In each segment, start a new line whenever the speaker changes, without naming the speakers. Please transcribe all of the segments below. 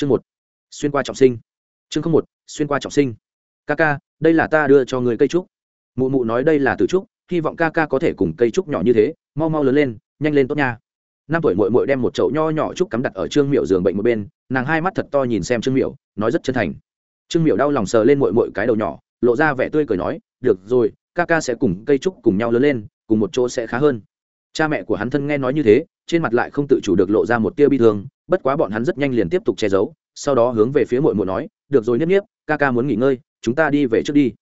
chương một, xuyên qua trọng sinh. Chương không một, xuyên qua trọng sinh. Ca ca, đây là ta đưa cho người cây trúc. Mụ mụ nói đây là từ trúc, hy vọng ca ca có thể cùng cây trúc nhỏ như thế, mau mau lớn lên, nhanh lên tốt nha. Năm tuổi mội mội đem một chậu nho nhỏ trúc cắm đặt ở trương miệu giường bệnh một bên, nàng hai mắt thật to nhìn xem trương miệu nói rất chân thành. Trương miệu đau lòng sờ lên mội mội cái đầu nhỏ, lộ ra vẻ tươi cười nói, được rồi, ca ca sẽ cùng cây trúc cùng nhau lớn lên, cùng một chỗ sẽ khá hơn. Cha mẹ của hắn thân nghe nói như thế, trên mặt lại không tự chủ được lộ ra một tia bi thương bất quá bọn hắn rất nhanh liền tiếp tục che giấu, sau đó hướng về phía mội mội nói, được rồi nhất nhiếp ca ca muốn nghỉ ngơi, chúng ta đi về trước đi.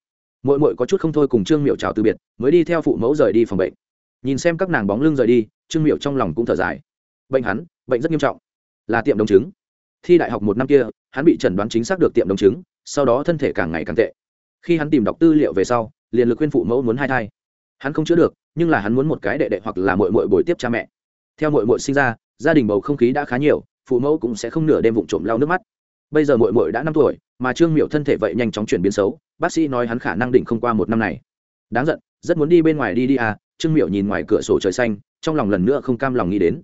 Mội mội có chút không thôi cùng trương miệu chào từ biệt, mới đi theo phụ mẫu rời đi phòng bệnh. Nhìn xem các nàng bóng lưng rời đi, trương miệu trong lòng cũng thở dài. Bệnh hắn, bệnh rất nghiêm trọng. Là tiệm đồng chứng thi đại học một năm kia, hắn bị chẩn đoán chính xác được tiệm đồng chứng sau đó thân thể càng ngày càng tệ. Khi hắn tìm đọc tư liệu về sau, liền lực khuyên phụ mẫu muốn hai thai. Hắn không chữa được, nhưng là hắn muốn một cái đệ đệ hoặc là mội mội bồi tiếp cha mẹ. Theo mội mội sinh ra, gia đình bầu không khí đã khá nhiều phụ mẫu cũng sẽ không nửa đêm vụng trộm lau nước mắt. Bây giờ mội mội đã năm tuổi mà trương miệu thân thể vậy nhanh chóng chuyển biến xấu bác sĩ nói hắn khả năng định không qua một năm này. Đáng giận rất muốn đi bên ngoài đi đi à trương miệu nhìn ngoài cửa sổ trời xanh trong lòng lần nữa không cam lòng nghĩ đến.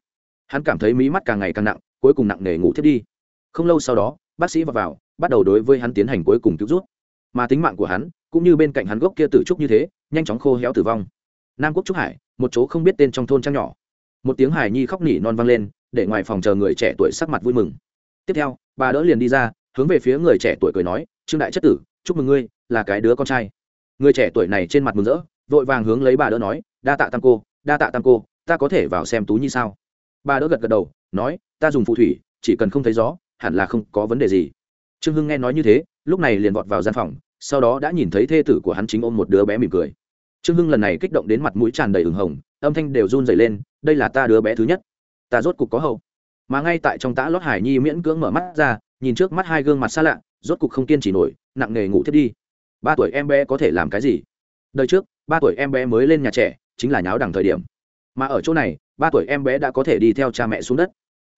Hắn cảm thấy mí mắt càng ngày càng nặng cuối cùng nặng nề ngủ thiết đi. Không lâu sau đó bác sĩ vào, vào bắt đầu đối với hắn tiến hành cuối cùng cứu rút mà tính mạng của hắn cũng như bên cạnh hắn gốc kia tử trúc như thế nhanh chóng khô héo tử vong. Nam quốc trúc hải một chỗ không biết tên trong thôn trang nhỏ. Một tiếng hải nhi khóc nỉ non vang lên để ngoài phòng chờ người trẻ tuổi sắc mặt vui mừng. Tiếp theo, bà đỡ liền đi ra, hướng về phía người trẻ tuổi cười nói, trương đại chất tử, chúc mừng ngươi, là cái đứa con trai. Người trẻ tuổi này trên mặt mừng rỡ, vội vàng hướng lấy bà đỡ nói, đa tạ tam cô, đa tạ tam cô, ta có thể vào xem tú như sao? Bà đỡ gật gật đầu, nói, ta dùng phù thủy, chỉ cần không thấy gió, hẳn là không có vấn đề gì. Trương hưng nghe nói như thế, lúc này liền vọt vào gian phòng, sau đó đã nhìn thấy thê tử của hắn chính ôm một đứa bé mỉm cười. Trương hưng lần này kích động đến mặt mũi tràn đầy ửng hồng, âm thanh đều run dày lên, đây là ta đứa bé thứ nhất ta rốt cục có hậu mà ngay tại trong tã lót hải nhi miễn cưỡng mở mắt ra, nhìn trước mắt hai gương mặt xa lạ, rốt cục không kiên trì nổi, nặng nề ngủ thiết đi. Ba tuổi em bé có thể làm cái gì? Đời trước, ba tuổi em bé mới lên nhà trẻ, chính là nháo đằng thời điểm. Mà ở chỗ này, ba tuổi em bé đã có thể đi theo cha mẹ xuống đất.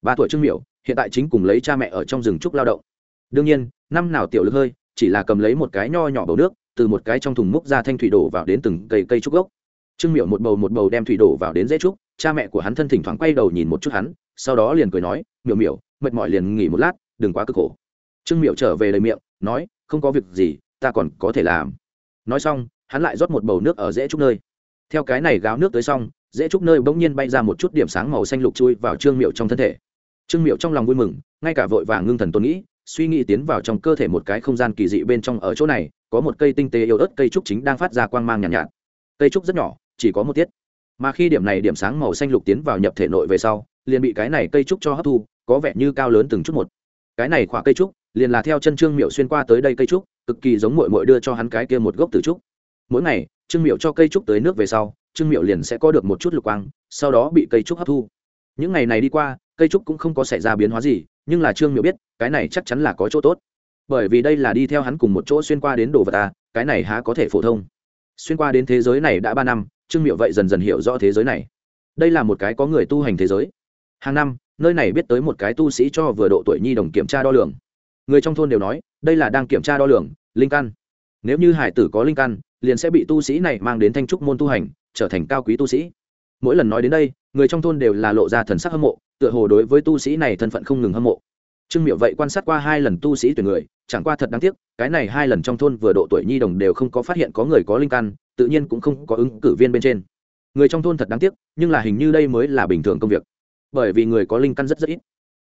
Ba tuổi trương miểu, hiện tại chính cùng lấy cha mẹ ở trong rừng trúc lao động. Đương nhiên, năm nào tiểu lực hơi, chỉ là cầm lấy một cái nho nhỏ bầu nước, từ một cái trong thùng múc ra thanh thủy đổ vào đến từng cây cây trúc gốc. Trương miểu một bầu một bầu đem thủy đổ vào đến dễ trúc cha mẹ của hắn thân thỉnh thoảng quay đầu nhìn một chút hắn sau đó liền cười nói miểu miểu mệt mỏi liền nghỉ một lát đừng quá cực khổ. Trương miểu trở về lời miệng nói không có việc gì ta còn có thể làm. Nói xong hắn lại rót một bầu nước ở dễ trúc nơi. Theo cái này gáo nước tới xong dễ trúc nơi bỗng nhiên bay ra một chút điểm sáng màu xanh lục chui vào trương miệu trong thân thể. Trương miệu trong lòng vui mừng ngay cả vội vàng ngưng thần tôn nghĩ suy nghĩ tiến vào trong cơ thể một cái không gian kỳ dị bên trong ở chỗ này có một cây tinh tế yếu ớt cây trúc chính đang phát ra quang mang nhàn nhạt, nhạt. Cây trúc rất nhỏ chỉ có một tiết mà khi điểm này điểm sáng màu xanh lục tiến vào nhập thể nội về sau, liền bị cái này cây trúc cho hấp thu, có vẻ như cao lớn từng chút một. Cái này khỏa cây trúc, liền là theo chân trương miệu xuyên qua tới đây cây trúc, cực kỳ giống mội mội đưa cho hắn cái kia một gốc từ trúc. Mỗi ngày, trương miệu cho cây trúc tới nước về sau, trương miệu liền sẽ có được một chút lục quang, sau đó bị cây trúc hấp thu. Những ngày này đi qua, cây trúc cũng không có xảy ra biến hóa gì, nhưng là trương miệu biết, cái này chắc chắn là có chỗ tốt. Bởi vì đây là đi theo hắn cùng một chỗ xuyên qua đến đồ vật ta cái này há có thể phổ thông. Xuyên qua đến thế giới này đã ba năm trương miệu vậy dần dần hiểu rõ thế giới này. Đây là một cái có người tu hành thế giới. Hàng năm, nơi này biết tới một cái tu sĩ cho vừa độ tuổi nhi đồng kiểm tra đo lường. Người trong thôn đều nói, đây là đang kiểm tra đo lường, linh căn. Nếu như hải tử có linh căn, liền sẽ bị tu sĩ này mang đến thanh trúc môn tu hành, trở thành cao quý tu sĩ. Mỗi lần nói đến đây, người trong thôn đều là lộ ra thần sắc hâm mộ, tựa hồ đối với tu sĩ này thân phận không ngừng hâm mộ. Trương miệu vậy quan sát qua hai lần tu sĩ tuyển người chẳng qua thật đáng tiếc, cái này hai lần trong thôn vừa độ tuổi nhi đồng đều không có phát hiện có người có linh căn, tự nhiên cũng không có ứng cử viên bên trên. Người trong thôn thật đáng tiếc, nhưng là hình như đây mới là bình thường công việc. Bởi vì người có linh căn rất rất ít.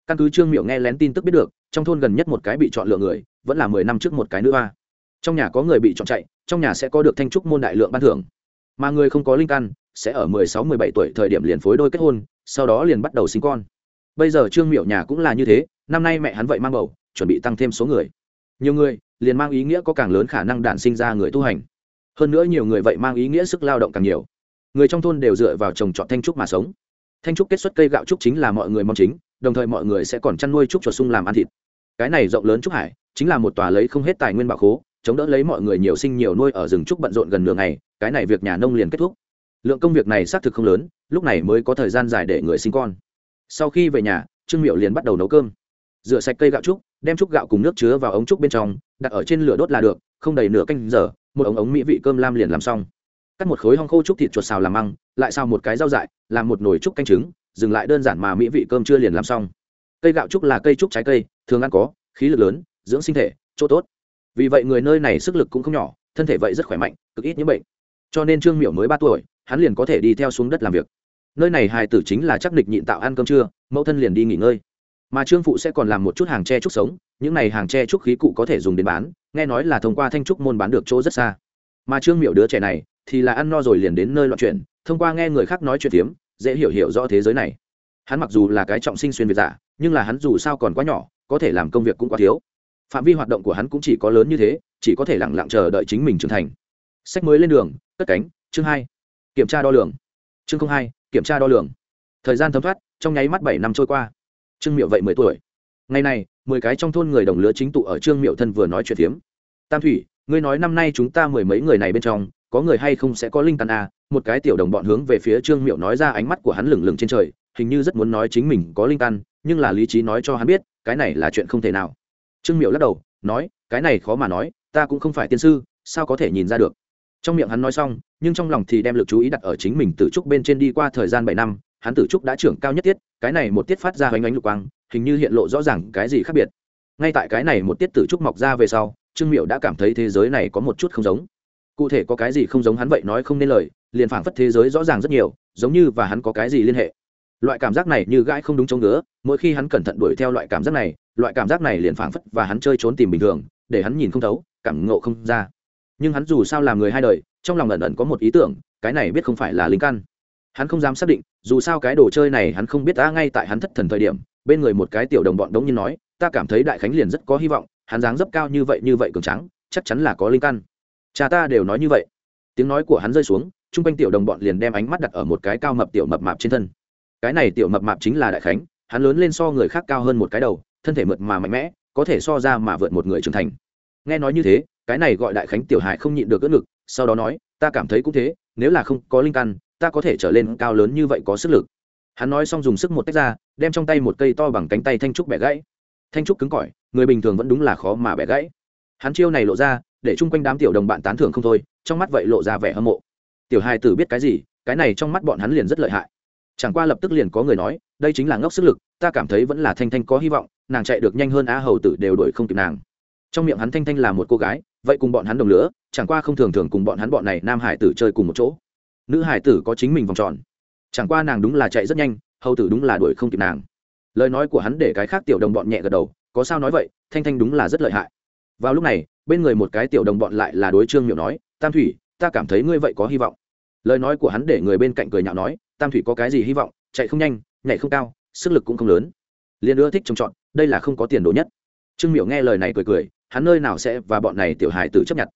Căn cứ trương miệu nghe lén tin tức biết được, trong thôn gần nhất một cái bị chọn lựa người, vẫn là mười năm trước một cái nữ hoa. Trong nhà có người bị chọn chạy, trong nhà sẽ có được thanh trúc môn đại lượng ban thưởng. Mà người không có linh căn, sẽ ở mười sáu, mười bảy tuổi thời điểm liền phối đôi kết hôn, sau đó liền bắt đầu sinh con. Bây giờ trương miệu nhà cũng là như thế, năm nay mẹ hắn vậy mang bầu, chuẩn bị tăng thêm số người nhiều người liền mang ý nghĩa có càng lớn khả năng đản sinh ra người tu hành. Hơn nữa nhiều người vậy mang ý nghĩa sức lao động càng nhiều. Người trong thôn đều dựa vào trồng trọt thanh trúc mà sống. Thanh trúc kết xuất cây gạo trúc chính là mọi người mong chính, đồng thời mọi người sẽ còn chăn nuôi trúc chuột sung làm ăn thịt. Cái này rộng lớn trúc hải chính là một tòa lấy không hết tài nguyên bạo khố, chống đỡ lấy mọi người nhiều sinh nhiều nuôi ở rừng trúc bận rộn gần nửa ngày, cái này việc nhà nông liền kết thúc. Lượng công việc này xác thực không lớn, lúc này mới có thời gian dài để người sinh con. Sau khi về nhà, trương miệu liền bắt đầu nấu cơm. Rửa sạch cây gạo trúc đem chút gạo cùng nước chứa vào ống trúc bên trong, đặt ở trên lửa đốt là được, không đầy nửa canh giờ, một ống ống mỹ vị cơm lam liền làm xong. Cắt một khối hong khô trúc thịt chuột xào làm măng, lại xào một cái rau dại, làm một nồi trúc canh trứng, dừng lại đơn giản mà mỹ vị cơm chưa liền làm xong. Cây gạo trúc là cây trúc trái cây, thường ăn có, khí lực lớn, dưỡng sinh thể, chỗ tốt. Vì vậy người nơi này sức lực cũng không nhỏ, thân thể vậy rất khỏe mạnh, cực ít những bệnh. Cho nên trương miểu mới ba tuổi, hắn liền có thể đi theo xuống đất làm việc. Nơi này hài tử chính là chắc địch nhịn tạo ăn cơm trưa, mẫu thân liền đi nghỉ ngơi mà trương phụ sẽ còn làm một chút hàng tre trúc sống, những này hàng tre trúc khí cụ có thể dùng đến bán, nghe nói là thông qua thanh trúc môn bán được chỗ rất xa. Mà trương miệu đứa trẻ này, thì là ăn no rồi liền đến nơi loạn chuyện thông qua nghe người khác nói chuyện tiếm dễ hiểu hiểu rõ thế giới này. Hắn mặc dù là cái trọng sinh xuyên việt giả, nhưng là hắn dù sao còn quá nhỏ, có thể làm công việc cũng quá thiếu. Phạm vi hoạt động của hắn cũng chỉ có lớn như thế, chỉ có thể lẳng lặng chờ đợi chính mình trưởng thành. Sách mới lên đường, cất cánh, chương hai, kiểm tra đo lường. Chương hai, kiểm tra đo lường. Thời gian thấm thoát, trong nháy mắt bảy năm trôi qua trương miệu vậy mười tuổi. Ngày này mười cái trong thôn người đồng lứa chính tụ ở trương miệu thân vừa nói chuyện phiếm. Tam thủy ngươi nói năm nay chúng ta mười mấy người này bên trong có người hay không sẽ có linh tàn à, một cái tiểu đồng bọn hướng về phía trương miệu nói ra ánh mắt của hắn lửng lửng trên trời hình như rất muốn nói chính mình có linh tàn nhưng là lý trí nói cho hắn biết cái này là chuyện không thể nào. Trương miệu lắc đầu nói cái này khó mà nói ta cũng không phải tiên sư sao có thể nhìn ra được? Trong miệng hắn nói xong nhưng trong lòng thì đem lực chú ý đặt ở chính mình từ trúc bên trên đi qua thời gian bảy năm hắn tử trúc đã trưởng cao nhất tiết, cái này một tiết phát ra hoành ánh lục quang, hình như hiện lộ rõ ràng cái gì khác biệt. Ngay tại cái này một tiết tử trúc mọc ra về sau, trương miệu đã cảm thấy thế giới này có một chút không giống. Cụ thể có cái gì không giống hắn vậy nói không nên lời, liền phảng phất thế giới rõ ràng rất nhiều, giống như và hắn có cái gì liên hệ. Loại cảm giác này như gãi không đúng chống ngứa, mỗi khi hắn cẩn thận đuổi theo loại cảm giác này, loại cảm giác này liền phảng phất và hắn chơi trốn tìm bình thường, để hắn nhìn không thấu, cảm ngộ không ra. Nhưng hắn dù sao làm người hai đời, trong lòng ẩn ẩn có một ý tưởng, cái này biết không phải là linh căn. Hắn không dám xác định dù sao cái đồ chơi này hắn không biết ta ngay tại hắn thất thần thời điểm, bên người một cái tiểu đồng bọn đống nhiên nói, ta cảm thấy đại khánh liền rất có hy vọng, hắn dáng dấp cao như vậy như vậy cường trắng chắc chắn là có linh căn. Cha ta đều nói như vậy. Tiếng nói của hắn rơi xuống chung quanh tiểu đồng bọn liền đem ánh mắt đặt ở một cái cao mập tiểu mập mạp trên thân. Cái này tiểu mập mạp chính là đại khánh, hắn lớn lên so người khác cao hơn một cái đầu, thân thể mượt mà mạnh mẽ, có thể so ra mà vượt một người trưởng thành. Nghe nói như thế, cái này gọi đại khánh tiểu hải không nhịn được ớt ngực, sau đó nói, ta cảm thấy cũng thế, nếu là không có linh căn ta có thể trở lên cao lớn như vậy có sức lực. Hắn nói xong dùng sức một tách ra, đem trong tay một cây to bằng cánh tay thanh trúc bẻ gãy. Thanh trúc cứng cỏi, người bình thường vẫn đúng là khó mà bẻ gãy. Hắn chiêu này lộ ra, để chung quanh đám tiểu đồng bạn tán thưởng không thôi, trong mắt vậy lộ ra vẻ hâm mộ. Tiểu hai tử biết cái gì, cái này trong mắt bọn hắn liền rất lợi hại. Chẳng qua lập tức liền có người nói, đây chính là ngốc sức lực, ta cảm thấy vẫn là thanh thanh có hy vọng, nàng chạy được nhanh hơn á hầu tử đều đuổi không kịp nàng. Trong miệng hắn thanh thanh là một cô gái, vậy cùng bọn hắn đồng lứa chẳng qua không thường thường cùng bọn hắn bọn này nam hải tử chơi cùng một chỗ nữ hải tử có chính mình vòng tròn. Chẳng qua nàng đúng là chạy rất nhanh, hầu tử đúng là đuổi không kịp nàng. Lời nói của hắn để cái khác tiểu đồng bọn nhẹ gật đầu, có sao nói vậy, thanh thanh đúng là rất lợi hại. Vào lúc này, bên người một cái tiểu đồng bọn lại là đối trương miệu nói, tam thủy, ta cảm thấy ngươi vậy có hy vọng. Lời nói của hắn để người bên cạnh cười nhạo nói, tam thủy có cái gì hy vọng, chạy không nhanh, nhảy không cao, sức lực cũng không lớn. Liền ưa thích trồng trọt, đây là không có tiền đồ nhất. Trương miệu nghe lời này cười cười, hắn nơi nào sẽ và bọn này tiểu hài tử chấp nhận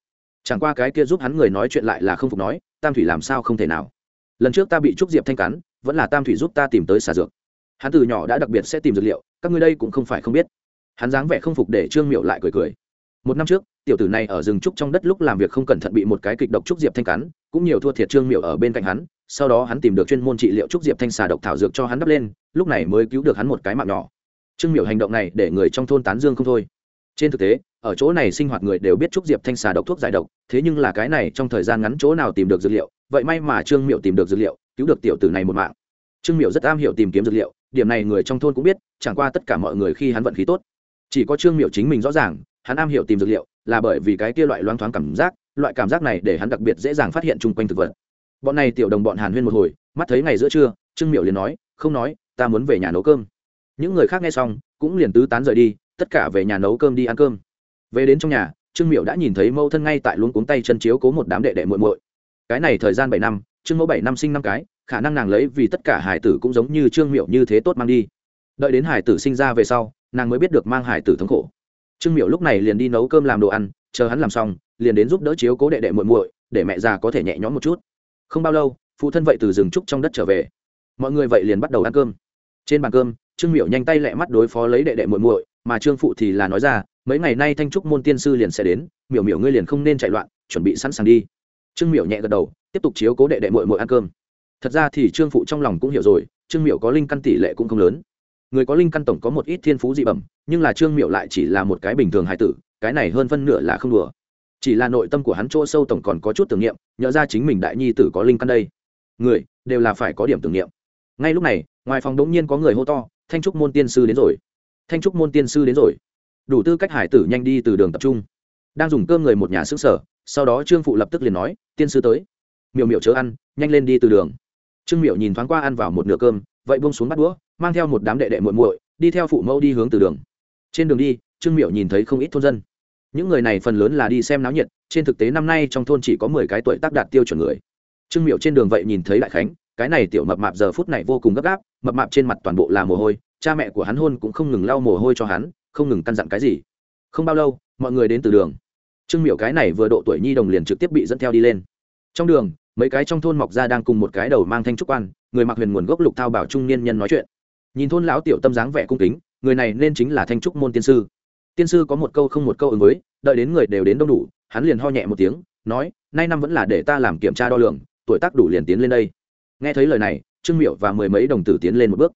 chẳng qua cái kia giúp hắn người nói chuyện lại là không phục nói, tam thủy làm sao không thể nào? Lần trước ta bị trúc diệp thanh cắn, vẫn là tam thủy giúp ta tìm tới xà dược. Hắn từ nhỏ đã đặc biệt sẽ tìm dược liệu, các ngươi đây cũng không phải không biết. Hắn dáng vẻ không phục để trương miệu lại cười cười. Một năm trước, tiểu tử này ở rừng trúc trong đất lúc làm việc không cẩn thận bị một cái kịch độc trúc diệp thanh cắn, cũng nhiều thua thiệt trương miệu ở bên cạnh hắn, sau đó hắn tìm được chuyên môn trị liệu trúc diệp thanh xà độc thảo dược cho hắn đắp lên, lúc này mới cứu được hắn một cái mạng nhỏ. Trương miệu hành động này để người trong thôn tán dương không thôi. Trên thực tế ở chỗ này sinh hoạt người đều biết trúc diệp thanh xà độc thuốc giải độc, thế nhưng là cái này trong thời gian ngắn chỗ nào tìm được dược liệu, vậy may mà trương miệu tìm được dược liệu, cứu được tiểu tử này một mạng. Trương miệu rất am hiểu tìm kiếm dược liệu, điểm này người trong thôn cũng biết, chẳng qua tất cả mọi người khi hắn vận khí tốt, chỉ có trương miệu chính mình rõ ràng, hắn am hiểu tìm dược liệu, là bởi vì cái kia loại loáng thoáng cảm giác, loại cảm giác này để hắn đặc biệt dễ dàng phát hiện chung quanh thực vật. Bọn này tiểu đồng bọn hàn huyên một hồi, mắt thấy ngày giữa trưa, trương miệu liền nói, không nói, ta muốn về nhà nấu cơm. Những người khác nghe xong, cũng liền tứ tán rời đi, tất cả về nhà nấu cơm đi ăn cơm về đến trong nhà, trương miệu đã nhìn thấy mẫu thân ngay tại luôn cuống tay chân chiếu cố một đám đệ đệ muội muội. Cái này thời gian bảy năm, trương mẫu bảy năm sinh năm cái, khả năng nàng lấy vì tất cả hải tử cũng giống như trương miệu như thế tốt mang đi. Đợi đến hải tử sinh ra về sau, nàng mới biết được mang hải tử thống khổ. Trương miệu lúc này liền đi nấu cơm làm đồ ăn, chờ hắn làm xong, liền đến giúp đỡ chiếu cố đệ đệ muội muội, để mẹ già có thể nhẹ nhõm một chút. Không bao lâu, phụ thân vậy từ rừng trúc trong đất trở về. Mọi người vậy liền bắt đầu ăn cơm. Trên bàn cơm, trương miệu nhanh tay lẹ mắt đối phó lấy đệ đệ muội muội, mà trương phụ thì là nói ra mấy ngày nay thanh trúc môn tiên sư liền sẽ đến, miểu miểu ngươi liền không nên chạy loạn, chuẩn bị sẵn sàng đi. Trương miểu nhẹ gật đầu, tiếp tục chiếu cố đệ đệ muội muội ăn cơm. Thật ra thì trương phụ trong lòng cũng hiểu rồi, trương miểu có linh căn tỷ lệ cũng không lớn. Người có linh căn tổng có một ít thiên phú dị bẩm, nhưng là trương miểu lại chỉ là một cái bình thường hải tử, cái này hơn phân nửa là không đùa. Chỉ là nội tâm của hắn chỗ sâu tổng còn có chút tưởng niệm, nhớ ra chính mình đại nhi tử có linh căn đây. Người, đều là phải có điểm tưởng niệm. Ngay lúc này, ngoài phòng đống nhiên có người hô to, thanh trúc môn tiên sư đến rồi. Thanh trúc môn tiên sư đến rồi đủ tư cách hải tử nhanh đi từ đường tập trung. Đang dùng cơm người một nhà xứng sở, sau đó trương phụ lập tức liền nói, tiên sư tới. Miểu miểu chớ ăn, nhanh lên đi từ đường. Trương miểu nhìn thoáng qua ăn vào một nửa cơm, vậy bông xuống bắt đũa, mang theo một đám đệ đệ muội muội, đi theo phụ mẫu đi hướng từ đường. Trên đường đi, trương miểu nhìn thấy không ít thôn dân. Những người này phần lớn là đi xem náo nhiệt, trên thực tế năm nay trong thôn chỉ có mười cái tuổi tác đạt tiêu chuẩn người. Trương miểu trên đường vậy nhìn thấy đại khánh, cái này tiểu mập mạp giờ phút này vô cùng gấp gáp, mập mạp trên mặt toàn bộ là mồ hôi, cha mẹ của hắn hôn cũng không ngừng lau mồ hôi cho hắn không ngừng căn dặn cái gì. Không bao lâu, mọi người đến từ đường. Trương miểu cái này vừa độ tuổi nhi đồng liền trực tiếp bị dẫn theo đi lên. Trong đường, mấy cái trong thôn mọc ra đang cùng một cái đầu mang thanh trúc quan, người mặc huyền nguồn gốc lục thao bảo trung niên nhân nói chuyện. Nhìn thôn lão tiểu tâm dáng vẻ cung kính, người này nên chính là thanh trúc môn tiên sư. Tiên sư có một câu không một câu ứng với, đợi đến người đều đến đông đủ, hắn liền ho nhẹ một tiếng, nói, nay năm vẫn là để ta làm kiểm tra đo lường, tuổi tác đủ liền tiến lên đây. Nghe thấy lời này, trương Miểu và mười mấy đồng tử tiến lên một bước.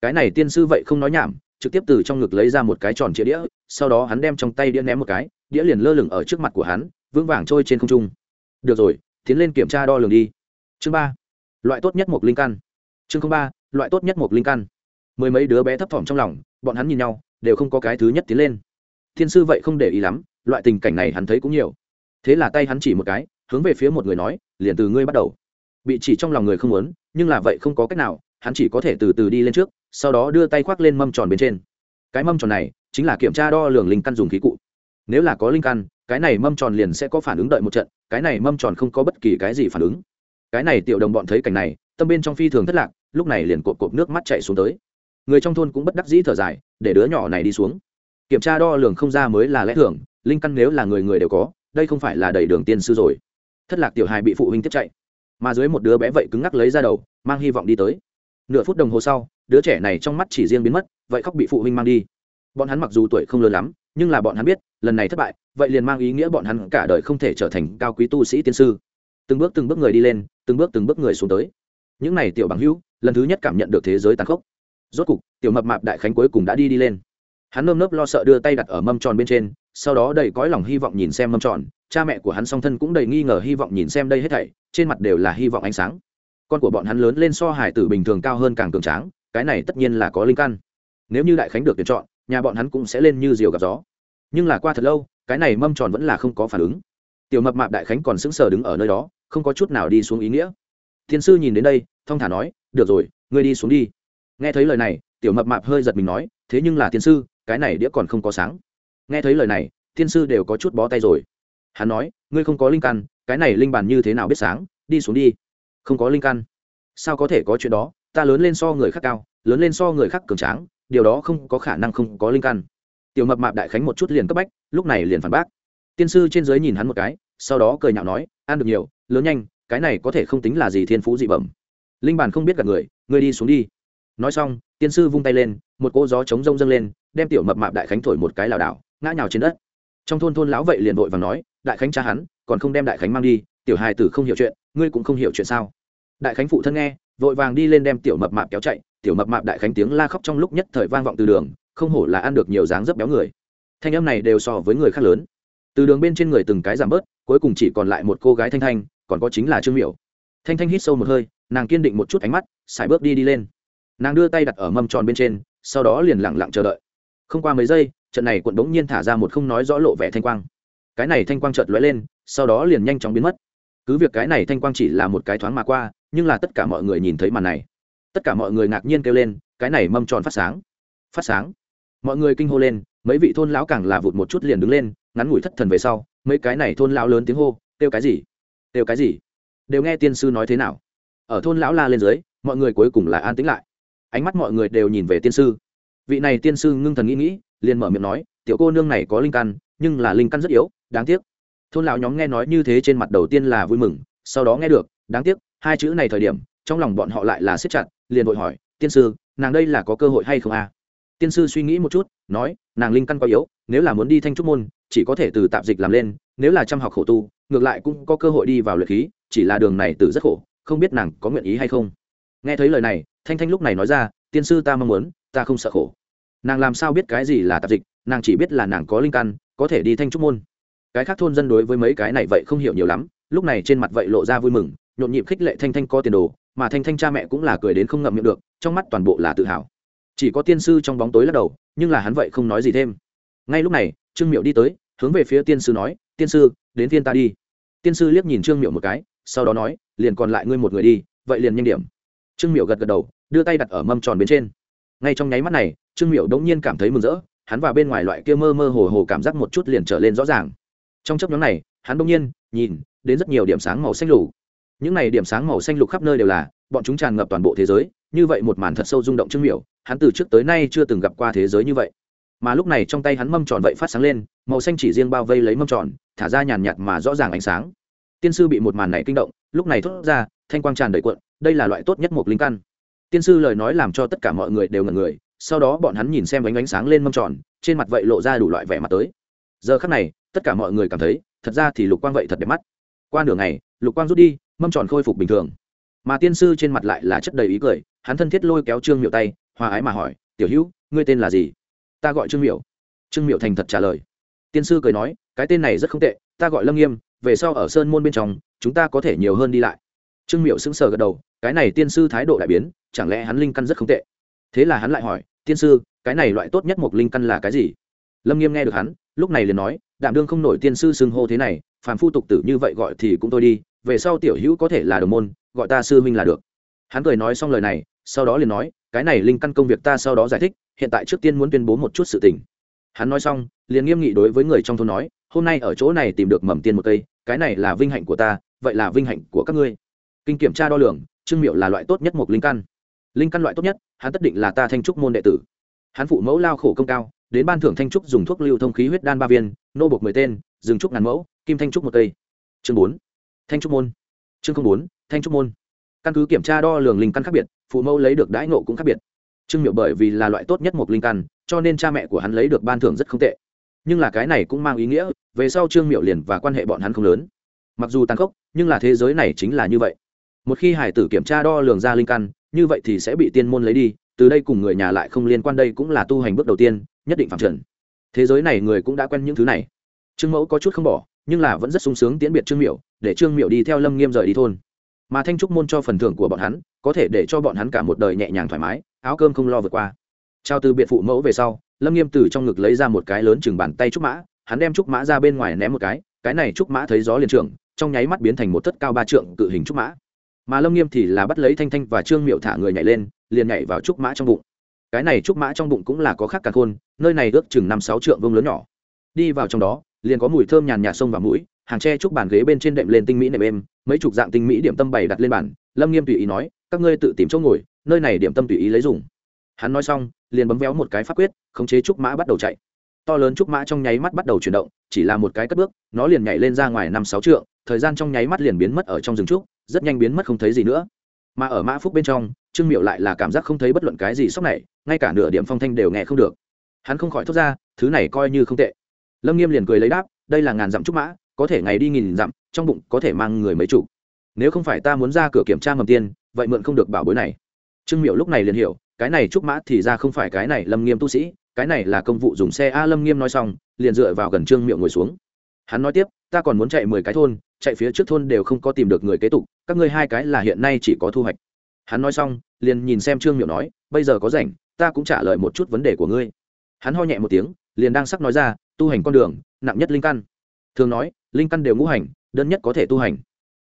Cái này tiên sư vậy không nói nhảm trực tiếp từ trong ngực lấy ra một cái tròn chĩa đĩa, sau đó hắn đem trong tay đĩa ném một cái, đĩa liền lơ lửng ở trước mặt của hắn, vững vàng trôi trên không trung. Được rồi, tiến lên kiểm tra đo lường đi. Chương ba. Loại tốt nhất một linh căn. Chương ba, loại tốt nhất một linh căn. Mười mấy đứa bé thấp thỏm trong lòng, bọn hắn nhìn nhau, đều không có cái thứ nhất tiến lên. Thiên sư vậy không để ý lắm, loại tình cảnh này hắn thấy cũng nhiều. Thế là tay hắn chỉ một cái, hướng về phía một người nói, liền từ ngươi bắt đầu. Bị chỉ trong lòng người không muốn, nhưng là vậy không có cách nào hắn chỉ có thể từ từ đi lên trước, sau đó đưa tay khoác lên mâm tròn bên trên. Cái mâm tròn này chính là kiểm tra đo lường linh căn dùng khí cụ. Nếu là có linh căn, cái này mâm tròn liền sẽ có phản ứng đợi một trận, cái này mâm tròn không có bất kỳ cái gì phản ứng. Cái này tiểu đồng bọn thấy cảnh này, tâm bên trong phi thường thất lạc, lúc này liền cộp cộp nước mắt chạy xuống tới. Người trong thôn cũng bất đắc dĩ thở dài, để đứa nhỏ này đi xuống. Kiểm tra đo lường không ra mới là lẽ thường, linh căn nếu là người người đều có, đây không phải là đầy đường tiên sư rồi. Thất lạc tiểu hài bị phụ huynh tiếp chạy. Mà dưới một đứa bé vậy cứng ngắc lấy ra đầu, mang hy vọng đi tới nửa phút đồng hồ sau, đứa trẻ này trong mắt chỉ riêng biến mất, vậy khóc bị phụ huynh mang đi. Bọn hắn mặc dù tuổi không lớn lắm, nhưng là bọn hắn biết, lần này thất bại, vậy liền mang ý nghĩa bọn hắn cả đời không thể trở thành cao quý tu sĩ tiên sư. Từng bước từng bước người đi lên, từng bước từng bước người xuống tới. Những n à y tiểu bằng hữu, lần thứ nhất cảm nhận được thế giới tàn khốc. Rốt cục, tiểu mập mạp đại khánh cuối cùng đã đi đi lên. Hắn nơm nớp lo sợ đưa tay đặt ở mâm tròn bên trên, sau đó đầy cõi lòng hy vọng nhìn xem mâm tròn, cha mẹ của hắn song thân cũng đầy nghi ngờ hy vọng nhìn xem đây hết thảy, trên mặt đều là hy vọng ánh sáng con của bọn hắn lớn lên so hải tử bình thường cao hơn càng cường tráng, cái này tất nhiên là có linh căn. Nếu như đại khánh được tuyển chọn, nhà bọn hắn cũng sẽ lên như diều gặp gió. Nhưng là qua thật lâu, cái này mâm tròn vẫn là không có phản ứng. Tiểu mập mạp đại khánh còn sững sờ đứng ở nơi đó, không có chút nào đi xuống ý nghĩa. Thiên sư nhìn đến đây, thong thả nói, được rồi, ngươi đi xuống đi. Nghe thấy lời này, tiểu mập mạp hơi giật mình nói, thế nhưng là thiên sư, cái này đĩa còn không có sáng. Nghe thấy lời này, thiên sư đều có chút bó tay rồi. Hắn nói, ngươi không có linh căn, cái này linh bàn như thế nào biết sáng? Đi xuống đi không có linh căn. Sao có thể có chuyện đó? Ta lớn lên so người khác cao, lớn lên so người khác cường tráng, điều đó không có khả năng không có linh căn. Tiểu mập mạp đại khánh một chút liền cấp bách, lúc này liền phản bác. Tiên sư trên giới nhìn hắn một cái, sau đó cười nhạo nói, ăn được nhiều, lớn nhanh, cái này có thể không tính là gì thiên phú dị bẩm. Linh bản không biết gặp người, ngươi đi xuống đi. Nói xong, tiên sư vung tay lên, một cỗ gió chống rông dâng lên, đem tiểu mập mạp đại khánh thổi một cái lảo đảo, ngã nhào trên đất. Trong thôn thôn lão vậy liền vội và nói, đại khánh cha hắn, còn không đem đại khánh mang đi tiểu hài tử không hiểu chuyện, ngươi cũng không hiểu chuyện sao? Đại khánh phụ thân nghe, vội vàng đi lên đem tiểu mập mạp kéo chạy. Tiểu mập mạp đại khánh tiếng la khóc trong lúc nhất thời vang vọng từ đường, không hổ là ăn được nhiều dáng dấp béo người. Thanh âm này đều so với người khác lớn. Từ đường bên trên người từng cái giảm bớt, cuối cùng chỉ còn lại một cô gái thanh thanh, còn có chính là trương miểu. Thanh thanh hít sâu một hơi, nàng kiên định một chút ánh mắt xài bước đi đi lên. Nàng đưa tay đặt ở mâm tròn bên trên, sau đó liền lẳng lặng chờ đợi. Không qua mấy giây, trận này quận bỗng nhiên thả ra một không nói rõ lộ vẻ thanh quang. Cái này thanh quang chợt lóe lên, sau đó liền nhanh chóng biến mất cứ việc cái này thanh quang chỉ là một cái thoáng mà qua, nhưng là tất cả mọi người nhìn thấy màn này. Tất cả mọi người ngạc nhiên kêu lên, cái này mâm tròn phát sáng. Phát sáng. Mọi người kinh hô lên, mấy vị thôn lão càng là vụt một chút liền đứng lên, ngắn ngủi thất thần về sau, mấy cái này thôn lão lớn tiếng hô, kêu cái gì? Kêu cái gì? Đều nghe tiên sư nói thế nào. Ở thôn lão la lên dưới, mọi người cuối cùng là an tĩnh lại. Ánh mắt mọi người đều nhìn về tiên sư. Vị này tiên sư ngưng thần nghĩ nghĩ, liền mở miệng nói, tiểu cô nương này có linh căn, nhưng là linh căn rất yếu, đáng tiếc thôn lão nhóm nghe nói như thế trên mặt đầu tiên là vui mừng, sau đó nghe được, đáng tiếc, hai chữ này thời điểm, trong lòng bọn họ lại là siết chặt, liền vội hỏi, tiên sư, nàng đây là có cơ hội hay không a? À? tiên sư suy nghĩ một chút, nói, nàng linh căn quá yếu, nếu là muốn đi thanh trúc môn, chỉ có thể từ tạp dịch làm lên, nếu là chăm học khổ tu, ngược lại cũng có cơ hội đi vào luyện khí, chỉ là đường này từ rất khổ, không biết nàng có nguyện ý hay không. Nghe thấy lời này, thanh thanh lúc này nói ra, tiên sư ta mong muốn, ta không sợ khổ. Nàng làm sao biết cái gì là tạp dịch, nàng chỉ biết là nàng có linh căn, có thể đi thanh trúc môn cái khác thôn dân đối với mấy cái này vậy không hiểu nhiều lắm, lúc này trên mặt vậy lộ ra vui mừng, nhộn nhịp khích lệ thanh thanh có tiền đồ, mà thanh thanh cha mẹ cũng là cười đến không ngậm miệng được, trong mắt toàn bộ là tự hào. Chỉ có tiên sư trong bóng tối lắc đầu, nhưng là hắn vậy không nói gì thêm. Ngay lúc này, trương miệu đi tới, hướng về phía tiên sư nói, tiên sư, đến tiên ta đi. Tiên sư liếc nhìn trương miệu một cái, sau đó nói, liền còn lại ngươi một người đi, vậy liền nhanh điểm. Trương miệu gật gật đầu, đưa tay đặt ở mâm tròn bên trên. Ngay trong nháy mắt này, trương miệu đống nhiên cảm thấy mừng rỡ, hắn và bên ngoài loại kia mơ mơ hồ hồ cảm giác một chút liền trở lên rõ ràng trong chấp nhóm này, hắn đống nhiên nhìn đến rất nhiều điểm sáng màu xanh lục. Những này điểm sáng màu xanh lục khắp nơi đều là bọn chúng tràn ngập toàn bộ thế giới, như vậy một màn thật sâu rung động trương miểu, hắn từ trước tới nay chưa từng gặp qua thế giới như vậy. Mà lúc này trong tay hắn mâm tròn vậy phát sáng lên, màu xanh chỉ riêng bao vây lấy mâm tròn, thả ra nhàn nhạt mà rõ ràng ánh sáng. Tiên sư bị một màn này kinh động, lúc này thốt ra, thanh quang tràn đầy cuộn, đây là loại tốt nhất một linh căn. Tiên sư lời nói làm cho tất cả mọi người đều ngần người, sau đó bọn hắn nhìn xem ánh ánh sáng lên mâm tròn, trên mặt vậy lộ ra đủ loại vẻ mặt tới giờ khắc này, tất cả mọi người cảm thấy, thật ra thì lục quang vậy thật đẹp mắt. Qua nửa ngày, lục quang rút đi, mâm tròn khôi phục bình thường. Mà tiên sư trên mặt lại là chất đầy ý cười, hắn thân thiết lôi kéo trương miệu tay, hòa ái mà hỏi, tiểu hữu, ngươi tên là gì? Ta gọi trương miệu trương miệu thành thật trả lời. Tiên sư cười nói, cái tên này rất không tệ, ta gọi lâm nghiêm, về sau ở sơn môn bên trong, chúng ta có thể nhiều hơn đi lại. Trương miệu sững sờ gật đầu, cái này tiên sư thái độ đại biến, chẳng lẽ hắn linh căn rất không tệ? Thế là hắn lại hỏi, tiên sư, cái này loại tốt nhất một linh căn là cái gì? Lâm nghiêm nghe được hắn lúc này liền nói đảm đương không nổi tiên sư xưng hô thế này, phàm phu tục tử như vậy gọi thì cũng thôi đi, về sau tiểu hữu có thể là đồng môn, gọi ta sư huynh là được. Hắn cười nói xong lời này, sau đó liền nói, cái này linh căn công việc ta sau đó giải thích, hiện tại trước tiên muốn tuyên bố một chút sự tình. Hắn nói xong, liền nghiêm nghị đối với người trong thôn nói, hôm nay ở chỗ này tìm được mầm tiên một cây, cái này là vinh hạnh của ta, vậy là vinh hạnh của các ngươi. Kinh kiểm tra đo lường, trương miệu là loại tốt nhất một linh căn. Linh căn loại tốt nhất, hắn tất định là ta thanh trúc môn đệ tử. Hắn phụ mẫu lao khổ công cao đến ban thưởng thanh trúc dùng thuốc lưu thông khí huyết đan ba viên, nô bột mười tên, rừng trúc ngàn mẫu, kim thanh trúc một cây. Chương bốn, thanh trúc môn. Chương bốn, thanh trúc môn. Căn cứ kiểm tra đo lường linh căn khác biệt, phụ mẫu lấy được đãi nộ cũng khác biệt. Trương miệu bởi vì là loại tốt nhất một linh căn, cho nên cha mẹ của hắn lấy được ban thưởng rất không tệ. Nhưng là cái này cũng mang ý nghĩa, về sau trương miệu liền và quan hệ bọn hắn không lớn. Mặc dù tàn khốc, nhưng là thế giới này chính là như vậy. Một khi hải tử kiểm tra đo lường ra linh căn, như vậy thì sẽ bị tiên môn lấy đi từ đây cùng người nhà lại không liên quan đây cũng là tu hành bước đầu tiên, nhất định phạm trần. Thế giới này người cũng đã quen những thứ này. Trương mẫu có chút không bỏ, nhưng là vẫn rất sung sướng tiễn biệt trương miệu để trương miệu đi theo lâm nghiêm rời đi thôn. Mà thanh trúc môn cho phần thưởng của bọn hắn, có thể để cho bọn hắn cả một đời nhẹ nhàng thoải mái, áo cơm không lo vượt qua. Trao từ biệt phụ mẫu về sau, lâm nghiêm từ trong ngực lấy ra một cái lớn chừng bàn tay trúc mã, hắn đem trúc mã ra bên ngoài ném một cái cái này trúc mã thấy gió liền trưởng, trong nháy mắt biến thành một thất cao ba trượng cự hình trúc mã mà lâm nghiêm thì là bắt lấy thanh thanh và trương miệu thả người nhảy lên, liền nhảy vào trúc mã trong bụng. Cái này trúc mã trong bụng cũng là có khác cả khôn, nơi này ước chừng năm sáu trượng vông lớn nhỏ. Đi vào trong đó, liền có mùi thơm nhàn nhạt sông vào mũi, hàng tre trúc bàn ghế bên trên đệm lên tinh mỹ nệm êm, mấy chục dạng tinh mỹ điểm tâm bày đặt lên bàn. Lâm nghiêm tùy ý nói, các ngươi tự tìm chỗ ngồi, nơi này điểm tâm tùy ý lấy dùng. Hắn nói xong, liền bấm véo một cái pháp quyết, khống chế trúc mã bắt đầu chạy. To lớn trúc mã trong nháy mắt bắt đầu chuyển động, chỉ là một cái cất bước, nó liền nhảy lên ra ngoài năm sáu trượng, thời gian trong nháy mắt liền biến mất ở trong rừng trúc rất nhanh biến mất không thấy gì nữa. Mà ở mã phúc bên trong, trương miệu lại là cảm giác không thấy bất luận cái gì sốc này, ngay cả nửa điểm phong thanh đều nghe không được. Hắn không khỏi thốt ra, thứ này coi như không tệ. Lâm nghiêm liền cười lấy đáp, đây là ngàn dặm trúc mã, có thể ngày đi nghìn dặm, trong bụng có thể mang người mấy chủ nếu không phải ta muốn ra cửa kiểm tra mầm tiên, vậy mượn không được bảo bối này. Trương miệu lúc này liền hiểu, cái này trúc mã thì ra không phải cái này lâm nghiêm tu sĩ, cái này là công vụ dùng xe a lâm nghiêm nói xong, liền dựa vào gần trương miệu ngồi xuống. Hắn nói tiếp ta còn muốn chạy mười cái thôn, chạy phía trước thôn đều không có tìm được người kế tục, các ngươi hai cái là hiện nay chỉ có thu hoạch. Hắn nói xong, liền nhìn xem trương miệu nói, bây giờ có rảnh, ta cũng trả lời một chút vấn đề của ngươi. Hắn ho nhẹ một tiếng, liền đang sắc nói ra, tu hành con đường, nặng nhất linh căn. Thường nói, linh căn đều ngũ hành, đơn nhất có thể tu hành.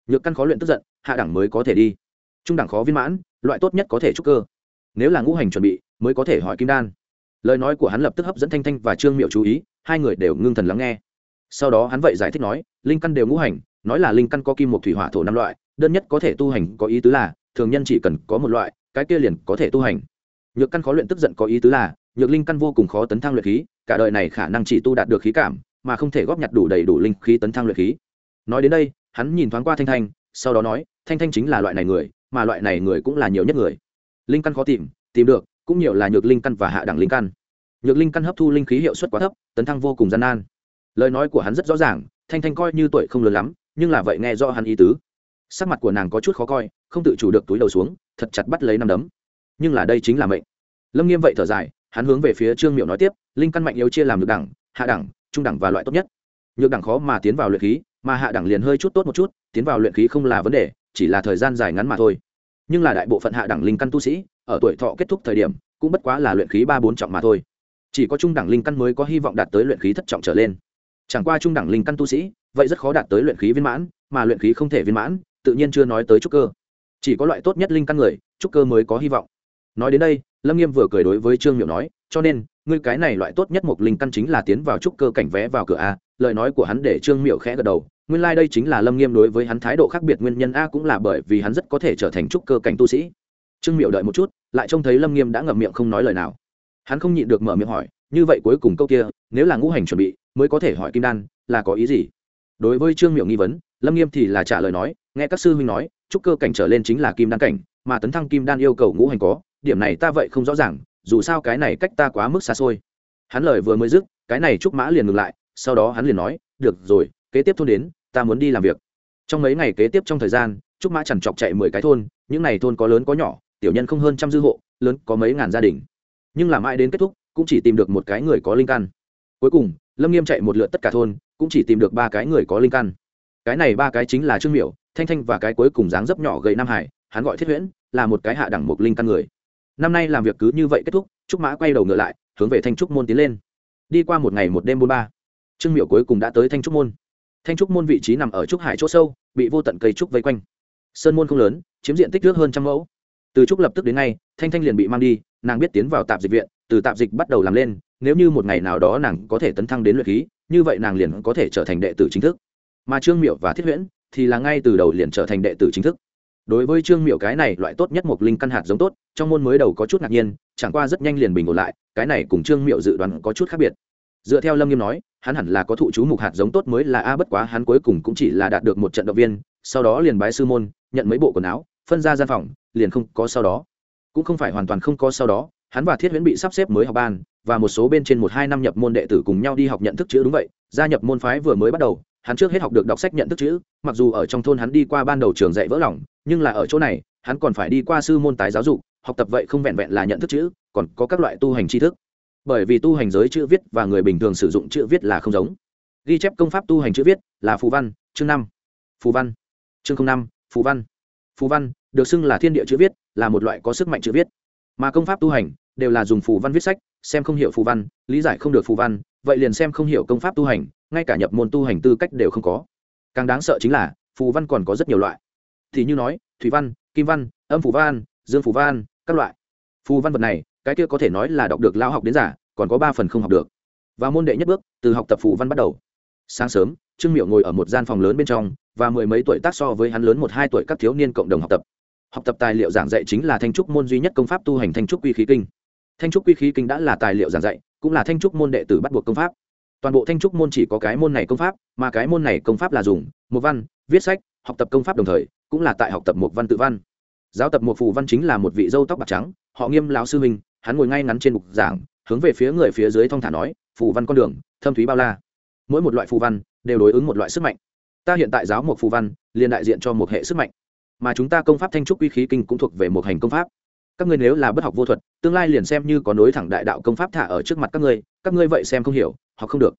Nhược căn khó luyện tức giận, hạ đẳng mới có thể đi. Trung đẳng khó viên mãn, loại tốt nhất có thể trúc cơ. Nếu là ngũ hành chuẩn bị, mới có thể hỏi kim đan. Lời nói của hắn lập tức hấp dẫn thanh thanh và trương miệu chú ý, hai người đều ngưng thần lắng nghe sau đó hắn vậy giải thích nói, linh căn đều ngũ hành, nói là linh căn có kim một thủy hỏa thổ năm loại, đơn nhất có thể tu hành có ý tứ là, thường nhân chỉ cần có một loại, cái kia liền có thể tu hành. Nhược căn khó luyện tức giận có ý tứ là, nhược linh căn vô cùng khó tấn thăng luyện khí, cả đời này khả năng chỉ tu đạt được khí cảm, mà không thể góp nhặt đủ đầy đủ linh khí tấn thăng luyện khí. Nói đến đây, hắn nhìn thoáng qua thanh thanh, sau đó nói, thanh thanh chính là loại này người, mà loại này người cũng là nhiều nhất người. Linh căn khó tìm tìm được, cũng nhiều là nhược linh căn và hạ đẳng linh căn. Nhược linh căn hấp thu linh khí hiệu suất quá thấp, tấn thăng vô cùng gian nan lời nói của hắn rất rõ ràng, thanh thanh coi như tuổi không lớn lắm, nhưng là vậy nghe do hắn ý tứ. Sắc mặt của nàng có chút khó coi, không tự chủ được túi đầu xuống, thật chặt bắt lấy năm đấm. Nhưng là đây chính là mệnh. Lâm nghiêm vậy thở dài, hắn hướng về phía trương miệu nói tiếp, linh căn mạnh yếu chia làm nhược đẳng, hạ đẳng, trung đẳng và loại tốt nhất. Nhược đẳng khó mà tiến vào luyện khí, mà hạ đẳng liền hơi chút tốt một chút, tiến vào luyện khí không là vấn đề, chỉ là thời gian dài ngắn mà thôi. Nhưng là đại bộ phận hạ đẳng linh căn tu sĩ, ở tuổi thọ kết thúc thời điểm, cũng bất quá là luyện khí ba bốn trọng mà thôi. Chỉ có trung đẳng linh căn mới có hy vọng đạt tới luyện khí thất trọng trở lên chẳng qua trung đẳng linh căn tu sĩ, vậy rất khó đạt tới luyện khí viên mãn, mà luyện khí không thể viên mãn, tự nhiên chưa nói tới trúc cơ. Chỉ có loại tốt nhất linh căn người, trúc cơ mới có hy vọng. Nói đến đây, lâm nghiêm vừa cười đối với trương miệu nói, cho nên, ngươi cái này loại tốt nhất một linh căn chính là tiến vào trúc cơ cảnh vé vào cửa a. Lời nói của hắn để trương miệu khẽ gật đầu, nguyên lai、like、đây chính là lâm nghiêm đối với hắn thái độ khác biệt nguyên nhân a cũng là bởi vì hắn rất có thể trở thành trúc cơ cảnh tu sĩ. Trương miệu đợi một chút, lại trông thấy lâm nghiêm đã ngậm miệng không nói lời nào. Hắn không nhịn được mở miệng hỏi, như vậy cuối cùng câu kia, nếu là ngũ hành chuẩn bị mới có thể hỏi kim đan, là có ý gì? Đối với trương miệu nghi vấn, lâm nghiêm thì là trả lời nói, nghe các sư huynh nói trúc cơ cảnh trở lên chính là kim đan cảnh, mà tấn thăng kim đan yêu cầu ngũ hành có, điểm này ta vậy không rõ ràng, dù sao cái này cách ta quá mức xa xôi. Hắn lời vừa mới dứt, cái này trúc mã liền ngừng lại, sau đó hắn liền nói, được rồi, kế tiếp thôn đến, ta muốn đi làm việc. Trong mấy ngày kế tiếp trong thời gian trúc mã chẳng chọc chạy mười cái thôn, những n à y thôn có lớn có nhỏ, tiểu nhân không hơn trăm dư hộ, lớn có mấy ngàn gia đình. Nhưng làm ai đến kết thúc, cũng chỉ tìm được một cái người có linh căn. Cuối cùng lâm nghiêm chạy một lượt tất cả thôn, cũng chỉ tìm được ba cái người có linh căn. Cái này ba cái chính là trương miểu, thanh thanh và cái cuối cùng dáng dấp nhỏ gầy nam hải, hắn gọi thiết huyễn, là một cái hạ đẳng một linh căn người. Năm nay làm việc cứ như vậy kết thúc, trúc mã quay đầu ngựa lại, hướng về thanh trúc môn tiến lên. Đi qua một ngày một đêm bốn ba, trương miểu cuối cùng đã tới thanh trúc môn. Thanh trúc môn vị trí nằm ở trúc hải chỗ sâu, bị vô tận cây trúc vây quanh. Sơn môn không lớn, chiếm diện tích trước hơn trăm mẫu. Từ trúc lập tức đến nay, thanh thanh liền bị mang đi nàng biết tiến vào tạp dịch viện, từ tạp dịch bắt đầu làm lên, nếu như một ngày nào đó nàng có thể tấn thăng đến luyện khí, như vậy nàng liền có thể trở thành đệ tử chính thức. Mà trương miệu và thiết huyễn thì là ngay từ đầu liền trở thành đệ tử chính thức. Đối với trương miệu cái này loại tốt nhất một linh căn hạt giống tốt, trong môn mới đầu có chút ngạc nhiên, chẳng qua rất nhanh liền bình ổn lại, cái này cùng trương miệu dự đoán có chút khác biệt. Dựa theo lâm nghiêm nói, hắn hẳn là có thụ chú mục hạt giống tốt mới là a, bất quá hắn cuối cùng cũng chỉ là đạt được một trận động viên, sau đó liền bái sư môn, nhận mấy bộ quần áo, phân ra gian phòng, liền không có sau đó cũng không phải hoàn toàn không có sau đó, hắn và thiết huyễn bị sắp xếp mới học ban, và một số bên trên một hai năm nhập môn đệ tử cùng nhau đi học nhận thức chữ đúng vậy, gia nhập môn phái vừa mới bắt đầu, hắn trước hết học được đọc sách nhận thức chữ, mặc dù ở trong thôn hắn đi qua ban đầu trường dạy vỡ lòng, nhưng là ở chỗ này, hắn còn phải đi qua sư môn tái giáo dục, học tập vậy không vẹn vẹn là nhận thức chữ, còn có các loại tu hành tri thức. Bởi vì tu hành giới chữ viết và người bình thường sử dụng chữ viết là không giống. Ghi chép công pháp tu hành chữ viết là phù văn, chương năm. Phù văn. Chương năm, phù văn. Phù văn, được xưng là thiên địa chữ viết là một loại có sức mạnh chữ viết. Mà công pháp tu hành đều là dùng phù văn viết sách, xem không hiểu phù văn, lý giải không được phù văn, vậy liền xem không hiểu công pháp tu hành, ngay cả nhập môn tu hành tư cách đều không có. Càng đáng sợ chính là, phù văn còn có rất nhiều loại. Thì như nói, thủy văn, kim văn, âm phù văn, dương phù văn, các loại. Phù văn vật này, cái kia có thể nói là đọc được lao học đến giả còn có ba phần không học được. Và môn đệ nhất bước, từ học tập phù văn bắt đầu. Sáng sớm, trương miệu ngồi ở một gian phòng lớn bên trong, và mười mấy tuổi tác so với hắn lớn một hai tuổi các thiếu niên cộng đồng học tập học tập tài liệu giảng dạy chính là thanh trúc môn duy nhất công pháp tu hành thanh trúc quy khí kinh. Thanh trúc quy khí kinh đã là tài liệu giảng dạy, cũng là thanh trúc môn đệ tử bắt buộc công pháp. Toàn bộ thanh trúc môn chỉ có cái môn này công pháp, mà cái môn này công pháp là dùng một văn, viết sách, học tập công pháp đồng thời, cũng là tại học tập một văn tự văn. Giáo tập một phù văn chính là một vị dâu tóc bạc trắng, họ nghiêm lão sư minh hắn ngồi ngay ngắn trên bục giảng, hướng về phía người phía dưới thong thả nói, phù văn con đường, thâm thúy bao la. Mỗi một loại phù văn đều đối ứng một loại sức mạnh. Ta hiện tại giáo một phù văn, liền đại diện cho một hệ sức mạnh mà chúng ta công pháp thanh trúc quy khí kinh cũng thuộc về một hành công pháp. Các ngươi nếu là bất học vô thuật, tương lai liền xem như có nối thẳng đại đạo công pháp thả ở trước mặt các ngươi các ngươi vậy xem không hiểu, hoặc không được.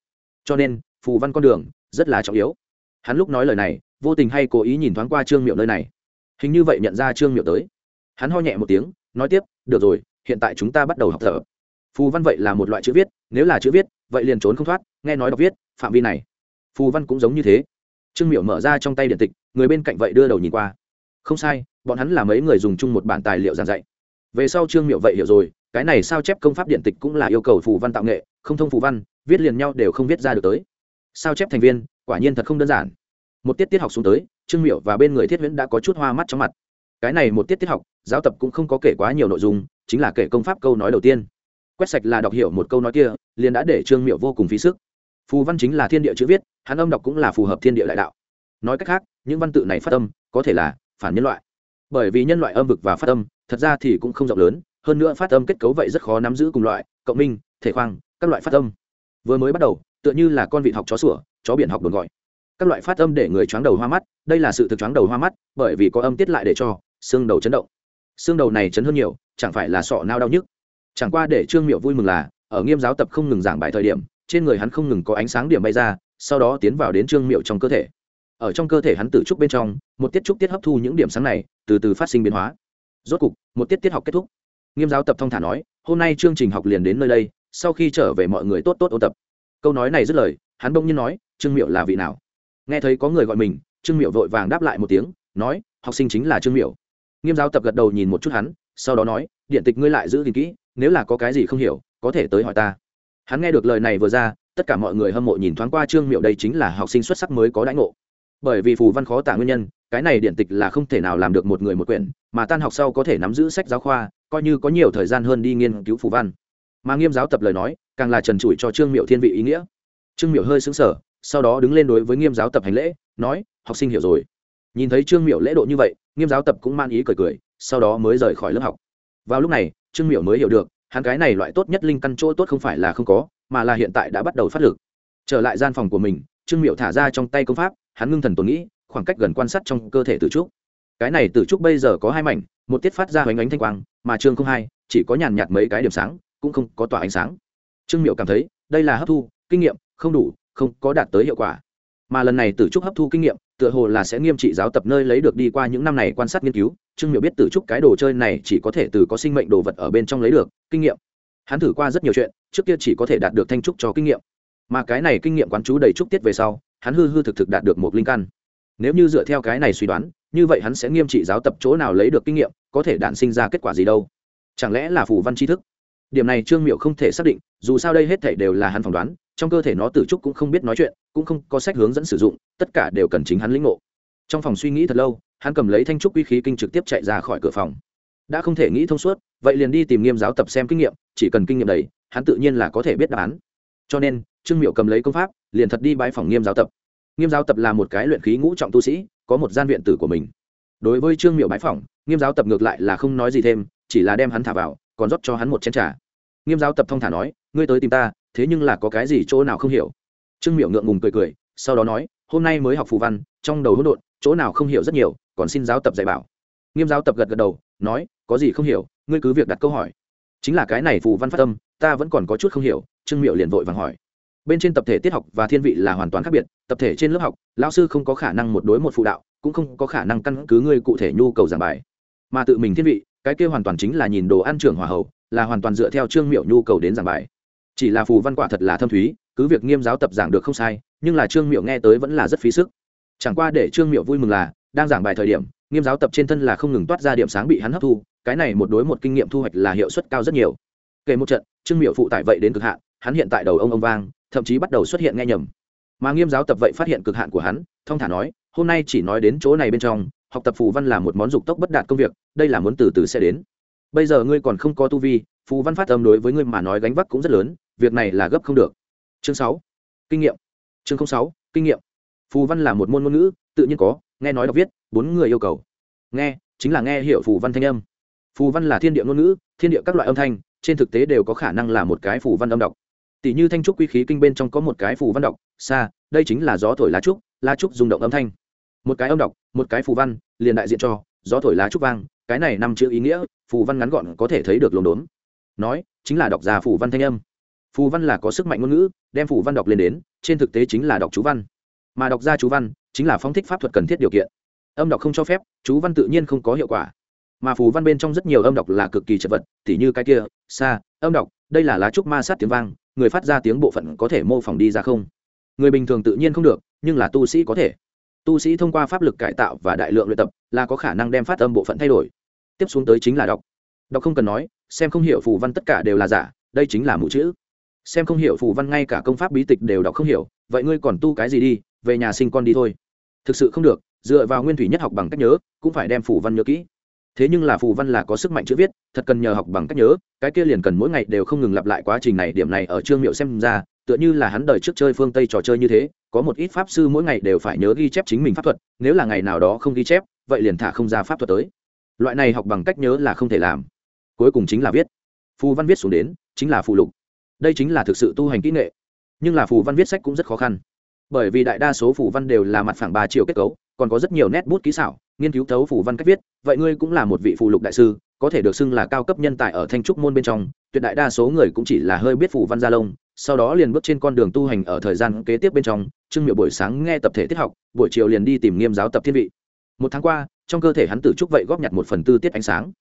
Cho nên, phù văn con đường rất là trọng yếu. Hắn lúc nói lời này, vô tình hay cố ý nhìn thoáng qua trương miệu nơi này. Hình như vậy nhận ra trương miệu tới. Hắn ho nhẹ một tiếng, nói tiếp, được rồi, hiện tại chúng ta bắt đầu học thở. Phù văn vậy là một loại chữ viết, nếu là chữ viết, vậy liền trốn không thoát, nghe nói đọc viết, phạm vi này. Phù văn cũng giống như thế. Trương miệu mở ra trong tay điện tịch, người bên cạnh vậy đưa đầu nhìn qua không sai, bọn hắn là mấy người dùng chung một bản tài liệu giảng dạy. Về sau trương miệu vậy hiểu rồi, cái này sao chép công pháp điện tịch cũng là yêu cầu phù văn tạo nghệ, không thông phù văn, viết liền nhau đều không viết ra được tới. Sao chép thành viên, quả nhiên thật không đơn giản. Một tiết tiết học xuống tới, trương miệu và bên người thiết huyễn đã có chút hoa mắt trong mặt. Cái này một tiết tiết học, giáo tập cũng không có kể quá nhiều nội dung, chính là kể công pháp câu nói đầu tiên. Quét sạch là đọc hiểu một câu nói kia, liền đã để trương miệu vô cùng phí sức. Phù văn chính là thiên địa chữ viết, hắn âm đọc cũng là phù hợp thiên địa đại đạo. Nói cách khác, những văn tự này phát âm, có thể là phản nhân loại. Bởi vì nhân loại âm vực và phát âm, thật ra thì cũng không rộng lớn, hơn nữa phát âm kết cấu vậy rất khó nắm giữ cùng loại, cộng minh, thể khoang, các loại phát âm. Vừa mới bắt đầu, tựa như là con vịt học chó sủa, chó biển học đồn gọi. Các loại phát âm để người choáng đầu hoa mắt, đây là sự thực choáng đầu hoa mắt, bởi vì có âm tiết lại để cho xương đầu chấn động. Xương đầu này chấn hơn nhiều, chẳng phải là sọ nao đau nhức. Chẳng qua để trương miệu vui mừng là, ở nghiêm giáo tập không ngừng giảng bài thời điểm, trên người hắn không ngừng có ánh sáng điểm bay ra, sau đó tiến vào đến trương miệu trong cơ thể ở trong cơ thể hắn tử trúc bên trong, một tiết trúc tiết hấp thu những điểm sáng này, từ từ phát sinh biến hóa. Rốt cục, một tiết tiết học kết thúc. Nghiêm giáo tập thông thả nói, hôm nay chương trình học liền đến nơi đây, sau khi trở về mọi người tốt tốt ôn tập. Câu nói này dứt lời, hắn bỗng nhiên nói, trương miệu là vị nào? Nghe thấy có người gọi mình, trương miệu vội vàng đáp lại một tiếng, nói, học sinh chính là trương miệu nghiêm giáo tập gật đầu nhìn một chút hắn, sau đó nói, điện tịch ngươi lại giữ gìn kỹ, nếu là có cái gì không hiểu, có thể tới hỏi ta. Hắn nghe được lời này vừa ra, tất cả mọi người hâm mộ nhìn thoáng qua trương miệu đây chính là học sinh xuất sắc mới có đãi ngộ bởi vì phù văn khó tả nguyên nhân, cái này điện tịch là không thể nào làm được một người một quyển, mà tan học sau có thể nắm giữ sách giáo khoa, coi như có nhiều thời gian hơn đi nghiên cứu phù văn. Mà nghiêm giáo tập lời nói, càng là trần trụi cho trương miệu thiên vị ý nghĩa. Trương miệu hơi xứng sở sau đó đứng lên đối với nghiêm giáo tập hành lễ, nói, học sinh hiểu rồi. Nhìn thấy trương miệu lễ độ như vậy, nghiêm giáo tập cũng man ý cười cười, sau đó mới rời khỏi lớp học. Vào lúc này, trương miệu mới hiểu được, hắn cái này loại tốt nhất linh căn chỗ tốt không phải là không có, mà là hiện tại đã bắt đầu phát lực. Trở lại gian phòng của mình, trương miệu thả ra trong tay công pháp hắn ngưng thần tồn nghĩ, khoảng cách gần quan sát trong cơ thể tử trúc. Cái này tử trúc bây giờ có hai mảnh, một tiết phát ra hoành ánh thanh quang, mà trương không hai, chỉ có nhàn nhạt mấy cái điểm sáng, cũng không có tỏa ánh sáng. Trương miệu cảm thấy, đây là hấp thu, kinh nghiệm, không đủ, không có đạt tới hiệu quả. Mà lần này tử trúc hấp thu kinh nghiệm, tựa hồ là sẽ nghiêm trị giáo tập nơi lấy được đi qua những năm này quan sát nghiên cứu. Trương miệu biết tử trúc cái đồ chơi này chỉ có thể từ có sinh mệnh đồ vật ở bên trong lấy được, kinh nghiệm. Hắn thử qua rất nhiều chuyện, trước kia chỉ có thể đạt được thanh trúc cho kinh nghiệm. Mà cái này kinh nghiệm quán chú đầy trúc tiết về sau hắn hư hư thực thực đạt được một linh căn. Nếu như dựa theo cái này suy đoán, như vậy hắn sẽ nghiêm trị giáo tập chỗ nào lấy được kinh nghiệm, có thể đạn sinh ra kết quả gì đâu? Chẳng lẽ là phù văn tri thức? Điểm này trương miệu không thể xác định, dù sao đây hết thể đều là hắn phỏng đoán, trong cơ thể nó tử trúc cũng không biết nói chuyện, cũng không có sách hướng dẫn sử dụng, tất cả đều cần chính hắn lĩnh ngộ. Trong phòng suy nghĩ thật lâu, hắn cầm lấy thanh trúc uy khí kinh trực tiếp chạy ra khỏi cửa phòng. Đã không thể nghĩ thông suốt, vậy liền đi tìm nghiêm giáo tập xem kinh nghiệm, chỉ cần kinh nghiệm đầy, hắn tự nhiên là có thể biết đáp án. Cho nên trương miệu cầm lấy công pháp, liền thật đi bãi phòng nghiêm giáo tập. Nghiêm giáo tập là một cái luyện khí ngũ trọng tu sĩ, có một gian viện tử của mình. Đối với trương miệu bãi phòng nghiêm giáo tập ngược lại là không nói gì thêm, chỉ là đem hắn thả vào, còn rót cho hắn một chén trà. Nghiêm giáo tập thong thả nói, ngươi tới tìm ta, thế nhưng là có cái gì chỗ nào không hiểu? Trương miệu ngượng ngùng cười cười, sau đó nói, hôm nay mới học phù văn, trong đầu hỗn độn, chỗ nào không hiểu rất nhiều, còn xin giáo tập dạy bảo. Nghiêm giáo tập gật gật đầu, nói, có gì không hiểu, ngươi cứ việc đặt câu hỏi. Chính là cái này phù văn phát tâm ta vẫn còn có chút không hiểu. Trương miệu liền vội vàng hỏi bên trên tập thể tiết học và thiên vị là hoàn toàn khác biệt, tập thể trên lớp học, lão sư không có khả năng một đối một phụ đạo, cũng không có khả năng căn cứ ngươi cụ thể nhu cầu giảng bài. Mà tự mình thiên vị, cái kia hoàn toàn chính là nhìn đồ ăn trưởng hòa hậu, là hoàn toàn dựa theo trương miệu nhu cầu đến giảng bài. Chỉ là phù văn quả thật là thâm thúy, cứ việc nghiêm giáo tập giảng được không sai, nhưng là trương miệu nghe tới vẫn là rất phí sức. Chẳng qua để trương miệu vui mừng là, đang giảng bài thời điểm, nghiêm giáo tập trên thân là không ngừng toát ra điểm sáng bị hắn hấp thu, cái này một đối một kinh nghiệm thu hoạch là hiệu suất cao rất nhiều. Kể một trận, trương miệu phụ tải vậy đến cực hạn hắn hiện tại đầu ông ông vang, thậm chí bắt đầu xuất hiện nghe nhầm. Mà nghiêm giáo tập vậy phát hiện cực hạn của hắn thông thả nói, hôm nay chỉ nói đến chỗ này bên trong, học tập phù văn là một món dục tốc bất đạt công việc, đây là muốn từ từ sẽ đến. Bây giờ ngươi còn không có tu vi, phù văn phát âm đối với ngươi mà nói gánh vác cũng rất lớn, việc này là gấp không được. Chương sáu. Kinh nghiệm. Chương sáu, kinh nghiệm. Phù văn là một môn ngôn ngữ, tự nhiên có, nghe nói đọc viết, bốn người yêu cầu. Nghe, chính là nghe hiểu phù văn thanh âm. Phù văn là thiên địa ngôn ngữ, thiên địa các loại âm thanh, trên thực tế đều có khả năng là một cái phù văn âm đọc tỷ như thanh trúc quy khí kinh bên trong có một cái phù văn đọc xa đây chính là gió thổi lá trúc lá trúc rung động âm thanh. Một cái âm đọc, một cái phù văn, liền đại diện cho, gió thổi lá trúc vang, cái này năm chữ ý nghĩa, phù văn ngắn gọn có thể thấy được lồn đốn nói, chính là đọc ra phù văn thanh âm. Phù văn là có sức mạnh ngôn ngữ, đem phù văn đọc lên đến, trên thực tế chính là đọc chú văn. Mà đọc ra chú văn, chính là phóng thích pháp thuật cần thiết điều kiện. Âm đọc không cho phép, chú văn tự nhiên không có hiệu quả. Mà phù văn bên trong rất nhiều âm đọc là cực kỳ chật vật, tỉ như cái kia xa âm đọc, đây là lá trúc ma sát tiếng vang người phát ra tiếng bộ phận có thể mô phỏng đi ra không? Người bình thường tự nhiên không được, nhưng là tu sĩ có thể. Tu sĩ thông qua pháp lực cải tạo và đại lượng luyện tập là có khả năng đem phát âm bộ phận thay đổi. Tiếp xuống tới chính là đọc. Đọc không cần nói, xem không hiểu phù văn tất cả đều là giả, đây chính là mũ chữ. Xem không hiểu phù văn ngay cả công pháp bí tịch đều đọc không hiểu, vậy ngươi còn tu cái gì đi, về nhà sinh con đi thôi. Thực sự không được, dựa vào nguyên thủy nhất học bằng cách nhớ, cũng phải đem phù văn nhớ kỹ thế nhưng là phù văn là có sức mạnh chữ viết, thật cần nhờ học bằng cách nhớ, cái kia liền cần mỗi ngày đều không ngừng lặp lại quá trình này, điểm này ở trương miệu xem ra, tựa như là hắn đời trước chơi phương tây trò chơi như thế, có một ít pháp sư mỗi ngày đều phải nhớ ghi chép chính mình pháp thuật, nếu là ngày nào đó không ghi chép, vậy liền thả không ra pháp thuật tới. Loại này học bằng cách nhớ là không thể làm. Cuối cùng chính là viết. Phù văn viết xuống đến, chính là phù lục. Đây chính là thực sự tu hành kỹ nghệ. Nhưng là phù văn viết sách cũng rất khó khăn. Bởi vì đại đa số phù văn đều là mặt phẳng ba chiều kết cấu, còn có rất nhiều nét bút kỹ xảo nghiên cứu thấu phủ văn cách viết, vậy ngươi cũng là một vị phù lục đại sư, có thể được xưng là cao cấp nhân tài ở thanh trúc môn bên trong, tuyệt đại đa số người cũng chỉ là hơi biết phủ văn gia lông, sau đó liền bước trên con đường tu hành ở thời gian kế tiếp bên trong, trương miệu buổi sáng nghe tập thể tiết học, buổi chiều liền đi tìm nghiêm giáo tập thiên vị. Một tháng qua, trong cơ thể hắn tử trúc vậy góp nhặt một phần tư tiết ánh sáng.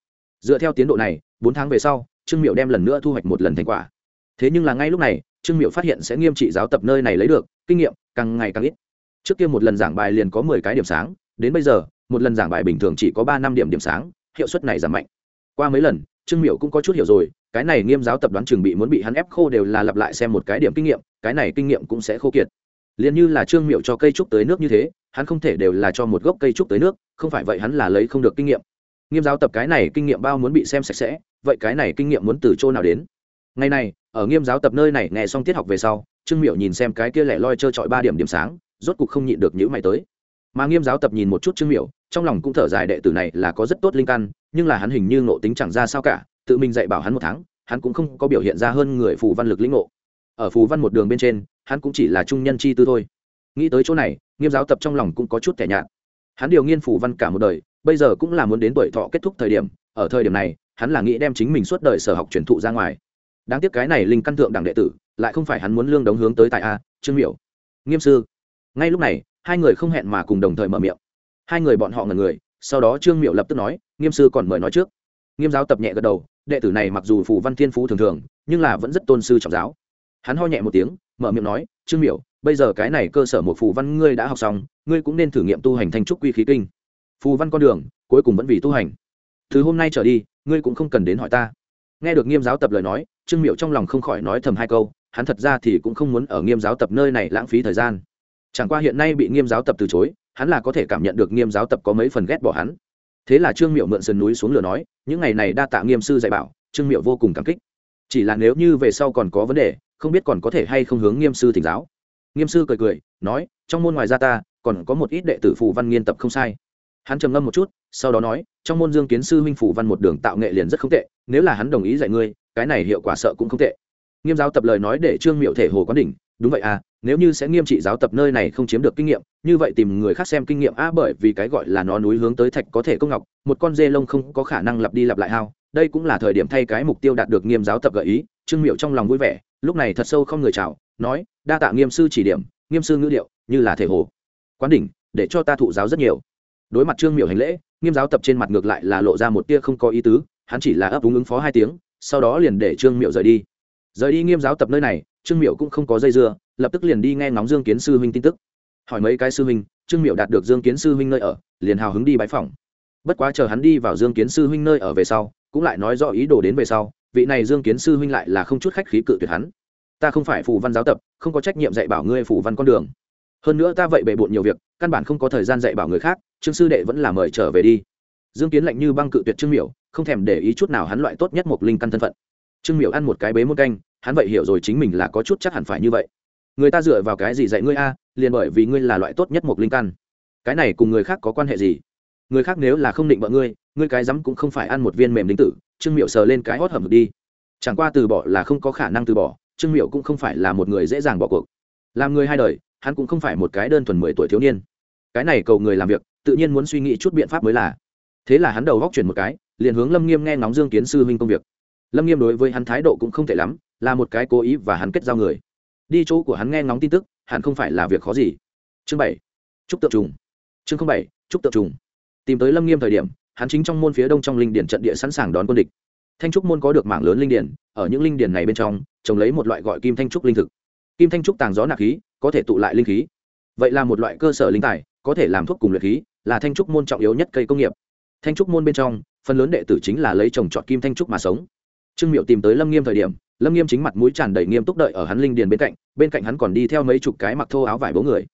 Dựa theo tiến độ này, bốn tháng về sau, trương miệu đem lần nữa thu hoạch một lần thành quả. Thế nhưng là ngay lúc này, trương miệu phát hiện sẽ nghiêm trị giáo tập nơi này lấy được, kinh nghiệm càng ngày càng ít. Trước kia một lần giảng bài liền có mười cái điểm sáng, đến bây giờ một lần giảng bài bình thường chỉ có ba năm điểm điểm sáng, hiệu suất này giảm mạnh. Qua mấy lần, trương miệu cũng có chút hiểu rồi, cái này nghiêm giáo tập đoán trường bị muốn bị hắn ép khô đều là lặp lại xem một cái điểm kinh nghiệm, cái này kinh nghiệm cũng sẽ khô kiệt. Liền như là trương miệu cho cây trúc tới nước như thế, hắn không thể đều là cho một gốc cây trúc tới nước, không phải vậy hắn là lấy không được kinh nghiệm. Nghiêm giáo tập cái này kinh nghiệm bao muốn bị xem sạch sẽ, vậy cái này kinh nghiệm muốn từ chỗ nào đến? Ngày này, ở nghiêm giáo tập nơi này nghe xong tiết học về sau, trương miệu nhìn xem cái kia lẻ loi trơ trọi ba điểm điểm sáng, rốt cục không nhịn được nhíu mày tới. Mà nghiêm giáo tập nhìn một chút trương miệu trong lòng cũng thở dài đệ tử này là có rất tốt linh căn, nhưng là hắn hình như ngộ tính chẳng ra sao cả, tự mình dạy bảo hắn một tháng, hắn cũng không có biểu hiện ra hơn người phù văn lực lĩnh ngộ. Ở phù văn một đường bên trên, hắn cũng chỉ là trung nhân chi tư thôi. Nghĩ tới chỗ này, nghiêm giáo tập trong lòng cũng có chút kẻ nhạt. Hắn điều nghiên phù văn cả một đời, bây giờ cũng là muốn đến tuổi thọ kết thúc thời điểm, ở thời điểm này, hắn là nghĩ đem chính mình suốt đời sở học truyền thụ ra ngoài. Đáng tiếc cái này linh căn thượng đẳng đệ tử, lại không phải hắn muốn lương đóng hướng tới tại a, trương miểu. Nghiêm sư, ngay lúc này, hai người không hẹn mà cùng đồng thời mở miệng hai người bọn họ ngần người, sau đó trương miệu lập tức nói, nghiêm sư còn mời nói trước. Nghiêm giáo tập nhẹ gật đầu, đệ tử này mặc dù phù văn thiên phú thường thường, nhưng là vẫn rất tôn sư trọng giáo. Hắn ho nhẹ một tiếng, mở miệng nói, trương miệu bây giờ cái này cơ sở một phù văn ngươi đã học xong, ngươi cũng nên thử nghiệm tu hành thanh trúc quy khí kinh. Phù văn con đường, cuối cùng vẫn vì tu hành. Từ hôm nay trở đi, ngươi cũng không cần đến hỏi ta. Nghe được nghiêm giáo tập lời nói, trương miệu trong lòng không khỏi nói thầm hai câu, hắn thật ra thì cũng không muốn ở nghiêm giáo tập nơi này lãng phí thời gian. Chẳng qua hiện nay bị nghiêm giáo tập từ chối hắn là có thể cảm nhận được nghiêm giáo tập có mấy phần ghét bỏ hắn. Thế là trương miệu mượn sườn núi xuống lửa nói, những ngày này đa tạ nghiêm sư dạy bảo, trương miệu vô cùng cảm kích. Chỉ là nếu như về sau còn có vấn đề, không biết còn có thể hay không hướng nghiêm sư thỉnh giáo. Nghiêm sư cười cười, nói, trong môn ngoài ra ta, còn có một ít đệ tử phù văn nghiên tập không sai. Hắn trầm ngâm một chút, sau đó nói, trong môn dương kiến sư huynh phủ văn một đường tạo nghệ liền rất không tệ, nếu là hắn đồng ý dạy ngươi, cái này hiệu quả sợ cũng không tệ. Nghiêm giáo tập lời nói để trương miệu thể hồ quán đỉnh đúng vậy à nếu như sẽ nghiêm trị giáo tập nơi này không chiếm được kinh nghiệm, như vậy tìm người khác xem kinh nghiệm a bởi vì cái gọi là nó núi hướng tới thạch có thể công ngọc, một con dê lông không có khả năng lặp đi lặp lại hao. Đây cũng là thời điểm thay cái mục tiêu đạt được nghiêm giáo tập gợi ý, trương miệu trong lòng vui vẻ, lúc này thật sâu không người chào, nói, đa tạ nghiêm sư chỉ điểm, nghiêm sư ngữ điệu, như là thể hồ. Quán đỉnh, để cho ta thụ giáo rất nhiều. Đối mặt trương miệu hành lễ, nghiêm giáo tập trên mặt ngược lại là lộ ra một tia không có ý tứ, hắn chỉ là ấp úng ứng phó hai tiếng, sau đó liền để trương miệu rời đi rời đi nghiêm giáo tập nơi này, trương miệu cũng không có dây dưa, lập tức liền đi nghe ngóng dương kiến sư huynh tin tức. Hỏi mấy cái sư huynh, trương miệu đạt được dương kiến sư huynh nơi ở, liền hào hứng đi bãi phòng bất quá chờ hắn đi vào dương kiến sư huynh nơi ở về sau, cũng lại nói rõ ý đồ đến về sau, vị này dương kiến sư huynh lại là không chút khách khí cự tuyệt hắn. Ta không phải phù văn giáo tập, không có trách nhiệm dạy bảo ngươi phù văn con đường. Hơn nữa ta vậy bề bộn nhiều việc, căn bản không có thời gian dạy bảo người khác, trương sư đệ vẫn là mời trở về đi. Dương kiến lạnh như băng cự tuyệt trương miểu, không thèm để ý chút nào hắn loại tốt nhất một linh căn thân phận trương miểu ăn một cái bế một canh, hắn vậy hiểu rồi chính mình là có chút chắc hẳn phải như vậy. Người ta dựa vào cái gì dạy ngươi a, liền bởi vì ngươi là loại tốt nhất một linh căn. Cái này cùng người khác có quan hệ gì? Người khác nếu là không định vợ ngươi ngươi cái rắm cũng không phải ăn một viên mềm đính tử, trương miệu sờ lên cái hót hầm đi. Chẳng qua từ bỏ là không có khả năng từ bỏ, trương miệu cũng không phải là một người dễ dàng bỏ cuộc. Làm người hai đời, hắn cũng không phải một cái đơn thuần mười tuổi thiếu niên. Cái này cầu người làm việc, tự nhiên muốn suy nghĩ chút biện pháp mới là. Thế là hắn đầu góc chuyển một cái, liền hướng lâm nghiêm nghe ngóng dương kiến sư huynh công việc lâm nghiêm đối với hắn thái độ cũng không tệ lắm, là một cái cố ý và hắn kết giao người. Đi chỗ của hắn nghe ngóng tin tức, hẳn không phải là việc khó gì. Chương bảy trúc tượng trùng. Chương bảy trúc tượng trùng. Tìm tới lâm nghiêm thời điểm, hắn chính trong môn phía đông trong linh điển trận địa sẵn sàng đón quân địch. Thanh trúc môn có được mảng lớn linh điển, ở những linh điển này bên trong, trồng lấy một loại gọi kim thanh trúc linh thực. Kim thanh trúc tàng gió nạp khí, có thể tụ lại linh khí. Vậy là một loại cơ sở linh tài, có thể làm thuốc cùng luyện khí, là thanh trúc môn trọng yếu nhất cây công nghiệp. Thanh trúc môn bên trong, phần lớn đệ tử chính là lấy trồng trọt kim thanh trúc mà sống trương miệu tìm tới lâm nghiêm thời điểm, lâm nghiêm chính mặt mũi tràn đầy nghiêm túc đợi ở hắn linh điền bên cạnh bên cạnh hắn còn đi theo mấy chục cái mặc thô áo vải bố người.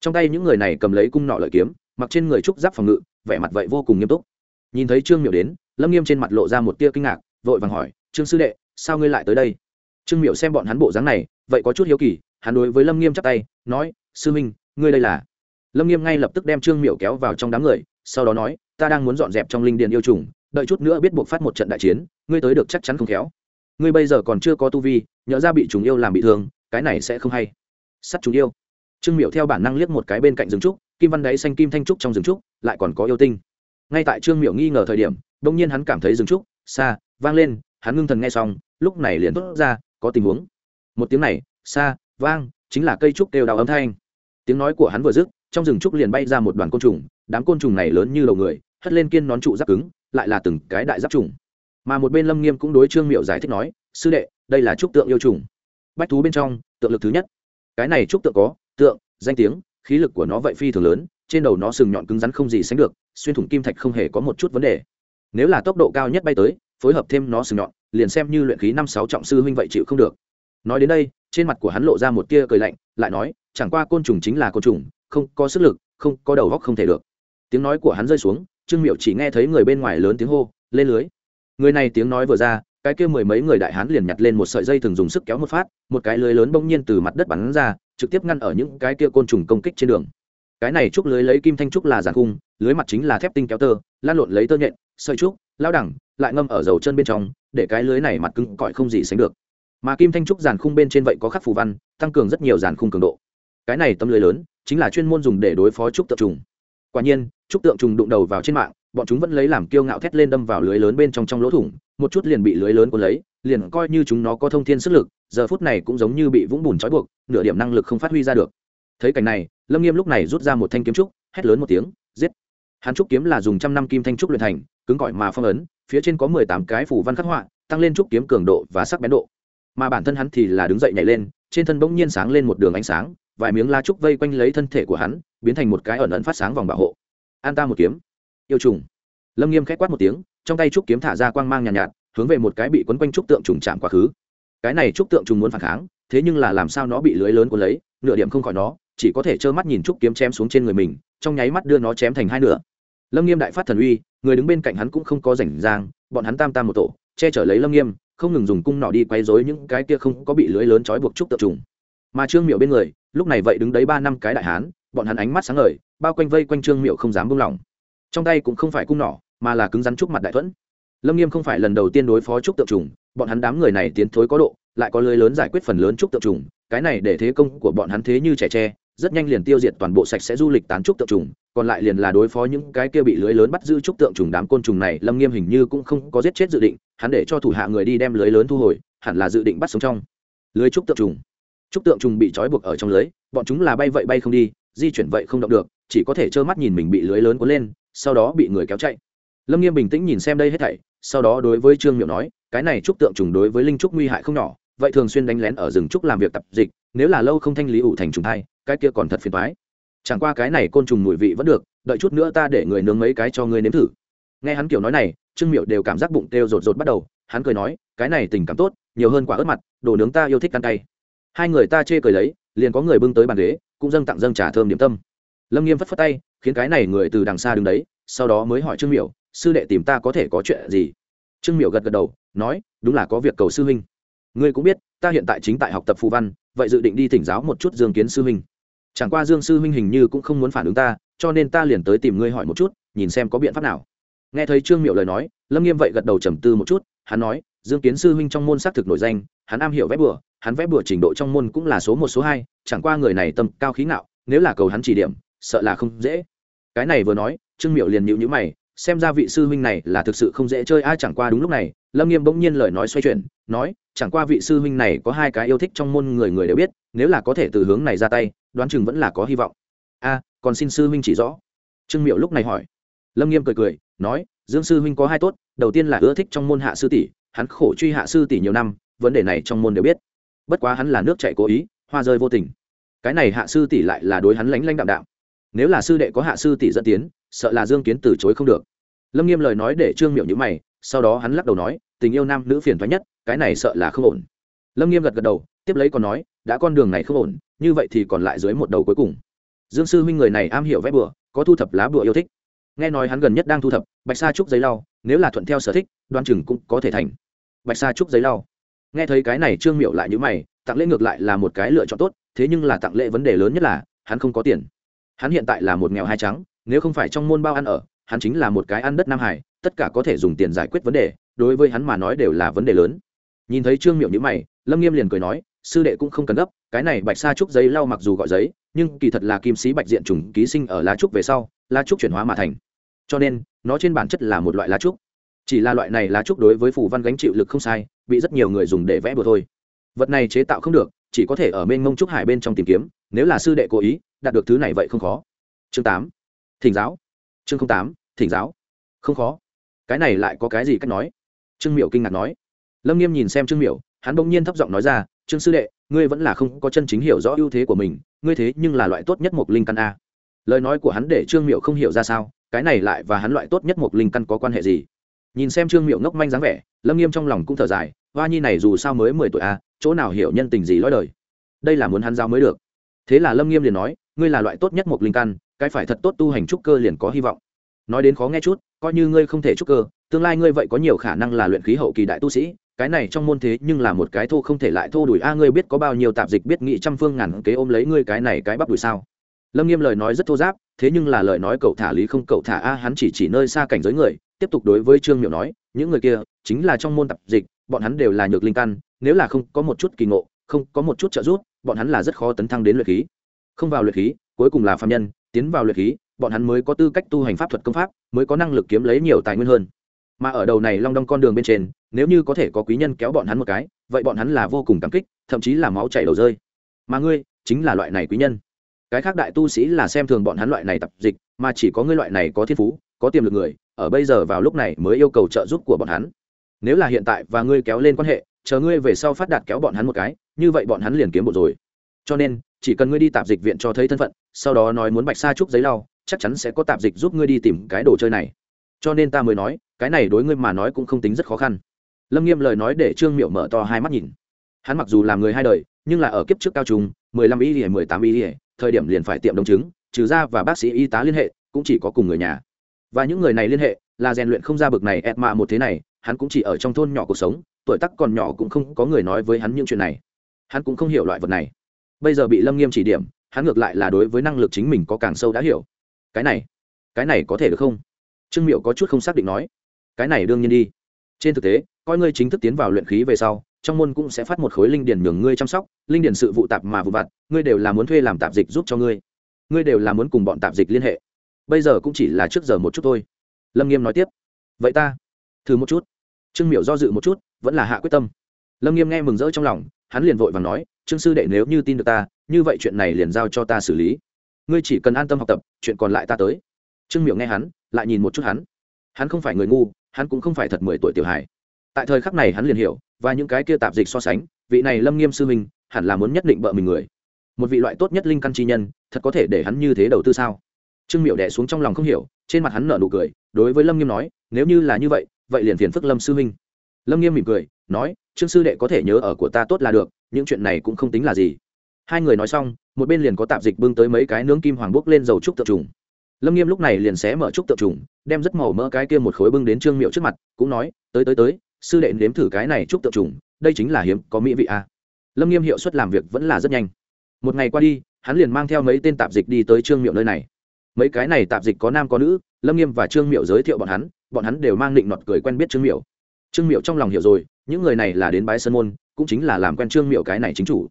Trong tay những người này cầm lấy cung nọ lợi kiếm, mặc trên người trúc giáp phòng ngự, vẻ mặt vậy vô cùng nghiêm túc. Nhìn thấy trương miệu đến, lâm nghiêm trên mặt lộ ra một tia kinh ngạc, vội vàng hỏi, trương sư đệ, sao ngươi lại tới đây? Trương miệu xem bọn hắn bộ dáng này, vậy có chút hiếu kỳ, hắn đối với lâm nghiêm chắp tay, nói, sư minh, ngươi đây là? Lâm nghiêm ngay lập tức đem trương miệu kéo vào trong đám người, sau đó nói, ta đang muốn dọn dẹp trong linh điền yêu trùng, đợi chút nữa biết buộc phát một trận đại chiến ngươi tới được chắc chắn không khéo. Ngươi bây giờ còn chưa có tu vi, nhỡ ra bị chúng yêu làm bị thương, cái này sẽ không hay. Sắt chúng yêu. Trương miệu theo bản năng liếc một cái bên cạnh rừng trúc, kim văn đáy xanh kim thanh trúc trong rừng trúc, lại còn có yêu tinh. Ngay tại trương miệu nghi ngờ thời điểm đông nhiên hắn cảm thấy rừng trúc xa, vang lên, hắn ngưng thần nghe xong, lúc này liền thốt ra, có tình huống. Một tiếng này, xa, vang, chính là cây trúc đều đào âm thanh. Tiếng nói của hắn vừa dứt, trong rừng trúc liền bay ra một đoàn côn trùng, đám côn trùng này lớn như đầu người, hất lên kiên nón trụ giáp cứng, lại là từng cái đại giáp trùng mà một bên lâm nghiêm cũng đối trương miệu giải thích nói, sư đệ, đây là trúc tượng yêu trùng. Bách thú bên trong, tượng lực thứ nhất. Cái này trúc tượng có, tượng, danh tiếng, khí lực của nó vậy phi thường lớn, trên đầu nó sừng nhọn cứng rắn không gì sánh được, xuyên thủng kim thạch không hề có một chút vấn đề. Nếu là tốc độ cao nhất bay tới, phối hợp thêm nó sừng nhọn, liền xem như luyện khí năm sáu trọng sư huynh vậy chịu không được. Nói đến đây, trên mặt của hắn lộ ra một tia cười lạnh, lại nói, chẳng qua côn trùng chính là côn trùng, không có sức lực, không có đầu góc không thể được. Tiếng nói của hắn rơi xuống, trương miệu chỉ nghe thấy người bên ngoài lớn tiếng hô, lên lưới người này tiếng nói vừa ra, cái kia mười mấy người đại hán liền nhặt lên một sợi dây thường dùng sức kéo một phát, một cái lưới lớn bỗng nhiên từ mặt đất bắn ra, trực tiếp ngăn ở những cái kia côn trùng công kích trên đường. Cái này trúc lưới lấy kim thanh trúc là giàn khung, lưới mặt chính là thép tinh kéo tơ, lan lộn lấy tơ nhện, sợi trúc, lao đẳng, lại ngâm ở dầu chân bên trong, để cái lưới này mặt cứng cỏi không gì sánh được. Mà kim thanh trúc giàn khung bên trên vậy có khắc phù văn, tăng cường rất nhiều giàn khung cường độ. Cái này tấm lưới lớn, chính là chuyên môn dùng để đối phó trúc tượng trùng. Quả nhiên, trúc tượng trùng đụng đầu vào trên mạng bọn chúng vẫn lấy làm kiêu ngạo thét lên đâm vào lưới lớn bên trong trong lỗ thủng, một chút liền bị lưới lớn cuốn lấy, liền coi như chúng nó có thông thiên sức lực, giờ phút này cũng giống như bị vũng bùn trói buộc, nửa điểm năng lực không phát huy ra được. Thấy cảnh này, lâm nghiêm lúc này rút ra một thanh kiếm trúc, hét lớn một tiếng, giết. Hắn trúc kiếm là dùng trăm năm kim thanh trúc luyện thành, cứng cỏi mà phong ấn, phía trên có mười tám cái phủ văn khắc họa, tăng lên trúc kiếm cường độ và sắc bén độ. Mà bản thân hắn thì là đứng dậy nhảy lên, trên thân bỗng nhiên sáng lên một đường ánh sáng, vài miếng la trúc vây quanh lấy thân thể của hắn, biến thành một cái ẩn ẩn phát sáng vòng bảo hộ. An ta một kiếm yêu trùng. Lâm nghiêm khét quát một tiếng trong tay trúc kiếm thả ra quang mang nhàn nhạt, nhạt hướng về một cái bị quấn quanh trúc tượng trùng chạm quá khứ. Cái này trúc tượng trùng muốn phản kháng thế nhưng là làm sao nó bị lưới lớn cuốn lấy nửa điểm không khỏi nó chỉ có thể trơ mắt nhìn trúc kiếm chém xuống trên người mình trong nháy mắt đưa nó chém thành hai nửa. Lâm nghiêm đại phát thần uy người đứng bên cạnh hắn cũng không có rảnh rang bọn hắn tam tam một tổ che chở lấy lâm nghiêm không ngừng dùng cung nỏ đi quay dối những cái kia không có bị lưới lớn trói buộc trúc tượng trùng. Mà trương miệu bên người lúc này vậy đứng đấy ba năm cái đại hán bọn hắn ánh mắt sáng ngời bao quanh vây quanh trương miệu không dám buông lỏng trong tay cũng không phải cung nỏ, mà là cứng rắn trúc mặt đại thuẫn. Lâm nghiêm không phải lần đầu tiên đối phó trúc tượng trùng, bọn hắn đám người này tiến thối có độ, lại có lưới lớn giải quyết phần lớn trúc tượng trùng, cái này để thế công của bọn hắn thế như trẻ tre, rất nhanh liền tiêu diệt toàn bộ sạch sẽ du lịch tán trúc tượng trùng, còn lại liền là đối phó những cái kia bị lưới lớn bắt giữ trúc tượng trùng đám côn trùng này, lâm nghiêm hình như cũng không có giết chết dự định, hắn để cho thủ hạ người đi đem lưới lớn thu hồi, hẳn là dự định bắt sống trong lưới trúc tượng trùng. Trúc tượng trùng bị trói buộc ở trong lưới, bọn chúng là bay vậy bay không đi, di chuyển vậy không động được, chỉ có thể trơ mắt nhìn mình bị lưới lớn cuốn lên sau đó bị người kéo chạy. Lâm nghiêm bình tĩnh nhìn xem đây hết thảy, sau đó đối với trương miệu nói, cái này trúc tượng trùng đối với linh trúc nguy hại không nhỏ, vậy thường xuyên đánh lén ở rừng trúc làm việc tập dịch, nếu là lâu không thanh lý ủ thành trùng thai, cái kia còn thật phiền thoái chẳng qua cái này côn trùng mùi vị vẫn được, đợi chút nữa ta để người nướng mấy cái cho ngươi nếm thử. Nghe hắn kiểu nói này, trương miệu đều cảm giác bụng têu rột rột bắt đầu, hắn cười nói, cái này tình cảm tốt, nhiều hơn quả ớt mặt, đồ nướng ta yêu thích ăn cay. Hai người ta chê cười lấy, liền có người bưng tới bàn ghế, cũng dâng tặng dâng trà thơm điểm tâm. Lâm nghiêm phất phất tay khiến cái này người từ đằng xa đứng đấy, sau đó mới hỏi trương miểu, sư đệ tìm ta có thể có chuyện gì? Trương miểu gật gật đầu, nói, đúng là có việc cầu sư huynh. Ngươi cũng biết, ta hiện tại chính tại học tập phù văn, vậy dự định đi thỉnh giáo một chút dương kiến sư huynh. Chẳng qua dương sư huynh hình như cũng không muốn phản ứng ta, cho nên ta liền tới tìm ngươi hỏi một chút, nhìn xem có biện pháp nào. Nghe thấy trương miệu lời nói, lâm nghiêm vậy gật đầu trầm tư một chút, hắn nói, dương kiến sư huynh trong môn xác thực nổi danh, hắn am hiểu vẽ bừa hắn vẽ bừa trình độ trong môn cũng là số một, số hai, chẳng qua người này tâm cao khí ngạo, nếu là cầu hắn chỉ điểm, sợ là không dễ cái này vừa nói, trương miệu liền nhịu nhữ mày, xem ra vị sư huynh này là thực sự không dễ chơi. Ai chẳng qua đúng lúc này, lâm nghiêm bỗng nhiên lời nói xoay chuyển, nói, chẳng qua vị sư huynh này có hai cái yêu thích trong môn người người đều biết, nếu là có thể từ hướng này ra tay, đoán chừng vẫn là có hy vọng. A, còn xin sư huynh chỉ rõ. Trương miệu lúc này hỏi. Lâm nghiêm cười cười, nói, dương sư huynh có hai tốt, đầu tiên là ưa thích trong môn hạ sư tỷ, hắn khổ truy hạ sư tỷ nhiều năm, vấn đề này trong môn đều biết. Bất quá hắn là nước chạy cố ý, hoa rơi vô tình. Cái này hạ sư tỷ lại là đối hắn lánh lánh đạm đạm nếu là sư đệ có hạ sư tỷ dẫn tiến, sợ là dương kiến từ chối không được. Lâm nghiêm lời nói để trương miệu nhữ mày, sau đó hắn lắc đầu nói, tình yêu nam nữ phiền thoái nhất, cái này sợ là không ổn. Lâm nghiêm gật gật đầu, tiếp lấy còn nói, đã con đường này không ổn, như vậy thì còn lại dưới một đầu cuối cùng. Dương sư huynh người này am hiểu vẽ bừa, có thu thập lá bừa yêu thích. Nghe nói hắn gần nhất đang thu thập, bạch sa trúc giấy lau, nếu là thuận theo sở thích, đoan chừng cũng có thể thành. Bạch sa trúc giấy lau. Nghe thấy cái này trương miệu lại nhữ mày, tặng lễ ngược lại là một cái lựa chọn tốt, thế nhưng là tặng lễ vấn đề lớn nhất là, hắn không có tiền hắn hiện tại là một nghèo hai trắng, nếu không phải trong môn bao ăn ở, hắn chính là một cái ăn đất nam hải, tất cả có thể dùng tiền giải quyết vấn đề, đối với hắn mà nói đều là vấn đề lớn. Nhìn thấy trương miệu nhữ mày, lâm nghiêm liền cười nói, sư đệ cũng không cần gấp, cái này bạch sa trúc giấy lau mặc dù gọi giấy, nhưng kỳ thật là kim sĩ bạch diện trùng ký sinh ở lá trúc về sau, lá trúc chuyển hóa mà thành. Cho nên, nó trên bản chất là một loại lá trúc. Chỉ là loại này lá trúc đối với phù văn gánh chịu lực không sai, bị rất nhiều người dùng để vẽ bừa thôi. Vật này chế tạo không được, chỉ có thể ở bên ngông trúc hải bên trong tìm kiếm nếu là sư đệ cố ý, đạt được thứ này vậy không khó. Chương tám. Thỉnh giáo. Chương tám. Thỉnh giáo. Không khó. Cái này lại có cái gì cách nói? Trương miểu kinh ngạc nói. Lâm nghiêm nhìn xem trương miểu, hắn bỗng nhiên thấp giọng nói ra, trương sư đệ, ngươi vẫn là không có chân chính hiểu rõ ưu thế của mình, ngươi thế nhưng là loại tốt nhất một linh căn a. Lời nói của hắn để trương miệu không hiểu ra sao, cái này lại và hắn loại tốt nhất một linh căn có quan hệ gì? Nhìn xem trương miệu ngốc manh dáng vẻ, lâm nghiêm trong lòng cũng thở dài, hoa nhi này dù sao mới mười tuổi a, chỗ nào hiểu nhân tình gì lõi đời? Đây là muốn hắn giao mới được thế là lâm nghiêm liền nói, ngươi là loại tốt nhất một linh căn, cái phải thật tốt tu hành trúc cơ liền có hy vọng. Nói đến khó nghe chút, coi như ngươi không thể trúc cơ, tương lai ngươi vậy có nhiều khả năng là luyện khí hậu kỳ đại tu sĩ, cái này trong môn thế nhưng là một cái thô không thể lại thô đuổi. A, ngươi biết có bao nhiêu tạp dịch biết nghị trăm phương ngàn kế ôm lấy ngươi cái này cái bắp đuổi sao? Lâm nghiêm lời nói rất thô giáp, thế nhưng là lời nói cậu thả lý không cậu thả. A, hắn chỉ chỉ nơi xa cảnh giới người, tiếp tục đối với trương miệu nói, những người kia chính là trong môn tạp dịch, bọn hắn đều là nhược linh căn, nếu là không có một chút kỳ ngộ, không có một chút trợ giúp bọn hắn là rất khó tấn thăng đến luyện khí. Không vào luyện khí, cuối cùng là phạm nhân, tiến vào luyện khí, bọn hắn mới có tư cách tu hành pháp thuật công pháp, mới có năng lực kiếm lấy nhiều tài nguyên hơn. Mà ở đầu này long đong con đường bên trên, nếu như có thể có quý nhân kéo bọn hắn một cái, vậy bọn hắn là vô cùng cảm kích, thậm chí là máu chảy đầu rơi. Mà ngươi, chính là loại này quý nhân. Cái khác đại tu sĩ là xem thường bọn hắn loại này tập dịch, mà chỉ có ngươi loại này có thiên phú, có tiềm lực người, ở bây giờ vào lúc này mới yêu cầu trợ giúp của bọn hắn nếu là hiện tại và ngươi kéo lên quan hệ, chờ ngươi về sau phát đạt kéo bọn hắn một cái, như vậy bọn hắn liền kiếm bộ rồi. Cho nên, chỉ cần ngươi đi tạp dịch viện cho thấy thân phận, sau đó nói muốn bạch sa trúc giấy lau, chắc chắn sẽ có tạp dịch giúp ngươi đi tìm cái đồ chơi này. Cho nên ta mới nói, cái này đối ngươi mà nói cũng không tính rất khó khăn. Lâm nghiêm lời nói để trương miệu mở to hai mắt nhìn. Hắn mặc dù là người hai đời, nhưng là ở kiếp trước cao trung, mười lăm y ỉa mười tám y ỉa thời điểm liền phải tiệm đồng chứng, trừ ra và bác sĩ y tá liên hệ, cũng chỉ có cùng người nhà. Và những người này liên hệ, là rèn luyện không ra bực này, ẹt mạ một thế này hắn cũng chỉ ở trong thôn nhỏ cuộc sống, tuổi tắc còn nhỏ cũng không có người nói với hắn những chuyện này. Hắn cũng không hiểu loại vật này. Bây giờ bị lâm nghiêm chỉ điểm, hắn ngược lại là đối với năng lực chính mình có càng sâu đã hiểu. Cái này cái này có thể được không? Trương miệu có chút không xác định nói. Cái này đương nhiên đi. Trên thực tế, coi ngươi chính thức tiến vào luyện khí về sau, trong môn cũng sẽ phát một khối linh điển nhường ngươi chăm sóc, linh điển sự vụ tạp mà vụ vặt, ngươi đều là muốn thuê làm tạp dịch giúp cho ngươi. Ngươi đều là muốn cùng bọn tạp dịch liên hệ. Bây giờ cũng chỉ là trước giờ một chút thôi. Lâm nghiêm nói tiếp. Vậy ta, thử một chút trương miểu do dự một chút, vẫn là hạ quyết tâm. Lâm nghiêm nghe mừng rỡ trong lòng, hắn liền vội và nói, trương sư đệ nếu như tin được ta, như vậy chuyện này liền giao cho ta xử lý. Ngươi chỉ cần an tâm học tập, chuyện còn lại ta tới. Trương miểu nghe hắn, lại nhìn một chút hắn. Hắn không phải người ngu, hắn cũng không phải thật mười tuổi tiểu hài. Tại thời khắc này hắn liền hiểu, và những cái kia tạp dịch so sánh, vị này lâm nghiêm sư minh hẳn là muốn nhất định bợ mình người. Một vị loại tốt nhất linh căn chi nhân, thật có thể để hắn như thế đầu tư sao? Trương miệu đẻ xuống trong lòng không hiểu, trên mặt hắn nở nụ cười, đối với lâm nghiêm nói, nếu như là như vậy vậy liền phiền phức lâm sư minh. Lâm nghiêm mỉm cười, nói, trương sư đệ có thể nhớ ở của ta tốt là được, những chuyện này cũng không tính là gì. Hai người nói xong, một bên liền có tạp dịch bưng tới mấy cái nướng kim hoàng bốc lên dầu trúc tượng trùng. Lâm nghiêm lúc này liền xé mở trúc tượng trùng, đem rất màu mỡ cái kia một khối bưng đến trương miệu trước mặt, cũng nói, tới tới tới, sư đệ nếm thử cái này trúc tượng trùng, đây chính là hiếm, có mỹ vị a lâm nghiêm hiệu suất làm việc vẫn là rất nhanh. Một ngày qua đi, hắn liền mang theo mấy tên tạp dịch đi tới trương miệu nơi này. Mấy cái này tạp dịch có nam có nữ, lâm nghiêm và trương miệu giới thiệu bọn hắn bọn hắn đều mang định nọt cười quen biết trương miệu trương miệu trong lòng hiểu rồi, những người này là đến bái sơn môn, cũng chính là làm quen trương miệu cái này chính chủ.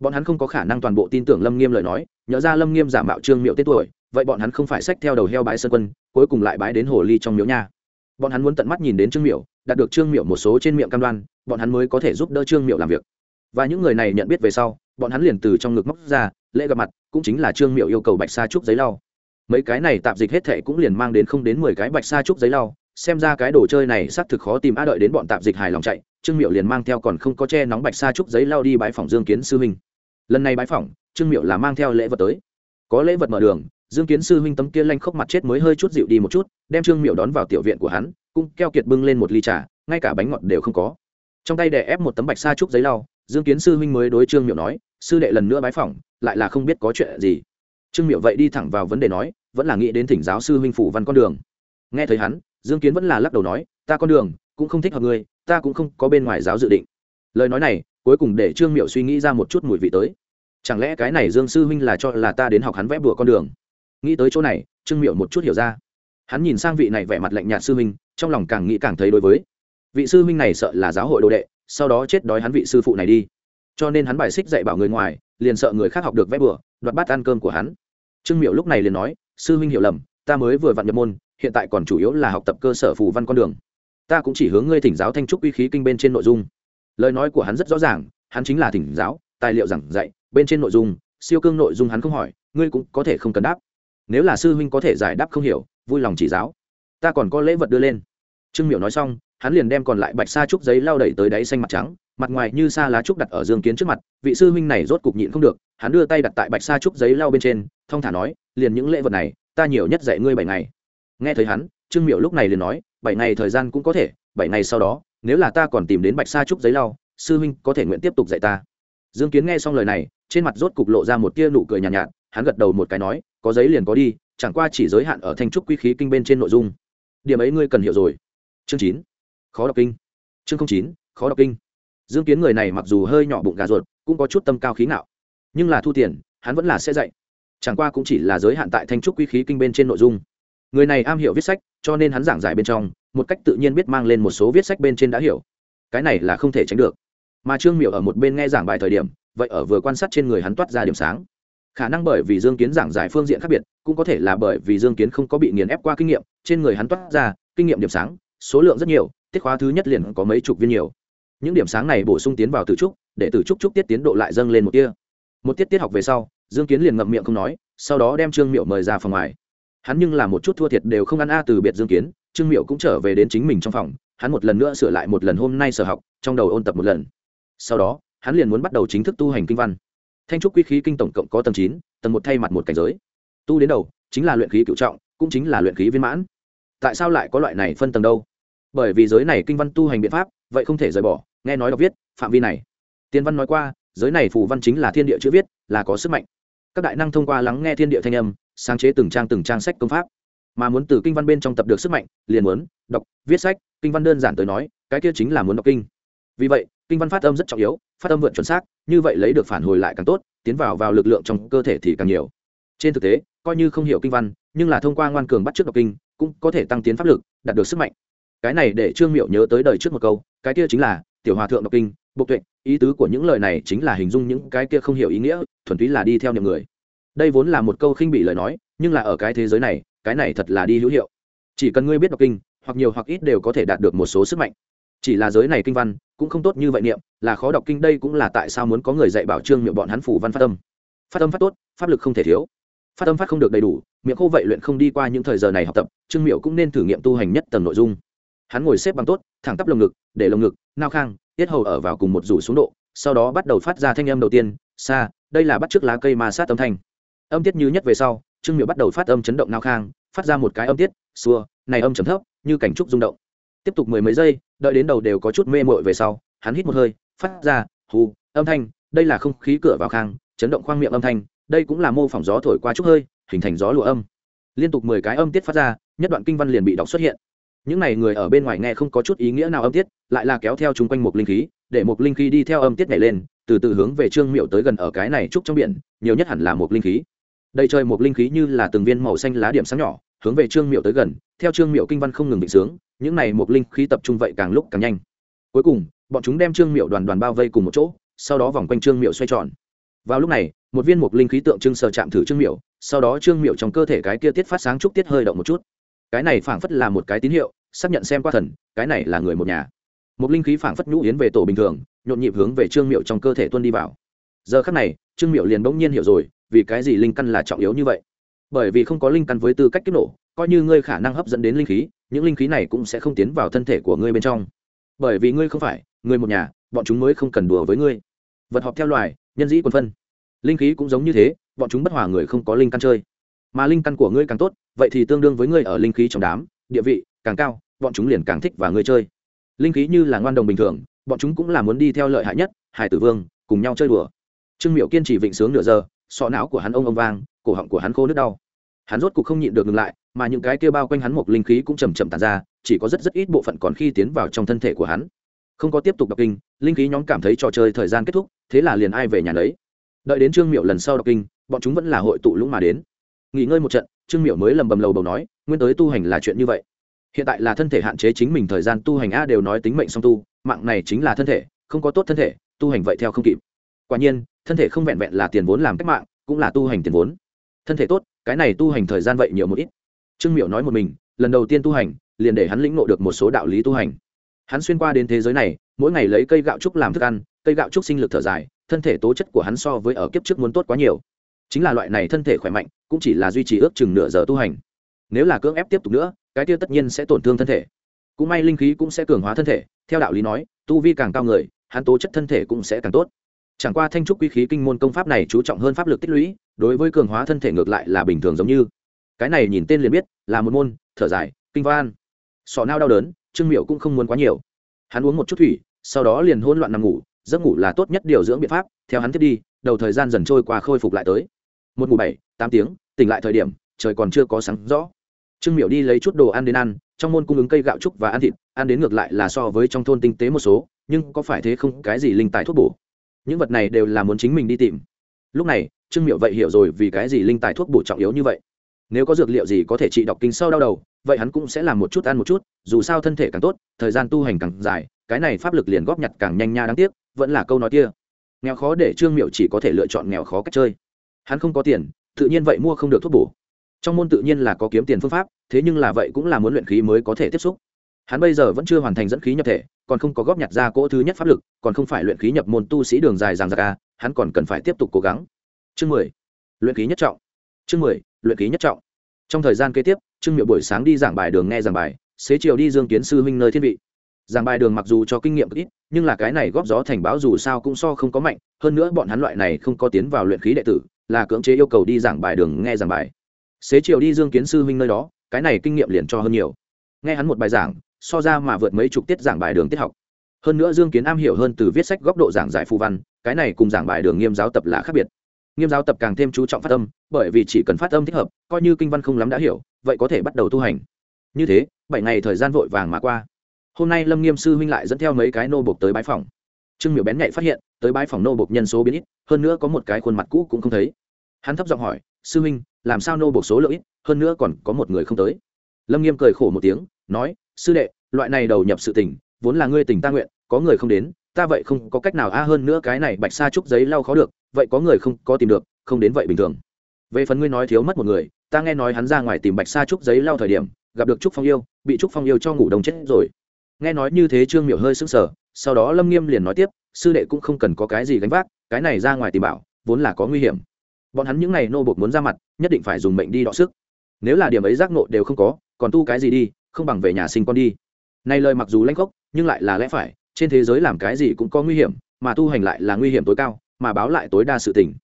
Bọn hắn không có khả năng toàn bộ tin tưởng lâm nghiêm lời nói nhớ ra lâm nghiêm giả mạo trương miệu tết tuổi, vậy bọn hắn không phải sách theo đầu heo bái sơn quân, cuối cùng lại bái đến hồ ly trong miếu nha. Bọn hắn muốn tận mắt nhìn đến trương miệu đạt được trương miệu một số trên miệng cam đoan, bọn hắn mới có thể giúp đỡ trương miệu làm việc. Và những người này nhận biết về sau, bọn hắn liền từ trong ngực móc ra, lễ gặp mặt, cũng chính là trương miệu yêu cầu bạch sa trúc giấy lau. Mấy cái này tạp dịch hết thệ cũng liền mang đến không đến mười cái bạch sa trúc giấy lau xem ra cái đồ chơi này xác thực khó tìm, a, đợi đến bọn tạp dịch hài lòng chạy, trương miệu liền mang theo còn không có che nóng bạch sa trúc giấy lau đi bãi phòng dương kiến sư huynh. Lần này bãi phòng trương miệu là mang theo lễ vật tới. Có lễ vật mở đường, dương kiến sư huynh tấm kia lanh khóc mặt chết mới hơi chút dịu đi một chút, đem trương miệu đón vào tiểu viện của hắn, cũng keo kiệt bưng lên một ly trà, ngay cả bánh ngọt đều không có. Trong tay đè ép một tấm bạch sa trúc giấy lau, dương kiến sư huynh mới đối trương miệu nói, sư đệ lần nữa bái phỏng, lại là không biết có chuyện gì. Trương miệu vậy đi thẳng vào vấn đề nói, vẫn là nghĩ đến thỉnh giáo sư huynh phủ văn con đường. Nghe thấy hắn dương kiến vẫn là lắc đầu nói, ta con đường, cũng không thích hợp ngươi, ta cũng không có bên ngoài giáo dự định. Lời nói này, cuối cùng để trương miệu suy nghĩ ra một chút mùi vị tới. Chẳng lẽ cái này dương sư huynh là cho là ta đến học hắn vẽ bùa con đường? Nghĩ tới chỗ này, trương miệu một chút hiểu ra. Hắn nhìn sang vị này vẻ mặt lạnh nhạt sư huynh, trong lòng càng nghĩ càng thấy đối với. Vị sư huynh này sợ là giáo hội đồ đệ, sau đó chết đói hắn vị sư phụ này đi. Cho nên hắn bài xích dạy bảo người ngoài, liền sợ người khác học được vẽ bừa đoạt bát ăn cơm của hắn. Trương miệu lúc này liền nói, sư huynh hiểu lầm, ta mới vừa vặn nhập môn hiện tại còn chủ yếu là học tập cơ sở phù văn con đường. Ta cũng chỉ hướng ngươi thỉnh giáo thanh trúc uy khí kinh bên trên nội dung. Lời nói của hắn rất rõ ràng, hắn chính là thỉnh giáo, tài liệu giảng dạy, bên trên nội dung, siêu cương nội dung hắn không hỏi, ngươi cũng có thể không cần đáp. Nếu là sư huynh có thể giải đáp không hiểu, vui lòng chỉ giáo. Ta còn có lễ vật đưa lên. Trương Miểu nói xong, hắn liền đem còn lại bạch sa trúc giấy lao đẩy tới đáy xanh mặt trắng, mặt ngoài như sa lá trúc đặt ở dương kiến trước mặt, vị sư huynh này rốt cục nhịn không được, hắn đưa tay đặt tại bạch sa trúc giấy lau bên trên, thong thả nói, liền những lễ vật này, ta nhiều nhất dạy ngươi bảy ngày nghe thấy hắn trương miệu lúc này liền nói bảy ngày thời gian cũng có thể bảy ngày sau đó nếu là ta còn tìm đến bạch sa trúc giấy lau sư huynh có thể nguyện tiếp tục dạy ta. Dương kiến nghe xong lời này trên mặt rốt cục lộ ra một tia nụ cười nhàn nhạt, nhạt hắn gật đầu một cái nói có giấy liền có đi chẳng qua chỉ giới hạn ở thanh trúc quy khí kinh bên trên nội dung. Điểm ấy ngươi cần hiểu rồi. Chương chín khó đọc kinh. Chương chín khó đọc kinh. Dương kiến người này mặc dù hơi nhỏ bụng gà ruột cũng có chút tâm cao khí ngạo nhưng là thu tiền hắn vẫn là sẽ dạy. Chẳng qua cũng chỉ là giới hạn tại thanh trúc quy khí kinh bên trên nội dung người này am hiểu viết sách, cho nên hắn giảng giải bên trong, một cách tự nhiên biết mang lên một số viết sách bên trên đã hiểu. Cái này là không thể tránh được. Mà trương miệu ở một bên nghe giảng bài thời điểm, vậy ở vừa quan sát trên người hắn toát ra điểm sáng. Khả năng bởi vì dương kiến giảng giải phương diện khác biệt, cũng có thể là bởi vì dương kiến không có bị nghiền ép qua kinh nghiệm, trên người hắn toát ra kinh nghiệm điểm sáng, số lượng rất nhiều, tiết khóa thứ nhất liền có mấy chục viên nhiều. Những điểm sáng này bổ sung tiến vào từ trúc, để từ trúc trúc tiết tiến độ lại dâng lên một tia. Một tiết tiết học về sau, dương kiến liền ngậm miệng không nói, sau đó đem trương miệu mời ra phòng ngoài hắn nhưng là một chút thua thiệt đều không ăn a từ biệt dương kiến, trương miệu cũng trở về đến chính mình trong phòng, hắn một lần nữa sửa lại một lần hôm nay sở học, trong đầu ôn tập một lần. Sau đó, hắn liền muốn bắt đầu chính thức tu hành kinh văn. Thanh trúc quy khí kinh tổng cộng có tầng chín, tầng một thay mặt một cảnh giới. Tu đến đầu, chính là luyện khí cựu trọng, cũng chính là luyện khí viên mãn. Tại sao lại có loại này phân tầng đâu? Bởi vì giới này kinh văn tu hành biện pháp, vậy không thể rời bỏ, nghe nói đọc viết, phạm vi này. Tiên văn nói qua, giới này phù văn chính là thiên địa chữ viết, là có sức mạnh. Các đại năng thông qua lắng nghe thiên địa thanh âm sáng chế từng trang từng trang sách công pháp. Mà muốn từ kinh văn bên trong tập được sức mạnh, liền muốn đọc, viết sách, kinh văn đơn giản tới nói, cái kia chính là muốn đọc kinh. Vì vậy, kinh văn phát âm rất trọng yếu, phát âm vượt chuẩn xác, như vậy lấy được phản hồi lại càng tốt, tiến vào vào lực lượng trong cơ thể thì càng nhiều. Trên thực tế, coi như không hiểu kinh văn, nhưng là thông qua ngoan cường bắt trước đọc kinh, cũng có thể tăng tiến pháp lực, đạt được sức mạnh. Cái này để trương miệu nhớ tới đời trước một câu, cái kia chính là tiểu hòa thượng đọc kinh, bộc tuệ, ý tứ của những lời này chính là hình dung những cái kia không hiểu ý nghĩa, thuần túy là đi theo niệm người đây vốn là một câu khinh bị lời nói, nhưng là ở cái thế giới này, cái này thật là đi hữu hiệu. Chỉ cần ngươi biết đọc kinh, hoặc nhiều hoặc ít đều có thể đạt được một số sức mạnh. Chỉ là giới này kinh văn, cũng không tốt như vậy niệm, là khó đọc kinh đây cũng là tại sao muốn có người dạy bảo trương miệng bọn hắn phủ văn phát âm. Phát âm phát tốt, pháp lực không thể thiếu. Phát âm phát không được đầy đủ, miệng khô vậy luyện không đi qua những thời giờ này học tập, trương miệu cũng nên thử nghiệm tu hành nhất tầng nội dung. Hắn ngồi xếp bằng tốt, thẳng tắp lồng ngực, để lồng ngực, nao khang, tiết hầu ở vào cùng một rủ xuống độ, sau đó bắt đầu phát ra thanh âm đầu tiên xa đây là bắt t r ư ớ c lá cây ma sát âm thanh âm tiết như nhất về sau, trương miệu bắt đầu phát âm chấn động nao khang, phát ra một cái âm tiết, xua, này âm chấm thấp, như cảnh trúc rung động. Tiếp tục mười mấy giây, đợi đến đầu đều có chút mê mội về sau, hắn hít một hơi, phát ra hù, âm thanh, đây là không khí cửa vào khang, chấn động khoang miệng âm thanh, đây cũng là mô phỏng gió thổi qua chút hơi, hình thành gió lụa âm. Liên tục mười cái âm tiết phát ra, nhất đoạn kinh văn liền bị đọc xuất hiện. Những n à y người ở bên ngoài nghe không có chút ý nghĩa nào âm tiết, lại là kéo theo chung quanh một linh khí, để một linh khí đi theo âm tiết nhảy lên, từ từ hướng về trương miệu tới gần ở cái này trúc trong biển, nhiều nhất hẳn là một linh khí đầy trời một linh khí như là từng viên màu xanh lá điểm sáng nhỏ, hướng về trương miệu tới gần, theo trương miệu kinh văn không ngừng bị sướng, những này một linh khí tập trung vậy càng lúc càng nhanh. Cuối cùng, bọn chúng đem trương miệu đoàn đoàn bao vây cùng một chỗ, sau đó vòng quanh trương miệu xoay tròn. Vào lúc này, một viên một linh khí tượng trưng sờ chạm thử trương miệu sau đó trương miệu trong cơ thể cái kia tiết phát sáng trúc tiết hơi động một chút. Cái này phảng phất là một cái tín hiệu, xác nhận xem qua thần, cái này là người một nhà. Một linh khí phảng phất nhũ yến về tổ bình thường, nhộn nhịp hướng về trương miệu trong cơ thể tuân đi vào. Giờ khắc này, trương miệu liền bỗng nhiên hiểu rồi vì cái gì linh căn là trọng yếu như vậy? Bởi vì không có linh căn với tư cách kích nổ, coi như ngươi khả năng hấp dẫn đến linh khí, những linh khí này cũng sẽ không tiến vào thân thể của ngươi bên trong. Bởi vì ngươi không phải người một nhà, bọn chúng mới không cần đùa với ngươi. Vật họp theo loài, nhân dĩ quân phân. Linh khí cũng giống như thế, bọn chúng bất hòa người không có linh căn chơi. Mà linh căn của ngươi càng tốt, vậy thì tương đương với ngươi ở linh khí trong đám, địa vị càng cao, bọn chúng liền càng thích và ngươi chơi. Linh khí như là ngoan đồng bình thường, bọn chúng cũng là muốn đi theo lợi hại nhất, hải tử vương, cùng nhau chơi đùa. Trương miệu kiên trì vịnh sướng nửa giờ sọ não của hắn ông ông vang, cổ họng của hắn khô nước đau. Hắn rốt cuộc không nhịn được ngừng lại, mà những cái kia bao quanh hắn một linh khí cũng chầm chậm tàn ra, chỉ có rất rất ít bộ phận còn khi tiến vào trong thân thể của hắn. Không có tiếp tục đọc kinh, linh khí nhóm cảm thấy trò chơi thời gian kết thúc, thế là liền ai về nhà lấy đợi đến trương miệu lần sau đọc kinh, bọn chúng vẫn là hội tụ lũng mà đến. Nghỉ ngơi một trận, trương miệu mới lầm bầm lầu bầu nói, nguyên tới tu hành là chuyện như vậy. Hiện tại là thân thể hạn chế chính mình thời gian tu hành a đều nói tính mệnh song tu, mạng này chính là thân thể, không có tốt thân thể, tu hành vậy theo không kịp. Quả nhiên thân thể không vẹn vẹn là tiền vốn làm cách mạng, cũng là tu hành tiền vốn. Thân thể tốt, cái này tu hành thời gian vậy nhiều một ít. Trương miệu nói một mình, lần đầu tiên tu hành, liền để hắn lĩnh ngộ được một số đạo lý tu hành. Hắn xuyên qua đến thế giới này, mỗi ngày lấy cây gạo trúc làm thức ăn, cây gạo trúc sinh lực thở dài, thân thể tố chất của hắn so với ở kiếp trước muốn tốt quá nhiều. Chính là loại này thân thể khỏe mạnh, cũng chỉ là duy trì ước chừng nửa giờ tu hành. Nếu là cưỡng ép tiếp tục nữa, cái tiêu tất nhiên sẽ tổn thương thân thể. Cũng may linh khí cũng sẽ cường hóa thân thể, theo đạo lý nói, tu vi càng cao người, hắn tố chất thân thể cũng sẽ càng tốt chẳng qua thanh trúc quý khí kinh môn công pháp này chú trọng hơn pháp lực tích lũy, đối với cường hóa thân thể ngược lại là bình thường giống như. Cái này nhìn tên liền biết, là một môn, thở dài, kinh văn. Sọ nao đau đớn, trương miệu cũng không muốn quá nhiều. Hắn uống một chút thủy, sau đó liền hôn loạn nằm ngủ, giấc ngủ là tốt nhất điều dưỡng biện pháp, theo hắn thiết đi, đầu thời gian dần trôi qua khôi phục lại tới. Một ngủ bảy, tám tiếng, tỉnh lại thời điểm, trời còn chưa có sáng rõ. Trương miệu đi lấy chút đồ ăn đến ăn, trong môn cung ứng cây gạo trúc và ăn thịt, ăn đến ngược lại là so với trong thôn tinh tế một số, nhưng có phải thế không, cái gì linh tài thuốc bổ? Những vật này đều là muốn chính mình đi tìm. Lúc này, trương miệu vậy hiểu rồi vì cái gì linh tài thuốc bổ trọng yếu như vậy. Nếu có dược liệu gì có thể trị đọc kinh sâu đau đầu, vậy hắn cũng sẽ làm một chút ăn một chút, dù sao thân thể càng tốt, thời gian tu hành càng dài, cái này pháp lực liền góp nhặt càng nhanh nha đáng tiếc, vẫn là câu nói kia. Nghèo khó để trương miệu chỉ có thể lựa chọn nghèo khó cách chơi. Hắn không có tiền, tự nhiên vậy mua không được thuốc bổ. Trong môn tự nhiên là có kiếm tiền phương pháp, thế nhưng là vậy cũng là muốn luyện khí mới có thể tiếp xúc. Hắn bây giờ vẫn chưa hoàn thành dẫn khí nhập thể còn không có góp nhặt ra cỗ thứ nhất pháp lực, còn không phải luyện khí nhập môn tu sĩ đường dài ràng ra a hắn còn cần phải tiếp tục cố gắng. Chương mười, luyện khí nhất trọng. Chương mười, luyện khí nhất trọng. Trong thời gian kế tiếp, trương miệu buổi sáng đi giảng bài đường nghe giảng bài, xế chiều đi dương kiến sư huynh nơi thiên vị. Giảng bài đường mặc dù cho kinh nghiệm ít, nhưng là cái này góp gió thành báo dù sao cũng so không có mạnh, hơn nữa bọn hắn loại này không có tiến vào luyện khí đệ tử, là cưỡng chế yêu cầu đi giảng bài đường nghe giảng bài. Xế chiều đi dương kiến sư huynh nơi đó, cái này kinh nghiệm liền cho hơn nhiều. Nghe hắn một bài giảng so ra mà vượt mấy chục tiết giảng bài đường tiết học. Hơn nữa dương kiến am hiểu hơn từ viết sách góc độ giảng giải phù văn, cái này cùng giảng bài đường nghiêm giáo tập là khác biệt. Nghiêm giáo tập càng thêm chú trọng phát âm, bởi vì chỉ cần phát âm thích hợp, coi như kinh văn không lắm đã hiểu, vậy có thể bắt đầu tu hành. Như thế, bảy ngày thời gian vội vàng mà qua. Hôm nay lâm nghiêm sư huynh lại dẫn theo mấy cái nô bộc tới bãi phòng. Trương miểu bén nhạy phát hiện, tới bãi phòng nô bộc nhân số biến ít, hơn nữa có một cái khuôn mặt cũ cũng không thấy. Hắn thấp giọng hỏi, sư huynh, làm sao nô bộc số lượng ít, hơn nữa còn có một người không tới? Lâm nghiêm cười khổ một tiếng, nói, sư đệ loại này đầu nhập sự tình, vốn là ngươi tình ta nguyện, có người không đến, ta vậy không có cách nào a hơn nữa cái này bạch sa trúc giấy lau khó được, vậy có người không có tìm được, không đến vậy bình thường. Về phần ngươi nói thiếu mất một người, ta nghe nói hắn ra ngoài tìm bạch sa trúc giấy lau thời điểm, gặp được trúc phong yêu, bị trúc phong yêu cho ngủ đông chết rồi. Nghe nói như thế trương miểu hơi sững sờ, sau đó lâm nghiêm liền nói tiếp, sư đệ cũng không cần có cái gì gánh vác, cái này ra ngoài tìm bảo, vốn là có nguy hiểm. Bọn hắn những n à y nô bột muốn ra mặt, nhất định phải dùng mệnh đi đọ sức. Nếu là điểm ấy giác nộ đều không có, còn tu cái gì đi, không bằng về nhà sinh con đi này lời mặc dù lanh gốc nhưng lại là lẽ phải, trên thế giới làm cái gì cũng có nguy hiểm, mà tu hành lại là nguy hiểm tối cao, mà báo lại tối đa sự tình.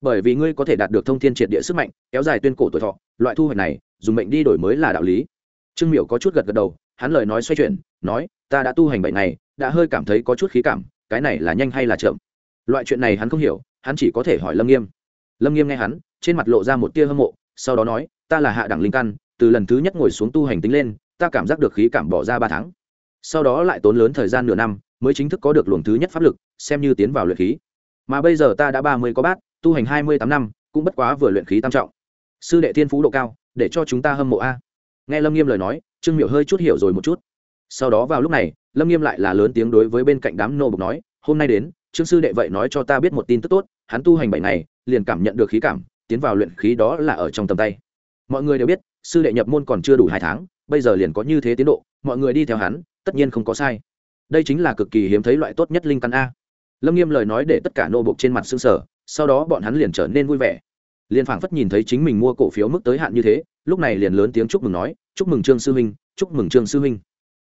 Bởi vì ngươi có thể đạt được thông thiên triệt địa sức mạnh, kéo dài tuyên cổ tuổi thọ, loại thu hoạch này, dùng mệnh đi đổi mới là đạo lý. Trương miểu có chút gật gật đầu, hắn lời nói xoay chuyển, nói, ta đã tu hành bệnh này đã hơi cảm thấy có chút khí cảm, cái này là nhanh hay là chậm? Loại chuyện này hắn không hiểu, hắn chỉ có thể hỏi lâm nghiêm. Lâm nghiêm nghe hắn, trên mặt lộ ra một tia hâm mộ, sau đó nói, ta là hạ đẳng linh căn, từ lần thứ nhất ngồi xuống tu hành tính lên ta cảm giác được khí cảm bỏ ra ba tháng. Sau đó lại tốn lớn thời gian nửa năm, mới chính thức có được luồng thứ nhất pháp lực, xem như tiến vào luyện khí. Mà bây giờ ta đã ba mươi có bát, tu hành hai mươi tám năm, cũng bất quá vừa luyện khí tam trọng. Sư đệ thiên phú độ cao, để cho chúng ta hâm mộ a. Nghe lâm nghiêm lời nói, trương miệu hơi chút hiểu rồi một chút. Sau đó vào lúc này, lâm nghiêm lại là lớn tiếng đối với bên cạnh đám nô bục nói, hôm nay đến, trương sư đệ vậy nói cho ta biết một tin tức tốt, hắn tu hành bảy ngày, liền cảm nhận được khí cảm, tiến vào luyện khí đó là ở trong tầm tay. Mọi người đều biết, sư đệ nhập môn còn chưa đủ hai tháng bây giờ liền có như thế tiến độ, mọi người đi theo hắn, tất nhiên không có sai. Đây chính là cực kỳ hiếm thấy loại tốt nhất linh căn a. Lâm nghiêm lời nói để tất cả nô bộc trên mặt xương sở sau đó bọn hắn liền trở nên vui vẻ. Liền phảng phất nhìn thấy chính mình mua cổ phiếu mức tới hạn như thế, lúc này liền lớn tiếng chúc mừng nói, chúc mừng trương sư huynh, chúc mừng trương sư huynh.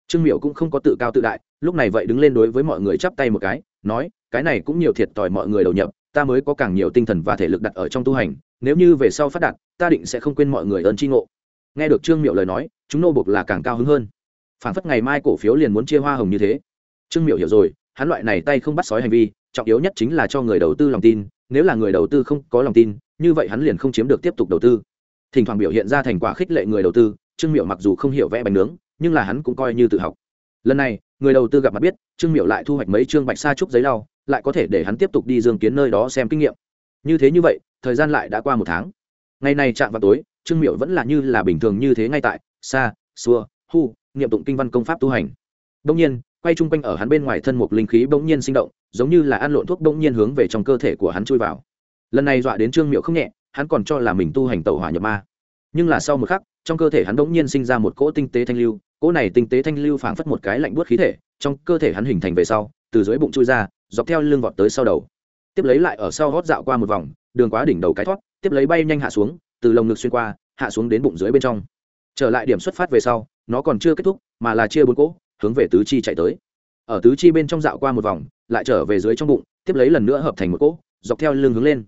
Trương miệu cũng không có tự cao tự đại, lúc này vậy đứng lên đối với mọi người chắp tay một cái, nói, cái này cũng nhiều thiệt thòi mọi người đầu nhập, ta mới có càng nhiều tinh thần và thể lực đặt ở trong tu hành, nếu như về sau phát đạt, ta định sẽ không quên mọi người ơn tri ngộ nghe được trương miệu lời nói, chúng nô buộc là càng cao hứng hơn. Phảng phất ngày mai cổ phiếu liền muốn chia hoa hồng như thế. Trương miệu hiểu rồi, hắn loại này tay không bắt sói hành vi, trọng yếu nhất chính là cho người đầu tư lòng tin, nếu là người đầu tư không có lòng tin, như vậy hắn liền không chiếm được tiếp tục đầu tư. Thỉnh thoảng biểu hiện ra thành quả khích lệ người đầu tư, trương miệu mặc dù không hiểu vẽ bánh nướng, nhưng là hắn cũng coi như tự học. Lần này, người đầu tư gặp mặt biết, trương miệu lại thu hoạch mấy trương bạch sa trúc giấy lau, lại có thể để hắn tiếp tục đi dương kiến nơi đó xem kinh nghiệm. Như thế như vậy, thời gian lại đã qua một tháng ngày này chạm vào tối, trương miệu vẫn là như là bình thường như thế ngay tại xa xua hu nghiệm tụng kinh văn công pháp tu hành. Đông nhiên, quay chung quanh ở hắn bên ngoài thân một linh khí bỗng nhiên sinh động, giống như là ăn lộn thuốc bỗng nhiên hướng về trong cơ thể của hắn chui vào. Lần này dọa đến trương miệu không nhẹ, hắn còn cho là mình tu hành tẩu hỏa nhập ma. Nhưng là sau một khắc, trong cơ thể hắn bỗng nhiên sinh ra một cỗ tinh tế thanh lưu, cỗ này tinh tế thanh lưu phảng phất một cái lạnh buốt khí thể, trong cơ thể hắn hình thành về sau, từ dưới bụng chui ra, dọc theo lưng vọt tới sau đầu. Tiếp lấy lại ở sau hót dạo qua một vòng, đường quá đỉnh đầu cái thoát tiếp lấy bay nhanh hạ xuống, từ lồng ngực xuyên qua, hạ xuống đến bụng dưới bên trong. Trở lại điểm xuất phát về sau, nó còn chưa kết thúc, mà là chia bốn cỗ, hướng về tứ chi chạy tới. Ở tứ chi bên trong dạo qua một vòng, lại trở về dưới trong bụng, tiếp lấy lần nữa hợp thành một cỗ, dọc theo lưng hướng lên.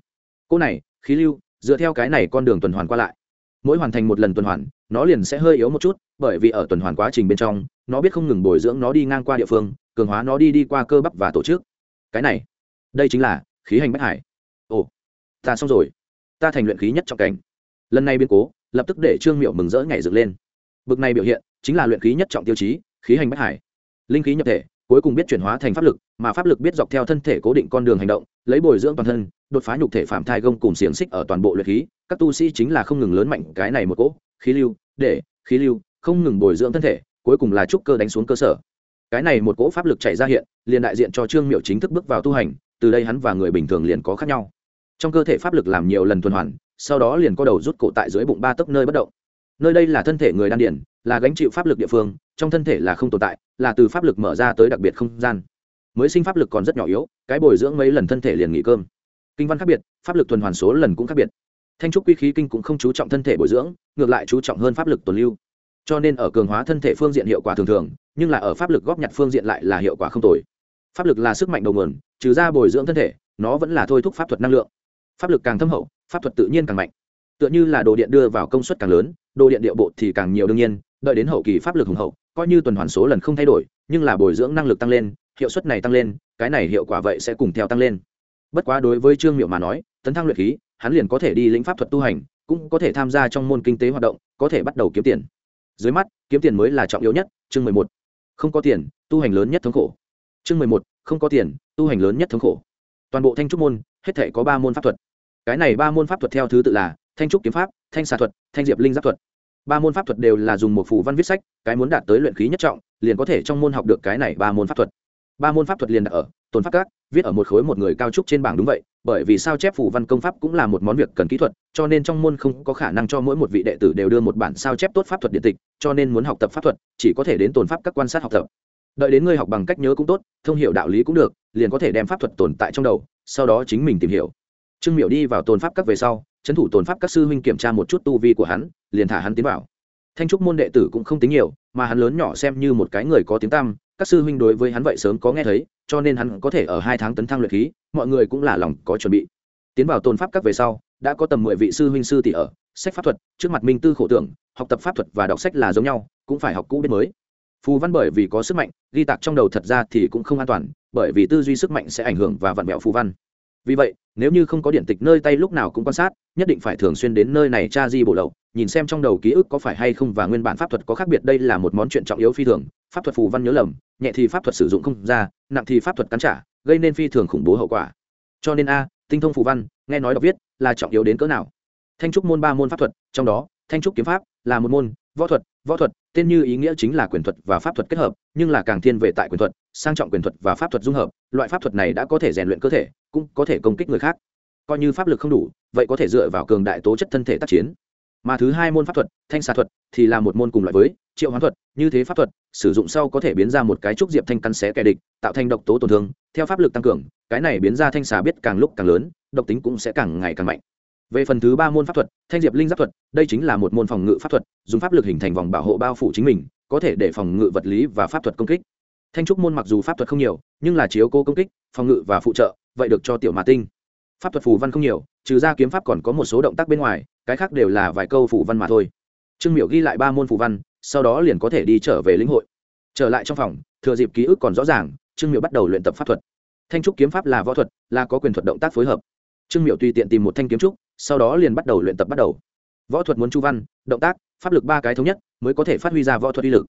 Cỗ này, khí lưu, dựa theo cái này con đường tuần hoàn qua lại. Mỗi hoàn thành một lần tuần hoàn, nó liền sẽ hơi yếu một chút, bởi vì ở tuần hoàn quá trình bên trong, nó biết không ngừng bồi dưỡng nó đi ngang qua địa phương, cường hóa nó đi đi qua cơ bắp và tổ chức. Cái này, đây chính là khí hành bách hải. Ồ, ta xong rồi ta thành luyện khí nhất trọng cảnh. Lần này biến cố, lập tức để trương miệu mừng rỡ nhảy dựng lên. Bực này biểu hiện, chính là luyện khí nhất trọng tiêu chí, khí hành bách hải. Linh khí nhập thể, cuối cùng biết chuyển hóa thành pháp lực, mà pháp lực biết dọc theo thân thể cố định con đường hành động, lấy bồi dưỡng toàn thân, đột phá nhục thể phạm thai gông cùng xiềng xích ở toàn bộ luyện khí. Các tu sĩ chính là không ngừng lớn mạnh cái này một cỗ, khí lưu, để, khí lưu, không ngừng bồi dưỡng thân thể, cuối cùng là trúc cơ đánh xuống cơ sở. Cái này một cỗ pháp lực chạy ra hiện, liền đại diện cho trương miệu chính thức bước vào tu hành, từ đây hắn và người bình thường liền có khác nhau trong cơ thể pháp lực làm nhiều lần tuần hoàn, sau đó liền có đầu rút cổ tại dưới bụng ba tấc nơi bất động. Nơi đây là thân thể người đan điển là gánh chịu pháp lực địa phương, trong thân thể là không tồn tại, là từ pháp lực mở ra tới đặc biệt không gian. Mới sinh pháp lực còn rất nhỏ yếu, cái bồi dưỡng mấy lần thân thể liền nghỉ cơm. Kinh văn khác biệt, pháp lực tuần hoàn số lần cũng khác biệt. Thanh trúc quy khí kinh cũng không chú trọng thân thể bồi dưỡng, ngược lại chú trọng hơn pháp lực tuần lưu. Cho nên ở cường hóa thân thể phương diện hiệu quả thường thường, nhưng là ở pháp lực góp nhặt phương diện lại là hiệu quả không tồi. Pháp lực là sức mạnh đầu nguồn, trừ ra bồi dưỡng thân thể, nó vẫn là thôi thúc pháp thuật năng lượng pháp lực càng thâm hậu, pháp thuật tự nhiên càng mạnh. Tựa như là đồ điện đưa vào công suất càng lớn, đồ điện điệu bộ thì càng nhiều đương nhiên, đợi đến hậu kỳ pháp lực hùng hậu, coi như tuần hoàn số lần không thay đổi, nhưng là bồi dưỡng năng lực tăng lên, hiệu suất này tăng lên, cái này hiệu quả vậy sẽ cùng theo tăng lên. Bất quá đối với trương miệu mà nói, tấn thăng luyện khí, hắn liền có thể đi lĩnh pháp thuật tu hành, cũng có thể tham gia trong môn kinh tế hoạt động, có thể bắt đầu kiếm tiền. Dưới mắt, kiếm tiền mới là trọng yếu nhất, chương mười một. Không có tiền, tu hành lớn nhất thống khổ. Chương mười một, không có tiền, tu hành lớn nhất thống khổ. Toàn bộ thanh trúc môn, hết thể có ba môn pháp thuật cái này ba môn pháp thuật theo thứ tự là thanh trúc kiếm pháp, thanh xà thuật, thanh diệp linh giáp thuật. Ba môn pháp thuật đều là dùng một phù văn viết sách, cái muốn đạt tới luyện khí nhất trọng, liền có thể trong môn học được cái này ba môn pháp thuật. Ba môn pháp thuật liền đặt ở, tồn pháp các, viết ở một khối một người cao trúc trên bảng đúng vậy, bởi vì sao chép phủ văn công pháp cũng là một món việc cần kỹ thuật, cho nên trong môn không có khả năng cho mỗi một vị đệ tử đều đưa một bản sao chép tốt pháp thuật điện tịch, cho nên muốn học tập pháp thuật, chỉ có thể đến tồn pháp các quan sát học tập. Đợi đến ngươi học bằng cách nhớ cũng tốt, thông hiểu đạo lý cũng được, liền có thể đem pháp thuật tồn tại trong đầu, sau đó chính mình tìm hiểu trương miệu đi vào tôn pháp các về sau trấn thủ tôn pháp các sư huynh kiểm tra một chút tu vi của hắn, liền thả hắn tiến vào. Thanh trúc môn đệ tử cũng không tính nhiều, mà hắn lớn nhỏ xem như một cái người có tiếng tăm, các sư huynh đối với hắn vậy sớm có nghe thấy, cho nên hắn có thể ở hai tháng tấn thăng luyện khí, mọi người cũng là lòng có chuẩn bị. Tiến vào tôn pháp các về sau, đã có tầm mười vị sư huynh sư tỷ ở, sách pháp thuật, trước mặt minh tư khổ tưởng, học tập pháp thuật và đọc sách là giống nhau, cũng phải học cũ biết mới. Phù văn bởi vì có sức mạnh, ghi tạc trong đầu thật ra thì cũng không an toàn, bởi vì tư duy sức mạnh sẽ ảnh hưởng và vặn vẹo phù văn vì vậy, nếu như không có điện tịch nơi tay lúc nào cũng quan sát, nhất định phải thường xuyên đến nơi này tra di bộ lậu, nhìn xem trong đầu ký ức có phải hay không và nguyên bản pháp thuật có khác biệt. Đây là một món chuyện trọng yếu phi thường, pháp thuật phù văn nhớ lầm, nhẹ thì pháp thuật sử dụng không ra, nặng thì pháp thuật cắn trả, gây nên phi thường khủng bố hậu quả. Cho nên a, tinh thông phù văn, nghe nói đọc viết, là trọng yếu đến cỡ nào? Thanh trúc môn ba môn pháp thuật, trong đó, thanh trúc kiếm pháp là một môn, võ thuật võ thuật, tên như ý nghĩa chính là quyền thuật và pháp thuật kết hợp, nhưng là càng thiên về tại quyền thuật sang trọng quyền thuật và pháp thuật dung hợp, loại pháp thuật này đã có thể rèn luyện cơ thể, cũng có thể công kích người khác. Coi như pháp lực không đủ, vậy có thể dựa vào cường đại tố chất thân thể tác chiến. Mà thứ hai môn pháp thuật, thanh xà thuật, thì là một môn cùng loại với triệu hoán thuật, như thế pháp thuật, sử dụng sau có thể biến ra một cái trúc diệp thanh căn xé kẻ địch, tạo thành độc tố tổn thương, theo pháp lực tăng cường, cái này biến ra thanh xà biết càng lúc càng lớn, độc tính cũng sẽ càng ngày càng mạnh. Về phần thứ ba môn pháp thuật, thanh diệp linh giáp thuật, đây chính là một môn phòng ngự pháp thuật, dùng pháp lực hình thành vòng bảo hộ bao phủ chính mình, có thể để phòng ngự vật lý và pháp thuật công kích thanh trúc môn mặc dù pháp thuật không nhiều, nhưng là chiếu cố công kích, phòng ngự và phụ trợ, vậy được cho tiểu mà tinh. Pháp thuật phù văn không nhiều, trừ ra kiếm pháp còn có một số động tác bên ngoài, cái khác đều là vài câu phù văn mà thôi. Trương miểu ghi lại ba môn phù văn, sau đó liền có thể đi trở về lĩnh hội. Trở lại trong phòng, thừa dịp ký ức còn rõ ràng, trương miểu bắt đầu luyện tập pháp thuật. Thanh trúc kiếm pháp là võ thuật, là có quyền thuật động tác phối hợp. Trương miểu tùy tiện tìm một thanh kiếm trúc, sau đó liền bắt đầu luyện tập bắt đầu. Võ thuật muốn chu văn, động tác, pháp lực ba cái thống nhất, mới có thể phát huy ra võ thuật uy lực.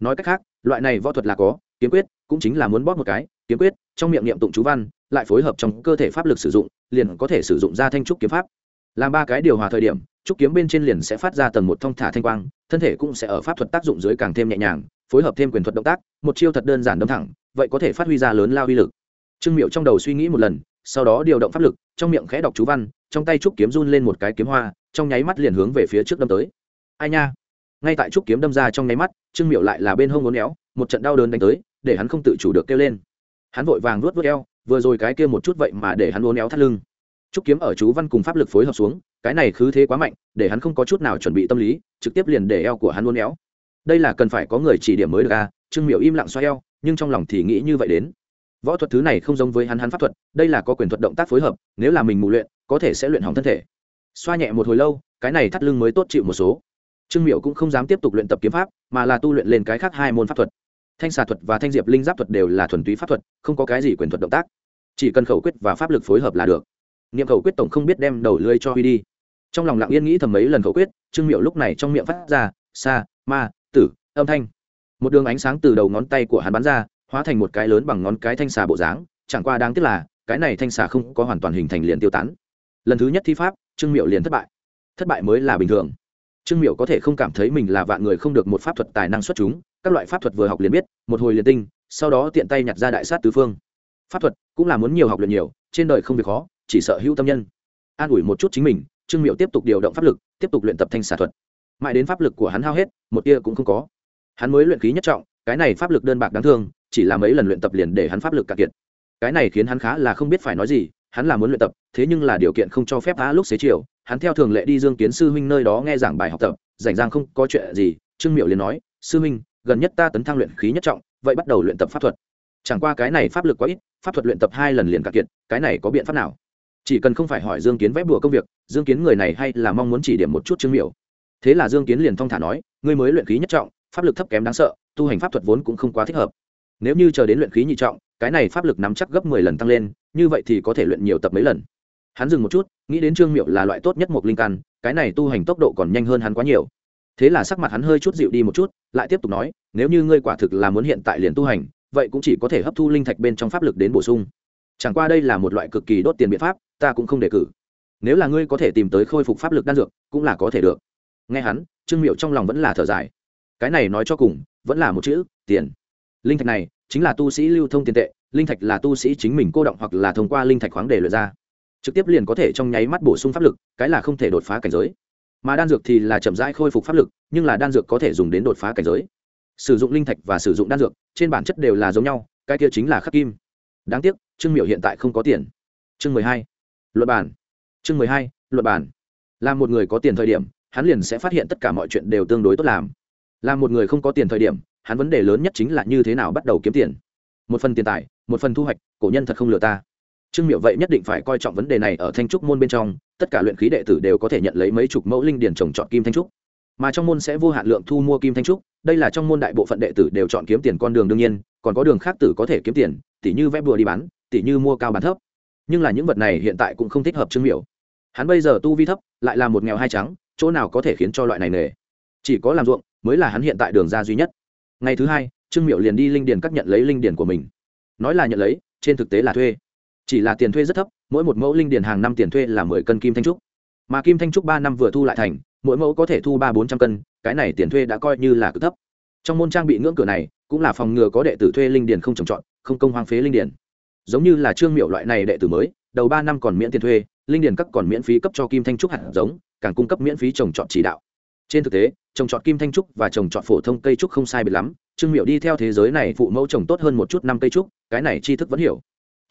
Nói cách khác, loại này võ thuật là có kiếm quyết cũng chính là muốn bóp một cái, kiếm quyết, trong miệng niệm tụng chú văn, lại phối hợp trong cơ thể pháp lực sử dụng, liền có thể sử dụng ra thanh trúc kiếm pháp. Làm ba cái điều hòa thời điểm, trúc kiếm bên trên liền sẽ phát ra tầng một thông thả thanh quang, thân thể cũng sẽ ở pháp thuật tác dụng dưới càng thêm nhẹ nhàng, phối hợp thêm quyền thuật động tác, một chiêu thật đơn giản đâm thẳng, vậy có thể phát huy ra lớn lao uy lực. Trương miệu trong đầu suy nghĩ một lần, sau đó điều động pháp lực, trong miệng khẽ đọc chú văn, trong tay trúc kiếm run lên một cái kiếm hoa, trong nháy mắt liền hướng về phía trước đâm tới. Ai nha! Ngay tại trúc kiếm đâm ra trong nháy mắt, trương miệu lại là bên hông ngốn éo, một trận đau đớn đánh tới để hắn không tự chủ được kêu lên. Hắn vội vàng nuốt vớt eo, vừa rồi cái kia một chút vậy mà để hắn uốn éo thắt lưng. Trúc kiếm ở chú văn cùng pháp lực phối hợp xuống, cái này khứ thế quá mạnh, để hắn không có chút nào chuẩn bị tâm lý, trực tiếp liền để eo của hắn uốn éo. Đây là cần phải có người chỉ điểm mới được à trương miểu im lặng xoay eo, nhưng trong lòng thì nghĩ như vậy đến. Võ thuật thứ này không giống với hắn hắn pháp thuật, đây là có quyền thuật động tác phối hợp, nếu là mình mù luyện, có thể sẽ luyện hỏng thân thể. Xoa nhẹ một hồi lâu, cái này thắt lưng mới tốt chịu một số. Trương miểu cũng không dám tiếp tục luyện tập kiếm pháp, mà là tu luyện lên cái khác hai môn pháp thuật thanh xà thuật và thanh diệp linh giáp thuật đều là thuần túy pháp thuật, không có cái gì quyền thuật động tác. Chỉ cần khẩu quyết và pháp lực phối hợp là được. Niệm khẩu quyết tổng không biết đem đầu lưới cho huy đi. Trong lòng lặng yên nghĩ thầm mấy lần khẩu quyết, trương miệu lúc này trong miệng phát ra, sa, ma, tử, âm thanh. Một đường ánh sáng từ đầu ngón tay của hắn bắn ra, hóa thành một cái lớn bằng ngón cái thanh xà bộ dáng, chẳng qua đáng tiếc là, cái này thanh xà không có hoàn toàn hình thành liền tiêu tán. Lần thứ nhất thi pháp, trương miệu liền thất bại. Thất bại mới là bình thường. Trương miệu có thể không cảm thấy mình là vạn người không được một pháp thuật tài năng xuất chúng các loại pháp thuật vừa học liền biết, một hồi liền tinh, sau đó tiện tay nhặt ra đại sát tứ phương. Pháp thuật cũng là muốn nhiều học luyện nhiều, trên đời không việc khó, chỉ sợ hữu tâm nhân. An ủi một chút chính mình, trương miệu tiếp tục điều động pháp lực, tiếp tục luyện tập thanh xà thuật. Mãi đến pháp lực của hắn hao hết, một tia cũng không có. Hắn mới luyện khí nhất trọng, cái này pháp lực đơn bạc đáng thương, chỉ là mấy lần luyện tập liền để hắn pháp lực cạn kiệt. Cái này khiến hắn khá là không biết phải nói gì, hắn là muốn luyện tập, thế nhưng là điều kiện không cho phép phá lúc xế chiều, hắn theo thường lệ đi dương kiến sư huynh nơi đó nghe giảng bài học tập, rảnh rang không có chuyện gì, trương miệu liền nói, sư huynh gần nhất ta tấn thăng luyện khí nhất trọng, vậy bắt đầu luyện tập pháp thuật. Chẳng qua cái này pháp lực quá ít, pháp thuật luyện tập hai lần liền cạn kiệt, cái này có biện pháp nào? Chỉ cần không phải hỏi dương kiến vẽ bùa công việc, dương kiến người này hay là mong muốn chỉ điểm một chút trương miểu. thế là dương kiến liền thong thả nói, ngươi mới luyện khí nhất trọng, pháp lực thấp kém đáng sợ, tu hành pháp thuật vốn cũng không quá thích hợp. Nếu như chờ đến luyện khí nhị trọng, cái này pháp lực nắm chắc gấp mười lần tăng lên, như vậy thì có thể luyện nhiều tập mấy lần. Hắn dừng một chút, nghĩ đến trương miệu là loại tốt nhất một linh căn, cái này tu hành tốc độ còn nhanh hơn hắn quá nhiều thế là sắc mặt hắn hơi chút dịu đi một chút, lại tiếp tục nói, nếu như ngươi quả thực là muốn hiện tại liền tu hành, vậy cũng chỉ có thể hấp thu linh thạch bên trong pháp lực đến bổ sung. Chẳng qua đây là một loại cực kỳ đốt tiền biện pháp, ta cũng không đề cử. Nếu là ngươi có thể tìm tới khôi phục pháp lực đan dược, cũng là có thể được. Nghe hắn, trương miệu trong lòng vẫn là thở dài. Cái này nói cho cùng, vẫn là một chữ, tiền. Linh thạch này, chính là tu sĩ lưu thông tiền tệ, linh thạch là tu sĩ chính mình cô động hoặc là thông qua linh thạch khoáng để luyện ra. Trực tiếp liền có thể trong nháy mắt bổ sung pháp lực, cái là không thể đột phá cảnh giới mà đan dược thì là chậm rãi khôi phục pháp lực, nhưng là đan dược có thể dùng đến đột phá cảnh giới. Sử dụng linh thạch và sử dụng đan dược, trên bản chất đều là giống nhau, cái kia chính là khắc kim. Đáng tiếc, trương miệu hiện tại không có tiền. Chương mười hai. Luật bản chương mười hai luật bản là một người có tiền thời điểm, hắn liền sẽ phát hiện tất cả mọi chuyện đều tương đối tốt làm. Là một người không có tiền thời điểm, hắn vấn đề lớn nhất chính là như thế nào bắt đầu kiếm tiền. Một phần tiền tài, một phần thu hoạch, cổ nhân thật không lừa ta trương miệu vậy nhất định phải coi trọng vấn đề này ở thanh trúc môn bên trong, tất cả luyện khí đệ tử đều có thể nhận lấy mấy chục mẫu linh điển trồng trọt kim thanh trúc. Mà trong môn sẽ vô hạn lượng thu mua kim thanh trúc, đây là trong môn đại bộ phận đệ tử đều chọn kiếm tiền con đường đương nhiên, còn có đường khác tử có thể kiếm tiền, tỉ như vẽ bùa đi bán, tỉ như mua cao bán thấp. Nhưng là những vật này hiện tại cũng không thích hợp trương miểu. Hắn bây giờ tu vi thấp, lại là một nghèo hai trắng, chỗ nào có thể khiến cho loại này nghề? Chỉ có làm ruộng, mới là hắn hiện tại đường ra duy nhất. Ngày thứ hai, trương miểu liền đi linh điền các nhận lấy linh điền của mình. Nói là nhận lấy, trên thực tế là thuê chỉ là tiền thuê rất thấp, mỗi một mẫu linh điền hàng năm tiền thuê là mười cân kim thanh trúc. Mà kim thanh trúc ba năm vừa thu lại thành, mỗi mẫu có thể thu ba bốn trăm cân, cái này tiền thuê đã coi như là cực thấp. Trong môn trang bị ngưỡng cửa này, cũng là phòng ngừa có đệ tử thuê linh điền không trồng trọt, không công hoang phế linh điền. Giống như là trương miệu loại này đệ tử mới, đầu ba năm còn miễn tiền thuê, linh điền các còn miễn phí cấp cho kim thanh trúc hạt giống, càng cung cấp miễn phí trồng trọt chỉ đạo. Trên thực tế, trồng trọt kim thanh trúc và trồng trọt phổ thông cây trúc không sai biệt lắm. Trương miệu đi theo thế giới này, phụ mẫu trồng tốt hơn một chút năm cây trúc, cái này tri thức vẫn hiểu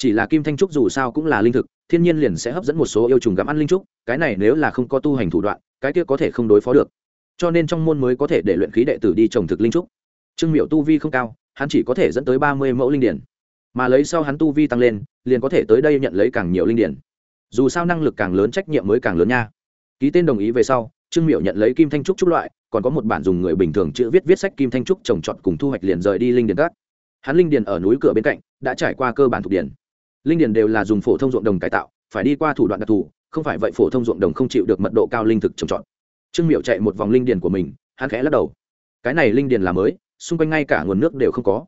chỉ là kim thanh trúc dù sao cũng là linh thực, thiên nhiên liền sẽ hấp dẫn một số yêu trùng gặm ăn linh trúc, cái này nếu là không có tu hành thủ đoạn, cái kia có thể không đối phó được. Cho nên trong môn mới có thể để luyện khí đệ tử đi trồng thực linh trúc. Trương miệu tu vi không cao, hắn chỉ có thể dẫn tới ba mươi mẫu linh điển. Mà lấy sau hắn tu vi tăng lên, liền có thể tới đây nhận lấy càng nhiều linh điển. Dù sao năng lực càng lớn trách nhiệm mới càng lớn nha. Ký tên đồng ý về sau, trương miệu nhận lấy kim thanh trúc trúc loại, còn có một bản dùng người bình thường chữ viết viết sách kim thanh trúc trồng trọt cùng thu hoạch liền rời đi linh điền các. Hắn linh điền ở núi cửa bên cạnh, đã trải qua cơ bản thuộc điển linh điền đều là dùng phổ thông ruộng đồng cải tạo, phải đi qua thủ đoạn đặc thù, không phải vậy phổ thông ruộng đồng không chịu được mật độ cao linh thực trồng trọt. Trương miệu chạy một vòng linh điền của mình, hắn khẽ lắc đầu. Cái này linh điền là mới, xung quanh ngay cả nguồn nước đều không có.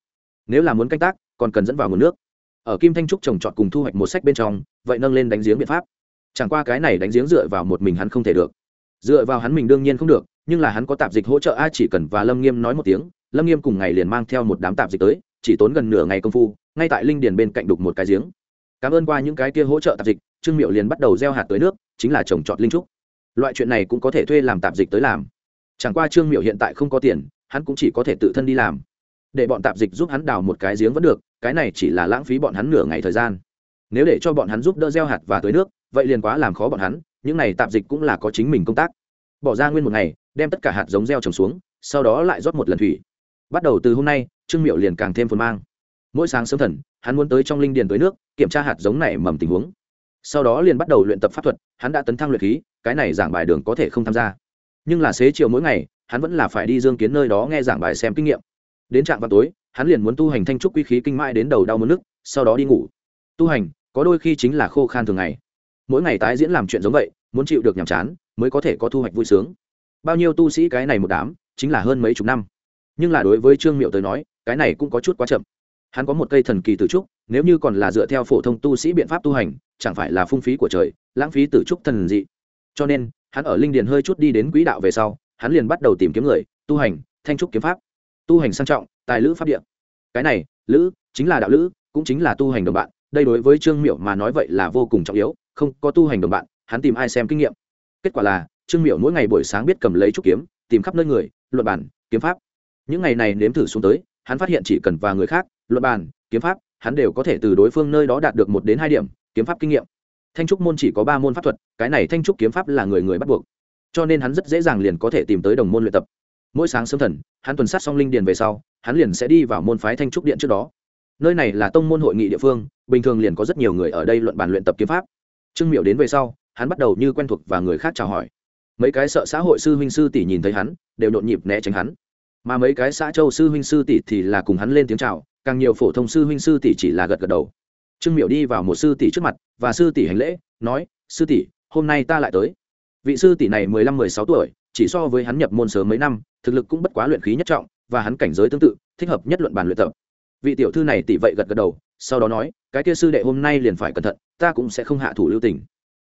Nếu là muốn canh tác, còn cần dẫn vào nguồn nước. Ở kim thanh trúc trồng trọt cùng thu hoạch một sách bên trong, vậy nâng lên đánh giếng biện pháp. Chẳng qua cái này đánh giếng dựa vào một mình hắn không thể được. Dựa vào hắn mình đương nhiên không được, nhưng là hắn có tạp dịch hỗ trợ a chỉ cần và lâm nghiêm nói một tiếng, lâm nghiêm cùng ngày liền mang theo một đám tạp dịch tới, chỉ tốn gần nửa ngày công phu, ngay tại linh điền bên cạnh đục một cái giếng cảm ơn qua những cái kia hỗ trợ tạp dịch, trương miệu liền bắt đầu gieo hạt tới nước, chính là trồng trọt linh trúc. Loại chuyện này cũng có thể thuê làm tạp dịch tới làm. Chẳng qua trương miệu hiện tại không có tiền, hắn cũng chỉ có thể tự thân đi làm. Để bọn tạp dịch giúp hắn đào một cái giếng vẫn được, cái này chỉ là lãng phí bọn hắn nửa ngày thời gian. Nếu để cho bọn hắn giúp đỡ gieo hạt và tưới nước, vậy liền quá làm khó bọn hắn, những này tạp dịch cũng là có chính mình công tác. Bỏ ra nguyên một ngày, đem tất cả hạt giống gieo trồng xuống, sau đó lại rót một lần thủy. Bắt đầu từ hôm nay, trương miệu liền càng thêm phồn mang. Mỗi sáng sớm thần hắn muốn tới trong linh điền tới nước, kiểm tra hạt giống này mầm tình huống. Sau đó liền bắt đầu luyện tập pháp thuật, hắn đã tấn thăng luyện khí, cái này giảng bài đường có thể không tham gia. Nhưng là xế chiều mỗi ngày, hắn vẫn là phải đi dương kiến nơi đó nghe giảng bài xem kinh nghiệm. Đến trạm vào tối, hắn liền muốn tu hành thanh trúc quy khí kinh mãi đến đầu đau mất nước, sau đó đi ngủ. Tu hành, có đôi khi chính là khô khan thường ngày. Mỗi ngày tái diễn làm chuyện giống vậy, muốn chịu được nhàm chán, mới có thể có thu hoạch vui sướng. Bao nhiêu tu sĩ cái này một đám, chính là hơn mấy chục năm. Nhưng là đối với trương miệu tới nói, cái này cũng có chút quá chậm hắn có một cây thần kỳ tử trúc, nếu như còn là dựa theo phổ thông tu sĩ biện pháp tu hành, chẳng phải là phung phí của trời, lãng phí tử trúc thần dị. Cho nên, hắn ở linh điền hơi chút đi đến quỹ đạo về sau, hắn liền bắt đầu tìm kiếm người, tu hành, thanh trúc kiếm pháp. Tu hành sang trọng, tài lữ pháp địa. Cái này, lữ, chính là đạo lữ, cũng chính là tu hành đồng bạn. Đây đối với trương miệu mà nói vậy là vô cùng trọng yếu, không có tu hành đồng bạn, hắn tìm ai xem kinh nghiệm. Kết quả là, trương miệu mỗi ngày buổi sáng biết cầm lấy trúc kiếm, tìm khắp nơi người, luận bản kiếm pháp. Những ngày này nếm thử xuống tới, hắn phát hiện chỉ cần và người khác luận bàn, kiếm pháp, hắn đều có thể từ đối phương nơi đó đạt được một đến hai điểm, kiếm pháp kinh nghiệm. Thanh trúc môn chỉ có ba môn pháp thuật, cái này thanh trúc kiếm pháp là người người bắt buộc. Cho nên hắn rất dễ dàng liền có thể tìm tới đồng môn luyện tập. Mỗi sáng sớm thần, hắn tuần sát xong linh điền về sau, hắn liền sẽ đi vào môn phái thanh trúc điện trước đó. Nơi này là tông môn hội nghị địa phương, bình thường liền có rất nhiều người ở đây luận bàn luyện tập kiếm pháp. Trương miệu đến về sau, hắn bắt đầu như quen thuộc và người khác chào hỏi. Mấy cái sợ xã hội sư huynh sư tỷ nhìn thấy hắn, đều nhộn nhịp né tránh hắn. Mà mấy cái xã châu sư huynh sư tỷ thì là cùng hắn lên tiếng chào càng nhiều phổ thông sư huynh sư tỷ chỉ là gật gật đầu. Trương miệu đi vào một sư tỷ trước mặt và sư tỷ hành lễ, nói, sư tỷ, hôm nay ta lại tới. Vị sư tỷ này mười lăm, mười sáu tuổi, chỉ so với hắn nhập môn sớm mấy năm, thực lực cũng bất quá luyện khí nhất trọng và hắn cảnh giới tương tự, thích hợp nhất luận bàn luyện tập. Vị tiểu thư này tỷ vậy gật gật đầu, sau đó nói, cái kia sư đệ hôm nay liền phải cẩn thận, ta cũng sẽ không hạ thủ lưu tình.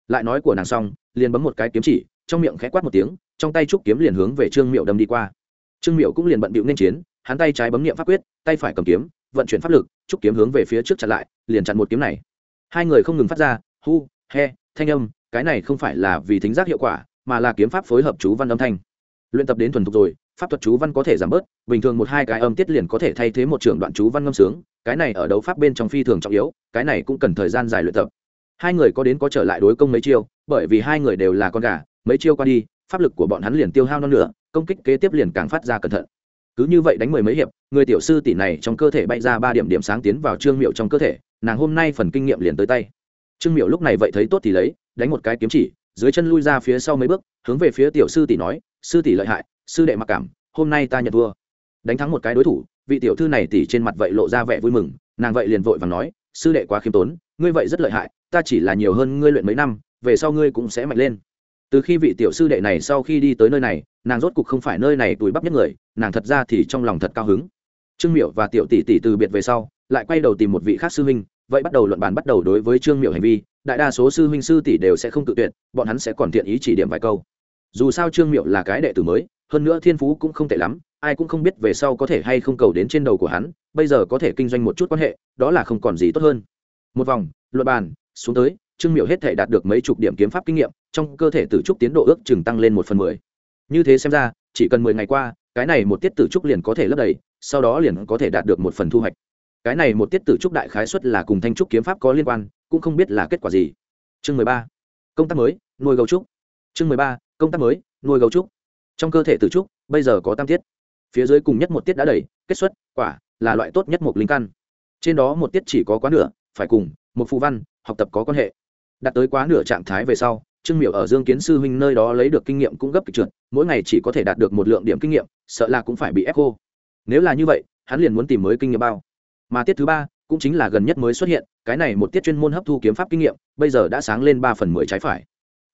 Lại nói của nàng xong, liền bấm một cái kiếm chỉ, trong miệng khẽ quát một tiếng, trong tay trúc kiếm liền hướng về trương miệu đâm đi qua. Trương miệu cũng liền bận bịu nên chiến, hắn tay trái bấm niệm pháp quyết, tay phải cầm kiếm vận chuyển pháp lực, trúc kiếm hướng về phía trước chặn lại, liền chặn một kiếm này. Hai người không ngừng phát ra, hu, he, thanh âm, cái này không phải là vì thính giác hiệu quả, mà là kiếm pháp phối hợp chú văn âm thanh. Luyện tập đến thuần thục rồi, pháp thuật chú văn có thể giảm bớt, bình thường một hai cái âm tiết liền có thể thay thế một trường đoạn chú văn ngâm sướng, cái này ở đấu pháp bên trong phi thường trọng yếu, cái này cũng cần thời gian dài luyện tập. Hai người có đến có trở lại đối công mấy chiêu, bởi vì hai người đều là con gà, mấy chiêu qua đi, pháp lực của bọn hắn liền tiêu hao non nữa công kích kế tiếp liền càng phát ra cẩn thận cứ như vậy đánh mười mấy hiệp, người tiểu sư tỷ này trong cơ thể bay ra ba điểm điểm sáng tiến vào trương miệu trong cơ thể, nàng hôm nay phần kinh nghiệm liền tới tay. Trương miệu lúc này vậy thấy tốt thì lấy, đánh một cái kiếm chỉ, dưới chân lui ra phía sau mấy bước, hướng về phía tiểu sư tỷ nói, sư tỷ lợi hại, sư đệ mặc cảm, hôm nay ta nhận thua. Đánh thắng một cái đối thủ, vị tiểu thư này tỷ trên mặt vậy lộ ra vẻ vui mừng, nàng vậy liền vội và nói, sư đệ quá khiêm tốn, ngươi vậy rất lợi hại, ta chỉ là nhiều hơn ngươi luyện mấy năm, về sau ngươi cũng sẽ mạnh lên từ khi vị tiểu sư đệ này sau khi đi tới nơi này, nàng rốt cục không phải nơi này túi bắp nhất người, nàng thật ra thì trong lòng thật cao hứng. Trương miệu và tiểu tỷ tỷ từ biệt về sau, lại quay đầu tìm một vị khác sư huynh, vậy bắt đầu luận bàn bắt đầu đối với trương miệu hành vi, đại đa số sư huynh sư tỷ đều sẽ không tự tuyệt, bọn hắn sẽ còn thiện ý chỉ điểm vài câu. Dù sao trương miệu là cái đệ tử mới, hơn nữa thiên phú cũng không tệ lắm, ai cũng không biết về sau có thể hay không cầu đến trên đầu của hắn, bây giờ có thể kinh doanh một chút quan hệ, đó là không còn gì tốt hơn. Một vòng, luận bàn, xuống tới, trương miệu hết thể đạt được mấy chục điểm kiếm pháp kinh nghiệm trong cơ thể tử trúc tiến độ ước chừng tăng lên một phần mười. Như thế xem ra, chỉ cần mười ngày qua, cái này một tiết tử trúc liền có thể lấp đầy, sau đó liền có thể đạt được một phần thu hoạch. Cái này một tiết tử trúc đại khái xuất là cùng thanh trúc kiếm pháp có liên quan, cũng không biết là kết quả gì. Chương mười ba. Công tác mới, nuôi gấu trúc. Chương mười ba, công tác mới, nuôi gấu trúc. Trong cơ thể tử trúc, bây giờ có tam tiết. Phía dưới cùng nhất một tiết đã đầy, kết xuất, quả, là loại tốt nhất một linh căn. Trên đó một tiết chỉ có quá nửa, phải cùng, một phù văn, học tập có quan hệ. Đạt tới quá nửa trạng thái về sau trương miểu ở dương kiến sư huynh nơi đó lấy được kinh nghiệm cũng gấp kịch trượt, mỗi ngày chỉ có thể đạt được một lượng điểm kinh nghiệm, sợ là cũng phải bị ép khô. Nếu là như vậy, hắn liền muốn tìm mới kinh nghiệm bao. Mà tiết thứ ba, cũng chính là gần nhất mới xuất hiện, cái này một tiết chuyên môn hấp thu kiếm pháp kinh nghiệm, bây giờ đã sáng lên ba phần mười trái phải.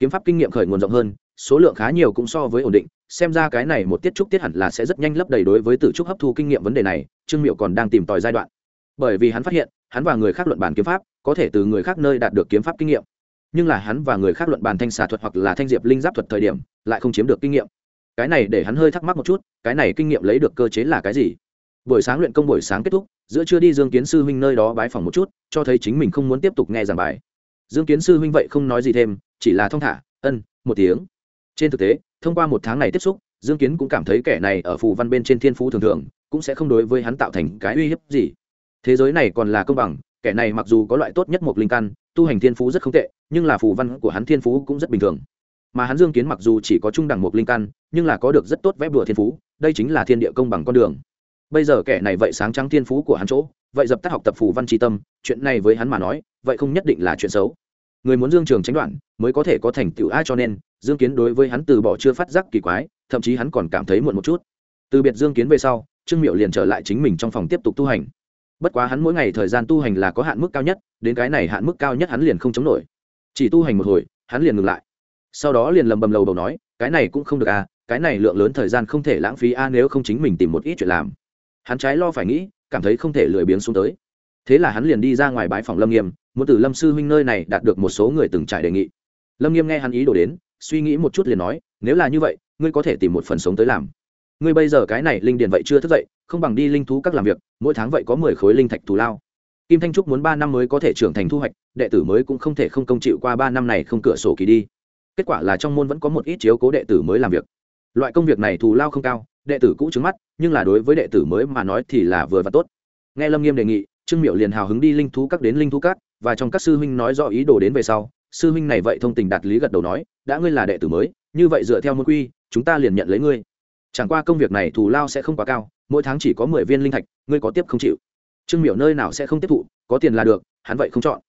Kiếm pháp kinh nghiệm khởi nguồn rộng hơn, số lượng khá nhiều cũng so với ổn định, xem ra cái này một tiết trúc tiết hẳn là sẽ rất nhanh lấp đầy đối với tử trúc hấp thu kinh nghiệm vấn đề này, trương miệu còn đang tìm tòi giai đoạn. Bởi vì hắn phát hiện, hắn và người khác luận bàn kiếm pháp, có thể từ người khác nơi đạt được kiếm pháp kinh nghiệm nhưng là hắn và người khác luận bàn thanh xà thuật hoặc là thanh diệp linh giáp thuật thời điểm, lại không chiếm được kinh nghiệm. Cái này để hắn hơi thắc mắc một chút, cái này kinh nghiệm lấy được cơ chế là cái gì? Buổi sáng luyện công buổi sáng kết thúc, giữa chưa đi dương kiến sư huynh nơi đó bái phỏng một chút, cho thấy chính mình không muốn tiếp tục nghe giảng bài. Dương kiến sư huynh vậy không nói gì thêm, chỉ là thong thả, ân, một tiếng. Trên thực tế, thông qua một tháng này tiếp xúc, dương kiến cũng cảm thấy kẻ này ở phù văn bên trên thiên phú thường thường, cũng sẽ không đối với hắn tạo thành cái uy hiếp gì. Thế giới này còn là công bằng kẻ này mặc dù có loại tốt nhất một linh căn, tu hành thiên phú rất không tệ, nhưng là phù văn của hắn thiên phú cũng rất bình thường. Mà hắn dương kiến mặc dù chỉ có trung đẳng một linh căn, nhưng là có được rất tốt vép đùa thiên phú, đây chính là thiên địa công bằng con đường. Bây giờ kẻ này vậy sáng trắng thiên phú của hắn chỗ, vậy dập tắt học tập phù văn tri tâm, chuyện này với hắn mà nói, vậy không nhất định là chuyện xấu. Người muốn dương trường tránh đoạn, mới có thể có thành tựu ai cho nên, dương kiến đối với hắn từ bỏ chưa phát giác kỳ quái, thậm chí hắn còn cảm thấy muộn một chút. Từ biệt dương kiến về sau, trương miệu liền trở lại chính mình trong phòng tiếp tục tu hành bất quá hắn mỗi ngày thời gian tu hành là có hạn mức cao nhất, đến cái này hạn mức cao nhất hắn liền không chống nổi. Chỉ tu hành một hồi, hắn liền ngừng lại. Sau đó liền lầm bầm lầu đầu nói, cái này cũng không được à cái này lượng lớn thời gian không thể lãng phí a, nếu không chính mình tìm một ít chuyện làm. Hắn trái lo phải nghĩ, cảm thấy không thể lười biếng xuống tới. Thế là hắn liền đi ra ngoài bãi phòng lâm nghiêm, muốn từ lâm sư huynh nơi này đạt được một số người từng trải đề nghị. Lâm nghiêm nghe hắn ý đồ đến, suy nghĩ một chút liền nói, nếu là như vậy, ngươi có thể tìm một phần sống tới làm. Ngươi bây giờ cái này linh điền vậy chưa thức dậy không bằng đi linh thú các làm việc, mỗi tháng vậy có mười khối linh thạch thù lao. Kim thanh trúc muốn ba năm mới có thể trưởng thành thu hoạch, đệ tử mới cũng không thể không công chịu qua ba năm này không cửa sổ kỳ đi. Kết quả là trong môn vẫn có một ít chiếu cố đệ tử mới làm việc. Loại công việc này thù lao không cao, đệ tử cũ trứng mắt, nhưng là đối với đệ tử mới mà nói thì là vừa và tốt. Nghe lâm nghiêm đề nghị, trương miệu liền hào hứng đi linh thú các đến linh thú các, và trong các sư huynh nói rõ ý đồ đến về sau, sư huynh này vậy thông tình đạt lý gật đầu nói, đã ngươi là đệ tử mới, như vậy dựa theo môn quy, chúng ta liền nhận lấy ngươi. Chẳng qua công việc này thù lao sẽ không quá cao mỗi tháng chỉ có mười viên linh thạch, ngươi có tiếp không chịu. Trương Miểu nơi nào sẽ không tiếp thụ, có tiền là được, hắn vậy không chọn.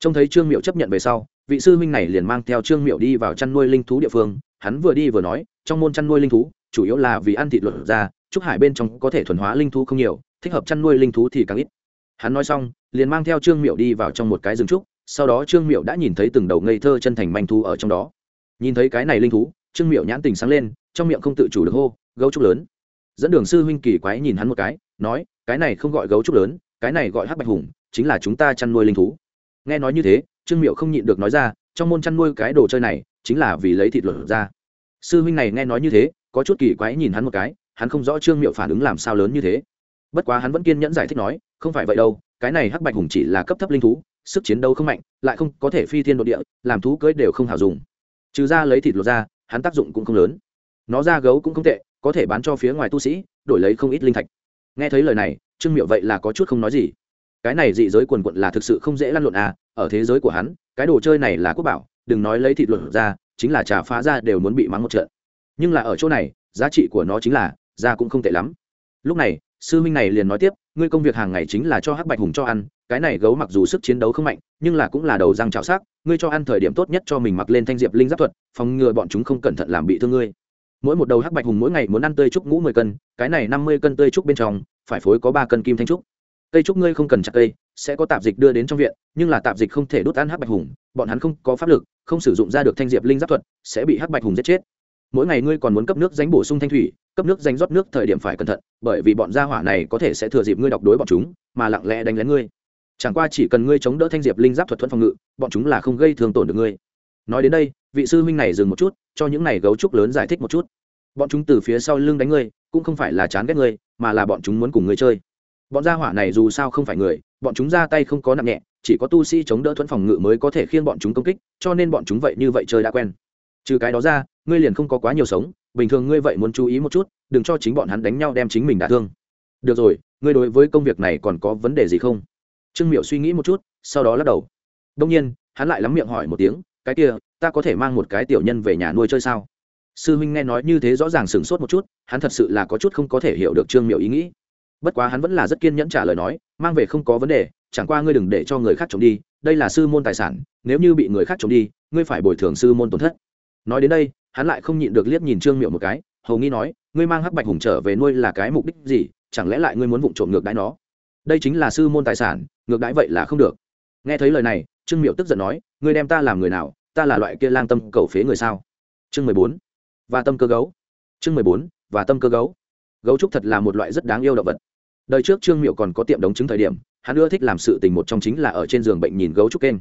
Trông thấy trương Miểu chấp nhận về sau, vị sư huynh này liền mang theo trương Miểu đi vào chăn nuôi linh thú địa phương. Hắn vừa đi vừa nói, trong môn chăn nuôi linh thú, chủ yếu là vì ăn thịt luật ra, trúc hải bên trong có thể thuần hóa linh thú không nhiều, thích hợp chăn nuôi linh thú thì càng ít. Hắn nói xong, liền mang theo trương Miểu đi vào trong một cái rừng trúc. Sau đó trương Miểu đã nhìn thấy từng đầu ngây thơ chân thành manh thú ở trong đó. Nhìn thấy cái này linh thú, trương Miểu nhãn tình sáng lên, trong miệng không tự chủ được hô, gấu trúc lớn dẫn đường sư huynh kỳ quái nhìn hắn một cái, nói, cái này không gọi gấu trúc lớn, cái này gọi hắc bạch hùng, chính là chúng ta chăn nuôi linh thú. Nghe nói như thế, trương miệu không nhịn được nói ra, trong môn chăn nuôi cái đồ chơi này, chính là vì lấy thịt luật ra. Sư huynh này nghe nói như thế, có chút kỳ quái nhìn hắn một cái, hắn không rõ trương miệu phản ứng làm sao lớn như thế. Bất quá hắn vẫn kiên nhẫn giải thích nói, không phải vậy đâu, cái này hắc bạch hùng chỉ là cấp thấp linh thú, sức chiến đấu không mạnh, lại không có thể phi thiên đột địa, làm thú cưới đều không hảo dùng. Trừ ra lấy thịt lột ra, hắn tác dụng cũng không lớn. Nó ra gấu cũng không tệ có thể bán cho phía ngoài tu sĩ, đổi lấy không ít linh thạch. Nghe thấy lời này, trương miệu vậy là có chút không nói gì. Cái này dị giới quần quận là thực sự không dễ lăn lộn à ở thế giới của hắn, cái đồ chơi này là quốc bảo, đừng nói lấy thịt luận ra, chính là trà phá ra đều muốn bị mắng một trận. Nhưng là ở chỗ này, giá trị của nó chính là ra cũng không tệ lắm. Lúc này, sư minh này liền nói tiếp, ngươi công việc hàng ngày chính là cho hắc bạch hùng cho ăn, cái này gấu mặc dù sức chiến đấu không mạnh, nhưng là cũng là đầu răng chảo xác, ngươi cho ăn thời điểm tốt nhất cho mình mặc lên thanh diệp linh giáp thuật, phòng ngừa bọn chúng không cẩn thận làm bị thương ngươi mỗi một đầu hắc bạch hùng mỗi ngày muốn ăn tươi trúc ngũ mười cân, cái này năm mươi cân tươi trúc bên trong, phải phối có ba cân kim thanh trúc. Cây trúc ngươi không cần chặt cây sẽ có tạp dịch đưa đến trong viện, nhưng là tạp dịch không thể đốt ăn hắc bạch hùng, bọn hắn không có pháp lực, không sử dụng ra được thanh diệp linh giáp thuật, sẽ bị hắc bạch hùng giết chết. Mỗi ngày ngươi còn muốn cấp nước dánh bổ sung thanh thủy, cấp nước dánh rót nước thời điểm phải cẩn thận, bởi vì bọn gia hỏa này có thể sẽ thừa dịp ngươi đọc đối bọn chúng, mà lặng lẽ đánh lén ngươi. Chẳng qua chỉ cần ngươi chống đỡ thanh diệp linh giáp thuật thuận phòng ngự, bọn chúng là không gây thương tổn được ngươi nói đến đây, vị sư huynh này dừng một chút, cho những này gấu trúc lớn giải thích một chút. Bọn chúng từ phía sau lưng đánh ngươi, cũng không phải là chán ghét ngươi, mà là bọn chúng muốn cùng ngươi chơi. Bọn gia hỏa này dù sao không phải người, bọn chúng ra tay không có nặng nhẹ, chỉ có tu sĩ chống đỡ thuẫn phòng ngự mới có thể khiêng bọn chúng công kích, cho nên bọn chúng vậy như vậy chơi đã quen. Trừ cái đó ra, ngươi liền không có quá nhiều sống, bình thường ngươi vậy muốn chú ý một chút, đừng cho chính bọn hắn đánh nhau đem chính mình đả thương. Được rồi, ngươi đối với công việc này còn có vấn đề gì không? Trương miệu suy nghĩ một chút, sau đó lắc đầu. Đông nhiên, hắn lại lắm miệng hỏi một tiếng cái kia, ta có thể mang một cái tiểu nhân về nhà nuôi chơi sao? Sư huynh nghe nói như thế rõ ràng sửng sốt một chút, hắn thật sự là có chút không có thể hiểu được trương miệu ý nghĩ. Bất quá hắn vẫn là rất kiên nhẫn trả lời nói, mang về không có vấn đề, chẳng qua ngươi đừng để cho người khác trộm đi, đây là sư môn tài sản, nếu như bị người khác trộm đi, ngươi phải bồi thường sư môn tổn thất. Nói đến đây, hắn lại không nhịn được liếc nhìn trương miệu một cái, hầu nghi nói, ngươi mang hắc bạch hùng trở về nuôi là cái mục đích gì, chẳng lẽ lại ngươi muốn vụng trộm ngược đãi nó? Đây chính là sư môn tài sản, ngược đãi vậy là không được. Nghe thấy lời này trương miệu tức giận nói, ngươi đem ta làm người nào? Ta là loại kia lang tâm cầu phế người sao? Chương mười bốn, và tâm cơ gấu. Chương mười bốn, và tâm cơ gấu. Gấu trúc thật là một loại rất đáng yêu động vật. Đời trước trương miệu còn có tiệm đống chứng thời điểm, hắn ưa thích làm sự tình một trong chính là ở trên giường bệnh nhìn gấu trúc kênh.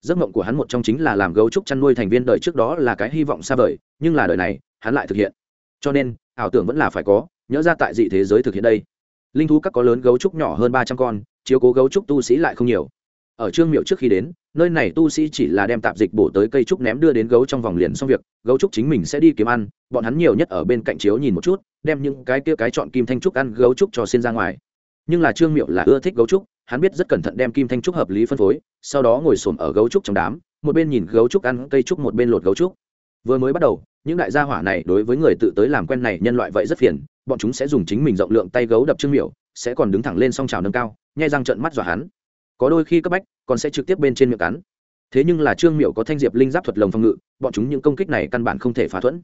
Giấc mộng của hắn một trong chính là làm gấu trúc chăn nuôi thành viên đời trước đó là cái hy vọng xa vời, nhưng là đời này, hắn lại thực hiện. Cho nên, ảo tưởng vẫn là phải có, nhớ ra tại dị thế giới thực hiện đây. Linh thú các có lớn gấu trúc nhỏ hơn ba trăm con, chiếu cố gấu trúc tu sĩ lại không nhiều ở trương miệu trước khi đến, nơi này tu sĩ chỉ là đem tạp dịch bổ tới cây trúc ném đưa đến gấu trong vòng liền xong việc, gấu trúc chính mình sẽ đi kiếm ăn, bọn hắn nhiều nhất ở bên cạnh chiếu nhìn một chút, đem những cái kia cái chọn kim thanh trúc ăn gấu trúc cho xin ra ngoài. Nhưng là trương miệu là ưa thích gấu trúc, hắn biết rất cẩn thận đem kim thanh trúc hợp lý phân phối, sau đó ngồi xổm ở gấu trúc trong đám, một bên nhìn gấu trúc ăn cây trúc một bên lột gấu trúc. Vừa mới bắt đầu, những đại gia hỏa này đối với người tự tới làm quen này nhân loại vậy rất phiền, bọn chúng sẽ dùng chính mình rộng lượng tay gấu đập trương miệu sẽ còn đứng thẳng lên song trào nâng cao, nhai răng trận mắt dọa hắn có đôi khi cấp bách, còn sẽ trực tiếp bên trên miệng cắn. Thế nhưng là trương miệu có thanh diệp linh giáp thuật lồng phòng ngự, bọn chúng những công kích này căn bản không thể phá thuẫn.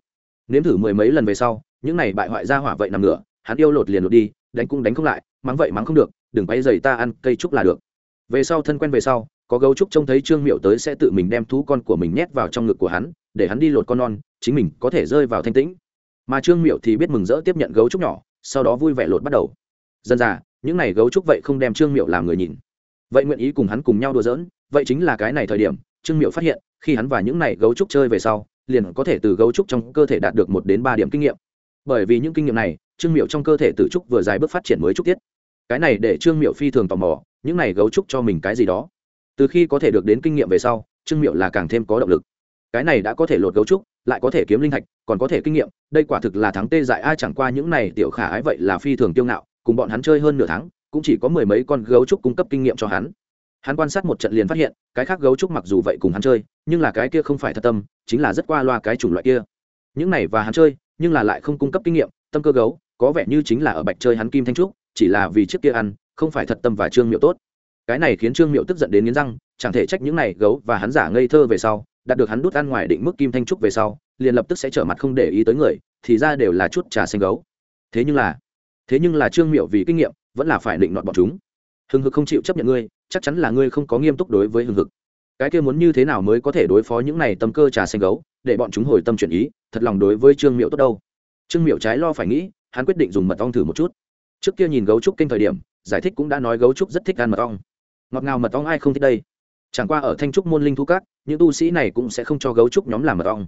Nếm thử mười mấy lần về sau, những này bại hoại ra hỏa vậy nằm ngửa, hắn yêu lột liền lột đi, đánh cũng đánh không lại, mắng vậy mắng không được, đừng bay dày ta ăn cây trúc là được. Về sau thân quen về sau, có gấu trúc trông thấy trương miệu tới sẽ tự mình đem thú con của mình nhét vào trong ngực của hắn, để hắn đi lột con non, chính mình có thể rơi vào thanh tĩnh. Mà trương miệu thì biết mừng rỡ tiếp nhận gấu trúc nhỏ, sau đó vui vẻ lột bắt đầu. Dân già, những n à y gấu trúc vậy không đem trương miệu làm người nhìn vậy nguyện ý cùng hắn cùng nhau đùa giỡn, vậy chính là cái này thời điểm, trương miệu phát hiện, khi hắn và những này gấu trúc chơi về sau, liền có thể từ gấu trúc trong cơ thể đạt được một đến ba điểm kinh nghiệm. Bởi vì những kinh nghiệm này, trương miệu trong cơ thể tự trúc vừa dài bước phát triển mới trúc tiết. Cái này để trương miệu phi thường tò mò, những này gấu trúc cho mình cái gì đó. Từ khi có thể được đến kinh nghiệm về sau, trương miệu là càng thêm có động lực. Cái này đã có thể lột gấu trúc, lại có thể kiếm linh thạch, còn có thể kinh nghiệm, đây quả thực là thắng tê dại ai chẳng qua những này tiểu khả ái vậy là phi thường tiêu ngạo, cùng bọn hắn chơi hơn nửa tháng cũng chỉ có mười mấy con gấu trúc cung cấp kinh nghiệm cho hắn. Hắn quan sát một trận liền phát hiện, cái khác gấu trúc mặc dù vậy cùng hắn chơi, nhưng là cái kia không phải thật tâm, chính là rất qua loa cái chủng loại kia. Những này và hắn chơi, nhưng là lại không cung cấp kinh nghiệm, tâm cơ gấu, có vẻ như chính là ở bạch chơi hắn kim thanh trúc, chỉ là vì trước kia ăn, không phải thật tâm và trương miệu tốt. Cái này khiến trương miệu tức giận đến nghiến răng, chẳng thể trách những này gấu và hắn giả ngây thơ về sau, đạt được hắn đút ăn ngoài định mức kim thanh trúc về sau, liền lập tức sẽ trở mặt không để ý tới người, thì ra đều là chút trà xanh gấu. Thế nhưng là, thế nhưng là trương miệu vì kinh nghiệm vẫn là phải định nọt bọn chúng. Hừng hực không chịu chấp nhận ngươi, chắc chắn là ngươi không có nghiêm túc đối với hừng hực. Cái kia muốn như thế nào mới có thể đối phó những này tâm cơ trà xanh gấu, để bọn chúng hồi tâm chuyển ý, thật lòng đối với trương miệu tốt đâu. Trương miệu trái lo phải nghĩ, hắn quyết định dùng mật ong thử một chút. Trước kia nhìn gấu trúc kênh thời điểm, giải thích cũng đã nói gấu trúc rất thích ăn mật ong. Ngọt ngào mật ong ai không thích đây? Chẳng qua ở thanh trúc môn linh thú các, những tu sĩ này cũng sẽ không cho gấu trúc nhóm làm mật ong.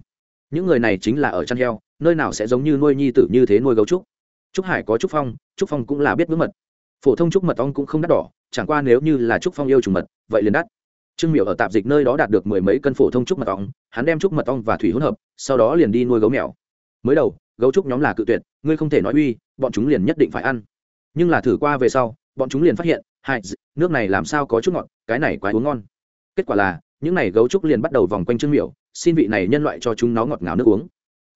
Những người này chính là ở chăn heo, nơi nào sẽ giống như nuôi nhi tử như thế nuôi gấu trúc. Trúc hải có trúc phong trúc phong cũng là biết bí mật phổ thông trúc mật ong cũng không đắt đỏ, chẳng qua nếu như là trúc phong yêu trùng mật, vậy liền đắt. Trương miểu ở tạp dịch nơi đó đạt được mười mấy cân phổ thông trúc mật ong, hắn đem trúc mật ong và thủy hỗn hợp, sau đó liền đi nuôi gấu mèo. Mới đầu, gấu trúc nhóm là cự tuyệt, ngươi không thể nói uy, bọn chúng liền nhất định phải ăn. Nhưng là thử qua về sau, bọn chúng liền phát hiện, hai nước này làm sao có chút ngọt, cái này quá uống ngon. Kết quả là, những này gấu trúc liền bắt đầu vòng quanh trương miểu, xin vị này nhân loại cho chúng nó ngọt ngào nước uống.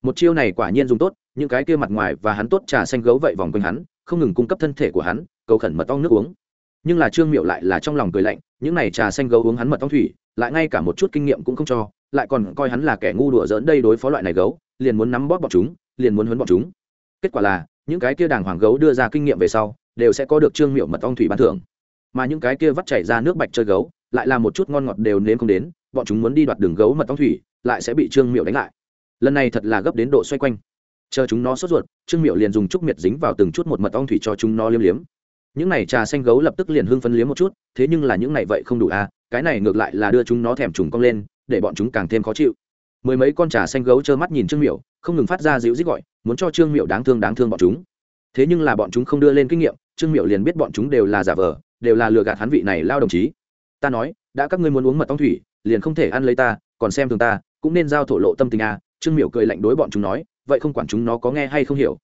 Một chiêu này quả nhiên dùng tốt, những cái kia mặt ngoài và hắn tốt trà xanh gấu vậy vòng quanh hắn, không ngừng cung cấp thân thể của hắn cầu khẩn mật ong nước uống. Nhưng là trương miệu lại là trong lòng cười lạnh, những này trà xanh gấu uống hắn mật ong thủy, lại ngay cả một chút kinh nghiệm cũng không cho, lại còn coi hắn là kẻ ngu đùa dỡn đây đối phó loại này gấu, liền muốn nắm bóp bọn chúng, liền muốn huấn bọn chúng. Kết quả là, những cái kia đàng hoàng gấu đưa ra kinh nghiệm về sau, đều sẽ có được trương miệu mật ong thủy ban thưởng. Mà những cái kia vắt chảy ra nước bạch chơi gấu, lại là một chút ngon ngọt đều nếm không đến, bọn chúng muốn đi đoạt đường gấu mật ong thủy, lại sẽ bị trương miệu đánh lại. Lần này thật là gấp đến độ xoay quanh. Chờ chúng nó sốt ruột, trương miệu liền dùng trúc miệt dính vào từng chút một mật ong thủy cho chúng nó liếm liếm những này trà xanh gấu lập tức liền hưng phấn liếm một chút, thế nhưng là những này vậy không đủ à cái này ngược lại là đưa chúng nó thèm trùng cong lên, để bọn chúng càng thêm khó chịu. Mười mấy con trà xanh gấu trơ mắt nhìn trương miểu, không ngừng phát ra dịu dít gọi, muốn cho trương miểu đáng thương đáng thương bọn chúng. Thế nhưng là bọn chúng không đưa lên kinh nghiệm, trương miểu liền biết bọn chúng đều là giả vờ, đều là lừa gạt hắn vị này lao đồng chí. Ta nói, đã các ngươi muốn uống mật ong thủy, liền không thể ăn lấy ta, còn xem thường ta, cũng nên giao thổ lộ tâm tình à trương miểu cười lạnh đối bọn chúng nói, vậy không quản chúng nó có nghe hay không hiểu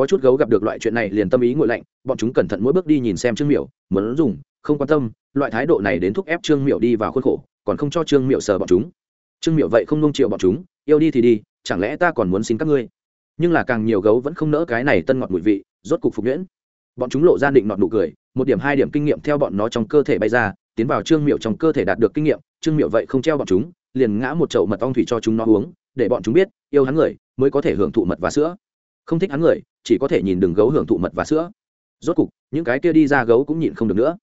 có chút gấu gặp được loại chuyện này liền tâm ý ngội lạnh bọn chúng cẩn thận mỗi bước đi nhìn xem trương miểu, muốn dùng không quan tâm loại thái độ này đến thúc ép trương miểu đi vào khuôn khổ còn không cho trương miểu sờ bọn chúng. Trương miểu vậy không nung triệu bọn chúng yêu đi thì đi chẳng lẽ ta còn muốn xin các ngươi? Nhưng là càng nhiều gấu vẫn không nỡ cái này tân ngọt mùi vị rốt cục phục nhuyễn. Bọn chúng lộ ra định nọt nụ cười một điểm hai điểm kinh nghiệm theo bọn nó trong cơ thể bay ra tiến vào trương miệu trong cơ thể đạt được kinh nghiệm trương miệu vậy không treo bọn chúng liền ngã một chậu mật ong thủy cho chúng nó uống để bọn chúng biết yêu hắn người mới có thể hưởng thụ mật và sữa không thích hắn người, chỉ có thể nhìn đường gấu hưởng thụ mật và sữa. Rốt cục, những cái kia đi ra gấu cũng nhịn không được nữa.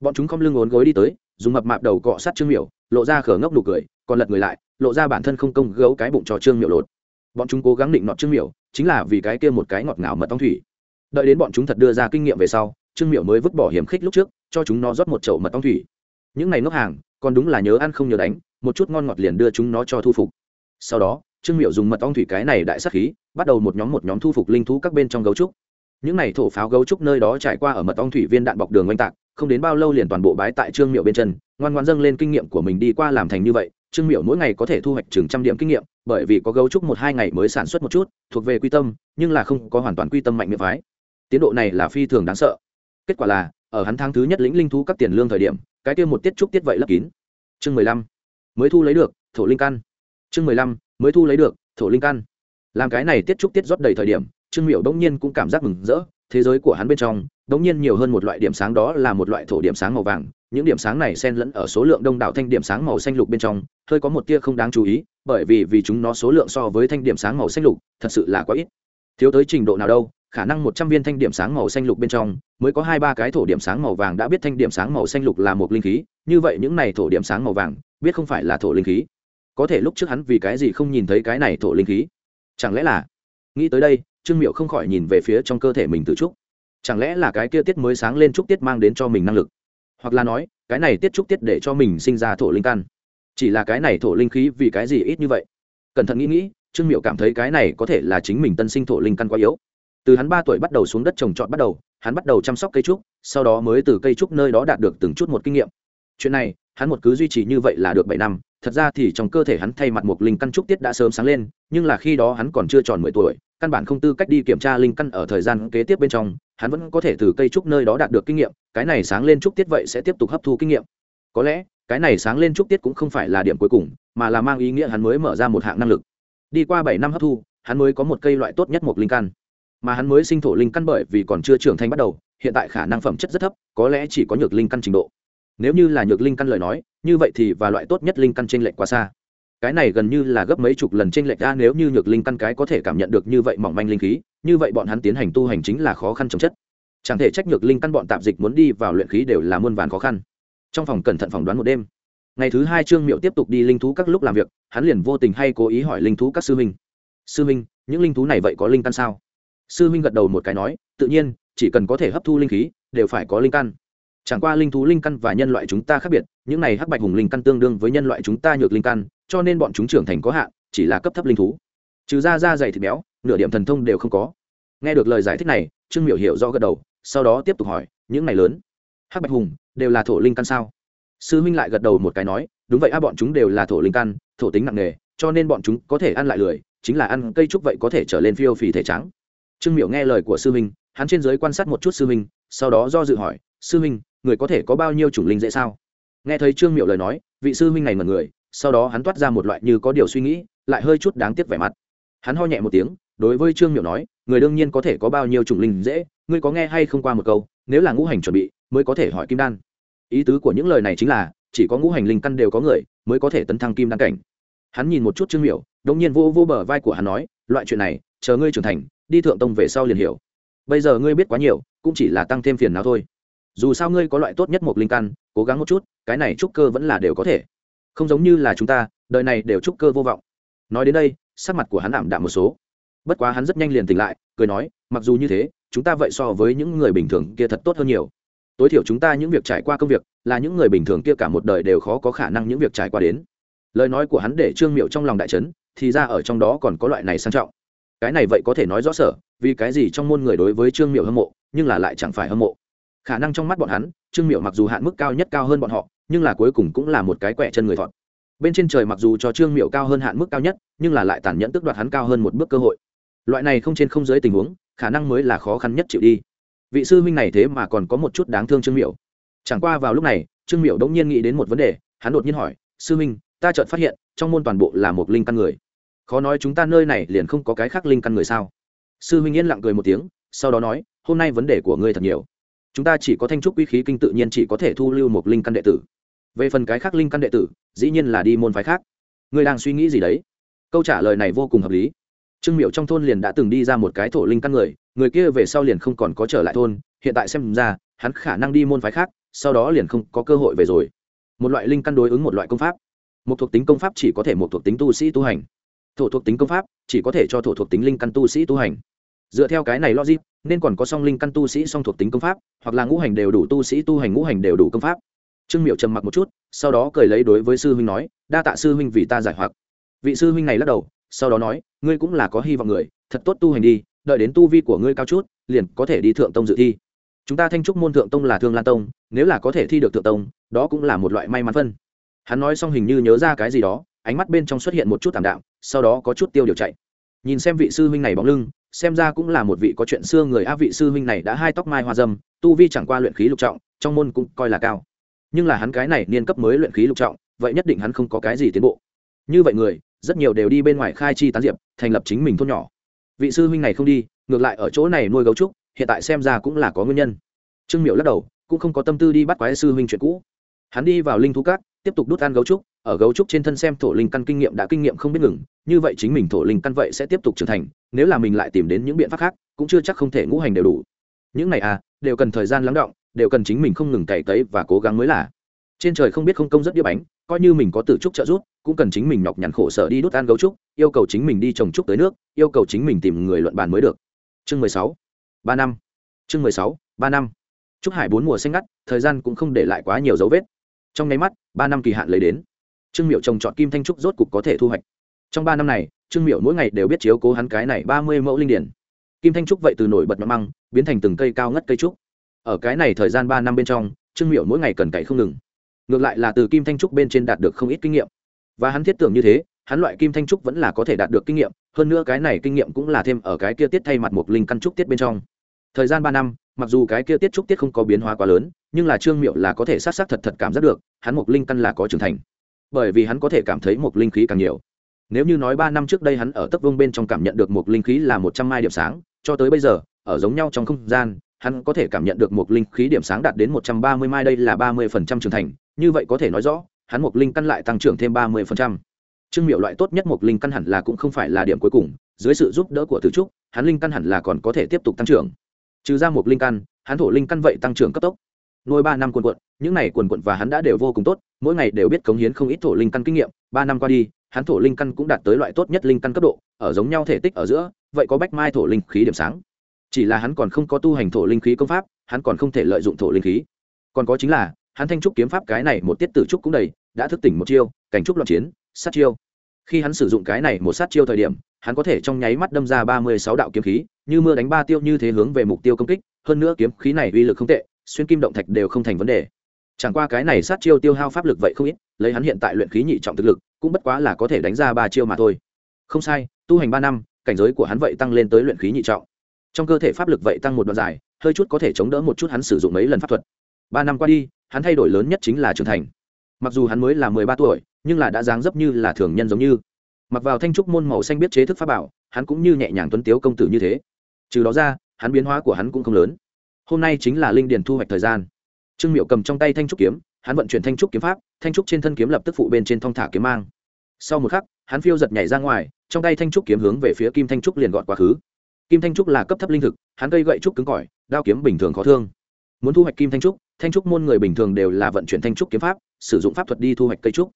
Bọn chúng không lưng ốn gối đi tới, dùng mập mạp đầu cọ sát trương miểu, lộ ra khở ngốc nụ cười, còn lật người lại, lộ ra bản thân không công gấu cái bụng cho trương miểu lột. Bọn chúng cố gắng định nọt trương miểu, chính là vì cái kia một cái ngọt ngào mật ong thủy. Đợi đến bọn chúng thật đưa ra kinh nghiệm về sau, trương miểu mới vứt bỏ hiểm khích lúc trước, cho chúng nó rót một chậu mật ong thủy. Những này ngốc hàng, còn đúng là nhớ ăn không nhớ đánh, một chút ngon ngọt liền đưa chúng nó cho thu phục. Sau đó, trương miểu dùng mật ong thủy cái này đại sắc khí bắt đầu một nhóm một nhóm thu phục linh thú các bên trong gấu trúc. Những này thổ pháo gấu trúc nơi đó trải qua ở mật ong thủy viên đạn bọc đường oanh tạc, không đến bao lâu liền toàn bộ bái tại trương miệu bên chân, ngoan ngoan dâng lên kinh nghiệm của mình đi qua làm thành như vậy. Trương miệu mỗi ngày có thể thu hoạch chừng trăm điểm kinh nghiệm, bởi vì có gấu trúc một hai ngày mới sản xuất một chút, thuộc về quy tâm, nhưng là không có hoàn toàn quy tâm mạnh miệng phái. Tiến độ này là phi thường đáng sợ. Kết quả là, ở hắn tháng thứ nhất lĩnh linh thú các tiền lương thời điểm, cái kia một tiết trúc tiết vậy lấp kín. Chương mười lăm. Mới thu lấy được, thổ linh căn. Chương mười lăm. Mới thu lấy được, thổ linh căn làm cái này tiết trúc tiết rót đầy thời điểm, trương miệu đông nhiên cũng cảm giác mừng rỡ, thế giới của hắn bên trong đống nhiên nhiều hơn một loại điểm sáng đó là một loại thổ điểm sáng màu vàng. Những điểm sáng này xen lẫn ở số lượng đông đảo thanh điểm sáng màu xanh lục bên trong, hơi có một tia không đáng chú ý, bởi vì vì chúng nó số lượng so với thanh điểm sáng màu xanh lục, thật sự là quá ít. Thiếu tới trình độ nào đâu, khả năng một trăm viên thanh điểm sáng màu xanh lục bên trong, mới có hai ba cái thổ điểm sáng màu vàng đã biết thanh điểm sáng màu xanh lục là một linh khí, như vậy những này thổ điểm sáng màu vàng, biết không phải là thổ linh khí. Có thể lúc trước hắn vì cái gì không nhìn thấy cái này thổ linh khí? Chẳng lẽ là? Nghĩ tới đây, trương miệu không khỏi nhìn về phía trong cơ thể mình tự trúc. Chẳng lẽ là cái kia tiết mới sáng lên trúc tiết mang đến cho mình năng lực? Hoặc là nói, cái này tiết trúc tiết để cho mình sinh ra thổ linh căn? Chỉ là cái này thổ linh khí vì cái gì ít như vậy? Cẩn thận nghĩ nghĩ, trương miệu cảm thấy cái này có thể là chính mình tân sinh thổ linh căn quá yếu. Từ hắn ba tuổi bắt đầu xuống đất trồng trọt bắt đầu, hắn bắt đầu chăm sóc cây trúc, sau đó mới từ cây trúc nơi đó đạt được từng chút một kinh nghiệm. Chuyện này hắn một cứ duy trì như vậy là được bảy năm, thật ra thì trong cơ thể hắn thay mặt một linh căn trúc tiết đã sớm sáng lên, nhưng là khi đó hắn còn chưa tròn mười tuổi, căn bản không tư cách đi kiểm tra linh căn ở thời gian kế tiếp bên trong, hắn vẫn có thể từ cây trúc nơi đó đạt được kinh nghiệm, cái này sáng lên trúc tiết vậy sẽ tiếp tục hấp thu kinh nghiệm. Có lẽ, cái này sáng lên trúc tiết cũng không phải là điểm cuối cùng, mà là mang ý nghĩa hắn mới mở ra một hạng năng lực. Đi qua bảy năm hấp thu, hắn mới có một cây loại tốt nhất một linh căn. Mà hắn mới sinh thổ linh căn bởi vì còn chưa trưởng thành bắt đầu, hiện tại khả năng phẩm chất rất thấp, có lẽ chỉ có nhược linh căn trình độ nếu như là nhược linh căn lời nói, như vậy thì và loại tốt nhất linh căn t r ê n lệch quá xa. Cái này gần như là gấp mấy chục lần t r ê n lệch ra, nếu như nhược linh căn cái có thể cảm nhận được như vậy mỏng manh linh khí, như vậy bọn hắn tiến hành tu hành chính là khó khăn chồng chất. Chẳng thể trách nhược linh căn bọn tạp dịch muốn đi vào luyện khí đều là muôn vàn khó khăn. Trong phòng cẩn thận phỏng đoán một đêm. Ngày thứ hai trương miệu tiếp tục đi linh thú các lúc làm việc, hắn liền vô tình hay cố ý hỏi linh thú các sư minh sư minh những linh thú này vậy có linh căn sao? Sư minh gật đầu một cái nói, tự nhiên, chỉ cần có thể hấp thu linh khí, đều phải có linh căn chẳng qua linh thú linh căn và nhân loại chúng ta khác biệt, những này hắc bạch hùng linh căn tương đương với nhân loại chúng ta nhược linh căn, cho nên bọn chúng trưởng thành có hạn, chỉ là cấp thấp linh thú. Trừ da da dày thịt béo, nửa điểm thần thông đều không có. Nghe được lời giải thích này, trương miểu hiểu do gật đầu, sau đó tiếp tục hỏi, những này lớn, hắc bạch hùng, đều là thổ linh căn sao? Sư huynh lại gật đầu một cái nói, đúng vậy a, bọn chúng đều là thổ linh căn, thổ tính nặng nề, cho nên bọn chúng có thể ăn lại lười, chính là ăn cây trúc vậy có thể trở lên phiêu phì thể trắng. Trương miểu nghe lời của sư huynh, hắn trên giới quan sát một chút sư huynh, sau đó do dự hỏi, sư huynh người có thể có bao nhiêu chủng linh dễ sao? Nghe thấy trương miệu lời nói, vị sư huynh này mật người, sau đó hắn toát ra một loại như có điều suy nghĩ, lại hơi chút đáng tiếc vẻ mặt. Hắn ho nhẹ một tiếng, đối với trương miệu nói, người đương nhiên có thể có bao nhiêu chủng linh dễ, ngươi có nghe hay không qua một câu, nếu là ngũ hành chuẩn bị, mới có thể hỏi kim đan. Ý tứ của những lời này chính là, chỉ có ngũ hành linh căn đều có người, mới có thể tấn thăng kim đan cảnh. Hắn nhìn một chút trương miệu đông nhiên vô vô bờ vai của hắn nói, loại chuyện này, chờ ngươi trưởng thành, đi thượng tông về sau liền hiểu. Bây giờ ngươi biết quá nhiều, cũng chỉ là tăng thêm phiền nào thôi dù sao ngươi có loại tốt nhất một linh căn, cố gắng một chút, cái này trúc cơ vẫn là đều có thể. Không giống như là chúng ta, đời này đều trúc cơ vô vọng. Nói đến đây, sắc mặt của hắn ảm đạm một số. Bất quá hắn rất nhanh liền tỉnh lại, cười nói, mặc dù như thế, chúng ta vậy so với những người bình thường kia thật tốt hơn nhiều. Tối thiểu chúng ta những việc trải qua công việc, là những người bình thường kia cả một đời đều khó có khả năng những việc trải qua đến. Lời nói của hắn để trương miệu trong lòng đại trấn thì ra ở trong đó còn có loại này sang trọng. Cái này vậy có thể nói rõ sở, vì cái gì trong môn người đối với trương miệu hâm mộ, nhưng là lại chẳng phải hâm mộ khả năng trong mắt bọn hắn, trương miệu mặc dù hạn mức cao nhất cao hơn bọn họ, nhưng là cuối cùng cũng là một cái quẹ chân người thọt bên trên trời mặc dù cho trương miệu cao hơn hạn mức cao nhất, nhưng là lại tàn nhẫn tức đoạt hắn cao hơn một bước cơ hội. Loại này không trên không dưới tình huống, khả năng mới là khó khăn nhất chịu đi. Vị sư huynh này thế mà còn có một chút đáng thương trương miệu chẳng qua vào lúc này, trương miệu đống nhiên nghĩ đến một vấn đề, hắn đột nhiên hỏi, sư huynh, ta chợt phát hiện, trong môn toàn bộ là một linh căn người. Khó nói chúng ta nơi này liền không có cái khác linh căn người sao? Sư huynh yên lặng cười một tiếng, sau đó nói, hôm nay vấn đề của ngươi thật nhiều chúng ta chỉ có thanh trúc quy khí kinh tự nhiên chỉ có thể thu lưu một linh căn đệ tử. Về phần cái khác linh căn đệ tử, dĩ nhiên là đi môn phái khác. Ngươi đang suy nghĩ gì đấy? Câu trả lời này vô cùng hợp lý. Trương miệu trong thôn liền đã từng đi ra một cái thổ linh căn người người kia về sau liền không còn có trở lại thôn, hiện tại xem ra, hắn khả năng đi môn phái khác, sau đó liền không có cơ hội về rồi. Một loại linh căn đối ứng một loại công pháp. Một thuộc tính công pháp chỉ có thể một thuộc tính tu sĩ tu hành. Thổ thuộc tính công pháp chỉ có thể cho thổ thuộc tính linh căn tu sĩ tu hành dựa theo cái này logic, nên còn có song linh căn tu sĩ song thuộc tính công pháp, hoặc là ngũ hành đều đủ tu sĩ tu hành ngũ hành đều đủ công pháp. Trương miệu trầm mặc một chút, sau đó cười lấy đối với sư huynh nói, đa tạ sư huynh vì ta giải hoặc. Vị sư huynh này lắc đầu, sau đó nói, ngươi cũng là có hy vọng người, thật tốt tu hành đi, đợi đến tu vi của ngươi cao chút, liền có thể đi thượng tông dự thi. Chúng ta thanh trúc môn thượng tông là thương lan tông, nếu là có thể thi được thượng tông, đó cũng là một loại may mắn phân. Hắn nói xong hình như nhớ ra cái gì đó, ánh mắt bên trong xuất hiện một chút tảm đạm, sau đó có chút tiêu điều chạy. Nhìn xem vị sư huynh này bóng lưng xem ra cũng là một vị có chuyện xưa người a vị sư huynh này đã hai tóc mai hoa dâm, tu vi chẳng qua luyện khí lục trọng, trong môn cũng coi là cao. Nhưng là hắn cái này niên cấp mới luyện khí lục trọng, vậy nhất định hắn không có cái gì tiến bộ. Như vậy người, rất nhiều đều đi bên ngoài khai chi tán diệp, thành lập chính mình thôn nhỏ. Vị sư huynh này không đi, ngược lại ở chỗ này nuôi gấu trúc, hiện tại xem ra cũng là có nguyên nhân. Trương miệu lắc đầu, cũng không có tâm tư đi bắt quái sư huynh chuyện cũ. Hắn đi vào linh thú cát tiếp tục đút ăn gấu trúc, ở gấu trúc trên thân xem thổ linh căn kinh nghiệm đã kinh nghiệm không biết ngừng, như vậy chính mình thổ linh căn vậy sẽ tiếp tục trưởng thành, nếu là mình lại tìm đến những biện pháp khác, cũng chưa chắc không thể ngũ hành đều đủ. Những này à đều cần thời gian lắng động, đều cần chính mình không ngừng cày tấy và cố gắng mới là. Trên trời không biết không công rất đĩa bánh, coi như mình có tử trúc trợ giúp, cũng cần chính mình nhọc nhằn khổ sở đi đút ăn gấu trúc, yêu cầu chính mình đi trồng trúc tới nước, yêu cầu chính mình tìm người luận bàn mới được. Chương mười sáu, ba năm. Chương mười sáu, ba năm. Trúc hải bốn mùa xanh ngắt, thời gian cũng không để lại quá nhiều dấu vết. Trong nháy mắt ba năm kỳ hạn lấy đến. Trương miệu trồng trọt kim thanh trúc rốt cục có thể thu hoạch. Trong ba năm này, trương miệu mỗi ngày đều biết chiếu cố hắn cái này ba mươi mẫu linh điển. Kim thanh trúc vậy từ nổi bật măng, biến thành từng cây cao ngất cây trúc. Ở cái này thời gian ba năm bên trong, trương miệu mỗi ngày cần cày không ngừng. Ngược lại là từ kim thanh trúc bên trên đạt được không ít kinh nghiệm. Và hắn thiết tưởng như thế, hắn loại kim thanh trúc vẫn là có thể đạt được kinh nghiệm, hơn nữa cái này kinh nghiệm cũng là thêm ở cái kia tiết thay mặt một linh căn trúc tiết bên trong. Thời gian ba năm mặc dù cái kia tiết trúc tiết không có biến hóa quá lớn, nhưng là trương miệu là có thể sát sát thật thật cảm giác được, hắn mục linh căn là có trưởng thành. Bởi vì hắn có thể cảm thấy một linh khí càng nhiều. Nếu như nói ba năm trước đây hắn ở tấp vương bên trong cảm nhận được một linh khí là một trăm mai điểm sáng, cho tới bây giờ, ở giống nhau trong không gian, hắn có thể cảm nhận được một linh khí điểm sáng đạt đến một trăm ba mươi mai đây là ba mươi phần trăm trưởng thành. Như vậy có thể nói rõ, hắn một linh căn lại tăng trưởng thêm ba mươi phần trăm. Trương miệu loại tốt nhất một linh căn hẳn là cũng không phải là điểm cuối cùng, dưới sự giúp đỡ của tử trúc, hắn linh căn hẳn là còn có thể tiếp tục tăng trưởng trừ ra một linh căn, hắn thổ linh căn vậy tăng trưởng cấp tốc. Nuôi ba năm quần quận, những n à y quần quận và hắn đã đều vô cùng tốt, mỗi ngày đều biết cống hiến không ít thổ linh căn kinh nghiệm. Ba năm qua đi, hắn thổ linh căn cũng đạt tới loại tốt nhất linh căn cấp độ, ở giống nhau thể tích ở giữa, vậy có bách mai thổ linh khí điểm sáng. Chỉ là hắn còn không có tu hành thổ linh khí công pháp, hắn còn không thể lợi dụng thổ linh khí. Còn có chính là, hắn thanh trúc kiếm pháp cái này một tiết tử trúc cũng đầy, đã thức tỉnh một chiêu, cảnh trúc loạn chiến, sát chiêu. Khi hắn sử dụng cái này một sát chiêu thời điểm hắn có thể trong nháy mắt đâm ra ba mươi sáu đạo kiếm khí, như mưa đánh ba tiêu như thế hướng về mục tiêu công kích, hơn nữa kiếm khí này uy lực không tệ, xuyên kim động thạch đều không thành vấn đề. Chẳng qua cái này sát chiêu tiêu hao pháp lực vậy không ít, lấy hắn hiện tại luyện khí nhị trọng thực lực, cũng bất quá là có thể đánh ra ba chiêu mà thôi. Không sai, tu hành ba năm, cảnh giới của hắn vậy tăng lên tới luyện khí nhị trọng. Trong cơ thể pháp lực vậy tăng một đoạn dài, hơi chút có thể chống đỡ một chút hắn sử dụng mấy lần pháp thuật. Ba năm qua đi, hắn thay đổi lớn nhất chính là trưởng thành. Mặc dù hắn mới là mười ba tuổi, nhưng là đã dáng dấp như là thường nhân giống như mặc vào thanh trúc môn màu xanh biết chế thức pháp bảo, hắn cũng như nhẹ nhàng tuấn tiếu công tử như thế. Trừ đó ra, hắn biến hóa của hắn cũng không lớn. Hôm nay chính là linh điền thu hoạch thời gian. Trương miệu cầm trong tay thanh trúc kiếm, hắn vận chuyển thanh trúc kiếm pháp, thanh trúc trên thân kiếm lập tức phụ bên trên thong thả kiếm mang. Sau một khắc, hắn phiêu giật nhảy ra ngoài, trong tay thanh trúc kiếm hướng về phía kim thanh trúc liền gọn quá khứ. Kim thanh trúc là cấp thấp linh thực, hắn cây gậy trúc cứng cỏi, đao kiếm bình thường khó thương. Muốn thu hoạch kim thanh trúc thanh trúc môn người bình thường đều là vận chuyển thanh trúc kiếm pháp, sử dụng pháp thuật đi thu hoạch cây trúc.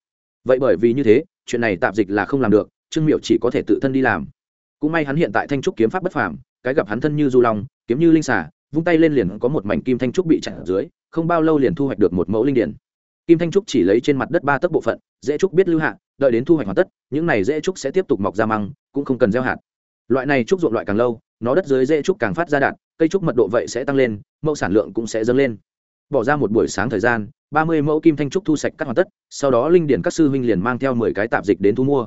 Vậy bởi vì như thế chuyện này tạm dịch là không làm được trương miệu chỉ có thể tự thân đi làm. Cũng may hắn hiện tại thanh trúc kiếm pháp bất phàm cái gặp hắn thân như du long kiếm như linh xả vung tay lên liền có một mảnh kim thanh trúc bị chặn ở dưới không bao lâu liền thu hoạch được một mẫu linh điển. Kim thanh trúc chỉ lấy trên mặt đất ba tấc bộ phận dễ trúc biết lưu hạ đợi đến thu hoạch hoàn tất những này dễ trúc sẽ tiếp tục mọc ra măng cũng không cần gieo hạt. Loại này trúc ruộng loại càng lâu nó đất dưới dễ trúc càng phát ra đạt, cây trúc mật độ vậy sẽ tăng lên mẫu sản lượng cũng sẽ dâng lên. Bỏ ra một buổi sáng thời gian ba mươi mẫu kim thanh trúc thu sạch cắt hoàn tất sau đó linh điển các sư huynh liền mang theo mười cái tạp dịch đến thu mua.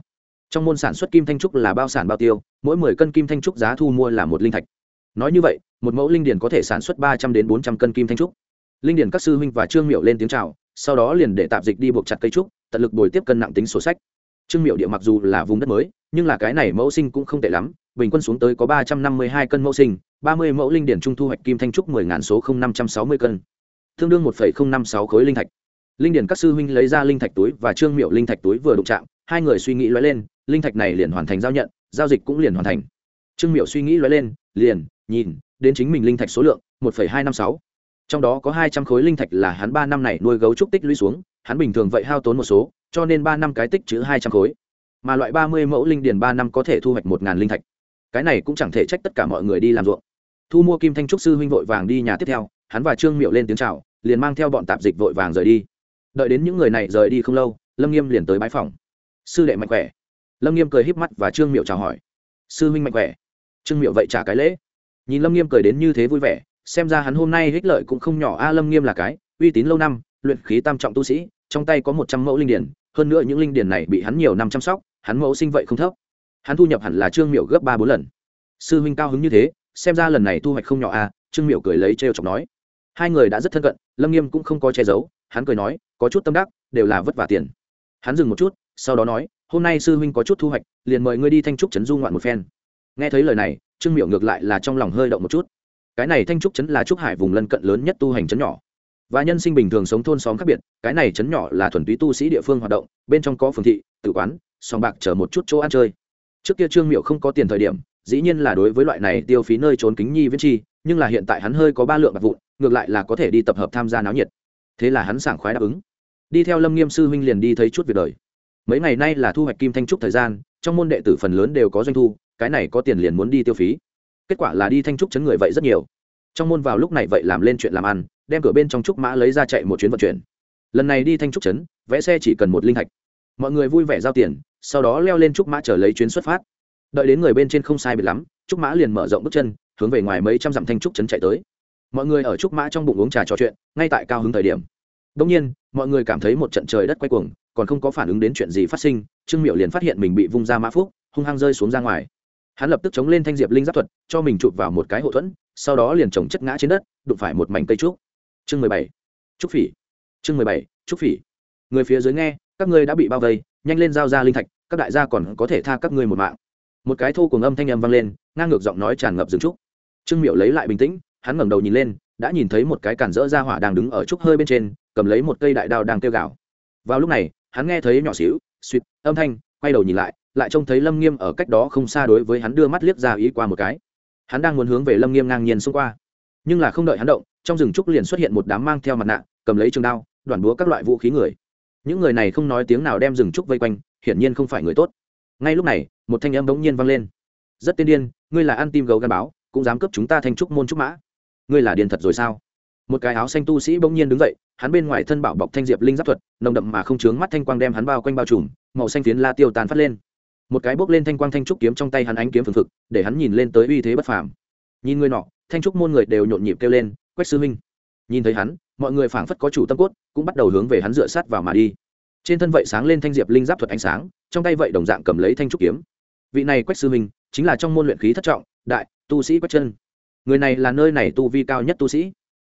Trong môn sản xuất kim thanh trúc là bao sản bao tiêu mỗi mười cân kim thanh trúc giá thu mua là một linh thạch. Nói như vậy một mẫu linh điển có thể sản xuất ba trăm đến bốn trăm cân kim thanh trúc. Linh điển các sư huynh và trương miệu lên tiếng chào, sau đó liền để tạp dịch đi buộc chặt cây trúc tận lực bồi tiếp cân nặng tính sổ sách. Trương miệu địa mặc dù là vùng đất mới nhưng là cái này mẫu sinh cũng không tệ lắm bình quân xuống tới có ba trăm năm mươi hai cân mẫu sinh ba mươi mẫu linh điển trung thu hoạch kim thanh trúc mười ngàn số không năm trăm sáu mươi cân tương đương một phẩy không năm sáu khối linh thạch. Linh điển các sư huynh lấy ra linh thạch túi và trương miệu linh thạch túi vừa đụng chạm, hai người suy nghĩ lóe lên, linh thạch này liền hoàn thành giao nhận, giao dịch cũng liền hoàn thành. Trương miệu suy nghĩ lóe lên, liền, nhìn, đến chính mình linh thạch số lượng, một phẩy hai năm sáu. Trong đó có hai trăm khối linh thạch là hắn ba năm này nuôi gấu trúc tích lũy xuống, hắn bình thường vậy hao tốn một số, cho nên ba năm cái tích chữ hai trăm khối. Mà loại ba mươi mẫu linh điền ba năm có thể thu hoạch một ngàn linh thạch. Cái này cũng chẳng thể trách tất cả mọi người đi làm ruộng. Thu mua kim thanh trúc sư huynh vội vàng đi nhà tiếp theo hắn và trương miệu lên tiếng c h à o liền mang theo bọn tạp dịch vội vàng rời đi. Đợi đến những người này rời đi không lâu, lâm nghiêm liền tới bãi phòng. Sư đệ mạnh khỏe. Lâm nghiêm cười híp mắt và trương miệu chào hỏi. Sư huynh mạnh khỏe. Trương miệu vậy trả cái lễ. Nhìn lâm nghiêm cười đến như thế vui vẻ, xem ra hắn hôm nay hích lợi cũng không nhỏ. A, lâm nghiêm là cái uy tín lâu năm, luyện khí tam trọng tu sĩ, trong tay có một trăm mẫu linh điển, hơn nữa những linh điển này bị hắn nhiều năm chăm sóc, hắn mẫu sinh vậy không thấp. Hắn thu nhập hẳn là trương miệu gấp ba bốn lần. Sư huynh cao hứng như thế, xem ra lần này thu hoạch không nhỏ. A, trương miệu cười lấy trêu chọc nói hai người đã rất thân cận, lâm nghiêm cũng không có che giấu, hắn cười nói, có chút tâm đắc, đều là vất vả tiền. Hắn dừng một chút, sau đó nói, hôm nay sư huynh có chút thu hoạch, liền mời ngươi đi thanh trúc trấn du ngoạn một phen. Nghe thấy lời này, trương miệu ngược lại là trong lòng hơi động một chút. Cái này thanh trúc trấn là trúc hải vùng lân cận lớn nhất tu hành trấn nhỏ. Và nhân sinh bình thường sống thôn xóm khác biệt, cái này trấn nhỏ là thuần túy tu sĩ địa phương hoạt động, bên trong có phường thị tự quán, sòng bạc chở một chút chỗ ăn chơi. Trước kia trương miệu không có tiền thời điểm, dĩ nhiên là đối với loại này tiêu phí nơi trốn kính nhi viễn chi, nhưng là hiện tại hắn hơi có ba lượng bạc vụn ngược lại là có thể đi tập hợp tham gia náo nhiệt. Thế là hắn sảng khoái đáp ứng. Đi theo lâm nghiêm sư huynh liền đi thấy chút việc đời. Mấy ngày nay là thu hoạch kim thanh trúc thời gian, trong môn đệ tử phần lớn đều có doanh thu, cái này có tiền liền muốn đi tiêu phí. Kết quả là đi thanh trúc chấn người vậy rất nhiều. Trong môn vào lúc này vậy làm lên chuyện làm ăn, đem cửa bên trong trúc mã lấy ra chạy một chuyến vận chuyển. Lần này đi thanh trúc chấn, vẽ xe chỉ cần một linh thạch. Mọi người vui vẻ giao tiền, sau đó leo lên trúc mã chờ lấy chuyến xuất phát. Đợi đến người bên trên không sai biệt lắm, trúc mã liền mở rộng bước chân, hướng về ngoài mấy trăm dặm thanh trúc chấn chạy tới mọi người ở trúc mã trong bụng uống trà trò chuyện, ngay tại cao hứng thời điểm. Đông nhiên, mọi người cảm thấy một trận trời đất quay cuồng, còn không có phản ứng đến chuyện gì phát sinh, trương miệu liền phát hiện mình bị vung ra mã phúc, hung hăng rơi xuống ra ngoài. Hắn lập tức chống lên thanh diệp linh giáp thuật, cho mình chụp vào một cái hộ thuẫn, sau đó liền trồng chất ngã trên đất, đụng phải một mảnh cây trúc. Chương mười bảy, trúc phỉ. Chương mười bảy, trúc phỉ. Người phía dưới nghe, các ngươi đã bị bao vây, nhanh lên giao ra linh thạch, các đại gia còn có thể tha các ngươi một mạng. Một cái thô cùng âm thanh âm vang lên, ngang ngược giọng nói tràn ngập rừng trúc. Trương miệu lấy lại bình tĩnh hắn ngẩng đầu nhìn lên, đã nhìn thấy một cái cản rỡ ra hỏa đang đứng ở trúc hơi bên trên, cầm lấy một cây đại đao đang kêu gào. Vào lúc này, hắn nghe thấy nhỏ xíu, suýt, âm thanh, quay đầu nhìn lại lại trông thấy lâm nghiêm ở cách đó không xa đối với hắn đưa mắt liếc ra ý qua một cái. Hắn đang muốn hướng về lâm nghiêm ngang nhiên xông qua, nhưng là không đợi hắn động, trong rừng trúc liền xuất hiện một đám mang theo mặt nạ, cầm lấy trường đao, đoàn búa các loại vũ khí người. Những người này không nói tiếng nào đem rừng trúc vây quanh, hiển nhiên không phải người tốt. Ngay lúc này, một thanh âm bỗng nhiên vang lên. Rất tiên điên, ngươi là ăn tim gấu gan báo, cũng dám cướp chúng ta thanh trúc môn trúc mã ngươi là điên thật rồi sao? Một cái áo xanh tu sĩ bỗng nhiên đứng dậy, hắn bên ngoài thân bảo bọc thanh diệp linh giáp thuật, nồng đậm mà không chướng mắt thanh quang đem hắn bao quanh bao trùm, màu xanh phiến la tiêu tàn phát lên. Một cái bốc lên thanh quang thanh trúc kiếm trong tay hắn ánh kiếm phừng phực, để hắn nhìn lên tới uy thế bất phàm. Nhìn người nọ, thanh trúc môn người đều nhộn nhịp kêu lên, quách sư minh nhìn thấy hắn, mọi người phảng phất có chủ tâm cốt, cũng bắt đầu hướng về hắn dựa sát vào mà đi. Trên thân vậy sáng lên thanh diệp linh giáp thuật ánh sáng, trong tay vậy đồng dạng cầm lấy thanh trúc kiếm. Vị này quách sư minh chính là trong môn luyện khí thất trọng, đại tu sĩ quách chân người này là nơi này tu vi cao nhất tu sĩ.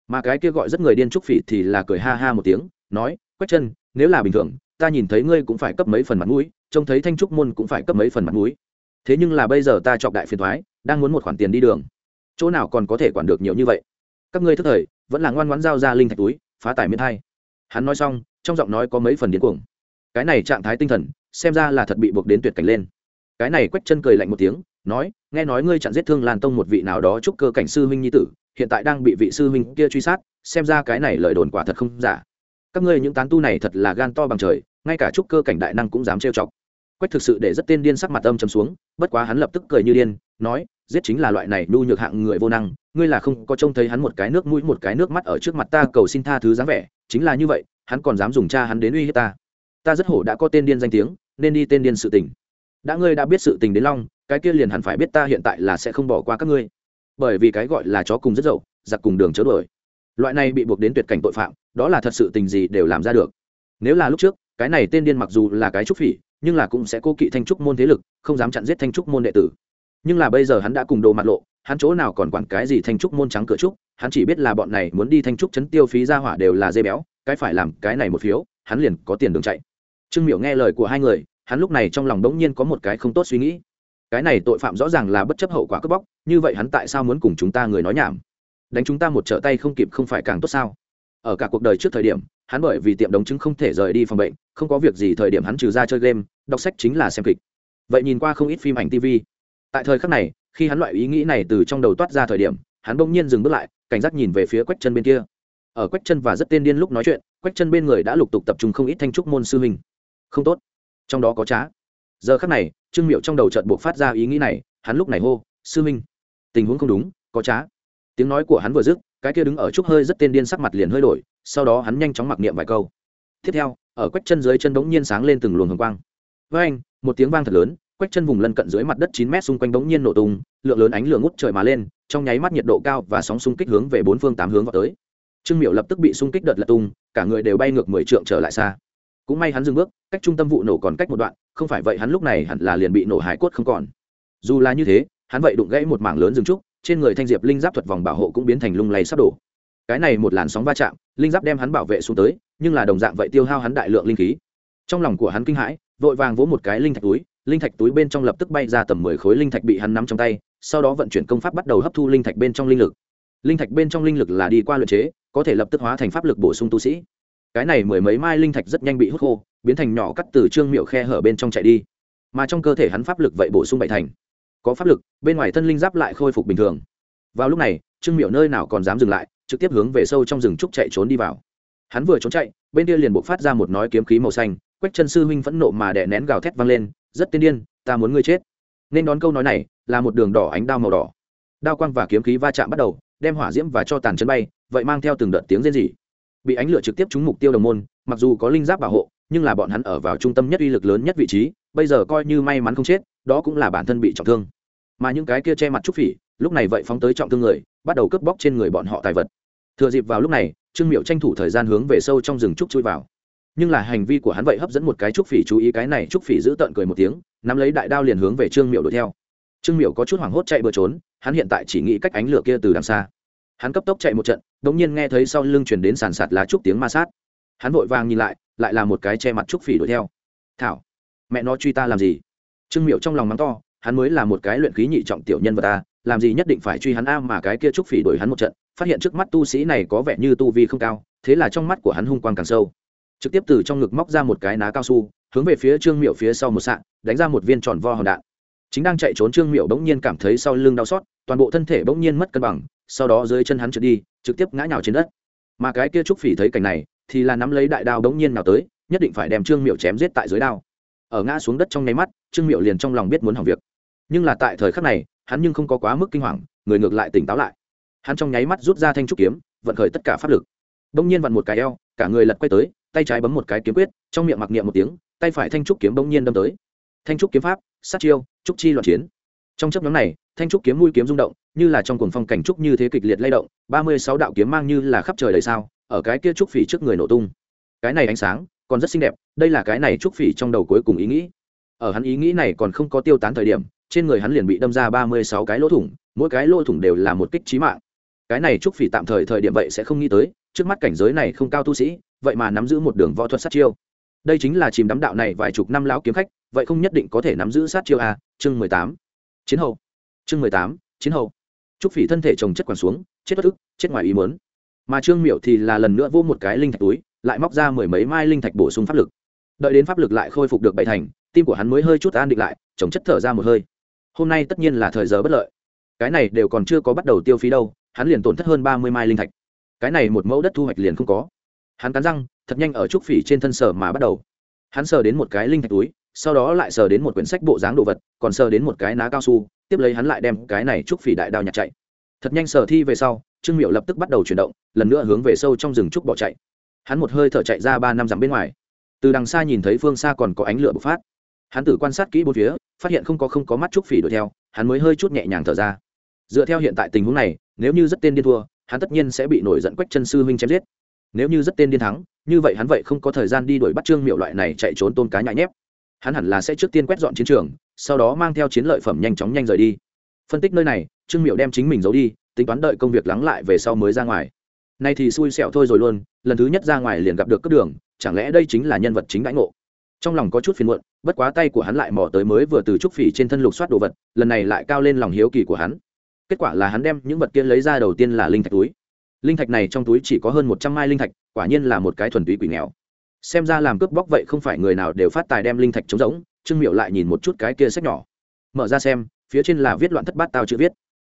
Mà cái kia gọi rất người điên trúc phỉ thì là cười ha ha một tiếng, nói, quách chân, nếu là bình thường, ta nhìn thấy ngươi cũng phải cấp mấy phần mặt mũi, trông thấy thanh trúc môn cũng phải cấp mấy phần mặt mũi. Thế nhưng là bây giờ ta chọc đại phiền thoái đang muốn một khoản tiền đi đường. Chỗ nào còn có thể quản được nhiều như vậy? Các ngươi thức thời, vẫn là ngoan ngoãn giao ra linh thạch túi, phá tài miễn thay hắn nói xong, trong giọng nói có mấy phần điên cuồng. Cái này trạng thái tinh thần, xem ra là thật bị buộc đến tuyệt cảnh lên. Cái này quách chân cười lạnh một tiếng nói, nghe nói ngươi chặn giết thương lan tông một vị nào đó chúc cơ cảnh sư huynh nhi tử, hiện tại đang bị vị sư huynh kia truy sát, xem ra cái này lời đồn quả thật không giả. Các ngươi những tán tu này thật là gan to bằng trời, ngay cả chúc cơ cảnh đại năng cũng dám trêu chọc. Quách thực sự để rất tiên điên sắc mặt âm chầm xuống, bất quá hắn lập tức cười như điên, nói, giết chính là loại này nhu nhược hạng người vô năng, ngươi là không có trông thấy hắn một cái nước mũi một cái nước mắt ở trước mặt ta cầu xin tha thứ dáng vẻ, chính là như vậy, hắn còn dám dùng cha hắn đến uy hiếp ta. Ta rất hổ đã có tên điên danh tiếng, nên đi tên điên sự tình đã ngươi đã biết sự tình đến long, cái kia liền hẳn phải biết ta hiện tại là sẽ không bỏ qua các ngươi. Bởi vì cái gọi là chó cùng rất dậu, giặc cùng đường chớ đuổi. Loại này bị buộc đến tuyệt cảnh tội phạm, đó là thật sự tình gì đều làm ra được. Nếu là lúc trước, cái này tên điên mặc dù là cái trúc phỉ, nhưng là cũng sẽ cố kỵ thanh trúc môn thế lực, không dám chặn giết thanh trúc môn đệ tử. Nhưng là bây giờ hắn đã cùng đồ mặt lộ, hắn chỗ nào còn quản cái gì thanh trúc môn trắng cửa trúc, hắn chỉ biết là bọn này muốn đi thanh trúc chấn tiêu phí ra hỏa đều là dây béo, cái phải làm cái này một phiếu, hắn liền có tiền đường chạy. Trương miểu nghe lời của hai người hắn lúc này trong lòng đống nhiên có một cái không tốt suy nghĩ. Cái này tội phạm rõ ràng là bất chấp hậu quả cướp bóc như vậy hắn tại sao muốn cùng chúng ta người nói nhảm? Đánh chúng ta một trợ tay không kịp không phải càng tốt sao? Ở cả cuộc đời trước thời điểm hắn bởi vì tiệm đống chứng không thể rời đi phòng bệnh không có việc gì thời điểm hắn trừ ra chơi game đọc sách chính là xem kịch. Vậy nhìn qua không ít phim ảnh tv tại thời khắc này khi hắn loại ý nghĩ này từ trong đầu toát ra thời điểm hắn bỗng nhiên dừng bước lại cảnh giác nhìn về phía quách chân bên kia. Ở quách chân và rất tên điên lúc nói chuyện quách chân bên người đã lục tục tập trung không ít thanh trúc môn sư hình, không tốt trong đó có trá. Giờ khắc này, trương miệu trong đầu trận buộc phát ra ý nghĩ này, hắn lúc này hô, sư minh, tình huống không đúng, có trá. Tiếng nói của hắn vừa dứt, cái kia đứng ở trúc hơi rất tên điên sắc mặt liền hơi đổi, sau đó hắn nhanh chóng mặc niệm vài câu. Tiếp theo, ở quách chân dưới chân bỗng nhiên sáng lên từng luồng hồng quang. Với anh, một tiếng vang thật lớn, quách chân vùng lân cận dưới mặt đất chín mét xung quanh bỗng nhiên nổ tung, lượng lớn ánh lửa ngút trời mà lên, trong nháy mắt nhiệt độ cao và sóng xung kích hướng về bốn phương tám hướng vào tới. Trương miệu lập tức bị xung kích đợt lật tung, cả người đều bay ngược mười trượng trở lại xa cũng may hắn dừng bước, cách trung tâm vụ nổ còn cách một đoạn, không phải vậy hắn lúc này hẳn là liền bị nổ hải cốt không còn. Dù là như thế, hắn vậy đụng gãy một mảng lớn rừng trúc, trên người thanh diệp linh giáp thuật vòng bảo hộ cũng biến thành lung lay sắp đổ. Cái này một làn sóng va chạm, linh giáp đem hắn bảo vệ xuống tới, nhưng là đồng dạng vậy tiêu hao hắn đại lượng linh khí. Trong lòng của hắn kinh hãi, vội vàng vỗ một cái linh thạch túi, linh thạch túi bên trong lập tức bay ra tầm mười khối linh thạch bị hắn nắm trong tay, sau đó vận chuyển công pháp bắt đầu hấp thu linh thạch bên trong linh lực. Linh thạch bên trong linh lực là đi qua luyện chế, có thể lập tức hóa thành pháp lực bổ sung tu sĩ cái này mười mấy mai linh thạch rất nhanh bị hút khô, biến thành nhỏ cắt từ trương miệu khe hở bên trong chạy đi. Mà trong cơ thể hắn pháp lực vậy bổ sung bảy thành. Có pháp lực, bên ngoài thân linh giáp lại khôi phục bình thường. Vào lúc này, trương miệu nơi nào còn dám dừng lại, trực tiếp hướng về sâu trong rừng trúc chạy trốn đi vào. Hắn vừa trốn chạy, bên kia liền buộc phát ra một nói kiếm khí màu xanh, quách chân sư huynh phẫn nộ mà đè nén gào thét vang lên, rất tiên điên, ta muốn ngươi chết. Nên đón câu nói này, là một đường đỏ ánh đao màu đỏ. Đao quang và kiếm khí va chạm bắt đầu, đem hỏa diễm và cho tàn chân bay, vậy mang theo từng đợt tiếng rên rỉ bị ánh lửa trực tiếp trúng mục tiêu đồng môn, mặc dù có linh giáp bảo hộ, nhưng là bọn hắn ở vào trung tâm nhất uy lực lớn nhất vị trí, bây giờ coi như may mắn không chết, đó cũng là bản thân bị trọng thương. Mà những cái kia che mặt trúc phỉ, lúc này vậy phóng tới trọng thương người, bắt đầu cướp bóc trên người bọn họ tài vật. Thừa dịp vào lúc này, trương miệu tranh thủ thời gian hướng về sâu trong rừng trúc chui vào. Nhưng là hành vi của hắn vậy hấp dẫn một cái trúc phỉ chú ý cái này trúc phỉ giữ tợn cười một tiếng, nắm lấy đại đao liền hướng về trương miệu đuổi theo. Trương miệu có chút hoảng hốt chạy bừa trốn, hắn hiện tại chỉ nghĩ cách ánh lửa kia từ đằng xa hắn cấp tốc chạy một trận đ ỗ n g nhiên nghe thấy sau lưng chuyển đến sàn sạt lá trúc tiếng ma sát. Hắn vội vàng nhìn lại lại là một cái che mặt trúc phỉ đuổi theo. Thảo, mẹ nó truy ta làm gì? Trương miệu trong lòng mắng to, hắn mới là một cái luyện khí nhị trọng tiểu nhân vật ta, làm gì nhất định phải truy hắn a mà cái kia trúc phỉ đuổi hắn một trận, phát hiện trước mắt tu sĩ này có vẻ như tu vi không cao, thế là trong mắt của hắn hung quang càng sâu. Trực tiếp từ trong ngực móc ra một cái ná cao su, hướng về phía trương miệu phía sau một sạn, đánh ra một viên tròn vo hòn đạn. Chính đang chạy trốn trương miệu bỗng nhiên cảm thấy sau lưng đau xót, toàn bộ thân thể bỗng nhiên mất cân bằng sau đó dưới chân hắn trượt đi, trực tiếp ngã nhào trên đất. Mà cái kia trúc phỉ thấy cảnh này, thì là nắm lấy đại đao đống nhiên nào tới, nhất định phải đem trương miệu chém giết tại dưới đao. Ở ngã xuống đất trong nháy mắt, trương miệu liền trong lòng biết muốn hỏng việc. Nhưng là tại thời khắc này, hắn nhưng không có quá mức kinh hoàng, người ngược lại tỉnh táo lại. Hắn trong nháy mắt rút ra thanh trúc kiếm, vận khởi tất cả pháp lực. Đông nhiên vặn một cái eo, cả người lật quay tới, tay trái bấm một cái kiếm quyết, trong miệng mặc niệm một tiếng, tay phải thanh trúc kiếm bỗng nhiên đâm tới. Thanh trúc kiếm pháp, sát chiêu, trúc chi loạn chiến trong chấp nhóm này, thanh trúc kiếm mũi kiếm rung động, như là trong cuồng phong cảnh trúc như thế kịch liệt lay động, ba mươi sáu đạo kiếm mang như là khắp trời đầy sao, ở cái kia trúc phỉ trước người nổ tung. Cái này ánh sáng, còn rất xinh đẹp, đây là cái này trúc phỉ trong đầu cuối cùng ý nghĩ. Ở hắn ý nghĩ này còn không có tiêu tán thời điểm, trên người hắn liền bị đâm ra ba mươi sáu cái lỗ thủng, mỗi cái lỗ thủng đều là một kích trí mạng. Cái này trúc phỉ tạm thời thời điểm vậy sẽ không nghĩ tới, trước mắt cảnh giới này không cao tu sĩ, vậy mà nắm giữ một đường võ thuật sát chiêu. Đây chính là chìm đắm đạo này vài chục năm lão kiếm khách, vậy không nhất định có thể nắm giữ sát chiêu a, chương mười tám chiến hậu. Chương mười tám, chiến hậu. Trúc phỉ thân thể chồng chất quằn xuống, chết bất ức, chết ngoài ý muốn. Mà trương miệu thì là lần nữa vô một cái linh thạch túi, lại móc ra mười mấy mai linh thạch bổ sung pháp lực. Đợi đến pháp lực lại khôi phục được bảy thành, tim của hắn mới hơi chút an định lại, chồng chất thở ra một hơi. Hôm nay tất nhiên là thời giờ bất lợi. Cái này đều còn chưa có bắt đầu tiêu phí đâu, hắn liền tổn thất hơn ba mươi mai linh thạch. Cái này một mẫu đất thu hoạch liền không có. Hắn cắn răng, thật nhanh ở trúc phỉ trên thân sở mà bắt đầu. Hắn sờ đến một cái linh thạch túi sau đó lại sờ đến một quyển sách bộ dáng đồ vật, còn sờ đến một cái ná cao su, tiếp lấy hắn lại đem cái này trúc phỉ đại đao nhặt chạy. Thật nhanh sờ thi về sau, trương miệu lập tức bắt đầu chuyển động, lần nữa hướng về sâu trong rừng trúc bỏ chạy. Hắn một hơi thở chạy ra ba năm dặm bên ngoài. Từ đằng xa nhìn thấy phương xa còn có ánh lửa bộc phát. Hắn tử quan sát kỹ bốn phía, phát hiện không có không có mắt trúc phỉ đuổi theo, hắn mới hơi chút nhẹ nhàng thở ra. Dựa theo hiện tại tình huống này, nếu như rất tên điên thua, hắn tất nhiên sẽ bị nổi giận quách chân sư huynh chém giết. Nếu như rất tên điên thắng, như vậy hắn vậy không có thời gian đi đuổi bắt trương miệu loại này chạy trốn tôn cá nhại nhép hắn hẳn là sẽ trước tiên quét dọn chiến trường, sau đó mang theo chiến lợi phẩm nhanh chóng nhanh rời đi. Phân tích nơi này, trương miệu đem chính mình giấu đi, tính toán đợi công việc lắng lại về sau mới ra ngoài. Nay thì xui xẹo thôi rồi luôn, lần thứ nhất ra ngoài liền gặp được cướp đường, chẳng lẽ đây chính là nhân vật chính đãi ngộ? Trong lòng có chút phiền muộn, bất quá tay của hắn lại mò tới mới vừa từ trúc phỉ trên thân lục soát đồ vật, lần này lại cao lên lòng hiếu kỳ của hắn. Kết quả là hắn đem những vật kia lấy ra đầu tiên là linh thạch túi. Linh thạch này trong túi chỉ có hơn một trăm mai linh thạch, quả nhiên là một cái thuần túy quỷ nghèo xem ra làm cướp bóc vậy không phải người nào đều phát tài đem linh thạch trống rỗng, trương miệu lại nhìn một chút cái kia sách nhỏ. Mở ra xem, phía trên là viết loạn thất bát tao chữ viết.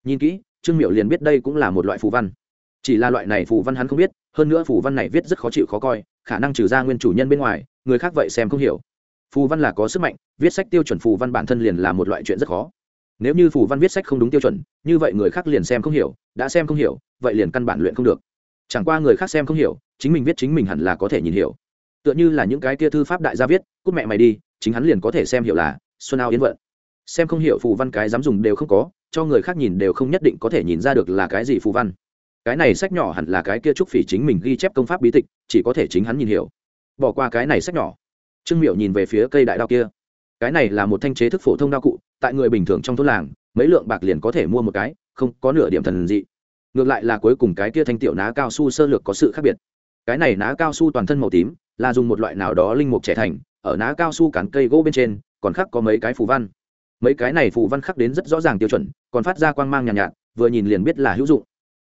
Nhìn kỹ, trương miệu liền biết đây cũng là một loại phù văn. Chỉ là loại này phù văn hắn không biết, hơn nữa phù văn này viết rất khó chịu khó coi, khả năng trừ ra nguyên chủ nhân bên ngoài, người khác vậy xem không hiểu. Phù văn là có sức mạnh, viết sách tiêu chuẩn phù văn bản thân liền là một loại chuyện rất khó. Nếu như phù văn viết sách không đúng tiêu chuẩn, như vậy người khác liền xem không hiểu, đã xem không hiểu, vậy liền căn bản luyện không được. Chẳng qua người khác xem không hiểu, chính mình viết chính mình hẳn là có thể nhìn hiểu tựa như là những cái kia thư pháp đại gia viết, cút mẹ mày đi, chính hắn liền có thể xem hiểu là xuân ao yến vận. Xem không hiểu phù văn cái dám dùng đều không có, cho người khác nhìn đều không nhất định có thể nhìn ra được là cái gì phù văn. Cái này sách nhỏ hẳn là cái kia trúc phỉ chính mình ghi chép công pháp bí tịch, chỉ có thể chính hắn nhìn hiểu. Bỏ qua cái này sách nhỏ. Trương miệu nhìn về phía cây đại đao kia. Cái này là một thanh chế thức phổ thông đao cụ, tại người bình thường trong thôn làng, mấy lượng bạc liền có thể mua một cái, không có nửa điểm thần dị. Ngược lại là cuối cùng cái kia thanh tiểu ná cao su sơ lược có sự khác biệt. Cái này ná cao su toàn thân màu tím là dùng một loại nào đó linh mục trẻ thành ở ná cao su cắn cây gỗ bên trên còn khắc có mấy cái phù văn. Mấy cái này phù văn khắc đến rất rõ ràng tiêu chuẩn còn phát ra quang mang nhàn nhạt, nhạt vừa nhìn liền biết là hữu dụng.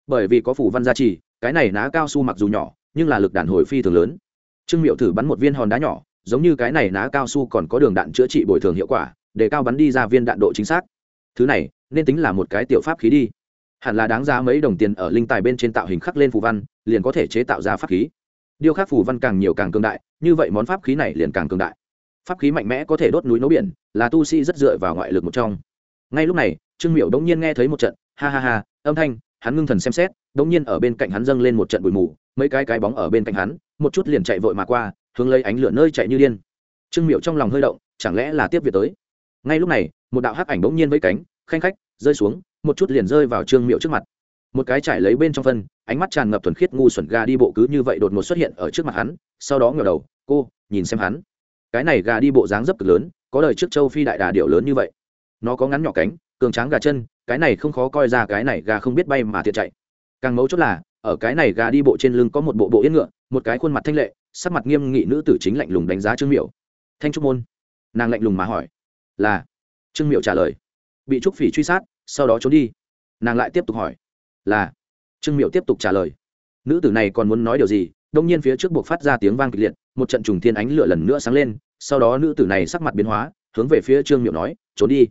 Bởi vì có phù văn gia trì cái này ná cao su mặc dù nhỏ nhưng là lực đàn hồi phi thường lớn. Trương miệu thử bắn một viên hòn đá nhỏ giống như cái này ná cao su còn có đường đạn chữa trị bồi thường hiệu quả để cao bắn đi ra viên đạn độ chính xác. Thứ này nên tính là một cái tiểu pháp khí đi. Hẳn là đáng giá mấy đồng tiền ở linh tài bên trên tạo hình khắc lên phù văn liền có thể chế tạo ra pháp khí điêu khắc phù văn càng nhiều càng cường đại, như vậy món pháp khí này liền càng cường đại. Pháp khí mạnh mẽ có thể đốt núi nấu biển, là tu sĩ rất dựa vào ngoại lực một trong. Ngay lúc này, trương miệu đống nhiên nghe thấy một trận ha ha ha, âm thanh, hắn ngưng thần xem xét, đống nhiên ở bên cạnh hắn dâng lên một trận bụi mù, mấy cái cái bóng ở bên cạnh hắn, một chút liền chạy vội mà qua, hướng lấy ánh lửa nơi chạy như điên. Trương miệu trong lòng hơi động, chẳng lẽ là tiếp việc tới? Ngay lúc này, một đạo hắc ảnh đống nhiên với cánh, khanh khách, rơi xuống, một chút liền rơi vào trương miệu trước mặt một cái trải lấy bên trong phân ánh mắt tràn ngập thuần khiết ngu xuẩn gà đi bộ cứ như vậy đột ngột xuất hiện ở trước mặt hắn sau đó ngờ đầu cô nhìn xem hắn. Cái này gà đi bộ dáng dấp cực lớn có đời trước châu phi đại đà điệu lớn như vậy. Nó có ngắn nhỏ cánh cường tráng gà chân cái này không khó coi ra cái này gà không biết bay mà thiệt chạy. Càng mấu chốt là ở cái này gà đi bộ trên lưng có một bộ bộ yên ngựa một cái khuôn mặt thanh lệ sắc mặt nghiêm nghị nữ tử chính lạnh lùng đánh giá trương miểu, thanh trúc môn. Nàng lạnh lùng mà hỏi. Là. Trương miểu trả lời. Bị trúc phỉ truy sát sau đó trốn đi. Nàng lại tiếp tục hỏi là trương miệu tiếp tục trả lời nữ tử này còn muốn nói điều gì đông nhiên phía trước buộc phát ra tiếng vang kịch liệt một trận trùng thiên ánh lửa lần nữa sáng lên sau đó nữ tử này sắc mặt biến hóa hướng về phía trương miệu nói trốn đi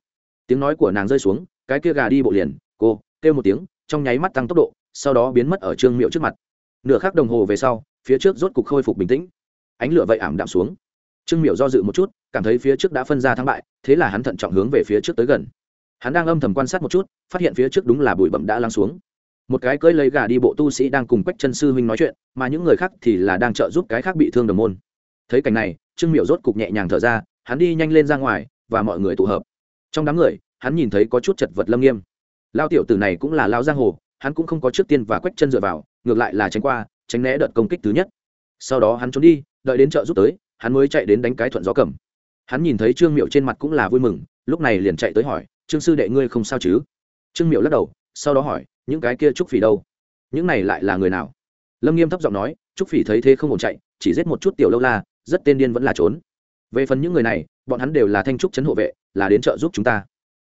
tiếng nói của nàng rơi xuống cái kia gà đi bộ liền cô kêu một tiếng trong nháy mắt tăng tốc độ sau đó biến mất ở trương miệu trước mặt nửa khắc đồng hồ về sau phía trước rốt cục khôi phục bình tĩnh ánh lửa vậy ảm đạm xuống trương miệu do dự một chút cảm thấy phía trước đã phân ra thắng bại thế là hắn thận trọng hướng về phía trước tới gần hắn đang âm thầm quan sát một chút phát hiện phía trước đúng là bụi bậm đã lắng xuống một cái cưỡi lấy gà đi bộ tu sĩ đang cùng quách chân sư huynh nói chuyện, mà những người khác thì là đang trợ giúp cái khác bị thương đồng môn. Thấy cảnh này, trương miệu rốt cục nhẹ nhàng thở ra, hắn đi nhanh lên ra ngoài, và mọi người tụ hợp. Trong đám người, hắn nhìn thấy có chút chật vật lâm nghiêm. Lao tiểu tử này cũng là lao giang hồ, hắn cũng không có trước tiên và quách chân dựa vào, ngược lại là tránh qua, tránh né đợt công kích thứ nhất. Sau đó hắn trốn đi, đợi đến chợ giúp tới, hắn mới chạy đến đánh cái thuận gió cầm. Hắn nhìn thấy trương miệu trên mặt cũng là vui mừng, lúc này liền chạy tới hỏi, trương sư đệ ngươi không sao chứ? Trương miệu lắc đầu, sau đó hỏi những cái kia trúc phỉ đâu? Những này lại là người nào? Lâm nghiêm thấp giọng nói, trúc phỉ thấy thế không ổn chạy, chỉ giết một chút tiểu lâu la, rất tên điên vẫn là trốn. Về phần những người này, bọn hắn đều là thanh trúc chấn hộ vệ, là đến trợ giúp chúng ta.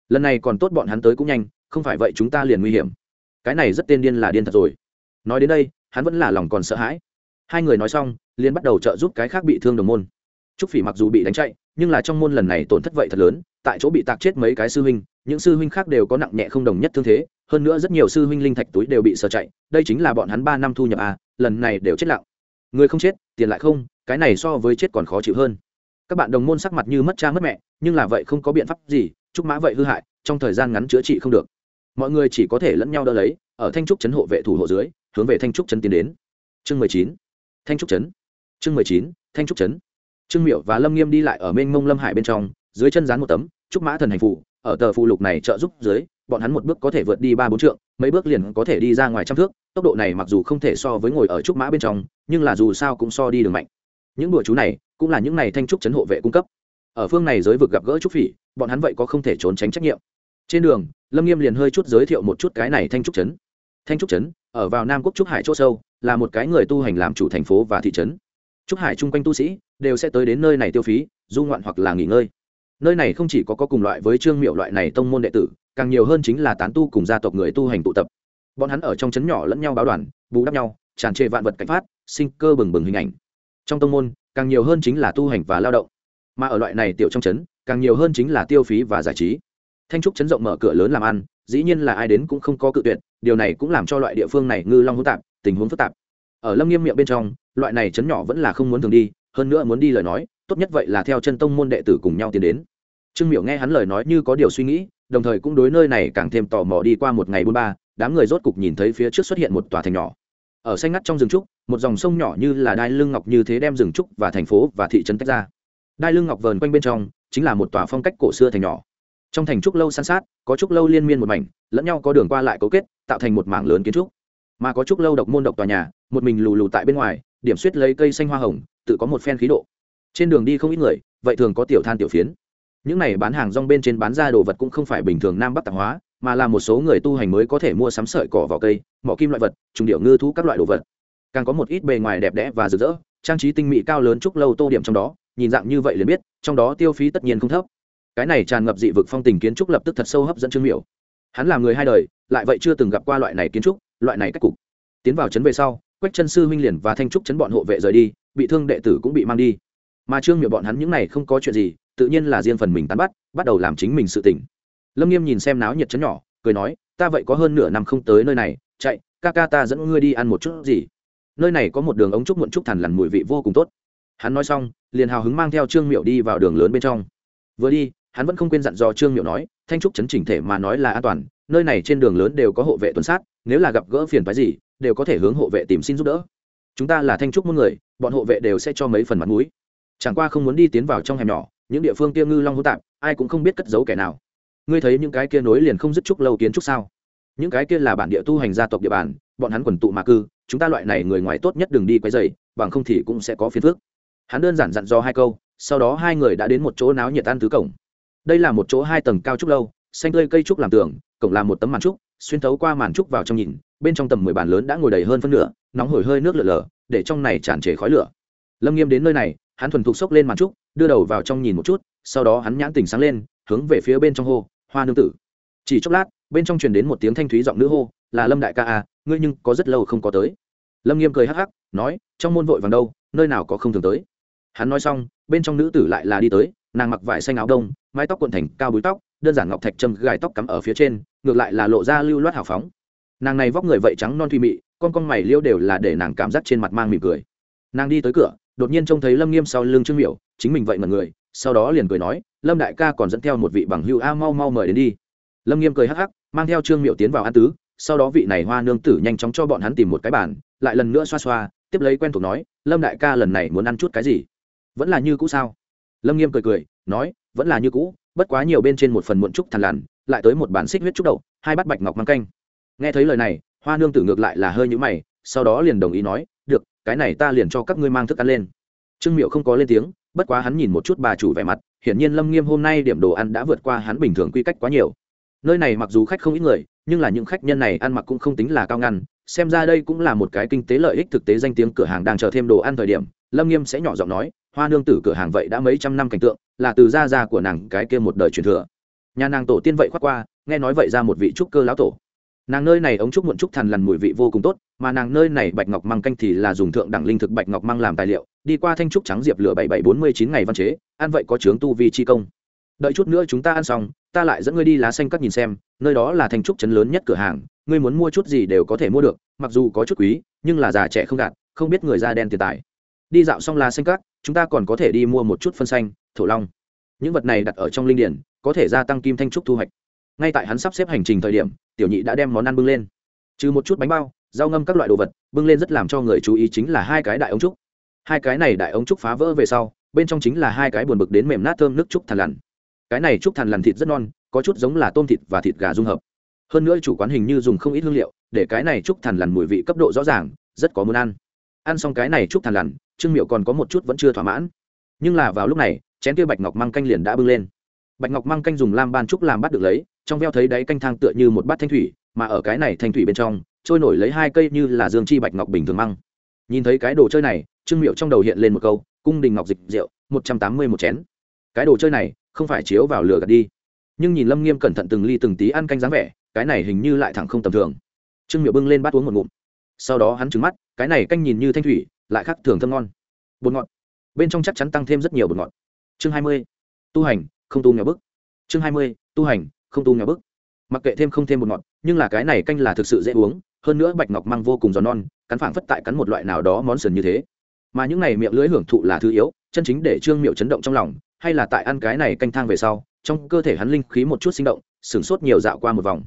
Lần này còn tốt bọn hắn tới cũng nhanh, không phải vậy chúng ta liền nguy hiểm. Cái này rất tên điên là điên thật rồi. Nói đến đây, hắn vẫn là lòng còn sợ hãi. Hai người nói xong, liền bắt đầu trợ giúp cái khác bị thương đồng môn. Trúc phỉ mặc dù bị đánh chạy, nhưng là trong môn lần này tổn thất vậy thật lớn, tại chỗ bị tạc chết mấy cái sư huynh những sư huynh khác đều có nặng nhẹ không đồng nhất thương thế, hơn nữa rất nhiều sư huynh linh thạch túi đều bị sờ chạy, đây chính là bọn hắn ba năm thu nhập à lần này đều chết lặng. Người không chết, tiền lại không, cái này so với chết còn khó chịu hơn. Các bạn đồng môn sắc mặt như mất cha mất mẹ, nhưng là vậy không có biện pháp gì, trúc mã vậy hư hại, trong thời gian ngắn chữa trị không được. Mọi người chỉ có thể lẫn nhau đỡ lấy, ở thanh trúc chấn hộ vệ thủ hộ dưới, hướng về thanh trúc chấn tiến đến. Chương mười chín, thanh trúc chấn. Chương mười chín, thanh trúc chấn. Trương miệu và lâm nghiêm đi lại ở mênh mông lâm hải bên trong, dưới chân dán một tấm, trúc mã thần hành phụ ở tờ phụ lục này trợ giúp dưới, bọn hắn một bước có thể vượt đi ba bốn trượng, mấy bước liền có thể đi ra ngoài trăm thước, tốc độ này mặc dù không thể so với ngồi ở trúc mã bên trong, nhưng là dù sao cũng so đi đường mạnh. Những đùa chú này cũng là những này thanh trúc chấn hộ vệ cung cấp. Ở phương này giới vực gặp gỡ trúc phỉ, bọn hắn vậy có không thể trốn tránh trách nhiệm. Trên đường, lâm nghiêm liền hơi chút giới thiệu một chút cái này thanh trúc chấn. Thanh trúc chấn, ở vào nam quốc trúc hải chỗ sâu, là một cái người tu hành làm chủ thành phố và thị trấn. Trúc hải chung quanh tu sĩ đều sẽ tới đến nơi này tiêu phí, du ngoạn hoặc là nghỉ ngơi nơi này không chỉ có, có cùng loại với trương miệu loại này tông môn đệ tử càng nhiều hơn chính là tán tu cùng gia tộc người tu hành tụ tập. Bọn hắn ở trong trấn nhỏ lẫn nhau báo đoàn bù đắp nhau tràn trề vạn vật cảnh phát sinh cơ bừng bừng hình ảnh. Trong tông môn càng nhiều hơn chính là tu hành và lao động. Mà ở loại này tiểu trong trấn càng nhiều hơn chính là tiêu phí và giải trí. Thanh trúc chấn rộng mở cửa lớn làm ăn dĩ nhiên là ai đến cũng không có cự tuyệt điều này cũng làm cho loại địa phương này ngư long hỗn tạp tình huống phức tạp. Ở lâm nghiêm miệng bên trong loại này chấn nhỏ vẫn là không muốn thường đi hơn nữa muốn đi lời nói tốt nhất vậy là theo chân tông môn đệ tử cùng nhau tiến đến. Trương miểu nghe hắn lời nói như có điều suy nghĩ, đồng thời cũng đối nơi này càng thêm tò mò đi qua một ngày bốn ba, đám người rốt cục nhìn thấy phía trước xuất hiện một tòa thành nhỏ. Ở xanh ngắt trong rừng trúc, một dòng sông nhỏ như là đai lưng ngọc như thế đem rừng trúc và thành phố và thị trấn tách ra. Đai lưng ngọc vờn quanh bên trong, chính là một tòa phong cách cổ xưa thành nhỏ. Trong thành trúc lâu san sát, có trúc lâu liên miên một mảnh, lẫn nhau có đường qua lại cấu kết, tạo thành một mảng lớn kiến trúc. Mà có trúc lâu độc môn độc tòa nhà, một mình lù lù tại bên ngoài, điểm suýt lấy cây xanh hoa hồng, tự có một phen khí độ trên đường đi không ít người, vậy thường có tiểu than tiểu phiến. Những này bán hàng rong bên trên bán ra đồ vật cũng không phải bình thường nam bắc tạp hóa, mà là một số người tu hành mới có thể mua sắm sợi cỏ vào cây, mỏ kim loại vật, trùng điệu ngư thú các loại đồ vật. Càng có một ít bề ngoài đẹp đẽ và rực rỡ, trang trí tinh mỹ cao lớn trúc lâu tô điểm trong đó, nhìn dạng như vậy liền biết, trong đó tiêu phí tất nhiên không thấp. Cái này tràn ngập dị vực phong tình kiến trúc lập tức thật sâu hấp dẫn trương miểu. Hắn là người hai đời, lại vậy chưa từng gặp qua loại này kiến trúc, loại này cách cục. Tiến vào trấn về sau, quách chân sư huynh liền và thanh trúc chấn bọn hộ vệ rời đi, bị thương đệ tử cũng bị mang đi mà trương miệu bọn hắn những này không có chuyện gì, tự nhiên là riêng phần mình tán bắt bắt đầu làm chính mình sự tỉnh lâm nghiêm nhìn xem náo nhiệt chấn nhỏ, cười nói, ta vậy có hơn nửa năm không tới nơi này, chạy, ca ca ta dẫn ngươi đi ăn một chút gì. Nơi này có một đường ống trúc muộn trúc thẳn lằn mùi vị vô cùng tốt. Hắn nói xong, liền hào hứng mang theo trương miệu đi vào đường lớn bên trong. Vừa đi, hắn vẫn không quên dặn dò trương miệu nói, thanh trúc chấn chỉnh thể mà nói là an toàn, nơi này trên đường lớn đều có hộ vệ tuần sát, nếu là gặp gỡ phiền phái gì, đều có thể hướng hộ vệ tìm xin giúp đỡ. Chúng ta là thanh trúc muôn người, bọn hộ vệ đều sẽ cho mấy phần mặt mũi chẳng qua không muốn đi tiến vào trong hẻm nhỏ, những địa phương kia ngư long hỗn tạp, ai cũng không biết cất giấu kẻ nào. Ngươi thấy những cái kia nối liền không dứt chúc lâu kiến trúc sao? Những cái kia là bản địa tu hành gia tộc địa bàn, bọn hắn quần tụ mà cư, chúng ta loại này người ngoài tốt nhất đừng đi quấy dày bằng không thì cũng sẽ có phiền phức. Hắn đơn giản dặn dò hai câu, sau đó hai người đã đến một chỗ náo nhiệt ăn tứ cổng. Đây là một chỗ hai tầng cao trúc lâu, xanh tươi cây trúc làm tường, cổng là một tấm màn trúc, xuyên thấu qua màn trúc vào trong nhìn, bên trong tầm mười bàn lớn đã ngồi đầy hơn phân nửa, nóng hổi hơi nước lở lở, để trong này tràn trề khói lửa. Lâm nghiêm đến nơi này hắn thuần thục xốc lên màn trúc, đưa đầu vào trong nhìn một chút, sau đó hắn nhãn tỉnh sáng lên, hướng về phía bên trong hô, hoa nương tử. Chỉ chốc lát, bên trong truyền đến một tiếng thanh thúy giọng nữ hô, là lâm đại ca à ngươi nhưng có rất lâu không có tới. Lâm nghiêm cười hắc hắc, nói, trong môn vội vàng đâu, nơi nào có không thường tới. Hắn nói xong, bên trong nữ tử lại là đi tới, nàng mặc vải xanh áo đông, mái tóc cuộn thành cao búi tóc, đơn giản ngọc thạch châm gài tóc cắm ở phía trên, ngược lại là lộ ra lưu loát hào phóng. Nàng này vóc người vậy trắng non thùy mị, con con mày liêu đều là để nàng cảm giác trên mặt mang mỉm cười. Nàng đi tới cửa đột nhiên trông thấy lâm nghiêm sau lưng trương miểu, chính mình vậy mà người, sau đó liền cười nói, lâm đại ca còn dẫn theo một vị bằng hưu a, mau mau mời đến đi. Lâm nghiêm cười hắc hắc, mang theo trương miểu tiến vào ăn tứ, sau đó vị này hoa nương tử nhanh chóng cho bọn hắn tìm một cái bàn, lại lần nữa xoa xoa, tiếp lấy quen thuộc nói, lâm đại ca lần này muốn ăn chút cái gì? Vẫn là như cũ sao? Lâm nghiêm cười cười, nói, vẫn là như cũ, bất quá nhiều bên trên một phần muộn trúc thằn lằn, lại tới một bản xích huyết trúc đậu, hai bát bạch ngọc mang canh. Nghe thấy lời này, hoa nương tử ngược lại là hơi nhũ mày, sau đó liền đồng ý nói cái này ta liền cho các ngươi mang thức ăn lên. Trương miệu không có lên tiếng, bất quá hắn nhìn một chút bà chủ vẻ mặt, hiển nhiên lâm nghiêm hôm nay điểm đồ ăn đã vượt qua hắn bình thường quy cách quá nhiều. Nơi này mặc dù khách không ít người, nhưng là những khách nhân này ăn mặc cũng không tính là cao ngăn, xem ra đây cũng là một cái kinh tế lợi ích thực tế danh tiếng cửa hàng đang chờ thêm đồ ăn thời điểm, lâm nghiêm sẽ nhỏ giọng nói, hoa nương tử cửa hàng vậy đã mấy trăm năm cảnh tượng, là từ gia gia của nàng cái kia một đời truyền thừa. Nhà nàng tổ tiên vậy khoác qua, nghe nói vậy ra một vị trúc cơ lão tổ nàng nơi này ống trúc muộn trúc thằn lằn mùi vị vô cùng tốt, mà nàng nơi này bạch ngọc măng canh thì là dùng thượng đẳng linh thực bạch ngọc măng làm tài liệu, đi qua thanh trúc trắng diệp lửa bảy bảy bốn mươi chín ngày văn chế, ăn vậy có chướng tu vi chi công. Đợi chút nữa chúng ta ăn xong, ta lại dẫn ngươi đi lá xanh cắt nhìn xem, nơi đó là thanh trúc trấn lớn nhất cửa hàng, ngươi muốn mua chút gì đều có thể mua được, mặc dù có chút quý, nhưng là già trẻ không gạt, không biết người da đen tiền tài. Đi dạo xong lá xanh cắt chúng ta còn có thể đi mua một chút phân xanh, thổ long. Những vật này đặt ở trong linh điển, có thể gia tăng kim thanh trúc thu hoạch. Ngay tại hắn sắp xếp hành trình thời điểm tiểu nhị đã đem món ăn bưng lên. Trừ một chút bánh bao, rau ngâm các loại đồ vật, bưng lên rất làm cho người chú ý chính là hai cái đại ống trúc. Hai cái này đại ống trúc phá vỡ về sau, bên trong chính là hai cái buồn bực đến mềm nát thơm nước trúc thằn lằn. Cái này trúc thằn lằn thịt rất non, có chút giống là tôm thịt và thịt gà dung hợp. Hơn nữa chủ quán hình như dùng không ít hương liệu, để cái này trúc thằn lằn mùi vị cấp độ rõ ràng, rất có muốn ăn. Ăn xong cái này trúc thằn lằn, trương miệu còn có một chút vẫn chưa thỏa mãn. Nhưng là vào lúc này, chén kia bạch ngọc măng canh liền đã bưng lên bạch ngọc mang canh dùng lam ban trúc làm bắt được lấy, trong veo thấy đáy canh thang tựa như một bát thanh thủy, mà ở cái này thanh thủy bên trong, trôi nổi lấy hai cây như là dương chi bạch ngọc bình thường măng. Nhìn thấy cái đồ chơi này, trương miệu trong đầu hiện lên một câu, cung đình ngọc dịch rượu, một trăm tám mươi một chén. Cái đồ chơi này, không phải chiếu vào lửa gạt đi. Nhưng nhìn lâm nghiêm cẩn thận từng ly từng tí ăn canh dáng vẻ, cái này hình như lại thẳng không tầm thường. Trương miệu bưng lên bát uống một ngụm. Sau đó hắn trứng mắt, cái này canh nhìn như thanh thủy, lại khác thường thơm ngon. Bột ngọt. Bên trong chắc chắn tăng thêm rất nhiều bột ngọt. Chương hai mươi. Tu hành không tu nhà bức. Chương hai mươi, tu hành, không tu nhà bức. Mặc kệ thêm không thêm một ngọt nhưng là cái này canh là thực sự dễ uống, hơn nữa bạch ngọc măng vô cùng giòn non, cắn phảng phất tại cắn một loại nào đó món sườn như thế. Mà những này miệng lưỡi hưởng thụ là thứ yếu, chân chính để trương miệu chấn động trong lòng, hay là tại ăn cái này canh thang về sau, trong cơ thể hắn linh khí một chút sinh động sửng sốt nhiều dạo qua một vòng.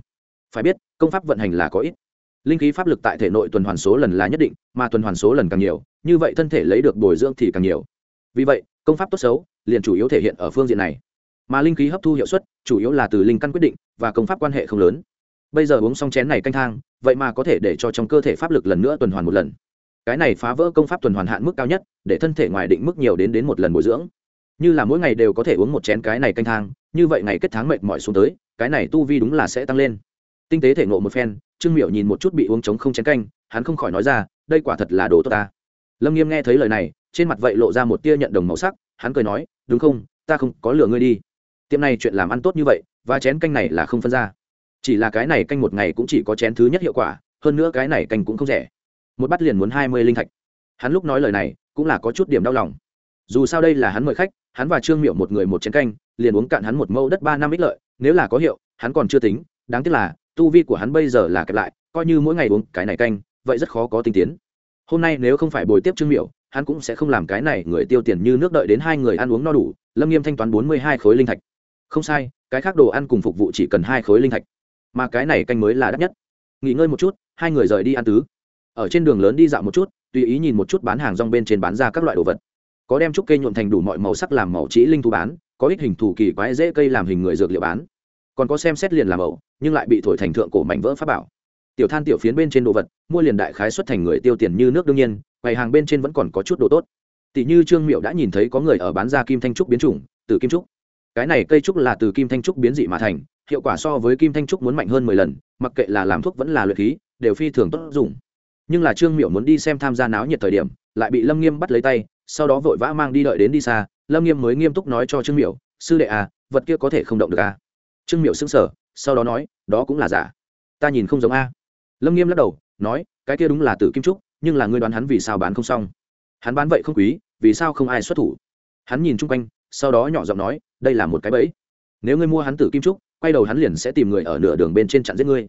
Phải biết, công pháp vận hành là có ít. Linh khí pháp lực tại thể nội tuần hoàn số lần là nhất định, mà tuần hoàn số lần càng nhiều, như vậy thân thể lấy được bồi dưỡng thì càng nhiều. Vì vậy, công pháp tốt xấu liền chủ yếu thể hiện ở phương diện này mà linh khí hấp thu hiệu suất chủ yếu là từ linh căn quyết định và công pháp quan hệ không lớn. Bây giờ uống xong chén này canh thang, vậy mà có thể để cho trong cơ thể pháp lực lần nữa tuần hoàn một lần. Cái này phá vỡ công pháp tuần hoàn hạn mức cao nhất, để thân thể ngoài định mức nhiều đến đến một lần bồi dưỡng. Như là mỗi ngày đều có thể uống một chén cái này canh thang, như vậy ngày kết tháng mệt mỏi xuống tới, cái này tu vi đúng là sẽ tăng lên. Tinh tế thể ngộ một phen, trương miểu nhìn một chút bị uống trống không chén canh, hắn không khỏi nói ra, đây quả thật là đồ tốt ta. Lâm nghiêm nghe thấy lời này, trên mặt vậy lộ ra một tia nhận đồng màu sắc, hắn cười nói, đúng không, ta không có lừa ngươi đi tiệm này chuyện làm ăn tốt như vậy, và chén canh này là không phân ra. Chỉ là cái này canh một ngày cũng chỉ có chén thứ nhất hiệu quả, hơn nữa cái này canh cũng không rẻ. Một bát liền muốn hai mươi linh thạch. Hắn lúc nói lời này, cũng là có chút điểm đau lòng. Dù sao đây là hắn mời khách, hắn và trương miệu một người một chén canh, liền uống cạn hắn một mẫu đất ba năm ích lợi, nếu là có hiệu, hắn còn chưa tính, đáng tiếc là, tu vi của hắn bây giờ là kẹp lại, coi như mỗi ngày uống cái này canh, vậy rất khó có tinh tiến. Hôm nay nếu không phải bồi tiếp trương miệu hắn cũng sẽ không làm cái này người tiêu tiền như nước đợi đến hai người ăn uống no đủ, lâm nghiêm thanh toán bốn mươi hai khối linh thạch không sai cái khác đồ ăn cùng phục vụ chỉ cần hai khối linh thạch. Mà cái này canh mới là đắt nhất. Nghỉ ngơi một chút hai người rời đi ăn tứ. Ở trên đường lớn đi dạo một chút tùy ý nhìn một chút bán hàng rong bên trên bán ra các loại đồ vật. Có đem trúc cây nhuộm thành đủ mọi màu sắc làm màu trĩ linh thú bán có ít hình thủ kỳ quái dễ cây làm hình người dược liệu bán. Còn có xem xét liền làm màu, nhưng lại bị thổi thành thượng cổ mảnh vỡ pháp bảo. Tiểu than tiểu phiến bên trên đồ vật mua liền đại khái xuất thành người tiêu tiền như nước đương nhiên bày hàng bên trên vẫn còn có chút đồ tốt. Tỷ như trương miệu đã nhìn thấy có người ở bán ra kim thanh trúc biến chủng từ kim trúc cái này cây trúc là từ kim thanh trúc biến dị mà thành hiệu quả so với kim thanh trúc muốn mạnh hơn mười lần mặc kệ là làm thuốc vẫn là luyện khí đều phi thường tốt dùng. Nhưng là trương miểu muốn đi xem tham gia náo nhiệt thời điểm lại bị lâm nghiêm bắt lấy tay sau đó vội vã mang đi đợi đến đi xa lâm nghiêm mới nghiêm túc nói cho trương miểu, sư đệ à vật kia có thể không động được à? Trương miểu xứng sở sau đó nói đó cũng là giả. Ta nhìn không giống a. Lâm nghiêm lắc đầu nói cái kia đúng là tử kim trúc nhưng là ngươi đoán hắn vì sao bán không xong? Hắn bán vậy không quý vì sao không ai xuất thủ? Hắn nhìn chung quanh sau đó nhỏ giọng nói đây là một cái bẫy. Nếu ngươi mua hắn tử kim trúc, quay đầu hắn liền sẽ tìm người ở nửa đường bên trên chặn giết ngươi.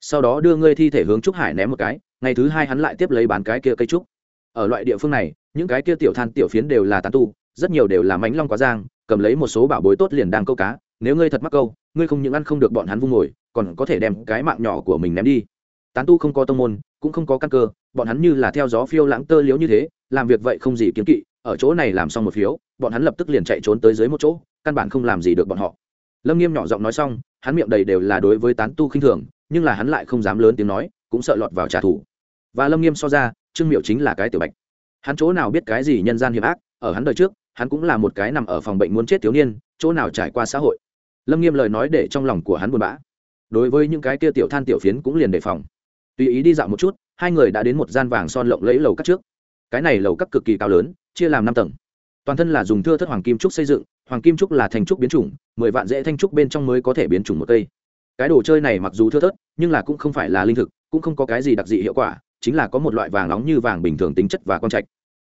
Sau đó đưa ngươi thi thể hướng trúc hải ném một cái, ngày thứ hai hắn lại tiếp lấy bán cái kia cây trúc. Ở loại địa phương này, những cái kia tiểu than tiểu phiến đều là tán tu, rất nhiều đều là mánh long quá giang, cầm lấy một số bảo bối tốt liền đang câu cá, nếu ngươi thật mắc câu, ngươi không những ăn không được bọn hắn vung ngồi, còn có thể đem cái mạng nhỏ của mình ném đi. Tán tu không có tông môn, cũng không có căn cơ, bọn hắn như là theo gió phiêu lãng tơ liếu như thế, làm việc vậy không gì kiếm kỵ, ở chỗ này làm xong một phiếu, bọn hắn lập tức liền chạy trốn tới dưới một chỗ căn bản không làm gì được bọn họ. Lâm nghiêm nhỏ giọng nói xong, hắn miệng đầy đều là đối với tán tu khinh thường, nhưng là hắn lại không dám lớn tiếng nói, cũng sợ lọt vào trả thù. Và lâm nghiêm so ra, trương miệu chính là cái tiểu bạch. Hắn chỗ nào biết cái gì nhân gian hiểm ác, ở hắn đời trước, hắn cũng là một cái nằm ở phòng bệnh muốn chết thiếu niên, chỗ nào trải qua xã hội. Lâm nghiêm lời nói để trong lòng của hắn buồn bã. Đối với những cái kia tiểu than tiểu phiến cũng liền đề phòng. Tùy ý đi dạo một chút, hai người đã đến một gian vàng son lộng lẫy lầu cắt trước. Cái này lầu cắt cực kỳ cao lớn, chia làm năm tầng. Toàn thân là dùng thưa thất hoàng kim trúc xây dựng hoàng kim trúc là thanh trúc biến chủng, mười vạn dễ thanh trúc bên trong mới có thể biến chủng một cây. Cái đồ chơi này mặc dù thưa thớt, nhưng là cũng không phải là linh thực, cũng không có cái gì đặc dị hiệu quả, chính là có một loại vàng nóng như vàng bình thường tính chất và con trạch.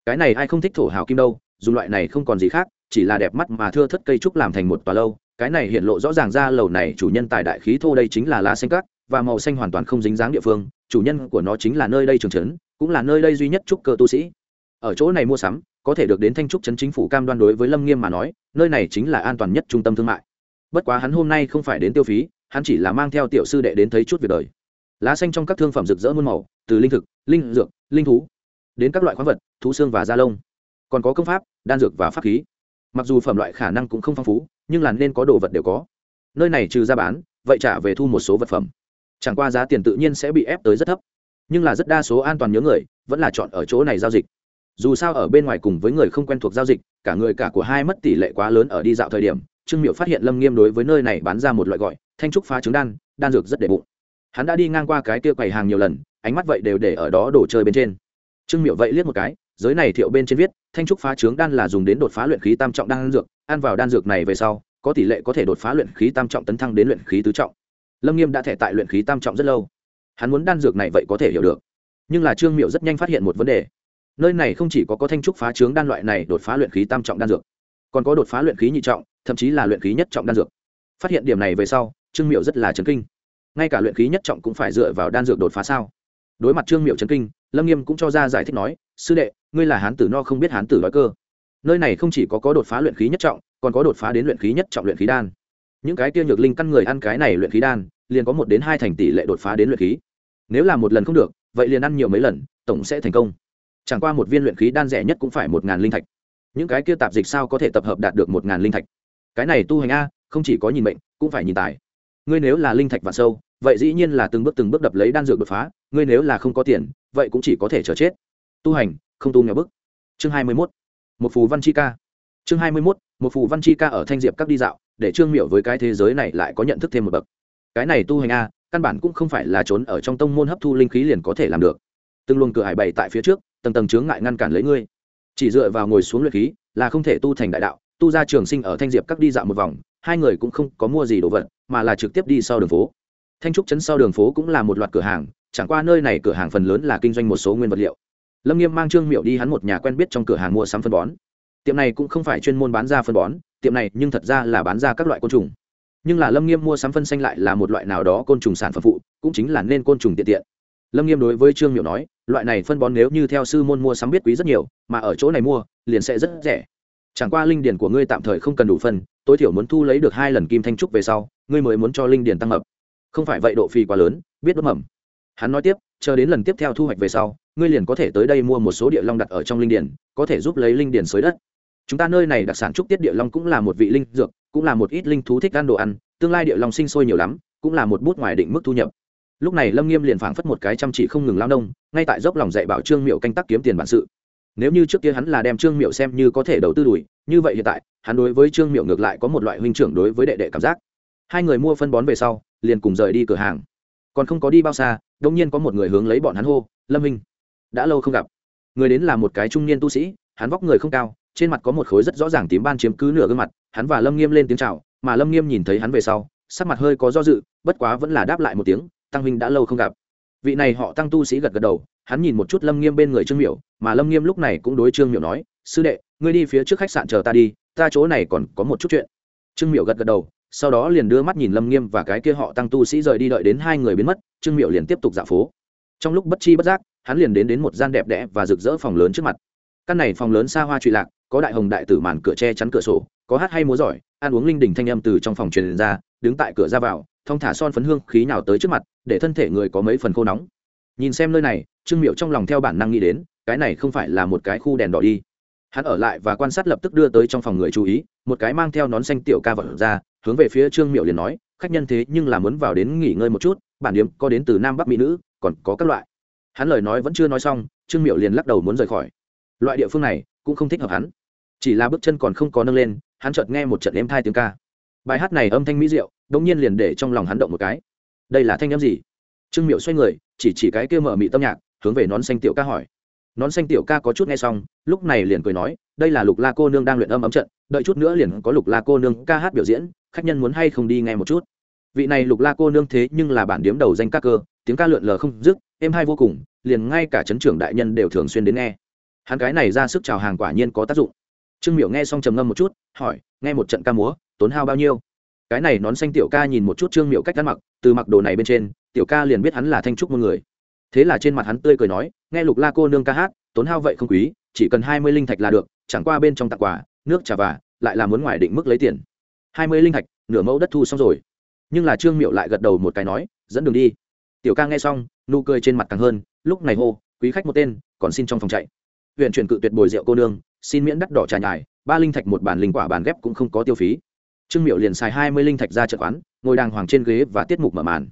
Cái này ai không thích thổ hào kim đâu, dùng loại này không còn gì khác, chỉ là đẹp mắt mà thưa thất cây trúc làm thành một tòa lâu. Cái này hiện lộ rõ ràng ra lầu này chủ nhân tài đại khí thô đây chính là lá xanh cát, và màu xanh hoàn toàn không dính dáng địa phương, chủ nhân của nó chính là nơi đây trường trấn cũng là nơi đây duy nhất trúc cơ tu sĩ. Ở chỗ này mua sắm có thể được đến thanh trúc trấn chính phủ cam đoan đối với lâm nghiêm mà nói, nơi này chính là an toàn nhất trung tâm thương mại. Bất quá hắn hôm nay không phải đến tiêu phí, hắn chỉ là mang theo tiểu sư đệ đến thấy chút việc đời. Lá xanh trong các thương phẩm rực rỡ muôn màu, từ linh thực, linh dược, linh thú, đến các loại khoáng vật, thú xương và da lông. Còn có công pháp, đan dược và pháp khí. Mặc dù phẩm loại khả năng cũng không phong phú, nhưng là nên có đồ vật đều có. Nơi này trừ ra bán, vậy trả về thu một số vật phẩm. Chẳng qua giá tiền tự nhiên sẽ bị ép tới rất thấp. Nhưng là rất đa số an toàn nhớ người, vẫn là chọn ở chỗ này giao dịch dù sao ở bên ngoài cùng với người không quen thuộc giao dịch, cả người cả của hai mất tỷ lệ quá lớn ở đi dạo thời điểm, trương miệu phát hiện lâm nghiêm đối với nơi này bán ra một loại gọi, thanh trúc phá trứng đan đan dược rất để bụng. Hắn đã đi ngang qua cái kia quầy hàng nhiều lần, ánh mắt vậy đều để ở đó đổ chơi bên trên. Trương miệu vậy liếc một cái, giới này thiệu bên trên viết, thanh trúc phá trướng đan là dùng đến đột phá luyện khí tam trọng đan dược, ăn vào đan dược này về sau, có tỷ lệ có thể đột phá luyện khí tam trọng tấn thăng đến luyện khí tứ trọng. Lâm nghiêm đã thể tại luyện khí tam trọng rất lâu. Hắn muốn đan dược này vậy có thể hiểu được. Nhưng là trương miệu rất nhanh phát hiện một vấn đề nơi này không chỉ có có thanh trúc phá trướng đan loại này đột phá luyện khí tam trọng đan dược, còn có đột phá luyện khí nhị trọng, thậm chí là luyện khí nhất trọng đan dược. Phát hiện điểm này về sau, trương miệu rất là chấn kinh. Ngay cả luyện khí nhất trọng cũng phải dựa vào đan dược đột phá sao? Đối mặt trương miệu chấn kinh, lâm nghiêm cũng cho ra giải thích nói, sư đệ, ngươi là hán tử no không biết hán tử nói cơ. Nơi này không chỉ có có đột phá luyện khí nhất trọng, còn có đột phá đến luyện khí nhất trọng luyện khí đan. Những cái tiêu nhược linh căn người ăn cái này luyện khí đan, liền có một đến hai thành tỷ lệ đột phá đến luyện khí. Nếu là một lần không được, vậy liền ăn nhiều mấy lần, tổng sẽ thành công chẳng qua một viên luyện khí đan rẻ nhất cũng phải một ngàn linh thạch. Những cái kia tạp dịch sao có thể tập hợp đạt được một ngàn linh thạch? Cái này tu hành a, không chỉ có nhìn bệnh cũng phải nhìn tài. Ngươi nếu là linh thạch và sâu, vậy dĩ nhiên là từng bước từng bước đập lấy đan dược đột phá, ngươi nếu là không có tiền, vậy cũng chỉ có thể chờ chết. Tu hành, không tu nghèo bức. Chương hai mươi mốt. Một phù văn chi ca. Chương hai mươi mốt, một phù văn chi ca ở thanh diệp các đi dạo, để trương miệu với cái thế giới này lại có nhận thức thêm một bậc. Cái này tu hành a, căn bản cũng không phải là trốn ở trong tông môn hấp thu linh khí liền có thể làm được. Từng luồng cửa hải bày tại phía trước tầng tầng chướng ngại ngăn cản lấy ngươi. Chỉ dựa vào ngồi xuống luyện khí là không thể tu thành đại đạo, tu ra trường sinh ở thanh diệp các đi dạo một vòng, hai người cũng không có mua gì đồ vật, mà là trực tiếp đi sau đường phố. Thanh trúc chấn sau đường phố cũng là một loạt cửa hàng, chẳng qua nơi này cửa hàng phần lớn là kinh doanh một số nguyên vật liệu. Lâm nghiêm mang trương miệu đi hắn một nhà quen biết trong cửa hàng mua sắm phân bón. Tiệm này cũng không phải chuyên môn bán ra phân bón, tiệm này nhưng thật ra là bán ra các loại côn trùng. Nhưng là lâm nghiêm mua sắm phân xanh lại là một loại nào đó côn trùng sản phẩm phụ, cũng chính là nên côn trùng tiện tiện. Lâm nghiêm đối với trương miệu nói loại này phân bón nếu như theo sư môn mua sắm biết quý rất nhiều, mà ở chỗ này mua, liền sẽ rất rẻ. Chẳng qua linh điển của ngươi tạm thời không cần đủ phân, tối thiểu muốn thu lấy được hai lần kim thanh trúc về sau, ngươi mới muốn cho linh điển tăng mập không phải vậy độ phì quá lớn, biết đốt mầm. Hắn nói tiếp, chờ đến lần tiếp theo thu hoạch về sau, ngươi liền có thể tới đây mua một số địa long đặt ở trong linh điển, có thể giúp lấy linh điển xới đất. Chúng ta nơi này đặc sản trúc tiết địa long cũng là một vị linh dược, cũng là một ít linh thú thích ăn đồ ăn, tương lai địa long sinh sôi nhiều lắm, cũng là một bút ngoài định mức thu nhập lúc này lâm nghiêm liền phảng phất một cái chăm chỉ không ngừng lao nông, ngay tại dốc lòng dạy bảo trương miệu canh tác kiếm tiền bản sự. Nếu như trước kia hắn là đem trương miệu xem như có thể đầu tư đuổi, như vậy hiện tại, hắn đối với trương miệu ngược lại có một loại huynh trưởng đối với đệ đệ cảm giác. Hai người mua phân bón về sau, liền cùng rời đi cửa hàng. Còn không có đi bao xa đông nhiên có một người hướng lấy bọn hắn hô, lâm minh đã lâu không gặp. Người đến là một cái trung niên tu sĩ, hắn vóc người không cao, trên mặt có một khối rất rõ ràng tím ban chiếm cứ nửa gương mặt, hắn và lâm nghiêm lên tiếng chào, mà lâm nghiêm nhìn thấy hắn về sau, sắc mặt hơi có do dự, bất quá vẫn là đáp lại một tiếng tăng huynh đã lâu không gặp. Vị này họ tăng tu sĩ gật gật đầu, hắn nhìn một chút lâm nghiêm bên người trương miểu, mà lâm nghiêm lúc này cũng đối trương miểu nói, sư đệ, ngươi đi phía trước khách sạn chờ ta đi, ta chỗ này còn có một chút chuyện. Trương miểu gật gật đầu, sau đó liền đưa mắt nhìn lâm nghiêm và cái kia họ tăng tu sĩ rời đi đợi đến hai người biến mất, trương miểu liền tiếp tục dạo phố. Trong lúc bất chi bất giác, hắn liền đến đến một gian đẹp đẽ và rực rỡ phòng lớn trước mặt. Căn này phòng lớn xa hoa trụy lạc, có đại hồng đại tử màn cửa che chắn cửa sổ, có hát hay múa giỏi, ăn uống linh đình thanh âm từ trong phòng truyền ra đứng tại cửa ra vào, thong thả son phấn hương khí nào tới trước mặt, để thân thể người có mấy phần khô nóng. Nhìn xem nơi này, trương miệu trong lòng theo bản năng nghĩ đến, cái này không phải là một cái khu đèn đỏ đi. Hắn ở lại và quan sát lập tức đưa tới trong phòng người chú ý, một cái mang theo nón xanh tiểu ca vật ra, hướng về phía trương miệu liền nói, khách nhân thế nhưng là muốn vào đến nghỉ ngơi một chút, bản điếm có đến từ nam bắc mỹ nữ, còn có các loại. Hắn lời nói vẫn chưa nói xong, trương miệu liền lắc đầu muốn rời khỏi. Loại địa phương này cũng không thích hợp hắn. Chỉ là bước chân còn không có nâng lên, hắn chợt nghe một trận êm thai tiếng ca bài hát này âm thanh mỹ diệu đống nhiên liền để trong lòng hắn động một cái. Đây là thanh âm gì? Trương miệu xoay người, chỉ chỉ cái kia mở mị tâm nhạc, hướng về nón xanh tiểu ca hỏi. Nón xanh tiểu ca có chút nghe xong, lúc này liền cười nói, đây là lục la cô nương đang luyện âm ấm trận, đợi chút nữa liền có lục la cô nương ca hát biểu diễn, khách nhân muốn hay không đi nghe một chút. Vị này lục la cô nương thế nhưng là bản điếm đầu danh ca cơ, tiếng ca lượn lờ không dứt, êm hay vô cùng, liền ngay cả chấn trưởng đại nhân đều thường xuyên đến nghe. Hắn cái này ra sức chào hàng quả nhiên có tác dụng. Trương miểu nghe xong trầm ngâm một chút, hỏi, nghe một trận ca múa tốn hao bao nhiêu. Cái này nón xanh tiểu ca nhìn một chút trương miệu cách ăn mặc, từ mặc đồ này bên trên, tiểu ca liền biết hắn là thanh trúc một người. Thế là trên mặt hắn tươi cười nói, nghe lục la cô nương ca hát, tốn hao vậy không quý, chỉ cần hai mươi linh thạch là được, chẳng qua bên trong tặng quà, nước trà và, lại là muốn ngoài định mức lấy tiền. Hai mươi linh thạch, nửa mẫu đất thu xong rồi. Nhưng là trương miệu lại gật đầu một cái nói, dẫn đường đi. Tiểu ca nghe xong, nụ cười trên mặt càng hơn, lúc này hô, quý khách một tên, còn xin trong phòng chạy. Huyện chuyển cự tuyệt bồi rượu cô nương, xin miễn đắt đỏ trà nhài, ba linh thạch một bản linh quả bàn ghép cũng không có tiêu phí trương miệu liền xài hai mươi linh thạch ra chợ quán, ngồi đàng hoàng trên ghế và tiết mục mở màn.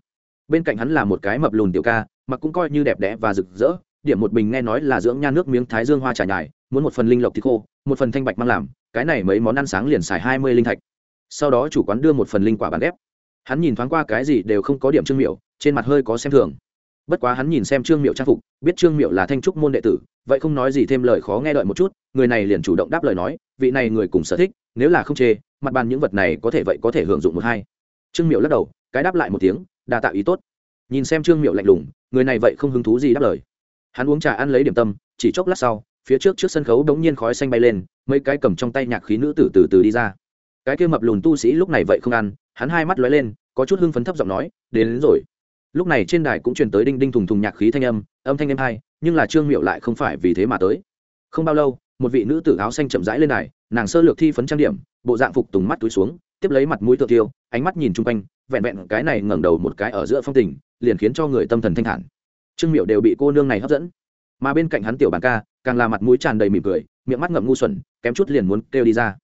Bên cạnh hắn là một cái mập lùn tiểu ca mà cũng coi như đẹp đẽ và rực rỡ, điểm một bình nghe nói là dưỡng nha nước miếng thái dương hoa trà nhài, muốn một phần linh lộc thịt khô, một phần thanh bạch mang làm, cái này mấy món ăn sáng liền xài hai mươi linh thạch. Sau đó chủ quán đưa một phần linh quả bàn ghép. Hắn nhìn thoáng qua cái gì đều không có điểm trương miệu trên mặt hơi có xem thường. Bất quá hắn nhìn xem trương miệu trang phục, biết trương miệu là thanh trúc môn đệ tử, vậy không nói gì thêm lời khó nghe đợi một chút, người này liền chủ động đáp lời nói, vị này người cùng sở thích nếu là không chê mặt bàn những vật này có thể vậy có thể hưởng dụng một hai. Trương miệu lắc đầu cái đáp lại một tiếng đa tạo ý tốt. Nhìn xem trương miệu lạnh lùng người này vậy không hứng thú gì đáp lời. Hắn uống trà ăn lấy điểm tâm chỉ chốc lát sau phía trước trước sân khấu đống nhiên khói xanh bay lên mấy cái cầm trong tay nhạc khí nữ tử từ từ đi ra. Cái kia mập lùn tu sĩ lúc này vậy không ăn hắn hai mắt lóe lên có chút hưng phấn thấp giọng nói đến, đến rồi. Lúc này trên đài cũng truyền tới đinh đinh thùng thùng nhạc khí thanh âm âm thanh êm hai nhưng là trương miệu lại không phải vì thế mà tới. Không bao lâu một vị nữ tử áo xanh chậm rãi lên này nàng sơ lược thi phấn trang điểm, bộ dạng phục tùng mắt túi xuống, tiếp lấy mặt mũi tự tiêu ánh mắt nhìn chung quanh, vẹn vẹn cái này ngẩng đầu một cái ở giữa phong tình, liền khiến cho người tâm thần thanh thản. Trương miệu đều bị cô nương này hấp dẫn. Mà bên cạnh hắn tiểu bàn ca, càng là mặt mũi tràn đầy mỉm cười, miệng mắt ngậm ngu xuẩn, kém chút liền muốn kêu đi ra.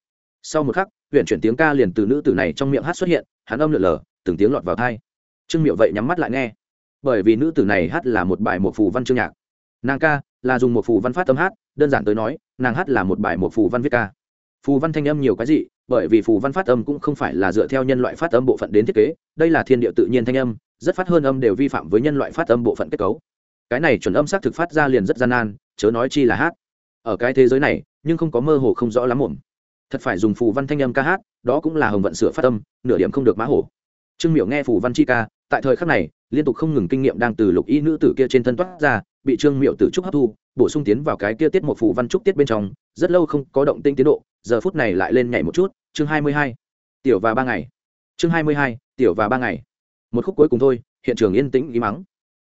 Sau một khắc huyện chuyển tiếng ca liền từ nữ tử này trong miệng hát xuất hiện, hắn âm lượn lờ, từng tiếng lọt vào thai trương miệu vậy nhắm mắt lại nghe. Bởi vì nữ tử này hát là một bài một phù văn chương nhạc. Nàng ca là dùng một phù văn phát âm hát đơn giản tới nói, nàng hát là một bài một phù văn viết ca. Phù văn thanh âm nhiều cái gì bởi vì phù văn phát âm cũng không phải là dựa theo nhân loại phát âm bộ phận đến thiết kế, đây là thiên địa tự nhiên thanh âm, rất phát hơn âm đều vi phạm với nhân loại phát âm bộ phận kết cấu. Cái này chuẩn âm xác thực phát ra liền rất gian nan, chớ nói chi là hát. Ở cái thế giới này, nhưng không có mơ hồ không rõ lắm ổn thật phải dùng phù văn thanh âm ca hát, đó cũng là hồng vận sửa phát âm, nửa điểm không được mã hổ. Trương miểu nghe phù văn chi ca, tại thời khắc này, liên tục không ngừng kinh nghiệm đang từ lục y nữ tử kia trên thân toát ra bị trương miệu tử trúc hấp thu, bổ sung tiến vào cái kia tiết một phù văn trúc tiết bên trong, rất lâu không có động tinh tiến độ, giờ phút này lại lên nhảy một chút, chương hai mươi hai, tiểu và ba ngày. Chương hai mươi hai, tiểu và ba ngày. Một khúc cuối cùng thôi, hiện trường yên tĩnh ý mắng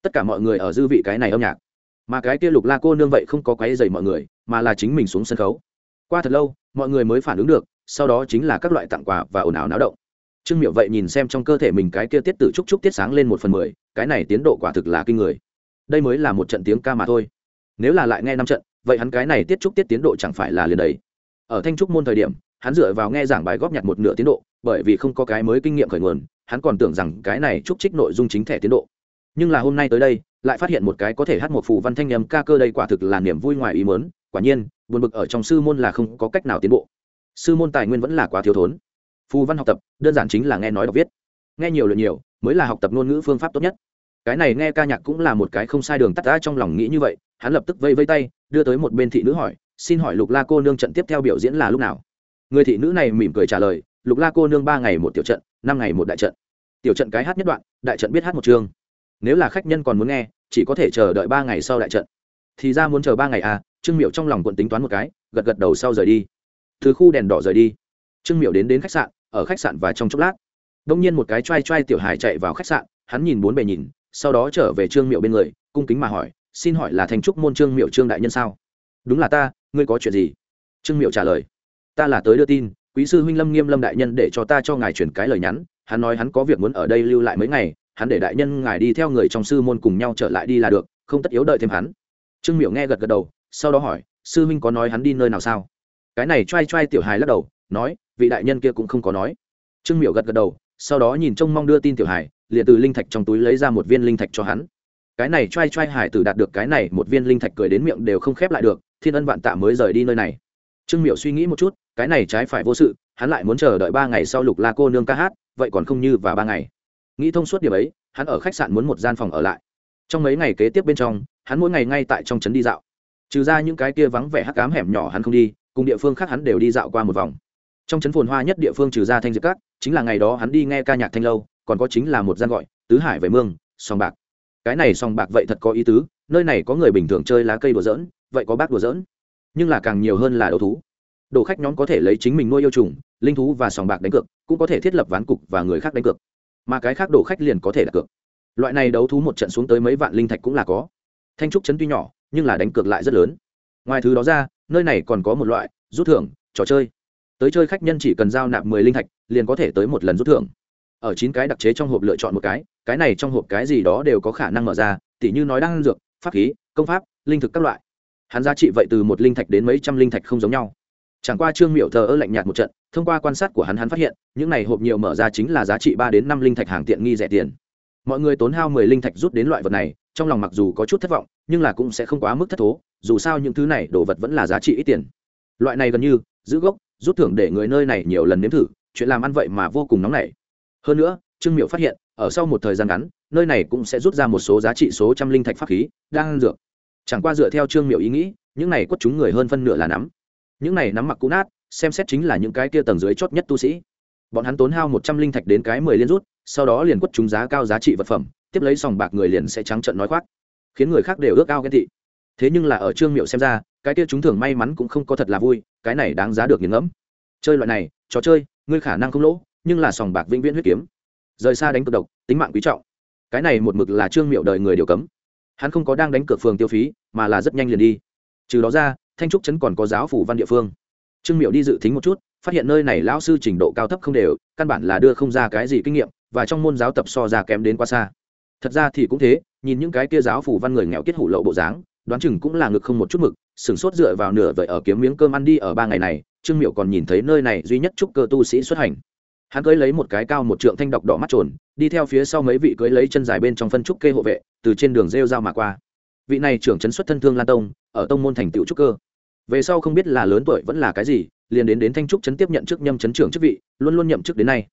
tất cả mọi người ở dư vị cái này âm nhạc. Mà cái kia lục la cô nương vậy không có quấy dày mọi người, mà là chính mình xuống sân khấu. Qua thật lâu, mọi người mới phản ứng được, sau đó chính là các loại tặng quà và ồn ào náo động. Trương miệu vậy nhìn xem trong cơ thể mình cái kia tiết tử trúc trúc tiết sáng lên một phần mười, cái này tiến độ quả thực là kinh người đây mới là một trận tiếng ca mà thôi. Nếu là lại nghe năm trận, vậy hắn cái này tiết trúc tiết tiến độ chẳng phải là liền đấy. Ở thanh trúc môn thời điểm, hắn dựa vào nghe giảng bài góp nhặt một nửa tiến độ, bởi vì không có cái mới kinh nghiệm khởi nguồn, hắn còn tưởng rằng cái này trúc trích nội dung chính thẻ tiến độ. Nhưng là hôm nay tới đây, lại phát hiện một cái có thể hát một phù văn thanh nhầm ca cơ đây quả thực là niềm vui ngoài ý mớn quả nhiên, buồn bực ở trong sư môn là không có cách nào tiến bộ. Sư môn tài nguyên vẫn là quá thiếu thốn. Phù văn học tập, đơn giản chính là nghe nói đọc viết. Nghe nhiều lượt nhiều, mới là học tập ngôn ngữ phương pháp tốt nhất cái này nghe ca nhạc cũng là một cái không sai đường tắt ra trong lòng nghĩ như vậy, hắn lập tức vây vây tay, đưa tới một bên thị nữ hỏi, xin hỏi lục la cô nương trận tiếp theo biểu diễn là lúc nào? Người thị nữ này mỉm cười trả lời, lục la cô nương ba ngày một tiểu trận, năm ngày một đại trận. Tiểu trận cái hát nhất đoạn, đại trận biết hát một chương. Nếu là khách nhân còn muốn nghe, chỉ có thể chờ đợi ba ngày sau đại trận. Thì ra muốn chờ ba ngày à trương miệu trong lòng quận tính toán một cái, gật gật đầu sau rời đi. Từ khu đèn đỏ rời đi. Trương miệu đến đến khách sạn, ở khách sạn và trong chốc lát. Đông nhiên một cái t r a i t r a i tiểu hài chạy vào khách sạn, hắn nhìn bốn bề nhìn sau đó trở về trương miệu bên người, cung kính mà hỏi, xin hỏi là thành trúc môn trương miệu trương đại nhân sao? Đúng là ta, ngươi có chuyện gì? Trương miệu trả lời, ta là tới đưa tin, quý sư huynh lâm nghiêm lâm đại nhân để cho ta cho ngài chuyển cái lời nhắn, hắn nói hắn có việc muốn ở đây lưu lại mấy ngày, hắn để đại nhân ngài đi theo người trong sư môn cùng nhau trở lại đi là được, không tất yếu đợi thêm hắn. Trương miệu nghe gật gật đầu, sau đó hỏi, sư huynh có nói hắn đi nơi nào sao? Cái này t r a i t r a i tiểu hài lắc đầu, nói, vị đại nhân kia cũng không có nói. Trương miệu gật gật đầu, sau đó nhìn trông mong đưa tin tiểu hài liền từ linh thạch trong túi lấy ra một viên linh thạch cho hắn. Cái này t r a i t r a i hải tử đạt được cái này một viên linh thạch cười đến miệng đều không khép lại được, thiên ân vạn tạ mới rời đi nơi này. Trương miệu suy nghĩ một chút, cái này trái phải vô sự, hắn lại muốn chờ đợi ba ngày sau lục la cô nương ca hát, vậy còn không như và ba ngày. Nghĩ thông suốt điểm ấy, hắn ở khách sạn muốn một gian phòng ở lại. Trong mấy ngày kế tiếp bên trong, hắn mỗi ngày ngay tại trong trấn đi dạo. Trừ ra những cái kia vắng vẻ hắc cám hẻm nhỏ hắn không đi, cùng địa phương khác hắn đều đi dạo qua một vòng. Trong trấn phồn hoa nhất địa phương trừ ra thanh diệp cát chính là ngày đó hắn đi nghe ca nhạc thanh lâu còn có chính là một gian gọi, tứ hải về mương sòng bạc. Cái này sòng bạc vậy thật có ý tứ, nơi này có người bình thường chơi lá cây đùa dỡn vậy có bác đùa dỡn nhưng là càng nhiều hơn là đồ thú. Đồ khách nhóm có thể lấy chính mình nuôi yêu trùng, linh thú và sòng bạc đánh cược, cũng có thể thiết lập ván cục và người khác đánh cược. Mà cái khác đồ khách liền có thể đặt cược. Loại này đấu thú một trận xuống tới mấy vạn linh thạch cũng là có. Thanh trúc chấn tuy nhỏ, nhưng là đánh cược lại rất lớn. Ngoài thứ đó ra, nơi này còn có một loại, rút thưởng, trò chơi. Tới chơi khách nhân chỉ cần giao nạp mười linh thạch, liền có thể tới một lần rút thưởng ở chín cái đặc chế trong hộp lựa chọn một cái cái này trong hộp cái gì đó đều có khả năng mở ra, tỉ như nói đang dược, pháp khí, công pháp, linh thực các loại. Hắn giá trị vậy từ một linh thạch đến mấy trăm linh thạch không giống nhau. Chẳng qua trương miệu thờ ơ lạnh nhạt một trận, thông qua quan sát của hắn hắn phát hiện, những này hộp nhiều mở ra chính là giá trị ba đến năm linh thạch hàng tiện nghi rẻ tiền. Mọi người tốn hao mười linh thạch rút đến loại vật này, trong lòng mặc dù có chút thất vọng, nhưng là cũng sẽ không quá mức thất thố, dù sao những thứ này đồ vật vẫn là giá trị ít tiền. Loại này gần như, giữ gốc, rút thưởng để người nơi này nhiều lần nếm thử, chuyện làm ăn vậy mà vô cùng nóng nảy hơn nữa, trương miệu phát hiện, ở sau một thời gian ngắn, nơi này cũng sẽ rút ra một số giá trị số trăm linh thạch pháp khí, đang dược. Chẳng qua dựa theo trương miệu ý nghĩ, những này quất chúng người hơn phân nửa là nắm. Những này nắm mặc cũ nát, xem xét chính là những cái kia tầng dưới chót nhất tu sĩ. Bọn hắn tốn hao một trăm linh thạch đến cái mười liên rút, sau đó liền quất chúng giá cao giá trị vật phẩm, tiếp lấy sòng bạc người liền sẽ trắng trận nói khoác, khiến người khác đều ước ao ghen thị thế nhưng là ở trương miệu xem ra, cái kia chúng thường may mắn cũng không có thật là vui, cái này đáng giá được nghiền ngẫm. Chơi loại này, trò chơi, ngươi khả năng không lỗ nhưng là sòng bạc vĩnh viễn huyết kiếm. Rời xa đánh cực độc, tính mạng quý trọng. Cái này một mực là trương miệu đời người điều cấm. Hắn không có đang đánh cược phường tiêu phí, mà là rất nhanh liền đi. Trừ đó ra, thanh trúc trấn còn có giáo phủ văn địa phương. Trương miệu đi dự tính một chút, phát hiện nơi này lão sư trình độ cao thấp không đều, căn bản là đưa không ra cái gì kinh nghiệm, và trong môn giáo tập so ra kém đến quá xa. Thật ra thì cũng thế, nhìn những cái kia giáo phủ văn người nghèo kết hủ lậu bộ dáng, đoán chừng cũng là ngực không một chút mực sửng sốt dựa vào nửa vậy ở kiếm miếng cơm ăn đi ở ba ngày này, trương miệu còn nhìn thấy nơi này duy nhất trúc cơ tu sĩ xuất hành hắn cưới lấy một cái cao một trượng thanh độc đỏ mắt trồn, đi theo phía sau mấy vị cưới lấy chân dài bên trong phân trúc kê hộ vệ, từ trên đường rêu dao mà qua. Vị này trưởng trấn xuất thân thương lan tông, ở tông môn thành tựu trúc cơ. Về sau không biết là lớn tuổi vẫn là cái gì, liền đến đến thanh trúc trấn tiếp nhận chức nhâm trấn trưởng chức vị, luôn luôn nhậm chức đến nay.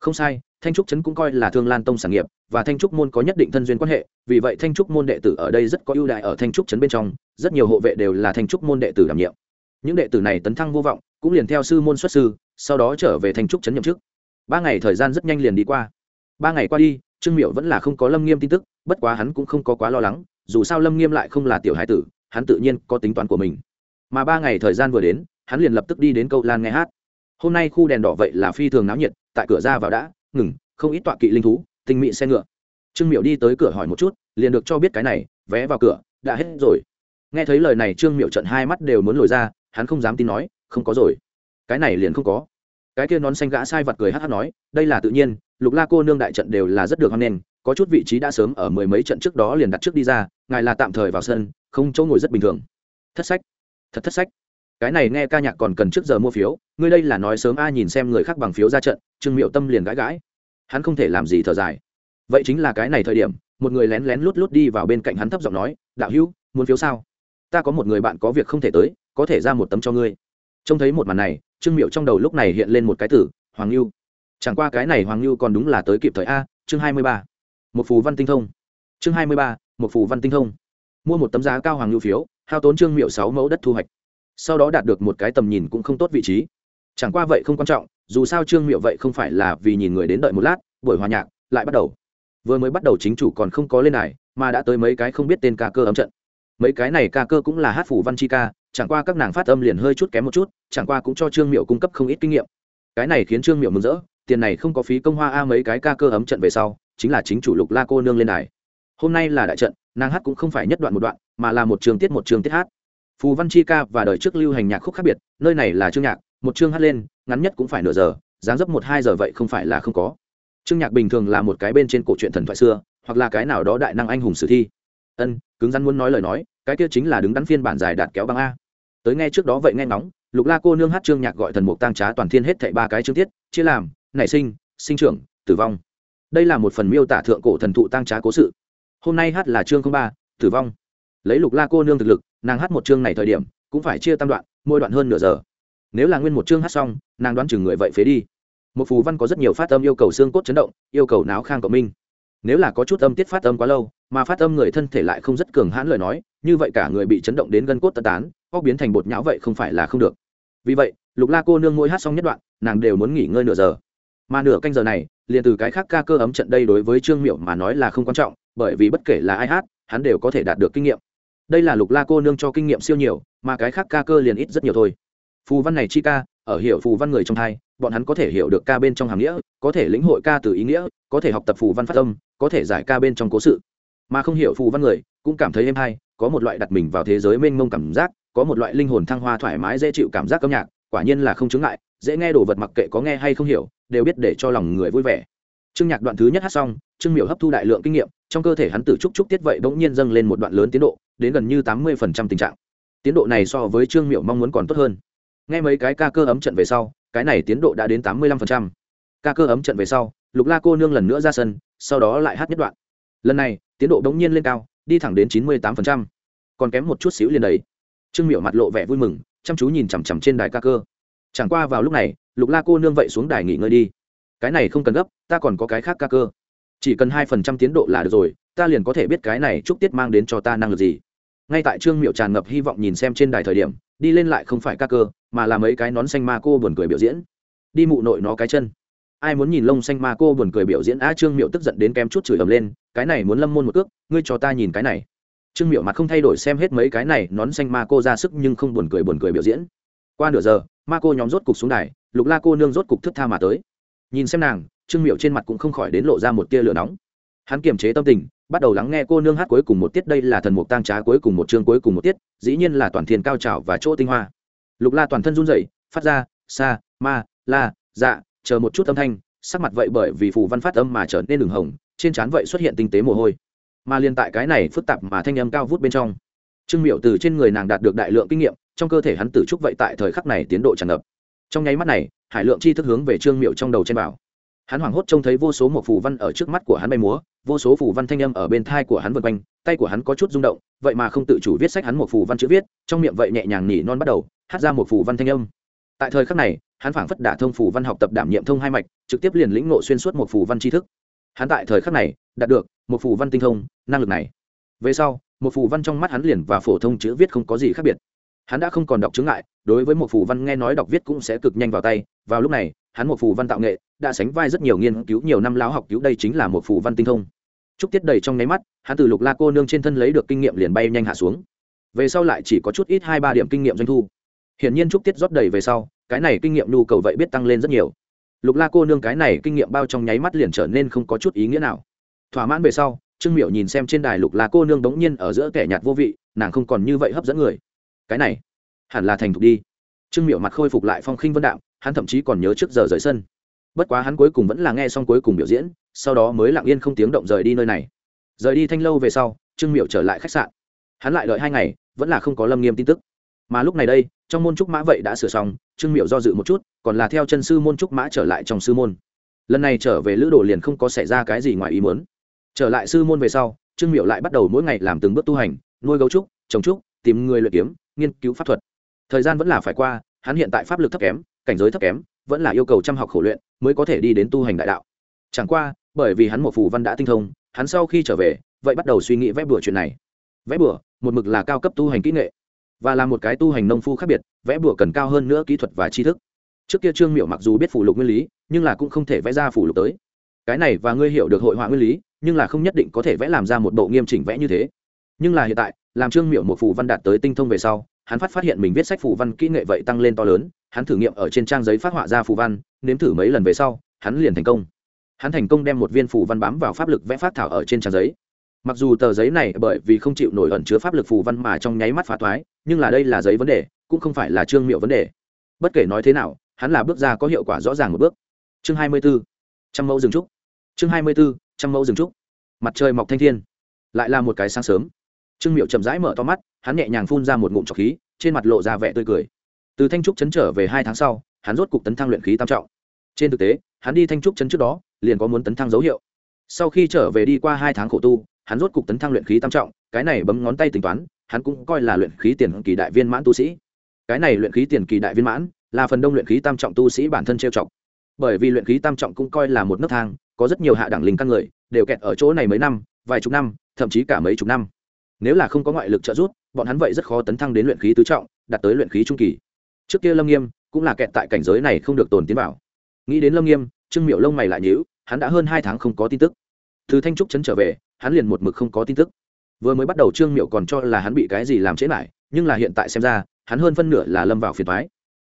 Không sai, thanh trúc trấn cũng coi là thương lan tông sản nghiệp, và thanh trúc môn có nhất định thân duyên quan hệ, vì vậy thanh trúc môn đệ tử ở đây rất có ưu đại ở thanh trúc trấn bên trong, rất nhiều hộ vệ đều là thanh trúc môn đệ tử đảm nhiệm. Những đệ tử này tấn thăng vô vọng, cũng liền theo sư môn xuất sư, sau đó trở về thanh trúc trấn nhậm chức ba ngày thời gian rất nhanh liền đi qua. Ba ngày qua đi, trương miệu vẫn là không có lâm nghiêm tin tức, bất quá hắn cũng không có quá lo lắng, dù sao lâm nghiêm lại không là tiểu hải tử, hắn tự nhiên có tính toán của mình. Mà ba ngày thời gian vừa đến, hắn liền lập tức đi đến câu lan nghe hát. Hôm nay khu đèn đỏ vậy là phi thường náo nhiệt, tại cửa ra vào đã, ngừng, không ít tọa kỵ linh thú, tinh mị xe ngựa. Trương miệu đi tới cửa hỏi một chút, liền được cho biết cái này, vé vào cửa, đã hết rồi. Nghe thấy lời này trương miệu trận hai mắt đều muốn lồi ra, hắn không dám tin nói, không có rồi. Cái này liền không có cái kia nón xanh gã sai vật cười hát hát nói, đây là tự nhiên, lục la cô nương đại trận đều là rất được hoan nghênh, có chút vị trí đã sớm ở mười mấy trận trước đó liền đặt trước đi ra, ngài là tạm thời vào sân, không chỗ ngồi rất bình thường. Thất sách, thật thất sách. Cái này nghe ca nhạc còn cần trước giờ mua phiếu, ngươi đây là nói sớm a nhìn xem người khác bằng phiếu ra trận, trương miệu tâm liền gãi gãi. Hắn không thể làm gì thở dài. Vậy chính là cái này thời điểm, một người lén lén lút lút đi vào bên cạnh hắn thấp giọng nói, đạo hữu, muốn phiếu sao? Ta có một người bạn có việc không thể tới, có thể ra một tấm cho ngươi. Trông thấy một màn này trương miệu trong đầu lúc này hiện lên một cái tử hoàng lưu chẳng qua cái này hoàng lưu còn đúng là tới kịp thời a, chương hai mươi ba. Một phù văn tinh thông. Chương hai mươi ba, một phù văn tinh thông. Mua một tấm giá cao hoàng lưu phiếu, hao tốn trương miệu sáu mẫu đất thu hoạch. Sau đó đạt được một cái tầm nhìn cũng không tốt vị trí. Chẳng qua vậy không quan trọng, dù sao trương miệu vậy không phải là vì nhìn người đến đợi một lát, buổi hòa nhạc lại bắt đầu. Vừa mới bắt đầu chính chủ còn không có lên này mà đã tới mấy cái không biết tên ca cơ ấm trận mấy cái này ca cơ cũng là hát phủ văn chi ca, chẳng qua các nàng phát âm liền hơi chút kém một chút, chẳng qua cũng cho trương miệu cung cấp không ít kinh nghiệm. Cái này khiến trương miệu mừng rỡ, tiền này không có phí công hoa a mấy cái ca cơ ấm trận về sau, chính là chính chủ lục la cô nương lên đài. Hôm nay là đại trận, nàng hát cũng không phải nhất đoạn một đoạn, mà là một trường tiết một trường tiết hát. Phù văn chi ca và đời trước lưu hành nhạc khúc khác biệt, nơi này là chương nhạc, một chương hát lên, ngắn nhất cũng phải nửa giờ, dáng dấp một hai giờ vậy không phải là không có. Chương nhạc bình thường là một cái bên trên cổ truyện thần thoại xưa, hoặc là cái nào đó đại năng anh hùng sử thi ân, cứng rắn muốn nói lời nói, cái kia chính là đứng đắn phiên bản dài đạt kéo băng a. Tới nghe trước đó vậy nghe ngóng, lục la cô nương hát chương nhạc gọi thần mục tăng trá toàn thiên hết thảy ba cái chương tiết, chia làm, nảy sinh sinh trưởng, tử vong. Đây là một phần miêu tả thượng cổ thần thụ tăng trá cố sự. Hôm nay hát là chương ba, tử vong. Lấy lục la cô nương thực lực, nàng hát một chương này thời điểm, cũng phải chia tam đoạn, mỗi đoạn hơn nửa giờ. Nếu là nguyên một chương hát xong, nàng đoán chừng người vậy phế đi. Một phù văn có rất nhiều phát âm yêu cầu xương cốt chấn động, yêu cầu náo khang cộng minh. Nếu là có chút âm tiết phát âm quá lâu mà phát âm người thân thể lại không rất cường hãn lời nói, như vậy cả người bị chấn động đến gân cốt tật tán, óc biến thành bột nhão vậy không phải là không được. Vì vậy, lục la cô nương ngôi hát xong nhất đoạn, nàng đều muốn nghỉ ngơi nửa giờ. Mà nửa canh giờ này, liền từ cái khác ca cơ ấm trận đây đối với trương miệu mà nói là không quan trọng, bởi vì bất kể là ai hát, hắn đều có thể đạt được kinh nghiệm. Đây là lục la cô nương cho kinh nghiệm siêu nhiều, mà cái khác ca cơ liền ít rất nhiều thôi. Phù văn này chi ca, ở hiểu phù văn người trong thai, bọn hắn có thể hiểu được ca bên trong hàm nghĩa, có thể lĩnh hội ca từ ý nghĩa, có thể học tập phù văn phát âm, có thể giải ca bên trong cố sự mà không hiểu phù văn người cũng cảm thấy êm hay, có một loại đặt mình vào thế giới mênh mông cảm giác, có một loại linh hồn thăng hoa thoải mái dễ chịu cảm giác âm nhạc, quả nhiên là không chứng ngại, dễ nghe đồ vật mặc kệ có nghe hay không hiểu, đều biết để cho lòng người vui vẻ. Trương nhạc đoạn thứ nhất hát xong, trương miểu hấp thu đại lượng kinh nghiệm, trong cơ thể hắn tự trúc trúc tiết vậy bỗng nhiên dâng lên một đoạn lớn tiến độ, đến gần như tám mươi phần trăm tình trạng. Tiến độ này so với trương miểu mong muốn còn tốt hơn. Nghe mấy cái ca cơ ấm trận về sau, cái này tiến độ đã đến tám mươi lăm phần trăm. Ca cơ ấm trận về sau, lục la cô nương lần nữa ra sân, sau đó lại hát nhất đoạn. Lần này tiến độ bỗng nhiên lên cao, đi thẳng đến chín mươi tám còn kém một chút xíu liền đầy. trương miểu mặt lộ vẻ vui mừng, chăm chú nhìn chằm chằm trên đài ca cơ. Chẳng qua vào lúc này, lục la cô nương vậy xuống đài nghỉ ngơi đi. Cái này không cần gấp, ta còn có cái khác ca cơ. Chỉ cần hai phần trăm tiến độ là được rồi, ta liền có thể biết cái này chúc tiết mang đến cho ta năng lực gì. Ngay tại trương miệu tràn ngập hy vọng nhìn xem trên đài thời điểm, đi lên lại không phải ca cơ, mà là mấy cái nón xanh ma cô buồn cười biểu diễn. Đi mụ nội nó cái chân ai muốn nhìn lông xanh ma cô buồn cười biểu diễn a trương miệu tức giận đến kém chút chửi ầm lên, cái này muốn lâm môn một cước, ngươi cho ta nhìn cái này. Trương miệu mặt không thay đổi xem hết mấy cái này, nón xanh ma cô ra sức nhưng không buồn cười buồn cười biểu diễn. Qua nửa giờ, ma cô nhóm rốt cục xuống đài, lục la cô nương rốt cục thức tha mà tới. Nhìn xem nàng, trương miệu trên mặt cũng không khỏi đến lộ ra một tia lửa nóng. Hắn kiềm chế tâm tình, bắt đầu lắng nghe cô nương hát cuối cùng một tiết, đây là thần mục tang trá cuối cùng một chương cuối cùng một tiết, dĩ nhiên là toàn thiên cao trào và chỗ tinh hoa. Lục la toàn thân run rẩy, phát ra, sa, ma, la dạ chờ một chút âm thanh, sắc mặt vậy bởi vì phù văn phát âm mà trở nên đường hồng, trên trán vậy xuất hiện tinh tế mồ hôi. Mà liên tại cái này phức tạp mà thanh âm cao vút bên trong, trương miệu từ trên người nàng đạt được đại lượng kinh nghiệm, trong cơ thể hắn tử trúc vậy tại thời khắc này tiến độ tràn ngập. Trong nháy mắt này, hải lượng chi thức hướng về trương miệu trong đầu trên bảo hắn hoảng hốt trông thấy vô số một phù văn ở trước mắt của hắn bay múa, vô số phù văn thanh âm ở bên thai của hắn vân quanh, tay của hắn có chút rung động, vậy mà không tự chủ viết sách hắn một phù văn chữ viết, trong miệng vậy nhẹ nhàng nỉ non bắt đầu, hát ra một phù văn thanh âm. Tại thời khắc này hắn phảng phất đả thông phủ văn học tập đảm nhiệm thông hai mạch, trực tiếp liền lĩnh ngộ xuyên suốt một phủ văn tri thức. Hắn tại thời khắc này, đạt được một phủ văn tinh thông, năng lực này. Về sau, một phủ văn trong mắt hắn liền và phổ thông chữ viết không có gì khác biệt. Hắn đã không còn đọc chứng ngại, đối với một phủ văn nghe nói đọc viết cũng sẽ cực nhanh vào tay. Vào lúc này, hắn một phủ văn tạo nghệ đã sánh vai rất nhiều nghiên cứu nhiều năm láo học cứu, đây chính là một phủ văn tinh thông. Trúc tiết đầy trong nháy mắt, hắn từ lục la cô nương trên thân lấy được kinh nghiệm liền bay nhanh hạ xuống. Về sau lại chỉ có chút ít hai ba điểm kinh nghiệm doanh thu. Hiển nhiên trúc tiết rót đầy về sau cái này kinh nghiệm nhu cầu vậy biết tăng lên rất nhiều. Lục la cô nương cái này kinh nghiệm bao trong nháy mắt liền trở nên không có chút ý nghĩa nào. Thỏa mãn về sau, trương miệu nhìn xem trên đài lục la cô nương bỗng nhiên ở giữa kẻ nhạt vô vị, nàng không còn như vậy hấp dẫn người. Cái này, hẳn là thành thục đi. Trương miệu mặt khôi phục lại phong khinh vân đạm, hắn thậm chí còn nhớ trước giờ rời sân. Bất quá hắn cuối cùng vẫn là nghe xong cuối cùng biểu diễn, sau đó mới lặng yên không tiếng động rời đi nơi này. Rời đi thanh lâu về sau, trương miệu trở lại khách sạn. Hắn lại đợi hai ngày, vẫn là không có lâm nghiêm tin tức mà lúc này đây, trong môn trúc mã vậy đã sửa xong, trương miệu do dự một chút, còn là theo chân sư môn trúc mã trở lại trong sư môn. Lần này trở về lữ đồ liền không có xảy ra cái gì ngoài ý muốn. Trở lại sư môn về sau, trương miệu lại bắt đầu mỗi ngày làm từng bước tu hành, nuôi gấu trúc, trồng trúc, tìm người luyện kiếm, nghiên cứu pháp thuật. Thời gian vẫn là phải qua, hắn hiện tại pháp lực thấp kém, cảnh giới thấp kém, vẫn là yêu cầu chăm học khổ luyện mới có thể đi đến tu hành đại đạo. Chẳng qua, bởi vì hắn một phù văn đã tinh thông, hắn sau khi trở về, vậy bắt đầu suy nghĩ vẽ bừa chuyện này. Vẽ bừa, một mực là cao cấp tu hành kỹ nghệ và là một cái tu hành nông phu khác biệt, vẽ bùa cần cao hơn nữa kỹ thuật và tri thức. Trước kia trương miệu mặc dù biết phủ lục nguyên lý, nhưng là cũng không thể vẽ ra phủ lục tới. Cái này và ngươi hiểu được hội họa nguyên lý, nhưng là không nhất định có thể vẽ làm ra một bộ nghiêm chỉnh vẽ như thế. Nhưng là hiện tại, làm trương miệu một phủ văn đạt tới tinh thông về sau, hắn phát phát hiện mình viết sách phủ văn kỹ nghệ vậy tăng lên to lớn, hắn thử nghiệm ở trên trang giấy phát họa ra phủ văn, nếm thử mấy lần về sau, hắn liền thành công. Hắn thành công đem một viên phủ văn bám vào pháp lực vẽ phát thảo ở trên trang giấy mặc dù tờ giấy này bởi vì không chịu nổi ẩn chứa pháp lực phù văn mà trong nháy mắt phá thoái, nhưng là đây là giấy vấn đề, cũng không phải là trương miệu vấn đề. Bất kể nói thế nào, hắn là bước ra có hiệu quả rõ ràng một bước. Chương hai mươi b ố trăm mẫu rừng trúc. Chương hai mươi b ố trăm mẫu rừng trúc. Mặt trời mọc thanh thiên, lại là một cái sáng sớm. Trương miệu chậm rãi mở to mắt, hắn nhẹ nhàng phun ra một ngụm trọc khí, trên mặt lộ ra vẻ tươi cười. Từ thanh trúc chấn trở về hai tháng sau, hắn rốt cục tấn thăng luyện khí tam trọng. Trên thực tế, hắn đi thanh trúc chấn trước đó, liền có muốn tấn thăng dấu hiệu. Sau khi trở về đi qua hai tháng khổ tu hắn rốt cục tấn thăng luyện khí tam trọng, cái này bấm ngón tay tính toán, hắn cũng coi là luyện khí tiền kỳ đại viên mãn tu sĩ. Cái này luyện khí tiền kỳ đại viên mãn, là phần đông luyện khí tam trọng tu sĩ bản thân trêu chọc. Bởi vì luyện khí tam trọng cũng coi là một nấc thang, có rất nhiều hạ đẳng linh căn người, đều kẹt ở chỗ này mấy năm, vài chục năm, thậm chí cả mấy chục năm. Nếu là không có ngoại lực trợ giúp, bọn hắn vậy rất khó tấn thăng đến luyện khí tứ trọng, đạt tới luyện khí trung kỳ. Trước kia lâm nghiêm cũng là kẹt tại cảnh giới này không được tồn tiến vào. Nghĩ đến lâm nghiêm, trương miệu lông mày lại nhíu, hắn đã hơn hai tháng không có tin tức. Từ thanh trúc trấn trở về hắn liền một mực không có tin tức. Vừa mới bắt đầu trương miệu còn cho là hắn bị cái gì làm trễ lại, nhưng là hiện tại xem ra, hắn hơn phân nửa là lâm vào phiền thoái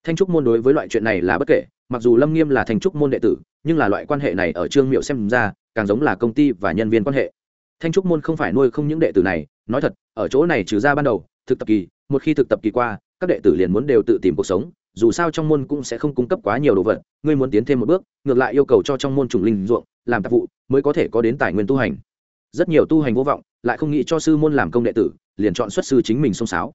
thanh trúc môn đối với loại chuyện này là bất kể, mặc dù lâm nghiêm là thanh trúc môn đệ tử, nhưng là loại quan hệ này ở trương miệu xem ra, càng giống là công ty và nhân viên quan hệ. Thanh trúc môn không phải nuôi không những đệ tử này, nói thật, ở chỗ này trừ ra ban đầu, thực tập kỳ, một khi thực tập kỳ qua, các đệ tử liền muốn đều tự tìm cuộc sống, dù sao trong môn cũng sẽ không cung cấp quá nhiều đồ vật, ngươi muốn tiến thêm một bước, ngược lại yêu cầu cho trong môn trùng linh ruộng, làm tạp vụ, mới có thể có đến tài nguyên tu hành rất nhiều tu hành vô vọng, lại không nghĩ cho sư môn làm công đệ tử, liền chọn xuất sư chính mình xông sáo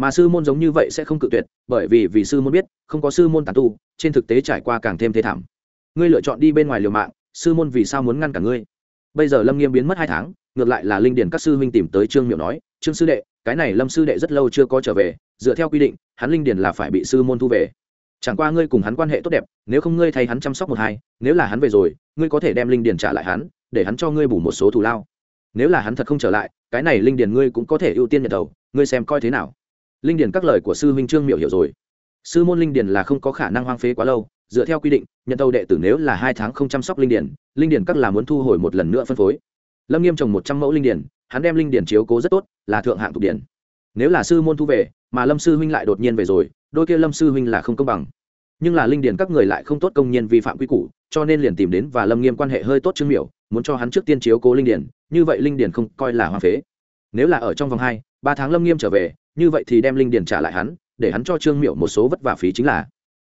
mà sư môn giống như vậy sẽ không cự tuyệt, bởi vì vì sư môn biết, không có sư môn tàn tu, trên thực tế trải qua càng thêm thế thảm. Ngươi lựa chọn đi bên ngoài liều mạng, sư môn vì sao muốn ngăn cả ngươi? Bây giờ lâm nghiêm biến mất hai tháng, ngược lại là linh điền các sư huynh tìm tới trương miệu nói, trương sư đệ, cái này lâm sư đệ rất lâu chưa có trở về, dựa theo quy định, hắn linh điền là phải bị sư môn thu về. Chẳng qua ngươi cùng hắn quan hệ tốt đẹp, nếu không ngươi thay hắn chăm sóc một hai, nếu là hắn về rồi, ngươi có thể đem linh điền trả lại hắn, để hắn cho ngươi bù một số thù lao nếu là hắn thật không trở lại, cái này linh điền ngươi cũng có thể ưu tiên nhận đầu, ngươi xem coi thế nào. Linh điền các lời của sư huynh trương miểu hiểu rồi. Sư môn linh điền là không có khả năng hoang phế quá lâu, dựa theo quy định, nhận tàu đệ tử nếu là hai tháng không chăm sóc linh điền linh điền các là muốn thu hồi một lần nữa phân phối. Lâm nghiêm trồng một trăm mẫu linh điền, hắn đem linh điền chiếu cố rất tốt, là thượng hạng thuộc điển nếu là sư môn thu về, mà lâm sư huynh lại đột nhiên về rồi, đôi kia lâm sư huynh là không công bằng. Nhưng là linh điền các người lại không tốt công nhân vi phạm quy củ, cho nên liền tìm đến và lâm nghiêm quan hệ hơi tốt trương miểu muốn cho hắn trước tiên chiếu cố linh điền như vậy linh điền không coi là hoa phế. Nếu là ở trong vòng hai, ba tháng lâm nghiêm trở về, như vậy thì đem linh điền trả lại hắn, để hắn cho trương miểu một số vất vả phí chính là.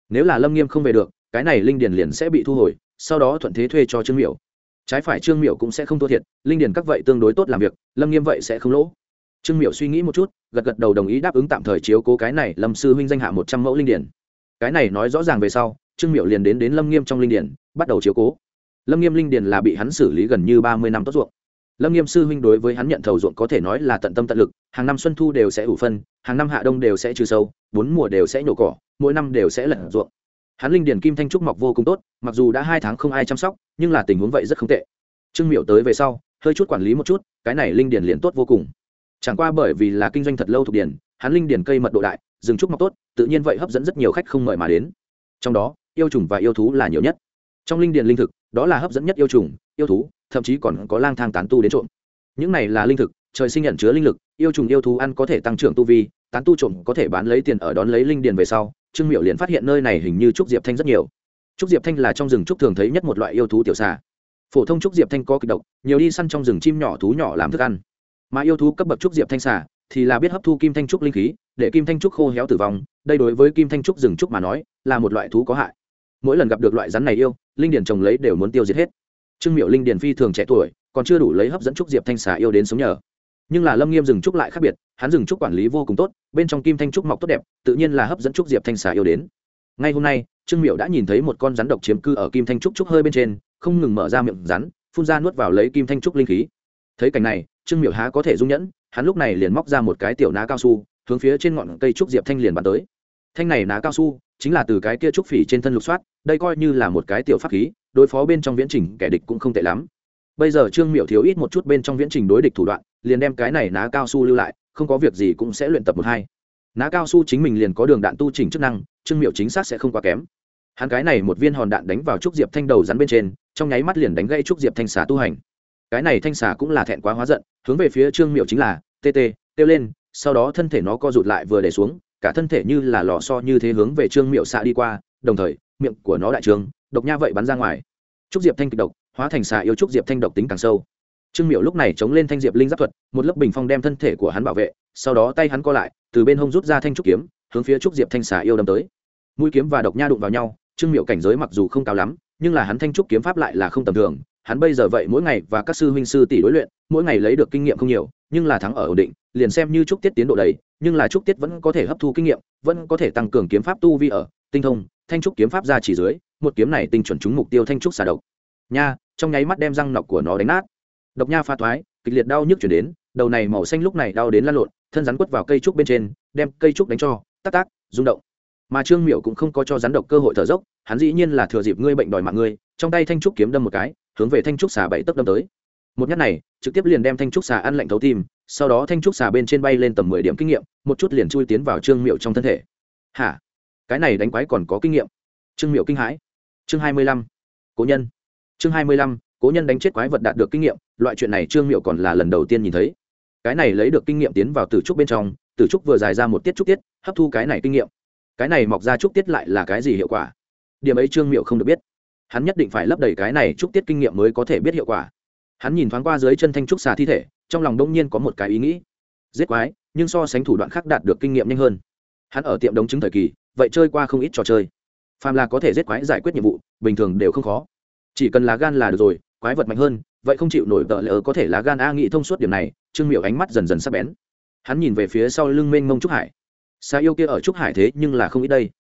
Nếu là lâm nghiêm không về được, cái này linh điền liền sẽ bị thu hồi, sau đó thuận thế thuê cho trương miểu. Trái phải trương miểu cũng sẽ không thua thiệt, linh điền các vậy tương đối tốt làm việc, lâm nghiêm vậy sẽ không lỗ. Trương miểu suy nghĩ một chút, gật gật đầu đồng ý đáp ứng tạm thời chiếu cố cái này lâm sư huynh danh hạ một trăm mẫu linh điền cái này nói rõ ràng về sau, trương miểu liền đến đến lâm nghiêm trong linh điền bắt đầu chiếu cố lâm nghiêm linh điền là bị hắn xử lý gần như ba mươi năm tốt ruộng. Lâm nghiêm sư huynh đối với hắn nhận thầu ruộng có thể nói là tận tâm tận lực, hàng năm xuân thu đều sẽ ủ phân, hàng năm hạ đông đều sẽ trừ sâu, bốn mùa đều sẽ nhổ cỏ, mỗi năm đều sẽ lật ruộng. Hắn linh điền kim thanh trúc mọc vô cùng tốt, mặc dù đã hai tháng không ai chăm sóc, nhưng là tình huống vậy rất không tệ. Trương miệu tới về sau, hơi chút quản lý một chút, cái này linh điền liền tốt vô cùng. Chẳng qua bởi vì là kinh doanh thật lâu thuộc điền, hắn linh điền cây mật độ đại, rừng trúc mọc tốt, tự nhiên vậy hấp dẫn rất nhiều khách không mời mà đến. Trong đó, yêu trùng và yêu thú là nhiều nhất trong linh điền linh thực, đó là hấp dẫn nhất yêu trùng, yêu thú, thậm chí còn có lang thang tán tu đến trộm. Những này là linh thực, trời sinh nhận chứa linh lực, yêu trùng yêu thú ăn có thể tăng trưởng tu vi, tán tu trộm có thể bán lấy tiền ở đón lấy linh điền về sau, trương miệu liền phát hiện nơi này hình như trúc diệp thanh rất nhiều. Trúc diệp thanh là trong rừng trúc thường thấy nhất một loại yêu thú tiểu xà. Phổ thông trúc diệp thanh có kịch độc, nhiều đi săn trong rừng chim nhỏ thú nhỏ làm thức ăn. Mà yêu thú cấp bậc trúc diệp thanh xà thì là biết hấp thu kim thanh trúc linh khí, để kim thanh trúc khô héo tử vong, đây đối với kim thanh trúc rừng trúc mà nói là một loại thú có hại. Mỗi lần gặp được loại rắn này yêu linh điền trồng lấy đều muốn tiêu diệt hết. Trương miệu linh điền phi thường trẻ tuổi, còn chưa đủ lấy hấp dẫn trúc diệp thanh xà yêu đến sống nhờ. Nhưng là lâm nghiêm rừng trúc lại khác biệt, hắn rừng trúc quản lý vô cùng tốt, bên trong kim thanh trúc mọc tốt đẹp, tự nhiên là hấp dẫn trúc diệp thanh xà yêu đến. Ngay hôm nay, trương miệu đã nhìn thấy một con rắn độc chiếm cư ở kim thanh trúc trúc hơi bên trên, không ngừng mở ra miệng rắn, phun ra nuốt vào lấy kim thanh trúc linh khí. Thấy cảnh này, trương miệu há có thể dung nhẫn, hắn lúc này liền móc ra một cái tiểu ná cao su, hướng phía trên ngọn cây trúc diệp thanh liền bắn tới thanh này ná cao su, chính là từ cái kia trúc phỉ trên thân lục soát, đây coi như là một cái tiểu pháp khí, đối phó bên trong viễn trình kẻ địch cũng không tệ lắm. Bây giờ trương miệu thiếu ít một chút bên trong viễn trình đối địch thủ đoạn, liền đem cái này ná cao su lưu lại, không có việc gì cũng sẽ luyện tập một hai. Ná cao su chính mình liền có đường đạn tu trình chức năng, trương miệu chính xác sẽ không quá kém. Hắn cái này một viên hòn đạn đánh vào trúc diệp thanh đầu rắn bên trên, trong nháy mắt liền đánh gây trúc diệp thanh xà tu hành. Cái này thanh xà cũng là thẹn quá hóa giận, hướng về phía trương miệu chính là tt kêu lên. Sau đó thân thể nó co rụt lại vừa để xuống cả thân thể như là lò so như thế hướng về trương miệu xạ đi qua, đồng thời, miệng của nó đại trương độc nha vậy bắn ra ngoài. Trúc diệp thanh kịch độc, hóa thành xạ yêu trúc diệp thanh độc tính càng sâu. Trương miệu lúc này chống lên thanh diệp linh giáp thuật, một lớp bình phong đem thân thể của hắn bảo vệ, sau đó tay hắn co lại, từ bên hông rút ra thanh trúc kiếm, hướng phía trúc diệp thanh xà yêu đâm tới. Mũi kiếm và độc nha đụng vào nhau, trương miệu cảnh giới mặc dù không cao lắm, nhưng là hắn thanh trúc kiếm pháp lại là không tầm thường. Hắn bây giờ vậy mỗi ngày và các sư huynh sư tỷ đối luyện, mỗi ngày lấy được kinh nghiệm không nhiều nhưng là thắng ở ổn định, liền xem như trúc tiết tiến độ đầy, nhưng là trúc tiết vẫn có thể hấp thu kinh nghiệm, vẫn có thể tăng cường kiếm pháp tu vi ở, tinh thông, thanh trúc kiếm pháp ra chỉ dưới, một kiếm này tinh chuẩn trúng mục tiêu thanh trúc xà độc. Nha, trong nháy mắt đem răng nọc của nó đánh nát. Độc nha pha thoái, kịch liệt đau nhức chuyển đến, đầu này màu xanh lúc này đau đến lăn lộn, thân rắn quất vào cây trúc bên trên, đem cây trúc đánh cho, tắc tác rung động. Mà trương miểu cũng không có cho rắn độc cơ hội thở dốc, hắn dĩ nhiên là thừa dịp ngươi bệnh đòi mạng ngươi, trong tay thanh trúc kiếm đâm một cái, hướng về thanh trúc xà bảy tấc đâm tới. Một nhát này, trực tiếp liền đem thanh trúc xà ăn lạnh thấu tim sau đó thanh trúc xà bên trên bay lên tầm mười điểm kinh nghiệm, một chút liền chui tiến vào trương miệu trong thân thể. Hả? Cái này đánh quái còn có kinh nghiệm. Trương miệu kinh hãi. Chương hai mươi lăm. Cố nhân. Chương hai mươi lăm. Cố nhân đánh chết quái vật đạt được kinh nghiệm, loại chuyện này trương miệu còn là lần đầu tiên nhìn thấy. Cái này lấy được kinh nghiệm tiến vào từ trúc bên trong từ trúc vừa dài ra một tiết trúc tiết, hấp thu cái này kinh nghiệm. Cái này mọc ra trúc tiết lại là cái gì hiệu quả? Điểm ấy trương miệu không được biết. Hắn nhất định phải lấp đầy cái này trúc tiết kinh nghiệm mới có thể biết hiệu quả. Hắn nhìn thoáng qua dưới chân thanh trúc xà thi thể trong lòng đông nhiên có một cái ý nghĩ. Giết quái, nhưng so sánh thủ đoạn khác đạt được kinh nghiệm nhanh hơn. Hắn ở tiệm đống chứng thời kỳ, vậy chơi qua không ít trò chơi. Phàm là có thể giết quái giải quyết nhiệm vụ, bình thường đều không khó. Chỉ cần lá gan là được rồi, quái vật mạnh hơn, vậy không chịu nổi tợ lỡ có thể lá gan a nghĩ thông suốt điểm này, trương miệu ánh mắt dần dần sắp bén. Hắn nhìn về phía sau lưng mênh mông trúc hải. Xà yêu kia ở trúc hải thế nhưng là không ít đây.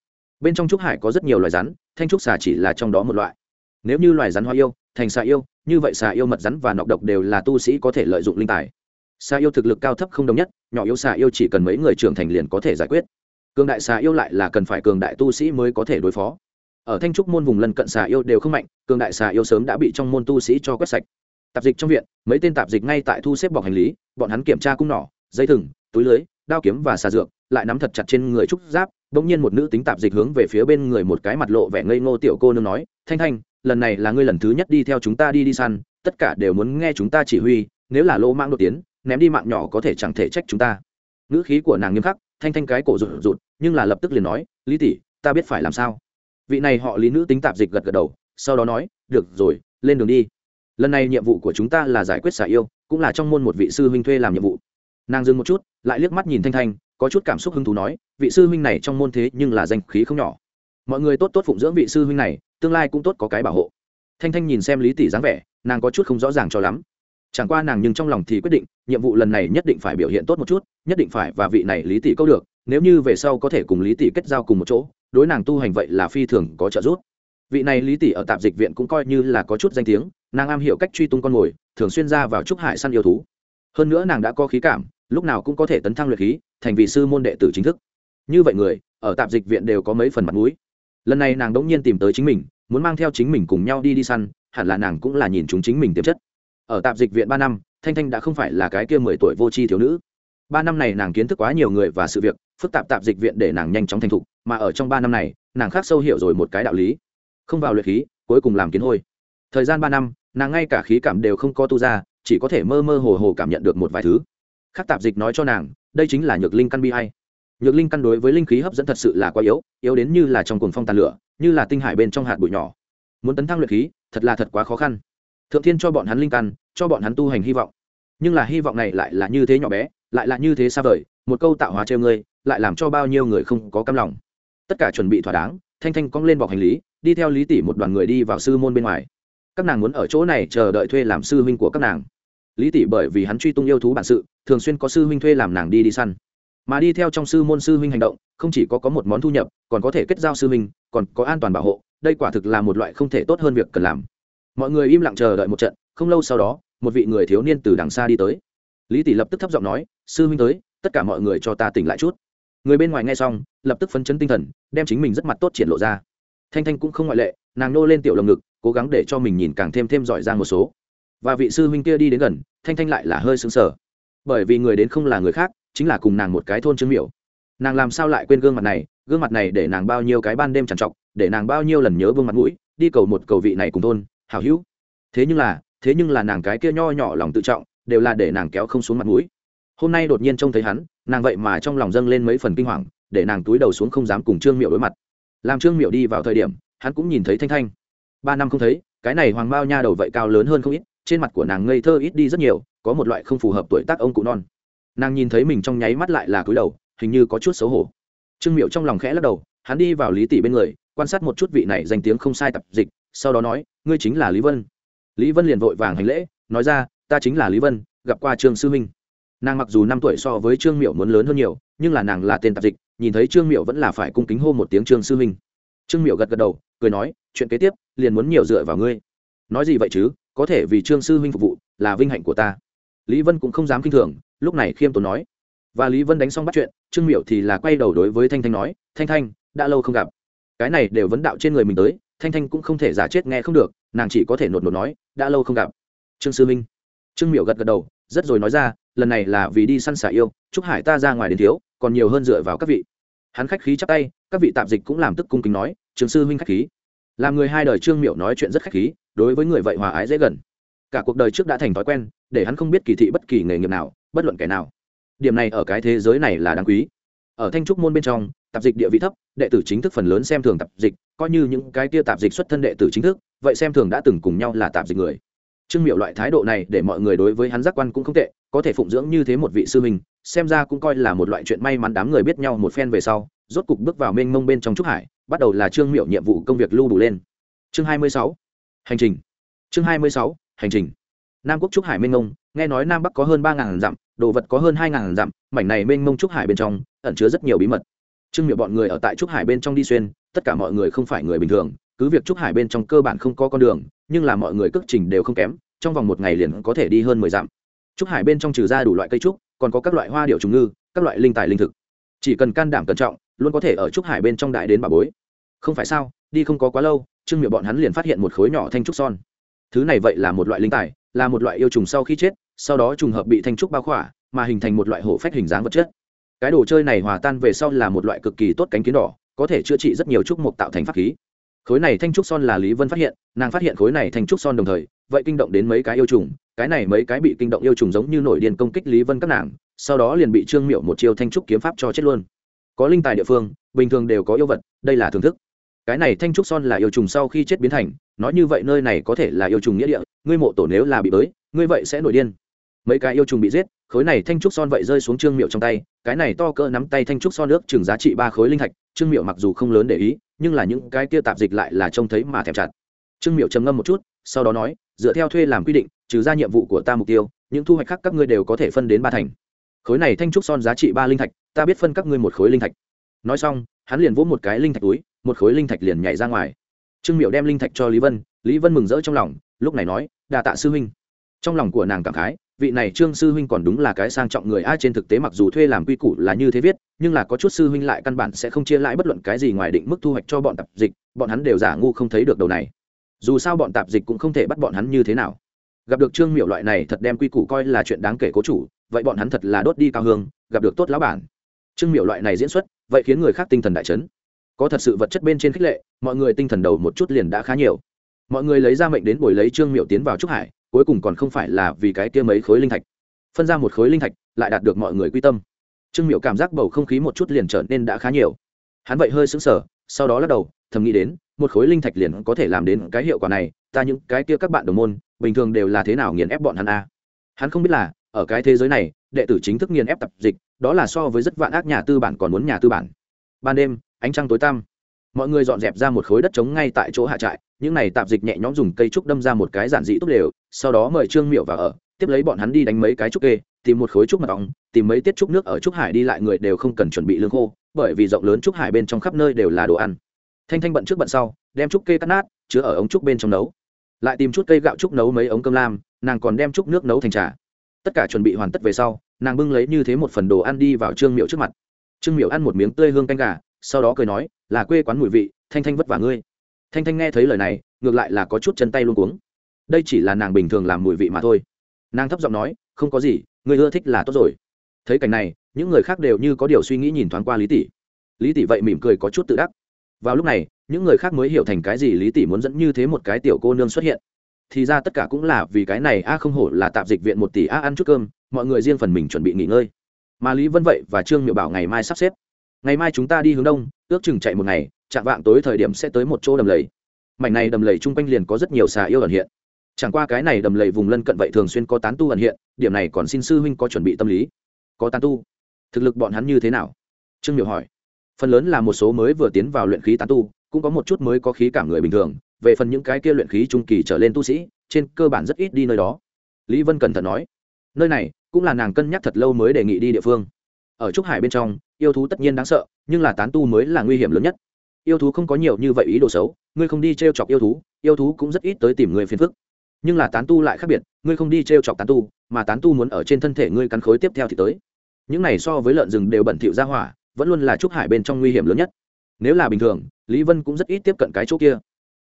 Bên trong trúc hải có rất nhiều loài rắn, thanh trúc xà chỉ là trong đó một loại nếu như loài rắn hoa yêu, thành xà yêu, như vậy xà yêu mật rắn và nọc độc đều là tu sĩ có thể lợi dụng linh tài. Xà yêu thực lực cao thấp không đồng nhất, nhỏ yêu xà yêu chỉ cần mấy người trưởng thành liền có thể giải quyết. Cường đại xà yêu lại là cần phải cường đại tu sĩ mới có thể đối phó. Ở thanh trúc môn vùng lân cận xà yêu đều không mạnh, cường đại xà yêu sớm đã bị trong môn tu sĩ cho quét sạch. Tạp dịch trong viện, mấy tên tạp dịch ngay tại thu xếp bọc hành lý, bọn hắn kiểm tra cung nỏ, dây thừng, túi lưới, đao kiếm và xà dược, lại nắm thật chặt trên người trúc giáp, bỗng nhiên một nữ tính tạp dịch hướng về phía bên người một cái mặt lộ vẻ ngây ngô tiểu cô nương nói, thanh thanh lần này là ngươi lần thứ nhất đi theo chúng ta đi đi săn, tất cả đều muốn nghe chúng ta chỉ huy, nếu là lỗ mãng đột tiến, ném đi mạng nhỏ có thể chẳng thể trách chúng ta. Ngữ khí của nàng nghiêm khắc, thanh thanh cái cổ rụt rụt, nhưng là lập tức liền nói, lý tỷ, ta biết phải làm sao. Vị này họ lý nữ tính tạp dịch gật gật đầu, sau đó nói, được rồi, lên đường đi. Lần này nhiệm vụ của chúng ta là giải quyết xả yêu, cũng là trong môn một vị sư huynh thuê làm nhiệm vụ. Nàng dừng một chút, lại liếc mắt nhìn thanh thanh, có chút cảm xúc hứng thú nói, vị sư huynh này trong môn thế nhưng là danh khí không nhỏ. Mọi người tốt tốt phụng dưỡng vị sư huynh này tương lai cũng tốt có cái bảo hộ. Thanh thanh nhìn xem lý tỷ dáng vẻ, nàng có chút không rõ ràng cho lắm. Chẳng qua nàng nhưng trong lòng thì quyết định, nhiệm vụ lần này nhất định phải biểu hiện tốt một chút, nhất định phải và vị này lý tỷ câu được, nếu như về sau có thể cùng lý tỷ kết giao cùng một chỗ, đối nàng tu hành vậy là phi thường có trợ giúp. Vị này lý tỷ ở tạp dịch viện cũng coi như là có chút danh tiếng, nàng am hiểu cách truy tung con mồi, thường xuyên ra vào trúc hại săn yêu thú. Hơn nữa nàng đã có khí cảm, lúc nào cũng có thể tấn thăng luyện khí, thành vị sư môn đệ tử chính thức. Như vậy người, ở tạp dịch viện đều có mấy phần mặt mũi lần này nàng đống nhiên tìm tới chính mình, muốn mang theo chính mình cùng nhau đi đi săn, hẳn là nàng cũng là nhìn chúng chính mình tiềm chất. Ở tạp dịch viện ba năm, thanh thanh đã không phải là cái kia mười tuổi vô tri thiếu nữ. Ba năm này nàng kiến thức quá nhiều người và sự việc, phức tạp tạp dịch viện để nàng nhanh chóng thành thục, mà ở trong ba năm này, nàng khác sâu hiểu rồi một cái đạo lý. Không vào luyện khí, cuối cùng làm kiến hôi. Thời gian ba năm, nàng ngay cả khí cảm đều không có tu ra, chỉ có thể mơ mơ hồ hồ cảm nhận được một vài thứ. Khác tạp dịch nói cho nàng, đây chính là nhược linh căn bi hay nhược linh căn đối với linh khí hấp dẫn thật sự là quá yếu yếu đến như là trong cuồng phong tàn lửa, như là tinh hải bên trong hạt bụi nhỏ. Muốn tấn thăng luyện khí, thật là thật quá khó khăn. Thượng thiên cho bọn hắn linh căn, cho bọn hắn tu hành hy vọng. Nhưng là hy vọng này lại là như thế nhỏ bé, lại là như thế xa vời, một câu tạo hóa trêu ngươi, lại làm cho bao nhiêu người không có căm lòng. Tất cả chuẩn bị thỏa đáng, thanh thanh cong lên bọc hành lý, đi theo lý tỷ một đoàn người đi vào sư môn bên ngoài. Các nàng muốn ở chỗ này chờ đợi thuê làm sư huynh của các nàng. Lý tỷ bởi vì hắn truy tung yêu thú bản sự, thường xuyên có sư huynh thuê làm nàng đi đi săn mà đi theo trong sư môn sư huynh hành động, không chỉ có có một món thu nhập, còn có thể kết giao sư huynh, còn có an toàn bảo hộ, đây quả thực là một loại không thể tốt hơn việc cần làm. Mọi người im lặng chờ đợi một trận, không lâu sau đó, một vị người thiếu niên từ đằng xa đi tới. Lý tỷ lập tức thấp giọng nói, sư huynh tới, tất cả mọi người cho ta tỉnh lại chút. Người bên ngoài nghe xong, lập tức phấn chấn tinh thần, đem chính mình rất mặt tốt triển lộ ra. Thanh thanh cũng không ngoại lệ, nàng nô lên tiểu lồng ngực, cố gắng để cho mình nhìn càng thêm thêm giỏi giang một số. Và vị sư huynh kia đi đến gần, thanh thanh lại là hơi xứng sở bởi vì người đến không là người khác chính là cùng nàng một cái thôn trương miểu. Nàng làm sao lại quên gương mặt này? Gương mặt này để nàng bao nhiêu cái ban đêm trằn trọc, để nàng bao nhiêu lần nhớ vương mặt mũi, đi cầu một cầu vị này cùng thôn hào hữu. Thế nhưng là, thế nhưng là nàng cái kia nho nhỏ lòng tự trọng, đều là để nàng kéo không xuống mặt mũi. Hôm nay đột nhiên trông thấy hắn, nàng vậy mà trong lòng dâng lên mấy phần kinh hoàng, để nàng túi đầu xuống không dám cùng trương miệu đối mặt. Làm trương miệu đi vào thời điểm, hắn cũng nhìn thấy thanh thanh. Ba năm không thấy, cái này hoàng bao nha đầu vậy cao lớn hơn không ít, trên mặt của nàng ngây thơ ít đi rất nhiều, có một loại không phù hợp tuổi tác ông cụ non nàng nhìn thấy mình trong nháy mắt lại là cúi đầu, hình như có chút xấu hổ. Trương miệu trong lòng khẽ lắc đầu, hắn đi vào lý tỷ bên người, quan sát một chút vị này danh tiếng không sai tập dịch, sau đó nói, ngươi chính là lý vân. Lý vân liền vội vàng hành lễ, nói ra, ta chính là lý vân, gặp qua trương sư minh. Nàng mặc dù năm tuổi so với trương miệu muốn lớn hơn nhiều, nhưng là nàng là tên tạp dịch, nhìn thấy trương miệu vẫn là phải cung kính hô một tiếng trương sư minh. Trương miệu gật gật đầu, cười nói, chuyện kế tiếp, liền muốn nhiều dựa vào ngươi. Nói gì vậy chứ? Có thể vì trương sư huynh phục vụ, là vinh hạnh của ta. Lý vân cũng không dám k i n h thường lúc này khiêm tốn nói, và lý vân đánh xong bắt chuyện, trương miểu thì là quay đầu đối với thanh thanh nói, thanh thanh, đã lâu không gặp. Cái này đều vấn đạo trên người mình tới, thanh thanh cũng không thể giả chết nghe không được, nàng chỉ có thể nột nột nói, đã lâu không gặp. Trương sư minh. Trương miểu gật gật đầu, rất rồi nói ra, lần này là vì đi săn xả yêu, chúc hải ta ra ngoài đến thiếu, còn nhiều hơn dựa vào các vị. Hắn khách khí chắp tay, các vị tạp dịch cũng làm tức cung kính nói trường sư huynh khách khí. Làm người hai đời trương miểu nói chuyện rất khách khí, đối với người vậy hòa ái dễ gần. Cả cuộc đời trước đã thành thói quen, để hắn không biết kỳ thị bất kỳ nghề nghiệp nào bất luận kẻ nào. Điểm này ở cái thế giới này là đáng quý. Ở thanh trúc môn bên trong, tạp dịch địa vị thấp, đệ tử chính thức phần lớn xem thường tạp dịch, coi như những cái kia tạp dịch xuất thân đệ tử chính thức, vậy xem thường đã từng cùng nhau là tạp dịch người. Trương miệu loại thái độ này để mọi người đối với hắn giác quan cũng không tệ, có thể phụng dưỡng như thế một vị sư minh xem ra cũng coi là một loại chuyện may mắn đám người biết nhau một phen về sau, rốt cục bước vào mênh mông bên trong trúc hải, bắt đầu là trương miệu nhiệm vụ công việc lưu đủ lên. Chương 26. hành trình. Chương 26. hành trình. Nam quốc trúc hải mênh mông nghe nói nam bắc có hơn ba ngàn dặm, đồ vật có hơn hai ngàn dặm, mảnh này mênh mông trúc hải bên trong, ẩn chứa rất nhiều bí mật. Trương miệu bọn người ở tại trúc hải bên trong đi xuyên, tất cả mọi người không phải người bình thường, cứ việc trúc hải bên trong cơ bản không có con đường, nhưng là mọi người cước trình đều không kém, trong vòng một ngày liền có thể đi hơn mười dặm. Trúc hải bên trong trừ ra đủ loại cây trúc, còn có các loại hoa điệu trùng ngư, các loại linh tài linh thực. Chỉ cần can đảm cẩn trọng, luôn có thể ở trúc hải bên trong đại đến bà bối. Không phải sao, đi không có quá lâu, trương miệng bọn hắn liền phát hiện một khối nhỏ thanh trúc son. Thứ này vậy là một loại linh tài, là một loại yêu trùng sau khi chết sau đó trùng hợp bị thanh trúc bao khỏa, mà hình thành một loại hổ phách hình dáng vật chất. Cái đồ chơi này hòa tan về sau là một loại cực kỳ tốt cánh kiến đỏ, có thể chữa trị rất nhiều trúc mục tạo thành pháp khí. Khối này thanh trúc son là lý vân phát hiện, nàng phát hiện khối này thanh trúc son đồng thời, vậy kinh động đến mấy cái yêu trùng, cái này mấy cái bị kinh động yêu trùng giống như nổi điên công kích lý vân các nàng, sau đó liền bị trương miệu một chiêu thanh trúc kiếm pháp cho chết luôn. Có linh tài địa phương, bình thường đều có yêu vật, đây là thưởng thức. Cái này thanh trúc son là yêu trùng sau khi chết biến thành, nói như vậy nơi này có thể là yêu trùng nghĩa địa, ngươi mộ tổ nếu là bị bới ngươi vậy sẽ nổi điên. Mấy cái yêu trùng bị giết, khối này thanh trúc son vậy rơi xuống trương miệu trong tay, cái này to cỡ nắm tay thanh trúc son nước chừng giá trị ba khối linh thạch, trương miệu mặc dù không lớn để ý, nhưng là những cái kia tạp dịch lại là trông thấy mà thèm chặt. Trương miệu trầm ngâm một chút, sau đó nói, dựa theo thuê làm quy định, trừ ra nhiệm vụ của ta mục tiêu, những thu hoạch khác các ngươi đều có thể phân đến ba thành. Khối này thanh trúc son giá trị ba linh thạch, ta biết phân các ngươi một khối linh thạch. Nói xong, hắn liền vỗ một cái linh thạch túi, một khối linh thạch liền nhảy ra ngoài. Trương miệu đem linh thạch cho lý vân lý vân mừng rỡ trong lòng, lúc này nói đà tạ sư huynh trong lòng của nàng cảm khái, vị này trương sư huynh còn đúng là cái sang trọng người. Ai trên thực tế mặc dù thuê làm quy củ là như thế viết, nhưng là có chút sư huynh lại căn bản sẽ không chia lãi bất luận cái gì ngoài định mức thu hoạch cho bọn tạp dịch, bọn hắn đều giả ngu không thấy được đầu này. Dù sao bọn tạp dịch cũng không thể bắt bọn hắn như thế nào. Gặp được trương miệu loại này thật đem quy củ coi là chuyện đáng kể cố chủ, vậy bọn hắn thật là đốt đi cao hương, gặp được tốt lão bản. Trương miệu loại này diễn xuất, vậy khiến người khác tinh thần đại chấn. Có thật sự vật chất bên trên khích lệ, mọi người tinh thần đầu một chút liền đã khá nhiều. Mọi người lấy ra mệnh đến buổi lấy trương miệu tiến vào trúc hải cuối cùng còn không phải là vì cái kia mấy khối linh thạch. Phân ra một khối linh thạch, lại đạt được mọi người quy tâm. Trương miệu cảm giác bầu không khí một chút liền trở nên đã khá nhiều. Hắn vậy hơi sững sờ, sau đó lắc đầu, thầm nghĩ đến, một khối linh thạch liền có thể làm đến cái hiệu quả này, ta những cái kia các bạn đồng môn, bình thường đều là thế nào nghiền ép bọn hắn a? Hắn không biết là, ở cái thế giới này, đệ tử chính thức nghiền ép tập dịch, đó là so với rất vạn ác nhà tư bản còn muốn nhà tư bản. Ban đêm, ánh trăng tối tăm mọi người dọn dẹp ra một khối đất trống ngay tại chỗ hạ trại, những này tạp dịch nhẹ nhõm dùng cây trúc đâm ra một cái giản dị tốt đều sau đó mời trương miệu vào ở, tiếp lấy bọn hắn đi đánh mấy cái trúc kê, tìm một khối trúc mật ong tìm mấy tiết trúc nước ở trúc hải đi lại người đều không cần chuẩn bị lương khô, bởi vì rộng lớn trúc hải bên trong khắp nơi đều là đồ ăn. Thanh thanh bận trước bận sau, đem trúc kê cắt nát, chứa ở ống trúc bên trong nấu. Lại tìm chút cây gạo trúc nấu mấy ống cơm lam, nàng còn đem trúc nước nấu thành trà. Tất cả chuẩn bị hoàn tất về sau, nàng bưng lấy như thế một phần đồ ăn đi vào trương miệu trước mặt. Trương miệu ăn một miếng tươi hương canh gà sau đó cười nói, là quê quán mùi vị, thanh thanh vất vả ngươi. Thanh thanh nghe thấy lời này, ngược lại là có chút chân tay luôn cuống. Đây chỉ là nàng bình thường làm mùi vị mà thôi. Nàng thấp giọng nói, không có gì người ưa thích là tốt rồi. Thấy cảnh này, những người khác đều như có điều suy nghĩ nhìn thoáng qua lý tỷ. Lý tỷ vậy mỉm cười có chút tự đắc. Vào lúc này, những người khác mới hiểu thành cái gì lý tỷ muốn dẫn như thế một cái tiểu cô nương xuất hiện. Thì ra tất cả cũng là vì cái này, a, không hổ là tạp dịch viện một tỷ, a, ăn chút cơm, mọi người riêng phần mình chuẩn bị nghỉ ngơi. Mà lý vân vậy và trương miệu bảo ngày mai sắp xếp ngày mai chúng ta đi hướng đông, ước chừng chạy một ngày, chạm vạng tối thời điểm sẽ tới một chỗ đầm lầy. Mảnh này đầm lầy chung quanh liền có rất nhiều xà yêu ẩn hiện. Chẳng qua cái này đầm lầy vùng lân cận vậy thường xuyên có tán tu ẩn hiện, điểm này còn xin sư huynh có chuẩn bị tâm lý. Có tán tu? Thực lực bọn hắn như thế nào? Trương Miểu hỏi. Phần lớn là một số mới vừa tiến vào luyện khí tán tu, cũng có một chút mới có khí cảm người bình thường. Về phần những cái kia luyện khí trung kỳ trở lên tu sĩ, trên cơ bản rất ít đi nơi đó. Lý vân cẩn thận nói. Nơi này cũng là nàng cân nhắc thật lâu mới đề nghị đi địa phương. Ở trúc hải bên trong yêu thú tất nhiên đáng sợ, nhưng là tán tu mới là nguy hiểm lớn nhất. Yêu thú không có nhiều như vậy ý đồ xấu, ngươi không đi t r e o chọc yêu thú yêu thú cũng rất ít tới tìm người phiền phức. Nhưng là tán tu lại khác biệt, ngươi không đi t r e o chọc tán tu, mà tán tu muốn ở trên thân thể ngươi cắn khối tiếp theo thì tới. Những này so với lợn rừng đều bẩn thỉu ra hỏa, vẫn luôn là trúc hải bên trong nguy hiểm lớn nhất. Nếu là bình thường, lý vân cũng rất ít tiếp cận cái chỗ kia.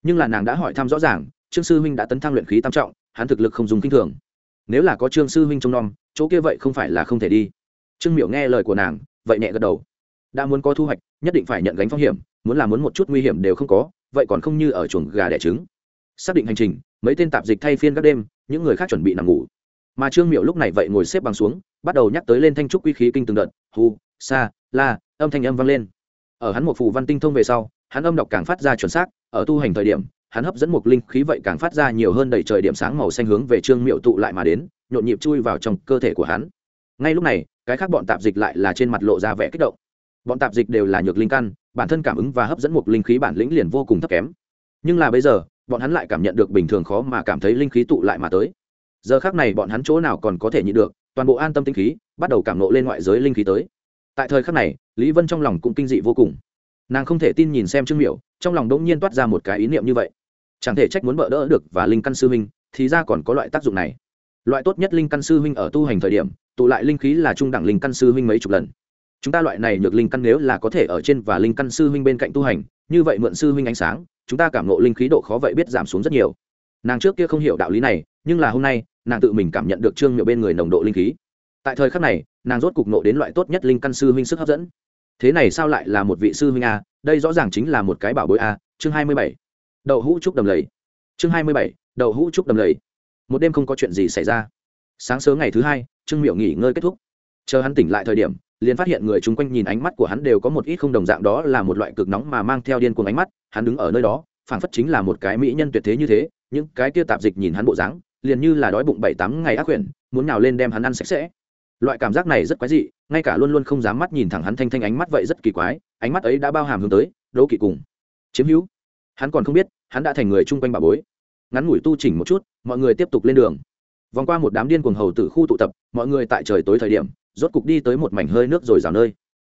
Nhưng là nàng đã hỏi thăm rõ ràng, trương sư huynh đã tấn thăng luyện khí tam trọng, hắn thực lực không dùng k i n h thường. Nếu là có trương sư huynh trông nom, chỗ kia vậy không phải là không thể đi. Trương miểu nghe lời của nàng vậy nhẹ gật đầu. Đã muốn có thu hoạch, nhất định phải nhận gánh phong hiểm, muốn làm muốn một chút nguy hiểm đều không có, vậy còn không như ở chuồng gà đẻ trứng. Xác định hành trình, mấy tên tạp dịch thay phiên các đêm, những người khác chuẩn bị nằm ngủ. Mà trương miệu lúc này vậy ngồi xếp bằng xuống, bắt đầu nhắc tới lên thanh trúc quy khí kinh từng đợt, hu, sa, la, âm thanh âm vang lên. Ở hắn một phù văn tinh thông về sau, hắn âm đọc càng phát ra chuẩn xác, ở tu hành thời điểm, hắn hấp dẫn một linh khí vậy càng phát ra nhiều hơn đầy trời điểm sáng màu xanh hướng về trương miệu tụ lại mà đến, nhộn nhịp chui vào trong cơ thể của hắn ngay lúc này, cái khác bọn tạp dịch lại là trên mặt lộ ra vẻ kích động. Bọn tạp dịch đều là nhược linh căn, bản thân cảm ứng và hấp dẫn một linh khí bản lĩnh liền vô cùng thấp kém. Nhưng là bây giờ, bọn hắn lại cảm nhận được bình thường khó mà cảm thấy linh khí tụ lại mà tới. Giờ khác này bọn hắn chỗ nào còn có thể nhịn được, toàn bộ an tâm tinh khí, bắt đầu cảm nộ lên ngoại giới linh khí tới. Tại thời khắc này, lý vân trong lòng cũng kinh dị vô cùng. Nàng không thể tin nhìn xem trương miểu, trong lòng đỗng nhiên toát ra một cái ý niệm như vậy. Chẳng thể trách muốn bỡ đỡ được và linh căn sư minh thì ra còn có loại tác dụng này loại tốt nhất linh căn sư huynh ở tu hành thời điểm, tụ lại linh khí là trung đẳng linh căn sư huynh mấy chục lần. Chúng ta loại này nhược linh căn nếu là có thể ở trên và linh căn sư huynh bên cạnh tu hành, như vậy mượn sư huynh ánh sáng, chúng ta cảm ngộ linh khí độ khó vậy biết giảm xuống rất nhiều. Nàng trước kia không hiểu đạo lý này, nhưng là hôm nay, nàng tự mình cảm nhận được trương miệu bên người nồng độ linh khí. Tại thời khắc này, nàng rốt cục nộ đến loại tốt nhất linh căn sư huynh sức hấp dẫn. Thế này sao lại là một vị sư huynh a? Đây rõ ràng chính là một cái bảo bối a. Chương hai mươi bảy. Đậu hũ trúc đầm lầy. Chương hai mươi bảy. Đậu hũ trúc đầm lầy một đêm không có chuyện gì xảy ra. Sáng sớm ngày thứ hai, trương miệu nghỉ ngơi kết thúc. Chờ hắn tỉnh lại thời điểm, liền phát hiện người chung quanh nhìn ánh mắt của hắn đều có một ít không đồng dạng, đó là một loại cực nóng mà mang theo điên cuồng ánh mắt, hắn đứng ở nơi đó, phảng phất chính là một cái mỹ nhân tuyệt thế như thế, những cái kia tạp dịch nhìn hắn bộ dáng, liền như là đói bụng bảy tám ngày ác quyển, muốn nào lên đem hắn ăn sạch sẽ. Loại cảm giác này rất quái dị, ngay cả luôn luôn không dám mắt nhìn thẳng hắn thanh thanh ánh mắt vậy rất kỳ quái, ánh mắt ấy đã bao hàm hướng tới đấu kỵ cùng. Chiếm hữu. Hắn còn không biết, hắn đã thành người chung quanh bà bối ngắn ngủi tu chỉnh một chút, mọi người tiếp tục lên đường. Vòng qua một đám điên cuồng hầu tử khu tụ tập, mọi người tại trời tối thời điểm, rốt cục đi tới một mảnh hơi nước rồi rào nơi.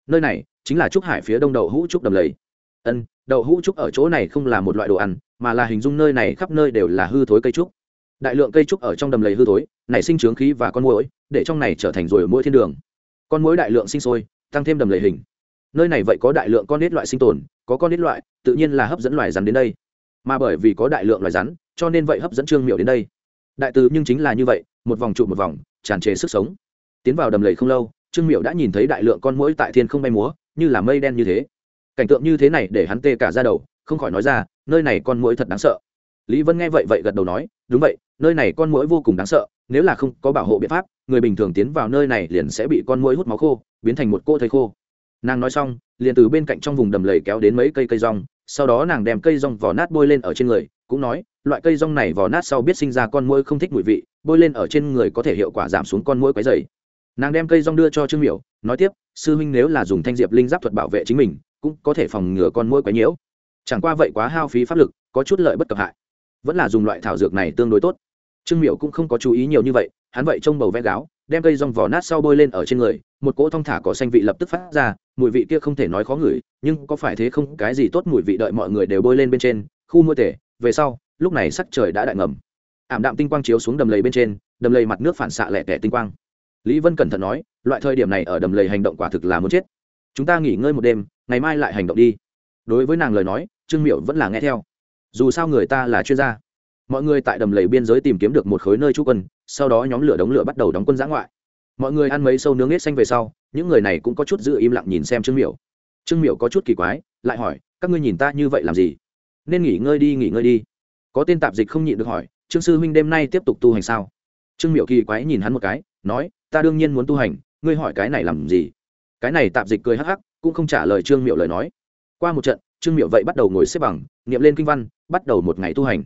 Nơi này chính là trúc hải phía đông đậu hũ trúc đầm lầy. Ân, đậu hũ trúc ở chỗ này không là một loại đồ ăn, mà là hình dung nơi này khắp nơi đều là hư thối cây trúc. Đại lượng cây trúc ở trong đầm lầy hư thối, nảy sinh trướng khí và con mũi để trong này trở thành rồi mỗi thiên đường. Con mũi đại lượng sinh sôi, tăng thêm đầm lầy hình. Nơi này vậy có đại lượng con nết loại sinh tồn, có con nết loại, tự nhiên là hấp dẫn loài rắn đến đây. Mà bởi vì có đại lượng loài rắn cho nên vậy hấp dẫn trương miệu đến đây. Đại từ nhưng chính là như vậy, một vòng trụ một vòng, tràn trề sức sống. Tiến vào đầm lầy không lâu, trương miệu đã nhìn thấy đại lượng con mũi tại thiên không bay múa, như là mây đen như thế. Cảnh tượng như thế này để hắn tê cả ra đầu, không khỏi nói ra, nơi này con mũi thật đáng sợ. Lý vân nghe vậy vậy gật đầu nói, đúng vậy, nơi này con mũi vô cùng đáng sợ, nếu là không có bảo hộ biện pháp, người bình thường tiến vào nơi này liền sẽ bị con mũi hút máu khô, biến thành một cô thầy khô. Nàng nói xong, liền từ bên cạnh trong vùng đầm lầy kéo đến mấy cây cây rong, sau đó nàng đem cây rong vỏ nát bôi lên ở trên người, cũng nói loại cây rong này vỏ nát sau biết sinh ra con mũi không thích mùi vị, bôi lên ở trên người có thể hiệu quả giảm xuống con mũi quấy dày nàng đem cây rong đưa cho trương miểu, nói tiếp, sư huynh nếu là dùng thanh diệp linh giáp thuật bảo vệ chính mình, cũng có thể phòng ngừa con mũi quấy nhiễu. Chẳng qua vậy quá hao phí pháp lực, có chút lợi bất cập hại. Vẫn là dùng loại thảo dược này tương đối tốt. Trương miểu cũng không có chú ý nhiều như vậy, hắn vậy trông bầu vẽ gáo, đem cây rong vỏ nát sau bôi lên ở trên người, một cỗ thong thả cỏ xanh vị lập tức phát ra, mùi vị kia không thể nói khó ngửi, nhưng có phải thế không? Cái gì tốt mùi vị đợi mọi người đều bôi lên bên trên, khu mua tể, về sau lúc này sắc trời đã đại ngầm. Ảm đạm tinh quang chiếu xuống đầm lầy bên trên, đầm lầy mặt nước phản xạ lẻ tẻ tinh quang. Lý vân cẩn thận nói, loại thời điểm này ở đầm lầy hành động quả thực là muốn chết. Chúng ta nghỉ ngơi một đêm, ngày mai lại hành động đi. Đối với nàng lời nói, trương miệu vẫn là nghe theo. Dù sao người ta là chuyên gia. Mọi người tại đầm lầy biên giới tìm kiếm được một khối nơi trú quân, sau đó nhóm lửa đống lửa bắt đầu đóng quân giã ngoại. Mọi người ăn mấy sâu nướng hết xanh về sau, những người này cũng có chút giữ im lặng nhìn xem trương miểu. Trương miểu có chút kỳ quái, lại hỏi, các ngươi nhìn ta như vậy làm gì? Nên nghỉ ngơi đi, nghỉ ngơi đi có tên tạp dịch không nhịn được hỏi, trương sư huynh đêm nay tiếp tục tu hành sao? Trương miệu kỳ quái nhìn hắn một cái, nói, ta đương nhiên muốn tu hành, ngươi hỏi cái này làm gì? Cái này tạp dịch cười hắc hắc, cũng không trả lời trương miệu lời nói. Qua một trận, trương miệu vậy bắt đầu ngồi xếp bằng, niệm lên kinh văn, bắt đầu một ngày tu hành.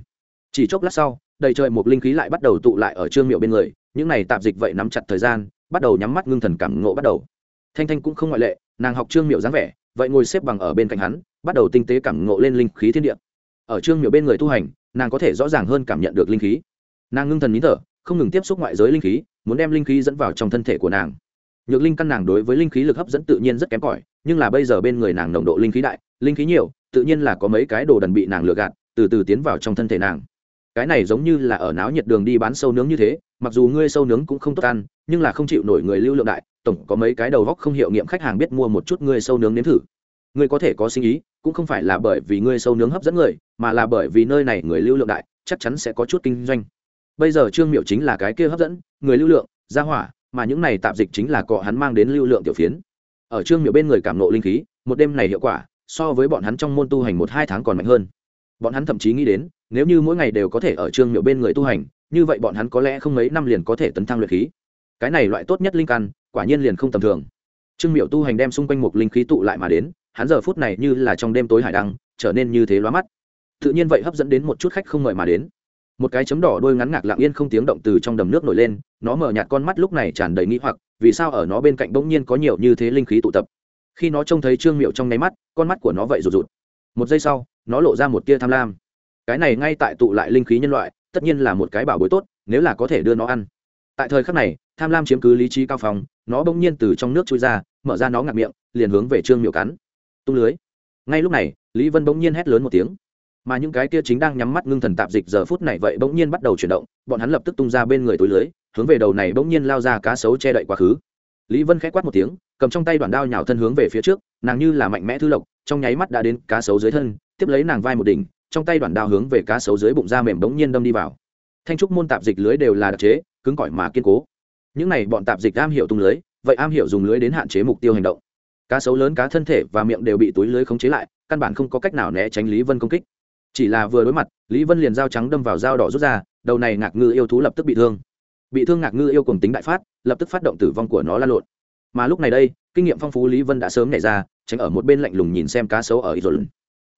Chỉ chốc lát sau, đầy trời một linh khí lại bắt đầu tụ lại ở trương miệu bên người, những này tạp dịch vậy nắm chặt thời gian, bắt đầu nhắm mắt ngưng thần cảm ngộ bắt đầu. Thanh thanh cũng không ngoại lệ, nàng học trương miệu dáng vẻ, vậy ngồi xếp bằng ở bên cạnh hắn, bắt đầu tinh tế cảm ngộ lên linh khí thiên địa. Ở trương miệu bên người tu hành nàng có thể rõ ràng hơn cảm nhận được linh khí. Nàng ngưng thần nín thở, không ngừng tiếp xúc ngoại giới linh khí, muốn đem linh khí dẫn vào trong thân thể của nàng. Nhược linh căn nàng đối với linh khí lực hấp dẫn tự nhiên rất kém cỏi, nhưng là bây giờ bên người nàng nồng độ linh khí đại, linh khí nhiều, tự nhiên là có mấy cái đồ đần bị nàng lừa gạt, từ từ tiến vào trong thân thể nàng. Cái này giống như là ở náo nhiệt đường đi bán sâu nướng như thế, mặc dù ngươi sâu nướng cũng không tốt ăn, nhưng là không chịu nổi người lưu lượng đại, tổng có mấy cái đầu góc không hiệu nghiệm khách hàng biết mua một chút ngươi sâu nướng nếm thử ngươi có thể có sinh ý, cũng không phải là bởi vì ngươi sâu nướng hấp dẫn người, mà là bởi vì nơi này người lưu lượng đại, chắc chắn sẽ có chút kinh doanh. Bây giờ trương miệu chính là cái kia hấp dẫn, người lưu lượng ra hỏa, mà những này tạp dịch chính là cọ hắn mang đến lưu lượng tiểu phiến. Ở trương miệu bên người cảm nộ linh khí, một đêm này hiệu quả, so với bọn hắn trong môn tu hành một hai tháng còn mạnh hơn. Bọn hắn thậm chí nghĩ đến, nếu như mỗi ngày đều có thể ở trương miệu bên người tu hành, như vậy bọn hắn có lẽ không mấy năm liền có thể tấn thăng luyện khí. Cái này loại tốt nhất linh căn, quả nhiên liền không tầm thường. Trương miệu tu hành đem xung quanh một linh khí tụ lại mà đến hắn giờ phút này như là trong đêm tối hải đăng, trở nên như thế lóa mắt. Tự nhiên vậy hấp dẫn đến một chút khách không mời mà đến. Một cái chấm đỏ đôi ngắn ngạc lặng yên không tiếng động từ trong đầm nước nổi lên, nó mở nhạt con mắt lúc này tràn đầy nghĩ hoặc, vì sao ở nó bên cạnh bỗng nhiên có nhiều như thế linh khí tụ tập? Khi nó trông thấy trương miệu trong nháy mắt, con mắt của nó vậy rụt rụt. Một giây sau, nó lộ ra một tia tham lam. Cái này ngay tại tụ lại linh khí nhân loại, tất nhiên là một cái bảo bối tốt, nếu là có thể đưa nó ăn. Tại thời khắc này, tham lam chiếm cứ lý trí cao phòng nó bỗng nhiên từ trong nước trôi ra, mở ra nó ngạc miệng, liền hướng về trương miệu cắn tung lưới. Ngay lúc này, lý vân bỗng nhiên hét lớn một tiếng. Mà những cái kia chính đang nhắm mắt ngưng thần tạp dịch giờ phút này vậy bỗng nhiên bắt đầu chuyển động, bọn hắn lập tức tung ra bên người túi lưới, hướng về đầu này bỗng nhiên lao ra cá sấu che đậy quá khứ. Lý vân k h á quát một tiếng, cầm trong tay đoạn đao nhào thân hướng về phía trước, nàng như là mạnh mẽ thư lộc, trong nháy mắt đã đến cá sấu dưới thân, tiếp lấy nàng vai một đỉnh, trong tay đoạn đao hướng về cá sấu dưới bụng da mềm bỗng nhiên đâm đi vào. Thanh trúc môn tạp dịch lưới đều là đặc chế, cứng cỏi mà kiên cố. Những này bọn tạp dịch am hiểu tung lưới, vậy am hiểu dùng lưới đến hạn chế mục tiêu hành động cá sấu lớn cá thân thể và miệng đều bị túi lưới khống chế lại, căn bản không có cách nào né tránh lý vân công kích. Chỉ là vừa đối mặt, lý vân liền dao trắng đâm vào dao đỏ rút ra, đầu này ngạc ngư yêu thú lập tức bị thương. Bị thương ngạc ngư yêu cùng tính đại phát, lập tức phát động tử vong của nó lan lộn. Mà lúc này đây, kinh nghiệm phong phú lý vân đã sớm nhảy ra, tránh ở một bên lạnh lùng nhìn xem cá sấu ở idol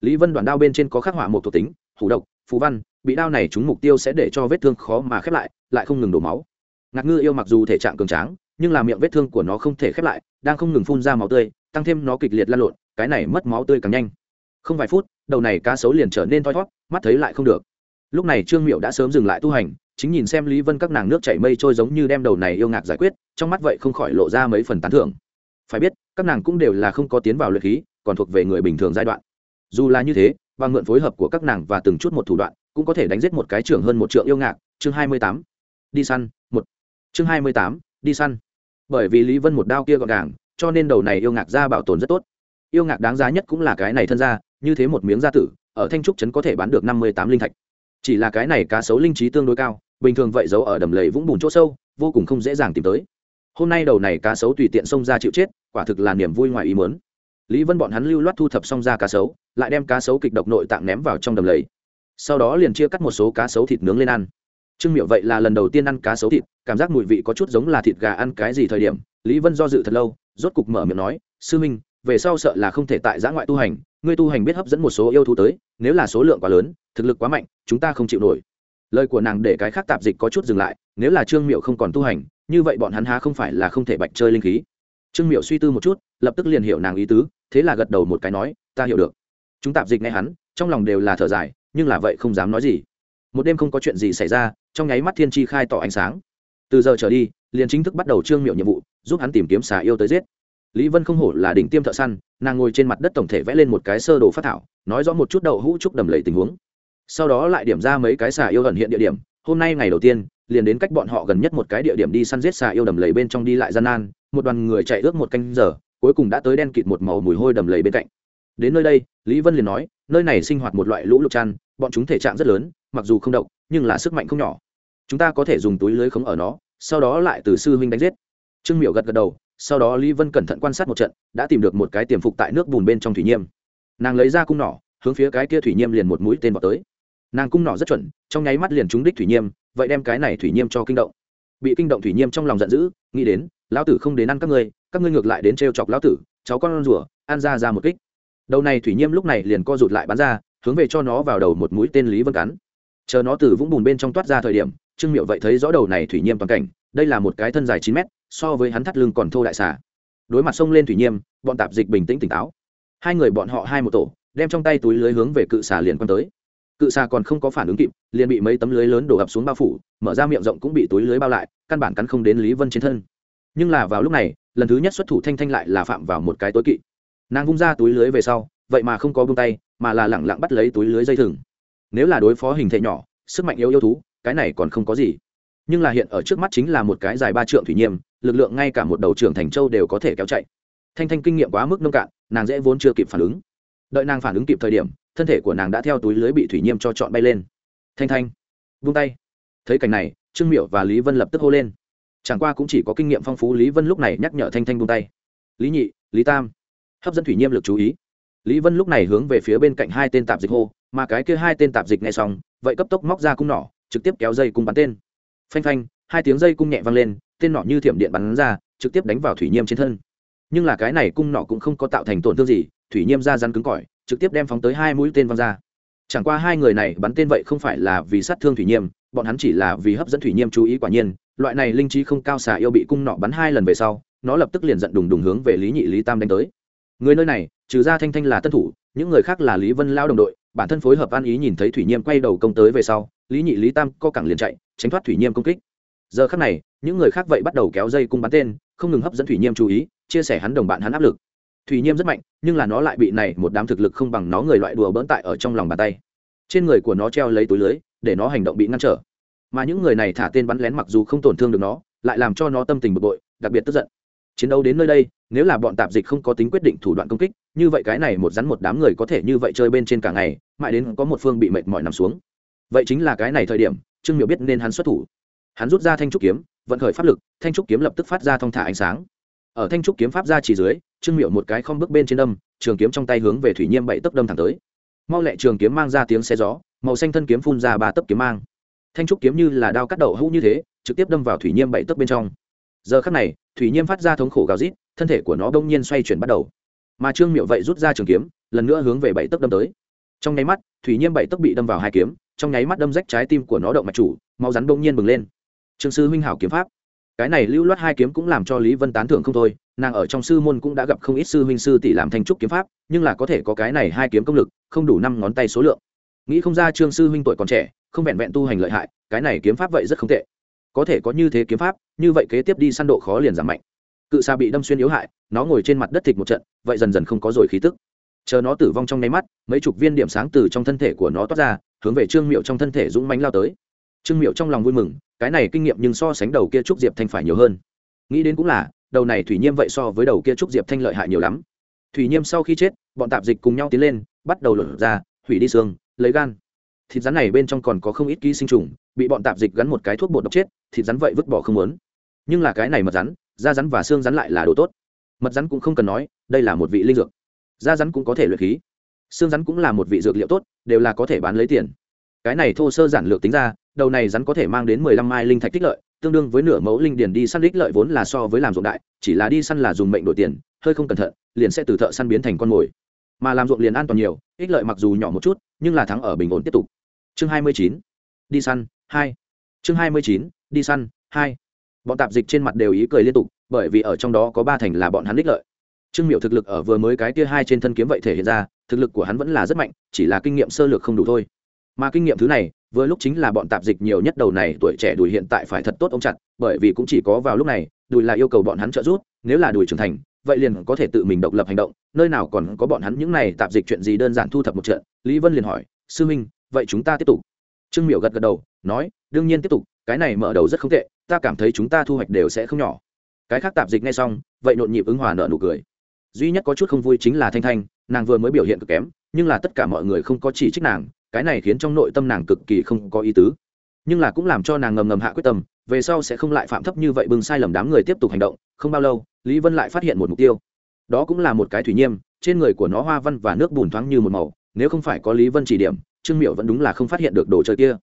lý vân đoàn đao bên trên có khắc họa một thuộc tính, hủ độc phú văn, bị đao này trúng mục tiêu sẽ để cho vết thương khó mà khép lại lại không ngừng đổ máu. Ngạc ngư yêu mặc dù thể trạng cường tráng nhưng là miệng vết thương của nó không thể khép lại, đang không ngừng phun ra máu tươi, tăng thêm nó kịch liệt lan lộn, cái này mất máu tươi càng nhanh. Không vài phút, đầu này cá sấu liền trở nên thoi thót mắt thấy lại không được. Lúc này trương miệu đã sớm dừng lại tu hành, chính nhìn xem lý vân các nàng nước chảy mây trôi giống như đem đầu này yêu ngạc giải quyết, trong mắt vậy không khỏi lộ ra mấy phần tán thưởng. Phải biết, các nàng cũng đều là không có tiến vào luyện khí, còn thuộc về người bình thường giai đoạn. Dù là như thế, bằng mượn phối hợp của các nàng và từng chút một thủ đoạn, cũng có thể đánh giết một cái trưởng hơn một triệu yêu ngạc. Chương hai mươi tám. Đi săn, một. Chương hai mươi tám. Đi săn bởi vì lý vân một đao kia gọn gàng, cho nên đầu này yêu ngạc ra bảo tồn rất tốt. Yêu ngạc đáng giá nhất cũng là cái này thân ra, như thế một miếng da tử, ở thanh trúc trấn có thể bán được năm mươi tám linh thạch. Chỉ là cái này cá sấu linh trí tương đối cao, bình thường vậy giấu ở đầm lầy vũng bùn chỗ sâu, vô cùng không dễ dàng tìm tới. Hôm nay đầu này cá sấu tùy tiện xông ra chịu chết, quả thực là niềm vui ngoài ý mớn lý vân bọn hắn lưu loát thu thập xong ra cá sấu, lại đem cá sấu kịch độc nội tạng ném vào trong đầm lầy. Sau đó liền chia cắt một số cá sấu thịt nướng lên ăn trương miệu vậy là lần đầu tiên ăn cá sấu thịt, cảm giác mùi vị có chút giống là thịt gà ăn cái gì thời điểm, lý vân do dự thật lâu, rốt cục mở miệng nói, sư minh, về sau sợ là không thể tại giã ngoại tu hành, ngươi tu hành biết hấp dẫn một số yêu thú tới, nếu là số lượng quá lớn, thực lực quá mạnh, chúng ta không chịu nổi. Lời của nàng để cái khác tạp dịch có chút dừng lại, nếu là trương miệu không còn tu hành, như vậy bọn hắn há không phải là không thể bạch chơi linh khí. Trương miệu suy tư một chút, lập tức liền hiểu nàng ý tứ, thế là gật đầu một cái nói, ta hiểu được. Chúng tạp dịch nghe hắn, trong lòng đều là thở dài, nhưng là vậy không dám nói gì. Một đêm không có chuyện gì xảy ra trong nháy mắt thiên tri khai tỏ ánh sáng. Từ giờ trở đi, liền chính thức bắt đầu trương miệu nhiệm vụ, giúp hắn tìm kiếm xà yêu tới giết. Lý vân không hổ là đỉnh tiêm thợ săn, nàng ngồi trên mặt đất tổng thể vẽ lên một cái sơ đồ phát thảo, nói rõ một chút đậu hũ trúc đầm lầy tình huống. Sau đó lại điểm ra mấy cái xà yêu gần hiện địa điểm, hôm nay ngày đầu tiên, liền đến cách bọn họ gần nhất một cái địa điểm đi săn giết xà yêu đầm lầy bên trong đi lại gian nan, một đoàn người chạy ước một canh giờ, cuối cùng đã tới đen kịt một màu mùi hôi đầm lầy bên cạnh. Đến nơi đây, lý vân liền nói, nơi này sinh hoạt một loại lũ lục chăn bọn chúng thể trạng rất lớn, mặc dù không động nhưng là sức mạnh không nhỏ chúng ta có thể dùng túi lưới khống ở nó, sau đó lại từ sư huynh đánh giết. Trương miểu gật gật đầu, sau đó lý vân cẩn thận quan sát một trận, đã tìm được một cái tiềm phục tại nước bùn bên trong thủy nhiêm. Nàng lấy ra cung nỏ, hướng phía cái kia thủy nhiêm liền một mũi tên vào tới. Nàng cung nỏ rất chuẩn, trong nháy mắt liền trúng đích thủy nhiêm, vậy đem cái này thủy nhiêm cho kinh động. Bị kinh động thủy nhiêm trong lòng giận dữ, nghĩ đến, lão tử không đến ăn các ngươi các ngươi ngược lại đến trêu chọc lão tử, cháu con rủa ăn ra ra một kích. Đầu này thủy nhiêm lúc này liền co rụt lại bắn ra, hướng về cho nó vào đầu một mũi tên lý vân cắn. Chờ nó từ vũng bùn bên trong toát ra thời điểm trương miệu vậy thấy rõ đầu này thủy nhiêm toàn cảnh, đây là một cái thân dài chín mét, so với hắn thắt lưng còn thô đại xà. Đối mặt sông lên thủy nhiêm, bọn tạp dịch bình tĩnh tỉnh táo. Hai người bọn họ hai một tổ, đem trong tay túi lưới hướng về cự xà liền quăng tới. Cự xà còn không có phản ứng kịp, liền bị mấy tấm lưới lớn đổ ập xuống bao phủ, mở ra miệng rộng cũng bị túi lưới bao lại, căn bản cắn không đến lý vân trên thân. Nhưng là vào lúc này, lần thứ nhất xuất thủ thanh thanh lại là phạm vào một cái tối kỵ. Nàng vung ra túi lưới về sau, vậy mà không có bông tay, mà là lẳng lặng bắt lấy túi lưới dây thừng. Nếu là đối phó hình thể nhỏ, sức mạnh yếu yêu thú cái này còn không có gì. Nhưng là hiện ở trước mắt chính là một cái dài ba trượng thủy nhiêm lực lượng ngay cả một đầu trưởng thành châu đều có thể kéo chạy. Thanh thanh kinh nghiệm quá mức nông cạn, nàng dễ vốn chưa kịp phản ứng. Đợi nàng phản ứng kịp thời điểm, thân thể của nàng đã theo túi lưới bị thủy nhiêm cho chọn bay lên. Thanh thanh, vung tay. Thấy cảnh này, trương Miểu và lý vân lập tức hô lên. Chẳng qua cũng chỉ có kinh nghiệm phong phú, lý vân lúc này nhắc nhở thanh thanh vung tay. Lý nhị, lý tam, hấp dẫn thủy nhiêm lực chú ý. Lý vân lúc này hướng về phía bên cạnh hai tên tạp dịch hô, mà cái kia hai tên tạp dịch nghe xong, vậy cấp tốc móc ra cung nỏ trực tiếp kéo dây cung bắn tên. Phanh phanh, hai tiếng dây cung nhẹ vang lên, tên nỏ như thiểm điện bắn ra, trực tiếp đánh vào thủy nhiêm trên thân. Nhưng là cái này cung nỏ cũng không có tạo thành tổn thương gì, thủy nhiêm ra rắn cứng cỏi, trực tiếp đem phóng tới hai mũi tên văng ra. Chẳng qua hai người này bắn tên vậy không phải là vì sát thương thủy nhiêm, bọn hắn chỉ là vì hấp dẫn thủy nhiêm chú ý quả nhiên, loại này linh trí không cao xà yêu bị cung nọ bắn hai lần về sau, nó lập tức liền giận đùng đùng hướng về lý nhị lý tam đánh tới. Người nơi này, trừ ra thanh thanh là tân thủ, những người khác là lý vân lao đồng đội, bản thân phối hợp an ý nhìn thấy thủy nhiêm quay đầu công tới về sau lý nhị lý tam co cẳng liền chạy, tránh thoát thủy nhiêm công kích. Giờ khác này, những người khác vậy bắt đầu kéo dây cung bắn tên, không ngừng hấp dẫn thủy nhiêm chú ý, chia sẻ hắn đồng bạn hắn áp lực. Thủy nhiêm rất mạnh, nhưng là nó lại bị này một đám thực lực không bằng nó người loại đùa bỡn tại ở trong lòng bàn tay. Trên người của nó treo lấy túi lưới, để nó hành động bị ngăn trở. Mà những người này thả tên bắn lén mặc dù không tổn thương được nó, lại làm cho nó tâm tình bực bội, đặc biệt tức giận. Chiến đấu đến nơi đây, nếu là bọn tạp dịch không có tính quyết định thủ đoạn công kích, như vậy cái này một rắn một đám người có thể như vậy chơi bên trên cả ngày, mãi đến có một phương bị mệt mỏi nằm xuống vậy chính là cái này thời điểm, trương miệu biết nên hắn xuất thủ. Hắn rút ra thanh trúc kiếm, vận khởi pháp lực, thanh trúc kiếm lập tức phát ra thong thả ánh sáng. Ở thanh trúc kiếm pháp ra chỉ dưới, trương miệu một cái không bước bên trên đâm, trường kiếm trong tay hướng về thủy nhiêm bảy tấc đâm thẳng tới. Mau lẹ trường kiếm mang ra tiếng xe gió, màu xanh thân kiếm phun ra ba tấc kiếm mang. Thanh trúc kiếm như là đao cắt đậu hũ như thế, trực tiếp đâm vào thủy nhiêm bảy tấc bên trong. Giờ khắc này, thủy nhiêm phát ra thống khổ gào rít, thân thể của nó đông nhiên xoay chuyển bắt đầu. Mà trương miệu vậy rút ra trường kiếm, lần nữa hướng về bảy tấc đâm tới. Trong nháy mắt, thủy nhiêm bảy tấc bị đâm vào hai kiếm trong nháy mắt đâm rách trái tim của nó động mạch chủ, máu rắn đông nhiên bừng lên. Trương sư huynh hảo kiếm pháp. Cái này lưu loát hai kiếm cũng làm cho lý vân tán thưởng không thôi, nàng ở trong sư môn cũng đã gặp không ít sư huynh sư tỷ làm thanh trúc kiếm pháp, nhưng là có thể có cái này hai kiếm công lực, không đủ năm ngón tay số lượng. Nghĩ không ra trương sư huynh tuổi còn trẻ, không vẹn vẹn tu hành lợi hại, cái này kiếm pháp vậy rất không tệ. Có thể có như thế kiếm pháp, như vậy kế tiếp đi săn độ khó liền giảm mạnh. Cự xa bị đâm xuyên yếu hại, nó ngồi trên mặt đất thịt một trận, vậy dần dần không có rồi khí tức. Chờ nó tử vong trong nháy mắt, mấy chục viên điểm sáng từ trong thân thể của nó toát ra hướng về trương miệu trong thân thể dũng mánh lao tới. Trương miệu trong lòng vui mừng, cái này kinh nghiệm nhưng so sánh đầu kia trúc diệp thanh phải nhiều hơn. Nghĩ đến cũng là, đầu này thủy nhiêm vậy so với đầu kia trúc diệp thanh lợi hại nhiều lắm. Thủy nhiêm sau khi chết, bọn tạp dịch cùng nhau tiến lên, bắt đầu lột ra, hủy đi xương, lấy gan. Thịt rắn này bên trong còn có không ít ký sinh trùng, bị bọn tạp dịch gắn một cái thuốc bột độc chết, thịt rắn vậy vứt bỏ không muốn. Nhưng là cái này mật rắn, da rắn và xương rắn lại là đồ tốt. Mật rắn cũng không cần nói, đây là một vị linh dược. Da rắn cũng có thể luyện khí xương rắn cũng là một vị dược liệu tốt, đều là có thể bán lấy tiền. Cái này thô sơ giản lược tính ra, đầu này rắn có thể mang đến mười lăm mai linh thạch tích lợi, tương đương với nửa mẫu linh điền đi săn đích lợi vốn là so với làm ruộng đại, chỉ là đi săn là dùng mệnh đổi tiền, hơi không cẩn thận, liền sẽ từ thợ săn biến thành con mồi. Mà làm ruộng liền an toàn nhiều, ích lợi mặc dù nhỏ một chút, nhưng là thắng ở bình ổn tiếp tục. Chương hai mươi chín, đi săn, hai. Chương hai mươi chín, đi săn, hai. Bọn tạp dịch trên mặt đều ý cười liên tục, bởi vì ở trong đó có ba thành là bọn hắn đích lợi trương miệu thực lực ở vừa mới cái kia hai trên thân kiếm vậy thể hiện ra, thực lực của hắn vẫn là rất mạnh, chỉ là kinh nghiệm sơ lược không đủ thôi. Mà kinh nghiệm thứ này, vừa lúc chính là bọn tạp dịch nhiều nhất đầu này tuổi trẻ đùi hiện tại phải thật tốt ông chặt, bởi vì cũng chỉ có vào lúc này, đùi là yêu cầu bọn hắn trợ giúp, nếu là đùi trưởng thành, vậy liền có thể tự mình độc lập hành động, nơi nào còn có bọn hắn những này tạp dịch chuyện gì đơn giản thu thập một trận. Lý vân liền hỏi, sư minh vậy chúng ta tiếp tục? Trương miểu gật gật đầu, nói, đương nhiên tiếp tục, cái này mở đầu rất không tệ, ta cảm thấy chúng ta thu hoạch đều sẽ không nhỏ. Cái khác tạp dịch ngay xong, vậy nhộn nhịp ứng hòa nợ nụ cười duy nhất có chút không vui chính là thanh thanh, nàng vừa mới biểu hiện cực kém, nhưng là tất cả mọi người không có chỉ trích nàng, cái này khiến trong nội tâm nàng cực kỳ không có ý tứ. Nhưng là cũng làm cho nàng ngầm ngầm hạ quyết tâm, về sau sẽ không lại phạm thấp như vậy bưng sai lầm đám người tiếp tục hành động, không bao lâu, lý vân lại phát hiện một mục tiêu. Đó cũng là một cái thủy nhiêm, trên người của nó hoa văn và nước bùn thoáng như một màu, nếu không phải có lý vân chỉ điểm, trương miệu vẫn đúng là không phát hiện được đồ chơi kia.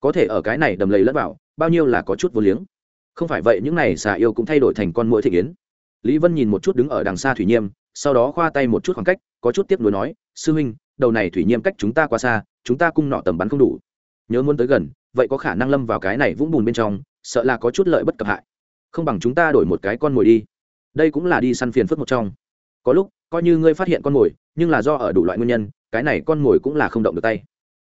Có thể ở cái này đầm lầy lẫn vào, bao nhiêu là có chút vô liếng. Không phải vậy, những này xà yêu cũng thay đổi thành con mũi thị kiến lý vân nhìn một chút đứng ở đằng xa thủy nhiêm sau đó khoa tay một chút khoảng cách, có chút tiếp nối nói, sư huynh, đầu này thủy nhiêm cách chúng ta quá xa, chúng ta cung nọ tầm bắn không đủ. Nhớ muốn tới gần, vậy có khả năng lâm vào cái này vũng bùn bên trong, sợ là có chút lợi bất cập hại. Không bằng chúng ta đổi một cái con mồi đi. Đây cũng là đi săn phiền phức một trong. Có lúc, coi như ngươi phát hiện con mồi, nhưng là do ở đủ loại nguyên nhân, cái này con mồi cũng là không động được tay.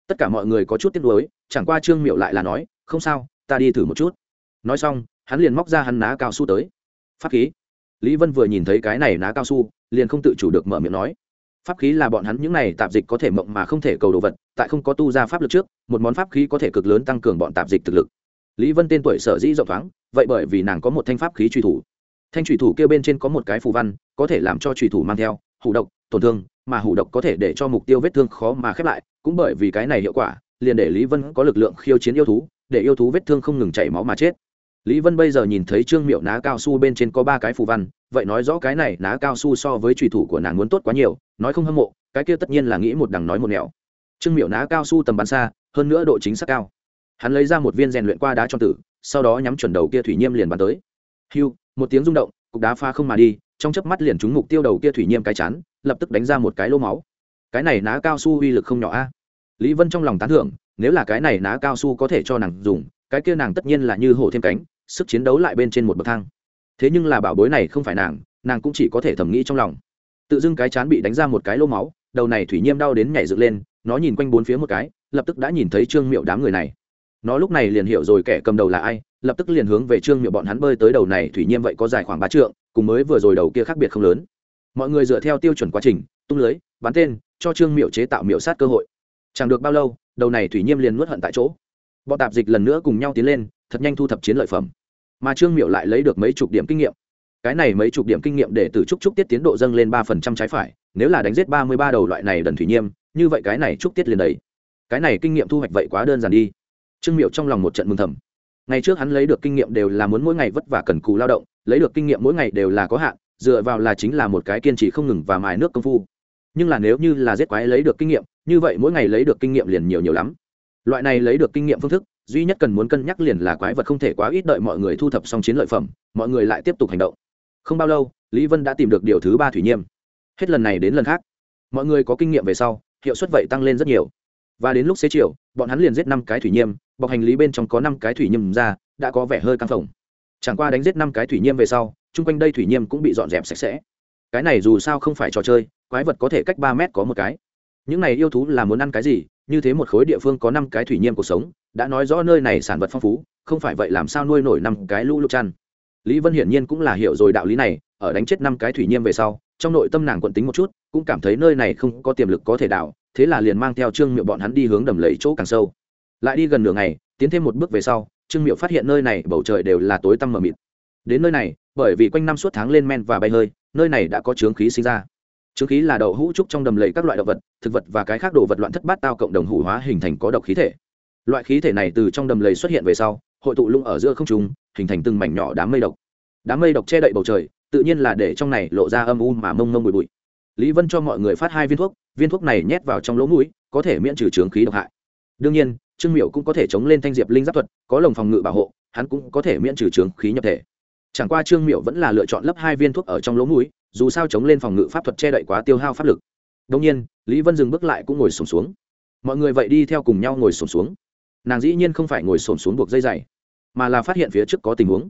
Tất cả mọi người có chút tiếc nuối, chẳng qua trương miệu lại là nói, không sao, ta đi thử một chút. Nói xong, hắn liền móc ra hắn ná cao su tới. Pháp khí lý vân vừa nhìn thấy cái này ná cao su, liền không tự chủ được mở miệng nói. Pháp khí là bọn hắn những này tạp dịch có thể mộng mà không thể cầu đồ vật, tại không có tu ra pháp lực trước, một món pháp khí có thể cực lớn tăng cường bọn tạp dịch thực lực. Lý vân tên tuổi sở dĩ rộng thoáng, vậy bởi vì nàng có một thanh pháp khí truy thủ. Thanh truy thủ kêu bên trên có một cái phù văn, có thể làm cho truy thủ mang theo, hủ độc, tổn thương, mà hủ độc có thể để cho mục tiêu vết thương khó mà khép lại, cũng bởi vì cái này hiệu quả, liền để lý vân có lực lượng khiêu chiến yêu thú, để yêu thú vết thương không ngừng chảy máu mà chết lý vân bây giờ nhìn thấy trương miệu ná cao su bên trên có ba cái phù văn, vậy nói rõ cái này ná cao su so với trùy thủ của nàng muốn tốt quá nhiều, nói không hâm mộ, cái kia tất nhiên là nghĩ một đằng nói một nẻo. Trương miệu ná cao su tầm bắn xa, hơn nữa độ chính xác cao. Hắn lấy ra một viên rèn luyện qua đá cho tử, sau đó nhắm chuẩn đầu kia thủy nhiêm liền bắn tới. Hiu một tiếng rung động, cục đá pha không mà đi, trong chớp mắt liền trúng mục tiêu đầu kia thủy nhiêm cái chán, lập tức đánh ra một cái lô máu. Cái này ná cao su uy lực không nhỏ a. Lý vân trong lòng tán thưởng nếu là cái này ná cao su có thể cho nàng dùng, cái kia nàng tất nhiên là như hổ thêm cánh, sức chiến đấu lại bên trên một bậc thang. Thế nhưng là bảo bối này không phải nàng nàng cũng chỉ có thể thầm nghĩ trong lòng. Tự dưng cái chán bị đánh ra một cái lô máu, đầu này thủy nhiêm đau đến nhảy dựng lên, nó nhìn quanh bốn phía một cái, lập tức đã nhìn thấy trương miệu đám người này. Nó lúc này liền hiểu rồi kẻ cầm đầu là ai, lập tức liền hướng về trương miệu bọn hắn bơi tới đầu này thủy nhiêm vậy có dài khoảng ba trượng, cùng mới vừa rồi đầu kia khác biệt không lớn. Mọi người dựa theo tiêu chuẩn quá trình, tung lưới, bắn tên, cho trương miệu chế tạo miệu sát cơ hội. Chẳng được bao lâu đầu này thủy nhiêm liền nuốt hận tại chỗ. Bọn tạp dịch lần nữa cùng nhau tiến lên, thật nhanh thu thập chiến lợi phẩm. Mà trương miệu lại lấy được mấy chục điểm kinh nghiệm. Cái này mấy chục điểm kinh nghiệm để từ trúc trúc tiết tiến độ dâng lên ba phần trăm trái phải, nếu là đánh giết ba mươi ba đầu loại này đần thủy nhiêm, như vậy cái này trúc tiết liền đầy. Cái này kinh nghiệm thu hoạch vậy quá đơn giản đi. Trương miệu trong lòng một trận mừng thầm. Ngày trước hắn lấy được kinh nghiệm đều là muốn mỗi ngày vất vả cần cù lao động, lấy được kinh nghiệm mỗi ngày đều là có hạn, dựa vào là chính là một cái kiên trì không ngừng và mài nước công phu nhưng là nếu như là giết quái lấy được kinh nghiệm, như vậy mỗi ngày lấy được kinh nghiệm liền nhiều nhiều lắm. Loại này lấy được kinh nghiệm phương thức, duy nhất cần muốn cân nhắc liền là quái vật không thể quá ít đợi mọi người thu thập xong chiến lợi phẩm, mọi người lại tiếp tục hành động. Không bao lâu, lý vân đã tìm được điều thứ ba thủy nhiêm hết lần này đến lần khác. Mọi người có kinh nghiệm về sau, hiệu suất vậy tăng lên rất nhiều. Và đến lúc xế chiều, bọn hắn liền giết năm cái thủy nhiêm bọc hành lý bên trong có năm cái thủy nhiêm ra, đã có vẻ hơi căng phồng. Chẳng qua đánh giết năm cái thủy nhiêm về sau, chung quanh đây thủy nhiêm cũng bị dọn dẹp sạch sẽ. Cái này dù sao không phải trò chơi quái vật có thể cách ba mét có một cái. Những này yêu thú là muốn ăn cái gì? Như thế một khối địa phương có năm cái thủy nhiên cuộc sống, đã nói rõ nơi này sản vật phong phú, không phải vậy làm sao nuôi nổi năm cái lũ lụt chăn? Lý vân hiển nhiên cũng là hiểu rồi đạo lý này, ở đánh chết năm cái thủy nhiên về sau, trong nội tâm nàng quận tính một chút, cũng cảm thấy nơi này không có tiềm lực có thể đào, thế là liền mang theo trương miệu bọn hắn đi hướng đầm lầy chỗ càng sâu. Lại đi gần nửa ngày, tiến thêm một bước về sau, trương miệu phát hiện nơi này bầu trời đều là tối tăm mờ mịt. Đến nơi này, bởi vì quanh năm suốt tháng lên men và bay hơi, nơi này đã có trướng khí sinh ra trướng khí là đậu hũ trúc trong đầm lầy các loại động vật, thực vật và cái khác đồ vật loạn thất bát tao cộng đồng hủ hóa hình thành có độc khí thể. Loại khí thể này từ trong đầm lầy xuất hiện về sau, hội tụ lung ở giữa không trung, hình thành từng mảnh nhỏ đám mây độc. Đám mây độc che đậy bầu trời, tự nhiên là để trong này lộ ra âm u mà mông mông bụi bụi. Lý vân cho mọi người phát hai viên thuốc viên thuốc này nhét vào trong lỗ mũi, có thể miễn trừ trướng khí độc hại. Đương nhiên, trương miểu cũng có thể chống lên thanh diệp linh giáp thuật, có lồng phòng ngự bảo hộ, hắn cũng có thể miễn trừ trướng khí nhập thể. Chẳng qua trương miểu vẫn là lựa chọn lấp hai viên thuốc ở trong lỗ mũi dù sao chống lên phòng ngự pháp thuật che đậy quá tiêu hao pháp lực. Đông nhiên, lý vân dừng bước lại cũng ngồi sổm xuống. Mọi người vậy đi theo cùng nhau ngồi sổm xuống. Nàng dĩ nhiên không phải ngồi sổm xuống buộc dây dày, mà là phát hiện phía trước có tình huống.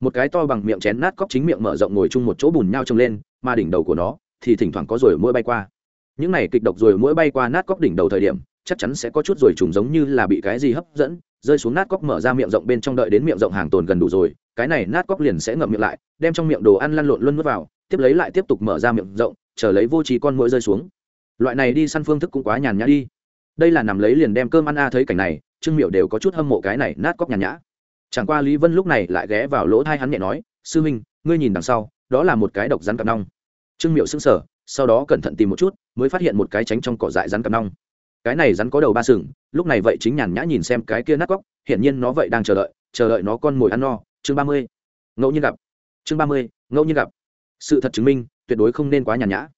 Một cái to bằng miệng chén nát cóc chính miệng mở rộng ngồi chung một chỗ bùn nhau trông lên, mà đỉnh đầu của nó thì thỉnh thoảng có rồi mũi bay qua. Những này kịch độc rồi mũi bay qua nát cóc đỉnh đầu thời điểm, chắc chắn sẽ có chút rồi trùng giống như là bị cái gì hấp dẫn, rơi xuống nát cóc mở ra miệng rộng bên trong đợi đến miệng rộng hàng tồn gần đủ rồi, cái này nát cóc liền sẽ ngậm miệng lại, đem trong miệng đồ ăn lăn lộn luôn nuốt vào tiếp lấy lại tiếp tục mở ra miệng rộng, chờ lấy vô trí con mũi rơi xuống. Loại này đi săn phương thức cũng quá nhàn nhã đi. Đây là nằm lấy liền đem cơm ăn a, thấy cảnh này, trương miệu đều có chút hâm mộ cái này nát cóc nhàn nhã. Chẳng qua lý vân lúc này lại ghé vào lỗ thai hắn nhẹ nói, sư huynh, ngươi nhìn đằng sau, đó là một cái độc rắn cặp nong. Trương miệu sững sờ, sau đó cẩn thận tìm một chút, mới phát hiện một cái tránh trong cỏ dại rắn cặp nong. Cái này rắn có đầu ba sừng, lúc này vậy chính nhàn nhã nhìn xem cái kia nát cóc, hiển nhiên nó vậy đang chờ đợi chờ đợi nó con mồi ăn no. Chương ba mươi, ngẫu nhiên gặp. Chương ba mươi, ngẫu nhiên gặp sự thật chứng minh, tuyệt đối không nên quá nhàn nhã.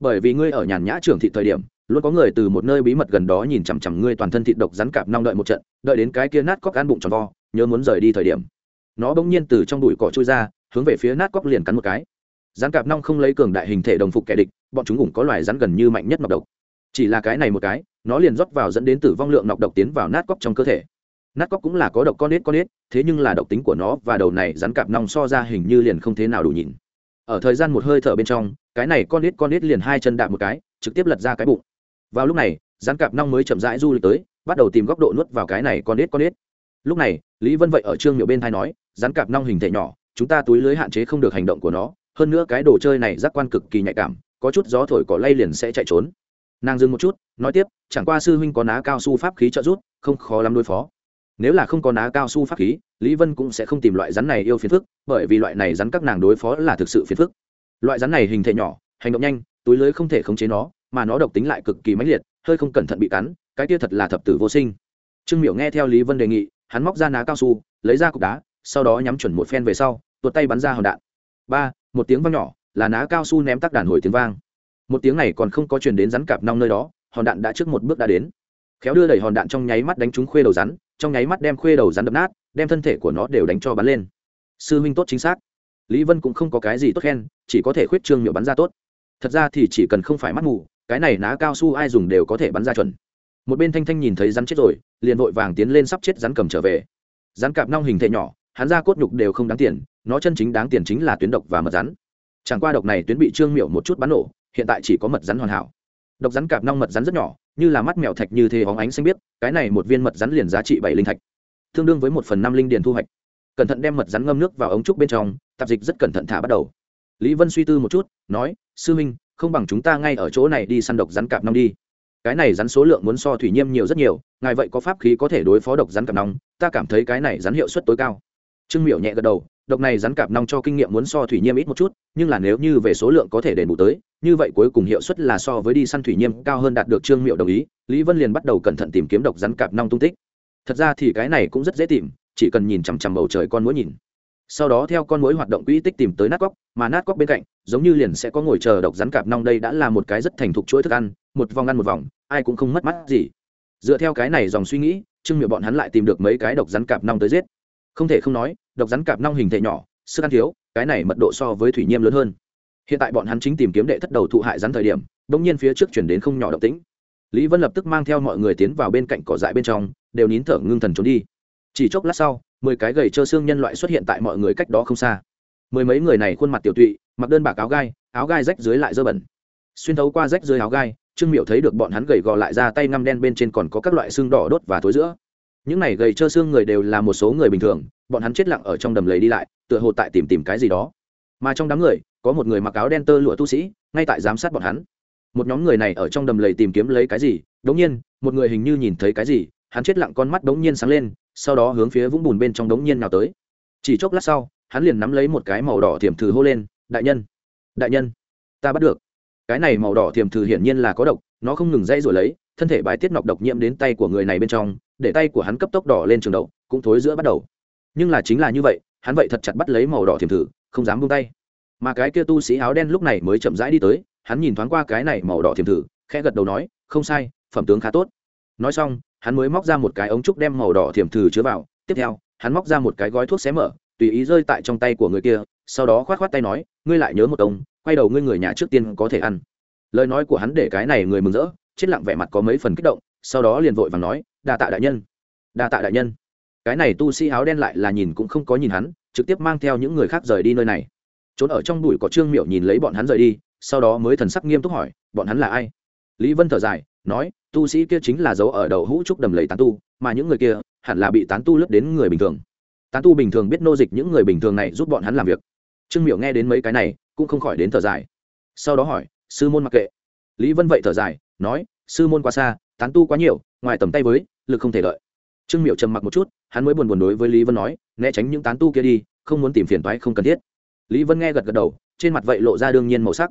Bởi vì ngươi ở nhàn nhã trưởng thị thời điểm, luôn có người từ một nơi bí mật gần đó nhìn chằm chằm ngươi toàn thân thịt độc rắn cạp nong đợi một trận, đợi đến cái kia nát cóc ăn bụng tròn vo, nhớ muốn rời đi thời điểm. Nó bỗng nhiên từ trong đùi cỏ trôi ra, hướng về phía nát cóc liền cắn một cái. Rắn cạp nong không lấy cường đại hình thể đồng phục kẻ địch, bọn chúng cũng có loài rắn gần như mạnh nhất nọc độc. Chỉ là cái này một cái, nó liền rót vào dẫn đến tử vong lượng nọc độc tiến vào nát cóc trong cơ thể. Nát cóc cũng là có độc con nết con nết, thế nhưng là độc tính của nó và đầu này rắn cạp nong so ra hình như liền không thế nào đủ nhìn ở thời gian một hơi thở bên trong, cái này con nít con nít liền hai chân đạp một cái, trực tiếp lật ra cái bụng. Vào lúc này rắn cạp nong mới chậm rãi du lịch tới, bắt đầu tìm góc độ nuốt vào cái này con nít con nít. lúc này, lý vân vậy ở trương miệu bên thay nói rắn cạp nong hình thể nhỏ, chúng ta túi lưới hạn chế không được hành động của nó, hơn nữa cái đồ chơi này giác quan cực kỳ nhạy cảm, có chút gió thổi cỏ lay liền sẽ chạy trốn. Nàng dừng một chút, nói tiếp, chẳng qua sư huynh có ná cao su pháp khí trợ giúp, không khó lắm đối phó nếu là không có ná cao su pháp khí, lý vân cũng sẽ không tìm loại rắn này yêu phiền phức, bởi vì loại này rắn các nàng đối phó là thực sự phiền phức. Loại rắn này hình thể nhỏ, hành động nhanh, túi lưới không thể khống chế nó, mà nó độc tính lại cực kỳ mãnh liệt, hơi không cẩn thận bị cắn, cái kia thật là thập tử vô sinh. Trương miểu nghe theo lý vân đề nghị, hắn móc ra ná cao su, lấy ra cục đá, sau đó nhắm chuẩn một phen về sau, tuột tay bắn ra hòn đạn. Ba, một tiếng vang nhỏ, là ná cao su ném tắc đàn hồi tiếng vang. Một tiếng này còn không có truyền đến rắn cạp nong nơi đó, hòn đạn đã trước một bước đã đến. Khéo đưa đẩy hòn đạn trong nháy mắt đánh trúng khuê đầu rắn trong nháy mắt đem khuê đầu rắn đập nát, đem thân thể của nó đều đánh cho bắn lên. Sư huynh tốt chính xác. Lý vân cũng không có cái gì tốt khen, chỉ có thể khuyết trương miệng bắn ra tốt. Thật ra thì chỉ cần không phải mắt mù, cái này ná cao su ai dùng đều có thể bắn ra chuẩn. Một bên thanh thanh nhìn thấy rắn chết rồi, liền vội vàng tiến lên sắp chết rắn cầm trở về. Rắn cạp nong hình thể nhỏ, hắn ra cốt nhục đều không đáng tiền, nó chân chính đáng tiền chính là tuyến độc và mật rắn. Chẳng qua độc này tuyến bị trương miệu một chút bắn nổ, hiện tại chỉ có mật rắn hoàn hảo độc rắn cạp nong mật rắn rất nhỏ, như là mắt mèo thạch như thế hóng ánh xanh biết cái này một viên mật rắn liền giá trị bảy linh thạch. Tương đương với một phần năm linh điền thu hoạch. Cẩn thận đem mật rắn ngâm nước vào ống trúc bên trong, tạp dịch rất cẩn thận thả bắt đầu. Lý vân suy tư một chút, nói, sư minh, không bằng chúng ta ngay ở chỗ này đi săn độc rắn cạp nong đi. Cái này rắn số lượng muốn so thủy nhiêm nhiều rất nhiều, ngài vậy có pháp khí có thể đối phó độc rắn cạp nong, ta cảm thấy cái này rắn hiệu suất tối cao. Trương miểu nhẹ gật đầu độc này rắn cạp nong cho kinh nghiệm muốn so thủy nhiêm ít một chút, nhưng là nếu như về số lượng có thể đền bù tới, như vậy cuối cùng hiệu suất là so với đi săn thủy nhiêm cao hơn đạt được trương miệu đồng ý, lý vân liền bắt đầu cẩn thận tìm kiếm độc rắn cạp nong tung tích. Thật ra thì cái này cũng rất dễ tìm, chỉ cần nhìn chằm chằm bầu trời con mũi nhìn. Sau đó theo con mối hoạt động quỹ tích tìm tới nát cóc mà nát cóc bên cạnh, giống như liền sẽ có ngồi chờ độc rắn cạp nong đây đã là một cái rất thành thục chuỗi thức ăn, một vòng ăn một vòng, ai cũng không mất mắt gì. Dựa theo cái này dòng suy nghĩ, trương miệu bọn hắn lại tìm được mấy cái độc rắn cạp nong tới giết không thể không nói, độc rắn cạp nong hình thể nhỏ, sức ăn thiếu, cái này mật độ so với thủy nhiêm lớn hơn. Hiện tại bọn hắn chính tìm kiếm đệ thất đầu thụ hại rắn thời điểm đ ỗ n g nhiên phía trước chuyển đến không nhỏ động tĩnh. Lý vân lập tức mang theo mọi người tiến vào bên cạnh cỏ dại bên trong, đều nín thở ngưng thần trốn đi. Chỉ chốc lát sau, mười cái gầy trơ xương nhân loại xuất hiện tại mọi người cách đó không xa. Mười mấy người này khuôn mặt tiểu tụy, mặc đơn bạc áo gai áo gai rách dưới lại dơ bẩn. Xuyên thấu qua rách dưới áo gai, trương miệu thấy được bọn hắn gầy gò lại ra tay ngăm đen bên trên còn có các loại xương đỏ đốt và thối giữa những này gầy trơ xương người đều là một số người bình thường, bọn hắn chết lặng ở trong đầm lầy đi lại, tựa hồ tại tìm tìm cái gì đó. Mà trong đám người, có một người mặc áo đen tơ lụa tu sĩ, ngay tại giám sát bọn hắn. Một nhóm người này ở trong đầm lầy tìm kiếm lấy cái gì, đống nhiên, một người hình như nhìn thấy cái gì, hắn chết lặng con mắt đống nhiên sáng lên, sau đó hướng phía vũng bùn bên trong đống nhiên nào tới. Chỉ chốc lát sau, hắn liền nắm lấy một cái màu đỏ thiềm thử hô lên, đại nhân đại nhân, ta bắt được. Cái này màu đỏ thiềm thử hiển nhiên là có độc nó không ngừng dây rồi lấy, thân thể bài tiết nọc độc nhiễm đến tay của người này bên trong, để tay của hắn cấp tốc đỏ lên trường đậu cũng thối giữa bắt đầu. Nhưng là chính là như vậy, hắn vậy thật chặt bắt lấy màu đỏ thiềm thử, không dám buông tay. Mà cái kia tu sĩ áo đen lúc này mới chậm rãi đi tới, hắn nhìn thoáng qua cái này màu đỏ thiềm thử, khẽ gật đầu nói, không sai, phẩm tướng khá tốt. Nói xong, hắn mới móc ra một cái ống trúc đem màu đỏ thiềm thử chứa vào, tiếp theo, hắn móc ra một cái gói thuốc xé mở, tùy ý rơi tại trong tay của người kia, sau đó khoát khoát tay nói, ngươi lại nhớ một công quay đầu ngươi người nhà trước tiên có thể ăn lời nói của hắn để cái này người mừng rỡ, chết lặng vẻ mặt có mấy phần kích động, sau đó liền vội và nói, đa tạ đại nhân. Đa tạ đại nhân. Cái này tu sĩ áo đen lại là nhìn cũng không có nhìn hắn, trực tiếp mang theo những người khác rời đi nơi này. Trốn ở trong bụi có trương miệu nhìn lấy bọn hắn rời đi, sau đó mới thần sắc nghiêm túc hỏi, bọn hắn là ai? Lý vân thở dài, nói, tu sĩ kia chính là dấu ở đầu hũ trúc đầm lầy tán tu, mà những người kia hẳn là bị tán tu lướt đến người bình thường. Tán tu bình thường biết nô dịch những người bình thường này giúp bọn hắn làm việc. Trương miệu nghe đến mấy cái này, cũng không khỏi đến thở dài. Sau đó hỏi sư môn mặc kệ. Lý vân vậy thở dài, nói, sư môn quá xa, tán tu quá nhiều, ngoài tầm tay với, lực không thể lợi trương miệu trầm mặc một chút, hắn mới buồn buồn đối với lý vân nói, né tránh những tán tu kia đi, không muốn tìm phiền toái không cần thiết. Lý vân nghe gật gật đầu, trên mặt vậy lộ ra đương nhiên màu sắc.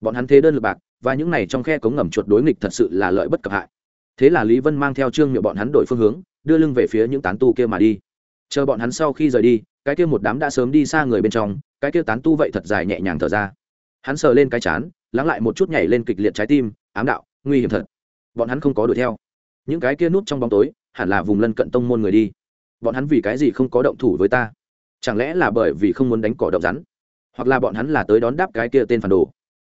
Bọn hắn thế đơn lực bạc, và những này trong khe cống ngầm chuột đối nghịch thật sự là lợi bất cập hại. Thế là lý vân mang theo trương miệu bọn hắn đổi phương hướng, đưa lưng về phía những tán tu kia mà đi. Chờ bọn hắn sau khi rời đi, cái kia một đám đã sớm đi xa người bên trong, cái kia tán tu vậy thật dài nhẹ nhàng thở ra hắn sờ lên cái chán, lắng lại một chút nhảy lên kịch liệt trái tim, ám đạo, nguy hiểm thật. Bọn hắn không có đuổi theo. Những cái kia núp trong bóng tối, hẳn là vùng lân cận tông môn người đi. Bọn hắn vì cái gì không có động thủ với ta? Chẳng lẽ là bởi vì không muốn đánh cỏ động rắn? Hoặc là bọn hắn là tới đón đáp cái kia tên phản đồ?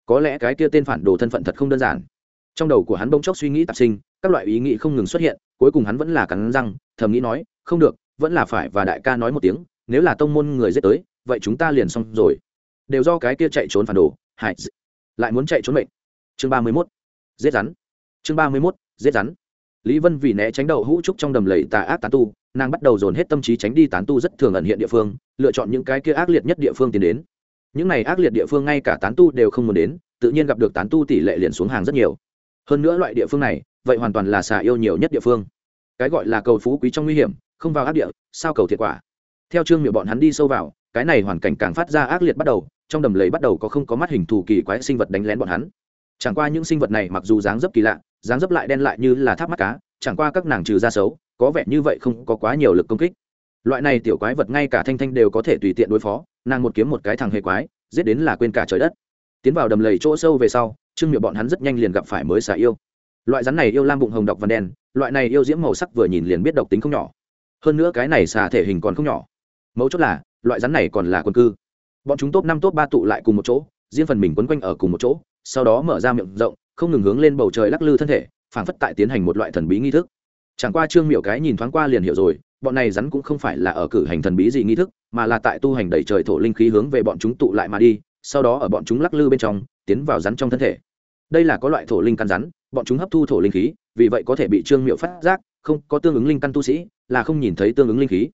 Có lẽ cái kia tên phản đồ thân phận thật không đơn giản. Trong đầu của hắn bỗng chốc suy nghĩ tạp sinh, các loại ý nghĩ không ngừng xuất hiện, cuối cùng hắn vẫn là cắn răng, thầm nghĩ nói, không được, vẫn là phải và đại ca nói một tiếng, nếu là tông môn người giết tới, vậy chúng ta liền xong rồi đều do cái kia chạy trốn phản đồ, hại lại muốn chạy trốn mệnh. Chương ba mươi mốt, giết rắn. Chương ba mươi mốt, giết rắn. Lý vân vì né tránh đậu hũ trúc trong đầm lầy tà ác tán tu, nàng bắt đầu dồn hết tâm trí tránh đi tán tu rất thường ẩn hiện địa phương, lựa chọn những cái kia ác liệt nhất địa phương tiến đến. Những này ác liệt địa phương ngay cả tán tu đều không muốn đến, tự nhiên gặp được tán tu tỷ lệ liền xuống hàng rất nhiều. Hơn nữa loại địa phương này, vậy hoàn toàn là xà yêu nhiều nhất địa phương. Cái gọi là cầu phú quý trong nguy hiểm, không vào ác địa, sao cầu thiệt quả? Theo trương miệng bọn hắn đi sâu vào cái này hoàn cảnh càng phát ra ác liệt bắt đầu, trong đầm lầy bắt đầu có không có mắt hình thù kỳ quái sinh vật đánh lén bọn hắn. Chẳng qua những sinh vật này mặc dù dáng dấp kỳ lạ, dáng dấp lại đen lại như là tháp mắt cá, chẳng qua các nàng trừ ra xấu, có vẻ như vậy không có quá nhiều lực công kích. Loại này tiểu quái vật ngay cả thanh thanh đều có thể tùy tiện đối phó, nàng một kiếm một cái thằng hề quái, giết đến là quên cả trời đất. Tiến vào đầm lầy chỗ sâu về sau, trương miệng bọn hắn rất nhanh liền gặp phải mới xà yêu. Loại rắn này yêu lam bụng hồng độc vằn đen, loại này yêu diễm màu sắc vừa nhìn liền biết độc tính không nhỏ. Hơn nữa cái này xà thể hình còn không nhỏ. Mấu chốt là loại rắn này còn là quân cư. Bọn chúng top năm top ba tụ lại cùng một chỗ, riêng phần mình quấn quanh ở cùng một chỗ, sau đó mở ra miệng rộng, không ngừng hướng lên bầu trời lắc lư thân thể, phảng phất tại tiến hành một loại thần bí nghi thức. Chẳng qua trương miệu cái nhìn thoáng qua liền hiểu rồi, bọn này rắn cũng không phải là ở cử hành thần bí gì nghi thức, mà là tại tu hành đẩy trời thổ linh khí hướng về bọn chúng tụ lại mà đi, sau đó ở bọn chúng lắc lư bên trong, tiến vào rắn trong thân thể. Đây là có loại thổ linh căn rắn, bọn chúng hấp thu thổ linh khí, vì vậy có thể bị trương miệu phát giác, không có tương ứng linh căn tu sĩ, là không nhìn thấy tương ứng linh khí.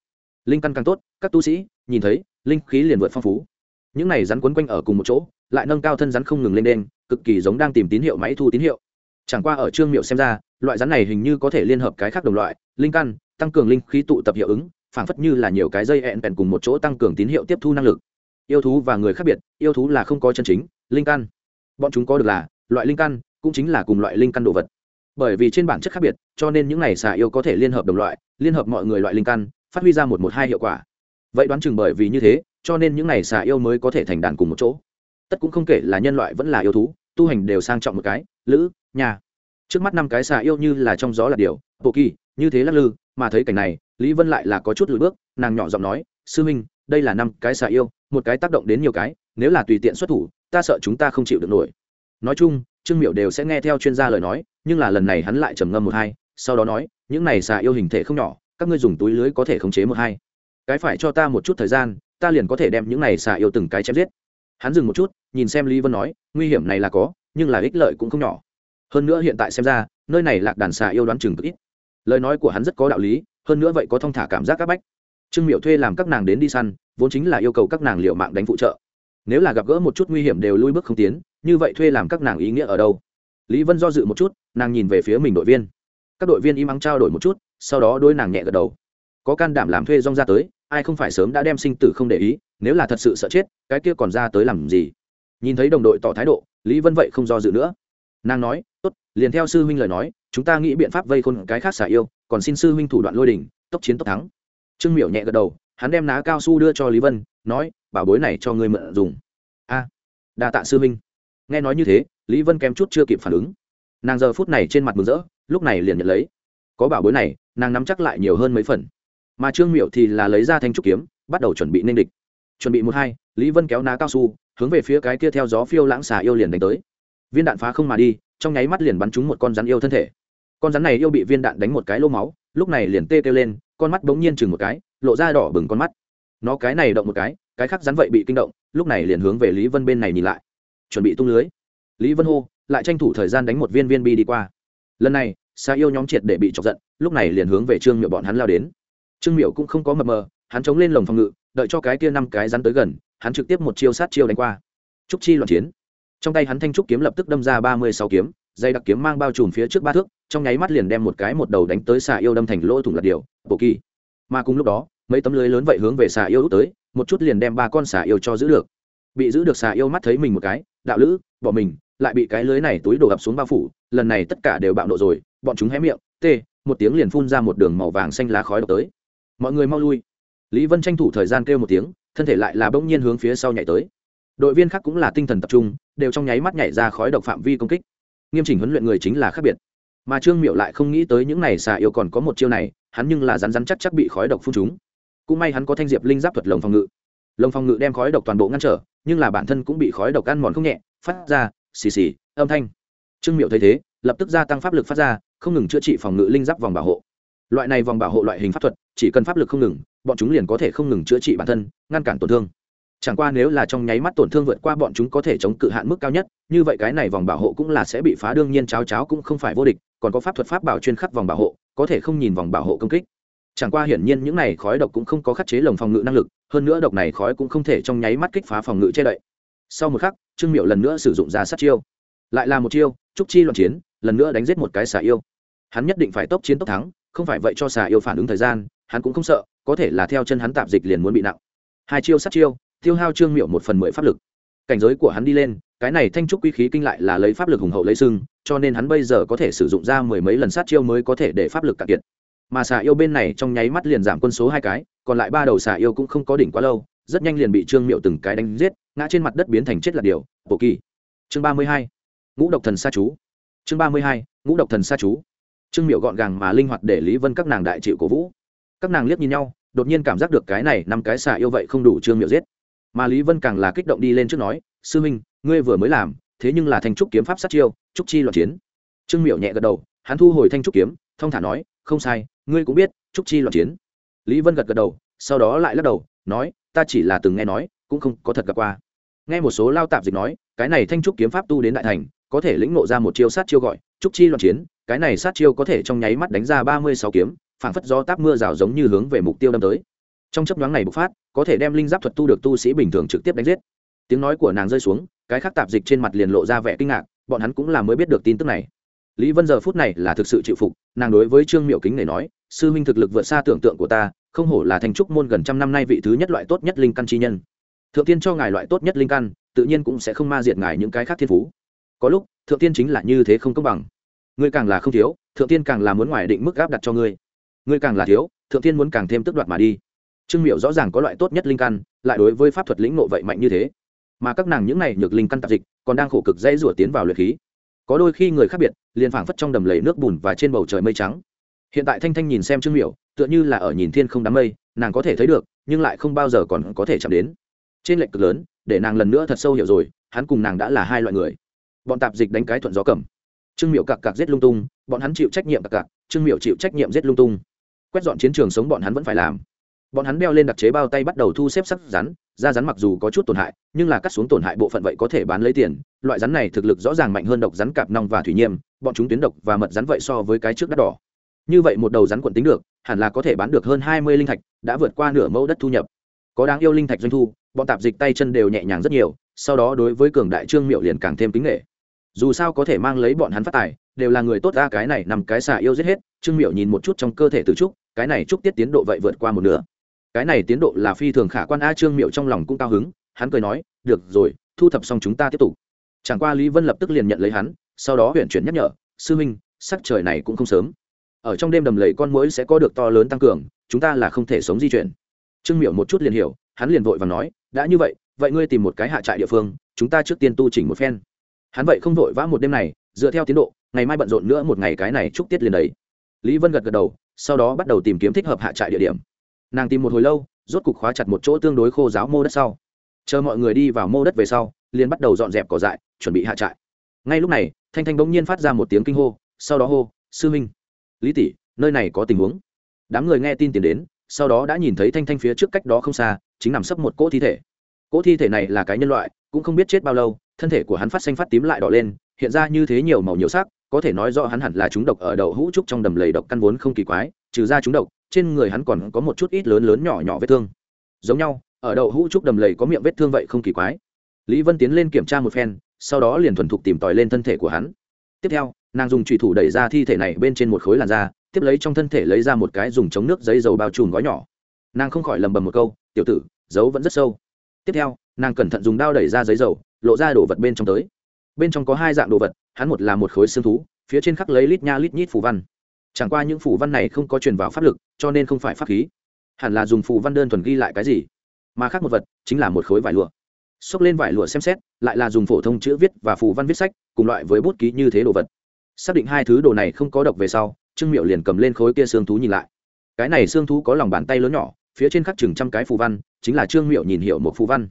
Linh căn càng tốt, các tu sĩ nhìn thấy, linh khí liền vượt phong phú. Những này rắn quấn quanh ở cùng một chỗ, lại nâng cao thân rắn không ngừng lên đen, cực kỳ giống đang tìm tín hiệu máy thu tín hiệu. Chẳng qua ở trương miệu xem ra, loại rắn này hình như có thể liên hợp cái khác đồng loại, linh căn, tăng cường linh khí tụ tập hiệu ứng, phảng phất như là nhiều cái dây ẹn bèn cùng một chỗ tăng cường tín hiệu tiếp thu năng lực. Yêu thú và người khác biệt, yêu thú là không có chân chính, linh căn. Bọn chúng có được là, loại linh căn, cũng chính là cùng loại linh căn đồ vật. Bởi vì trên bản chất khác biệt, cho nên những này xà yêu có thể liên hợp đồng loại, liên hợp mọi người loại linh căn, phát huy ra một một hai hiệu quả vậy đoán chừng bởi vì như thế, cho nên những này xà yêu mới có thể thành đàn cùng một chỗ. Tất cũng không kể là nhân loại vẫn là yêu thú, tu hành đều sang trọng một cái, lữ, nhà. Trước mắt năm cái xà yêu như là trong gió là điều, bộ kỳ, như thế lắc lư, mà thấy cảnh này, lý vân lại là có chút lùi bước, nàng nhỏ giọng nói, sư minh, đây là năm cái xà yêu, một cái tác động đến nhiều cái, nếu là tùy tiện xuất thủ, ta sợ chúng ta không chịu được nổi. Nói chung, trương miệu đều sẽ nghe theo chuyên gia lời nói, nhưng là lần này hắn lại trầm ngâm một hai, sau đó nói, những này xà yêu hình thể không nhỏ, các ngươi dùng túi lưới có thể khống chế một hai cái phải cho ta một chút thời gian, ta liền có thể đem những này xà yêu từng cái chém giết. Hắn dừng một chút, nhìn xem lý vân nói, nguy hiểm này là có, nhưng là ích lợi cũng không nhỏ. Hơn nữa hiện tại xem ra, nơi này lạc đàn xà yêu đoán chừng cực ít. Lời nói của hắn rất có đạo lý, hơn nữa vậy có thong thả cảm giác các bách. Trương miệu thuê làm các nàng đến đi săn, vốn chính là yêu cầu các nàng liệu mạng đánh phụ trợ. Nếu là gặp gỡ một chút nguy hiểm đều lui bước không tiến, như vậy thuê làm các nàng ý nghĩa ở đâu? Lý vân do dự một chút, nàng nhìn về phía mình đội viên. Các đội viên im ắng trao đổi một chút, sau đó đôi nàng nhẹ gật đầu có can đảm làm thuê rong ra tới, ai không phải sớm đã đem sinh tử không để ý, nếu là thật sự sợ chết, cái kia còn ra tới làm gì? Nhìn thấy đồng đội tỏ thái độ, lý vân vậy không do dự nữa. Nàng nói, tốt, liền theo sư huynh lời nói, chúng ta nghĩ biện pháp vây khôn cái khác xả yêu, còn xin sư huynh thủ đoạn lôi đình tốc chiến tốc thắng. Trương miểu nhẹ gật đầu, hắn đem ná cao su đưa cho lý vân, nói, bảo bối này cho ngươi mượn dùng. A, đa tạ sư huynh. Nghe nói như thế, lý vân kém chút chưa kịp phản ứng. Nàng giờ phút này trên mặt mừng rỡ, lúc này liền nhận lấy. Có bảo bối này, nàng nắm chắc lại nhiều hơn mấy phần mà trương miệu thì là lấy ra thanh trúc kiếm, bắt đầu chuẩn bị nên địch. Chuẩn bị một hai, lý vân kéo ná cao su, hướng về phía cái kia theo gió phiêu lãng xà yêu liền đánh tới. Viên đạn phá không mà đi, trong nháy mắt liền bắn trúng một con rắn yêu thân thể. Con rắn này yêu bị viên đạn đánh một cái lô máu, lúc này liền tê kêu lên, con mắt bỗng nhiên chừng một cái, lộ ra đỏ bừng con mắt. Nó cái này động một cái cái khác rắn vậy bị kinh động, lúc này liền hướng về lý vân bên này nhìn lại. Chuẩn bị tung lưới. Lý vân hô, lại tranh thủ thời gian đánh một viên viên bi đi qua. Lần này xa yêu nhóm triệt để bị chọc giận, lúc này liền hướng về trương miệu bọn hắn lao đến trương miệu cũng không có mập mờ, hắn chống lên lồng phòng ngự, đợi cho cái kia năm cái rắn tới gần, hắn trực tiếp một chiêu sát chiêu đánh qua. Trúc chi loạn chiến. Trong tay hắn thanh trúc kiếm lập tức đâm ra ba mươi sáu kiếm, dây đặc kiếm mang bao trùm phía trước ba thước, trong nháy mắt liền đem một cái một đầu đánh tới xà yêu đâm thành lỗ thủng lật điều bộ kỳ. Mà cùng lúc đó, mấy tấm lưới lớn vậy hướng về xà yêu út tới, một chút liền đem ba con xà yêu cho giữ được. Bị giữ được xà yêu mắt thấy mình một cái, đạo lữ, bỏ mình, lại bị cái lưới này túi đổ ập xuống bao phủ, lần này tất cả đều bạo nộ rồi, bọn chúng hé miệng, tê, một tiếng liền phun ra một đường màu vàng xanh lá khói độc tới mọi người mau lui. Lý vân tranh thủ thời gian kêu một tiếng, thân thể lại là bỗng nhiên hướng phía sau nhảy tới. Đội viên khác cũng là tinh thần tập trung, đều trong nháy mắt nhảy ra khói độc phạm vi công kích. Nghiêm chỉnh huấn luyện người chính là khác biệt. Mà trương miệu lại không nghĩ tới những này xà yêu còn có một chiêu này, hắn nhưng là rắn rắn chắc chắc bị khói độc phun chúng cũng may hắn có thanh diệp linh giáp thuật lồng phòng ngự. Lồng phòng ngự đem khói độc toàn bộ ngăn trở, nhưng là bản thân cũng bị khói độc ăn mòn không nhẹ, phát ra xì xì âm thanh. Trương miệu thấy thế, lập tức gia tăng pháp lực phát ra, không ngừng chữa trị phòng ngự linh giáp vòng bảo hộ loại này vòng bảo hộ loại hình pháp thuật, chỉ cần pháp lực không ngừng, bọn chúng liền có thể không ngừng chữa trị bản thân, ngăn cản tổn thương. Chẳng qua nếu là trong nháy mắt tổn thương vượt qua bọn chúng có thể chống cự hạn mức cao nhất, như vậy cái này vòng bảo hộ cũng là sẽ bị phá, đương nhiên cháo cháo cũng không phải vô địch, còn có pháp thuật pháp bảo chuyên khắc vòng bảo hộ, có thể không nhìn vòng bảo hộ công kích. Chẳng qua hiển nhiên những này khói độc cũng không có khắc chế lồng phòng ngự năng lực, hơn nữa độc này khói cũng không thể trong nháy mắt kích phá phòng ngự che đậy. Sau một khắc, trương miệu lần nữa sử dụng ra sát chiêu. Lại là một chiêu, trúc chi loạn chiến, lần nữa đánh giết một cái xà yêu. Hắn nhất định phải tốc chiến tốc thắng không phải vậy cho xà yêu phản ứng thời gian, hắn cũng không sợ, có thể là theo chân hắn tạp dịch liền muốn bị nặng. Hai chiêu sát chiêu, tiêu hao trương miệu một phần mười pháp lực. Cảnh giới của hắn đi lên, cái này thanh trúc quy khí kinh lại là lấy pháp lực hùng hậu lấy sưng, cho nên hắn bây giờ có thể sử dụng ra mười mấy lần sát chiêu mới có thể để pháp lực cạn kiệt. Mà xà yêu bên này trong nháy mắt liền giảm quân số hai cái, còn lại ba đầu xà yêu cũng không có đỉnh quá lâu, rất nhanh liền bị trương miệu từng cái đánh giết, ngã trên mặt đất biến thành chết là điều bộ kỳ. Chương ba mươi hai, ngũ độc thần sa chú. Chương ba mươi hai, ngũ độc thần sa chú trương miệu gọn gàng mà linh hoạt để lý vân các nàng đại chịu cổ vũ. Các nàng liếc nhìn nhau, đột nhiên cảm giác được cái này năm cái xà yêu vậy không đủ trương miệu giết. Mà lý vân càng là kích động đi lên trước nói, sư minh, ngươi vừa mới làm, thế nhưng là thanh trúc kiếm pháp sát chiêu, trúc chi loạn chiến. Trương miệu nhẹ gật đầu, hắn thu hồi thanh trúc kiếm, thông thả nói, không sai, ngươi cũng biết, trúc chi loạn chiến. Lý vân gật gật đầu, sau đó lại lắc đầu, nói, ta chỉ là từng nghe nói, cũng không có thật gặp qua. Nghe một số lao tạp dịch nói, cái này thanh trúc kiếm pháp tu đến đại thành, có thể lĩnh nộ ra một chiêu sát chiêu gọi, trúc chi loạn chiến cái này sát chiêu có thể trong nháy mắt đánh ra ba mươi sáu kiếm, phảng phất gió táp mưa rào giống như hướng về mục tiêu đâm tới. Trong chấp nhoáng này bộc phát, có thể đem linh giáp thuật tu được tu sĩ bình thường trực tiếp đánh giết. Tiếng nói của nàng rơi xuống, cái khác tạp dịch trên mặt liền lộ ra vẻ kinh ngạc, bọn hắn cũng là mới biết được tin tức này. Lý vân giờ phút này là thực sự chịu phục, nàng đối với trương miệu kính này nói, sư minh thực lực vượt xa tưởng tượng của ta, không hổ là thành trúc môn gần trăm năm nay vị thứ nhất loại tốt nhất linh căn chi nhân. Thượng tiên cho ngài loại tốt nhất linh căn, tự nhiên cũng sẽ không ma diệt ngài những cái khác thiên phú. Có lúc, thượng tiên chính là như thế không công bằng ngươi càng là không thiếu, thượng tiên càng là muốn ngoài định mức gáp đặt cho ngươi. Ngươi càng là thiếu, thượng tiên muốn càng thêm tức đoạt mà đi. Trương miệu rõ ràng có loại tốt nhất linh căn, lại đối với pháp thuật lĩnh nộ vậy mạnh như thế. Mà các nàng những này nhược linh căn tạp dịch, còn đang khổ cực dây rủa tiến vào luyện khí. Có đôi khi người khác biệt, liền phảng phất trong đầm lầy nước bùn và trên bầu trời mây trắng. Hiện tại thanh thanh nhìn xem trương miểu, tựa như là ở nhìn thiên không đám mây, nàng có thể thấy được, nhưng lại không bao giờ còn có thể chạm đến. Trên lệnh cực lớn, để nàng lần nữa thật sâu hiểu rồi, hắn cùng nàng đã là hai loại người. Bọn tạp dịch đánh cái thuận gió cầm trương miệu cặc cặc giết lung tung, bọn hắn chịu trách nhiệm cặc cặc, trương miệu chịu trách nhiệm giết lung tung. Quét dọn chiến trường sống bọn hắn vẫn phải làm. Bọn hắn đeo lên đặc chế bao tay bắt đầu thu xếp sắc rắn, da rắn mặc dù có chút tổn hại, nhưng là cắt xuống tổn hại bộ phận vậy có thể bán lấy tiền. Loại rắn này thực lực rõ ràng mạnh hơn độc rắn cạp nong và thủy nhiêm, bọn chúng tuyến độc và mật rắn vậy so với cái trước đắt đỏ. Như vậy một đầu rắn quận tính được, hẳn là có thể bán được hơn hai mươi linh thạch, đã vượt qua nửa mẫu đất thu nhập. Có đáng yêu linh thạch doanh thu, bọn tạp dịch tay chân đều nhẹ nhàng rất nhiều, sau đó đối với cường đại trương miệu liền càng thêm kính nghệ dù sao có thể mang lấy bọn hắn phát tài, đều là người tốt ra cái này nằm cái xà yêu giết hết, trương miệu nhìn một chút trong cơ thể từ trúc, cái này trúc tiết tiến độ vậy vượt qua một nửa. Cái này tiến độ là phi thường khả quan, a, trương miệu trong lòng cũng cao hứng, hắn cười nói, được rồi, thu thập xong chúng ta tiếp tục. Chẳng qua lý vân lập tức liền nhận lấy hắn, sau đó huyện chuyển nhắc nhở, sư huynh, sắc trời này cũng không sớm. Ở trong đêm đầm lầy con mũi sẽ có được to lớn tăng cường, chúng ta là không thể sống di chuyển. Trương miệu một chút liền hiểu, hắn liền vội và nói, đã như vậy vậy ngươi tìm một cái hạ trại địa phương, chúng ta trước tiên tu chỉnh một phen hắn vậy không vội vã một đêm này, dựa theo tiến độ, ngày mai bận rộn nữa một ngày cái này chúc tiết liền đấy lý vân gật gật đầu, sau đó bắt đầu tìm kiếm thích hợp hạ trại địa điểm. Nàng tìm một hồi lâu, rốt cục khóa chặt một chỗ tương đối khô giáo mô đất sau. Chờ mọi người đi vào mô đất về sau, liền bắt đầu dọn dẹp cỏ dại, chuẩn bị hạ trại. Ngay lúc này, thanh thanh bỗng nhiên phát ra một tiếng kinh hô, sau đó hô, sư minh, lý tỷ, nơi này có tình huống. Đám người nghe tin tiền đến, sau đó đã nhìn thấy thanh thanh phía trước cách đó không xa, chính nằm sấp một cỗ thi thể. Cỗ thi thể này là cái nhân loại, cũng không biết chết bao lâu thân thể của hắn phát xanh phát tím lại đỏ lên, hiện ra như thế nhiều màu nhiều sắc, có thể nói rõ hắn hẳn là chúng độc ở đầu hũ trúc trong đầm lầy độc căn vốn không kỳ quái, trừ ra chúng độc, trên người hắn còn có một chút ít lớn lớn nhỏ nhỏ vết thương. Giống nhau, ở đầu hũ trúc đầm lầy có miệng vết thương vậy không kỳ quái. Lý vân tiến lên kiểm tra một phen, sau đó liền thuần thục tìm tòi lên thân thể của hắn. Tiếp theo, nàng dùng trùy thủ đẩy ra thi thể này bên trên một khối làn da, tiếp lấy trong thân thể lấy ra một cái dùng chống nước giấy dầu bao trùm gói nhỏ. Nàng không khỏi lầm bầm một câu, tiểu tử, dấu vẫn rất sâu. Tiếp theo, nàng cẩn thận dùng đao đẩy ra giấy dầu lộ ra đồ vật bên trong tới. Bên trong có hai dạng đồ vật, hắn một là một khối xương thú, phía trên khắc lấy lít nha lít nhít phù văn. Chẳng qua những phù văn này không có truyền vào pháp lực, cho nên không phải pháp khí. Hẳn là dùng phù văn đơn thuần ghi lại cái gì. Mà khác một vật, chính là một khối vải lụa. Xốc lên vải lụa xem xét, lại là dùng phổ thông chữ viết và phù văn viết sách, cùng loại với bút ký như thế đồ vật. Xác định hai thứ đồ này không có độc về sau, trương miệu liền cầm lên khối kia xương thú nhìn lại. Cái này xương thú có lòng bàn tay lớn nhỏ, phía trên khắc chừng trăm cái phù văn, chính là trương miệu nhìn hiểu một phù văn.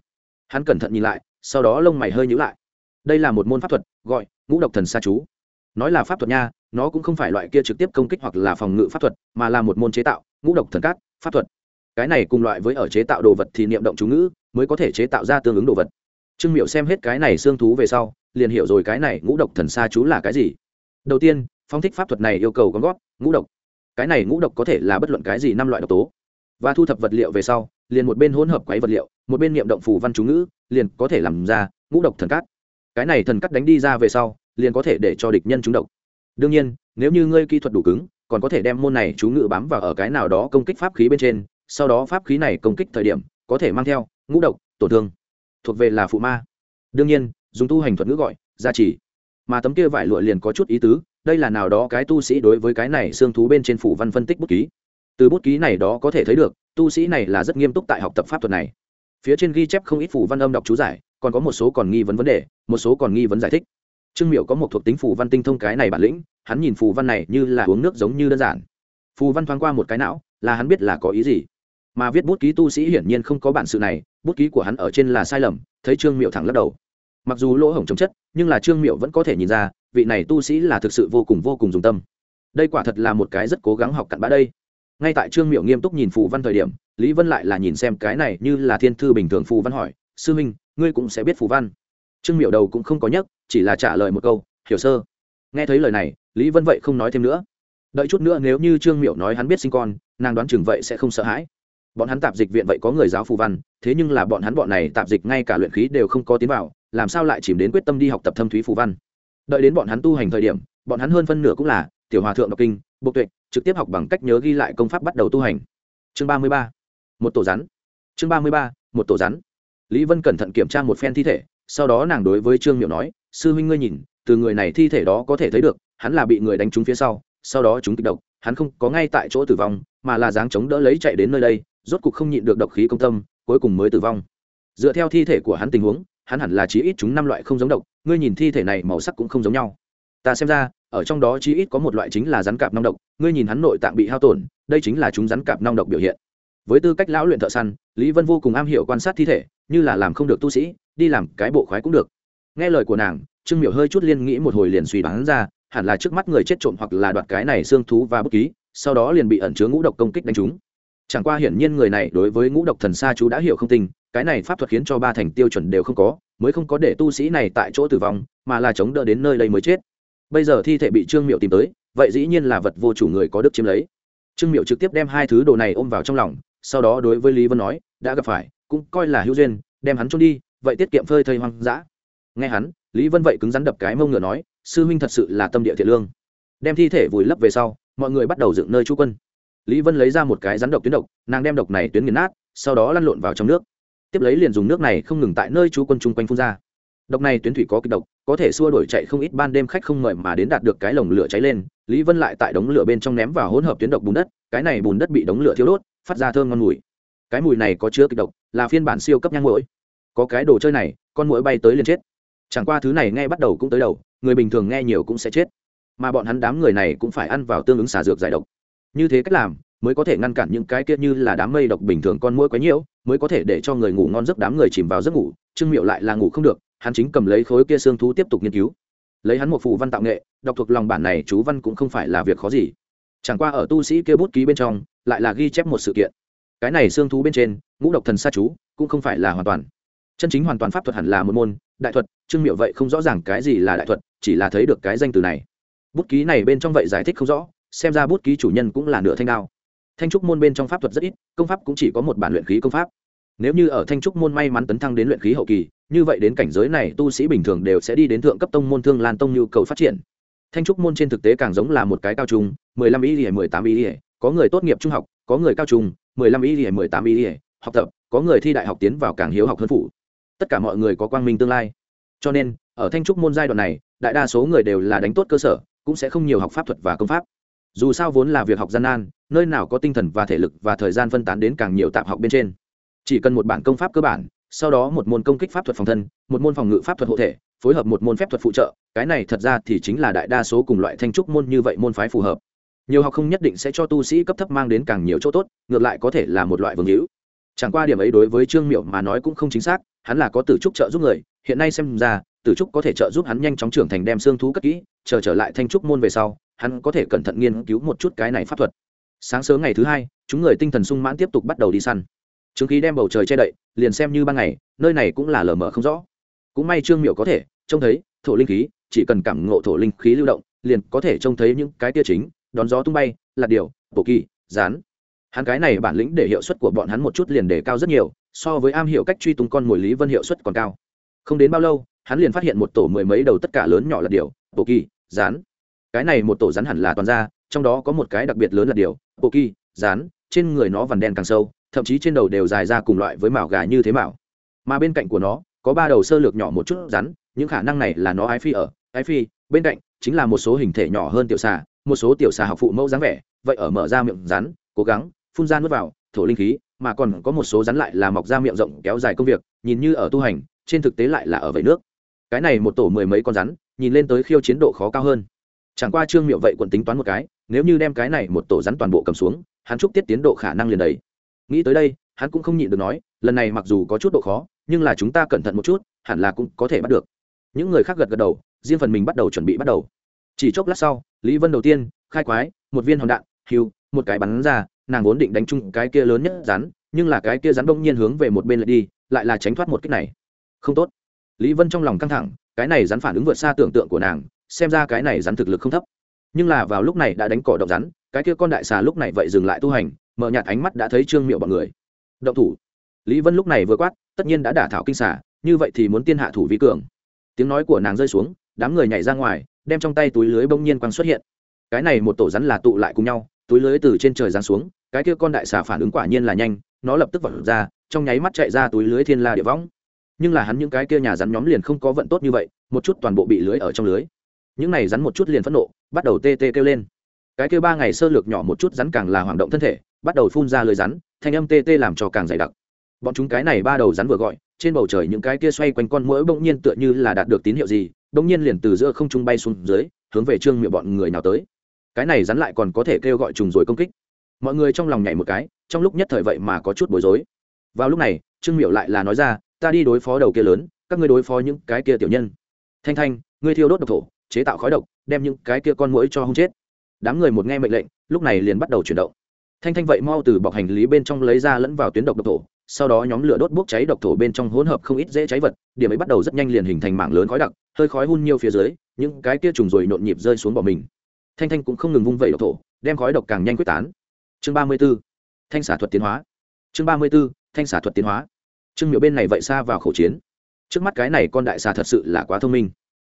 Hắn cẩn thận nhìn lại sau đó lông mày hơi nhữ lại. Đây là một môn pháp thuật, gọi ngũ độc thần sa chú. Nói là pháp thuật nha, nó cũng không phải loại kia trực tiếp công kích hoặc là phòng ngự pháp thuật, mà là một môn chế tạo, ngũ độc thần cát pháp thuật. Cái này cùng loại với ở chế tạo đồ vật thì niệm động chú ngữ, mới có thể chế tạo ra tương ứng đồ vật. Trương miệu xem hết cái này xương thú về sau, liền hiểu rồi cái này ngũ độc thần sa chú là cái gì. Đầu tiên, phong thích pháp thuật này yêu cầu gom gót ngũ độc. Cái này ngũ độc có thể là bất luận cái gì năm loại độc tố. Và thu thập vật liệu về sau, liền một bên hỗn hợp quấy vật liệu, một bên niệm động phù văn chú ngữ liền có thể làm ra ngũ độc thần cát. Cái này thần cắt đánh đi ra về sau, liền có thể để cho địch nhân trúng độc. Đương nhiên, nếu như ngươi kỹ thuật đủ cứng, còn có thể đem môn này chú ngự bám vào ở cái nào đó công kích pháp khí bên trên, sau đó pháp khí này công kích thời điểm, có thể mang theo ngũ độc, tổn thương, thuộc về là phụ ma. Đương nhiên, dùng tu hành thuật ngữ gọi, gia trì. Mà tấm kia vải lụa liền có chút ý tứ, đây là nào đó cái tu sĩ đối với cái này xương thú bên trên phủ văn phân tích bút ký. Từ bút ký này đó có thể thấy được, tu sĩ này là rất nghiêm túc tại học tập pháp thuật này phía trên ghi chép không ít phủ văn âm đọc chú giải, còn có một số còn nghi vấn vấn đề, một số còn nghi vấn giải thích. Trương miệu có một thuộc tính phù văn tinh thông cái này bản lĩnh, hắn nhìn phù văn này như là uống nước giống như đơn giản. Phù văn thoáng qua một cái não, là hắn biết là có ý gì. Mà viết bút ký tu sĩ hiển nhiên không có bản sự này, bút ký của hắn ở trên là sai lầm, thấy trương miệu thẳng lắc đầu. Mặc dù lỗ hổng chống chất, nhưng là trương miệu vẫn có thể nhìn ra, vị này tu sĩ là thực sự vô cùng vô cùng dùng tâm. Đây quả thật là một cái rất cố gắng học cặn bã đây. Ngay tại trương miệu nghiêm túc nhìn phù văn thời điểm lý vân lại là nhìn xem cái này như là thiên thư bình thường phù văn hỏi, sư minh, ngươi cũng sẽ biết phù văn. Trương miệu đầu cũng không có nhắc, chỉ là trả lời một câu, hiểu sơ. Nghe thấy lời này, lý vân vậy không nói thêm nữa. Đợi chút nữa nếu như trương miệu nói hắn biết sinh con, nàng đoán chừng vậy sẽ không sợ hãi. Bọn hắn tạp dịch viện vậy có người giáo phù văn, thế nhưng là bọn hắn bọn này tạp dịch ngay cả luyện khí đều không có tiến vào, làm sao lại chìm đến quyết tâm đi học tập thâm thúy phù văn? Đợi đến bọn hắn tu hành thời điểm, bọn hắn hơn phân nửa cũng là tiểu hòa thượng đọc kinh, bộc tuệ, trực tiếp học bằng cách nhớ ghi lại công pháp bắt đầu tu hành. Chương ba mươi ba một tổ rắn. Chương ba mươi ba, một tổ rắn. Lý vân cẩn thận kiểm tra một phen thi thể, sau đó nàng đối với trương miệu nói, sư huynh ngươi nhìn, từ người này thi thể đó có thể thấy được, hắn là bị người đánh trúng phía sau sau đó chúng kịch độc, hắn không có ngay tại chỗ tử vong, mà là dáng chống đỡ lấy chạy đến nơi đây, rốt cục không nhịn được độc khí công tâm, cuối cùng mới tử vong. Dựa theo thi thể của hắn tình huống, hắn hẳn là chí ít chúng năm loại không giống độc, ngươi nhìn thi thể này màu sắc cũng không giống nhau. Ta xem ra, ở trong đó chí ít có một loại chính là rắn cạp nong độc, ngươi nhìn hắn nội tạng bị hao tổn, đây chính là chúng rắn cạp nong độc biểu hiện với tư cách lão luyện thợ săn, lý vân vô cùng am hiểu quan sát thi thể, như là làm không được tu sĩ, đi làm cái bộ khoái cũng được. Nghe lời của nàng, trương miểu hơi chút liên nghĩ một hồi liền suy đoán ra, hẳn là trước mắt người chết trộm hoặc là đoạt cái này xương thú và bất ký, sau đó liền bị ẩn chứa ngũ độc công kích đánh trúng. Chẳng qua hiển nhiên người này đối với ngũ độc thần xa chú đã hiểu không tình, cái này pháp thuật khiến cho ba thành tiêu chuẩn đều không có, mới không có để tu sĩ này tại chỗ tử vong, mà là chống đỡ đến nơi đây mới chết. Bây giờ thi thể bị trương miệu tìm tới, vậy dĩ nhiên là vật vô chủ người có đức chiếm lấy. Trương miệu trực tiếp đem hai thứ đồ này ôm vào trong lòng sau đó đối với lý vân nói, đã gặp phải, cũng coi là hữu duyên, đem hắn trôn đi, vậy tiết kiệm phơi thây hoang dã. Nghe hắn, lý vân vậy cứng rắn đập cái mông ngựa nói, sư huynh thật sự là tâm địa thiện lương. Đem thi thể vùi lấp về sau, mọi người bắt đầu dựng nơi trú quân. Lý vân lấy ra một cái rắn độc tuyến độc, nàng đem độc này tuyến nghiền nát, sau đó lăn lộn vào trong nước. Tiếp lấy liền dùng nước này không ngừng tại nơi trú quân chung quanh phun ra. Độc này tuyến thủy có kịch độc, có thể xua đổi chạy không ít ban đêm khách không mời mà đến đạt được cái lồng lửa cháy lên. Lý vân lại tại đống lửa bên trong ném vào hỗn hợp tuyến độc bùn đất, cái này bùn đất bị đống lửa thiếu đốt phát ra thơm ngon mùi. Cái mùi này có chứa kịch độc, là phiên bản siêu cấp nhang mũi có cái đồ chơi này, con mũi bay tới liền chết. Chẳng qua thứ này nghe bắt đầu cũng tới đầu, người bình thường nghe nhiều cũng sẽ chết. Mà bọn hắn đám người này cũng phải ăn vào tương ứng xả dược giải độc. Như thế cách làm, mới có thể ngăn cản những cái kia như là đám mây độc bình thường con mũi quá nhiễu mới có thể để cho người ngủ ngon giấc đám người chìm vào giấc ngủ. Trương miệu lại là ngủ không được, hắn chính cầm lấy khối kia xương thú tiếp tục nghiên cứu. Lấy hắn một phù văn tạo nghệ, đọc thuộc lòng bản này, chú văn cũng không phải là việc khó gì chẳng qua ở tu sĩ kia bút ký bên trong, lại là ghi chép một sự kiện. Cái này xương thú bên trên, ngũ độc thần sa chú, cũng không phải là hoàn toàn. Chân chính hoàn toàn pháp thuật hẳn là một môn, đại thuật, trương miệu vậy không rõ ràng cái gì là đại thuật, chỉ là thấy được cái danh từ này. Bút ký này bên trong vậy giải thích không rõ, xem ra bút ký chủ nhân cũng là nửa thanh đao. Thanh trúc môn bên trong pháp thuật rất ít, công pháp cũng chỉ có một bản luyện khí công pháp. Nếu như ở thanh trúc môn may mắn tấn thăng đến luyện khí hậu kỳ, như vậy đến cảnh giới này tu sĩ bình thường đều sẽ đi đến thượng cấp tông môn thương lan tông nhu cầu phát triển thanh trúc môn trên thực tế càng giống là một cái cao trung, mười lăm ý ỉa mười tám ý ỉa có người tốt nghiệp trung học, có người cao trung, mười lăm ý ỉa mười tám ý ỉa học tập, có người thi đại học tiến vào càng hiếu học hơn phụ. tất cả mọi người có quang minh tương lai. Cho nên, ở thanh trúc môn giai đoạn này, đại đa số người đều là đánh tốt cơ sở, cũng sẽ không nhiều học pháp thuật và công pháp. Dù sao vốn là việc học gian nan, nơi nào có tinh thần và thể lực và thời gian phân tán đến càng nhiều tạp học bên trên. Chỉ cần một bản công pháp cơ bản sau đó một môn công kích pháp thuật phòng thân, một môn phòng ngự pháp thuật hộ thể, phối hợp một môn phép thuật phụ trợ, cái này thật ra thì chính là đại đa số cùng loại thanh trúc môn như vậy môn phái phù hợp. Nhiều học không nhất định sẽ cho tu sĩ cấp thấp mang đến càng nhiều chỗ tốt, ngược lại có thể là một loại vương hữu. Chẳng qua điểm ấy đối với trương miệu mà nói cũng không chính xác, hắn là có tử trúc trợ giúp người, hiện nay xem ra, tử trúc có thể trợ giúp hắn nhanh chóng trưởng thành đem xương thú cất kỹ, chờ trở lại thanh trúc môn về sau, hắn có thể cẩn thận nghiên cứu một chút cái này pháp thuật. Sáng sớm ngày thứ hai, chúng người tinh thần sung mãn tiếp tục bắt đầu đi săn chứng khí đem bầu trời che đậy, liền xem như ban ngày, nơi này cũng là lờ mờ không rõ. Cũng may trương miệu có thể trông thấy thổ linh khí, chỉ cần cảm ngộ thổ linh khí lưu động, liền có thể trông thấy những cái tia chính, đón gió tung bay, lạt điều bổ kỳ, rán. Hắn cái này bản lĩnh để hiệu suất của bọn hắn một chút liền đề cao rất nhiều, so với am hiểu cách truy tung con mồi lý vân hiệu suất còn cao. Không đến bao lâu, hắn liền phát hiện một tổ mười mấy đầu tất cả lớn nhỏ là điều bổ kỳ, rán. Cái này một tổ rắn hẳn là toàn ra, trong đó có một cái đặc biệt lớn là điều bộ kỳ, rán. Trên người nó vằn đen càng sâu thậm chí trên đầu đều dài ra cùng loại với mảo gà như thế mảo. Mà bên cạnh của nó, có ba đầu sơ lược nhỏ một chút rắn, những khả năng này là nó ái phi ở. Ái phi, bên cạnh, chính là một số hình thể nhỏ hơn tiểu xà, một số tiểu xà học phụ mẫu dáng vẻ, vậy ở mở ra miệng rắn, cố gắng phun ra nước vào, thổ linh khí, mà còn có một số rắn lại là mọc ra miệng rộng kéo dài công việc, nhìn như ở tu hành, trên thực tế lại là ở vậy nước. Cái này một tổ mười mấy con rắn, nhìn lên tới khiêu chiến độ khó cao hơn. Chẳng qua trương miệu vậy quận tính toán một cái, nếu như đem cái này một tổ rắn toàn bộ cầm xuống, hắn chúc tiết tiến độ khả năng liền đầy nghĩ tới đây, hắn cũng không nhịn được nói, lần này mặc dù có chút độ khó, nhưng là chúng ta cẩn thận một chút, hẳn là cũng có thể bắt được. Những người khác gật gật đầu, riêng phần mình bắt đầu chuẩn bị bắt đầu. Chỉ chốc lát sau, lý vân đầu tiên, khai quái, một viên hòn đạn hiu một cái bắn ra, nàng vốn định đánh chung cái kia lớn nhất rắn, nhưng là cái kia rắn bỗng nhiên hướng về một bên lại đi, lại là tránh thoát một cách này. Không tốt. Lý vân trong lòng căng thẳng, cái này rắn phản ứng vượt xa tưởng tượng của nàng, xem ra cái này rắn thực lực không thấp. Nhưng là vào lúc này đã đánh cỏ động rắn, cái kia con đại xà lúc này vậy dừng lại tu hành mở nhạt ánh mắt đã thấy trương miệu bọn người. Động thủ. Lý vân lúc này vừa quát, tất nhiên đã đả thảo kinh xả như vậy thì muốn tiên hạ thủ vi cường. Tiếng nói của nàng rơi xuống, đám người nhảy ra ngoài, đem trong tay túi lưới bỗng nhiên quang xuất hiện. Cái này một tổ rắn là tụ lại cùng nhau, túi lưới từ trên trời giáng xuống, cái kia con đại xà phản ứng quả nhiên là nhanh, nó lập tức vật ra, trong nháy mắt chạy ra túi lưới thiên la địa võng. Nhưng là hắn những cái kia nhà rắn nhóm liền không có vận tốt như vậy, một chút toàn bộ bị lưới ở trong lưới. Những này rắn một chút liền phẫn nộ, bắt đầu tê tê kêu lên. Cái kia ba ngày sơ lược nhỏ một chút rắn càng là hoạt động thân thể bắt đầu phun ra lưới rắn, thanh âm tê tê làm cho càng dày đặc. Bọn chúng cái này ba đầu rắn vừa gọi, trên bầu trời những cái kia xoay quanh con mũi bỗng nhiên tựa như là đạt được tín hiệu gì, bỗng nhiên liền từ giữa không trung bay xuống dưới, hướng về trương miệng bọn người nào tới. Cái này rắn lại còn có thể kêu gọi trùng rồi công kích. Mọi người trong lòng nhảy một cái, trong lúc nhất thời vậy mà có chút bối rối. Vào lúc này, trương miệu lại là nói ra, ta đi đối phó đầu kia lớn, các ngươi đối phó những cái kia tiểu nhân. Thanh thanh, ngươi thiêu đốt độc thổ, chế tạo khói độc, đem những cái kia con mũi cho hung chết. Đám người một nghe mệnh lệnh, lúc này liền bắt đầu chuyển động thanh thanh vậy mau từ bọc hành lý bên trong lấy ra lẫn vào tuyến độc độc thổ, sau đó nhóm lửa đốt bốc cháy độc thổ bên trong hỗn hợp không ít dễ cháy vật, điểm ấy bắt đầu rất nhanh liền hình thành mảng lớn khói đặc, hơi khói hun nhiều phía dưới, những cái kia trùng rồi nhộn nhịp rơi xuống bỏ mình. Thanh thanh cũng không ngừng vung vẩy độc thổ, đem khói độc càng nhanh quyết tán. Chương ba mươi b ố thanh xả thuật tiến hóa. Chương ba mươi b ố thanh xả thuật tiến hóa. Trương miệu bên này vậy xa vào khẩu chiến. Trước mắt cái này con đại xà thật sự là quá thông minh.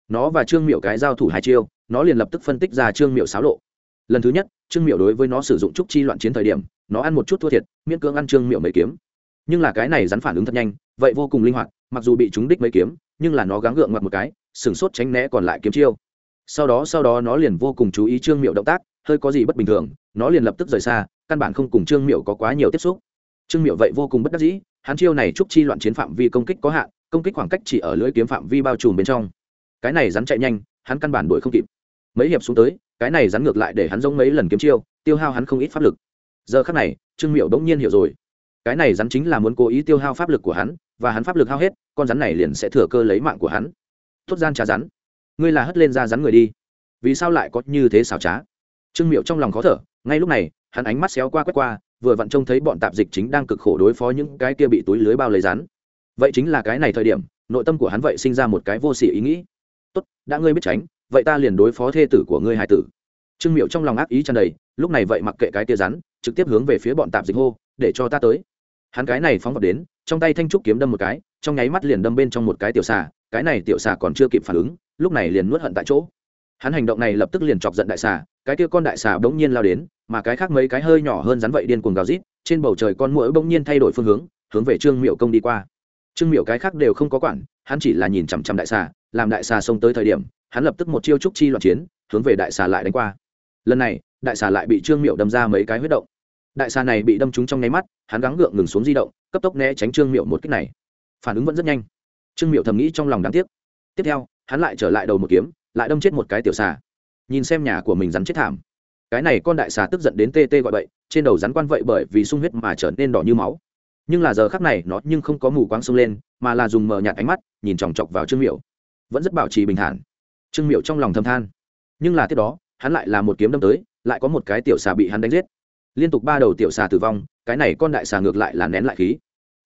Nó và trương miệu cái giao thủ hai chiêu, nó liền lập tức phân tích ra trương miệu xáo lộ. Lần thứ nhất trương miệu đối với nó sử dụng trúc chi loạn chiến thời điểm, nó ăn một chút thua thiệt, miễn cưỡng ăn trương miệu mấy kiếm. Nhưng là cái này rắn phản ứng thật nhanh, vậy vô cùng linh hoạt, mặc dù bị trúng đích mấy kiếm, nhưng là nó gắng gượng ngoặt một cái sửng sốt tránh né còn lại kiếm chiêu. Sau đó sau đó nó liền vô cùng chú ý trương miệu động tác, hơi có gì bất bình thường, nó liền lập tức rời xa, căn bản không cùng trương miệu có quá nhiều tiếp xúc. Trương miệu vậy vô cùng bất đắc dĩ, hắn chiêu này trúc chi loạn chiến phạm vi công kích có hạn, công kích khoảng cách chỉ ở lưỡi kiếm phạm vi bao trùm bên trong. Cái này rắn chạy nhanh, hắn căn bản đuổi không kịp. Mấy hiệp xuống tới cái này rắn ngược lại để hắn giống mấy lần kiếm chiêu, tiêu hao hắn không ít pháp lực. Giờ khắc này, trương miệu bỗng nhiên hiểu rồi. Cái này rắn chính là muốn cố ý tiêu hao pháp lực của hắn, và hắn pháp lực hao hết, con rắn này liền sẽ thừa cơ lấy mạng của hắn. Tốt gian trà rắn. Ngươi là hất lên ra rắn người đi. Vì sao lại có như thế xảo trá? Trương miệu trong lòng khó thở, ngay lúc này, hắn ánh mắt xéo qua quét qua, vừa vặn trông thấy bọn tạp dịch chính đang cực khổ đối phó những cái kia bị túi lưới bao lấy rắn. Vậy chính là cái này thời điểm, nội tâm của hắn vậy sinh ra một cái vô sỉ ý nghĩ. Tốt, đã ngươi biết tránh vậy ta liền đối phó thê tử của ngươi hải tử. Trương miệu trong lòng ác ý tràn đầy, lúc này vậy mặc kệ cái tia rắn, trực tiếp hướng về phía bọn tạp dịch hô, để cho ta tới. Hắn cái này phóng vào đến, trong tay thanh trúc kiếm đâm một cái, trong nháy mắt liền đâm bên trong một cái tiểu xà, cái này tiểu xà còn chưa kịp phản ứng, lúc này liền nuốt hận tại chỗ. Hắn hành động này lập tức liền chọc giận đại xà, cái kia con đại xà bỗng nhiên lao đến, mà cái khác mấy cái hơi nhỏ hơn rắn vậy điên cuồng gào rít, trên bầu trời con mũi bỗng nhiên thay đổi phương hướng hướng về trương miệu công đi qua. Trương miệu cái khác đều không có quản, hắn chỉ là nhìn chằm chằm đại xà, làm đại xà xông tới thời điểm hắn lập tức một chiêu trúc chi loạn chiến, hướng về đại xà lại đánh qua. Lần này, đại xà lại bị trương miệu đâm ra mấy cái huyết động. Đại xà này bị đâm trúng trong nháy mắt, hắn gắng gượng ngừng xuống di động, cấp tốc né tránh trương miệu một cách này. Phản ứng vẫn rất nhanh. Trương miệu thầm nghĩ trong lòng đáng tiếc. Tiếp theo, hắn lại trở lại đầu một kiếm, lại đâm chết một cái tiểu xà. Nhìn xem nhà của mình rắn chết thảm. Cái này con đại xà tức giận đến tê tê gọi bậy, trên đầu rắn quan vậy bởi vì sung huyết mà trở nên đỏ như máu. Nhưng là giờ khắc này, nó nhưng không có mù quáng sông lên, mà là dùng mờ nhạt ánh mắt, nhìn chòng chọc vào trương miệu. Vẫn rất bảo trì bình thản trương miệu trong lòng thầm than. Nhưng là tiếp đó hắn lại là một kiếm đâm tới lại có một cái tiểu xà bị hắn đánh giết. Liên tục ba đầu tiểu xà tử vong cái này con đại xà ngược lại là nén lại khí.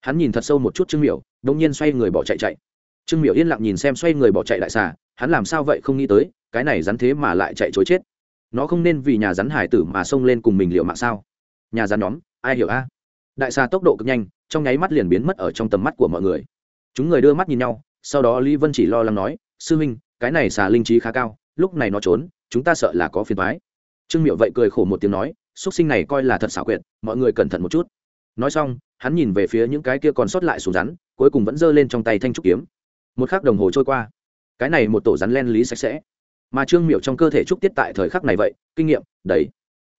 Hắn nhìn thật sâu một chút trương Miệu, đông nhiên xoay người bỏ chạy chạy. Trương Miệu yên lặng nhìn xem xoay người bỏ chạy đại xà hắn làm sao vậy không nghĩ tới cái này rắn thế mà lại chạy chối chết. Nó không nên vì nhà rắn hải tử mà xông lên cùng mình liệu mạng sao? Nhà rắn nhóm ai hiểu a? Đại xà tốc độ cực nhanh trong nháy mắt liền biến mất ở trong tầm mắt của mọi người. Chúng người đưa mắt nhìn nhau sau đó lý vân chỉ lo lắng nói sư huynh cái này xà linh trí khá cao lúc này nó trốn chúng ta sợ là có phiền thoái trương miệu vậy cười khổ một tiếng nói xúc sinh này coi là thật xảo quyệt mọi người cẩn thận một chút. Nói xong hắn nhìn về phía những cái kia còn sót lại xuống rắn cuối cùng vẫn giơ lên trong tay thanh trúc kiếm. Một khắc đồng hồ trôi qua. Cái này một tổ rắn len lý sạch sẽ. Mà trương miệu trong cơ thể trúc tiết tại thời khắc này vậy kinh nghiệm đấy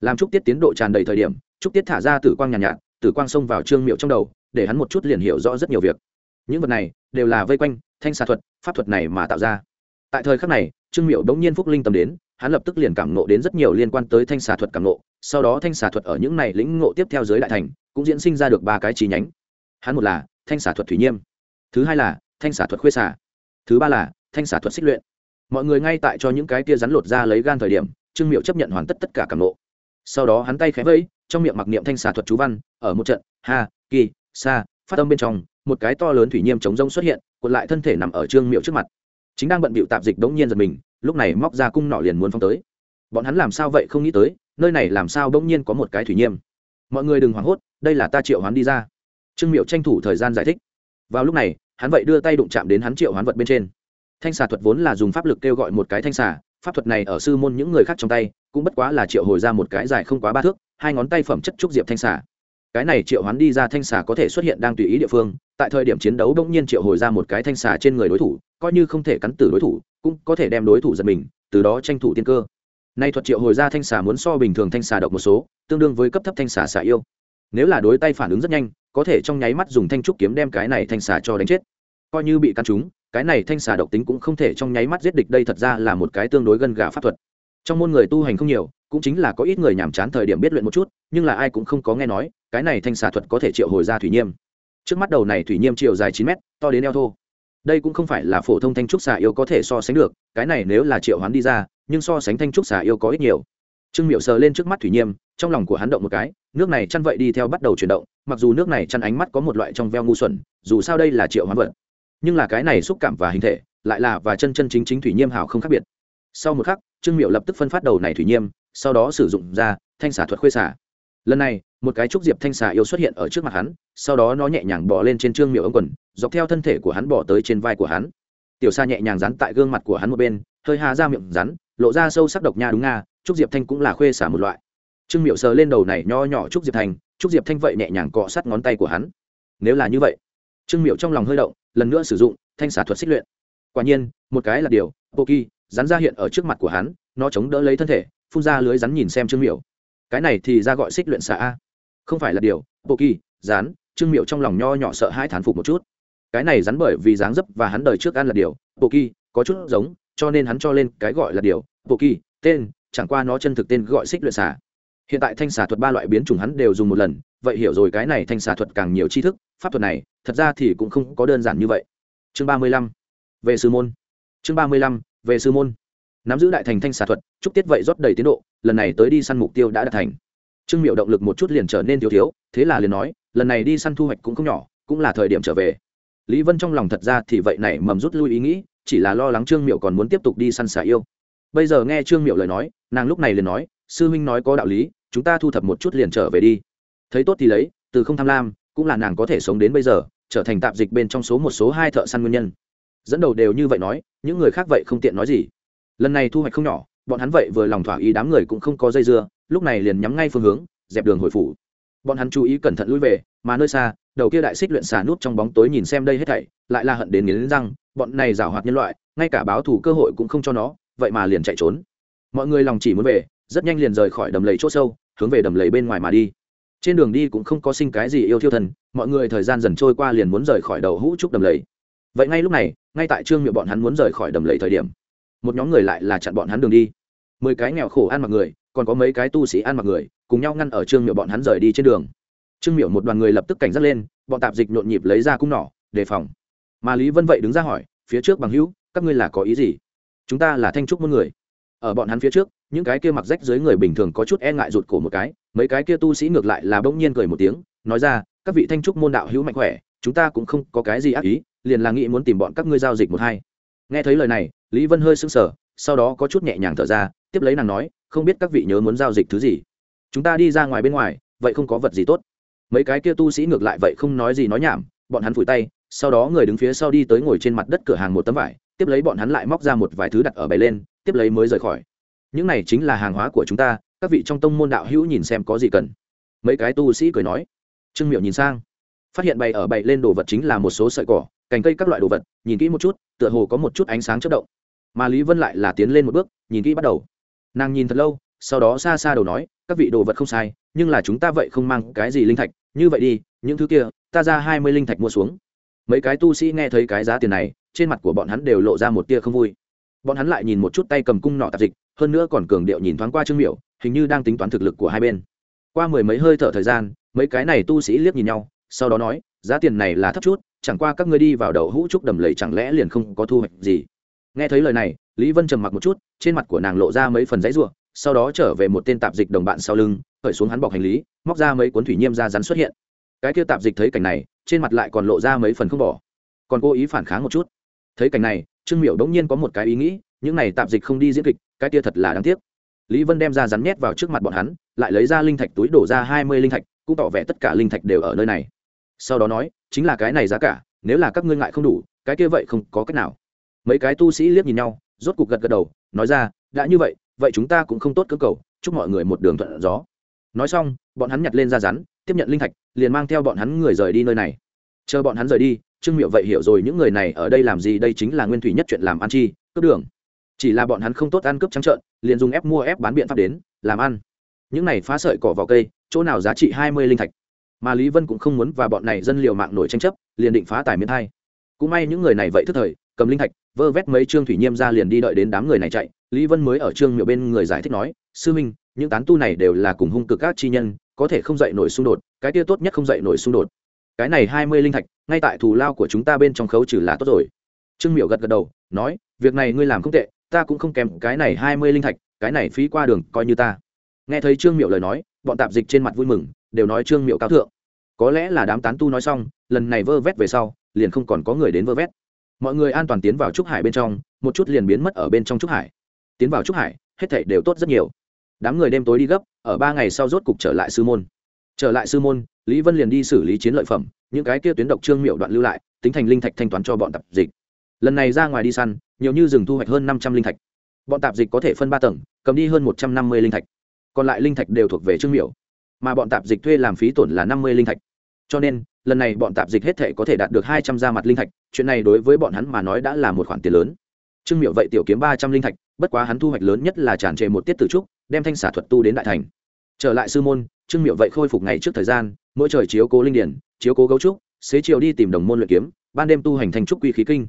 làm trúc tiết tiến độ tràn đầy thời điểm trúc tiết thả ra tử quang nhàn nhạt, nhạt tử quang xông vào trương miệu trong đầu để hắn một chút liền hiểu rõ rất nhiều việc. Những vật này đều là vây quanh thanh xà thuật pháp thuật này mà tạo ra tại thời khắc này, trương miệu bỗng nhiên phúc linh tâm đến, hắn lập tức liền cảm nộ đến rất nhiều liên quan tới thanh xà thuật cảm nộ sau đó thanh xà thuật ở những này lĩnh ngộ tiếp theo dưới đại thành, cũng diễn sinh ra được ba cái chi nhánh. Hắn một là thanh xà thuật thủy nhiêm, thứ hai là thanh xà thuật khuê xà, thứ ba là thanh xà thuật xích luyện. Mọi người ngay tại cho những cái kia rắn lột ra lấy gan thời điểm, trương miệu chấp nhận hoàn tất tất cả cảm nộ sau đó hắn tay khẽ vẫy, trong miệng mặc niệm thanh xà thuật chú văn, ở một trận, ha, kỳ, sa, phát âm bên trong, một cái to lớn thủy nhiêm chống rông xuất hiện, cuộn lại thân thể nằm ở trương miệu trước mặt chính đang bận bịu tạp dịch đống nhiên giật mình, lúc này móc ra cung nọ liền muốn phong tới. Bọn hắn làm sao vậy không nghĩ tới, nơi này làm sao đống nhiên có một cái thủy nhiêm. Mọi người đừng hoảng hốt, đây là ta triệu hoán đi ra. Trương miệu tranh thủ thời gian giải thích. Vào lúc này, hắn vậy đưa tay đụng chạm đến hắn triệu hoán vật bên trên. Thanh xà thuật vốn là dùng pháp lực kêu gọi một cái thanh xà, pháp thuật này ở sư môn những người khác trong tay, cũng bất quá là triệu hồi ra một cái dài không quá ba thước, hai ngón tay phẩm chất trúc diệp thanh xà. Cái này triệu hoán đi ra thanh xà có thể xuất hiện đang tùy ý địa phương tại thời điểm chiến đấu bỗng nhiên triệu hồi ra một cái thanh xà trên người đối thủ, coi như không thể cắn tử đối thủ, cũng có thể đem đối thủ giật mình, từ đó tranh thủ tiên cơ. Nay thuật triệu hồi ra thanh xà muốn so bình thường thanh xà độc một số, tương đương với cấp thấp thanh xà xà yêu. Nếu là đối tay phản ứng rất nhanh, có thể trong nháy mắt dùng thanh trúc kiếm đem cái này thanh xà cho đánh chết. Coi như bị căn trúng, cái này thanh xà độc tính cũng không thể trong nháy mắt giết địch, đây thật ra là một cái tương đối gần gà pháp thuật. Trong môn người tu hành không nhiều, cũng chính là có ít người nhàm chán thời điểm biết luyện một chút, nhưng là ai cũng không có nghe nói, cái này thanh xà thuật có thể triệu hồi ra thủy nhiêm trước mắt đầu này thủy nhiêm chiều dài chín mét, to đến eo thô. Đây cũng không phải là phổ thông thanh trúc xà yêu có thể so sánh được, cái này nếu là triệu hoán đi ra, nhưng so sánh thanh trúc xà yêu có ít nhiều. Trương miệu sờ lên trước mắt thủy nhiêm, trong lòng của hắn động một cái, nước này chăn vậy đi theo bắt đầu chuyển động, mặc dù nước này chăn ánh mắt có một loại trong veo ngu xuẩn, dù sao đây là triệu hoán vật. Nhưng là cái này xúc cảm và hình thể, lại là và chân chân chính chính thủy nhiêm hào không khác biệt. Sau một khắc, trương miệu lập tức phân phát đầu này thủy nhiêm, sau đó sử dụng ra, thanh xả thuật khuê xả lần này, một cái trúc diệp thanh xà yêu xuất hiện ở trước mặt hắn, sau đó nó nhẹ nhàng bỏ lên trên trương miệu ống quần, dọc theo thân thể của hắn bỏ tới trên vai của hắn. Tiểu xa nhẹ nhàng rắn tại gương mặt của hắn một bên, hơi hà ra miệng rắn lộ ra sâu sắc độc nha đúng nga, trúc diệp thanh cũng là khuê xả một loại. Trương miệu sờ lên đầu này nho nhỏ trúc diệp thanh, trúc diệp thanh vậy nhẹ nhàng cọ sát ngón tay của hắn. Nếu là như vậy, trương miệu trong lòng hơi động, lần nữa sử dụng thanh xả thuật xích luyện. Quả nhiên, một cái là điều, poki rắn ra hiện ở trước mặt của hắn, nó chống đỡ lấy thân thể, phun ra lưới rắn nhìn xem trương miệu cái này thì ra gọi xích luyện xạ, a. Không phải là điều bộ kỳ rán trương miệu trong lòng nho nhỏ sợ hai thán phục một chút. Cái này rắn bởi vì dáng dấp và hắn đời trước ăn là điều bộ kỳ có chút giống cho nên hắn cho lên cái gọi là điều bộ kỳ tên chẳng qua nó chân thực tên gọi xích luyện xạ. hiện tại thanh xà thuật ba loại biến chủng hắn đều dùng một lần vậy hiểu rồi cái này thanh xà thuật càng nhiều tri thức pháp thuật này thật ra thì cũng không có đơn giản như vậy. Chương ba mươi lăm về sư môn. Chương ba mươi lăm về sư môn nắm giữ đại thành thanh xà thuật, chúc tiết vậy rót đầy tiến độ, lần này tới đi săn mục tiêu đã đạt thành. Trương miệu động lực một chút liền trở nên thiếu thiếu, thế là liền nói, lần này đi săn thu hoạch cũng không nhỏ, cũng là thời điểm trở về. Lý vân trong lòng thật ra thì vậy này mầm rút lui ý nghĩ, chỉ là lo lắng trương miệu còn muốn tiếp tục đi săn xà yêu. Bây giờ nghe trương miệu lời nói, nàng lúc này liền nói, sư huynh nói có đạo lý, chúng ta thu thập một chút liền trở về đi. Thấy tốt thì lấy, từ không tham lam, cũng là nàng có thể sống đến bây giờ, trở thành tạp dịch bên trong số một, số hai thợ săn nguyên nhân. Dẫn đầu đều như vậy nói, những người khác vậy không tiện nói gì lần này thu hoạch không nhỏ, bọn hắn vậy vừa lòng thỏa ý đám người cũng không có dây dưa, lúc này liền nhắm ngay phương hướng, dẹp đường hồi phủ. Bọn hắn chú ý cẩn thận lui về, mà nơi xa, đầu kia đại xích luyện xả nút trong bóng tối nhìn xem đây hết thảy, lại là hận đến nghiến răng, bọn này giảo hoạt nhân loại, ngay cả báo thù cơ hội cũng không cho nó, vậy mà liền chạy trốn. Mọi người lòng chỉ muốn về, rất nhanh liền rời khỏi đầm lầy chỗ sâu, hướng về đầm lầy bên ngoài mà đi. Trên đường đi cũng không có sinh cái gì yêu thiêu thần, mọi người thời gian dần trôi qua liền muốn rời khỏi đầu hũ trúc đầm lầy. Vậy ngay lúc này, ngay tại trương miệng bọn hắn muốn rời khỏi đầm lầy thời điểm một nhóm người lại là chặn bọn hắn đường đi. Mười cái nghèo khổ ăn mặc người, còn có mấy cái tu sĩ ăn mặc người, cùng nhau ngăn ở trương miệu bọn hắn rời đi trên đường. Trương miệu một đoàn người lập tức cảnh giác lên, bọn tạp dịch nhộn nhịp lấy ra cung nỏ, đề phòng. Mà lý vân vậy đứng ra hỏi, phía trước bằng hữu, các ngươi là có ý gì? Chúng ta là thanh trúc muôn người. Ở bọn hắn phía trước, những cái kia mặc rách dưới người bình thường có chút e ngại rụt cổ một cái, mấy cái kia tu sĩ ngược lại là bỗng nhiên cười một tiếng, nói ra, các vị thanh trúc môn đạo hữu mạnh khỏe, chúng ta cũng không có cái gì ác ý, liền là nghĩ muốn tìm bọn các ngươi giao dịch một hai. Nghe thấy lời này lý vân hơi sững sờ, sau đó có chút nhẹ nhàng thở ra, tiếp lấy nàng nói, không biết các vị nhớ muốn giao dịch thứ gì? Chúng ta đi ra ngoài bên ngoài, vậy không có vật gì tốt. Mấy cái kia tu sĩ ngược lại vậy không nói gì nói nhảm, bọn hắn phủi tay, sau đó người đứng phía sau đi tới ngồi trên mặt đất cửa hàng một tấm vải, tiếp lấy bọn hắn lại móc ra một vài thứ đặt ở bày lên, tiếp lấy mới rời khỏi. Những này chính là hàng hóa của chúng ta, các vị trong tông môn đạo hữu nhìn xem có gì cần. Mấy cái tu sĩ cười nói. Trương miệu nhìn sang, phát hiện bày ở bày lên đồ vật chính là một số sợi cỏ, cành cây các loại đồ vật, nhìn kỹ một chút, tựa hồ có một chút ánh sáng chất động mà lý vân lại là tiến lên một bước, nhìn kỹ bắt đầu. Nàng nhìn thật lâu, sau đó xa xa đầu nói, các vị đồ vật không sai, nhưng là chúng ta vậy không mang cái gì linh thạch, như vậy đi, những thứ kia, ta ra hai mươi linh thạch mua xuống. Mấy cái tu sĩ nghe thấy cái giá tiền này, trên mặt của bọn hắn đều lộ ra một tia không vui. Bọn hắn lại nhìn một chút tay cầm cung nọ tạp dịch, hơn nữa còn cường điệu nhìn thoáng qua trương miểu, hình như đang tính toán thực lực của hai bên. Qua mười mấy hơi thở thời gian, mấy cái này tu sĩ liếc nhìn nhau, sau đó nói, giá tiền này là thấp chút, chẳng qua các ngươi đi vào đầu hũ trúc đầm lầy chẳng lẽ liền không có thu hoạch gì? Nghe thấy lời này, lý vân trầm mặc một chút, trên mặt của nàng lộ ra mấy phần giấy ruộng sau đó trở về một tên tạp dịch đồng bạn sau lưng khởi xuống hắn bọc hành lý, móc ra mấy cuốn thủy nhiêm ra rắn xuất hiện. Cái kia tạp dịch thấy cảnh này, trên mặt lại còn lộ ra mấy phần không bỏ. Còn cố ý phản kháng một chút. Thấy cảnh này, trương miểu đống nhiên có một cái ý nghĩ, những này tạp dịch không đi diễn kịch, cái kia thật là đáng tiếc. Lý vân đem ra rắn nhét vào trước mặt bọn hắn, lại lấy ra linh thạch túi đổ ra hai mươi linh thạch, cũng tỏ vẻ tất cả linh thạch đều ở nơi này. Sau đó nói, chính là cái này giá cả, nếu là các ngươi ngại không đủ, cái kia vậy không có cách nào mấy cái tu sĩ liếc nhìn nhau, rốt cục gật gật đầu, nói ra, đã như vậy vậy chúng ta cũng không tốt cơ cầu, chúc mọi người một đường thuận gió. Nói xong, bọn hắn nhặt lên ra rắn, tiếp nhận linh thạch, liền mang theo bọn hắn người rời đi nơi này. Chờ bọn hắn rời đi, trương miệu vậy hiểu rồi những người này ở đây làm gì, đây chính là nguyên thủy nhất chuyện làm ăn chi, cướp đường. Chỉ là bọn hắn không tốt ăn cướp trắng trợn, liền dùng ép mua ép bán biện pháp đến, làm ăn. Những này phá sợi cỏ vào cây, chỗ nào giá trị hai mươi linh thạch? Mà lý vân cũng không muốn và bọn này dân liều mạng nổi tranh chấp, liền định phá tài miễn thay cũng may những người này vậy thức thời cầm linh thạch, vơ vét mấy trương thủy nhiêm ra liền đi đợi đến đám người này chạy. Lý vân mới ở trương miệu bên người giải thích nói, sư minh, những tán tu này đều là cùng hung cực các chi nhân, có thể không dậy nổi xung đột, cái kia tốt nhất không dậy nổi xung đột. Cái này hai mươi linh thạch, ngay tại thù lao của chúng ta bên trong khấu trừ là tốt rồi. Trương miệu gật gật đầu, nói, việc này ngươi làm không tệ, ta cũng không kèm cái này hai mươi linh thạch, cái này phí qua đường, coi như ta. Nghe thấy trương miệu lời nói, bọn tạp dịch trên mặt vui mừng, đều nói trương miệu cao thượng. Có lẽ là đám tán tu nói xong, lần này vơ vét về sau, liền không còn có người đến vơ vét mọi người an toàn tiến vào trúc hải bên trong, một chút liền biến mất ở bên trong trúc hải. Tiến vào trúc hải, hết thảy đều tốt rất nhiều. Đám người đêm tối đi gấp, ở ba ngày sau rốt cục trở lại sư môn. Trở lại sư môn, lý vân liền đi xử lý chiến lợi phẩm, những cái kia tuyến độc trương miệu đoạn lưu lại, tính thành linh thạch thanh toán cho bọn tạp dịch. Lần này ra ngoài đi săn, nhiều như rừng thu hoạch hơn năm trăm linh thạch. Bọn tạp dịch có thể phân ba tầng, cầm đi hơn một trăm năm mươi linh thạch. Còn lại linh thạch đều thuộc về trương miệu. Mà bọn tạp dịch thuê làm phí tổn là năm mươi linh thạch cho nên, lần này bọn tạp dịch hết thể có thể đạt được hai trăm gia mặt linh thạch, chuyện này đối với bọn hắn mà nói đã là một khoản tiền lớn. Trương miệu vậy tiểu kiếm ba trăm linh thạch, bất quá hắn thu hoạch lớn nhất là tràn trề một tiết tử trúc, đem thanh xả thuật tu đến đại thành. Trở lại sư môn, trương miệu vậy khôi phục ngày trước thời gian, mỗi trời chiếu cố linh điển, chiếu cố gấu trúc, xế chiều đi tìm đồng môn luyện kiếm, ban đêm tu hành thành trúc quy khí kinh.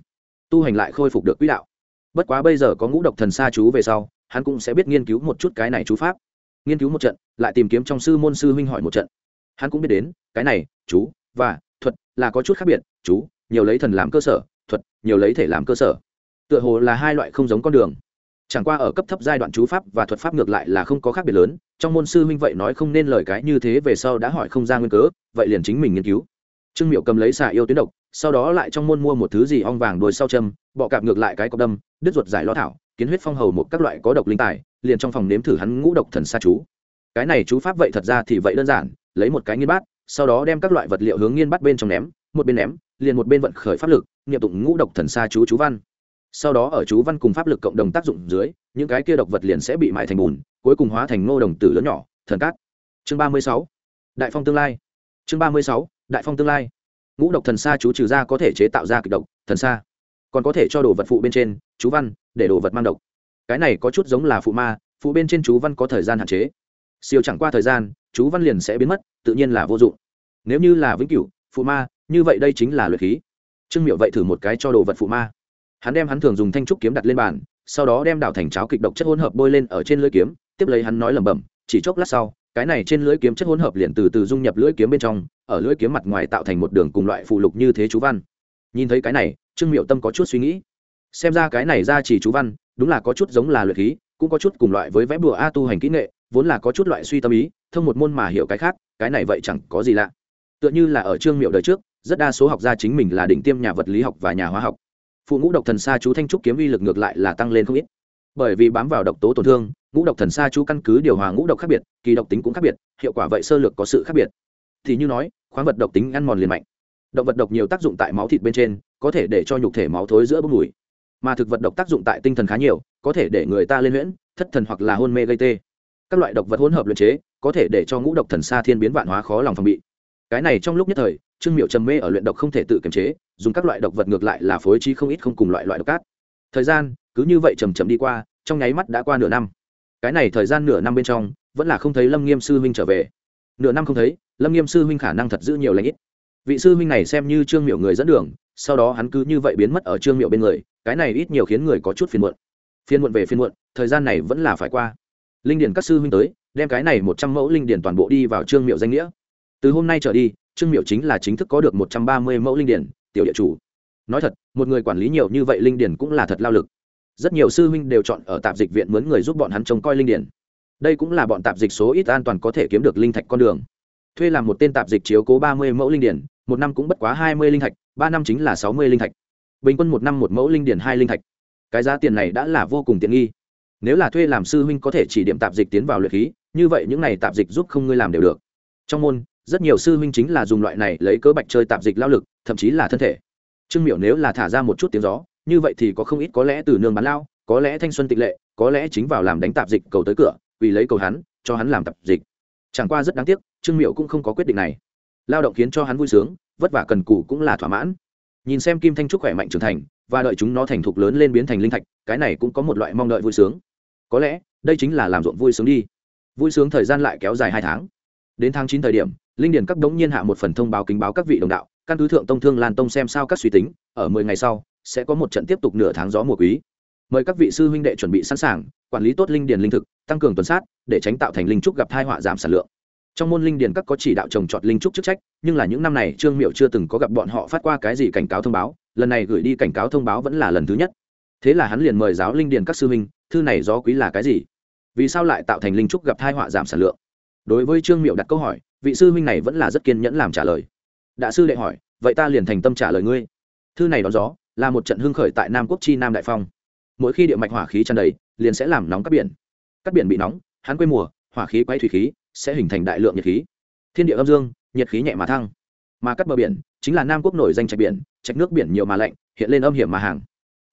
Tu hành lại khôi phục được quỹ đạo. Bất quá bây giờ có ngũ độc thần xa chú về sau, hắn cũng sẽ biết nghiên cứu một chút cái này chú pháp. Nghiên cứu một trận, lại tìm kiếm trong sư môn sư huynh hỏi một trận hắn cũng biết đến, cái này, chú, và, thuật là có chút khác biệt, chú, nhiều lấy thần làm cơ sở, thuật nhiều lấy thể làm cơ sở. Tựa hồ là hai loại không giống con đường. Chẳng qua ở cấp thấp giai đoạn chú pháp và thuật pháp ngược lại là không có khác biệt lớn, trong môn sư huynh vậy nói không nên lời cái như thế về sau đã hỏi không ra nguyên cớ, vậy liền chính mình nghiên cứu. Trương miệu cầm lấy xà yêu tuyến độc, sau đó lại trong môn mua một thứ gì ong vàng đuôi sau châm, bọ cạp ngược lại cái cọc đâm, đứt ruột giải lo thảo, kiến huyết phong hầu một các loại có độc linh tài, liền trong phòng nếm thử hắn ngũ độc thần xa chú. Cái này chú pháp vậy thật ra thì vậy đơn giản lấy một cái nghiên bát sau đó đem các loại vật liệu hướng nghiên bắt bên trong ném một bên ném liền một bên vận khởi pháp lực nghiệm tụng ngũ độc thần xa chú chú văn. Sau đó ở chú văn cùng pháp lực cộng đồng tác dụng dưới những cái kia độc vật liền sẽ bị mại thành bùn cuối cùng hóa thành ngô đồng tử lớn nhỏ thần cát. Chương ba mươi sáu đại phong tương lai. Chương ba mươi sáu đại phong tương lai. Ngũ độc thần xa chú trừ ra có thể chế tạo ra kịch độc thần xa, còn có thể cho đồ vật phụ bên trên chú văn để đồ vật mang độc. Cái này có chút giống là phụ ma phụ bên trên chú văn có thời gian hạn chế siêu chẳng qua thời gian, chú văn liền sẽ biến mất, tự nhiên là vô dụng. Nếu như là vĩnh cửu, phụ ma, như vậy đây chính là luyện khí. Trương miệu vậy thử một cái cho đồ vật phụ ma. Hắn đem hắn thường dùng thanh trúc kiếm đặt lên bàn, sau đó đem đảo thành cháo kịch độc chất hỗn hợp bôi lên ở trên lưỡi kiếm, tiếp lấy hắn nói lẩm bẩm, chỉ chốc lát sau, cái này trên lưỡi kiếm chất hỗn hợp liền từ từ dung nhập lưỡi kiếm bên trong, ở lưỡi kiếm mặt ngoài tạo thành một đường cùng loại phụ lục như thế chú văn. Nhìn thấy cái này, trương miệu tâm có chút suy nghĩ. Xem ra cái này ra chỉ chú văn, đúng là có chút giống là luyện khí, cũng có chút cùng loại với vẽ bùa a tu hành kỹ nghệ vốn là có chút loại suy tâm ý, thông một môn mà hiểu cái khác, cái này vậy chẳng có gì lạ. Tựa như là ở trương miệu đời trước, rất đa số học gia chính mình là đỉnh tiêm nhà vật lý học và nhà hóa học. Phụ ngũ độc thần sa chú thanh trúc kiếm uy lực ngược lại là tăng lên không ít. Bởi vì bám vào độc tố tổn thương, ngũ độc thần sa chú căn cứ điều hòa ngũ độc khác biệt, kỳ độc tính cũng khác biệt, hiệu quả vậy sơ lược có sự khác biệt. Thì như nói, khoáng vật độc tính ăn mòn liền mạnh. Động vật độc nhiều tác dụng tại máu thịt bên trên, có thể để cho nhục thể máu thối giữa bốc mùi. Mà thực vật độc tác dụng tại tinh thần khá nhiều, có thể để người ta lên huyễn, thất thần hoặc là hôn mê gây tê các loại độc vật hỗn hợp luyện chế, có thể để cho ngũ độc thần sa thiên biến vạn hóa khó lòng phòng bị. Cái này trong lúc nhất thời, trương miệu trầm mê ở luyện độc không thể tự kiềm chế, dùng các loại độc vật ngược lại là phối trí không ít không cùng loại loại độc cát thời gian, cứ như vậy chầm chậm đi qua, trong nháy mắt đã qua nửa năm. Cái này thời gian nửa năm bên trong, vẫn là không thấy lâm nghiêm sư huynh trở về. Nửa năm không thấy, lâm nghiêm sư huynh khả năng thật giữ nhiều lãnh ít. Vị sư huynh này xem như trương miệu người dẫn đường, sau đó hắn cứ như vậy biến mất ở trương miệu bên người, cái này ít nhiều khiến người có chút phiền muộn. Phiền muộn về phiền muộn, thời gian này vẫn là phải qua linh điển các sư huynh tới, đem cái này một trăm mẫu linh điển toàn bộ đi vào trương miệu danh nghĩa. Từ hôm nay trở đi, trương miệu chính là chính thức có được một trăm ba mươi mẫu linh điển, tiểu địa chủ. Nói thật, một người quản lý nhiều như vậy linh điển cũng là thật lao lực. Rất nhiều sư huynh đều chọn ở tạp dịch viện mướn người giúp bọn hắn trông coi linh điển. Đây cũng là bọn tạp dịch số ít an toàn có thể kiếm được linh thạch con đường. Thuê làm một tên tạp dịch chiếu cố ba mươi mẫu linh điển, một năm cũng bất quá hai mươi linh thạch, ba năm chính là sáu mươi linh thạch. Bình quân một năm một mẫu linh điển hai linh thạch. Cái giá tiền này đã là vô cùng tiện nghi nếu là thuê làm sư huynh có thể chỉ điểm tạp dịch tiến vào luyện khí, như vậy những này tạp dịch giúp không ngươi làm đều được. Trong môn, rất nhiều sư huynh chính là dùng loại này lấy cớ bạch chơi tạp dịch lao lực, thậm chí là thân thể. Trương miểu nếu là thả ra một chút tiếng gió, như vậy thì có không ít có lẽ từ nương bán lao, có lẽ thanh xuân tịnh lệ, có lẽ chính vào làm đánh tạp dịch cầu tới cửa, vì lấy cầu hắn, cho hắn làm tạp dịch. Chẳng qua rất đáng tiếc, trương miệu cũng không có quyết định này. Lao động khiến cho hắn vui sướng, vất vả cần cù cũng là thỏa mãn. Nhìn xem kim thanh trúc khỏe mạnh trưởng thành, và đợi chúng nó thành thục lớn lên biến thành linh thạch, cái này cũng có một loại mong đợi vui sướng có lẽ đây chính là làm ruộng vui sướng đi. Vui sướng thời gian lại kéo dài hai tháng. Đến tháng chín thời điểm, linh điền các đống nhiên hạ một phần thông báo kính báo các vị đồng đạo, căn cứ thượng tông thương lan tông xem sao các suy tính, ở mười ngày sau, sẽ có một trận tiếp tục nửa tháng gió mùa quý. Mời các vị sư huynh đệ chuẩn bị sẵn sàng, quản lý tốt linh điền linh thực, tăng cường tuần sát, để tránh tạo thành linh trúc gặp thai họa giảm sản lượng. Trong môn linh điền các có chỉ đạo trồng trọt linh trúc chức trách, nhưng là những năm này trương miệu chưa từng có gặp bọn họ phát qua cái gì cảnh cáo thông báo, lần này gửi đi cảnh cáo thông báo vẫn là lần thứ nhất. Thế là hắn liền mời giáo linh điền các sư huynh thư này gió quý là cái gì? Vì sao lại tạo thành linh trúc gặp thai họa giảm sản lượng? Đối với trương miệu đặt câu hỏi, vị sư huynh này vẫn là rất kiên nhẫn làm trả lời. Đại sư đệ hỏi, vậy ta liền thành tâm trả lời ngươi. Thư này đón gió, là một trận hưng khởi tại nam quốc chi nam đại phong. Mỗi khi địa mạch hỏa khí tràn đầy, liền sẽ làm nóng các biển. Các biển bị nóng, hắn quê mùa, hỏa khí quay thủy khí, sẽ hình thành đại lượng nhiệt khí. Thiên địa âm dương, nhiệt khí nhẹ mà thăng. Mà cắt bờ biển, chính là nam quốc nổi danh trạch biển, trạch nước biển nhiều mà lạnh, hiện lên âm hiểm mà hàng.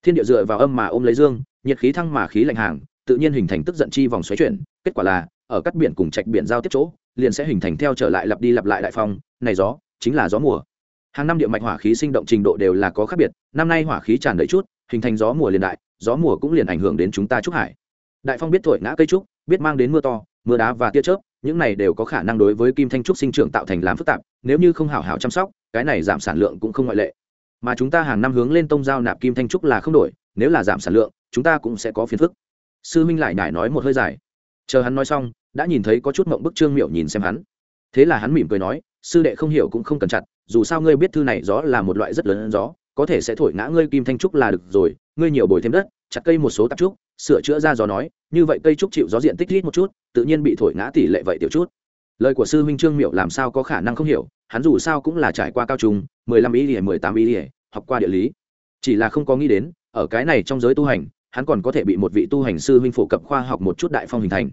Thiên địa dựa vào âm mà ôm lấy dương nhiệt khí thăng mà khí lạnh hàng, tự nhiên hình thành tức giận chi vòng xoáy chuyển, kết quả là, ở các biển cùng trạch biển giao tiếp chỗ, liền sẽ hình thành theo trở lại lặp đi lặp lại đại phong, này gió, chính là gió mùa. Hàng năm địa mạch hỏa khí sinh động trình độ đều là có khác biệt, năm nay hỏa khí tràn đầy chút, hình thành gió mùa liền đại, gió mùa cũng liền ảnh hưởng đến chúng ta trúc hải. Đại phong biết thổi ngã cây trúc, biết mang đến mưa to, mưa đá và tia chớp, những này đều có khả năng đối với kim thanh trúc sinh trưởng tạo thành làm phức tạp, nếu như không hảo hảo chăm sóc, cái này giảm sản lượng cũng không ngoại lệ. Mà chúng ta hàng năm hướng lên tông giao nạp kim thanh trúc là không đổi nếu là giảm sản lượng, chúng ta cũng sẽ có phiền phức. Sư minh lại nhải nói một hơi dài. Chờ hắn nói xong, đã nhìn thấy có chút mộng bức trương miệu nhìn xem hắn. Thế là hắn mỉm cười nói, sư đệ không hiểu cũng không cần chặt, dù sao ngươi biết thư này gió là một loại rất lớn gió, có thể sẽ thổi ngã ngươi kim thanh trúc là được rồi, ngươi nhiều bồi thêm đất, chặt cây một số tạp trúc, sửa chữa ra gió nói, như vậy cây trúc chịu gió diện tích ít một chút, tự nhiên bị thổi ngã tỷ lệ vậy tiểu chút. Lời của sư huynh trương miệu làm sao có khả năng không hiểu, hắn dù sao cũng là trải qua cao trung, mười lăm ý ỉa mười tám ý ỉa học qua địa lý. Chỉ là không có nghĩ đến ở cái này trong giới tu hành, hắn còn có thể bị một vị tu hành sư huynh phổ cập khoa học một chút đại phong hình thành.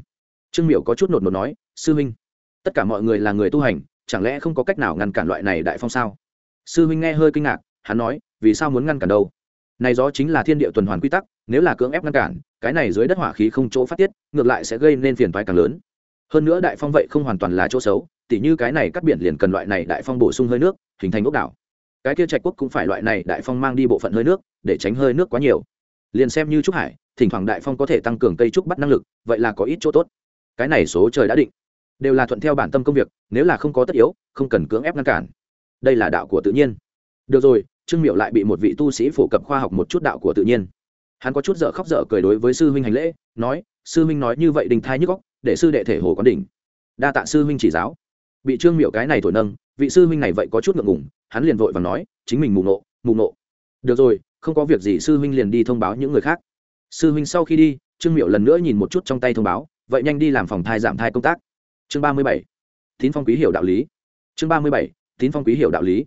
Trương miệu có chút nột nột nói, sư huynh, tất cả mọi người là người tu hành, chẳng lẽ không có cách nào ngăn cản loại này đại phong sao? Sư huynh nghe hơi kinh ngạc, hắn nói, vì sao muốn ngăn cản đâu? Này gió chính là thiên địa tuần hoàn quy tắc, nếu là cưỡng ép ngăn cản, cái này dưới đất hỏa khí không chỗ phát tiết, ngược lại sẽ gây nên phiền toái càng lớn. Hơn nữa đại phong vậy không hoàn toàn là chỗ xấu, tỉ như cái này cắt biển liền cần loại này đại phong bổ sung hơi nước, hình thành ốc đảo cái kia trạch quốc cũng phải loại này đại phong mang đi bộ phận hơi nước, để tránh hơi nước quá nhiều. Liền xem như trúc hải, thỉnh thoảng đại phong có thể tăng cường cây trúc bắt năng lực, vậy là có ít chỗ tốt. Cái này số trời đã định. Đều là thuận theo bản tâm công việc, nếu là không có tất yếu, không cần cưỡng ép ngăn cản. Đây là đạo của tự nhiên. Được rồi, trương miệu lại bị một vị tu sĩ phổ cập khoa học một chút đạo của tự nhiên. Hắn có chút dở khóc dở cười đối với sư huynh hành lễ, nói, sư huynh nói như vậy đình thai nhức góc để sư đệ thể hồ quán đỉnh. Đa tạ sư huynh chỉ giáo. Bị trương miệu cái này thổi nâng vị sư huynh này vậy có chút ngượng ngùng, hắn liền vội và nói, chính mình mù nộ mù nộ. Được rồi, không có việc gì, sư huynh liền đi thông báo những người khác. Sư huynh sau khi đi, trương miệu lần nữa nhìn một chút trong tay thông báo, vậy nhanh đi làm phòng thai giảm thai công tác. Chương ba mươi bảy, tín phong quý hiểu đạo lý. Chương ba mươi bảy, tín phong quý hiểu đạo lý.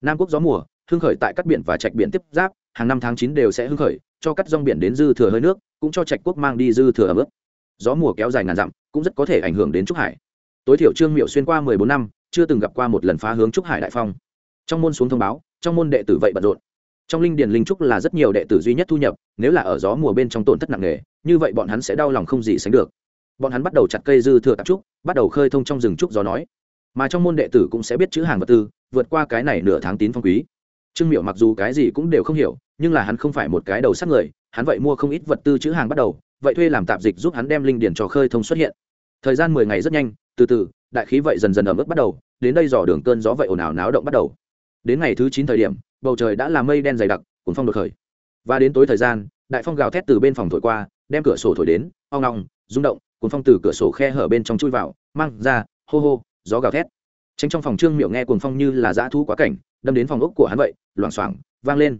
Nam quốc gió mùa, hưng khởi tại các biển và trạch biển tiếp giáp, hàng năm tháng chín đều sẽ hưng khởi, cho cắt rong biển đến dư thừa hơi nước, cũng cho trạch quốc mang đi dư thừa ấm ướt. Gió mùa kéo dài ngàn dặm, cũng rất có thể ảnh hưởng đến trúc hải. Tối thiểu trương miệu xuyên qua mười bốn năm chưa từng gặp qua một lần phá hướng trúc hải đại phong. Trong môn xuống thông báo, trong môn đệ tử vậy bận rộn. Trong linh điền linh trúc là rất nhiều đệ tử duy nhất thu nhập, nếu là ở gió mùa bên trong tổn thất nặng nề, như vậy bọn hắn sẽ đau lòng không gì sánh được. Bọn hắn bắt đầu chặt cây dư thừa tạp trúc, bắt đầu khơi thông trong rừng trúc gió nói. Mà trong môn đệ tử cũng sẽ biết chữ hàng vật tư, vượt qua cái này nửa tháng tín phong quý. Trương miệu mặc dù cái gì cũng đều không hiểu, nhưng là hắn không phải một cái đầu sát người, hắn vậy mua không ít vật tư chữ hàng bắt đầu, vậy thuê làm tạp dịch giúp hắn đem linh điển trò khơi thông xuất hiện. Thời gian mười ngày rất nhanh, từ từ, đại khí vậy dần dần ẩm ướt bắt đầu đến đây dò đường cơn gió vậy ồn ào náo động bắt đầu. Đến ngày thứ chín thời điểm, bầu trời đã là mây đen dày đặc, cuốn phong đột khởi. Và đến tối thời gian, đại phong gào thét từ bên phòng thổi qua, đem cửa sổ thổi đến, ong ong, rung động, cuốn phong từ cửa sổ khe hở bên trong chui vào, mang ra, hô hô, gió gào thét. Tránh trong phòng trương miệu nghe cuồng phong như là dã thu quá cảnh, đâm đến phòng ốc của hắn vậy, loảng xoảng, vang lên.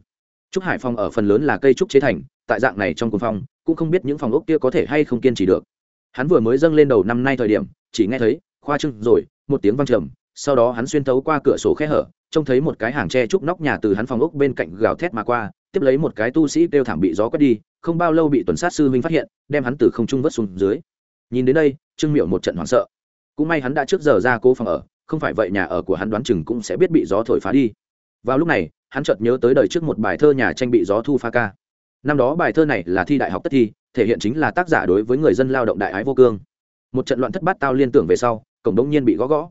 Trúc hải phong ở phần lớn là cây trúc chế thành, tại dạng này trong cuồng phong, cũng không biết những phòng ốc kia có thể hay không kiên trì được. Hắn vừa mới dâng lên đầu năm nay thời điểm, chỉ nghe thấy, khoa trưng rồi, một tiếng vang trầm sau đó hắn xuyên thấu qua cửa sổ khe hở, trông thấy một cái hàng tre trúc nóc nhà từ hắn phòng ốc bên cạnh gào thét mà qua, tiếp lấy một cái tu sĩ kêu thảm bị gió quét đi, không bao lâu bị tuần sát sư minh phát hiện, đem hắn từ không trung vớt xuống dưới. Nhìn đến đây, trương miệu một trận hoảng sợ. Cũng may hắn đã trước giờ ra cố phòng ở, không phải vậy nhà ở của hắn đoán chừng cũng sẽ biết bị gió thổi phá đi. Vào lúc này, hắn chợt nhớ tới đời trước một bài thơ nhà tranh bị gió thu pha ca. Năm đó bài thơ này là thi đại học tất thi, thể hiện chính là tác giả đối với người dân lao động đại ái vô cương. Một trận loạn thất bát tao liên tưởng về sau, cổng đông nhiên bị gõ gõ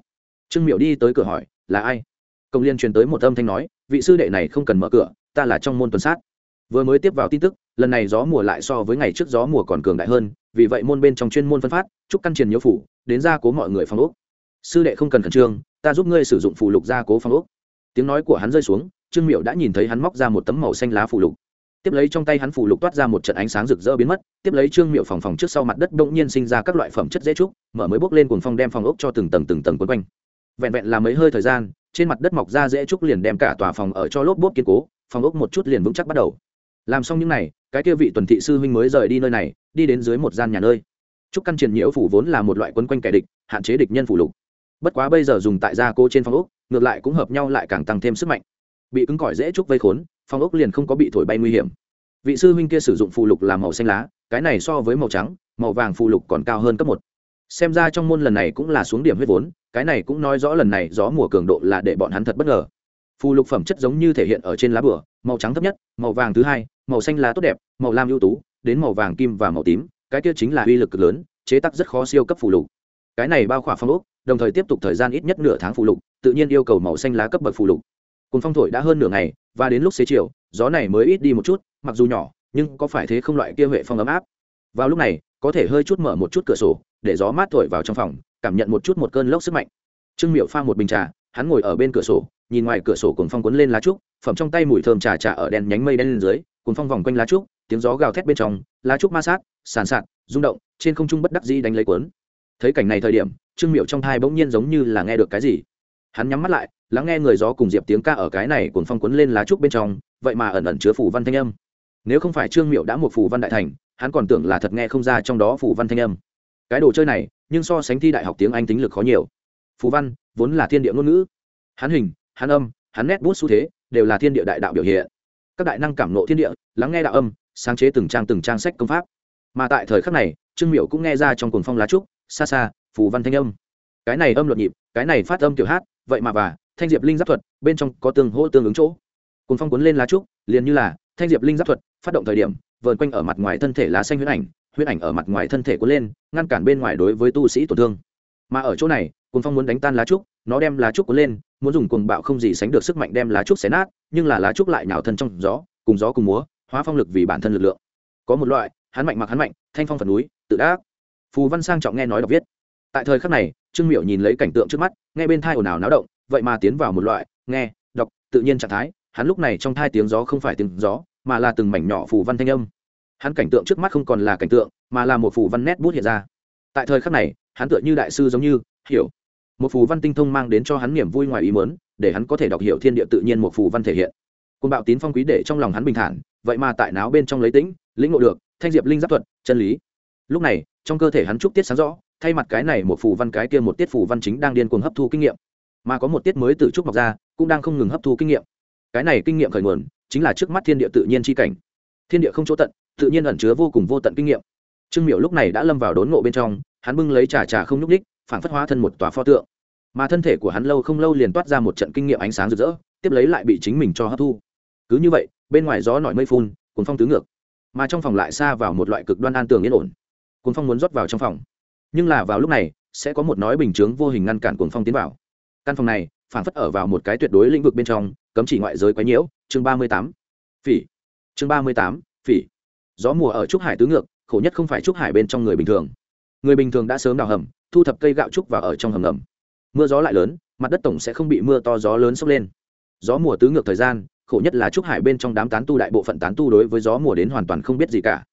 trương miệu đi tới cửa hỏi, là ai? Công liên truyền tới một âm thanh nói, vị sư đệ này không cần mở cửa, ta là trong môn tuần sát. Vừa mới tiếp vào tin tức, lần này gió mùa lại so với ngày trước gió mùa còn cường đại hơn, vì vậy môn bên trong chuyên môn phân phát, chúc căn truyền nhiễu phủ, đến gia cố mọi người phong ốc. Sư đệ không cần khẩn trương, ta giúp ngươi sử dụng phù lục gia cố phong ốc. Tiếng nói của hắn rơi xuống, trương miệu đã nhìn thấy hắn móc ra một tấm màu xanh lá phù lục. Tiếp lấy trong tay hắn phù lục toát ra một trận ánh sáng rực rỡ biến mất, tiếp lấy trương miệu phòng phòng trước sau mặt đất bỗng nhiên sinh ra các loại phẩm chất dễ trúc mở mới bốc lên cuồng phong đem phòng ốc cho từng tầng từng tầng quấn quanh vẹn vẹn là mấy hơi thời gian, trên mặt đất mọc ra dễ trúc liền đem cả tòa phòng ở cho lốp bốp kiên cố, phòng ốc một chút liền vững chắc bắt đầu. Làm xong những n à y cái kia vị tuần thị sư huynh mới rời đi nơi này, đi đến dưới một gian nhà nơi. Trúc căn triển nhiễu phủ vốn là một loại quấn quanh kẻ địch, hạn chế địch nhân phủ lục. Bất quá bây giờ dùng tại gia cô trên phòng ốc, ngược lại cũng hợp nhau lại càng tăng thêm sức mạnh. Bị cứng cỏi dễ trúc vây khốn, phòng ốc liền không có bị thổi bay nguy hiểm. Vị sư huynh kia sử dụng phù lục làm màu xanh lá, cái này so với màu trắng, màu vàng phù lục còn cao hơn cấp một xem ra trong môn lần này cũng là xuống điểm huyết vốn, cái này cũng nói rõ lần này gió mùa cường độ là để bọn hắn thật bất ngờ. Phù lục phẩm chất giống như thể hiện ở trên lá bửa, màu trắng thấp nhất, màu vàng thứ hai, màu xanh lá tốt đẹp, màu lam ưu tú, đến màu vàng kim và màu tím, cái kia chính là uy lực cực lớn, chế tác rất khó siêu cấp phù lục. Cái này bao khỏa phong ốc, đồng thời tiếp tục thời gian ít nhất nửa tháng phù lục, tự nhiên yêu cầu màu xanh lá cấp bậc phù lục. Cùng phong thổi đã hơn nửa ngày, và đến lúc xế chiều, gió này mới ít đi một chút, mặc dù nhỏ, nhưng có phải thế không loại kia huệ phong ấm áp. Vào lúc này có thể hơi chút mở một chút cửa sổ, để gió mát thổi vào trong phòng, cảm nhận một chút một cơn lốc sức mạnh. Trương miệu pha một bình trà, hắn ngồi ở bên cửa sổ, nhìn ngoài cửa sổ cùng phong cuốn lên lá trúc, phẩm trong tay mùi thơm trà trà ở đèn nhánh mây đen lên dưới cùng phong vòng quanh lá trúc, tiếng gió gào thét bên trong, lá trúc ma sát, sàn sạt, rung động, trên không trung bất đắc dĩ đánh lấy cuốn. Thấy cảnh này thời điểm, trương miệu trong thai bỗng nhiên giống như là nghe được cái gì. Hắn nhắm mắt lại, lắng nghe người gió cùng diệp tiếng ca ở cái này cuốn phong cuốn lên lá trúc bên trong, vậy mà ẩn ẩn chứa phủ văn thanh âm. Nếu không phải trương miệu đã một phủ văn đại thành hắn còn tưởng là thật nghe không ra trong đó phủ văn thanh âm. Cái đồ chơi này, nhưng so sánh thi đại học tiếng anh tính lực khó nhiều. Phù văn, vốn là thiên địa ngôn ngữ. Hắn hình, hắn âm, hắn nét bút xu thế, đều là thiên địa đại đạo biểu hiện. Các đại năng cảm nộ thiên địa, lắng nghe đạo âm, sáng chế từng trang từng trang sách công pháp. Mà tại thời khắc này, trương Miểu cũng nghe ra trong cuồng phong lá trúc, xa xa, phù văn thanh âm. Cái này âm luật nhịp, cái này phát âm tiểu hát, vậy mà và, thanh diệp linh giáp thuật, bên trong có tương hỗ tương ứng chỗ. Cuồng phong cuốn lên lá trúc, liền như là, thanh diệp linh giáp thuật, phát động thời điểm vờn quanh ở mặt ngoài thân thể lá xanh huyết ảnh huyết ảnh ở mặt ngoài thân thể cuốn lên, ngăn cản bên ngoài đối với tu sĩ tổn thương. Mà ở chỗ này, cuồng phong muốn đánh tan lá trúc, nó đem lá trúc cuốn lên, muốn dùng cuồng bạo không gì sánh được sức mạnh đem lá trúc xé nát, nhưng là lá trúc lại nhào thân trong gió, cùng gió cùng múa, hóa phong lực vì bản thân lực lượng. Có một loại, hắn mạnh mặc hắn mạnh, thanh phong phần núi, tự đắc. Phù văn sang trọng nghe nói đọc viết. Tại thời khắc này, trương miệu nhìn lấy cảnh tượng trước mắt, nghe bên thai ồn ào náo động, vậy mà tiến vào một loại, nghe, đọc, tự nhiên trạng thái. Hắn lúc này trong thai tiếng gió không phải tiếng gió, mà là từng mảnh nhỏ phù văn thanh âm hắn cảnh tượng trước mắt không còn là cảnh tượng, mà là một phù văn nét bút hiện ra. Tại thời khắc này, hắn tựa như đại sư giống như, hiểu. Một phù văn tinh thông mang đến cho hắn niềm vui ngoài ý mớn để hắn có thể đọc hiểu thiên địa tự nhiên một phù văn thể hiện. Côn bạo tín phong quý để trong lòng hắn bình thản, vậy mà tại náo bên trong lấy tĩnh, lĩnh ngộ được, thanh diệp linh giáp thuật, chân lý. Lúc này, trong cơ thể hắn trúc tiết sáng rõ, thay mặt cái này một phù văn cái kia một tiết phù văn chính đang điên cuồng hấp thu kinh nghiệm. Mà có một tiết mới từ trúc mọc ra, cũng đang không ngừng hấp thu kinh nghiệm. Cái này kinh nghiệm khởi nguồn, chính là trước mắt thiên địa tự nhiên c h i cảnh. Thiên địa không chỗ tận tự nhiên ẩn chứa vô cùng vô tận kinh nghiệm. Trương Miểu lúc này đã lâm vào đốn ngộ bên trong, hắn bưng lấy trà trà không nhúc ních phản phất hóa thân một tòa pho tượng. Mà thân thể của hắn lâu không lâu liền toát ra một trận kinh nghiệm ánh sáng rực rỡ, tiếp lấy lại bị chính mình cho hấp thu. Cứ như vậy, bên ngoài gió nổi mây phun cuốn phong tứ ngược. Mà trong phòng lại xa vào một loại cực đoan an tường yên ổn. Cuốn phong muốn rót vào trong phòng. Nhưng là vào lúc này, sẽ có một nói bình chướng vô hình ngăn cản cuốn phong tiến vào. Căn phòng này phản phất ở vào một cái tuyệt đối lĩnh vực bên trong, cấm chỉ ngoại giới quấy nhiễu. Chương ba mươi tám. Phỉ. Chương ba mươi tám. Phỉ gió mùa ở trúc hải tứ ngược, khổ nhất không phải trúc hải bên trong người bình thường. Người bình thường đã sớm đào hầm, thu thập cây gạo trúc vào ở trong hầm ngầm. Mưa gió lại lớn, mặt đất tổng sẽ không bị mưa to gió lớn sốc lên. Gió mùa tứ ngược thời gian, khổ nhất là trúc hải bên trong đám tán tu đại bộ phận tán tu đối với gió mùa đến hoàn toàn không biết gì cả.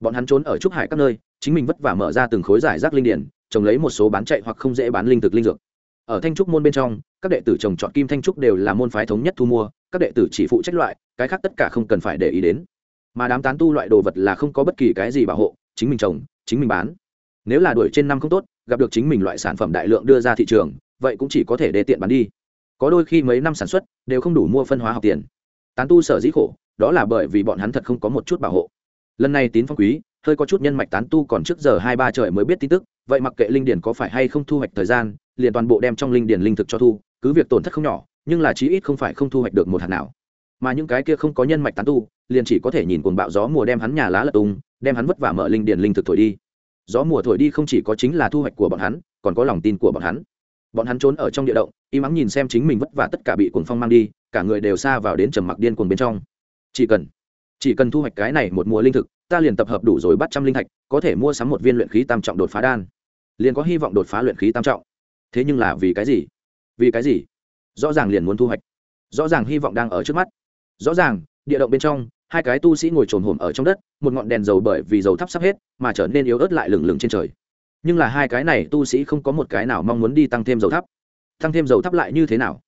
Bọn hắn trốn ở trúc hải các nơi, chính mình vất vả mở ra từng khối giải rác linh điển, trồng lấy một số bán chạy hoặc không dễ bán linh thực linh dược. Ở thanh trúc môn bên trong, các đệ tử trồng trọt kim thanh trúc đều là môn phái thống nhất thu mua, các đệ tử chỉ phụ trách loại, cái khác tất cả không cần phải để ý đến mà đám tán tu loại đồ vật là không có bất kỳ cái gì bảo hộ, chính mình trồng, chính mình bán. Nếu là đuổi trên năm không tốt, gặp được chính mình loại sản phẩm đại lượng đưa ra thị trường, vậy cũng chỉ có thể để tiện bán đi. Có đôi khi mấy năm sản xuất đều không đủ mua phân hóa học tiền. Tán tu sở dĩ khổ, đó là bởi vì bọn hắn thật không có một chút bảo hộ. Lần này tín phong quý, hơi có chút nhân mạch tán tu còn trước giờ hai ba trời mới biết tin tức, vậy mặc kệ linh điển có phải hay không thu hoạch thời gian, liền toàn bộ đem trong linh điển linh thực cho thu, cứ việc tổn thất không nhỏ, nhưng là chí ít không phải không thu hoạch được một hạt nào. Mà những cái kia không có nhân mạch tán tu liền chỉ có thể nhìn cuồng bạo gió mùa đem hắn nhà lá lật tung, đem hắn vất vả mở linh điển linh thực thổi đi. Gió mùa thổi đi không chỉ có chính là thu hoạch của bọn hắn, còn có lòng tin của bọn hắn. Bọn hắn trốn ở trong địa động im ắng nhìn xem chính mình vất vả tất cả bị cuồng phong mang đi, cả người đều xa vào đến trầm mặc điên cuồng bên trong. Chỉ cần chỉ cần thu hoạch cái này một mùa linh thực, ta liền tập hợp đủ rồi bắt trăm linh thạch, có thể mua sắm một viên luyện khí tam trọng đột phá đan. Liền có hy vọng đột phá luyện khí tam trọng. Thế nhưng là vì cái gì? Vì cái gì? Rõ ràng liền muốn thu hoạch. Rõ ràng hy vọng đang ở trước mắt. Rõ ràng địa động bên trong, hai cái tu sĩ ngồi trồn hổm ở trong đất, một ngọn đèn dầu bởi vì dầu thắp sắp hết mà trở nên yếu ớt lại lửng lửng trên trời. Nhưng là hai cái này tu sĩ không có một cái nào mong muốn đi tăng thêm dầu thắp. Tăng thêm dầu thắp lại như thế nào?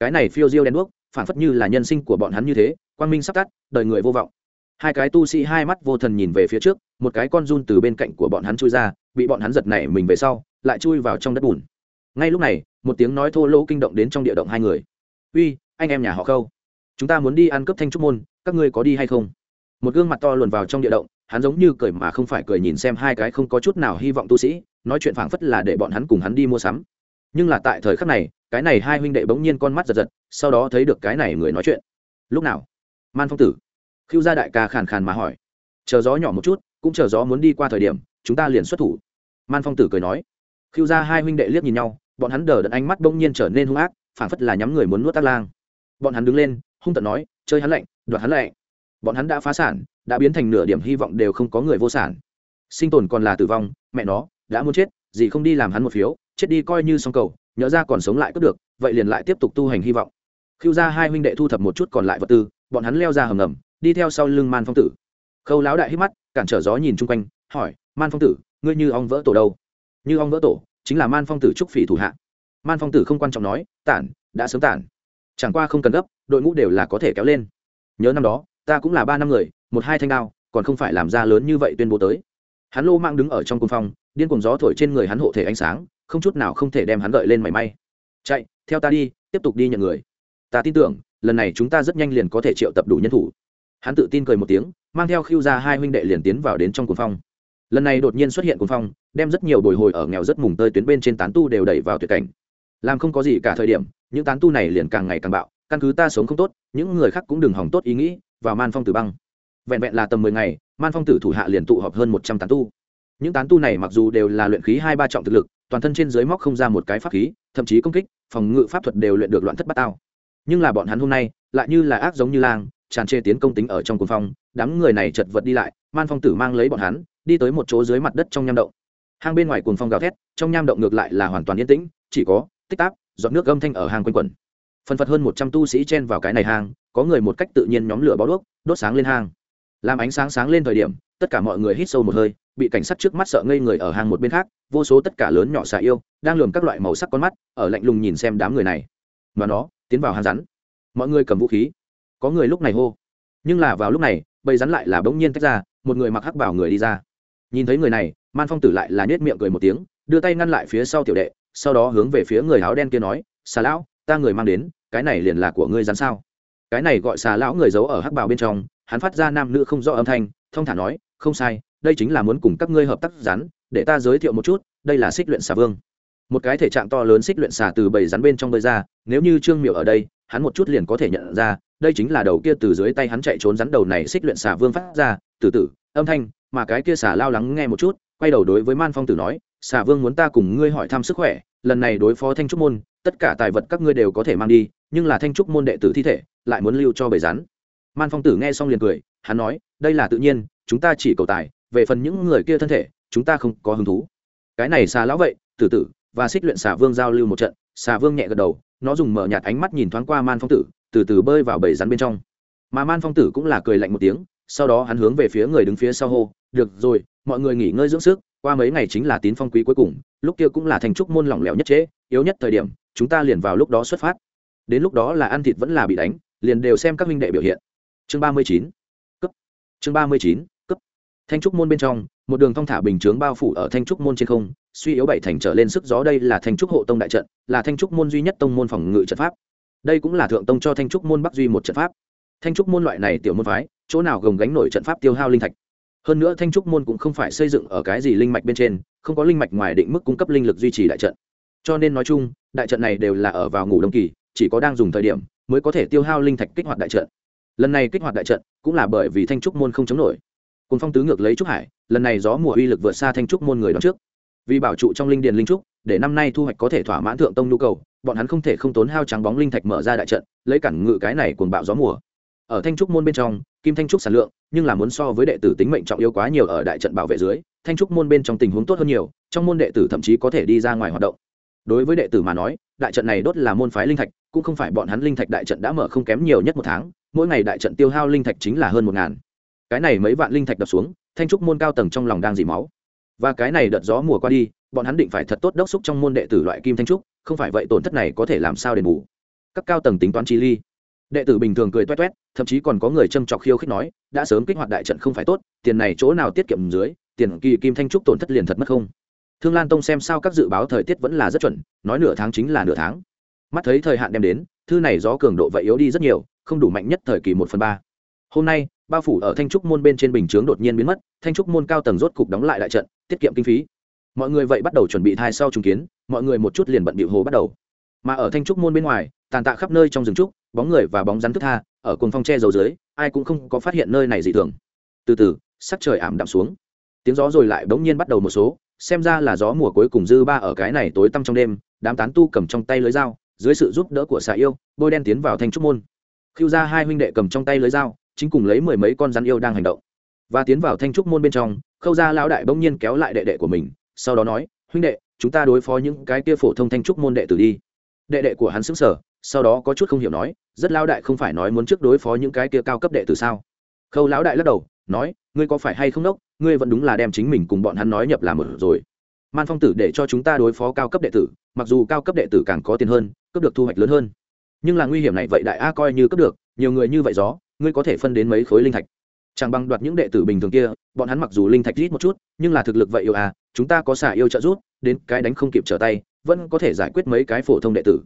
Cái này phiêu diêu đen đuốc, phản phất như là nhân sinh của bọn hắn như thế, quang minh sắp tắt, đời người vô vọng. Hai cái tu sĩ hai mắt vô thần nhìn về phía trước, một cái con run từ bên cạnh của bọn hắn chui ra, bị bọn hắn giật nảy mình về sau, lại chui vào trong đất bùn. Ngay lúc này, một tiếng nói thô lỗ kinh động đến trong địa động hai người. Uy, anh em nhà họ khâu chúng ta muốn đi ăn cướp thanh trúc môn, các ngươi có đi hay không? Một gương mặt to luồn vào trong địa động, hắn giống như cười mà không phải cười nhìn xem hai cái không có chút nào hy vọng tu sĩ, nói chuyện phảng phất là để bọn hắn cùng hắn đi mua sắm. Nhưng là tại thời khắc này, cái này hai huynh đệ bỗng nhiên con mắt giật giật, sau đó thấy được cái này người nói chuyện. Lúc nào? Man phong tử. Khiêu gia đại ca khàn khàn mà hỏi. Chờ gió nhỏ một chút, cũng chờ gió muốn đi qua thời điểm, chúng ta liền xuất thủ. Man phong tử cười nói. Khiêu gia hai huynh đệ liếc nhìn nhau, bọn hắn đờ đẫn ánh mắt bỗng nhiên trở nên hung ác, phảng phất là nhắm người muốn nuốt tác lang. Bọn hắn đứng lên hung tận nói, chơi hắn lạnh, đoạt hắn lạnh. Bọn hắn đã phá sản, đã biến thành nửa điểm hy vọng đều không có người vô sản. Sinh tồn còn là tử vong, mẹ nó, đã muốn chết, gì không đi làm hắn một phiếu, chết đi coi như xong cầu nhớ ra còn sống lại cướp được, vậy liền lại tiếp tục tu hành hy vọng. Khiêu ra hai huynh đệ thu thập một chút còn lại vật tư, bọn hắn leo ra hầm ngầm, đi theo sau lưng man phong tử. Khâu lão đại hít mắt, cản trở gió nhìn chung quanh, hỏi, man phong tử, ngươi như ong vỡ tổ đâu? Như ong vỡ tổ, chính là man phong tử trúc phỉ thủ hạ. Man phong tử không quan trọng nói, tản, đã sớm tản chẳng qua không cần gấp, đội ngũ đều là có thể kéo lên. Nhớ năm đó, ta cũng là ba năm người, một hai thanh đao, còn không phải làm ra lớn như vậy tuyên bố tới. Hắn lô mang đứng ở trong cung phong điên cùng gió thổi trên người hắn hộ thể ánh sáng, không chút nào không thể đem hắn gợi lên mảy may. Chạy, theo ta đi, tiếp tục đi nhận người. Ta tin tưởng, lần này chúng ta rất nhanh liền có thể triệu tập đủ nhân thủ. Hắn tự tin cười một tiếng, mang theo khiêu ra hai huynh đệ liền tiến vào đến trong cuồng phong lần này đột nhiên xuất hiện cuồng phong đem rất nhiều bồi hồi ở nghèo rất mùng tơi tuyến bên trên tán tu đều đẩy vào tuyệt cảnh làm không có gì cả thời điểm, những tán tu này liền càng ngày càng bạo, căn cứ ta sống không tốt, những người khác cũng đừng hỏng tốt ý nghĩ, vào man phong tử băng. Vẹn vẹn là tầm mười ngày, man phong tử thủ hạ liền tụ họp hơn một trăm tán tu. Những tán tu này mặc dù đều là luyện khí hai ba trọng thực lực, toàn thân trên dưới móc không ra một cái pháp khí, thậm chí công kích, phòng ngự pháp thuật đều luyện được loạn thất bát tao. Nhưng là bọn hắn hôm nay, lại như là ác giống như lang, tràn trề tiến công tính ở trong cuồng phong, đám người này chật vật đi lại, man phong tử mang lấy bọn hắn, đi tới một chỗ dưới mặt đất trong nham động. Hang bên ngoài cuồng phong gào thét, trong nham động ngược lại là hoàn toàn yên tĩnh, chỉ có tích táp dọn nước âm thanh ở hang quanh quẩn phần phật hơn một trăm tu sĩ chen vào cái này hang, có người một cách tự nhiên nhóm lửa bó đuốc, đốt sáng lên hang. Làm ánh sáng sáng lên thời điểm, tất cả mọi người hít sâu một hơi, bị cảnh sát trước mắt sợ ngây người ở hang một bên khác, vô số tất cả lớn nhỏ xà yêu, đang lườm các loại màu sắc con mắt, ở lạnh lùng nhìn xem đám người này. Và nó, tiến vào hang rắn. Mọi người cầm vũ khí. Có người lúc này hô. Nhưng là vào lúc này, bầy rắn lại là bỗng nhiên tách ra, một người mặc hắc bảo người đi ra. Nhìn thấy người này, man phong tử lại là nhét miệng cười một tiếng, đưa tay ngăn lại phía sau tiểu đệ sau đó hướng về phía người áo đen kia nói, xà lão, ta người mang đến, cái này liền là của ngươi rắn sao? Cái này gọi xà lão người giấu ở hắc bào bên trong, hắn phát ra nam nữ không rõ âm thanh, thông thả nói, không sai, đây chính là muốn cùng các ngươi hợp tác rắn, để ta giới thiệu một chút, đây là xích luyện xà vương. Một cái thể trạng to lớn xích luyện xà từ bầy rắn bên trong bơi ra, nếu như trương miệu ở đây, hắn một chút liền có thể nhận ra, đây chính là đầu kia từ dưới tay hắn chạy trốn rắn đầu này xích luyện xà vương phát ra, từ từ, âm thanh, mà cái kia xà lao lắng nghe một chút quay đầu đối với man phong tử nói, xà vương muốn ta cùng ngươi hỏi thăm sức khỏe, lần này đối phó thanh trúc môn, tất cả tài vật các ngươi đều có thể mang đi, nhưng là thanh trúc môn đệ tử thi thể, lại muốn lưu cho bầy rắn. Man phong tử nghe xong liền cười, hắn nói, đây là tự nhiên, chúng ta chỉ cầu tài, về phần những người kia thân thể, chúng ta không có hứng thú. Cái này xà lão vậy, tử tử và xích luyện xà vương giao lưu một trận, xà vương nhẹ gật đầu, nó dùng mở nhạt ánh mắt nhìn thoáng qua man phong tử, từ từ bơi vào bầy rắn bên trong. Mà man phong tử cũng là cười lạnh một tiếng, sau đó hắn hướng về phía người đứng phía sau hô, được rồi mọi người nghỉ ngơi dưỡng sức, qua mấy ngày chính là tín phong quý cuối cùng, lúc kia cũng là thành trúc môn lỏng lẻo nhất chế yếu nhất thời điểm, chúng ta liền vào lúc đó xuất phát. Đến lúc đó là ăn thịt vẫn là bị đánh, liền đều xem các minh đệ biểu hiện. Chương ba mươi chín, cấp. Chương ba mươi chín, cấp. Thanh trúc môn bên trong, một đường thong thả bình chướng bao phủ ở thanh trúc môn trên không, suy yếu bảy thành trở lên sức gió đây là thanh trúc hộ tông đại trận, là thanh trúc môn duy nhất tông môn phòng ngự trận pháp. Đây cũng là thượng tông cho thanh trúc môn bắc duy một trận pháp. Thanh trúc môn loại này tiểu môn phái, chỗ nào gồng gánh nổi trận pháp tiêu hao linh thạch? Hơn nữa thanh trúc môn cũng không phải xây dựng ở cái gì linh mạch bên trên, không có linh mạch ngoài định mức cung cấp linh lực duy trì đại trận. Cho nên nói chung, đại trận này đều là ở vào ngủ đông kỳ, chỉ có đang dùng thời điểm mới có thể tiêu hao linh thạch kích hoạt đại trận. Lần này kích hoạt đại trận cũng là bởi vì thanh trúc môn không chống nổi. Cùng phong tứ ngược lấy trúc hải, lần này gió mùa uy lực vượt xa thanh trúc môn người đón trước. Vì bảo trụ trong linh điền linh trúc, để năm nay thu hoạch có thể thỏa mãn thượng tông nhu cầu, bọn hắn không thể không tốn hao trắng bóng linh thạch mở ra đại trận, lấy cản ngự cái này cuồng bạo gió mùa ở thanh trúc môn bên trong, kim thanh trúc sản lượng, nhưng là muốn so với đệ tử tính mệnh trọng yếu quá nhiều ở đại trận bảo vệ dưới, thanh trúc môn bên trong tình huống tốt hơn nhiều, trong môn đệ tử thậm chí có thể đi ra ngoài hoạt động. Đối với đệ tử mà nói, đại trận này đốt là môn phái linh thạch, cũng không phải bọn hắn linh thạch đại trận đã mở không kém nhiều nhất một tháng, mỗi ngày đại trận tiêu hao linh thạch chính là hơn một ngàn. Cái này mấy vạn linh thạch đập xuống, thanh trúc môn cao tầng trong lòng đang dỉ máu. Và cái này đợt gió mùa qua đi, bọn hắn định phải thật tốt đốc xúc trong môn đệ tử loại kim thanh trúc, không phải vậy tổn thất này có thể làm sao đền bù. Các cao tầng tính toán chi ly đệ tử bình thường cười toét toét, thậm chí còn có người châm trọc khiêu khích nói, đã sớm kích hoạt đại trận không phải tốt, tiền này chỗ nào tiết kiệm dưới, tiền kỳ kim thanh trúc tổn thất liền thật mất không? Thương lan tông xem sao các dự báo thời tiết vẫn là rất chuẩn, nói nửa tháng chính là nửa tháng. Mắt thấy thời hạn đem đến, thư này gió cường độ vậy yếu đi rất nhiều, không đủ mạnh nhất thời kỳ một phần ba. Hôm nay, bao phủ ở thanh trúc môn bên trên bình chướng đột nhiên biến mất, thanh trúc môn cao tầng rốt cục đóng lại đại trận, tiết kiệm kinh phí. Mọi người vậy bắt đầu chuẩn bị thai sau trùng kiến, mọi người một chút liền bận bịu hồ bắt đầu mà ở thanh trúc môn bên ngoài, tàn tạ khắp nơi trong rừng trúc, bóng người và bóng rắn thức tha, ở cồn phong tre dầu dưới, ai cũng không có phát hiện nơi này dị thường. Từ từ, sắc trời ảm đạm xuống. Tiếng gió rồi lại bỗng nhiên bắt đầu một số, xem ra là gió mùa cuối cùng dư ba ở cái này tối tăm trong đêm, đám tán tu cầm trong tay lưới dao, dưới sự giúp đỡ của xà yêu, bôi đen tiến vào thanh trúc môn. Khiêu ra hai huynh đệ cầm trong tay lưới dao, chính cùng lấy mười mấy con rắn yêu đang hành động. Và tiến vào thanh trúc môn bên trong, khâu ra lão đại bỗng nhiên kéo lại đệ đệ của mình, sau đó nói, huynh đệ, chúng ta đối phó những cái kia phổ thông thanh trúc môn đệ tử đi đệ đệ của hắn sững sờ, sau đó có chút không hiểu nói rất lao đại không phải nói muốn trước đối phó những cái kia cao cấp đệ tử sao? Khâu lão đại lắc đầu nói ngươi có phải hay không đốc ngươi vẫn đúng là đem chính mình cùng bọn hắn nói nhập làm một rồi. Man phong tử để cho chúng ta đối phó cao cấp đệ tử mặc dù cao cấp đệ tử càng có tiền hơn cấp được thu hoạch lớn hơn. Nhưng là nguy hiểm này vậy đại a coi như cấp được nhiều người như vậy gió ngươi có thể phân đến mấy khối linh thạch? Chẳng bằng đoạt những đệ tử bình thường kia bọn hắn mặc dù linh thạch ít một chút nhưng là thực lực vậy yêu à chúng ta có xả yêu trợ giúp đến cái đánh không kịp trở tay vẫn có thể giải quyết mấy cái phổ thông đệ tử.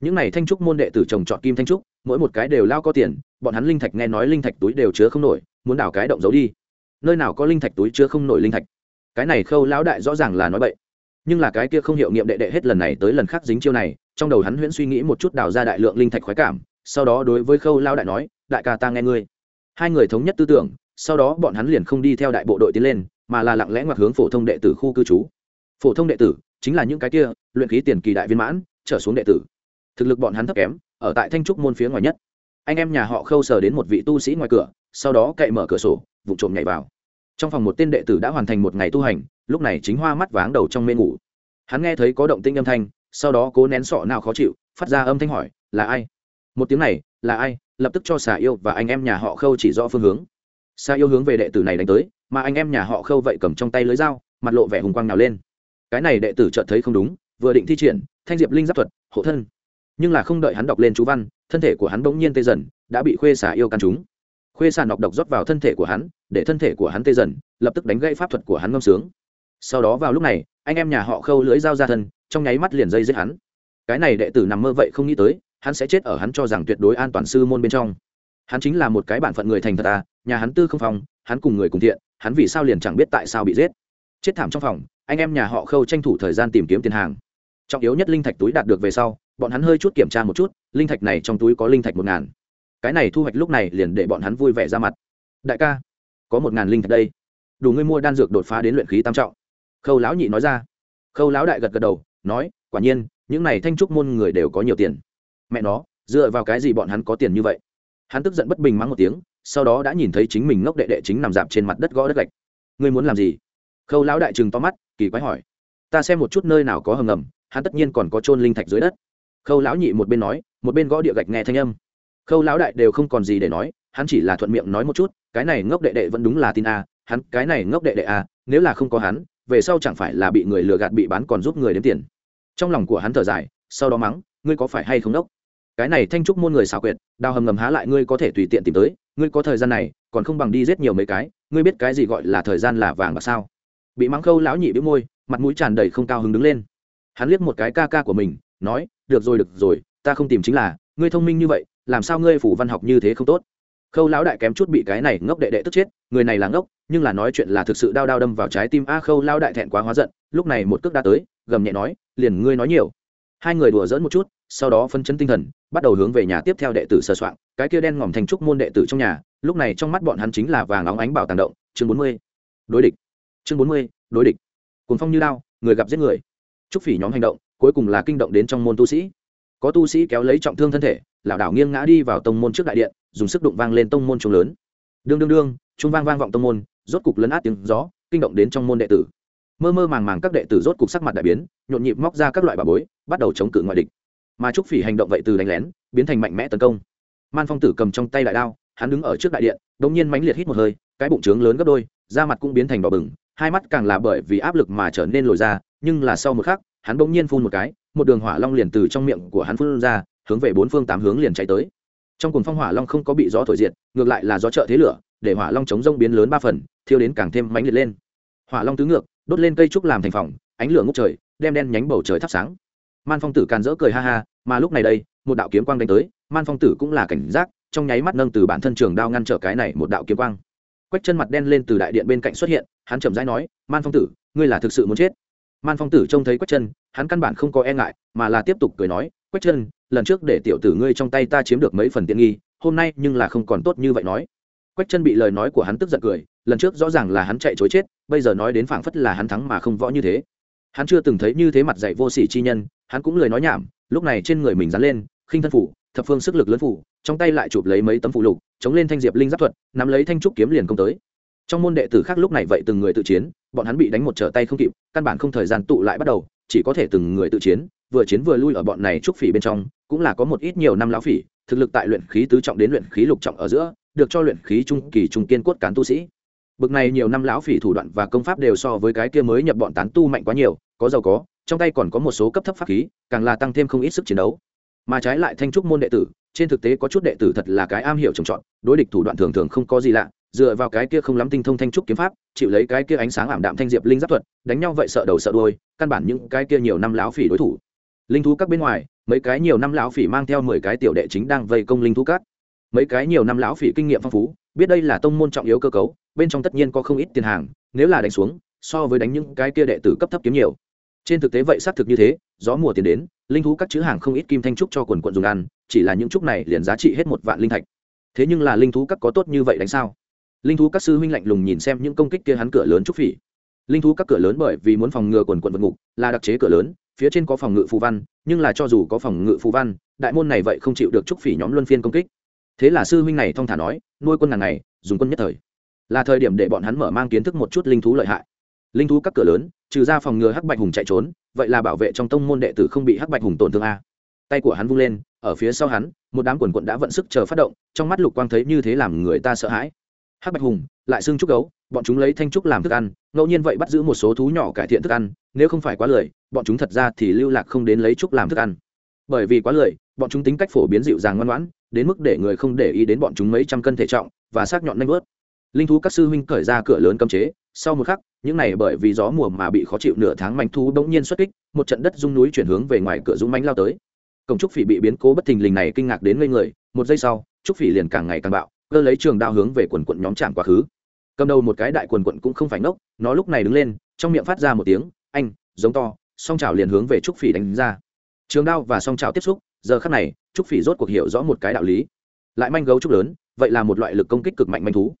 Những này thanh trúc môn đệ tử trồng trọt kim thanh trúc, mỗi một cái đều lao có tiền, bọn hắn linh thạch nghe nói linh thạch túi đều chứa không nổi, muốn đảo cái động giấu đi. Nơi nào có linh thạch túi chứa không nổi linh thạch? Cái này khâu lão đại rõ ràng là nói bậy. Nhưng là cái kia không hiệu nghiệm đệ đệ hết lần này tới lần khác dính chiêu này, trong đầu hắn huyễn suy nghĩ một chút đào ra đại lượng linh thạch khoái cảm, sau đó đối với khâu lao đại nói, đại ca ta nghe ngươi. Hai người thống nhất tư tưởng, sau đó bọn hắn liền không đi theo đại bộ đội tiến lên, mà là lặng lẽ ngoặt hướng phổ thông đệ tử khu cư trú. Phổ thông đệ tử chính là những cái kia, luyện khí tiền kỳ đại viên mãn, trở xuống đệ tử. Thực lực bọn hắn thấp kém, ở tại thanh trúc môn phía ngoài nhất. Anh em nhà họ khâu sờ đến một vị tu sĩ ngoài cửa, sau đó cậy mở cửa sổ vụ trộm nhảy vào. Trong phòng một tên đệ tử đã hoàn thành một ngày tu hành, lúc này chính hoa mắt váng đầu trong mê ngủ. Hắn nghe thấy có động tinh âm thanh, sau đó cố nén sọ nào khó chịu, phát ra âm thanh hỏi, là ai? Một tiếng này, là ai? lập tức cho xà yêu và anh em nhà họ khâu chỉ rõ phương hướng. Xà yêu hướng về đệ tử này đánh tới, mà anh em nhà họ khâu vậy cầm trong tay lưới dao, mặt lộ vẻ hùng quang nào lên cái này đệ tử chợt thấy không đúng, vừa định thi triển, thanh diệp linh giáp thuật, hộ thân. Nhưng là không đợi hắn đọc lên chú văn, thân thể của hắn bỗng nhiên tê dần, đã bị khuê xà yêu căn trúng. Khuê xà nọc độc rót vào thân thể của hắn, để thân thể của hắn tê dần, lập tức đánh gây pháp thuật của hắn ngâm sướng. Sau đó vào lúc này, anh em nhà họ khâu lưỡi dao ra thân, trong nháy mắt liền dây giết hắn. Cái này đệ tử nằm mơ vậy không nghĩ tới, hắn sẽ chết ở hắn cho rằng tuyệt đối an toàn sư môn bên trong. Hắn chính là một cái bản phận người thành thật à nhà hắn tư không phòng, hắn cùng người cùng thiện, hắn vì sao liền chẳng biết tại sao bị giết. Chết thảm trong phòng anh em nhà họ khâu tranh thủ thời gian tìm kiếm tiền hàng. Trọng yếu nhất linh thạch túi đạt được về sau, bọn hắn hơi chút kiểm tra một chút, linh thạch này trong túi có linh thạch một ngàn. Cái này thu hoạch lúc này liền để bọn hắn vui vẻ ra mặt. Đại ca, có một ngàn linh thạch đây. Đủ ngươi mua đan dược đột phá đến luyện khí tam trọng. Khâu lão nhị nói ra. Khâu lão đại gật gật đầu, nói, quả nhiên, những này thanh trúc môn người đều có nhiều tiền. Mẹ nó, dựa vào cái gì bọn hắn có tiền như vậy? Hắn tức giận bất bình mắng một tiếng, sau đó đã nhìn thấy chính mình ngốc đệ đệ chính nằm dạp trên mặt đất gõ đất gạch. Ngươi muốn làm gì? Khâu lão đại trừng to mắt, kỳ quái hỏi, ta xem một chút nơi nào có hầm ngầm, hắn tất nhiên còn có trôn linh thạch dưới đất. Khâu lão nhị một bên nói, một bên gõ địa gạch nghe thanh âm. Khâu lão đại đều không còn gì để nói, hắn chỉ là thuận miệng nói một chút, cái này ngốc đệ đệ vẫn đúng là tin a, hắn, cái này ngốc đệ đệ a, nếu là không có hắn, về sau chẳng phải là bị người lừa gạt bị bán còn giúp người đến tiền. Trong lòng của hắn thở dài, sau đó mắng, ngươi có phải hay không đốc? Cái này thanh trúc môn người xảo quyệt, đào hầm ngầm há lại ngươi có thể tùy tiện tìm tới, ngươi có thời gian này, còn không bằng đi giết nhiều mấy cái, ngươi biết cái gì gọi là thời gian là vàng và sao? Bị mắng khâu lão nhị bĩu môi, mặt mũi tràn đầy không cao hứng đứng lên. Hắn liếc một cái ca ca của mình, nói, được rồi được rồi, ta không tìm chính là, ngươi thông minh như vậy, làm sao ngươi phủ văn học như thế không tốt? Khâu lão đại kém chút bị cái này ngốc đệ đệ tức chết, người này là ngốc, nhưng là nói chuyện là thực sự đau đau đâm vào trái tim. A, khâu lão đại thẹn quá hóa giận, lúc này một cước đã tới, gầm nhẹ nói, liền ngươi nói nhiều. Hai người đùa dỡn một chút, sau đó phân chấn tinh thần, bắt đầu hướng về nhà tiếp theo đệ tử sờ soạn cái kia đen ngòm thành trúc môn đệ tử trong nhà, lúc này trong mắt bọn hắn chính là vàng óng ánh bảo tàng động, chương bốn mươi. Đối địch chương bốn mươi, đối địch. Cuốn phong như lao, người gặp giết người. Trúc phỉ nhóm hành động, cuối cùng là kinh động đến trong môn tu sĩ. Có tu sĩ kéo lấy trọng thương thân thể, lảo đảo nghiêng ngã đi vào tông môn trước đại điện, dùng sức đụng vang lên tông môn trung lớn. Đương đương đương, trung vang vang vọng tông môn, rốt cục lấn át tiếng gió, kinh động đến trong môn đệ tử. Mơ mơ màng màng các đệ tử rốt cục sắc mặt đại biến, nhộn nhịp móc ra các loại bà bối, bắt đầu chống cự ngoại địch. Mà trúc phỉ hành động vậy từ đánh lén, biến thành mạnh mẽ tấn công. Man phong tử cầm trong tay đại đao, hắn đứng ở trước đại điện đ ỗ n g nhiên mãnh liệt hít một hơi, cái bụng trướng lớn gấp đôi, da mặt cũng biến thành đỏ bừng hai mắt càng là bởi vì áp lực mà trở nên lồi ra, nhưng là sau một khắc, hắn bỗng nhiên phun một cái, một đường hỏa long liền từ trong miệng của hắn phun ra, hướng về bốn phương tám hướng liền chạy tới. Trong cùng phong hỏa long không có bị gió thổi diệt, ngược lại là gió trợ thế lửa, để hỏa long chống rông biến lớn ba phần, thiêu đến càng thêm mãnh liệt lên. Hỏa long tứ ngược, đốt lên cây trúc làm thành phòng, ánh lửa ngốc trời, đem đen nhánh bầu trời thắp sáng. Man phong tử càn rỡ cười ha ha, mà lúc này đây, một đạo kiếm quang đánh tới, man phong tử cũng là cảnh giác, trong nháy mắt nâng từ bản thân trường đao ngăn trở cái này một đạo kiếm quang quách chân mặt đen lên từ đại điện bên cạnh xuất hiện, hắn chậm rãi nói, man phong tử, ngươi là thực sự muốn chết? Man phong tử trông thấy quách chân, hắn căn bản không có e ngại, mà là tiếp tục cười nói, quách chân, lần trước để tiểu tử ngươi trong tay ta chiếm được mấy phần tiện nghi, hôm nay nhưng là không còn tốt như vậy nói. Quách chân bị lời nói của hắn tức giận cười, lần trước rõ ràng là hắn chạy chối chết, bây giờ nói đến phảng phất là hắn thắng mà không võ như thế. Hắn chưa từng thấy như thế mặt dạy vô sỉ chi nhân, hắn cũng lời nói nhảm, lúc này trên người mình dán lên, khinh thân phủ thập phương sức lực lớn phủ, trong tay lại chụp lấy mấy tấm phụ lục, chống lên thanh diệp linh giáp thuật, nắm lấy thanh trúc kiếm liền công tới. Trong môn đệ tử khác lúc này vậy từng người tự chiến, bọn hắn bị đánh một trở tay không kịp, căn bản không thời gian tụ lại bắt đầu, chỉ có thể từng người tự chiến, vừa chiến vừa lui ở bọn này trúc phỉ bên trong, cũng là có một ít nhiều năm lão phỉ, thực lực tại luyện khí tứ trọng đến luyện khí lục trọng ở giữa, được cho luyện khí trung kỳ trung kiên cốt cán tu sĩ. Bực này nhiều năm lão phỉ thủ đoạn và công pháp đều so với cái kia mới nhập bọn tán tu mạnh quá nhiều, có giàu có, trong tay còn có một số cấp thấp pháp khí, càng là tăng thêm không ít sức chiến đấu mà trái lại thanh trúc môn đệ tử, trên thực tế có chút đệ tử thật là cái am hiểu trồng trọt, đối địch thủ đoạn thường thường không có gì lạ, dựa vào cái kia không lắm tinh thông thanh trúc kiếm pháp, chịu lấy cái kia ánh sáng ảm đạm thanh diệp linh giáp thuật, đánh nhau vậy sợ đầu sợ đôi căn bản những cái kia nhiều năm lão phỉ đối thủ. Linh thú các bên ngoài, mấy cái nhiều năm lão phỉ mang theo mười cái tiểu đệ chính đang vây công linh thú các. Mấy cái nhiều năm lão phỉ kinh nghiệm phong phú, biết đây là tông môn trọng yếu cơ cấu, bên trong tất nhiên có không ít tiền hàng, nếu là đánh xuống, so với đánh những cái kia đệ tử cấp thấp kiếm nhiều. Trên thực tế vậy xác thực như thế, gió mùa tiền đến linh thú các chữ hàng không ít kim thanh trúc cho quần quận dùng ăn, chỉ là những trúc này liền giá trị hết một vạn linh thạch. Thế nhưng là linh thú các có tốt như vậy đánh sao? Linh thú các sư huynh lạnh lùng nhìn xem những công kích kia hắn cửa lớn trúc phỉ. Linh thú các cửa lớn bởi vì muốn phòng ngừa quần quận vật ngục, là đặc chế cửa lớn, phía trên có phòng ngự phù văn, nhưng là cho dù có phòng ngự phù văn, đại môn này vậy không chịu được trúc phỉ nhóm luân phiên công kích. Thế là sư huynh này thong thả nói, nuôi quân ngàn ngày, dùng quân nhất thời. Là thời điểm để bọn hắn mở mang kiến thức một chút linh thú lợi hại linh thú các cửa lớn, trừ ra phòng ngừa hắc bạch hùng chạy trốn, vậy là bảo vệ trong tông môn đệ tử không bị hắc bạch hùng tổn thương a. Tay của hắn vung lên, ở phía sau hắn, một đám quần quận đã vận sức chờ phát động, trong mắt lục quang thấy như thế làm người ta sợ hãi. Hắc bạch hùng, lại xưng trúc gấu, bọn chúng lấy thanh trúc làm thức ăn, ngẫu nhiên vậy bắt giữ một số thú nhỏ cải thiện thức ăn, nếu không phải quá lười, bọn chúng thật ra thì lưu lạc không đến lấy trúc làm thức ăn. Bởi vì quá lười, bọn chúng tính cách phổ biến dịu dàng ngoan ngoãn, đến mức để người không để ý đến bọn chúng mấy trăm cân thể trọng, và sắc nhọn nanh vớt linh thú các sư huynh cởi ra cửa lớn cấm chế, sau một khắc, những này bởi vì gió mùa mà bị khó chịu nửa tháng manh thú bỗng nhiên xuất kích, một trận đất rung núi chuyển hướng về ngoài cửa rung mánh lao tới. Cổng trúc phỉ bị biến cố bất thình lình này kinh ngạc đến ngây người, một giây sau, trúc phỉ liền càng ngày càng bạo, cơ lấy trường đao hướng về quần quận nhóm chạm quá khứ. Cầm đầu một cái đại quần quận cũng không phải ngốc, nó lúc này đứng lên, trong miệng phát ra một tiếng, anh, giống to. Song trào liền hướng về trúc phỉ đánh ra. Trường đao và song trào tiếp xúc, giờ khắc này, trúc phỉ rốt cuộc hiểu rõ một cái đạo lý. Lại manh gấu trúc lớn, vậy là một loại lực công kích cực mạnh manh thú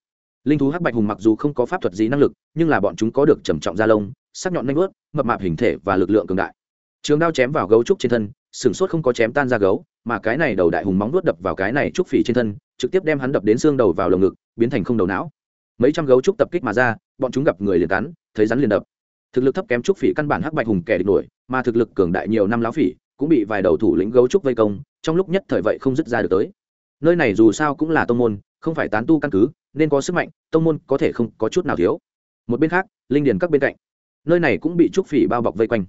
linh thú hắc bạch hùng mặc dù không có pháp thuật gì năng lực, nhưng là bọn chúng có được trầm trọng da lông, sắc nhọn nanh vớt mập mạp hình thể và lực lượng cường đại. Trường đao chém vào gấu trúc trên thân, sừng sốt không có chém tan ra gấu, mà cái này đầu đại hùng móng nuốt đập vào cái này trúc phỉ trên thân, trực tiếp đem hắn đập đến xương đầu vào lồng ngực, biến thành không đầu não. Mấy trăm gấu trúc tập kích mà ra, bọn chúng gặp người liền cắn, thấy rắn liền đập. Thực lực thấp kém trúc phỉ căn bản hắc bạch hùng kẻ địch nổi, mà thực lực cường đại nhiều năm lão phỉ, cũng bị vài đầu thủ lĩnh gấu trúc vây công, trong lúc nhất thời vậy không dứt ra được tới. Nơi này dù sao cũng là tông môn không phải tán tu căn cứ, nên có sức mạnh, tông môn có thể không có chút nào thiếu. Một bên khác, linh điền các bên cạnh. Nơi này cũng bị trúc phỉ bao bọc vây quanh.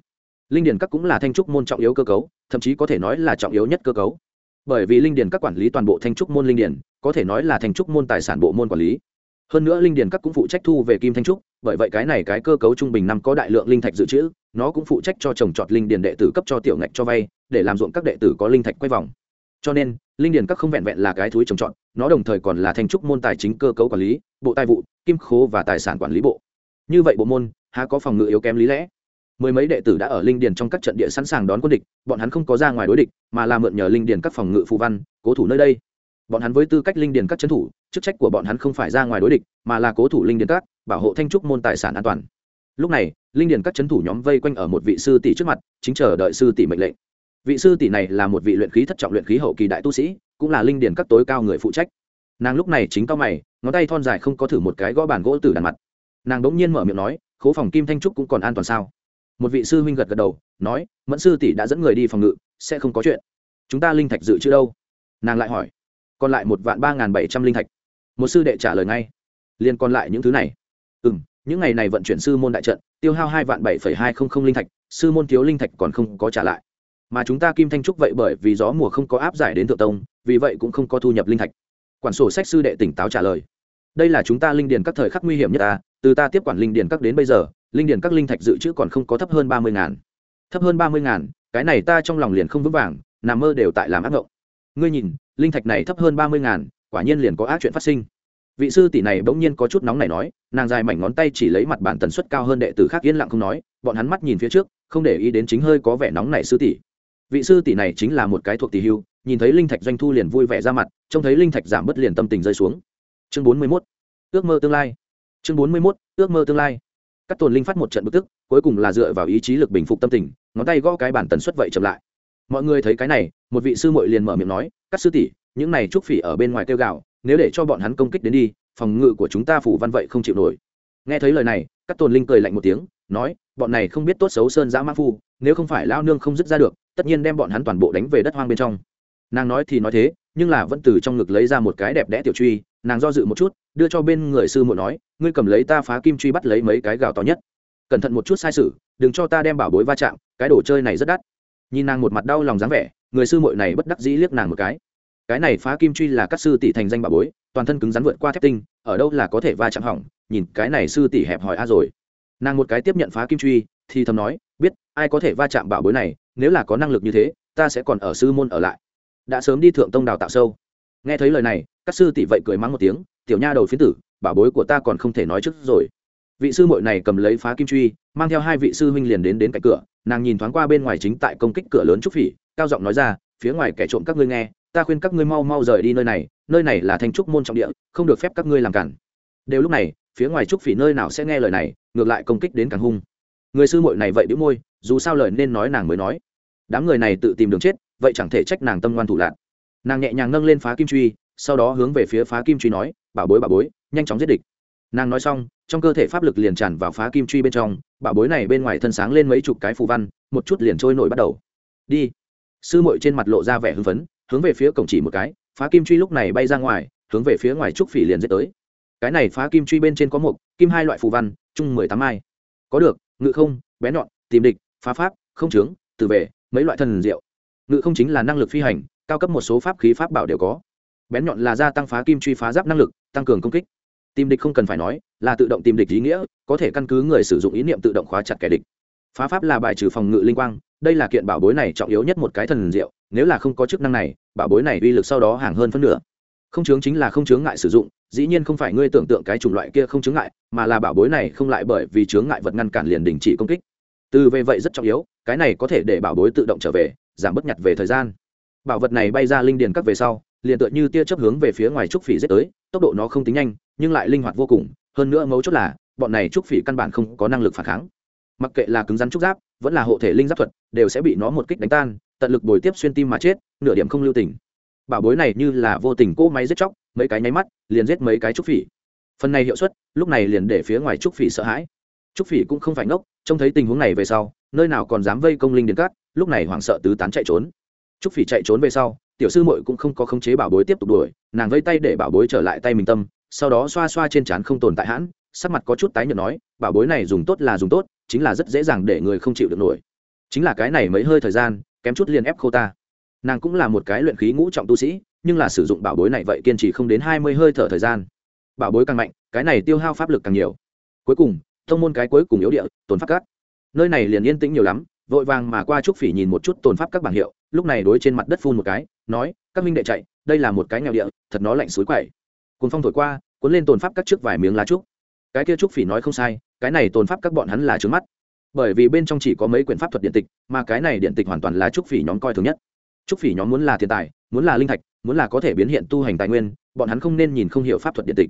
Linh điền các cũng là thanh trúc môn trọng yếu cơ cấu, thậm chí có thể nói là trọng yếu nhất cơ cấu. Bởi vì linh điền các quản lý toàn bộ thanh trúc môn linh điền, có thể nói là thanh trúc môn tài sản bộ môn quản lý. Hơn nữa linh điền các cũng phụ trách thu về kim thanh trúc, bởi vậy cái này cái cơ cấu trung bình năm có đại lượng linh thạch dự trữ, nó cũng phụ trách cho trồng trọt linh điền đệ tử cấp cho tiểu ngạch cho vay, để làm ruộng các đệ tử có linh thạch quay vòng cho nên, linh điền các không vẹn vẹn là cái thúi trồng trọt, nó đồng thời còn là thanh trúc môn tài chính cơ cấu quản lý, bộ tài vụ, kim khố và tài sản quản lý bộ. Như vậy bộ môn, há có phòng ngự yếu kém lý lẽ? Mười mấy đệ tử đã ở linh điền trong các trận địa sẵn sàng đón quân địch, bọn hắn không có ra ngoài đối địch, mà là mượn nhờ linh điền các phòng ngự phù văn, cố thủ nơi đây. Bọn hắn với tư cách linh điền các trấn thủ, chức trách của bọn hắn không phải ra ngoài đối địch, mà là cố thủ linh điền các, bảo hộ thanh trúc môn tài sản an toàn. Lúc này, linh điền các trấn thủ nhóm vây quanh ở một vị sư tỷ trước mặt, chính chờ đợi sư tỷ mệnh lệnh vị sư tỷ này là một vị luyện khí thất trọng luyện khí hậu kỳ đại tu sĩ, cũng là linh điển các tối cao người phụ trách. Nàng lúc này chính cao mày, ngón tay thon dài không có thử một cái gõ bàn gỗ từ đàn mặt. Nàng đống nhiên mở miệng nói, khố phòng kim thanh trúc cũng còn an toàn sao? Một vị sư huynh gật gật đầu, nói, mẫn sư tỷ đã dẫn người đi phòng ngự, sẽ không có chuyện. Chúng ta linh thạch dự trữ đâu? Nàng lại hỏi, còn lại một vạn ba n g h n bảy trăm linh thạch. Một sư đệ trả lời ngay liền còn lại những thứ này. Ừ m những ngày này vận chuyển sư môn đại trận, tiêu hao hai vạn bảy phẩy hai không không linh thạch, sư môn thiếu linh thạch còn không có trả lại mà chúng ta kim thanh trúc vậy bởi vì gió mùa không có áp giải đến thượng tông, vì vậy cũng không có thu nhập linh thạch. Quản sổ sách sư đệ tỉnh táo trả lời. Đây là chúng ta linh điền các thời khắc nguy hiểm nhất ta, từ ta tiếp quản linh điền các đến bây giờ, linh điền các linh thạch dự trữ còn không có thấp hơn ba mươi ngàn. Thấp hơn ba mươi ngàn, cái này ta trong lòng liền không vững vàng, nằm mơ đều tại làm ác ngộng. Ngươi nhìn, linh thạch này thấp hơn ba mươi ngàn, quả nhiên liền có ác chuyện phát sinh. Vị sư tỷ này bỗng nhiên có chút nóng này nói, nàng dài mảnh ngón tay chỉ lấy mặt bản tần suất cao hơn đệ tử khác yên lặng không nói, bọn hắn mắt nhìn phía trước, không để ý đến chính hơi có vẻ nóng này sư tỷ vị sư tỷ này chính là một cái thuộc tỷ hưu, nhìn thấy linh thạch doanh thu liền vui vẻ ra mặt, trông thấy linh thạch giảm bớt liền tâm tình rơi xuống. Chương bốn mươi mốt, ước mơ tương lai. Chương bốn mươi mốt, ước mơ tương lai. Các tồn linh phát một trận bực tức, cuối cùng là dựa vào ý chí lực bình phục tâm tình, ngón tay gõ cái bản tần suất vậy chậm lại. Mọi người thấy cái này, một vị sư muội liền mở miệng nói các sư tỷ, những này trúc phỉ ở bên ngoài kêu gạo nếu để cho bọn hắn công kích đến đi, phòng ngự của chúng ta phủ văn vậy không chịu nổi. Nghe thấy lời này các tồn linh cười lạnh một tiếng, nói, bọn này không biết tốt xấu sơn giã mã phu, nếu không phải lao nương không dứt ra được tất nhiên đem bọn hắn toàn bộ đánh về đất hoang bên trong. Nàng nói thì nói thế, nhưng là vẫn từ trong ngực lấy ra một cái đẹp đẽ tiểu truy, nàng do dự một chút, đưa cho bên người sư muội nói, ngươi cầm lấy ta phá kim truy bắt lấy mấy cái gạo to nhất. Cẩn thận một chút sai sự, đừng cho ta đem bảo bối va chạm, cái đồ chơi này rất đắt. Nhìn nàng một mặt đau lòng dáng vẻ, người sư muội này bất đắc dĩ liếc nàng một cái. Cái này phá kim truy là các sư tỷ thành danh bảo bối, toàn thân cứng rắn vượt qua thép tinh, ở đâu là có thể va chạm hỏng, nhìn cái này sư tỷ hẹp hỏi a rồi. Nàng một cái tiếp nhận phá kim truy, thì thầm nói, biết, ai có thể va chạm bảo bối này nếu là có năng lực như thế, ta sẽ còn ở sư môn ở lại. Đã sớm đi thượng tông đào tạo sâu. Nghe thấy lời này, các sư tỷ vậy cười mắng một tiếng, tiểu nha đầu phiến tử, bảo bối của ta còn không thể nói trước rồi. Vị sư muội này cầm lấy phá kim truy, mang theo hai vị sư huynh liền đến đến cạnh cửa, nàng nhìn thoáng qua bên ngoài chính tại công kích cửa lớn trúc phỉ, cao giọng nói ra, phía ngoài kẻ trộm các ngươi nghe, ta khuyên các ngươi mau mau rời đi nơi này nơi này là thanh trúc môn trọng địa, không được phép các ngươi làm cản. Đều lúc này, phía ngoài trúc phỉ nơi nào sẽ nghe lời này, ngược lại công kích đến càng hung. Người sư muội này vậy bĩu môi, dù sao lời nên nói nàng mới nói đám người này tự tìm đường chết, vậy chẳng thể trách nàng tâm ngoan thủ lạc. Nàng nhẹ nhàng nâng lên phá kim truy, sau đó hướng về phía phá kim truy nói, bảo bối bảo bối, nhanh chóng giết địch. Nàng nói xong, trong cơ thể pháp lực liền tràn vào phá kim truy bên trong, bảo bối này bên ngoài thân sáng lên mấy chục cái phù văn, một chút liền trôi nổi bắt đầu. Đi. Sư Mội trên mặt lộ ra vẻ hưng phấn, hướng về phía cổng chỉ một cái, phá kim truy lúc này bay ra ngoài, hướng về phía ngoài trúc phỉ liền giết tới. Cái này phá kim truy bên trên có một, kim hai loại phù văn, chung mười tám mai. Có được, ngự không bé nhọn, tìm địch, phá pháp, không trướng từ về mấy loại thần diệu. Ngự không chính là năng lực phi hành, cao cấp một số pháp khí pháp bảo đều có. Bén nhọn là gia tăng phá kim truy phá giáp năng lực, tăng cường công kích. Tìm địch không cần phải nói, là tự động tìm địch ý nghĩa, có thể căn cứ người sử dụng ý niệm tự động khóa chặt kẻ địch. Phá pháp là bài trừ phòng ngự linh quang, đây là kiện bảo bối này trọng yếu nhất một cái thần diệu, nếu là không có chức năng này, bảo bối này uy lực sau đó hàng hơn phân nửa. Không chướng chính là không chướng ngại sử dụng, dĩ nhiên không phải ngươi tưởng tượng cái chủng loại kia không chướng ngại, mà là bảo bối này không lại bởi vì chướng ngại vật ngăn cản liền đình chỉ công kích từ về vậy rất trọng yếu, cái này có thể để bảo bối tự động trở về, giảm bớt nhặt về thời gian. Bảo vật này bay ra linh điền các về sau, liền tựa như tia chấp hướng về phía ngoài trúc phỉ giết tới, tốc độ nó không tính nhanh, nhưng lại linh hoạt vô cùng, hơn nữa mấu chốt là, bọn này trúc phỉ căn bản không có năng lực phản kháng. Mặc kệ là cứng rắn trúc giáp, vẫn là hộ thể linh giáp thuật, đều sẽ bị nó một kích đánh tan, tận lực bồi tiếp xuyên tim mà chết, nửa điểm không lưu tình. Bảo bối này như là vô tình cỗ máy giết chóc, mấy cái nháy mắt, liền giết mấy cái trúc phỉ. Phần này hiệu suất, lúc này liền để phía ngoài trúc phỉ sợ hãi trúc phỉ cũng không phải ngốc, trông thấy tình huống này về sau, nơi nào còn dám vây công linh đến cát, lúc này hoảng sợ tứ tán chạy trốn. Trúc phỉ chạy trốn về sau, tiểu sư muội cũng không có khống chế bảo bối tiếp tục đuổi, nàng vây tay để bảo bối trở lại tay mình tâm, sau đó xoa xoa trên trán không tồn tại hãn, sắc mặt có chút tái nhợt nói, bảo bối này dùng tốt là dùng tốt, chính là rất dễ dàng để người không chịu được nổi. Chính là cái này mấy hơi thời gian, kém chút liền ép khô ta. Nàng cũng là một cái luyện khí ngũ trọng tu sĩ, nhưng là sử dụng bảo bối này vậy kiên trì không đến hai mươi hơi thở thời gian. Bảo bối càng mạnh, cái này tiêu hao pháp lực càng nhiều. Cuối cùng thông môn cái cuối cùng yếu địa, tồn pháp cát nơi này liền yên tĩnh nhiều lắm, vội vàng mà qua trúc phỉ nhìn một chút tồn pháp các bảng hiệu, lúc này đối trên mặt đất phun một cái, nói, các minh đệ chạy, đây là một cái nghèo địa, thật nó lạnh suối quậy. Cuốn phong thổi qua, cuốn lên tồn pháp các trước vài miếng lá trúc. Cái kia trúc phỉ nói không sai, cái này tồn pháp các bọn hắn là trướng mắt. Bởi vì bên trong chỉ có mấy quyển pháp thuật điện tịch, mà cái này điện tịch hoàn toàn là trúc phỉ nhóm coi thường nhất. Trúc phỉ nhóm muốn là thiên tài, muốn là linh thạch, muốn là có thể biến hiện tu hành tài nguyên, bọn hắn không nên nhìn không hiểu pháp thuật điện tịch.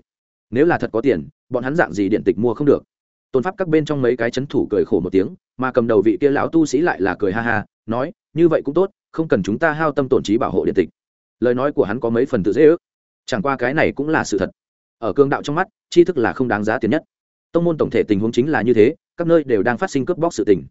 Nếu là thật có tiền, bọn hắn dạng gì điện tịch mua không được tôn pháp các bên trong mấy cái c h ấ n thủ cười khổ một tiếng, mà cầm đầu vị kia lão tu sĩ lại là cười ha ha, nói, như vậy cũng tốt, không cần chúng ta hao tâm tổn trí bảo hộ điện tịch. Lời nói của hắn có mấy phần tự dễ ước. Chẳng qua cái này cũng là sự thật. Ở cương đạo trong mắt, tri thức là không đáng giá tiền nhất. Tông môn tổng thể tình huống chính là như thế, các nơi đều đang phát sinh cướp bóc sự tình.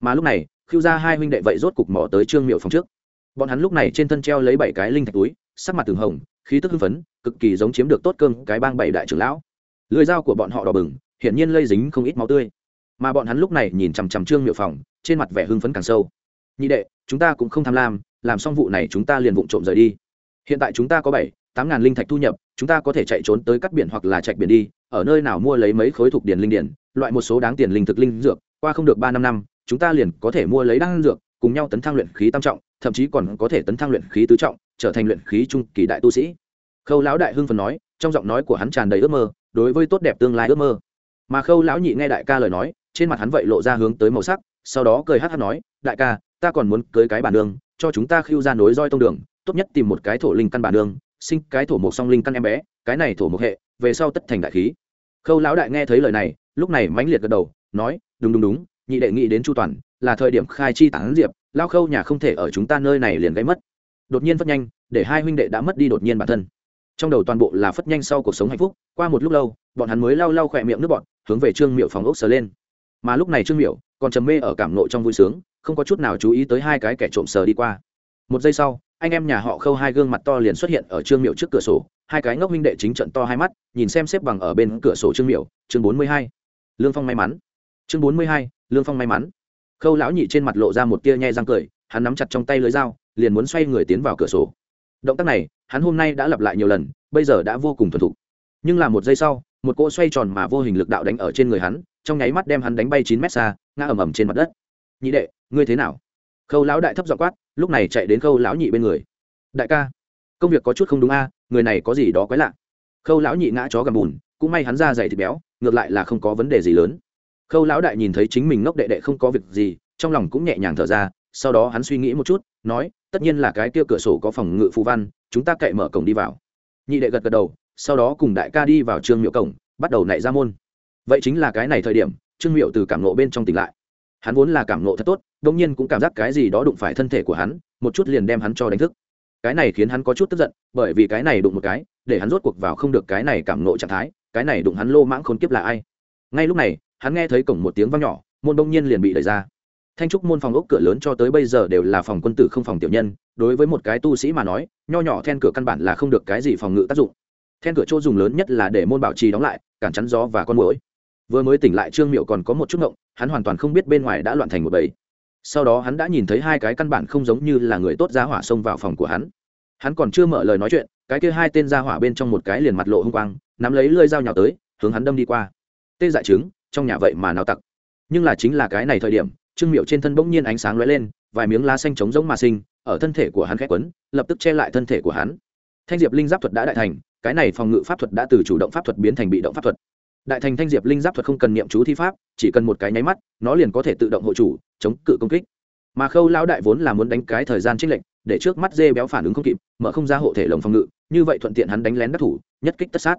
Mà lúc này khiêu ra hai huynh đệ vậy rốt cục mỏ tới trương miệu phòng trước. Bọn hắn lúc này trên thân treo lấy bảy cái linh thạch túi, sắc mặt từng hồng, khí tức hưng phấn, cực kỳ giống chiếm được tốt cơm cái bang bảy đại trưởng lão. Lưỡi dao của bọn họ đỏ bừng hiển nhiên lây dính không ít máu tươi. Mà bọn hắn lúc này nhìn chằm chằm trương miệu phòng, trên mặt vẻ hưng phấn càng sâu. Nhị đệ, chúng ta cũng không tham lam, làm xong vụ này chúng ta liền vụng trộm rời đi. Hiện tại chúng ta có bảy, tám ngàn linh thạch thu nhập, chúng ta có thể chạy trốn tới cắt biển hoặc là chạy biển đi, ở nơi nào mua lấy mấy khối thuộc điển linh điển loại một số đáng tiền linh thực linh dược, qua không được ba năm năm, chúng ta liền có thể mua lấy đan dược, cùng nhau tấn thăng luyện khí tam trọng, thậm chí còn có thể tấn thăng luyện khí tứ trọng, trở thành luyện khí trung kỳ đại tu sĩ. Khâu lão đại hưng phần nói, trong giọng nói của hắn tràn đầy ước mơ, đối với tốt đẹp tương lai ước mơ mà khâu lão nhị nghe đại ca lời nói, trên mặt hắn vậy lộ ra hướng tới màu sắc, sau đó cười hát hát nói, đại ca, ta còn muốn cưới cái bản nương, cho chúng ta khiêu ra nối roi tông đường, tốt nhất tìm một cái thổ linh căn bản nương, sinh cái thổ mộc song linh căn em bé, cái này thổ mộc hệ, về sau tất thành đại khí. Khâu lão đại nghe thấy lời này, lúc này mãnh liệt gật đầu, nói, đúng đúng đúng, nhị đệ nghĩ đến chu toàn, là thời điểm khai chi tán diệp, lao khâu nhà không thể ở chúng ta nơi này liền gáy mất. Đột nhiên phát nhanh, để hai huynh đệ đã mất đi đột nhiên bản thân trong đầu toàn bộ là phất nhanh sau cuộc sống hạnh phúc, qua một lúc lâu, bọn hắn mới lau lau khỏe miệng nước bọn hướng về trương miệu phòng ốc sờ lên. Mà lúc này trương miệu còn trầm mê ở cảm nộ trong vui sướng, không có chút nào chú ý tới hai cái kẻ trộm sờ đi qua. Một giây sau, anh em nhà họ khâu hai gương mặt to liền xuất hiện ở trương miệu trước cửa sổ, hai cái ngốc minh đệ chính trận to hai mắt, nhìn xem xếp bằng ở bên cửa sổ trương miệu chương bốn mươi hai. Lương phong may mắn. Chương bốn mươi hai, lương phong may mắn. Khâu lão nhị trên mặt lộ ra một tia nhai răng cười, hắn nắm chặt trong tay lưới dao, liền muốn xoay người tiến vào cửa sổ động tác này, hắn hôm nay đã lặp lại nhiều lần, bây giờ đã vô cùng thuần thục. Nhưng là một giây sau, một cỗ xoay tròn mà vô hình lực đạo đánh ở trên người hắn, trong nháy mắt đem hắn đánh bay chín mét xa, ngã ầm ầm trên mặt đất. Nhị đệ, ngươi thế nào? Khâu lão đại thấp dọ quát, lúc này chạy đến khâu lão nhị bên người. Đại ca, công việc có chút không đúng a, người này có gì đó quái lạ. Khâu lão nhị ngã chó gầm bùn, cũng may hắn ra dày thịt béo, ngược lại là không có vấn đề gì lớn. Khâu lão đại nhìn thấy chính mình ngốc đệ đệ không có việc gì, trong lòng cũng nhẹ nhàng thở ra, sau đó hắn suy nghĩ một chút, nói tất nhiên là cái kia cửa sổ có phòng ngự phù văn, chúng ta cậy mở cổng đi vào. Nhị đệ gật gật đầu, sau đó cùng đại ca đi vào trương miệu cổng, bắt đầu nạy ra môn. Vậy chính là cái này thời điểm, trương miệu từ cảm nộ bên trong tỉnh lại. Hắn vốn là cảm nộ thật tốt đông nhiên cũng cảm giác cái gì đó đụng phải thân thể của hắn, một chút liền đem hắn cho đánh thức. Cái này khiến hắn có chút tức giận, bởi vì cái này đụng một cái, để hắn rốt cuộc vào không được cái này cảm nộ trạng thái, cái này đụng hắn lô mãng khốn kiếp là ai? Ngay lúc này, hắn nghe thấy cổng một tiếng vang nhỏ, môn đông nhiên liền bị đẩy ra thanh trúc môn phòng ốc cửa lớn cho tới bây giờ đều là phòng quân tử không phòng tiểu nhân, đối với một cái tu sĩ mà nói, nho nhỏ then cửa căn bản là không được cái gì phòng ngự tác dụng. Then cửa chỗ dùng lớn nhất là để môn bảo trì đóng lại, cản chắn gió và con mũi vừa mới tỉnh lại trương miệu còn có một chút ngộng, hắn hoàn toàn không biết bên ngoài đã loạn thành một bầy. Sau đó hắn đã nhìn thấy hai cái căn bản không giống như là người tốt ra hỏa xông vào phòng của hắn. Hắn còn chưa mở lời nói chuyện, cái kia hai tên ra hỏa bên trong một cái liền mặt lộ h g quang, nắm lấy lơi dao nhào tới, hướng hắn đâm đi qua. Tê dại trứng, trong nhà vậy mà nào tặc. Nhưng là chính là cái này thời điểm trương miệu trên thân bỗng nhiên ánh sáng lóe lên, vài miếng lá xanh trống giống mà sinh, ở thân thể của hắn khẽ quấn, lập tức che lại thân thể của hắn. Thanh diệp linh giáp thuật đã đại thành, cái này phòng ngự pháp thuật đã từ chủ động pháp thuật biến thành bị động pháp thuật. Đại thành thanh diệp linh giáp thuật không cần niệm chú thi pháp, chỉ cần một cái nháy mắt, nó liền có thể tự động hộ chủ, chống cự công kích. Mà khâu lão đại vốn là muốn đánh cái thời gian trích lệnh để trước mắt dê béo phản ứng không kịp, mở không ra hộ thể lồng phòng ngự, như vậy thuận tiện hắn đánh lén đắc thủ, nhất kích tất sát.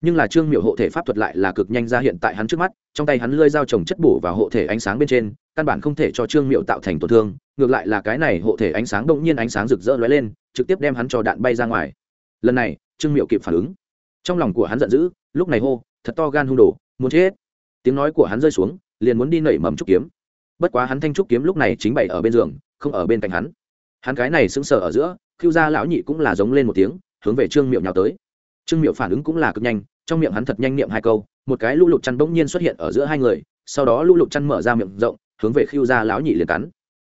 Nhưng là trương miệu hộ thể pháp thuật lại là cực nhanh ra hiện tại hắn trước mắt, trong tay hắn lơi dao trồng chất bổ vào hộ thể ánh sáng bên trên căn bản không thể cho trương miệu tạo thành tổn thương, ngược lại là cái này hộ thể ánh sáng động nhiên ánh sáng rực rỡ lóe lên, trực tiếp đem hắn cho đạn bay ra ngoài. Lần này, trương miệu kịp phản ứng. Trong lòng của hắn giận dữ, lúc này hô, thật to gan hung đồ, muốn chết. Tiếng nói của hắn rơi xuống, liền muốn đi nảy mầm trúc kiếm. Bất quá hắn thanh trúc kiếm lúc này chính bày ở bên giường, không ở bên cạnh hắn. Hắn cái này sững sờ ở giữa khiêu gia lão nhị cũng là giống lên một tiếng, hướng về trương miệu nhào tới. Trương miệu phản ứng cũng là cực nhanh, trong miệng hắn thật nhanh niệm hai câu, một cái lũ lụt chăn bỗng nhiên xuất hiện ở giữa hai người, sau đó lũ lụt chăn mở ra miệng rộng hướng về khiêu gia lão nhị liền cắn.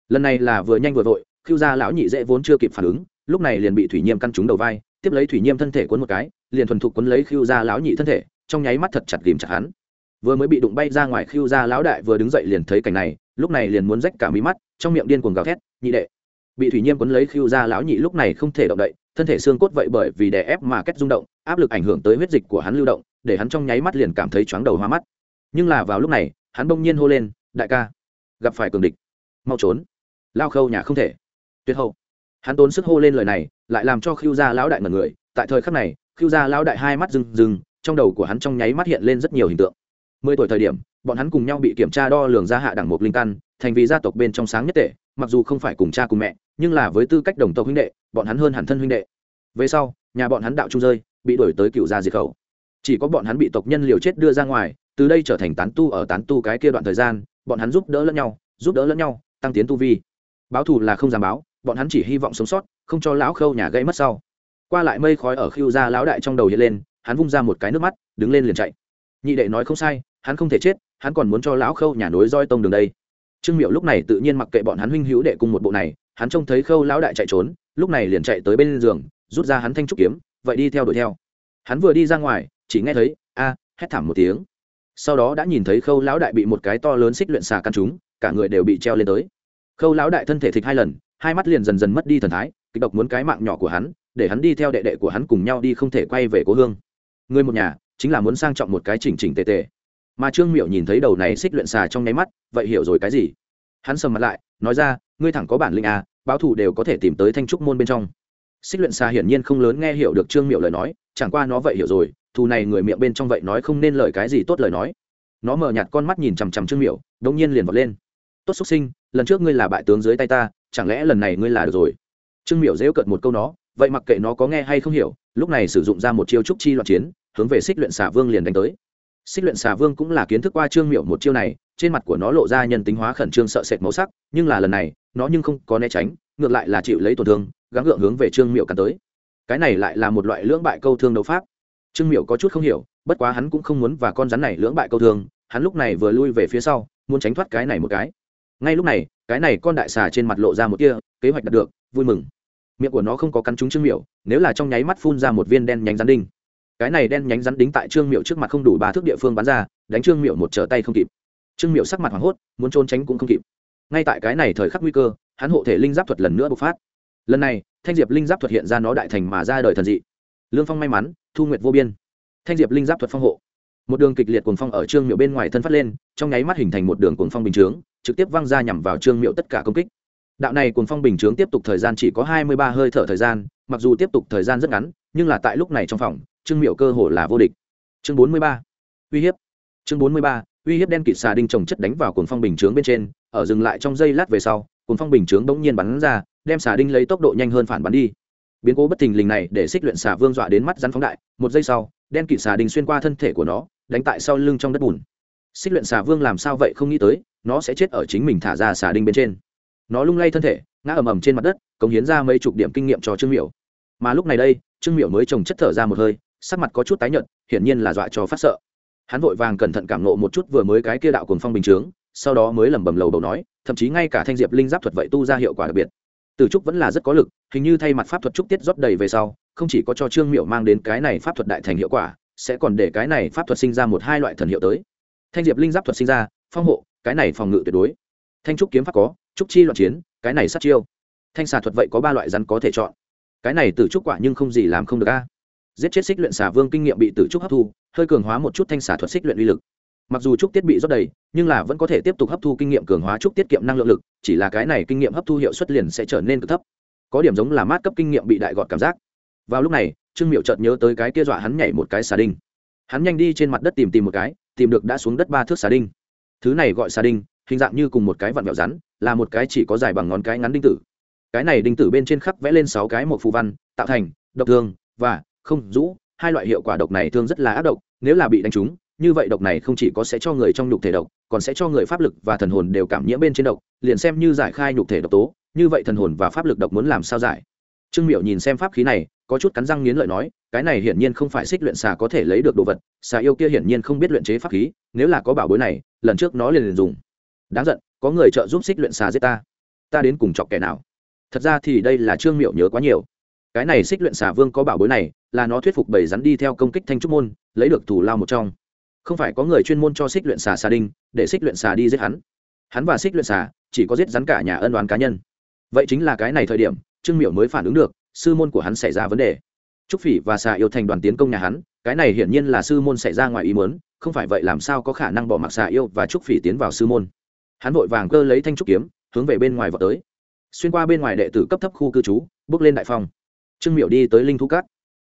Lần này là vừa nhanh vừa vội khiêu gia lão nhị dễ vốn chưa kịp phản ứng, lúc này liền bị thủy nhiêm căn trúng đầu vai, tiếp lấy thủy nhiêm thân thể cuốn một cái, liền thuần thục cuốn lấy khiêu gia lão nhị thân thể, trong nháy mắt thật chặt ghìm chặt hắn. Vừa mới bị đụng bay ra ngoài khiêu gia lão đại vừa đứng dậy liền thấy cảnh này, lúc này liền muốn rách cả mí mắt, trong miệng điên cuồng gào thét, nhị đệ! Bị thủy nhiêm quấn lấy khiêu gia lão nhị lúc này không thể động đậy, thân thể xương cốt vậy bởi vì đè ép mà kết rung động, áp lực ảnh hưởng tới huyết dịch của hắn lưu động, để hắn trong nháy mắt liền cảm thấy chóng đầu hoa mắt. Nhưng là vào lúc này, hắn bỗng nhiên hô lên, đại ca! Gặp phải cường địch. Mau trốn. Lao khâu nhà không thể. Tuyệt hậu. Hắn tốn sức hô lên lời này, lại làm cho khiêu gia lão đại ngần người. Tại thời khắc này khiêu gia lão đại hai mắt rừng rừng trong đầu của hắn trong nháy mắt hiện lên rất nhiều hình tượng. Mười tuổi thời điểm, bọn hắn cùng nhau bị kiểm tra đo lường gia hạ đẳng mục linh căn, thành vì gia tộc bên trong sáng nhất tệ mặc dù không phải cùng cha cùng mẹ, nhưng là với tư cách đồng tộc huynh đệ, bọn hắn hơn hẳn thân huynh đệ. Về sau, nhà bọn hắn đạo trung rơi, bị đuổi tới cựu gia diệt khẩu. Chỉ có bọn hắn bị tộc nhân liều chết đưa ra ngoài, từ đây trở thành tán tu ở tán tu cái kia đoạn thời gian bọn hắn giúp đỡ lẫn nhau, giúp đỡ lẫn nhau, tăng tiến tu vi. Báo thù là không dám báo, bọn hắn chỉ hy vọng sống sót, không cho lão khâu nhà gây mất sau. Qua lại mây khói ở khiêu ra lão đại trong đầu hiện lên, hắn vung ra một cái nước mắt, đứng lên liền chạy. Nhị đệ nói không sai, hắn không thể chết, hắn còn muốn cho lão khâu nhà nối roi tông đường đây. Trương miệu lúc này tự nhiên mặc kệ bọn hắn huynh hữu đệ cùng một bộ này, hắn trông thấy khâu lão đại chạy trốn, lúc này liền chạy tới bên giường, rút ra hắn thanh trúc kiếm, vậy đi theo đuổi theo. Hắn vừa đi ra ngoài, chỉ nghe thấy, a, hét thảm một tiếng sau đó đã nhìn thấy khâu lão đại bị một cái to lớn xích luyện xà căn chúng cả người đều bị treo lên tới. Khâu lão đại thân thể thịt hai lần, hai mắt liền dần dần mất đi thần thái, kịch độc muốn cái mạng nhỏ của hắn, để hắn đi theo đệ đệ của hắn cùng nhau đi không thể quay về cố hương. Người một nhà, chính là muốn sang trọng một cái chỉnh chỉnh tề tề. Mà trương miệu nhìn thấy đầu này xích luyện xà trong nháy mắt, vậy hiểu rồi cái gì? Hắn sầm mặt lại, nói ra, ngươi thẳng có bản lĩnh à báo thủ đều có thể tìm tới thanh trúc môn bên trong. Xích luyện xà hiển nhiên không lớn nghe hiểu được trương miệu lời nói, chẳng qua nó vậy hiểu rồi thù này người miệng bên trong vậy nói không nên lời cái gì tốt lời nói. Nó mở nhạt con mắt nhìn chằm chằm trương miểu đông nhiên liền vọt lên. Tốt xuất sinh, lần trước ngươi là bại tướng dưới tay ta, chẳng lẽ lần này ngươi là được rồi? Trương miểu dễu cợt một câu nó, vậy mặc kệ nó có nghe hay không hiểu, lúc này sử dụng ra một chiêu trúc chi loạn chiến, hướng về xích luyện xả vương liền đánh tới. Xích luyện xà vương cũng là kiến thức qua trương miểu một chiêu này, trên mặt của nó lộ ra nhân tính hóa khẩn trương sợ sệt màu sắc, nhưng là lần này, nó nhưng không có né tránh, ngược lại là chịu lấy tổn thương, gắng gượng hướng về trương miệu cắn tới. Cái này lại là một loại lưỡng bại câu thương đấu pháp trương miệu có chút không hiểu, bất quá hắn cũng không muốn và con rắn này lưỡng bại câu thường. hắn lúc này vừa lui về phía sau, muốn tránh thoát cái này một cái. Ngay lúc này, cái này con đại xà trên mặt lộ ra một kia kế hoạch đạt được, vui mừng. Miệng của nó không có cắn trúng trương miệu nếu là trong nháy mắt phun ra một viên đen nhánh rắn đinh. Cái này đen nhánh rắn đính tại trương miệu trước mặt không đủ ba thước địa phương bắn ra, đánh trương miệu một trở tay không kịp. Trương miệu sắc mặt hoảng hốt, muốn trốn tránh cũng không kịp. Ngay tại cái này thời khắc nguy cơ, hắn hộ thể linh giáp thuật lần nữa bộc phát. Lần này, thanh diệp linh giáp thuật hiện ra nó đại thành mà ra đời thần dị. Lương phong may mắn thu nguyệt vô biên. Thanh diệp linh giáp thuật phong hộ. Một đường kịch liệt cuồng phong ở trương miệu bên ngoài thân phát lên, trong nháy mắt hình thành một đường cuồng phong bình chướng, trực tiếp văng ra nhằm vào trương miệu tất cả công kích. Đạo này cuồng phong bình chướng tiếp tục thời gian chỉ có hai mươi ba hơi thở thời gian, mặc dù tiếp tục thời gian rất ngắn, nhưng là tại lúc này trong phòng, trương miệu cơ hồ là vô địch. Chương bốn mươi ba. Uy hiếp. Chương bốn mươi ba. Uy hiếp đen kịt xà đinh trồng chất đánh vào cuồng phong bình chướng bên trên, ở dừng lại trong giây lát về sau, cuồng phong bình chướng bỗng nhiên bắn ra, đem xà đinh lấy tốc độ nhanh hơn phản bắn đi biến cố bất thình lình này để xích luyện xà vương dọa đến mắt rắn phóng đại, một giây sau, đen kịt xà đinh xuyên qua thân thể của nó, đánh tại sau lưng trong đất bùn. Xích luyện xà vương làm sao vậy không nghĩ tới, nó sẽ chết ở chính mình thả ra xà đinh bên trên. Nó lung lay thân thể, ngã ầm ầm trên mặt đất, cống hiến ra mấy chục điểm kinh nghiệm cho trương miểu. Mà lúc này đây, trương miểu mới trồng chất thở ra một hơi, sắc mặt có chút tái nhợt, hiển nhiên là dọa cho phát sợ. Hắn vội vàng cẩn thận cảm nộ một chút vừa mới cái kia đạo cuồng phong bình chướng, sau đó mới lẩm bẩm lầu đầu nói, thậm chí ngay cả thanh diệp linh giáp thuật vậy tu ra hiệu quả đặc biệt từ trúc vẫn là rất có lực, hình như thay mặt pháp thuật trúc tiết rót đầy về sau, không chỉ có cho trương miệu mang đến cái này pháp thuật đại thành hiệu quả, sẽ còn để cái này pháp thuật sinh ra một hai loại thần hiệu tới. Thanh diệp linh giáp thuật sinh ra, phong hộ, cái này phòng ngự tuyệt đối. Thanh trúc kiếm pháp có, trúc chi loạn chiến, cái này sát chiêu. Thanh xà thuật vậy có ba loại rắn có thể chọn. Cái này từ trúc quả nhưng không gì làm không được a. Giết chết xích luyện xà vương kinh nghiệm bị tử trúc hấp thu, hơi cường hóa một chút thanh xà thuật xích luyện uy lực mặc dù trúc tiết bị rót đầy, nhưng là vẫn có thể tiếp tục hấp thu kinh nghiệm cường hóa trúc tiết kiệm năng lượng lực, chỉ là cái này kinh nghiệm hấp thu hiệu suất liền sẽ trở nên cực thấp. Có điểm giống là mát cấp kinh nghiệm bị đại gọt cảm giác. Vào lúc này, trương miệu chợt nhớ tới cái kia dọa hắn nhảy một cái xà đinh. Hắn nhanh đi trên mặt đất tìm tìm một cái, tìm được đã xuống đất ba thước xà đinh. Thứ này gọi xà đinh, hình dạng như cùng một cái vặn vẹo rắn, là một cái chỉ có dài bằng ngón cái ngắn đinh tử. Cái này đinh tử bên trên khắc vẽ lên sáu cái một phù văn, tạo thành, độc thương, và, không, rũ, hai loại hiệu quả độc này thương rất là ác độc, nếu là bị đánh trúng như vậy độc này không chỉ có sẽ cho người trong nhục thể độc, còn sẽ cho người pháp lực và thần hồn đều cảm nhiễm bên trên độc, liền xem như giải khai nhục thể độc tố, như vậy thần hồn và pháp lực độc muốn làm sao giải? Trương miệu nhìn xem pháp khí này, có chút cắn răng nghiến lợi nói, cái này hiển nhiên không phải xích luyện xà có thể lấy được đồ vật, xà yêu kia hiển nhiên không biết luyện chế pháp khí, nếu là có bảo bối này, lần trước nó liền liền dùng. Đáng giận, có người trợ giúp xích luyện xà giết ta. Ta đến cùng chọc kẻ nào? Thật ra thì đây là trương miệu nhớ quá nhiều. Cái này xích luyện xà vương có bảo bối này, là nó thuyết phục bầy rắn đi theo công kích thanh trúc môn, lấy được thủ lao một trong không phải có người chuyên môn cho xích luyện xà xà đinh, để xích luyện xà đi giết hắn. Hắn và xích luyện xà chỉ có giết rắn cả nhà ân đoán cá nhân. Vậy chính là cái này thời điểm, trương miểu mới phản ứng được, sư môn của hắn xảy ra vấn đề. Trúc phỉ và xà yêu thành đoàn tiến công nhà hắn, cái này hiển nhiên là sư môn xảy ra ngoài ý muốn, không phải vậy làm sao có khả năng bỏ mặc xà yêu và trúc phỉ tiến vào sư môn. Hắn vội vàng cơ lấy thanh trúc kiếm, hướng về bên ngoài vào tới. Xuyên qua bên ngoài đệ tử cấp thấp khu cư trú, bước lên đại phong trương miểu đi tới linh thú cát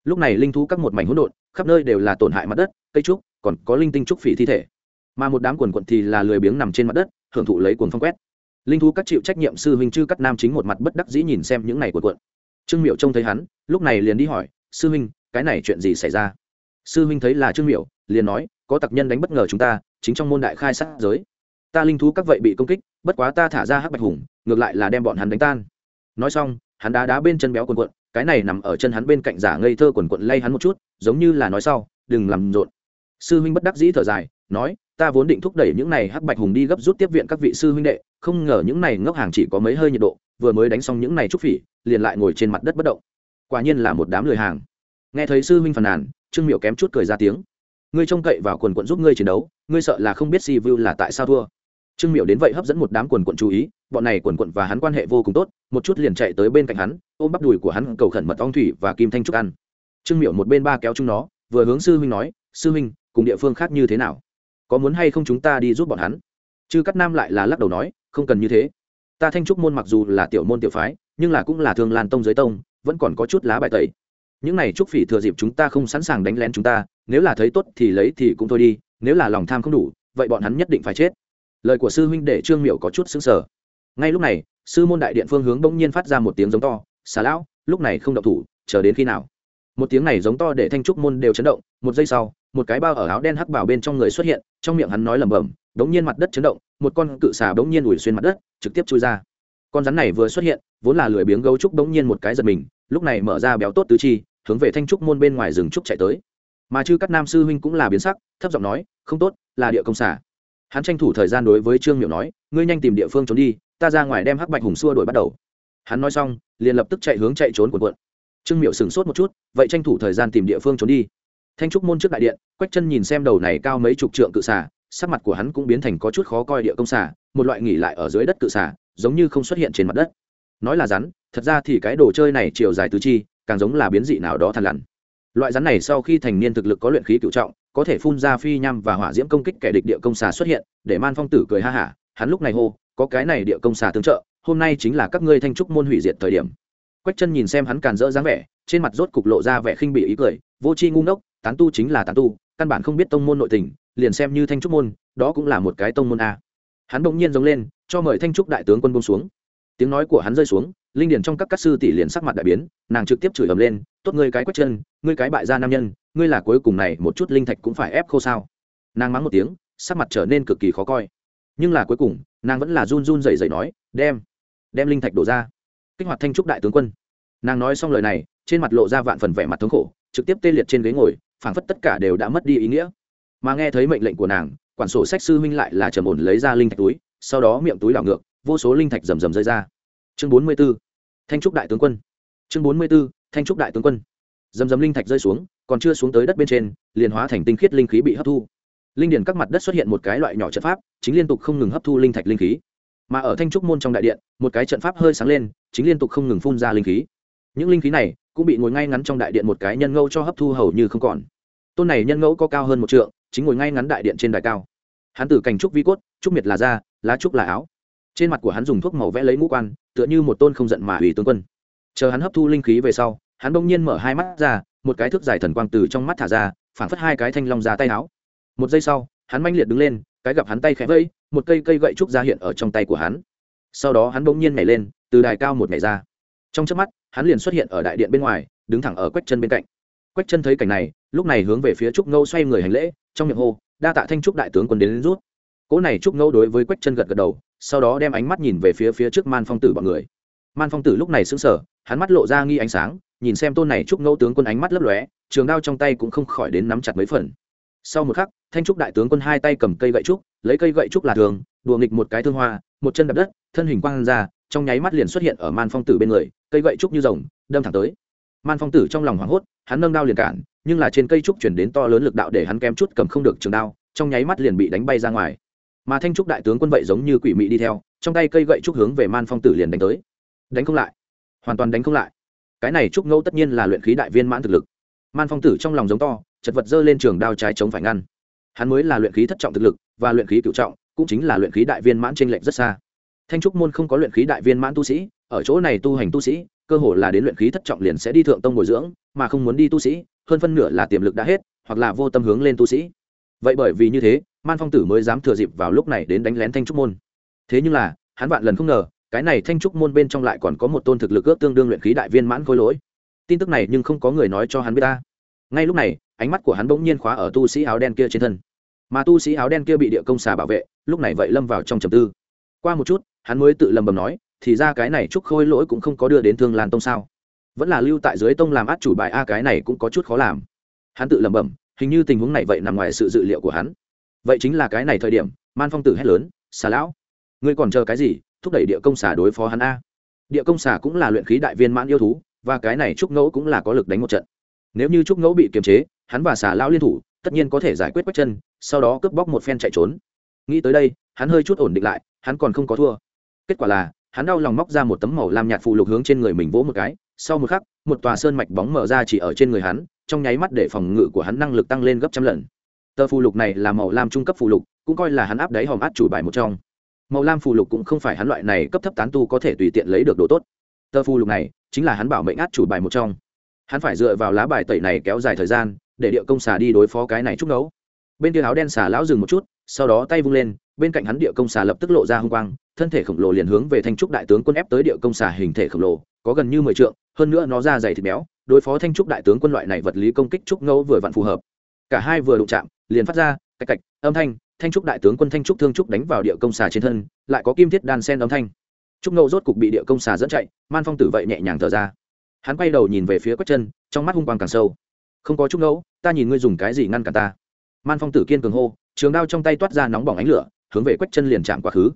lúc này linh thú các một mảnh hỗn độn, khắp nơi đều là tổn hại mặt đất, cây trúc còn có linh tinh trúc phỉ thi thể. Mà một đám quần quận thì là lười biếng nằm trên mặt đất, hưởng thụ lấy cuồng phong quét. Linh thú các chịu trách nhiệm sư huynh chư cắt nam chính một mặt bất đắc dĩ nhìn xem những này quần quận. Trương miệu trông thấy hắn, lúc này liền đi hỏi, sư huynh, cái này chuyện gì xảy ra? Sư huynh thấy là trương miệu liền nói, có tặc nhân đánh bất ngờ chúng ta, chính trong môn đại khai sát giới. Ta linh thú các vậy bị công kích, bất quá ta thả ra hắc bạch hùng, ngược lại là đem bọn hắn đánh tan. Nói xong, hắn đá đá bên chân béo quần quận, cái này nằm ở chân hắn bên cạnh giả ngây thơ quần quận lay hắn một chút, giống như là nói sau, đừng làm rộn sư huynh bất đắc dĩ thở dài, nói, ta vốn định thúc đẩy những này hắc bạch hùng đi gấp rút tiếp viện các vị sư huynh đệ, không ngờ những này ngốc hàng chỉ có mấy hơi nhiệt độ, vừa mới đánh xong những này trúc phỉ, liền lại ngồi trên mặt đất bất động. Quả nhiên là một đám lười hàng. Nghe thấy sư huynh phàn nàn, trương miệu kém chút cười ra tiếng. Ngươi trông cậy vào quần quận giúp ngươi chiến đấu, ngươi sợ là không biết si vu là tại sao thua. Trương miệu đến vậy hấp dẫn một đám quần quận chú ý, bọn này quần quận và hắn quan hệ vô cùng tốt, một chút liền chạy tới bên cạnh hắn, ôm bắp đùi của hắn cầu khẩn mật ong thủy và kim thanh trúc ăn. Trương miệu một bên ba kéo chúng nó, vừa hướng sư huynh nói, sư huynh cùng địa phương khác như thế nào? Có muốn hay không chúng ta đi giúp bọn hắn? Chư cắt nam lại là lắc đầu nói, không cần như thế. Ta thanh trúc môn mặc dù là tiểu môn tiểu phái, nhưng là cũng là thường lan tông giới tông, vẫn còn có chút lá bài tẩy. Những này trúc phỉ thừa dịp chúng ta không sẵn sàng đánh lén chúng ta, nếu là thấy tốt thì lấy thì cũng thôi đi, nếu là lòng tham không đủ, vậy bọn hắn nhất định phải chết. Lời của sư huynh để trương miệu có chút xứng sở ngay lúc này, sư môn đại điện phương hướng bỗng nhiên phát ra một tiếng giống to, xà lão, lúc này không động thủ, chờ đến khi nào? Một tiếng này giống to để thanh trúc môn đều chấn động, một giây sau một cái bao ở áo đen hắc bảo bên trong người xuất hiện, trong miệng hắn nói lẩm bẩm, đống nhiên mặt đất chấn động, một con cự xà đống nhiên ủi xuyên mặt đất, trực tiếp chui ra. Con rắn này vừa xuất hiện, vốn là lười biếng gấu trúc đống nhiên một cái giật mình, lúc này mở ra béo tốt tứ chi, hướng về thanh trúc môn bên ngoài rừng trúc chạy tới. Mà chư các nam sư huynh cũng là biến sắc, thấp giọng nói, không tốt, là địa công xà. Hắn tranh thủ thời gian đối với trương miệu nói, ngươi nhanh tìm địa phương trốn đi, ta ra ngoài đem hắc bạch hùng xua đuổi bắt đầu. Hắn nói xong, liền lập tức chạy hướng chạy trốn cuộn cuộn. Trương miệu sửng sốt một chút, vậy tranh thủ thời gian tìm địa phương trốn đi thanh trúc môn trước đại điện, quách chân nhìn xem đầu này cao mấy chục trượng cự xà, sắc mặt của hắn cũng biến thành có chút khó coi địa công xà, một loại nghỉ lại ở dưới đất cự xà, giống như không xuất hiện trên mặt đất. Nói là rắn, thật ra thì cái đồ chơi này chiều dài tứ chi, càng giống là biến dị nào đó thằn lằn. Loại rắn này sau khi thành niên thực lực có luyện khí cựu trọng, có thể phun ra phi nham và hỏa diễm công kích kẻ địch địa công xà xuất hiện, để man phong tử cười ha hả, hắn lúc này hô, có cái này địa công xà tương trợ, hôm nay chính là các ngươi thanh trúc môn hủy diệt thời điểm. Quách chân nhìn xem hắn càn rỡ dáng vẻ, trên mặt rốt cục lộ ra vẻ khinh bị ý cười, vô c h i ngu ngốc tán tu chính là tán tu, căn bản không biết tông môn nội tình, liền xem như thanh trúc môn, đó cũng là một cái tông môn a. Hắn bỗng nhiên giống lên, cho mời thanh trúc đại tướng quân bông xuống. Tiếng nói của hắn rơi xuống, linh điền trong các các sư tỷ liền sắc mặt đại biến, nàng trực tiếp chửi ầm lên, tốt ngươi cái quách chân, ngươi cái bại gia nam nhân, ngươi là cuối cùng này, một chút linh thạch cũng phải ép khô sao? Nàng mắng một tiếng, sắc mặt trở nên cực kỳ khó coi. Nhưng là cuối cùng, nàng vẫn là run run dậy dậy nói, đem đem linh thạch đổ ra. Kích hoạt thanh trúc đại tướng quân nàng nói xong lời này, trên mặt lộ ra vạn phần vẻ mặt thống khổ, trực tiếp tê liệt trên ghế ngồi, phảng phất tất cả đều đã mất đi ý nghĩa. Mà nghe thấy mệnh lệnh của nàng, quản sổ sách sư huynh lại là trầm ổn lấy ra linh thạch túi, sau đó miệng túi đảo ngược, vô số linh thạch rầm rầm rơi ra. Chương bốn mươi b ố thanh trúc đại tướng quân. Chương bốn mươi b ố thanh trúc đại tướng quân. Rầm rầm linh thạch rơi xuống, còn chưa xuống tới đất bên trên, liền hóa thành tinh khiết linh khí bị hấp thu. Linh điển các mặt đất xuất hiện một cái loại nhỏ trận pháp, chính liên tục không ngừng hấp thu linh thạch linh khí. Mà ở thanh trúc môn trong đại điện, một cái trận pháp hơi sáng lên, chính liên tục không ngừng phun ra linh khí những linh khí này cũng bị ngồi ngay ngắn trong đại điện một cái nhân ngẫu cho hấp thu hầu như không còn. Tôn này nhân ngẫu có cao hơn một trượng, chính ngồi ngay ngắn đại điện trên đài cao. Hắn từ cành trúc vi cốt, trúc miệt là da, lá trúc là áo. Trên mặt của hắn dùng thuốc màu vẽ lấy ngũ quan, tựa như một tôn không giận mà ủy tướng quân. Chờ hắn hấp thu linh khí về sau, hắn bỗng nhiên mở hai mắt ra, một cái thước dài thần quang từ trong mắt thả ra, phảng phất hai cái thanh long ra tay áo. Một giây sau, hắn manh liệt đứng lên, cái gặp hắn tay khẽ vây một cây cây gậy trúc ra hiện ở trong tay của hắn. Sau đó hắn bỗng nhiên nhảy lên, từ đài cao một nhảy ra. Trong chớp mắt hắn liền xuất hiện ở đại điện bên ngoài đứng thẳng ở quách chân bên cạnh. Quách chân thấy cảnh này lúc này hướng về phía trúc ngâu xoay người hành lễ trong miệng hô đa tạ thanh trúc đại tướng quân đến, đến rút. Cỗ này trúc ngâu đối với quách chân gật gật đầu sau đó đem ánh mắt nhìn về phía phía trước man phong tử bọn người. Man phong tử lúc này sững sờ hắn mắt lộ ra nghi ánh sáng nhìn xem tôn này trúc ngâu tướng quân ánh mắt lấp lóe trường đao trong tay cũng không khỏi đến nắm chặt mấy phần. Sau một khắc thanh trúc đại tướng quân hai tay cầm cây gậy trúc lấy cây gậy trúc là thường đùa nghịch một cái thương hoa một chân đập đất thân hình quang ra trong nháy mắt liền xuất hiện ở man phong tử bên người cây gậy trúc như rồng, đâm thẳng tới. Man phong tử trong lòng hoảng hốt, hắn nâng đao liền cản, nhưng là trên cây trúc chuyển đến to lớn lực đạo để hắn kém chút cầm không được trường đao, trong nháy mắt liền bị đánh bay ra ngoài. Mà thanh trúc đại tướng quân vậy giống như quỷ mị đi theo, trong tay cây gậy trúc hướng về man phong tử liền đánh tới. Đánh không lại. Hoàn toàn đánh không lại. Cái này trúc ngẫu tất nhiên là luyện khí đại viên mãn thực lực. Man phong tử trong lòng giống to, chật vật dơ lên trường đao trái chống phải ngăn. Hắn mới là luyện khí thất trọng thực lực, và luyện khí cựu trọng, cũng chính là luyện khí đại viên mãn t r ê n lệch rất xa thanh trúc môn không có luyện khí đại viên mãn tu sĩ, ở chỗ này tu hành tu sĩ, cơ hồ là đến luyện khí thất trọng liền sẽ đi thượng tông bồi dưỡng, mà không muốn đi tu sĩ, hơn phân nửa là tiềm lực đã hết, hoặc là vô tâm hướng lên tu sĩ. Vậy bởi vì như thế, man phong tử mới dám thừa dịp vào lúc này đến đánh lén thanh trúc môn. Thế nhưng là, hắn vạn lần không ngờ, cái này thanh trúc môn bên trong lại còn có một tôn thực lực ước tương đương luyện khí đại viên mãn khôi lỗi. Tin tức này nhưng không có người nói cho hắn biết ta. Ngay lúc này, ánh mắt của hắn bỗng nhiên khóa ở tu sĩ áo đen kia trên thân. Mà tu sĩ áo đen kia bị địa công xà bảo vệ, lúc này vậy lâm vào trong trầm tư. Qua một chút hắn mới tự lầm bầm nói, thì ra cái này trúc khôi lỗi cũng không có đưa đến thương lan tông sao? Vẫn là lưu tại dưới tông làm át chủ bài a, cái này cũng có chút khó làm. Hắn tự lầm bầm hình như tình huống này vậy nằm ngoài sự dự liệu của hắn. Vậy chính là cái này thời điểm, man phong tử hét lớn, xà lão, ngươi còn chờ cái gì? Thúc đẩy địa công xà đối phó hắn a. Địa công xà cũng là luyện khí đại viên mãn yêu thú, và cái này trúc ngẫu cũng là có lực đánh một trận. Nếu như trúc ngẫu bị kiềm chế, hắn và xà lão liên thủ, tất nhiên có thể giải quyết quách chân, sau đó cướp bóc một phen chạy trốn. Nghĩ tới đây, hắn hơi chút ổn định lại, hắn còn không có thua kết quả là, hắn đau lòng móc ra một tấm màu lam nhạt phụ lục hướng trên người mình vỗ một cái, sau một khắc, một tòa sơn mạch bóng mở ra chỉ ở trên người hắn, trong nháy mắt để phòng ngự của hắn năng lực tăng lên gấp trăm lần. Tờ phụ lục này là màu lam trung cấp phụ lục, cũng coi là hắn áp đáy hòm át chủ bài một trong. Màu lam phụ lục cũng không phải hắn loại này cấp thấp tán tu có thể tùy tiện lấy được độ tốt. Tờ phụ lục này chính là hắn bảo mệnh át chủ bài một trong. Hắn phải dựa vào lá bài tẩy này kéo dài thời gian, để địa công xà đi đối phó cái này trúc nấu. Bên kia áo đen xà lão dừng một chút, sau đó tay vung lên, bên cạnh hắn địa công xà lập tức lộ ra hung quang thân thể khổng lồ liền hướng về thanh trúc đại tướng quân ép tới địa công xà hình thể khổng lồ, có gần như mười trượng, hơn nữa nó ra dày thịt béo, đối phó thanh trúc đại tướng quân loại này vật lý công kích trúc ngẫu vừa vặn phù hợp. Cả hai vừa đụng chạm, liền phát ra, cạch cạch, âm thanh thanh trúc đại tướng quân thanh trúc thương trúc đánh vào địa công xà trên thân, lại có kim thiết đan sen âm thanh. Trúc ngẫu rốt cục bị địa công xà dẫn chạy, man phong tử vậy nhẹ nhàng thở ra. Hắn quay đầu nhìn về phía quách chân, trong mắt hung quang càng sâu. Không có trúc ngẫu, ta nhìn ngươi dùng cái gì ngăn cả ta? Man phong tử kiên cường hô, trường đao trong tay toát ra nóng bỏng ánh lửa, hướng về quách chân liền chạm quá khứ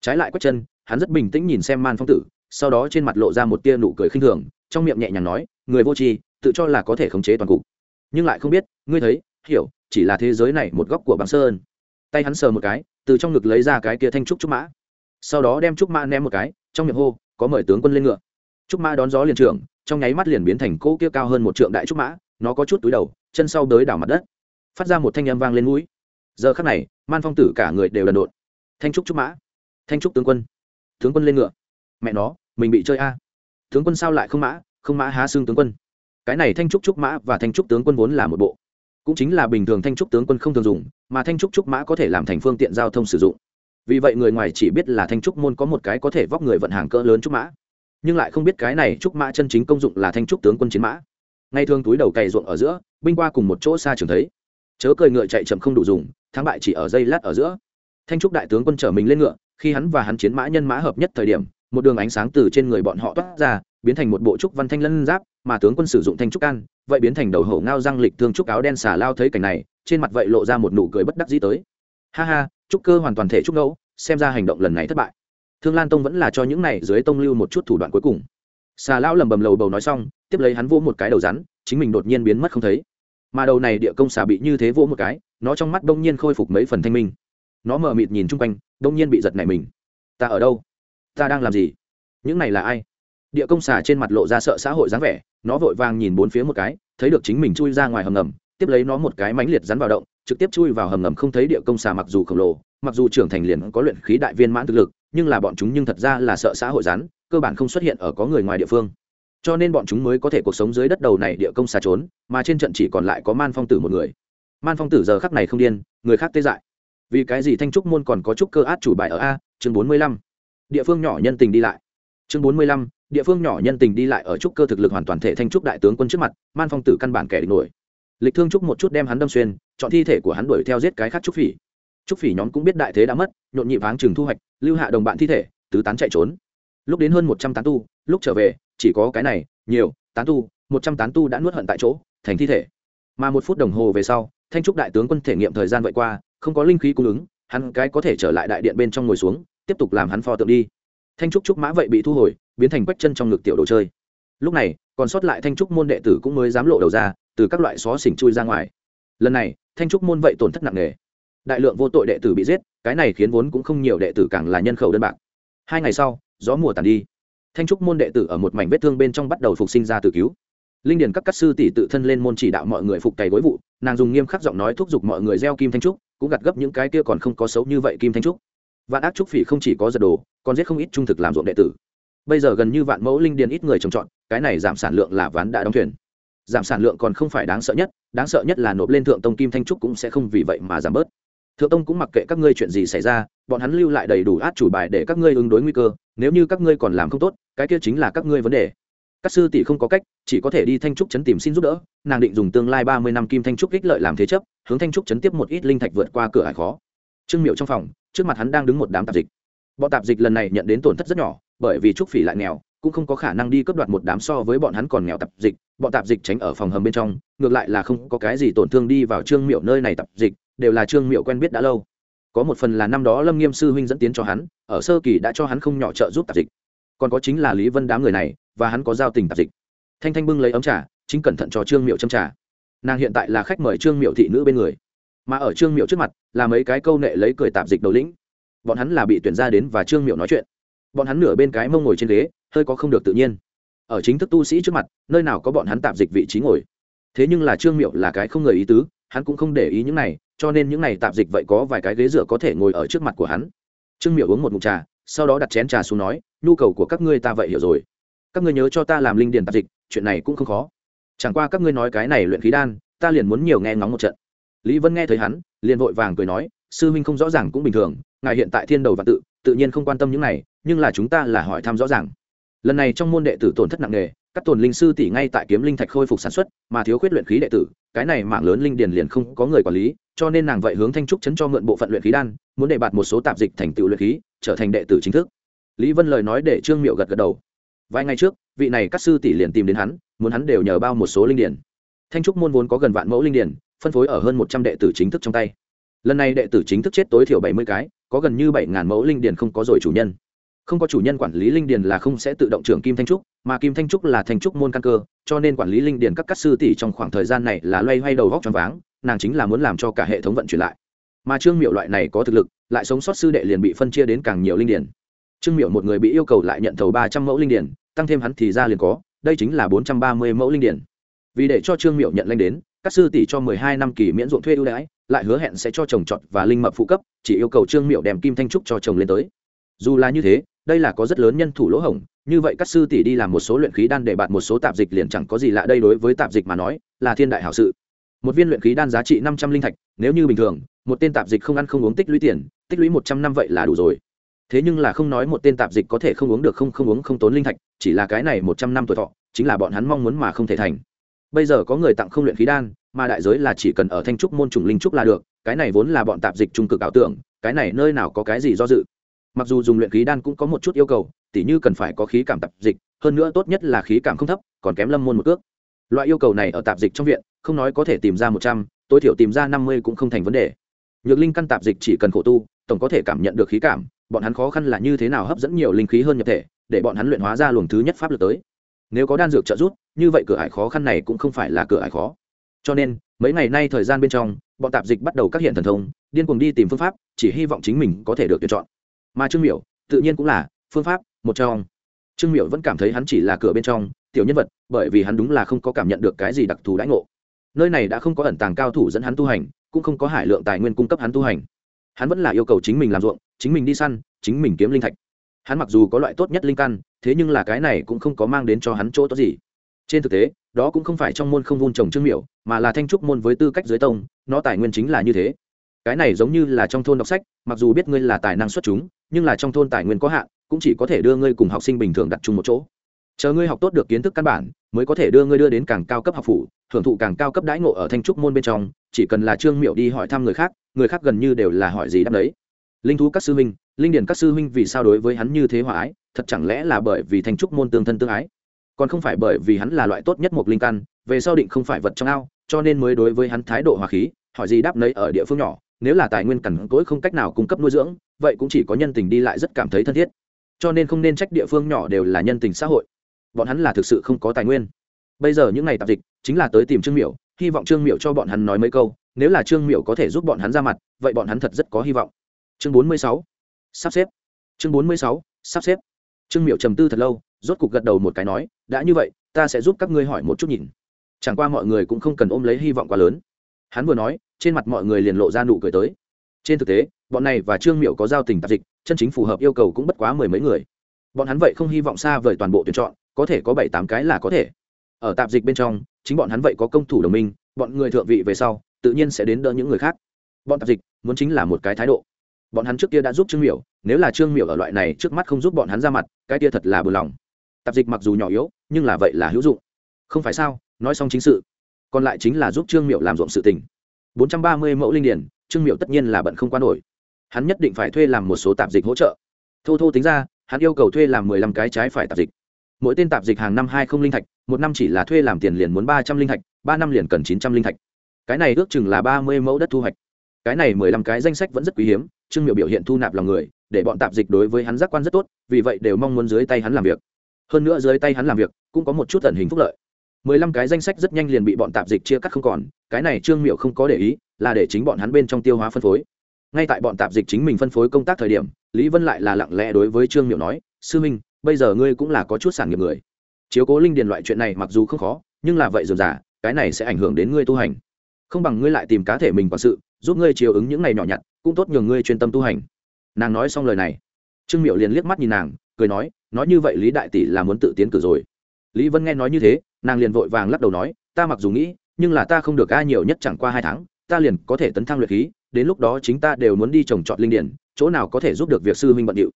trái lại quách chân, hắn rất bình tĩnh nhìn xem man phong tử, sau đó trên mặt lộ ra một tia nụ cười khinh thường, trong miệng nhẹ nhàng nói, người vô tri, tự cho là có thể khống chế toàn cục. Nhưng lại không biết, ngươi thấy, hiểu, chỉ là thế giới này một góc của băng sơn. Tay hắn sờ một cái, từ trong ngực lấy ra cái kia thanh trúc trúc mã. Sau đó đem trúc mã ném một cái, trong miệng hô, có mời tướng quân lên ngựa. Trúc mã đón gió liền trưởng, trong nháy mắt liền biến thành cỗ kia cao hơn một trượng đại trúc mã, nó có chút túi đầu, chân sau đới đảo mặt đất. Phát ra một thanh âm vang lên mũi. Giờ khắc này, man phong tử cả người đều đần độn. Thanh trúc trúc mã thanh trúc tướng quân. Tướng quân lên ngựa. Mẹ nó, mình bị chơi a. Tướng quân sao lại không mã không mã há xương tướng quân. Cái này thanh trúc trúc mã và thanh trúc tướng quân vốn là một bộ. Cũng chính là bình thường thanh trúc tướng quân không thường dùng, mà thanh trúc trúc mã có thể làm thành phương tiện giao thông sử dụng. Vì vậy người ngoài chỉ biết là thanh trúc môn có một cái có thể vóc người vận hàng cỡ lớn trúc mã. Nhưng lại không biết cái này trúc mã chân chính công dụng là thanh trúc tướng quân chiến mã. Ngay thường túi đầu cày ruộng ở giữa, binh qua cùng một chỗ xa trường thấy. Chớ cười ngựa chạy chậm không đủ dùng, thắng bại chỉ ở dây lát ở giữa. Thanh trúc đại tướng quân chở mình lên ngựa khi hắn và hắn chiến mã nhân mã hợp nhất thời điểm, một đường ánh sáng từ trên người bọn họ toát ra, biến thành một bộ trúc văn thanh lân giáp, mà tướng quân sử dụng thanh trúc can, vậy biến thành đầu hổ ngao răng lịch thương trúc áo đen xả lao thấy cảnh này, trên mặt vậy lộ ra một nụ cười bất đắc dĩ tới. Ha ha, trúc cơ hoàn toàn thể trúc ngẫu, xem ra hành động lần này thất bại. Thương lan tông vẫn là cho những này dưới tông lưu một chút thủ đoạn cuối cùng. Xà lão lầm bầm lầu bầu nói xong, tiếp lấy hắn vỗ một cái đầu rắn, chính mình đột nhiên biến mất không thấy. Mà đầu này địa công xà bị như thế vỗ một cái, nó trong mắt đông nhiên khôi phục mấy phần thanh minh. Nó mờ mịt nhìn chung quanh đông nhiên bị giật nảy mình. Ta ở đâu? Ta đang làm gì? Những này là ai? Địa công xà trên mặt lộ ra sợ xã hội dáng vẻ, nó vội vàng nhìn bốn phía một cái, thấy được chính mình chui ra ngoài hầm ngầm, tiếp lấy nó một cái mánh liệt rắn vào động, trực tiếp chui vào hầm ngầm không thấy địa công xà mặc dù khổng lồ, mặc dù trưởng thành liền có luyện khí đại viên mãn thực lực, nhưng là bọn chúng nhưng thật ra là sợ xã hội rắn, cơ bản không xuất hiện ở có người ngoài địa phương. Cho nên bọn chúng mới có thể cuộc sống dưới đất đầu này địa công xà trốn, mà trên trận chỉ còn lại có man phong tử một người. Man phong tử giờ khắc này không điên, người khác tê dại vì cái gì thanh trúc môn còn có trúc cơ át chủ bài ở a chương bốn mươi lăm địa phương nhỏ nhân tình đi lại chương bốn mươi lăm địa phương nhỏ nhân tình đi lại ở trúc cơ thực lực hoàn toàn thể thanh trúc đại tướng quân trước mặt man phong tử căn bản kẻ địch nổi lịch thương trúc một chút đem hắn đâm xuyên chọn thi thể của hắn đuổi theo giết cái khác trúc phỉ trúc phỉ nhóm cũng biết đại thế đã mất nhộn nhịp váng chừng thu hoạch lưu hạ đồng bạn thi thể tứ tán chạy trốn lúc đến hơn một trăm tán tu lúc trở về chỉ có cái này nhiều tán tu một trăm tán tu đã nuốt hận tại chỗ thành thi thể mà một phút đồng hồ về sau thanh trúc đại tướng quân thể nghiệm thời gian vậy qua không có linh khí cung ứng, hắn cái có thể trở lại đại điện bên trong ngồi xuống, tiếp tục làm hắn pho tượng đi. Thanh trúc trúc mã vậy bị thu hồi, biến thành quách chân trong ngực tiểu đồ chơi. Lúc này, còn sót lại thanh trúc môn đệ tử cũng mới dám lộ đầu ra, từ các loại xó xỉnh chui ra ngoài. Lần này, thanh trúc môn vậy tổn thất nặng nề. Đại lượng vô tội đệ tử bị giết, cái này khiến vốn cũng không nhiều đệ tử càng là nhân khẩu đơn bạc. Hai ngày sau, gió mùa tàn đi. Thanh trúc môn đệ tử ở một mảnh vết thương bên trong bắt đầu phục sinh ra từ cứu. Linh điền các các sư tỷ tự thân lên môn chỉ đạo mọi người phục cày gối vụ, nàng dùng nghiêm khắc giọng nói thúc giục mọi người gieo kim thanh trúc cũng gặt gấp những cái kia còn không có xấu như vậy kim thanh trúc. Vạn ác trúc phỉ không chỉ có giật đồ, còn giết không ít trung thực làm ruộng đệ tử. Bây giờ gần như vạn mẫu linh điền ít người trồng trọt, cái này giảm sản lượng là ván đã đóng thuyền. Giảm sản lượng còn không phải đáng sợ nhất, đáng sợ nhất là nộp lên thượng tông kim thanh trúc cũng sẽ không vì vậy mà giảm bớt. Thượng tông cũng mặc kệ các ngươi chuyện gì xảy ra, bọn hắn lưu lại đầy đủ át chủ bài để các ngươi ứng đối nguy cơ, nếu như các ngươi còn làm không tốt, cái kia chính là các ngươi vấn đề các sư tỷ không có cách, chỉ có thể đi thanh trúc chấn tìm xin giúp đỡ, nàng định dùng tương lai ba mươi năm kim thanh trúc ích lợi làm thế chấp, hướng thanh trúc chấn tiếp một ít linh thạch vượt qua cửa hải khó. Trương miệu trong phòng, trước mặt hắn đang đứng một đám tạp dịch. Bọn tạp dịch lần này nhận đến tổn thất rất nhỏ, bởi vì trúc phỉ lại nghèo, cũng không có khả năng đi cướp đoạt một đám so với bọn hắn còn nghèo tạp dịch. Bọn tạp dịch tránh ở phòng hầm bên trong, ngược lại là không có cái gì tổn thương đi vào trương miệu nơi này tạp dịch, đều là trương miệu quen biết đã lâu. Có một phần là năm đó lâm nghiêm sư huynh dẫn tiến cho hắn, ở sơ kỳ đã cho hắn không nhỏ trợ giúp tạp dịch. Còn có chính là lý vân đám người này và hắn có giao tình tạp dịch. Thanh thanh bưng lấy ấm trà, chính cẩn thận cho trương miệu châm trà. Nàng hiện tại là khách mời trương miệu thị nữ bên người. Mà ở trương miệu trước mặt, là mấy cái câu nệ lấy cười tạp dịch đầu lĩnh. Bọn hắn là bị tuyển ra đến và trương miệu nói chuyện. Bọn hắn nửa bên cái mông ngồi trên ghế, hơi có không được tự nhiên. Ở chính thức tu sĩ trước mặt, nơi nào có bọn hắn tạp dịch vị trí ngồi. Thế nhưng là trương miệu là cái không người ý tứ, hắn cũng không để ý những này, cho nên những này tạp dịch vậy có vài cái ghế dựa có thể ngồi ở trước mặt của hắn. Trương miệu uống một mụt trà, sau đó đặt chén trà xuống nói, nhu cầu của các ngươi ta vậy hiểu rồi các ngươi nhớ cho ta làm linh điền tạp dịch, chuyện này cũng không khó. Chẳng qua các ngươi nói cái này luyện khí đan, ta liền muốn nhiều nghe ngóng một trận. Lý vân nghe thấy hắn, liền vội vàng cười nói, sư huynh không rõ ràng cũng bình thường, ngài hiện tại thiên đầu và tự tự nhiên không quan tâm những này, nhưng là chúng ta là hỏi thăm rõ ràng. Lần này trong môn đệ tử tổn thất nặng nề, các tồn linh sư tỷ ngay tại kiếm linh thạch khôi phục sản xuất, mà thiếu khuyết luyện khí đệ tử, cái này mạng lớn linh điền liền không có người quản lý, cho nên nàng vậy hướng thanh trúc chấn cho mượn bộ phận luyện khí đan, muốn đề bạt một số tạp dịch thành tựu luyện khí, trở thành đệ tử chính thức. Lý vân lời nói để trương miệu gật gật đầu vài ngày trước, vị này các sư tỷ liền tìm đến hắn, muốn hắn đều nhờ bao một số linh điển. Thanh trúc môn vốn có gần vạn mẫu linh điển, phân phối ở hơn một trăm đệ tử chính thức trong tay. Lần này đệ tử chính thức chết tối thiểu bảy mươi cái, có gần như bảy ngàn mẫu linh điển không có rồi chủ nhân. Không có chủ nhân quản lý linh điền là không sẽ tự động trưởng kim thanh trúc, mà kim thanh trúc là thanh trúc môn căn cơ, cho nên quản lý linh điền các các sư tỷ trong khoảng thời gian này là loay hoay đầu góc cho váng, nàng chính là muốn làm cho cả hệ thống vận chuyển lại. Mà trương miệu loại này có thực lực, lại sống sót sư đệ liền bị phân chia đến càng nhiều linh điền trương miệu một người bị yêu cầu lại nhận thầu ba trăm mẫu linh điền, tăng thêm hắn thì ra liền có, đây chính là bốn trăm ba mươi mẫu linh điền. Vì để cho trương miệu nhận lanh đến, các sư tỷ cho mười hai năm kỳ miễn ruộng thuê ưu đãi, lại hứa hẹn sẽ cho chồng trọt và linh mập phụ cấp, chỉ yêu cầu trương miệu đem kim thanh trúc cho chồng lên tới. Dù là như thế, đây là có rất lớn nhân thủ lỗ hổng, như vậy các sư tỷ đi làm một số luyện khí đan để bạn một số tạp dịch liền chẳng có gì lạ đây đối với tạp dịch mà nói, là thiên đại hảo sự. Một viên luyện khí đan giá trị năm trăm linh thạch, nếu như bình thường, một tên tạp dịch không ăn không uống tích lũy tiền, tích lũy một trăm năm vậy là đủ rồi thế nhưng là không nói một tên tạp dịch có thể không uống được không không uống không tốn linh thạch, chỉ là cái này một trăm năm tuổi thọ, chính là bọn hắn mong muốn mà không thể thành. Bây giờ có người tặng không luyện khí đan, mà đại giới là chỉ cần ở thanh trúc môn trùng linh trúc là được, cái này vốn là bọn tạp dịch trung cực ảo tưởng, cái này nơi nào có cái gì do dự. Mặc dù dùng luyện khí đan cũng có một chút yêu cầu, tỉ như cần phải có khí cảm tạp dịch, hơn nữa tốt nhất là khí cảm không thấp, còn kém lâm môn một cước. Loại yêu cầu này ở tạp dịch trong viện, không nói có thể tìm ra một trăm, tối thiểu tìm ra năm mươi cũng không thành vấn đề. Nhược linh căn tạp dịch chỉ cần khổ tu, tổng có thể cảm nhận được khí cảm bọn hắn khó khăn là như thế nào hấp dẫn nhiều linh khí hơn nhập thể, để bọn hắn luyện hóa ra luồng thứ nhất pháp lực tới. Nếu có đan dược trợ giúp, như vậy cửa ải khó khăn này cũng không phải là cửa ải khó. Cho nên, mấy ngày nay thời gian bên trong, bọn tạp dịch bắt đầu các hiện thần thông, điên cuồng đi tìm phương pháp, chỉ hy vọng chính mình có thể được tuyển chọn. Mà trương miểu, tự nhiên cũng là, phương pháp một trong. Trương miểu vẫn cảm thấy hắn chỉ là cửa bên trong, tiểu nhân vật, bởi vì hắn đúng là không có cảm nhận được cái gì đặc thù đãi ngộ. Nơi này đã không có ẩn tàng cao thủ dẫn hắn tu hành, cũng không có hải lượng tài nguyên cung cấp hắn tu hành. Hắn vẫn là yêu cầu chính mình làm ruộng chính mình đi săn, chính mình kiếm linh thạch. Hắn mặc dù có loại tốt nhất linh căn, thế nhưng là cái này cũng không có mang đến cho hắn chỗ tốt gì. Trên thực tế, đó cũng không phải trong môn không vun trồng trương miểu, mà là thanh trúc môn với tư cách dưới tông, nó tài nguyên chính là như thế. Cái này giống như là trong thôn đọc sách, mặc dù biết ngươi là tài năng xuất chúng, nhưng là trong thôn tài nguyên có hạn, cũng chỉ có thể đưa ngươi cùng học sinh bình thường đặt chung một chỗ. Chờ ngươi học tốt được kiến thức căn bản, mới có thể đưa ngươi đưa đến càng cao cấp học phủ, thưởng thụ càng cao cấp đãi ngộ ở thanh trúc môn bên trong, chỉ cần là trương miệu đi hỏi thăm người khác người khác gần như đều là hỏi gì đáp đấy linh thú các sư huynh, linh điển các sư huynh vì sao đối với hắn như thế hòa ái, thật chẳng lẽ là bởi vì thanh trúc môn tương thân tương ái? Còn không phải bởi vì hắn là loại tốt nhất một linh căn, về sau định không phải vật trong ao, cho nên mới đối với hắn thái độ hòa khí, hỏi gì đáp nấy ở địa phương nhỏ, nếu là tài nguyên cằn cỗi không cách nào cung cấp nuôi dưỡng, vậy cũng chỉ có nhân tình đi lại rất cảm thấy thân thiết. Cho nên không nên trách địa phương nhỏ đều là nhân tình xã hội. Bọn hắn là thực sự không có tài nguyên. Bây giờ những ngày tạp dịch, chính là tới tìm trương miểu, hy vọng trương miểu cho bọn hắn nói mấy câu, nếu là trương miểu có thể giúp bọn hắn ra mặt, vậy bọn hắn thật rất có hy vọng chương bốn mươi sáu. Sắp xếp. Chương bốn mươi sáu. Sắp xếp. Trương miệu trầm tư thật lâu, rốt cục gật đầu một cái nói, đã như vậy, ta sẽ giúp các ngươi hỏi một chút nhìn. Chẳng qua mọi người cũng không cần ôm lấy hy vọng quá lớn. Hắn vừa nói, trên mặt mọi người liền lộ ra nụ cười tới. Trên thực tế, bọn này và trương miệu có giao tình tạp dịch, chân chính phù hợp yêu cầu cũng bất quá mười mấy người. Bọn hắn vậy không hy vọng xa vời toàn bộ tuyển chọn, có thể có bảy tám cái là có thể. Ở tạp dịch bên trong, chính bọn hắn vậy có công thủ đồng minh, bọn người thượng vị về sau, tự nhiên sẽ đến đỡ những người khác. Bọn tạp dịch, muốn chính là một cái thái độ bọn hắn trước kia đã giúp trương miểu, nếu là trương miểu ở loại này trước mắt không giúp bọn hắn ra mặt, cái kia thật là bừa lòng. Tạp dịch mặc dù nhỏ yếu, nhưng là vậy là hữu dụng. Không phải sao, nói xong chính sự, còn lại chính là giúp trương miểu làm ruộng sự tình. Bốn trăm ba mươi mẫu linh điển, trương miểu tất nhiên là bận không qua nổi. Hắn nhất định phải thuê làm một số tạp dịch hỗ trợ. Thô thô tính ra, hắn yêu cầu thuê làm mười lăm cái trái phải tạp dịch. Mỗi tên tạp dịch hàng năm hai không linh thạch, một năm chỉ là thuê làm tiền liền muốn ba trăm linh thạch, ba năm liền cần chín trăm linh thạch. Cái này ước chừng là ba mươi mẫu đất thu hoạch. Cái này mười lăm cái danh sách vẫn rất quý hiếm trương miểu biểu hiện thu nạp lòng người, để bọn tạp dịch đối với hắn giác quan rất tốt, vì vậy đều mong muốn dưới tay hắn làm việc. Hơn nữa dưới tay hắn làm việc, cũng có một chút tận hình phúc lợi. Mười lăm cái danh sách rất nhanh liền bị bọn tạp dịch chia cắt không còn, cái này trương miệu không có để ý, là để chính bọn hắn bên trong tiêu hóa phân phối. Ngay tại bọn tạp dịch chính mình phân phối công tác thời điểm, lý vân lại là lặng lẽ đối với trương miệu nói, sư minh, bây giờ ngươi cũng là có chút sản nghiệp người. Chiếu cố linh điền loại chuyện này mặc dù không khó, nhưng là vậy dườm giả cái này sẽ ảnh hưởng đến ngươi tu hành. Không bằng ngươi lại tìm cá thể mình quản sự giúp ngươi chiều ứng những ngày nhỏ nhặt, cũng tốt nhường ngươi chuyên tâm tu hành. Nàng nói xong lời này, trương miệu liền liếc mắt nhìn nàng, cười nói nói như vậy lý đại tỷ là muốn tự tiến cử rồi. Lý vân nghe nói như thế, nàng liền vội vàng lắc đầu nói, ta mặc dù nghĩ, nhưng là ta không được ai nhiều nhất chẳng qua hai tháng, ta liền có thể tấn thăng luyện khí, đến lúc đó chính ta đều muốn đi trồng trọt linh điển, chỗ nào có thể giúp được việc sư huynh bận điệu.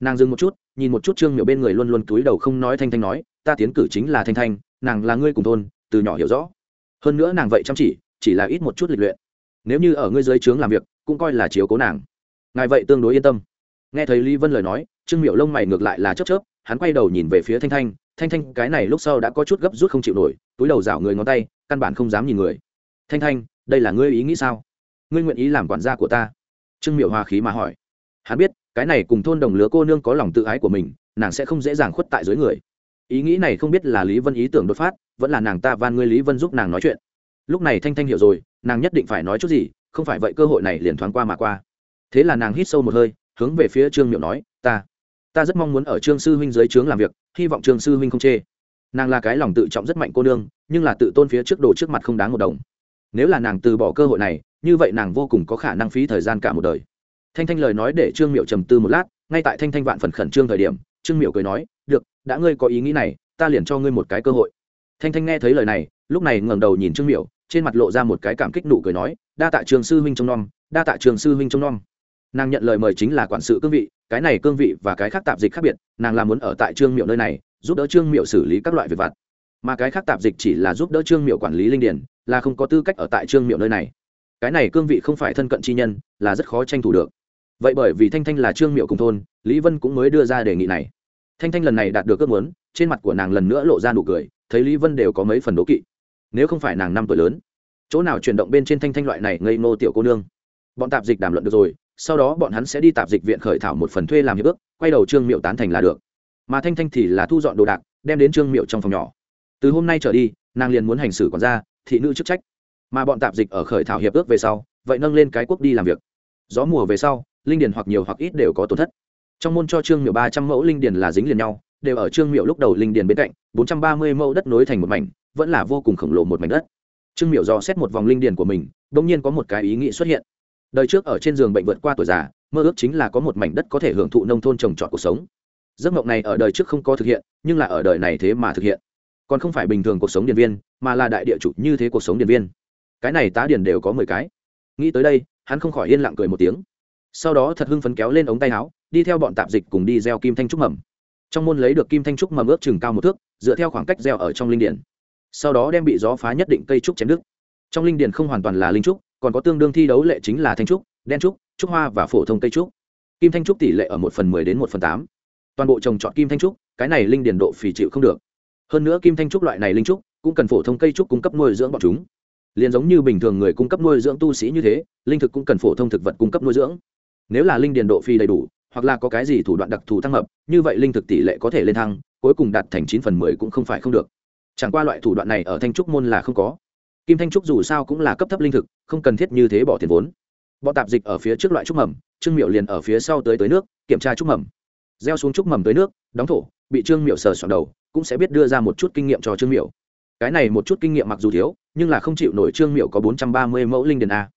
Nàng dừng một chút, nhìn một chút trương miệu bên người luôn luôn túi đầu không nói thanh thanh nói, ta tiến cử chính là thanh thanh, nàng là ngươi cùng thôn, từ nhỏ hiểu rõ. Hơn nữa nàng vậy chăm chỉ chỉ là ít một chút lịch luyện nếu như ở ngươi dưới trướng làm việc, cũng coi là chiếu cố nàng. Ngài vậy tương đối yên tâm. Nghe thấy lý vân lời nói, trương miệu lông mày ngược lại là chớp chớp, hắn quay đầu nhìn về phía thanh thanh. Thanh thanh, cái này lúc sau đã có chút gấp rút không chịu nổi, túi đầu rảo người ngón tay, căn bản không dám nhìn người. Thanh thanh, đây là ngươi ý nghĩ sao? Ngươi nguyện ý làm quản gia của ta? Trương miệu hòa khí mà hỏi. Hắn biết, cái này cùng thôn đồng lứa cô nương có lòng tự ái của mình, nàng sẽ không dễ dàng khuất tại dưới người. Ý nghĩ này không biết là lý vân ý tưởng đột phát, vẫn là nàng ta van ngươi lý vân giúp nàng nói chuyện lúc này thanh thanh hiểu rồi, nàng nhất định phải nói chút gì, không phải vậy cơ hội này liền thoáng qua mà qua. Thế là nàng hít sâu một hơi, hướng về phía trương miệu nói, ta ta rất mong muốn ở trương sư huynh dưới trướng làm việc, hy vọng trương sư huynh không chê. Nàng là cái lòng tự trọng rất mạnh cô nương, nhưng là tự tôn phía trước đồ trước mặt không đáng một đồng. Nếu là nàng từ bỏ cơ hội này, như vậy nàng vô cùng có khả năng phí thời gian cả một đời. Thanh thanh lời nói để trương miệu trầm tư một lát, ngay tại thanh thanh vạn phần khẩn trương thời điểm, trương miệu cười nói, được, đã ngươi có ý nghĩ này, ta liền cho ngươi một cái cơ hội. Thanh thanh nghe thấy lời này, lúc này ngẩng đầu nhìn trương miệu trên mặt lộ ra một cái cảm kích nụ cười nói, đa tạ trường sư huynh trông nom, đa tạ trường sư huynh trông nom. Nàng nhận lời mời chính là quản sự cương vị, cái này cương vị và cái khác tạp dịch khác biệt, nàng là muốn ở tại trương miệu nơi này, giúp đỡ trương miệu xử lý các loại việc vặt. Mà cái khác tạp dịch chỉ là giúp đỡ trương miệu quản lý linh điển là không có tư cách ở tại trương miệu nơi này. Cái này cương vị không phải thân cận chi nhân, là rất khó tranh thủ được. Vậy bởi vì thanh thanh là trương miệu cùng thôn, lý vân cũng mới đưa ra đề nghị này. Thanh thanh lần này đạt được ước muốn, trên mặt của nàng lần nữa lộ ra nụ cười, thấy lý vân đều có mấy phần đố kỵ nếu không phải nàng năm tuổi lớn chỗ nào chuyển động bên trên thanh thanh loại này ngây ngô tiểu cô nương. Bọn tạp dịch đàm luận được rồi sau đó bọn hắn sẽ đi tạp dịch viện khởi thảo một phần thuê làm hiệp ước quay đầu trương miệu tán thành là được. Mà thanh thanh thì là thu dọn đồ đạc đem đến trương miệu trong phòng nhỏ. Từ hôm nay trở đi nàng liền muốn hành xử còn ra, thị nữ chức trách. Mà bọn tạp dịch ở khởi thảo hiệp ước về sau vậy nâng lên cái quốc đi làm việc. Gió mùa về sau linh điền hoặc nhiều hoặc ít đều có tổn thất. Trong môn cho trương miệu ba trăm mẫu linh điền là dính liền nhau đều ở trương miệu lúc đầu linh điền bên cạnh bốn trăm ba mươi mẫu đất nối thành một mảnh vẫn là vô cùng khổng lồ một mảnh đất. Trương Miểu dò xét một vòng linh điền của mình đ ỗ n g nhiên có một cái ý nghĩ xuất hiện. Đời trước ở trên giường bệnh vượt qua tuổi già, mơ ước chính là có một mảnh đất có thể hưởng thụ nông thôn trồng trọt cuộc sống. Giấc mộng này ở đời trước không có thực hiện, nhưng là ở đời này thế mà thực hiện. Còn không phải bình thường cuộc sống điện viên, mà là đại địa chủ như thế cuộc sống điện viên. Cái này tá điền đều có mười cái. Nghĩ tới đây, hắn không khỏi yên lặng cười một tiếng. Sau đó thật hưng phấn kéo lên ống tay áo, đi theo bọn tạp dịch cùng đi gieo kim thanh trúc mầm. Trong môn lấy được kim thanh trúc mầm ước chừng cao một thước, dựa theo khoảng cách gieo ở trong linh điển sau đó đem bị gió phá nhất định cây trúc chém đứt. Trong linh điển không hoàn toàn là linh trúc, còn có tương đương thi đấu lệ chính là thanh trúc, đen trúc trúc hoa và phổ thông cây trúc. Kim thanh trúc tỷ lệ ở một phần mười đến một phần tám. Toàn bộ trồng trọt kim thanh trúc, cái này linh điển độ phì chịu không được. Hơn nữa kim thanh trúc loại này linh trúc cũng cần phổ thông cây trúc cung cấp nuôi dưỡng bọn chúng. Liền giống như bình thường người cung cấp nuôi dưỡng tu sĩ như thế, linh thực cũng cần phổ thông thực vật cung cấp nuôi dưỡng. Nếu là linh điền độ phi đầy đủ, hoặc là có cái gì thủ đoạn đặc thù tăng hợp, như vậy linh thực tỷ lệ có thể lên thăng, cuối cùng đạt thành chín phần mười cũng không phải không được chẳng qua loại thủ đoạn này ở thanh trúc môn là không có. Kim thanh trúc dù sao cũng là cấp thấp linh thực, không cần thiết như thế bỏ tiền vốn. Bọn tạp dịch ở phía trước loại trúc mầm, trương miệu liền ở phía sau tới tới nước, kiểm tra trúc mầm. Gieo xuống trúc mầm tới nước, đóng thổ, bị trương miệu sờ soạn đầu, cũng sẽ biết đưa ra một chút kinh nghiệm cho trương miệu cái này một chút kinh nghiệm mặc dù thiếu, nhưng là không chịu nổi trương miệu có bốn trăm ba mươi mẫu linh điền a.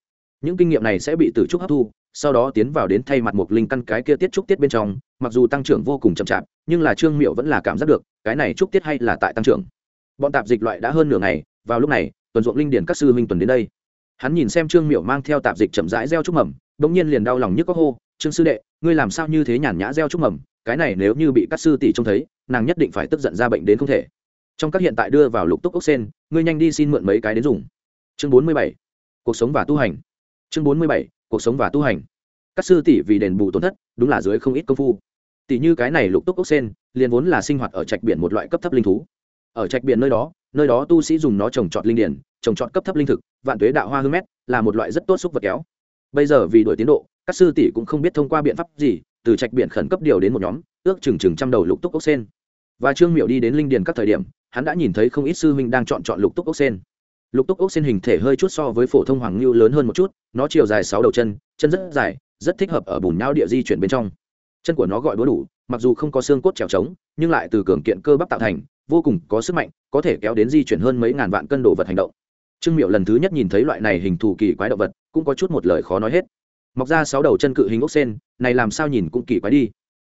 Những kinh nghiệm này sẽ bị tử trúc hấp thu, sau đó tiến vào đến thay mặt một linh căn cái kia tiết trúc tiết bên trong, mặc dù tăng trưởng vô cùng chậm chạp, nhưng là trương miệu vẫn là cảm giác được, cái này trúc tiết hay là tại tăng trưởng bọn tạp dịch loại đã hơn nửa ngày, vào lúc này, tuần ruộng linh điển các sư huynh tuần đến đây. Hắn nhìn xem trương miểu mang theo tạp dịch chậm rãi gieo trúc mầm đ ỗ n g nhiên liền đau lòng nhức có hô, trương sư đệ, ngươi làm sao như thế nhàn nhã gieo trúc mầm? Cái này nếu như bị các sư tỷ trông thấy, nàng nhất định phải tức giận ra bệnh đến không thể. Trong các hiện tại đưa vào lục túc ốc sen, ngươi nhanh đi xin mượn mấy cái đến dùng. Chương bốn mươi bảy, cuộc sống và tu hành. Chương bốn mươi bảy, cuộc sống và tu hành. Các sư tỷ vì đền bù tổn thất, đúng là dưới không ít công phu. Tỷ như cái này lục túc ốc sen, liền vốn là sinh hoạt ở trạch biển một loại cấp thấp linh thú ở trạch biển nơi đó nơi đó tu sĩ dùng nó trồng trọt linh điển, trồng trọt cấp thấp linh thực, vạn tuế đạo hoa hương mét, là một loại rất tốt xúc vật kéo. Bây giờ vì đổi tiến độ, các sư tỷ cũng không biết thông qua biện pháp gì, từ trạch biển khẩn cấp điều đến một nhóm, ước chừng chừng trăm đầu lục túc ốc sen. Và trương miệu đi đến linh điền các thời điểm, hắn đã nhìn thấy không ít sư huynh đang chọn chọn lục túc ốc sen. Lục túc ốc sen hình thể hơi chút so với phổ thông hoàng ngưu lớn hơn một chút, nó chiều dài sáu đầu chân chân rất dài, rất thích hợp ở bùn nhau địa di chuyển bên trong. Chân của nó gọi búa đủ, mặc dù không có xương cốt trèo trống, nhưng lại từ cường kiện cơ bắp tạo thành vô cùng có sức mạnh, có thể kéo đến di chuyển hơn mấy ngàn vạn cân đồ vật hành động. Trương miệu lần thứ nhất nhìn thấy loại này hình thù kỳ quái động vật, cũng có chút một lời khó nói hết. Mọc ra sáu đầu chân cự hình ốc sen, này làm sao nhìn cũng kỳ quái đi.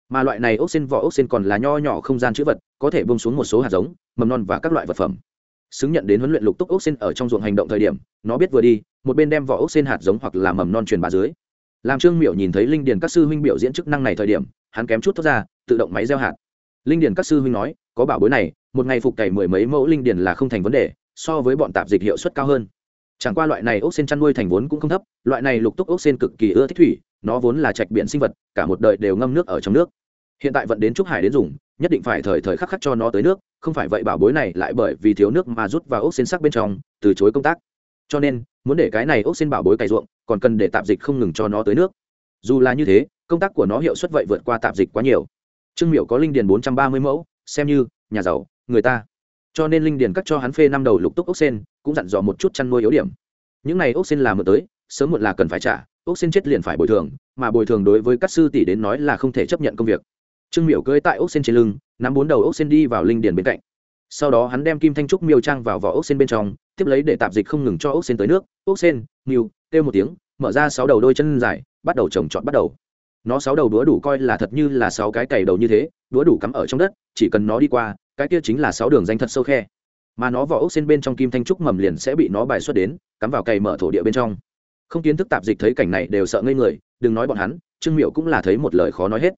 Mà loại này ốc sen vỏ ốc sen còn là nho nhỏ không gian chữ vật, có thể bông xuống một số hạt giống, mầm non và các loại vật phẩm. Xứng nhận đến huấn luyện lục túc ốc sen ở trong ruộng hành động thời điểm, nó biết vừa đi, một bên đem vỏ ốc sen hạt giống hoặc là mầm non truyền bà dưới. Làm trương miệu nhìn thấy linh điền các sư huynh biểu diễn chức năng này thời điểm, hắn kém chút thoát ra, tự động máy gieo hạt linh điền các sư huynh nói, có bảo bối này, một ngày phục cày mười mấy mẫu linh điền là không thành vấn đề, so với bọn tạp dịch hiệu suất cao hơn. Chẳng qua loại này ốc sen chăn nuôi thành vốn cũng không thấp, loại này lục túc ốc sen cực kỳ ưa thích thủy, nó vốn là trạch biển sinh vật, cả một đời đều ngâm nước ở trong nước. Hiện tại vận đến trúc hải đến dùng, nhất định phải thời thời khắc khắc cho nó tới nước, không phải vậy bảo bối này lại bởi vì thiếu nước mà rút vào ốc sen sắc bên trong, từ chối công tác. Cho nên, muốn để cái này ốc sen bảo bối cày ruộng, còn cần để tạp dịch không ngừng cho nó tới nước. Dù là như thế, công tác của nó hiệu suất vậy vượt qua tạp dịch quá nhiều trương miệu có linh điền bốn trăm ba mươi mẫu, xem như, nhà giàu, người ta. Cho nên linh điền cắt cho hắn phê năm đầu lục túc ốc sen, cũng dặn dò một chút chăn nuôi yếu điểm. Những này ốc sen làm mượn tới, sớm muộn là cần phải trả, ốc sen chết liền phải bồi thường, mà bồi thường đối với các sư tỷ đến nói là không thể chấp nhận công việc. Trương miểu cưỡi tại ốc sen trên lưng, nắm bốn đầu ốc sen đi vào linh điền bên cạnh. Sau đó hắn đem kim thanh trúc miêu trang vào vỏ ốc sen bên trong, tiếp lấy để tạp dịch không ngừng cho ốc sen tới nước, ốc sen, miêu, kêu một tiếng, mở ra sáu đầu đôi chân dài, bắt đầu trồng trọt bắt đầu nó sáu đầu đũa đủ coi là thật như là sáu cái cày đầu như thế, đũa đủ cắm ở trong đất, chỉ cần nó đi qua, cái kia chính là sáu đường danh thật sâu khe. Mà nó vỏ ốc xen bên trong kim thanh trúc mầm liền sẽ bị nó bài xuất đến, cắm vào cày mở thổ địa bên trong. Không kiến thức tạp dịch thấy cảnh này đều sợ ngây người, đừng nói bọn hắn, trương miệu cũng là thấy một lời khó nói hết.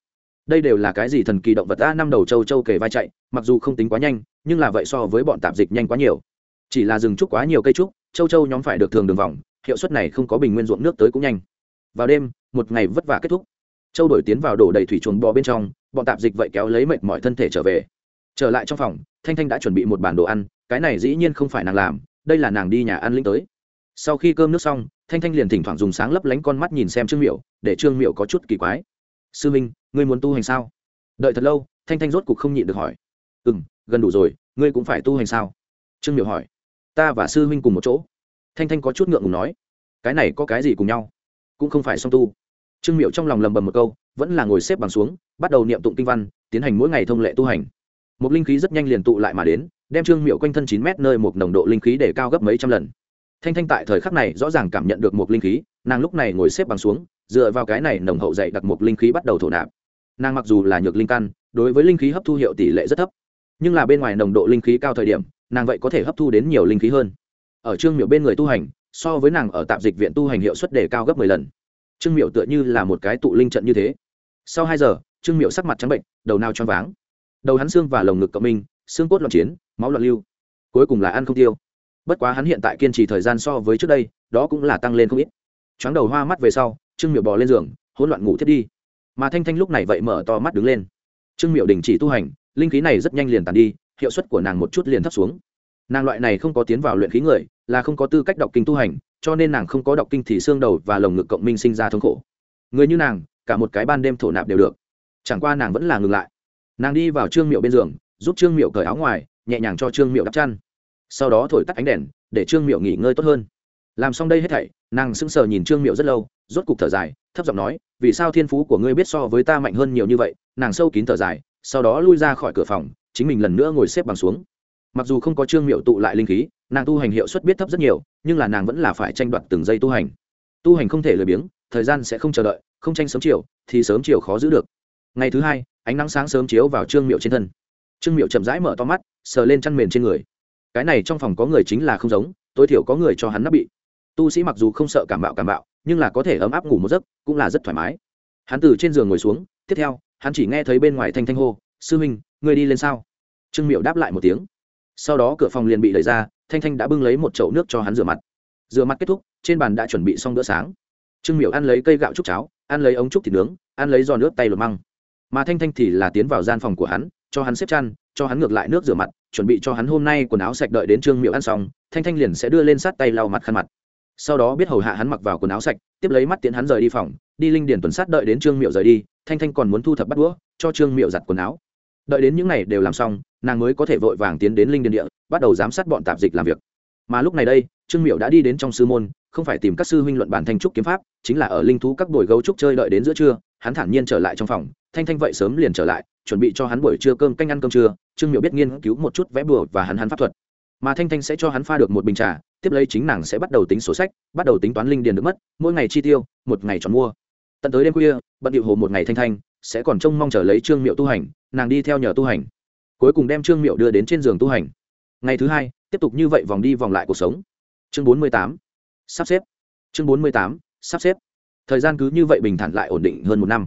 Đây đều là cái gì thần kỳ động vật a, năm đầu châu châu kề vai chạy, mặc dù không tính quá nhanh, nhưng là vậy so với bọn tạp dịch nhanh quá nhiều. Chỉ là rừng trúc quá nhiều cây trúc, châu châu nhóm phải được thường đường vòng, hiệu suất này không có bình nguyên ruộng nước tới cũng nhanh. Vào đêm, một ngày vất vả kết thúc châu đổi tiến vào đổ đầy thủy chuồng bò bên trong, bọn tạp dịch vậy kéo lấy mệt mọi thân thể trở về. Trở lại trong phòng, thanh thanh đã chuẩn bị một bản đồ ăn, cái này dĩ nhiên không phải nàng làm, đây là nàng đi nhà ăn linh tới. Sau khi cơm nước xong, thanh thanh liền thỉnh thoảng dùng sáng lấp lánh con mắt nhìn xem trương miệu để trương miệu có chút kỳ quái. Sư minh, ngươi muốn tu hành sao? Đợi thật lâu, thanh thanh rốt cục không nhịn được hỏi. Ừ m gần đủ rồi, ngươi cũng phải tu hành sao? Trương miệu hỏi. Ta và sư huynh cùng một chỗ. Thanh thanh có chút ngượng ngùng nói. Cái này có cái gì cùng nhau? Cũng không phải song tu trương miệu trong lòng lầm bầm một câu, vẫn là ngồi xếp bằng xuống, bắt đầu niệm tụng kinh văn, tiến hành mỗi ngày thông lệ tu hành. Một linh khí rất nhanh liền tụ lại mà đến, đem trương miệu quanh thân chín mét nơi một nồng độ linh khí để cao gấp mấy trăm lần. Thanh thanh tại thời khắc này rõ ràng cảm nhận được một linh khí, nàng lúc này ngồi xếp bằng xuống, dựa vào cái này nồng hậu dạy đặt một linh khí bắt đầu thổ nạp. Nàng mặc dù là nhược linh căn, đối với linh khí hấp thu hiệu tỷ lệ rất thấp, nhưng là bên ngoài nồng độ linh khí cao thời điểm, nàng vậy có thể hấp thu đến nhiều linh khí hơn. Ở trương miệu bên người tu hành, so với nàng ở tạp dịch viện tu hành hiệu suất đề cao gấp mười lần trương miệu tựa như là một cái tụ linh trận như thế. Sau hai giờ, trương miệu sắc mặt trắng bệnh, đầu nao choáng váng. Đầu hắn xương và lồng ngực cộng minh, xương cốt loạn chiến, máu loạn lưu. Cuối cùng là ăn không tiêu. Bất quá hắn hiện tại kiên trì thời gian so với trước đây, đó cũng là tăng lên không ít. Choáng đầu hoa mắt về sau, trương miệu bò lên giường, hỗn loạn ngủ thiết đi. Mà thanh thanh lúc này vậy mở to mắt đứng lên. Trương miệu đình chỉ tu hành, linh khí này rất nhanh liền tàn đi, hiệu suất của nàng một chút liền thấp xuống. Nàng loại này không có tiến vào luyện khí người, là không có tư cách đọc kinh tu hành cho nên nàng không có đọc kinh thì xương đầu và lồng ngực cộng minh sinh ra thống khổ. Người như nàng, cả một cái ban đêm thổ nạp đều được. Chẳng qua nàng vẫn là ngừng lại. Nàng đi vào trương miệu bên giường, giúp trương miệu cởi áo ngoài, nhẹ nhàng cho trương miệu đắp chăn. Sau đó thổi tắt ánh đèn, để trương miệu nghỉ ngơi tốt hơn. Làm xong đây hết thảy, nàng sững sờ nhìn trương miệu rất lâu, rốt cục thở dài, thấp giọng nói, vì sao thiên phú của ngươi biết so với ta mạnh hơn nhiều như vậy? Nàng sâu kín thở dài, sau đó lui ra khỏi cửa phòng, chính mình lần nữa ngồi xếp bằng xuống mặc dù không có trương miệu tụ lại linh khí, nàng tu hành hiệu suất biết thấp rất nhiều, nhưng là nàng vẫn là phải tranh đoạt từng giây tu hành. Tu hành không thể lười biếng, thời gian sẽ không chờ đợi, không tranh sớm chiều, thì sớm chiều khó giữ được. Ngày thứ hai, ánh nắng sáng sớm chiếu vào trương miệu trên thân. Trương miệu chậm rãi mở to mắt, sờ lên chăn mền trên người. Cái này trong phòng có người chính là không giống, tối thiểu có người cho hắn nắp bị. Tu sĩ mặc dù không sợ cảm bạo cảm bạo, nhưng là có thể ấm áp ngủ một giấc, cũng là rất thoải mái. Hắn từ trên giường ngồi xuống, tiếp theo, hắn chỉ nghe thấy bên ngoài thanh thanh hô, sư huynh người đi lên sao? Trương miệu đáp lại một tiếng sau đó cửa phòng liền bị đẩy ra, thanh thanh đã bưng lấy một chậu nước cho hắn rửa mặt. Rửa mặt kết thúc, trên bàn đã chuẩn bị xong bữa sáng. Trương miệu ăn lấy cây gạo trúc cháo, ăn lấy ống trúc thịt nướng, ăn lấy giò nước tay lột măng. Mà thanh thanh thì là tiến vào gian phòng của hắn, cho hắn xếp chăn, cho hắn ngược lại nước rửa mặt, chuẩn bị cho hắn hôm nay quần áo sạch đợi đến trương miệu ăn xong, thanh thanh liền sẽ đưa lên sát tay lau mặt khăn mặt. Sau đó biết hầu hạ hắn mặc vào quần áo sạch, tiếp lấy mắt tiến hắn rời đi phòng, đi linh điển tuần sát đợi đến trương miệu rời đi, thanh thanh còn muốn thu thập bắt đũa, cho trương miệu giặt quần áo đợi đến những n à y đều làm xong, nàng mới có thể vội vàng tiến đến linh điền địa, bắt đầu giám sát bọn tạp dịch làm việc. Mà lúc này đây, trương miệu đã đi đến trong sư môn, không phải tìm các sư huynh luận bản thanh trúc kiếm pháp, chính là ở linh thú các buổi gấu trúc chơi đợi đến giữa trưa, hắn thản nhiên trở lại trong phòng, thanh thanh vậy sớm liền trở lại, chuẩn bị cho hắn buổi trưa cơm canh ăn cơm trưa, trương miệu biết nghiên cứu một chút vẽ bừa và hắn hắn pháp thuật. Mà thanh thanh sẽ cho hắn pha được một bình trà, tiếp lấy chính nàng sẽ bắt đầu tính sổ sách, bắt đầu tính toán linh điền được mất, mỗi ngày chi tiêu, một ngày chọn mua. Tận tới đêm khuya, bận điệu hồ một ngày thanh thanh sẽ còn trông mong chờ lấy trương miệu tu hành, nàng đi theo nhờ tu hành. Cuối cùng đem trương miệu đưa đến trên giường tu hành. Ngày thứ hai, tiếp tục như vậy vòng đi vòng lại cuộc sống. Chương bốn mươi tám, sắp xếp. Chương bốn mươi tám, sắp xếp. Thời gian cứ như vậy bình thản lại ổn định hơn một năm.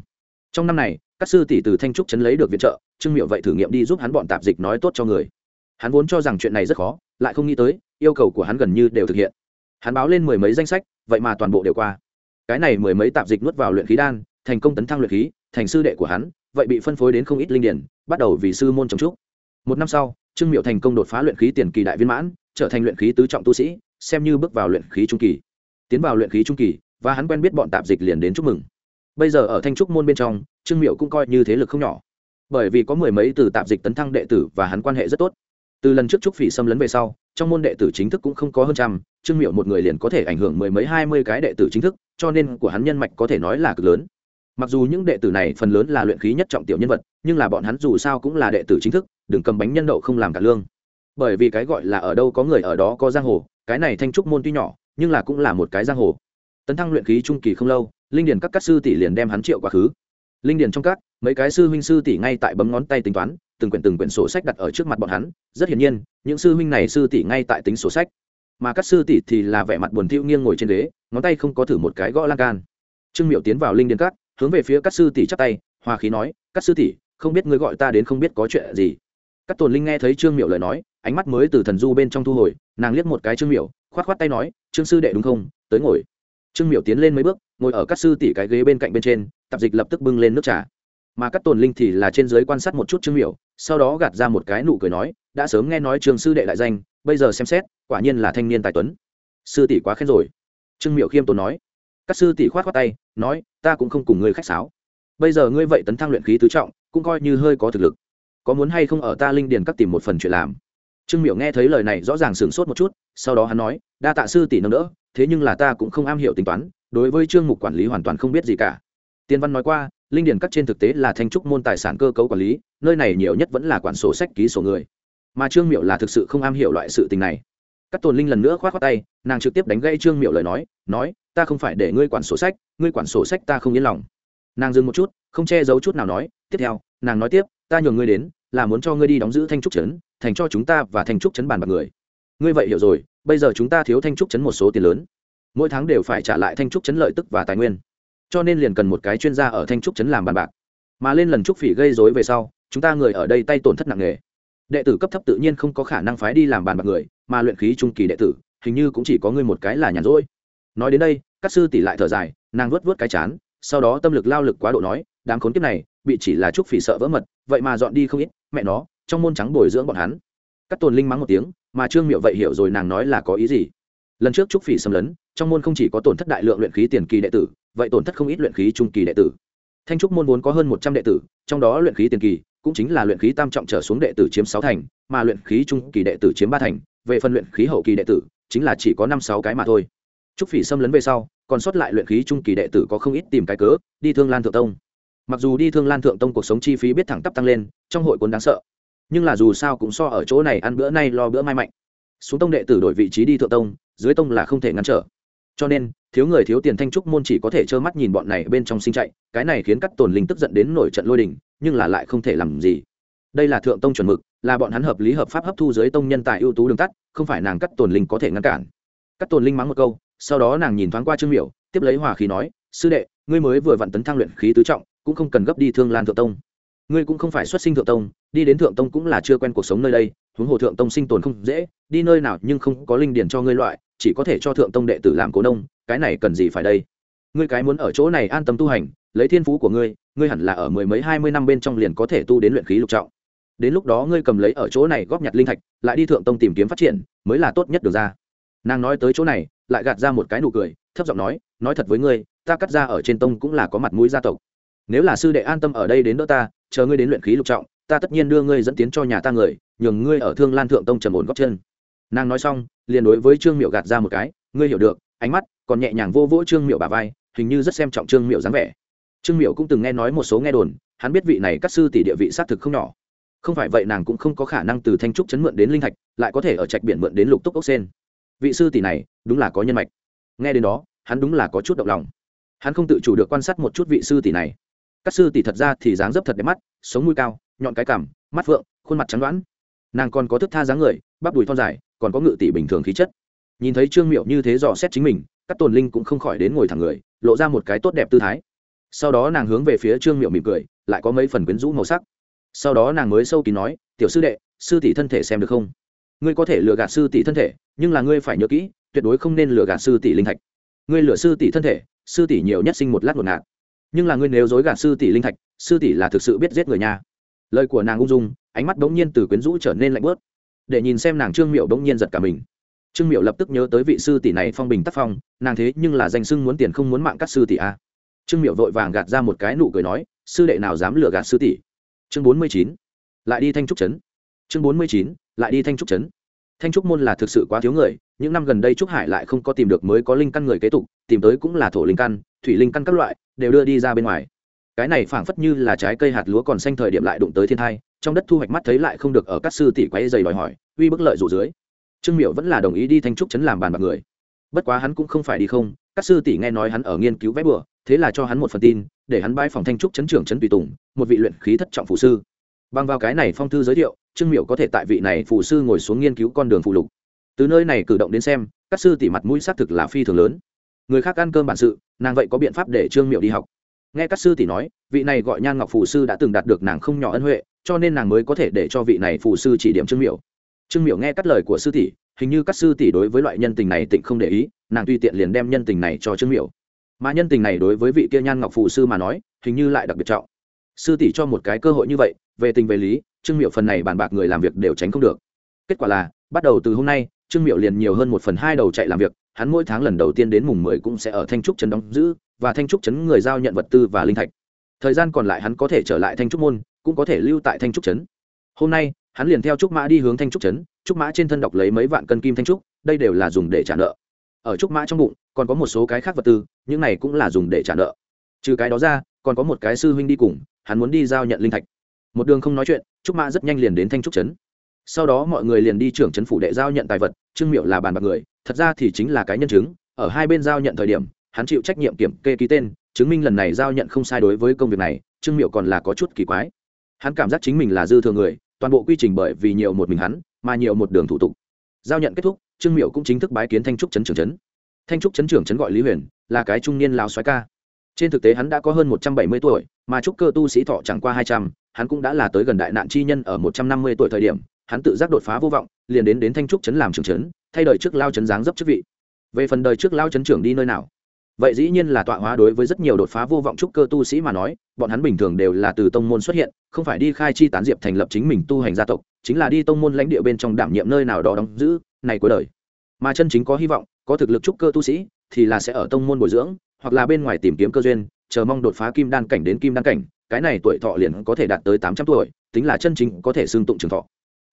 Trong năm này, các sư tỷ từ thanh trúc chấn lấy được viện trợ, trương miệu vậy thử nghiệm đi giúp hắn bọn tạp dịch nói tốt cho người. Hắn vốn cho rằng chuyện này rất khó, lại không nghĩ tới, yêu cầu của hắn gần như đều thực hiện. Hắn báo lên mười mấy danh sách, vậy mà toàn bộ đều qua. Cái này mười mấy tạp dịch nuốt vào luyện khí đan, thành công tấn thăng luyện khí thành sư đệ của hắn, vậy bị phân phối đến không ít linh điển, bắt đầu vì sư môn trồng trúc. Một năm sau, trương miệu thành công đột phá luyện khí tiền kỳ đại viên mãn, trở thành luyện khí tứ trọng tu sĩ, xem như bước vào luyện khí trung kỳ. Tiến vào luyện khí trung kỳ, và hắn quen biết bọn tạp dịch liền đến chúc mừng. Bây giờ ở thanh trúc môn bên trong, trương miệu cũng coi như thế lực không nhỏ. Bởi vì có mười mấy từ tạp dịch tấn thăng đệ tử và hắn quan hệ rất tốt. Từ lần trước trúc phỉ xâm lấn về sau, trong môn đệ tử chính thức cũng không có hơn trăm, trương miệu một người liền có thể ảnh hưởng mười mấy, hai mươi cái đệ tử chính thức, cho nên của hắn nhân mạch có thể nói là cực lớn mặc dù những đệ tử này phần lớn là luyện khí nhất trọng tiểu nhân vật, nhưng là bọn hắn dù sao cũng là đệ tử chính thức, đừng cầm bánh nhân đậu không làm cả lương. Bởi vì cái gọi là ở đâu có người ở đó có giang hồ, cái này thanh trúc môn tuy nhỏ, nhưng là cũng là một cái giang hồ. Tấn thăng luyện khí trung kỳ không lâu, linh điền các các sư tỷ liền đem hắn triệu quá khứ. Linh điền trong các, mấy cái sư huynh sư tỷ ngay tại bấm ngón tay tính toán, từng quyển từng quyển sổ sách đặt ở trước mặt bọn hắn, rất hiển nhiên, những sư huynh này sư tỷ ngay tại tính sổ sách. Mà các sư tỷ thì là vẻ mặt buồn thiu nghiêng ngồi trên ghế, ngón tay không có thử một cái gõ lan can. Trương miệu tiến vào linh điền các hướng về phía các sư tỷ chắp tay, hòa khí nói, các sư tỷ, không biết ngươi gọi ta đến không biết có chuyện gì. Các tồn linh nghe thấy trương miệu lời nói, ánh mắt mới từ thần du bên trong thu hồi, nàng liếc một cái trương miệu khoát khoát tay nói, trương sư đệ đúng không? Tới ngồi. Trương miệu tiến lên mấy bước, ngồi ở các sư tỷ cái ghế bên cạnh bên trên, tạp dịch lập tức bưng lên nước trà. Mà các tồn linh thì là trên dưới quan sát một chút trương miệu sau đó gạt ra một cái nụ cười nói, đã sớm nghe nói trường sư đệ đại danh, bây giờ xem xét, quả nhiên là thanh niên tài tuấn. Sư tỷ quá khen rồi. Trương miệu khiêm tốn nói các sư tỷ khoát khoát tay, nói, ta cũng không cùng ngươi khách sáo. Bây giờ ngươi vậy tấn thăng luyện khí tứ trọng, cũng coi như hơi có thực lực. Có muốn hay không ở ta linh điền các tìm một phần chuyện làm? Trương miệu nghe thấy lời này rõ ràng sửng sốt một chút, sau đó hắn nói, đa tạ sư tỷ nâng đỡ, thế nhưng là ta cũng không am hiểu tính toán, đối với trương mục quản lý hoàn toàn không biết gì cả. Tiên văn nói qua, linh điền các trên thực tế là thanh trúc môn tài sản cơ cấu quản lý, nơi này nhiều nhất vẫn là quản sổ sách ký sổ người. Mà trương miệu là thực sự không am hiểu loại sự tình này. Các tồn linh lần nữa k h o á t khoác tay, nàng trực tiếp đánh gây trương miệu lời nói nói ta không phải để ngươi quản sổ sách, ngươi quản sổ sách ta không yên lòng. Nàng dừng một chút, không che giấu chút nào nói, tiếp theo, nàng nói tiếp, ta nhường ngươi đến, là muốn cho ngươi đi đóng giữ thanh trúc trấn, thành cho chúng ta và thanh trúc trấn bàn bạc người. Ngươi vậy hiểu rồi, bây giờ chúng ta thiếu thanh trúc trấn một số tiền lớn. Mỗi tháng đều phải trả lại thanh trúc trấn lợi tức và tài nguyên. Cho nên liền cần một cái chuyên gia ở thanh trúc trấn làm bàn bạc. Mà lên lần trúc phỉ gây dối về sau, chúng ta người ở đây tay tổn thất nặng nề. Đệ tử cấp thấp tự nhiên không có khả năng phái đi làm bàn bạc người, mà luyện khí trung kỳ đệ tử, hình như cũng chỉ có ngươi một cái là nhàn rỗi. Nói đến đây các sư tỷ lại thở dài, nàng vuốt vuốt cái chán, sau đó tâm lực lao lực quá độ nói, đám khốn kiếp này, bị chỉ là trúc phỉ sợ vỡ mật, vậy mà dọn đi không ít, mẹ nó, trong môn trắng bồi dưỡng bọn hắn. Các tồn linh mắng một tiếng, mà trương miệu vậy hiểu rồi nàng nói là có ý gì. Lần trước trúc phỉ xâm lấn, trong môn không chỉ có tổn thất đại lượng luyện khí tiền kỳ đệ tử, vậy tổn thất không ít luyện khí trung kỳ đệ tử. Thanh trúc môn vốn có hơn một trăm đệ tử, trong đó luyện khí tiền kỳ cũng chính là luyện khí tam trọng trở xuống đệ tử chiếm sáu thành, mà luyện khí trung kỳ đệ tử chiếm ba thành, về phần luyện khí hậu kỳ đệ tử, chính là chỉ có năm sáu cái mà thôi trúc phỉ xâm lấn về sau, còn sót lại luyện khí trung kỳ đệ tử có không ít tìm cái cớ, đi thương lan thượng tông. Mặc dù đi thương lan thượng tông cuộc sống chi phí biết thẳng tắp tăng lên, trong hội quân đáng sợ. Nhưng là dù sao cũng so ở chỗ này ăn bữa nay lo bữa mai mạnh. Xuống tông đệ tử đổi vị trí đi thượng tông, dưới tông là không thể ngăn trở. Cho nên, thiếu người thiếu tiền thanh trúc môn chỉ có thể trơ mắt nhìn bọn này bên trong sinh chạy, cái này khiến các tồn linh tức giận đến nổi trận lôi đình, nhưng là lại không thể làm gì. Đây là thượng tông chuẩn mực, là bọn hắn hợp lý hợp pháp hấp thu dưới tông nhân tài ưu tú đường tắt, không phải nàng cắt tồn linh có thể ngăn cản. Cắt tồn linh mắng một câu sau đó nàng nhìn thoáng qua trương miểu, tiếp lấy hòa khí nói, sư đệ, ngươi mới vừa vặn tấn thăng luyện khí tứ trọng, cũng không cần gấp đi thương lan thượng tông. Ngươi cũng không phải xuất sinh thượng tông, đi đến thượng tông cũng là chưa quen cuộc sống nơi đây, huống hồ thượng tông sinh tồn không dễ, đi nơi nào nhưng không có linh điển cho ngươi loại, chỉ có thể cho thượng tông đệ tử làm cố nông, cái này cần gì phải đây? Ngươi cái muốn ở chỗ này an tâm tu hành, lấy thiên phú của ngươi ngươi hẳn là ở mười mấy hai mươi năm bên trong liền có thể tu đến luyện khí lục trọng. Đến lúc đó ngươi cầm lấy ở chỗ này góp nhặt linh thạch, lại đi thượng tông tìm kiếm phát triển, mới là tốt nhất được ra nàng nói tới chỗ này, lại gạt ra một cái nụ cười, thấp giọng nói nói thật với ngươi, ta cắt ra ở trên tông cũng là có mặt mũi gia tộc. Nếu là sư đệ an tâm ở đây đến đỡ ta, chờ ngươi đến luyện khí lục trọng, ta tất nhiên đưa ngươi dẫn tiến cho nhà ta người, nhường ngươi ở thương lan thượng tông trầm ổn góp chân. Nàng nói xong, liền đối với trương miệu gạt ra một cái, ngươi hiểu được, ánh mắt còn nhẹ nhàng vô vỗ trương miệu bà vai, hình như rất xem trọng trương miệu dáng vẻ. Trương miệu cũng từng nghe nói một số nghe đồn, hắn biết vị này các sư tỷ địa vị xác thực không nhỏ. Không phải vậy nàng cũng không có khả năng từ thanh trúc chấn mượn đến linh thạch, lại có thể ở trạch biển mượn đến lục túc ốc sen vị sư tỷ này đúng là có nhân mạch. Nghe đến đó, hắn đúng là có chút động lòng. Hắn không tự chủ được quan sát một chút vị sư tỷ này. Các sư tỷ thật ra thì dáng dấp thật đẹp mắt, sống mũi cao, nhọn cái cằm, mắt phượng, khuôn mặt trắng đoán nàng còn có thức tha dáng người, bắp đùi thon dài, còn có ngự tỷ bình thường khí chất. Nhìn thấy trương miệu như thế dò xét chính mình, các tồn linh cũng không khỏi đến ngồi thẳng người, lộ ra một cái tốt đẹp tư thái. Sau đó nàng hướng về phía trương miệu mỉm cười, lại có mấy phần quyến rũ màu sắc. Sau đó nàng mới sâu kín nói, tiểu sư đệ, sư tỷ thân thể xem được không? Ngươi có thể lừa gạt sư tỷ thân thể nhưng là ngươi phải nhớ kỹ, tuyệt đối không nên lừa gạt sư tỷ linh thạch. Ngươi lừa sư tỷ thân thể, sư tỷ nhiều nhất sinh một lát một ngạt. Nhưng là ngươi nếu dối gạt sư tỷ linh thạch, sư tỷ là thực sự biết giết người nha. Lời của nàng ung dung, ánh mắt bỗng nhiên từ quyến rũ trở nên lạnh bớt. Để nhìn xem nàng trương miệu bỗng nhiên giật cả mình. Trương miệu lập tức nhớ tới vị sư tỷ này phong bình tác phong, nàng thế nhưng là danh sưng muốn tiền không muốn mạng các sư tỷ a. Trương miệu vội vàng gạt ra một cái nụ cười nói, sư đệ nào dám lừa gạt sư tỷ? Chương bốn mươi chín, lại đi thanh trúc trấn. Chương bốn mươi chín, lại đi thanh trúc trấn thanh trúc môn là thực sự quá thiếu người, những năm gần đây trúc hải lại không có tìm được mới có linh căn người kế tục, tìm tới cũng là thổ linh căn, thủy linh căn các loại, đều đưa đi ra bên ngoài. Cái này phảng phất như là trái cây hạt lúa còn xanh thời điểm lại đụng tới thiên thai, trong đất thu hoạch mắt thấy lại không được ở các sư tỷ quay dày đòi hỏi, uy bức lợi rủ dưới. Trương miệu vẫn là đồng ý đi thanh trúc chấn làm bàn bạc người. Bất quá hắn cũng không phải đi không, các sư tỷ nghe nói hắn ở nghiên cứu vẽ bừa, thế là cho hắn một phần tin, để hắn bãi phòng thanh trúc chấn trưởng chấn tùy tùng, một vị luyện khí thất trọng phụ sư. Bằng vào cái này phong thư giới thiệu trương miệu có thể tại vị này phụ sư ngồi xuống nghiên cứu con đường phụ lục. Từ nơi này cử động đến xem, các sư tỷ mặt mũi xác thực là phi thường lớn. Người khác ăn cơm bản sự, nàng vậy có biện pháp để trương miệu đi học? Nghe các sư tỷ nói, vị này gọi nhan ngọc phù sư đã từng đạt được nàng không nhỏ ân huệ, cho nên nàng mới có thể để cho vị này phù sư chỉ điểm trương miệu trương miệu nghe các lời của sư tỷ, hình như các sư tỷ đối với loại nhân tình này tịnh không để ý, nàng tùy tiện liền đem nhân tình này cho trương miệu mà nhân tình này đối với vị kia nhan ngọc phù sư mà nói, hình như lại đặc biệt trọng. Sư tỷ cho một cái cơ hội như vậy, về tình về lý trương miệu phần này bàn bạc người làm việc đều tránh không được. Kết quả là, bắt đầu từ hôm nay, trương miệu liền nhiều hơn một phần hai đầu chạy làm việc, hắn mỗi tháng lần đầu tiên đến mùng mười cũng sẽ ở thanh trúc trấn đóng giữ, và thanh trúc trấn người giao nhận vật tư và linh thạch. Thời gian còn lại hắn có thể trở lại thanh trúc môn, cũng có thể lưu tại thanh trúc trấn. Hôm nay, hắn liền theo trúc mã đi hướng thanh trúc trấn, trúc mã trên thân đọc lấy mấy vạn cân kim thanh trúc, đây đều là dùng để trả nợ. Ở trúc mã trong bụng, còn có một số cái khác vật tư, những này cũng là dùng để trả nợ. Trừ cái đó ra, còn có một cái sư huynh đi cùng, hắn muốn đi giao nhận linh thạch một đường không nói chuyện, trúc mã rất nhanh liền đến thanh trúc trấn. Sau đó mọi người liền đi trưởng trấn phủ đệ giao nhận tài vật, trương miệu là bàn bạc người, thật ra thì chính là cái nhân chứng, ở hai bên giao nhận thời điểm, hắn chịu trách nhiệm kiểm kê ký tên, chứng minh lần này giao nhận không sai đối với công việc này, trương miệu còn là có chút kỳ quái. Hắn cảm giác chính mình là dư thừa người, toàn bộ quy trình bởi vì nhiều một mình hắn, mà nhiều một đường thủ tục. Giao nhận kết thúc, trương miệu cũng chính thức bái kiến thanh trúc trấn trưởng trấn thanh trúc trấn trưởng trấn gọi lý huyền, là cái trung niên lao xoái ca. Trên thực tế hắn đã có hơn một trăm bảy mươi tuổi, mà trúc cơ tu sĩ thọ chẳng qua hai trăm hắn cũng đã là tới gần đại nạn chi nhân ở một trăm năm mươi tuổi thời điểm, hắn tự giác đột phá vô vọng, liền đến đến thanh trúc trấn làm trưởng trấn, thay đời trước lao trấn giáng dấp chức vị. Về phần đời trước lao trấn trưởng đi nơi nào? Vậy dĩ nhiên là tọa hóa đối với rất nhiều đột phá vô vọng trúc cơ tu sĩ mà nói, bọn hắn bình thường đều là từ tông môn xuất hiện, không phải đi khai chi tán diệp thành lập chính mình tu hành gia tộc, chính là đi tông môn lãnh địa bên trong đảm nhiệm nơi nào đó đóng giữ, này cuối đời. Mà chân chính có hy vọng, có thực lực trúc cơ tu sĩ, thì là sẽ ở tông môn bồi dưỡng, hoặc là bên ngoài tìm kiếm cơ duyên, chờ mong đột phá kim đan cảnh đến kim đan cảnh cái này tuổi thọ liền có thể đạt tới tám trăm tuổi, tính là chân chính có thể xương tụng trường thọ.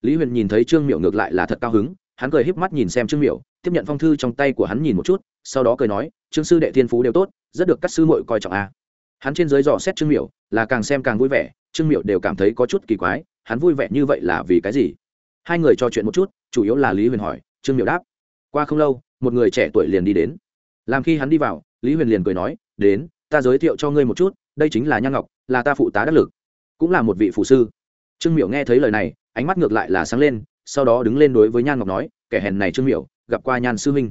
Lý huyền nhìn thấy trương miệu ngược lại là thật cao hứng, hắn cười híp mắt nhìn xem trương miệu tiếp nhận phong thư trong tay của hắn nhìn một chút, sau đó cười nói, trương sư đệ thiên phú đều tốt, rất được các sư muội coi trọng a. Hắn trên dưới dò xét trương miệu là càng xem càng vui vẻ, trương miệu đều cảm thấy có chút kỳ quái, hắn vui vẻ như vậy là vì cái gì? Hai người trò chuyện một chút, chủ yếu là lý huyền hỏi, trương miệu đáp, qua không lâu, một người trẻ tuổi liền đi đến. Làm khi hắn đi vào, lý huyền liền cười nói, đến, ta giới thiệu cho ngươi một chút đây chính là nhan ngọc, là ta phụ tá đắc lực, cũng là một vị phụ sư. Trương miệu nghe thấy lời này, ánh mắt ngược lại là sáng lên, sau đó đứng lên đối với nhan ngọc nói, kẻ hèn này trương miệu gặp qua nhan sư huynh.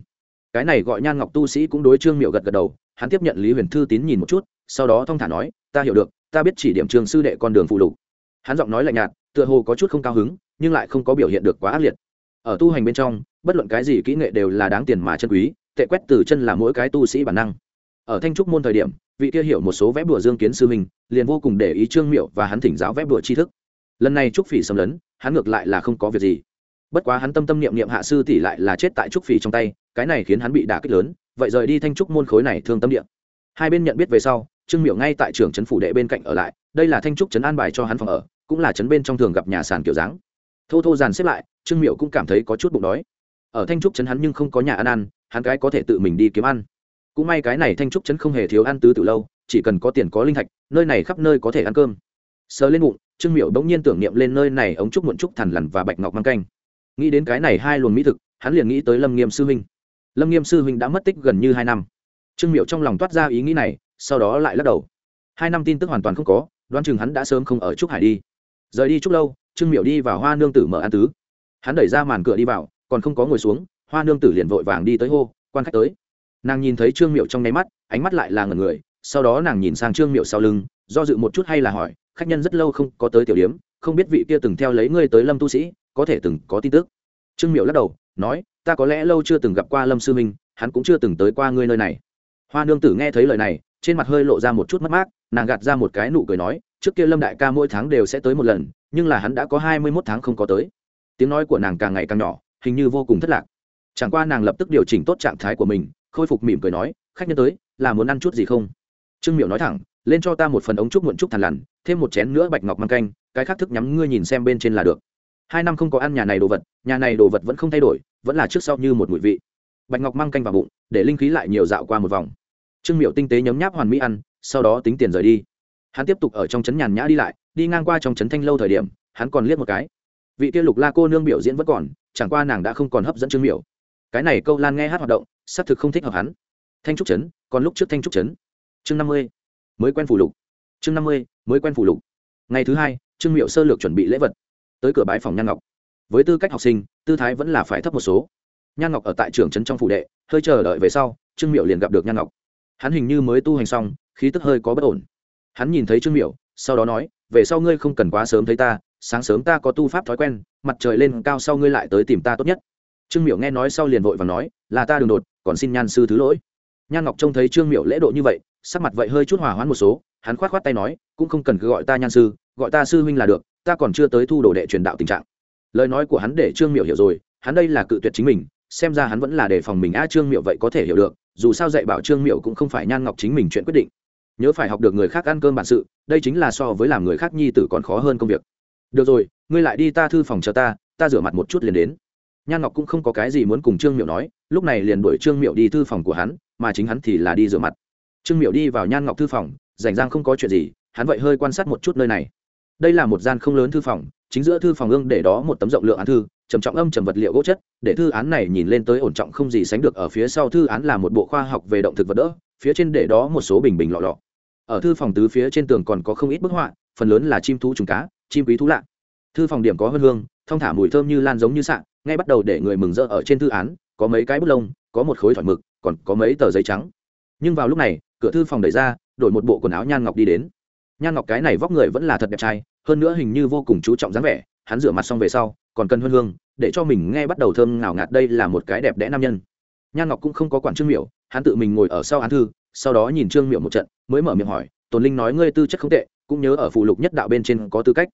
Cái này gọi nhan ngọc tu sĩ cũng đối trương miệu gật gật đầu, hắn tiếp nhận lý huyền thư tín nhìn một chút, sau đó thong thả nói, ta hiểu được, ta biết chỉ điểm trường sư đệ con đường phụ lục. Hắn giọng nói lạnh nhạt, tựa hồ có chút không cao hứng, nhưng lại không có biểu hiện được quá ác liệt. Ở tu hành bên trong, bất luận cái gì kỹ nghệ đều là đáng tiền mà chân quý, tệ quét từ chân là mỗi cái tu sĩ bản năng. Ở thanh trúc môn thời điểm vị kia hiểu một số vẽ bùa dương kiến sư mình liền vô cùng để ý trương miệu và hắn thỉnh giáo vẽ bùa tri thức. Lần này trúc phỉ xâm lấn, hắn ngược lại là không có việc gì. Bất quá hắn tâm tâm niệm niệm hạ sư tỷ lại là chết tại trúc phỉ trong tay, cái này khiến hắn bị đả kích lớn, vậy rời đi thanh trúc môn khối này thương tâm niệm hai bên nhận biết về sau, trương miệu ngay tại trường trấn phủ đệ bên cạnh ở lại, đây là thanh trúc trấn an bài cho hắn phòng ở, cũng là trấn bên trong thường gặp nhà sàn kiểu dáng. Thô thô dàn xếp lại, trương miệu cũng cảm thấy có chút bụng đói. Ở thanh trúc trấn hắn nhưng không có nhà ăn ăn, hắn cái có thể tự mình đi kiếm ăn cũng may cái này thanh trúc trấn không hề thiếu ăn tứ từ lâu, chỉ cần có tiền có linh thạch, nơi này khắp nơi có thể ăn cơm. Sờ lên bụng, trương miệu bỗng nhiên tưởng niệm lên nơi này ống trúc muộn trúc thằn lằn và bạch ngọc mang canh. Nghĩ đến cái này hai luồng mỹ thực, hắn liền nghĩ tới lâm nghiêm sư huynh. Lâm nghiêm sư huynh đã mất tích gần như hai năm. Trương miệu trong lòng toát ra ý nghĩ này, sau đó lại lắc đầu. Hai năm tin tức hoàn toàn không có, đoán chừng hắn đã sớm không ở trúc hải đi. Rời đi chúc lâu, trương miệu đi vào hoa nương tử mở ăn tứ. Hắn đẩy ra màn cửa đi vào, còn không có ngồi xuống, hoa nương tử liền vội vàng đi tới hô, quan khách tới nàng nhìn thấy trương miệu trong nháy mắt, ánh mắt lại là ngần người, sau đó nàng nhìn sang trương miệu sau lưng, do dự một chút hay là hỏi, khách nhân rất lâu không có tới tiểu điếm, không biết vị kia từng theo lấy ngươi tới lâm tu sĩ, có thể từng có tin tức? Trương miệu lắc đầu, nói, ta có lẽ lâu chưa từng gặp qua lâm sư minh, hắn cũng chưa từng tới qua ngươi nơi này. Hoa nương tử nghe thấy lời này, trên mặt hơi lộ ra một chút mất mát, nàng gạt ra một cái nụ cười nói, trước kia lâm đại ca mỗi tháng đều sẽ tới một lần, nhưng là hắn đã có hai mươi mốt tháng không có tới. Tiếng nói của nàng càng ngày càng nhỏ, hình như vô cùng thất lạc. Chẳng qua nàng lập tức điều chỉnh tốt trạng thái của mình khôi phục mỉm cười nói, khách nhân tới, là muốn ăn chút gì không? Trương miệu nói thẳng, lên cho ta một phần ống trúc muộn trúc thằn lằn, thêm một chén nữa bạch ngọc măng canh, cái khác thức nhắm ngươi nhìn xem bên trên là được. Hai năm không có ăn nhà này đồ vật, nhà này đồ vật vẫn không thay đổi, vẫn là trước sau như một mùi vị. Bạch ngọc măng canh vào bụng, để linh khí lại nhiều dạo qua một vòng. Trương miệu tinh tế nhấm nháp hoàn mỹ ăn, sau đó tính tiền rời đi. Hắn tiếp tục ở trong trấn nhàn nhã đi lại, đi ngang qua trong trấn thanh lâu thời điểm, hắn còn liếc một cái. Vị kia lục la cô nương biểu diễn vẫn còn, chẳng qua nàng đã không còn hấp dẫn trương miểu. Cái này câu lan nghe hát hoạt động xác thực không thích hợp hắn. Thanh trúc trấn, còn lúc trước thanh trúc trấn. Chương năm mươi, mới quen phủ lục. Chương năm mươi, mới quen phủ lục. Ngày thứ hai, trương miệu sơ lược chuẩn bị lễ vật. Tới cửa bái phòng nhan ngọc. Với tư cách học sinh, tư thái vẫn là phải thấp một số. Nhan ngọc ở tại trường trấn trong phủ đệ, hơi chờ đợi về sau, trương miệu liền gặp được nhan ngọc. Hắn hình như mới tu hành xong, khí tức hơi có bất ổn. Hắn nhìn thấy trương miệu, sau đó nói, về sau ngươi không cần quá sớm thấy ta, sáng sớm ta có tu pháp thói quen, mặt trời lên cao sau ngươi lại tới tìm ta tốt nhất. Trương miệu nghe nói sau liền vội và nói, là ta đường đột còn xin nhan sư thứ lỗi. Nhan ngọc trông thấy trương miệu lễ độ như vậy, sắc mặt vậy hơi chút hòa hoãn một số, hắn khoát khoát tay nói, cũng không cần cứ gọi ta nhan sư, gọi ta sư huynh là được, ta còn chưa tới thu đồ đệ truyền đạo tình trạng. Lời nói của hắn để trương miệu hiểu rồi, hắn đây là cự tuyệt chính mình, xem ra hắn vẫn là đề phòng mình. A, trương miệu vậy có thể hiểu được, dù sao dạy bảo trương miệu cũng không phải nhan ngọc chính mình chuyện quyết định. Nhớ phải học được người khác ăn cơm bản sự, đây chính là so với làm người khác nhi tử còn khó hơn công việc. Được rồi, ngươi lại đi ta thư phòng chờ ta ta rửa mặt một chút liền đến nhan ngọc cũng không có cái gì muốn cùng trương miệu nói, lúc này liền đuổi trương miệu đi thư phòng của hắn, mà chính hắn thì là đi rửa mặt. Trương miệu đi vào nhan ngọc thư phòng, rảnh rang không có chuyện gì, hắn vậy hơi quan sát một chút nơi này. Đây là một gian không lớn thư phòng, chính giữa thư phòng ương để đó một tấm rộng lượng án thư, trầm trọng âm trầm vật liệu gỗ chất, để thư án này nhìn lên tới ổn trọng không gì sánh được ở phía sau thư án là một bộ khoa học về động thực vật đỡ, phía trên để đó một số bình bình lọ lọ. Ở thư phòng tứ phía trên tường còn có không ít bức họa, phần lớn là chim thú trùng cá, chim quý thú lạ. Thư phòng điểm có hơn hương, thong thả mùi thơm như lan giống như sạn ngay bắt đầu để người mừng rỡ ở trên thư án, có mấy cái bút lông, có một khối thỏi mực, còn có mấy tờ giấy trắng. Nhưng vào lúc này, cửa thư phòng đẩy ra, đổi một bộ quần áo nhan ngọc đi đến. Nhan ngọc cái này vóc người vẫn là thật đẹp trai, hơn nữa hình như vô cùng chú trọng dáng vẻ, hắn rửa mặt xong về sau, còn cần hơn hương, để cho mình nghe bắt đầu thơm ngào ngạt đây là một cái đẹp đẽ nam nhân. Nhan ngọc cũng không có quản trương miểu, hắn tự mình ngồi ở sau án thư, sau đó nhìn trương miểu một trận, mới mở miệng hỏi, tồn linh nói ngươi tư chất không tệ, cũng nhớ ở phụ lục nhất đạo bên trên có tư cách.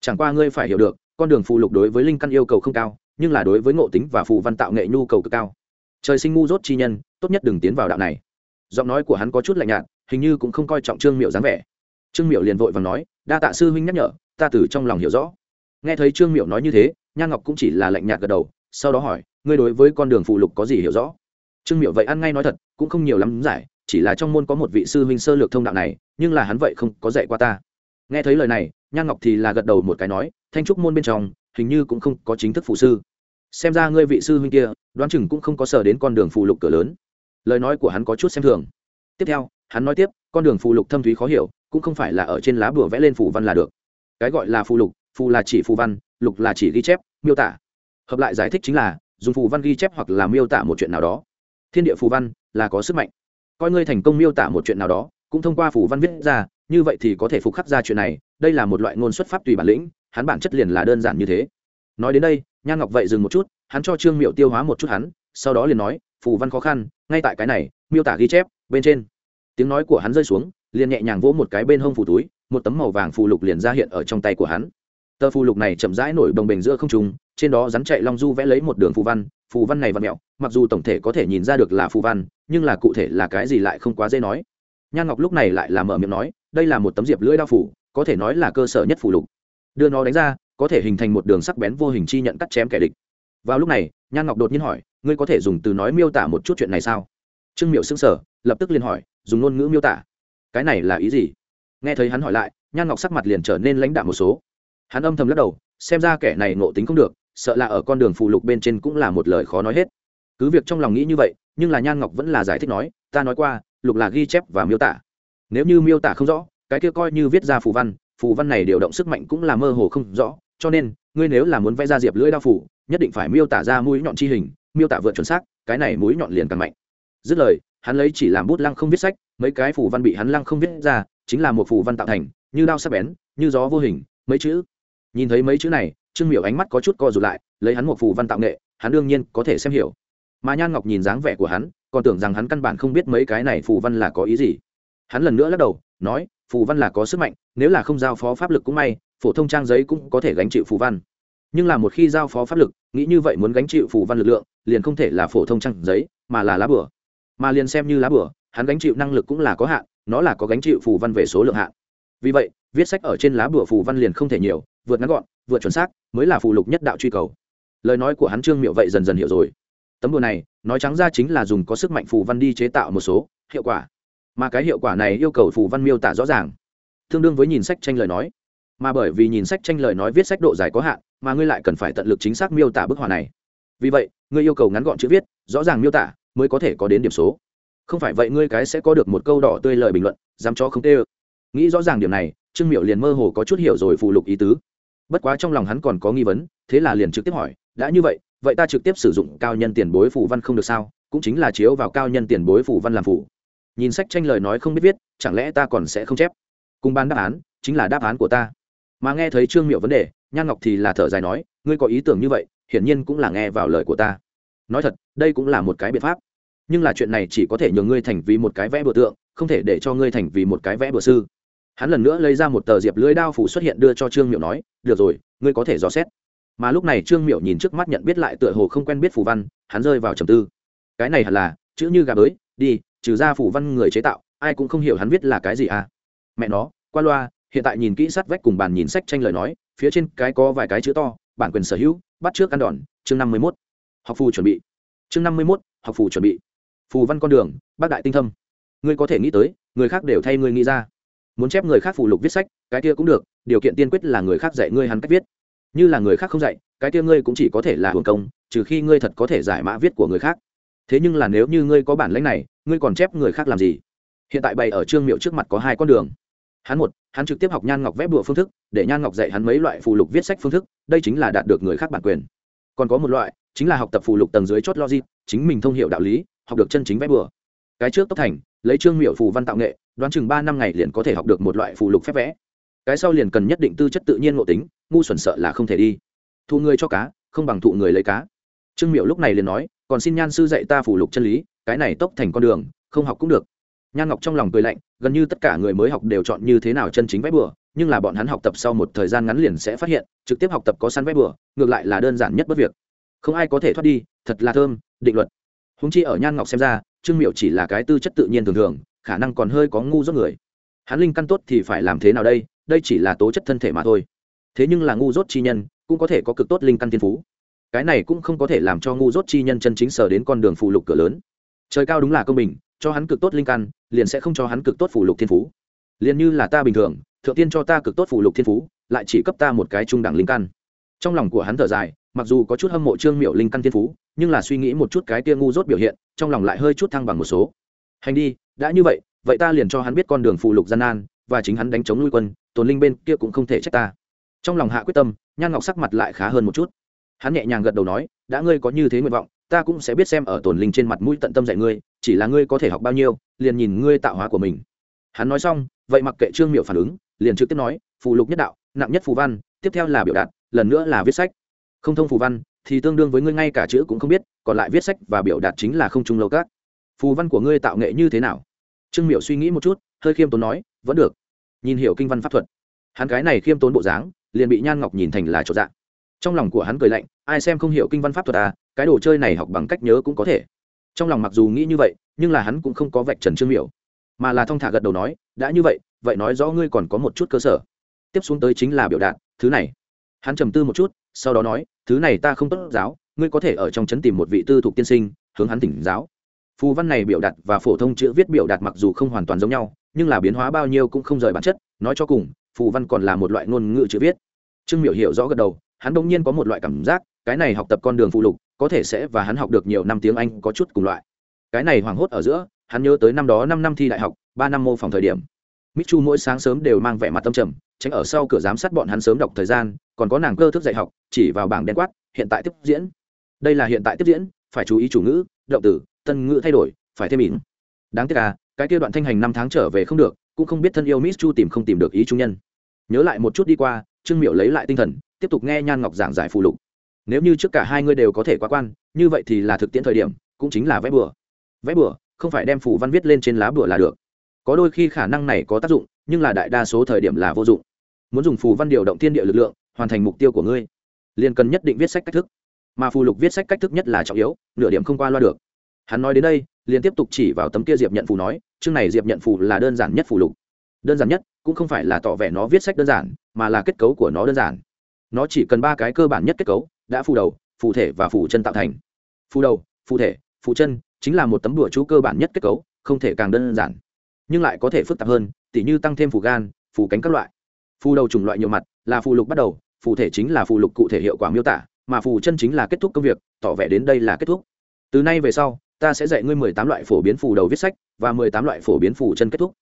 Chẳng qua ngươi phải hiểu được, con đường phụ lục đối với linh căn yêu cầu không cao nhưng là đối với ngộ tính và phù văn tạo nghệ nhu cầu cực cao. Trời sinh ngu dốt chi nhân, tốt nhất đừng tiến vào đạo này. Giọng nói của hắn có chút lạnh nhạt, hình như cũng không coi trọng trương miệu dáng vẻ. Trương miệu liền vội và nói, đa tạ sư huynh nhắc nhở, ta từ trong lòng hiểu rõ. Nghe thấy trương miệu nói như thế nhan ngọc cũng chỉ là lạnh nhạt gật đầu, sau đó hỏi, ngươi đối với con đường phụ lục có gì hiểu rõ? Trương miệu vậy ăn ngay nói thật, cũng không nhiều lắm giải, chỉ là trong môn có một vị sư huynh sơ lược thông đạo này, nhưng là hắn vậy không có dạy qua ta. Nghe thấy lời này nhan ngọc thì là gật đầu một cái nói, thanh trúc môn bên trong hình như cũng không có chính thức phụ sư. Xem ra ngươi vị sư huynh kia, đoán chừng cũng không có sở đến con đường phù lục cửa lớn. Lời nói của hắn có chút xem thường. Tiếp theo, hắn nói tiếp, con đường phù lục thâm thúy khó hiểu, cũng không phải là ở trên lá bùa vẽ lên phù văn là được. Cái gọi là phù lục, phù là chỉ phù văn, lục là chỉ ghi chép, miêu tả. Hợp lại giải thích chính là, dùng phù văn ghi chép hoặc là miêu tả một chuyện nào đó. Thiên địa phù văn là có sức mạnh. Coi ngươi thành công miêu tả một chuyện nào đó, cũng thông qua phù văn viết ra, như vậy thì có thể phục khắc ra chuyện này, đây là một loại ngôn xuất pháp tùy bản lĩnh hắn bản chất liền là đơn giản như thế. Nói đến đây, nhan ngọc vậy dừng một chút, hắn cho trương miệu tiêu hóa một chút hắn, sau đó liền nói, phù văn khó khăn, ngay tại cái này, miêu tả ghi chép, bên trên. Tiếng nói của hắn rơi xuống, liền nhẹ nhàng vỗ một cái bên hông phù túi, một tấm màu vàng phù lục liền ra hiện ở trong tay của hắn. Tờ phù lục này chậm rãi nổi đồng bềnh giữa không trung, trên đó rắn chạy long du vẽ lấy một đường phù văn phù văn này và mẹo, mặc dù tổng thể có thể nhìn ra được là phù văn, nhưng là cụ thể là cái gì lại không quá dễ nói. Nhan ngọc lúc này lại là mở miệng nói, đây là một tấm diệp lưỡi đao phủ có thể nói là cơ sở nhất phù lục đưa nó đánh ra, có thể hình thành một đường sắc bén vô hình chi nhận cắt chém kẻ địch. Vào lúc này, nhan ngọc đột nhiên hỏi, ngươi có thể dùng từ nói miêu tả một chút chuyện này sao? Trương miệu xưng sở lập tức liền hỏi, dùng ngôn ngữ miêu tả? Cái này là ý gì? Nghe thấy hắn hỏi lại, nhan ngọc sắc mặt liền trở nên lãnh đạm một số. Hắn âm thầm lắc đầu, xem ra kẻ này ngộ tính không được, sợ là ở con đường phụ lục bên trên cũng là một lời khó nói hết. Cứ việc trong lòng nghĩ như vậy, nhưng là nhan ngọc vẫn là giải thích nói, ta nói qua, lục là ghi chép và miêu tả. Nếu như miêu tả không rõ, cái kia coi như viết ra phù văn phù văn này điều động sức mạnh cũng là mơ hồ không rõ, cho nên, ngươi nếu là muốn vẽ ra diệp lưỡi đao phủ nhất định phải miêu tả ra mũi nhọn chi hình, miêu tả vượt chuẩn xác, cái này mũi nhọn liền càng mạnh. Dứt lời, hắn lấy chỉ làm bút lăng không viết sách, mấy cái phù văn bị hắn lăng không viết ra, chính là một phù văn tạo thành, như đao sắc bén, như gió vô hình, mấy chữ. Nhìn thấy mấy chữ này, trương miểu ánh mắt có chút co rụt lại, lấy hắn một phù văn tạo nghệ, hắn đương nhiên có thể xem hiểu. Mà nhan ngọc nhìn dáng vẻ của hắn, còn tưởng rằng hắn căn bản không biết mấy cái này phù văn là có ý gì. Hắn lần nữa lắc đầu, nói phù văn là có sức mạnh, nếu là không giao phó pháp lực cũng may, phổ thông trang giấy cũng có thể gánh chịu phù văn. Nhưng là một khi giao phó pháp lực, nghĩ như vậy muốn gánh chịu phù văn lực lượng, liền không thể là phổ thông trang giấy, mà là lá bửa. Mà liền xem như lá bửa, hắn gánh chịu năng lực cũng là có hạn, nó là có gánh chịu phù văn về số lượng hạn. Vì vậy, viết sách ở trên lá bửa phù văn liền không thể nhiều, vượt ngắn gọn, vượt chuẩn xác, mới là phù lục nhất đạo truy cầu. Lời nói của hắn trương miệu vậy dần dần hiểu rồi. Tấm đùa này, nói trắng ra chính là dùng có sức mạnh phù văn đi chế tạo một số hiệu quả mà cái hiệu quả này yêu cầu phù văn miêu tả rõ ràng. Tương đương với nhìn sách tranh lời nói. Mà bởi vì nhìn sách tranh lời nói viết sách độ dài có hạn, mà ngươi lại cần phải tận lực chính xác miêu tả bức họa này. Vì vậy, ngươi yêu cầu ngắn gọn chữ viết, rõ ràng miêu tả, mới có thể có đến điểm số. Không phải vậy ngươi cái sẽ có được một câu đỏ tươi lời bình luận, dám cho không tê ơ. Nghĩ rõ ràng điểm này, trương miệu liền mơ hồ có chút hiểu rồi phụ lục ý tứ. Bất quá trong lòng hắn còn có nghi vấn, thế là liền trực tiếp hỏi, đã như vậy vậy ta trực tiếp sử dụng cao nhân tiền bối phủ văn không được sao? Cũng chính là chiếu vào cao nhân tiền bối phủ văn làm phủ nhìn sách tranh lời nói không biết viết, chẳng lẽ ta còn sẽ không chép? Cùng ban đáp án, chính là đáp án của ta. Mà nghe thấy trương miệu vấn đề, nhan ngọc thì là thở dài nói, ngươi có ý tưởng như vậy, hiển nhiên cũng là nghe vào lời của ta. Nói thật, đây cũng là một cái biện pháp. Nhưng là chuyện này chỉ có thể nhường ngươi thành vì một cái vẽ bừa tượng, không thể để cho ngươi thành vì một cái vẽ bừa sư. Hắn lần nữa lấy ra một tờ diệp lưới đao phủ xuất hiện đưa cho trương miệu nói, được rồi, ngươi có thể dò xét. Mà lúc này trương miệu nhìn trước mắt nhận biết lại tựa hồ không quen biết phù văn, hắn rơi vào trầm tư. Cái này hẳn là chữ như gà bới, đi trừ ra phù văn người chế tạo, ai cũng không hiểu hắn viết là cái gì à. Mẹ nó, qua loa, hiện tại nhìn kỹ sát vách cùng bàn nhìn sách tranh lời nói, phía trên cái có vài cái chữ to, bản quyền sở hữu, bắt trước ăn đòn, chương năm mươi mốt. Học phù chuẩn bị. Chương năm mươi mốt, học phù chuẩn bị. Phù văn con đường, bác đại tinh thâm. Ngươi có thể nghĩ tới, người khác đều thay ngươi nghĩ ra. Muốn chép người khác phụ lục viết sách, cái kia cũng được, điều kiện tiên quyết là người khác dạy ngươi hắn cách viết. Như là người khác không dạy, cái kia ngươi cũng chỉ có thể là hưởng công, trừ khi ngươi thật có thể giải mã viết của người khác. Thế nhưng là nếu như ngươi có bản lãnh này ngươi còn chép người khác làm gì? Hiện tại bày ở trương miệu trước mặt có hai con đường. Hắn một, hắn trực tiếp học nhan ngọc vẽ bùa phương thức, để nhan ngọc dạy hắn mấy loại phụ lục viết sách phương thức, đây chính là đạt được người khác bản quyền. Còn có một loại, chính là học tập phụ lục tầng dưới chót logic, chính mình thông h đạo lý, học được chân chính vẽ bùa. Cái trước tốc thành, lấy trương miệu phù văn tạo nghệ, đoán chừng ba năm ngày liền có thể học được một loại phụ lục phép vẽ. Cái sau liền cần nhất định tư chất tự nhiên ngộ tính, ngu xuẩn sợ là không thể đi. Thụ người cho cá, không bằng thụ người lấy cá. Trương miệu lúc này liền nói, còn xin nhan sư dạy ta phù lục chân lý cái này tốc thành con đường, không học cũng được. Nhan ngọc trong lòng cười lạnh, gần như tất cả người mới học đều chọn như thế nào chân chính vẽ bừa, nhưng là bọn hắn học tập sau một thời gian ngắn liền sẽ phát hiện, trực tiếp học tập có săn vẽ bừa, ngược lại là đơn giản nhất bất việc. Không ai có thể thoát đi, thật là thơm, định luật. Húng chi ở nhan ngọc xem ra, trương miệu chỉ là cái tư chất tự nhiên thường thường, khả năng còn hơi có ngu dốt người. Hắn linh căn tốt thì phải làm thế nào đây đây chỉ là tố chất thân thể mà thôi. Thế nhưng là ngu dốt chi nhân, cũng có thể có cực tốt linh căn thiên phú. Cái này cũng không có thể làm cho ngu dốt chi nhân chân chính sở đến con đường phụ lục cửa lớn trời cao đúng là công bình, cho hắn cực tốt linh căn, liền sẽ không cho hắn cực tốt phụ lục thiên phú. Liền như là ta bình thường, thượng tiên cho ta cực tốt phụ lục thiên phú, lại chỉ cấp ta một cái trung đẳng linh căn. Trong lòng của hắn thở dài, mặc dù có chút hâm mộ trương miệu linh căn thiên phú, nhưng là suy nghĩ một chút cái tia ngu dốt biểu hiện, trong lòng lại hơi chút thăng bằng một số. Hành đi, đã như vậy vậy ta liền cho hắn biết con đường phụ lục gian nan, và chính hắn đánh chống nuôi quân, tồn linh bên kia cũng không thể trách ta. Trong lòng hạ quyết tâm, nhan ngọc sắc mặt lại khá hơn một chút. Hắn nhẹ nhàng gật đầu nói, đã ngươi có như thế nguyện vọng ta cũng sẽ biết xem ở tổn linh trên mặt mũi tận tâm dạy ngươi, chỉ là ngươi có thể học bao nhiêu, liền nhìn ngươi tạo hóa của mình. Hắn nói xong, vậy mặc kệ trương miệu phản ứng, liền trực tiếp nói, phù lục nhất đạo, nặng nhất phù văn, tiếp theo là biểu đạt, lần nữa là viết sách. Không thông phù văn, thì tương đương với ngươi ngay cả chữ cũng không biết, còn lại viết sách và biểu đạt chính là không trung lâu các. Phù văn của ngươi tạo nghệ như thế nào? Trương miệu suy nghĩ một chút, hơi khiêm tốn nói, vẫn được. Nhìn hiểu kinh văn pháp thuật, hắn cái này khiêm tốn bộ dáng, liền bị nhan ngọc nhìn thành là chỗ dạng trong lòng của hắn cười lạnh, ai xem không hiểu kinh văn pháp thuật à cái đồ chơi này học bằng cách nhớ cũng có thể. Trong lòng mặc dù nghĩ như vậy, nhưng là hắn cũng không có vạch trần trương miểu, mà là thong thả gật đầu nói, đã như vậy vậy nói rõ ngươi còn có một chút cơ sở. Tiếp xuống tới chính là biểu đạt, thứ này. Hắn trầm tư một chút, sau đó nói, thứ này ta không tốt giáo, ngươi có thể ở trong trấn tìm một vị tư thục tiên sinh, hướng hắn tỉnh giáo. Phù văn này biểu đạt và phổ thông chữ viết biểu đạt mặc dù không hoàn toàn giống nhau, nhưng là biến hóa bao nhiêu cũng không rời bản chất, nói cho cùng, phù văn còn là một loại ngôn ngữ chữ viết. Trương miểu hiểu rõ gật đầu hắn đông nhiên có một loại cảm giác cái này học tập con đường phụ lục có thể sẽ và hắn học được nhiều năm tiếng anh có chút cùng loại. Cái này hoảng hốt ở giữa hắn nhớ tới năm đó năm năm thi đại học ba năm mô phỏng thời điểm. Chu mỗi sáng sớm đều mang vẻ mặt tâm trầm, tránh ở sau cửa giám sát bọn hắn sớm đọc thời gian, còn có nàng cơ thức dạy học, chỉ vào bảng đen quát, hiện tại tiếp diễn. Đây là hiện tại tiếp diễn, phải chú ý chủ ngữ, động từ, tân ngữ thay đổi, phải thêm ỉn. Đáng tiếc à, cái kia đoạn thanh hành năm tháng trở về không được, cũng không biết thân yêu Miss Chu tìm không tìm được ý trung nhân. Nhớ lại một chút đi qua trương miệu lấy lại tinh thần tiếp tục nghe nhan ngọc giảng giải phù lục. Nếu như trước cả hai ngươi đều có thể quá quan, như vậy thì là thực tiễn thời điểm, cũng chính là vẽ bừa. Vẽ bừa, không phải đem phù văn viết lên trên lá bừa là được. Có đôi khi khả năng này có tác dụng, nhưng là đại đa số thời điểm là vô dụng. Muốn dùng phù văn điều động thiên địa lực lượng, hoàn thành mục tiêu của ngươi, liền cần nhất định viết sách cách thức. Mà phù lục viết sách cách thức nhất là trọng yếu, nửa điểm không qua loa được. Hắn nói đến đây, liền tiếp tục chỉ vào tấm kia diệp nhận phù nói, chương này diệp nhận phù là đơn giản nhất phù lục. Đơn giản nhất, cũng không phải là tỏ vẻ nó viết sách đơn giản, mà là kết cấu của nó đơn giản nó chỉ cần ba cái cơ bản nhất kết cấu, đã phù đầu, phù thể và phù chân tạo thành. Phù đầu, phù thể, phù chân chính là một tấm đùa chú cơ bản nhất kết cấu, không thể càng đơn giản, nhưng lại có thể phức tạp hơn, tỉ như tăng thêm phù gan, phù cánh các loại. Phù đầu chủng loại nhiều mặt là phù lục bắt đầu, phù thể chính là phù lục cụ thể hiệu quả miêu tả, mà phù chân chính là kết thúc công việc, tỏ vẻ đến đây là kết thúc. Từ nay về sau, ta sẽ dạy ngươi mười tám loại phổ biến phù đầu viết sách và mười tám loại phổ biến phù chân kết thúc.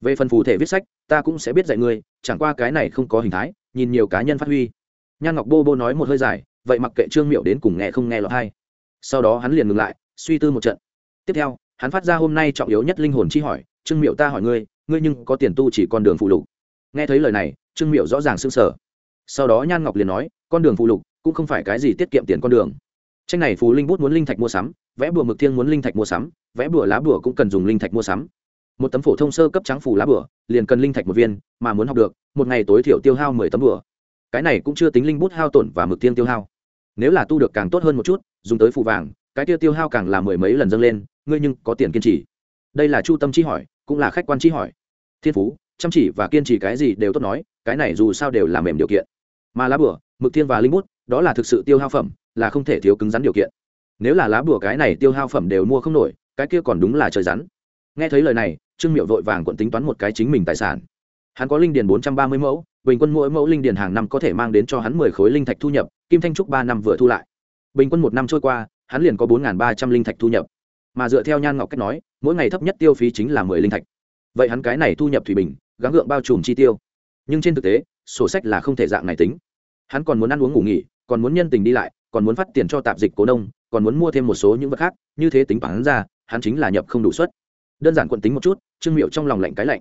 Về phần phù thể viết sách, ta cũng sẽ biết dạy ngươi, chẳng qua cái này không có hình thái, nhìn nhiều cá nhân phát huy nhan ngọc bô bô nói một hơi dài, vậy mặc kệ trương miệu đến cùng nghe không nghe lọt hay. Sau đó hắn liền ngừng lại, suy tư một trận. Tiếp theo, hắn phát ra hôm nay trọng yếu nhất linh hồn chi hỏi, trương miệu ta hỏi ngươi ngươi nhưng có tiền tu chỉ con đường phụ lục? Nghe thấy lời này, trương miệu rõ ràng s ư n g sở sau đó nhan ngọc liền nói, con đường phụ lục cũng không phải cái gì tiết kiệm tiền con đường. Tranh này phù linh bút muốn linh thạch mua sắm, vẽ bùa mực thiên muốn linh thạch mua sắm, vẽ bùa lá bùa cũng cần dùng linh thạch mua sắm. Một tấm phổ thông sơ cấp trắng phù lá bùa, liền cần linh thạch một viên, mà muốn học được, một ngày tối thiểu tiêu hao mười tấm bùa cái này cũng chưa tính linh bút hao tổn và mực thiên tiêu hao. Nếu là tu được càng tốt hơn một chút, dùng tới phụ vàng, cái tiêu tiêu hao càng là mười mấy lần dâng lên, ngươi nhưng có tiền kiên trì. Đây là chu tâm chi hỏi, cũng là khách quan chi hỏi. Thiên phú, chăm chỉ và kiên trì cái gì đều tốt nói, cái này dù sao đều là mềm điều kiện. Mà lá bửa mực thiên và linh bút, đó là thực sự tiêu hao phẩm, là không thể thiếu cứng rắn điều kiện. Nếu là lá bùa cái này tiêu hao phẩm đều mua không nổi, cái kia còn đúng là trời rắn. Nghe thấy lời này, trương miệu vội vàng quận tính toán một cái chính mình tài sản. Hắn có linh điền bốn trăm ba mươi mẫu bình quân mỗi mẫu linh điền hàng năm có thể mang đến cho hắn mười khối linh thạch thu nhập, kim thanh trúc ba năm vừa thu lại. Bình quân một năm trôi qua, hắn liền có bốn ba trăm linh thạch thu nhập. Mà dựa theo nhan ngọc cách nói, mỗi ngày thấp nhất tiêu phí chính là mười linh thạch. Vậy hắn cái này thu nhập thủy bình, gắng gượng bao trùm chi tiêu. Nhưng trên thực tế, sổ sách là không thể dạng này tính. Hắn còn muốn ăn uống ngủ nghỉ, còn muốn nhân tình đi lại, còn muốn phát tiền cho tạp dịch cố nông, còn muốn mua thêm một số những vật khác, như thế tính bản ra, hắn chính là nhập không đủ suất. Đơn giản quận tính một chút, trương miệu trong lòng lạnh cái lạnh.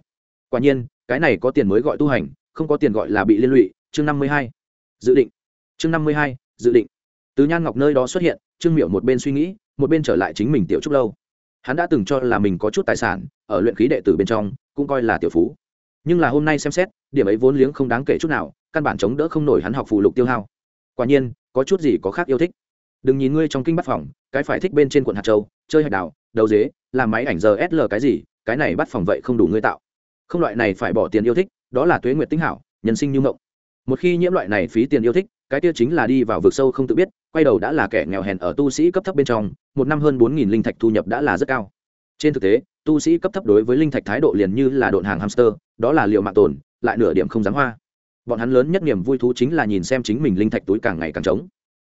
Quả nhiên, cái này có tiền mới gọi tu hành không có tiền gọi là bị liên lụy, chương năm mươi hai, dự định. Chương năm mươi hai, dự định. Từ nhan ngọc nơi đó xuất hiện, trương miệu một bên suy nghĩ, một bên trở lại chính mình tiểu trúc lâu. Hắn đã từng cho là mình có chút tài sản, ở luyện khí đệ tử bên trong, cũng coi là tiểu phú. Nhưng là hôm nay xem xét, điểm ấy vốn liếng không đáng kể chút nào, căn bản chống đỡ không nổi hắn học phù lục tiêu hao. Quả nhiên, có chút gì có khác yêu thích. Đừng nhìn ngươi trong kinh bắt phòng, cái phải thích bên trên quận hạt châu, chơi hạt đào đầu dế, làm máy ảnh giờ sl cái gì, cái này bắt phòng vậy không đủ ngươi tạo. Không loại này phải bỏ tiền yêu thích đó là tuế nguyệt tinh hảo, nhân sinh như ngộng một khi nhiễm loại này phí tiền yêu thích, cái tiêu chính là đi vào vực sâu không tự biết, quay đầu đã là kẻ nghèo hèn ở tu sĩ cấp thấp bên trong, một năm hơn bốn nghìn linh thạch thu nhập đã là rất cao. Trên thực tế, tu sĩ cấp thấp đối với linh thạch thái độ liền như là độn hàng hamster, đó là liệu mạng tồn, lại nửa điểm không dám hoa. Bọn hắn lớn nhất niềm vui thú chính là nhìn xem chính mình linh thạch túi càng ngày càng trống.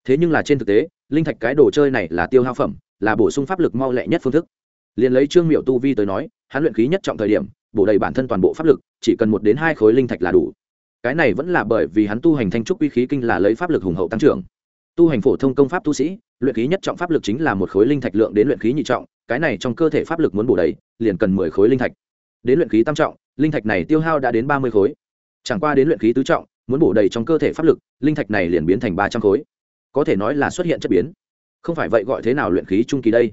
Thế nhưng là trên thực tế, linh thạch cái đồ chơi này là tiêu hao phẩm, là bổ sung pháp lực mau lẹ nhất phương thức. Liền lấy trương miệu tu vi tới nói, hắn luyện khí nhất trọng thời điểm bổ đầy bản thân toàn bộ pháp lực, chỉ cần một đến hai khối linh thạch là đủ. Cái này vẫn là bởi vì hắn tu hành thanh trúc uy khí kinh là lấy pháp lực hùng hậu tăng trưởng. Tu hành phổ thông công pháp tu sĩ, luyện khí nhất trọng pháp lực chính là một khối linh thạch lượng đến luyện khí nhị trọng, cái này trong cơ thể pháp lực muốn bổ đầy, liền cần mười khối linh thạch. Đến luyện khí tam trọng, linh thạch này tiêu hao đã đến ba mươi khối. Chẳng qua đến luyện khí tứ trọng, muốn bổ đầy trong cơ thể pháp lực, linh thạch này liền biến thành ba trăm khối. Có thể nói là xuất hiện chất biến. Không phải vậy gọi thế nào luyện khí trung kỳ đây?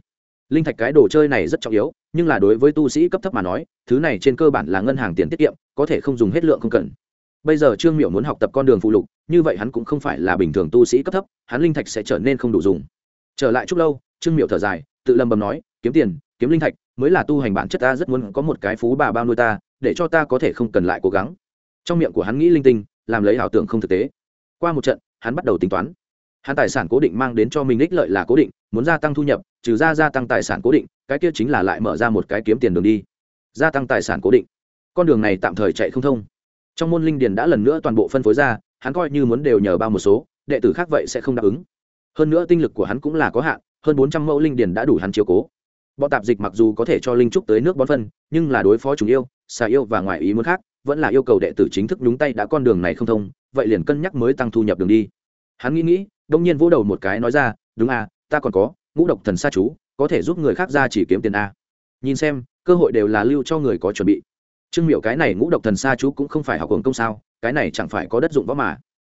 Linh thạch cái đồ chơi này rất trọng yếu, nhưng là đối với tu sĩ cấp thấp mà nói, thứ này trên cơ bản là ngân hàng tiền tiết kiệm, có thể không dùng hết lượng không cần. Bây giờ trương miểu muốn học tập con đường phụ lục, như vậy hắn cũng không phải là bình thường tu sĩ cấp thấp, hắn linh thạch sẽ trở nên không đủ dùng. Trở lại chút lâu, trương miểu thở dài, tự lầm bầm nói, kiếm tiền, kiếm linh thạch, mới là tu hành bản chất ta rất muốn có một cái phú bà bao nuôi ta, để cho ta có thể không cần lại cố gắng. Trong miệng của hắn nghĩ linh tinh, làm lấy ảo tưởng không thực tế. Qua một trận, hắn bắt đầu tính toán. Hắn tài sản cố định mang đến cho mình ích lợi là cố định, muốn gia tăng thu nhập trừ ra gia tăng tài sản cố định, cái kia chính là lại mở ra một cái kiếm tiền đường đi. Gia tăng tài sản cố định. Con đường này tạm thời chạy không thông. Trong môn linh điền đã lần nữa toàn bộ phân phối ra, hắn coi như muốn đều nhờ bao một số, đệ tử khác vậy sẽ không đáp ứng. Hơn nữa tinh lực của hắn cũng là có hạn, hơn bốn trăm mẫu linh điền đã đủ hắn chiếu cố. Bọn tạp dịch mặc dù có thể cho linh trúc tới nước bón phân, nhưng là đối phó chúng yêu, xà yêu và ngoại ý muốn khác, vẫn là yêu cầu đệ tử chính thức nhúng tay đã con đường này không thông, vậy liền cân nhắc mới tăng thu nhập đường đi. Hắn nghĩ nghĩ, đông nhiên vỗ đầu một cái nói ra, đúng à ta còn có ngũ độc thần sa chú, có thể giúp người khác ra chỉ kiếm tiền a. Nhìn xem, cơ hội đều là lưu cho người có chuẩn bị. Trương miệu cái này ngũ độc thần sa chú cũng không phải học hồng công sao, cái này chẳng phải có đất dụng võ mà.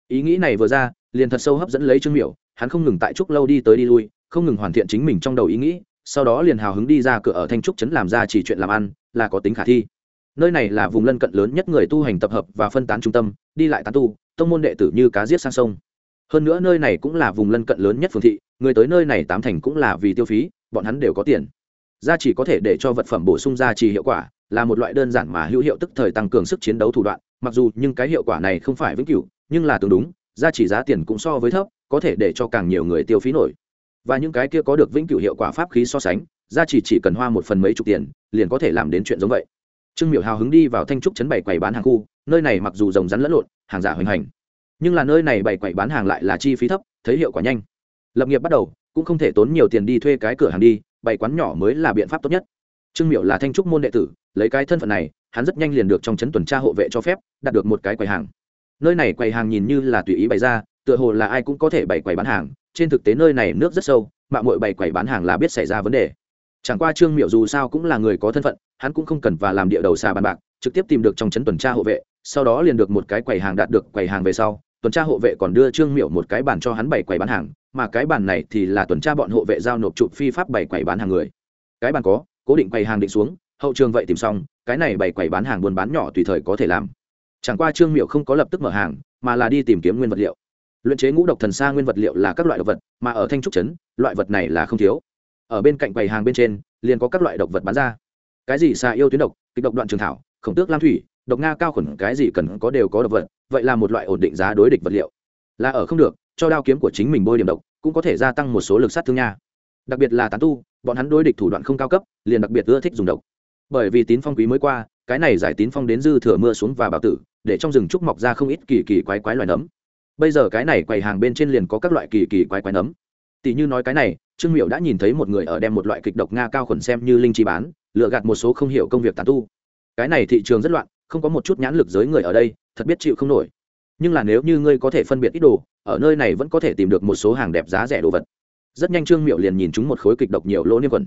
Ý nghĩ này vừa ra, liền thật sâu hấp dẫn lấy trương miểu, hắn không ngừng tại trúc lâu đi tới đi lui, không ngừng hoàn thiện chính mình trong đầu ý nghĩ, sau đó liền hào hứng đi ra cửa ở thanh trúc trấn làm ra chỉ chuyện làm ăn, là có tính khả thi. Nơi này là vùng lân cận lớn nhất người tu hành tập hợp và phân tán trung tâm, đi lại tán tu, tông môn đệ tử như cá giết sang sông hơn nữa nơi này cũng là vùng lân cận lớn nhất phường thị, người tới nơi này tám thành cũng là vì tiêu phí, bọn hắn đều có tiền. Gia chỉ có thể để cho vật phẩm bổ sung gia trì hiệu quả, là một loại đơn giản mà hữu hiệu tức thời tăng cường sức chiến đấu thủ đoạn, mặc dù nhưng cái hiệu quả này không phải vĩnh cửu, nhưng là tương đúng, gia chỉ giá tiền cũng so với thấp, có thể để cho càng nhiều người tiêu phí nổi. Và những cái kia có được vĩnh cửu hiệu quả pháp khí so sánh, gia chỉ chỉ cần hoa một phần mấy chục tiền, liền có thể làm đến chuyện giống vậy. Trương miểu hào hứng đi vào thanh trúc chấn bày quầy bán hàng khu, nơi này mặc dù rồng rắn lẫn lộn, hàng giả hoành hành nhưng là nơi này bày quầy bán hàng lại là chi phí thấp, thấy hiệu quả nhanh. Lập nghiệp bắt đầu, cũng không thể tốn nhiều tiền đi thuê cái cửa hàng đi, bày quán nhỏ mới là biện pháp tốt nhất. Trương miệu là thanh trúc môn đệ tử, lấy cái thân phận này, hắn rất nhanh liền được trong chấn tuần tra hộ vệ cho phép, đạt được một cái quầy hàng. Nơi này quầy hàng nhìn như là tùy ý bày ra, tựa hồ là ai cũng có thể bày quầy bán hàng, trên thực tế nơi này nước rất sâu mạng mội bày quầy bán hàng là biết xảy ra vấn đề. Chẳng qua trương miệu dù sao cũng là người có thân phận, hắn cũng không cần và làm địa đầu xà bàn bạc, trực tiếp tìm được trong chấn tuần tra hộ vệ sau đó liền được một cái quầy hàng đạt được quầy hàng về sau, tuần tra hộ vệ còn đưa trương miệu một cái bàn cho hắn bày quầy bán hàng, mà cái bàn này thì là tuần tra bọn hộ vệ giao nộp chụp phi pháp bày quầy bán hàng người. Cái bàn có, cố định quầy hàng định xuống, hậu trường vậy tìm xong, cái này bày quầy bán hàng buôn bán nhỏ tùy thời có thể làm. Chẳng qua trương miệu không có lập tức mở hàng, mà là đi tìm kiếm nguyên vật liệu. Luyện chế ngũ độc thần xa nguyên vật liệu là các loại độc vật, mà ở thanh trúc trấn, loại vật này là không thiếu. Ở bên cạnh quầy hàng bên trên, liền có các loại độc vật bán ra. Cái gì xa yêu tuyến độc, kịch độc đoạn trường thảo, khổng tước lam thủy độc nga cao khuẩn cái gì cần có đều có độc vật, vậy là một loại ổn định giá đối địch vật liệu. Là ở không được, cho đao kiếm của chính mình bôi điểm độc, cũng có thể gia tăng một số lực sát thương nha. Đặc biệt là tán tu, bọn hắn đối địch thủ đoạn không cao cấp, liền đặc biệt ưa thích dùng độc. Bởi vì tín phong quý mới qua, cái này giải tín phong đến dư thừa mưa xuống và bảo tử, để trong rừng trúc mọc ra không ít kỳ kỳ quái quái loài nấm. Bây giờ cái này quầy hàng bên trên liền có các loại kỳ kỳ quái quái nấm. Tỷ như nói cái này, trương miệu đã nhìn thấy một người ở đem một loại kịch độc nga cao khuẩn xem như linh chi bán lựa gạt một số không hiểu công việc tàn tu. Cái này thị trường rất loạn không có một chút nhãn lực giới người ở đây, thật biết chịu không nổi. Nhưng là nếu như ngươi có thể phân biệt ít đồ, ở nơi này vẫn có thể tìm được một số hàng đẹp giá rẻ đồ vật. Rất nhanh trương miệu liền nhìn chúng một khối kịch độc nhiều lỗ niêm quần.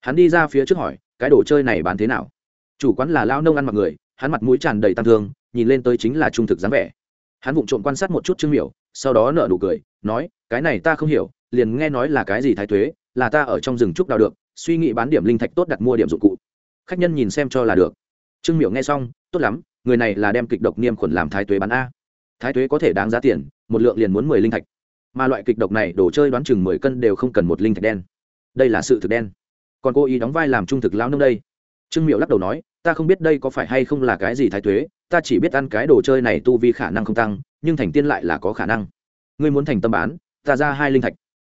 Hắn đi ra phía trước hỏi, cái đồ chơi này bán thế nào? Chủ quán là lao nông ăn mặc người, hắn mặt mũi tràn đầy tăng thương, nhìn lên tới chính là trung thực dáng vẻ. Hắn vụng trộm quan sát một chút trương miểu, sau đó nở nụ cười, nói, cái này ta không hiểu, liền nghe nói là cái gì thái thuế, là ta ở trong rừng trúc đào được, suy nghĩ bán điểm linh thạch tốt đặt mua điểm dụng cụ. Khách nhân nhìn xem cho là được trương miểu nghe xong, tốt lắm, người này là đem kịch độc niêm khuẩn làm thái Tuế bán a. Thái Tuế có thể đáng giá tiền, một lượng liền muốn mười linh thạch. Mà loại kịch độc này, đồ chơi đoán chừng mười cân đều không cần một linh thạch đen. Đây là sự thực đen. Còn cô ý đóng vai làm trung thực lao nông đây. Trương miệu lắc đầu nói, ta không biết đây có phải hay không là cái gì thái tuế, ta chỉ biết ăn cái đồ chơi này tu vi khả năng không tăng, nhưng thành tiên lại là có khả năng. Ngươi muốn thành tâm bán, ta ra hai linh thạch.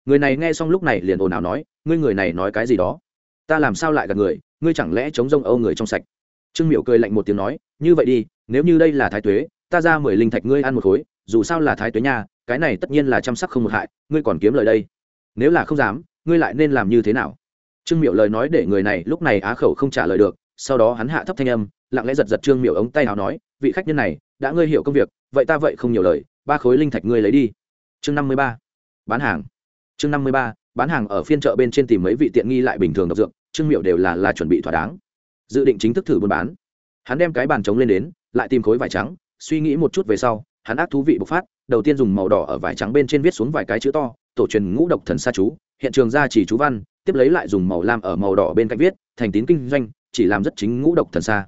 Người này nghe xong lúc này liền ồn ào nói, ngươi người này nói cái gì đó? Ta làm sao lại gặp người, ngươi chẳng lẽ chống rông âu người trong sạch? Trương miệu cười lạnh một tiếng nói, như vậy đi, nếu như đây là thái tuế, ta ra mười linh thạch ngươi ăn một khối, dù sao là thái tuế nha, cái này tất nhiên là chăm sóc không một hại, ngươi còn kiếm lời đây. Nếu là không dám, ngươi lại nên làm như thế nào? Trương miệu lời nói để người này lúc này á khẩu không trả lời được, sau đó hắn hạ thấp thanh âm, lặng lẽ giật giật trương miệu ống tay nào nói, vị khách nhân này, đã ngươi hiểu công việc, vậy ta vậy không nhiều lời, ba khối linh thạch ngươi lấy đi. Chương năm mươi ba, bán hàng. Chương năm mươi ba, bán hàng ở phiên chợ bên trên tìm mấy vị tiện nghi lại bình thường độc dược, trương miệu đều là là chuẩn bị thỏa đáng dự định chính thức thử buôn bán. Hắn đem cái bàn trống lên đến, lại tìm khối vải trắng, suy nghĩ một chút về sau, hắn ác thú vị bộc phát, đầu tiên dùng màu đỏ ở vải trắng bên trên viết xuống vài cái chữ to, tổ truyền ngũ độc thần sa chú, hiện trường ra chỉ chú văn, tiếp lấy lại dùng màu lam ở màu đỏ bên cạnh viết, thành tín kinh doanh, chỉ làm rất chính ngũ độc thần xa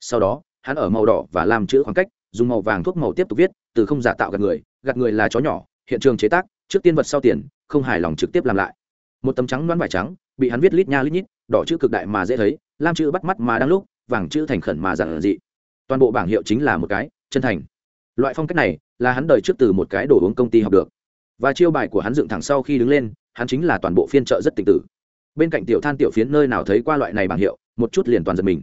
sau đó, hắn ở màu đỏ và làm chữ khoảng cách, dùng màu vàng thuốc màu tiếp tục viết, từ không giả tạo gạt người gạt người là chó nhỏ, hiện trường chế tác, trước tiên vật sau tiền, không hài lòng trực tiếp làm lại. Một tấm trắng đoán vải trắng, bị hắn viết lít nha lít nhít, đỏ chữ cực đại mà dễ thấy lam chữ bắt mắt mà đang lúc, vàng chữ thành khẩn mà giản dị. Toàn bộ bảng hiệu chính là một cái, chân thành. Loại phong cách này là hắn đời trước từ một cái đồ uống công ty học được. Và chiêu bài của hắn dựng thẳng sau khi đứng lên, hắn chính là toàn bộ phiên chợ rất tịch tử. Bên cạnh tiểu than tiểu phiến nơi nào thấy qua loại này bảng hiệu, một chút liền toàn giật mình.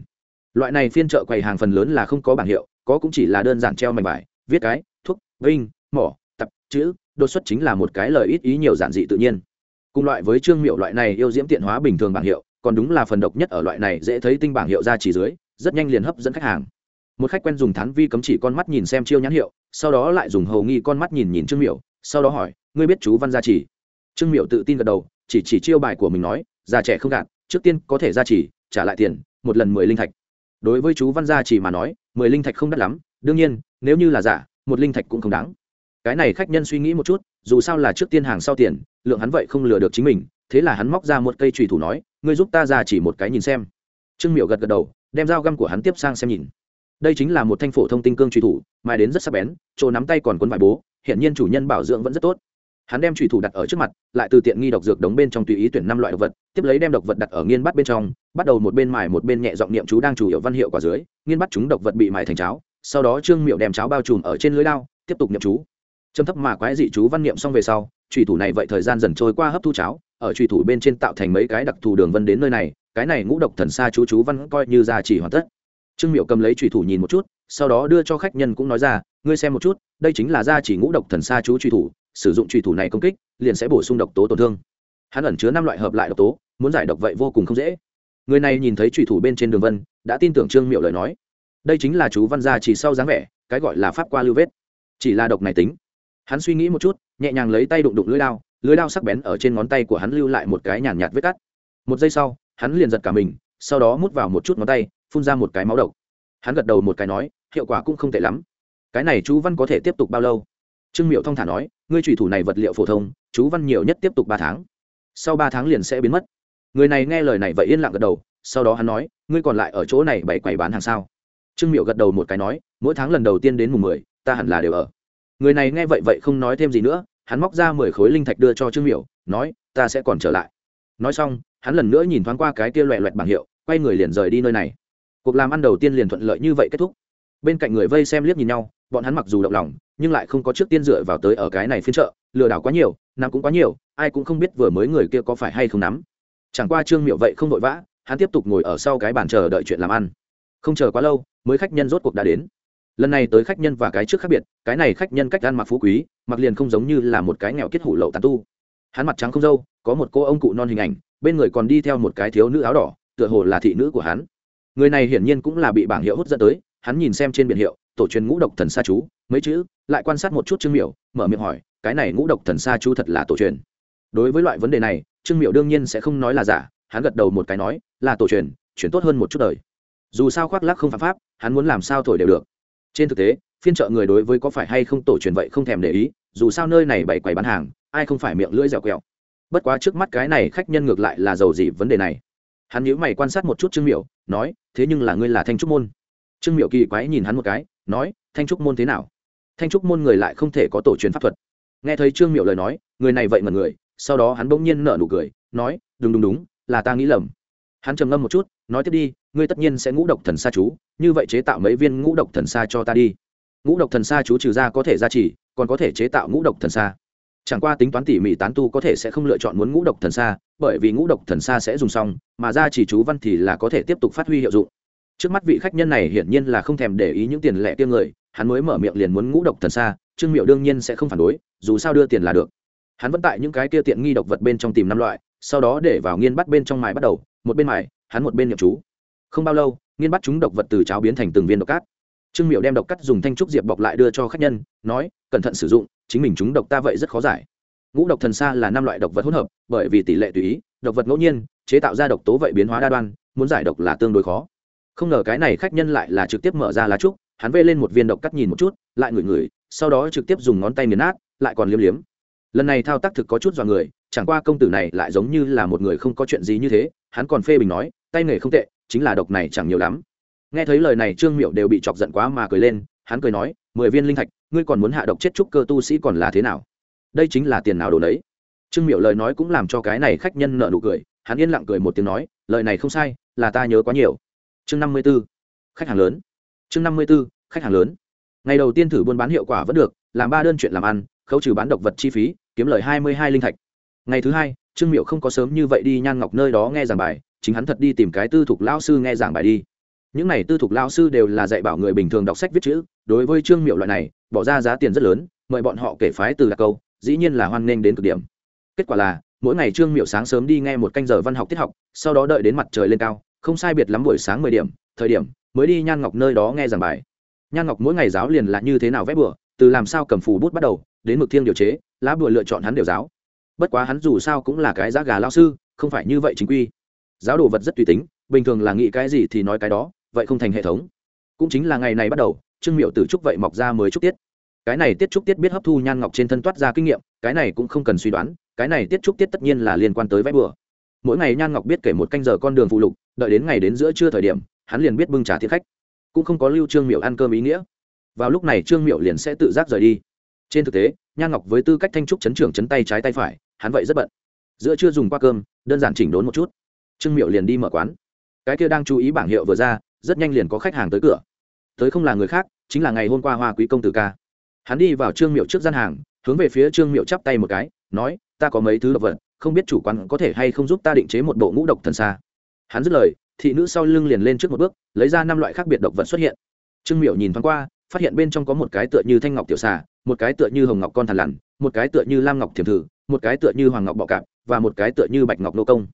Loại này phiên chợ quầy hàng phần lớn là không có bảng hiệu, có cũng chỉ là đơn giản treo mảnh vải, viết cái, thuốc, vinh, mỏ, tập, chữ, đột xuất chính là một cái lời ít ý nhiều giản dị tự nhiên. Cùng loại với trương miệu loại này yêu diễm tiện hóa bình thường bảng hiệu còn đúng là phần độc nhất ở loại này dễ thấy tinh bảng hiệu ra chỉ dưới, rất nhanh liền hấp dẫn khách hàng. Một khách quen dùng thán vi cấm chỉ con mắt nhìn xem chiêu nhãn hiệu, sau đó lại dùng hầu nghi con mắt nhìn nhìn trương miểu, sau đó hỏi, ngươi biết chú văn gia chỉ? Trương miểu tự tin gật đầu, chỉ chỉ chiêu bài của mình nói, già trẻ không gạt, trước tiên có thể ra chỉ, trả lại tiền, một lần mười linh thạch. Đối với chú văn gia chỉ mà nói, mười linh thạch không đắt lắm, đương nhiên, nếu như là giả, một linh thạch cũng không đáng. Cái này khách nhân suy nghĩ một chút, dù sao là trước tiên hàng sau tiền, lượng hắn vậy không lừa được chính mình thế là hắn móc ra một cây trùy thủ nói, ngươi giúp ta ra chỉ một cái nhìn xem. Trương miệu gật gật đầu, đem dao găm của hắn tiếp sang xem nhìn. Đây chính là một thanh phổ thông tinh cương trùy thủ mà đến rất sắc bén, chỗ nắm tay còn cuốn vải bố hiện nhiên chủ nhân bảo dưỡng vẫn rất tốt. Hắn đem trùy thủ đặt ở trước mặt, lại từ tiện nghi độc dược đống bên trong tùy ý tuyển năm loại độc vật, tiếp lấy đem độc vật đặt ở nghiên bắt bên trong, bắt đầu một bên mài một bên nhẹ giọng niệm chú đang chủ hiệu văn hiệu quả dưới, nghiên bắt chúng độc vật bị mài thành cháo, sau đó trương miệu đem cháo bao trùm ở trên lưới lao tiếp tục niệm chú. Trầm thấp mà quái dị chú văn niệm xong về sau trùy thủ này vậy thời gian dần trôi qua hấp thu cháo, ở trùy thủ bên trên tạo thành mấy cái đặc thù đường vân đến nơi này, cái này ngũ độc thần xa chú chú văn coi như ra chỉ hoàn tất. Trương miệu cầm lấy trùy thủ nhìn một chút, sau đó đưa cho khách nhân cũng nói ra, ngươi xem một chút, đây chính là gia chỉ ngũ độc thần xa chú trùy thủ, sử dụng trùy thủ này công kích, liền sẽ bổ sung độc tố tổn thương. Hắn ẩn chứa năm loại hợp lại độc tố, muốn giải độc vậy vô cùng không dễ. Người này nhìn thấy trùy thủ bên trên đường vân, đã tin tưởng trương miệu lời nói. Đây chính là chú văn gia chỉ sau dáng vẻ, cái gọi là pháp qua lưu vết. Chỉ là độc này tính. Hắn suy nghĩ một chút nhẹ nhàng lấy tay đụng đụng lưới đao lưới đao sắc bén ở trên ngón tay của hắn lưu lại một cái nhàn nhạt vết cắt. Một giây sau, hắn liền giật cả mình, sau đó mút vào một chút ngón tay, phun ra một cái máu độc. Hắn gật đầu một cái nói, hiệu quả cũng không tệ lắm. Cái này chú văn có thể tiếp tục bao lâu? Trương miệu thong thả nói, ngươi trùy thủ này vật liệu phổ thông, chú văn nhiều nhất tiếp tục ba tháng. Sau ba tháng liền sẽ biến mất. Người này nghe lời này vậy yên lặng gật đầu, sau đó hắn nói, ngươi còn lại ở chỗ này bày quầy bán hàng sao? Trương miệu gật đầu một cái nói, mỗi tháng lần đầu tiên đến mùng mười, ta hẳn là đều ở người này nghe vậy vậy không nói thêm gì nữa hắn móc ra mười khối linh thạch đưa cho trương Miểu, nói ta sẽ còn trở lại. Nói xong hắn lần nữa nhìn thoáng qua cái kia loẹ loẹt bảng hiệu quay người liền rời đi nơi này. Cuộc làm ăn đầu tiên liền thuận lợi như vậy kết thúc. Bên cạnh người vây xem liếc nhìn nhau bọn hắn mặc dù động lòng nhưng lại không có trước tiên dựa vào tới ở cái này phiên chợ lừa đảo quá nhiều nắm cũng quá nhiều ai cũng không biết vừa mới người kia có phải hay không nắm. Chẳng qua trương miệu vậy không vội vã hắn tiếp tục ngồi ở sau cái bàn chờ đợi chuyện làm ăn. Không chờ quá lâu mới khách nhân rốt cuộc đã đến lần này tới khách nhân và cái trước khác biệt, cái này khách nhân cách ăn mặc phú quý, mặc liền không giống như là một cái nghèo kết hủ lậu tàn tu. Hắn mặt trắng không dâu có một cô ông cụ non hình ảnh, bên người còn đi theo một cái thiếu nữ áo đỏ, tựa hồ là thị nữ của hắn. Người này hiển nhiên cũng là bị bảng hiệu hút dẫn tới, hắn nhìn xem trên biển hiệu, tổ truyền ngũ độc thần sa chú, mấy chữ, lại quan sát một chút trương miểu, mở miệng hỏi, cái này ngũ độc thần sa chú thật là tổ truyền? Đối với loại vấn đề này, trương miểu đương nhiên sẽ không nói là giả, hắn gật đầu một cái nói, là tổ truyền chuyển tốt hơn một chút đời. Dù sao khoác lác không phạm pháp, hắn muốn làm sao thổi đều được trên thực tế, phiên chợ người đối với có phải hay không tổ truyền vậy không thèm để ý, dù sao nơi này bày quầy bán hàng, ai không phải miệng lưỡi dẻo quẹo. Bất quá trước mắt cái này khách nhân ngược lại là giàu gì vấn đề này. Hắn nhíu mày quan sát một chút trương miểu, nói, thế nhưng là ngươi là thanh trúc môn. Trương miểu kỳ quái nhìn hắn một cái, nói, thanh trúc môn thế nào? Thanh trúc môn người lại không thể có tổ truyền pháp thuật. Nghe thấy trương miểu lời nói, người này vậy mà người, sau đó hắn bỗng nhiên nở nụ cười, nói, đúng đúng đúng, là ta nghĩ lầm hắn trầm ngâm một chút, nói tiếp đi, ngươi tất nhiên sẽ ngũ độc thần sa chú, như vậy chế tạo mấy viên ngũ độc thần sa cho ta đi. Ngũ độc thần sa chú trừ ra có thể gia trì, còn có thể chế tạo ngũ độc thần sa. Chẳng qua tính toán tỉ mỉ tán tu có thể sẽ không lựa chọn muốn ngũ độc thần sa, bởi vì ngũ độc thần sa sẽ dùng xong, mà gia trì chú văn thì là có thể tiếp tục phát huy hiệu dụng. Trước mắt vị khách nhân này hiển nhiên là không thèm để ý những tiền lẻ tiêm người, hắn mới mở miệng liền muốn ngũ độc thần xa trương miệu đương nhiên sẽ không phản đối, dù sao đưa tiền là được. Hắn vẫn tại những cái kia tiện nghi độc vật bên trong tìm năm loại, sau đó để vào nghiên bắt bên trong mài bắt đầu một bên mài, hắn một bên nhậm chú. Không bao lâu, nghiên bắt chúng độc vật từ cháo biến thành từng viên độc cát. Trương miệu đem độc cắt dùng thanh trúc diệp bọc lại đưa cho khách nhân, nói, cẩn thận sử dụng, chính mình chúng độc ta vậy rất khó giải. Ngũ độc thần xa là năm loại độc vật hỗn hợp, bởi vì tỷ lệ tùy ý, độc vật ngẫu nhiên, chế tạo ra độc tố vậy biến hóa đa đoan, muốn giải độc là tương đối khó. Không ngờ cái này khách nhân lại là trực tiếp mở ra lá trúc, hắn vê lên một viên độc cắt nhìn một chút, lại ngửi ngửi, sau đó trực tiếp dùng ngón tay nghiền nát, lại còn liếm liếm. Lần này thao tác thực có chút dọa người, chẳng qua công tử này lại giống như là một người không có chuyện gì như thế hắn còn phê bình nói, tay nghề không tệ, chính là độc này chẳng nhiều lắm. Nghe thấy lời này, trương miệu đều bị chọc giận quá mà cười lên, hắn cười nói, mười viên linh thạch, ngươi còn muốn hạ độc chết trúc cơ tu sĩ còn là thế nào? Đây chính là tiền nào đồ đấy. Trương miệu lời nói cũng làm cho cái này khách nhân nợ nụ cười, hắn yên lặng cười một tiếng nói, lời này không sai, là ta nhớ quá nhiều. Chương năm mươi b ố khách hàng lớn. Chương năm mươi b ố khách hàng lớn. Ngày đầu tiên thử buôn bán hiệu quả vẫn được, làm ba đơn chuyện làm ăn, khấu trừ bán độc vật chi phí, kiếm lời hai mươi hai linh thạch. Ngày thứ hai trương miệu không có sớm như vậy đi nhan ngọc nơi đó nghe giảng bài, chính hắn thật đi tìm cái tư thục lao sư nghe giảng bài đi. Những này tư thục lao sư đều là dạy bảo người bình thường đọc sách viết chữ, đối với trương miệu loại này, bỏ ra giá tiền rất lớn, mời bọn họ kể phái từ đặc câu, dĩ nhiên là hoan nghênh đến cực điểm. Kết quả là, mỗi ngày trương miệu sáng sớm đi nghe một canh giờ văn học tiết học, sau đó đợi đến mặt trời lên cao, không sai biệt lắm buổi sáng mười điểm, thời điểm, mới đi nhan ngọc nơi đó nghe giảng bài. Nhan ngọc mỗi ngày giáo liền là như thế nào vét bừa, từ làm sao cầm phù bút bắt đầu, đến mực thiêng điều chế, lá bừa lựa chọn hắn đều giáo bất quá hắn dù sao cũng là cái giá gà lao sư, không phải như vậy chính quy. Giáo đồ vật rất tùy tính, bình thường là nghĩ cái gì thì nói cái đó, vậy không thành hệ thống. Cũng chính là ngày này bắt đầu, trương miệu từ trúc vậy mọc ra mới trúc tiết. Cái này tiết trúc tiết biết hấp thu nhan ngọc trên thân toát ra kinh nghiệm, cái này cũng không cần suy đoán, cái này tiết trúc tiết tất nhiên là liên quan tới vẽ bừa. Mỗi ngày nhan ngọc biết kể một canh giờ con đường phụ lục, đợi đến ngày đến giữa trưa thời điểm, hắn liền biết bưng trả thiết khách. Cũng không có lưu trương miệu ăn cơm ý nghĩa. Vào lúc này trương miệu liền sẽ tự giác rời đi trên thực tế nhan ngọc với tư cách thanh trúc chấn trưởng chấn tay trái tay phải, hắn vậy rất bận. Giữa chưa dùng qua cơm, đơn giản chỉnh đốn một chút. Trương miệu liền đi mở quán. Cái kia đang chú ý bảng hiệu vừa ra, rất nhanh liền có khách hàng tới cửa. Tới không là người khác, chính là ngày hôm qua hoa quý công tử ca. Hắn đi vào trương miệu trước gian hàng, hướng về phía trương miệu chắp tay một cái, nói, ta có mấy thứ độc vật, không biết chủ quán có thể hay không giúp ta định chế một bộ ngũ độc thần xa. Hắn dứt lời, thị nữ sau lưng liền lên trước một bước, lấy ra năm loại khác biệt độc vật xuất hiện. Trương miệu nhìn thoáng qua phát hiện bên trong có một cái tựa như thanh ngọc tiểu xà, một cái tựa như hồng ngọc con thằn lằn, một cái tựa như lam ngọc thiềm thử, một cái tựa như hoàng ngọc bọ cạp, và một cái tựa như bạch ngọc nô công.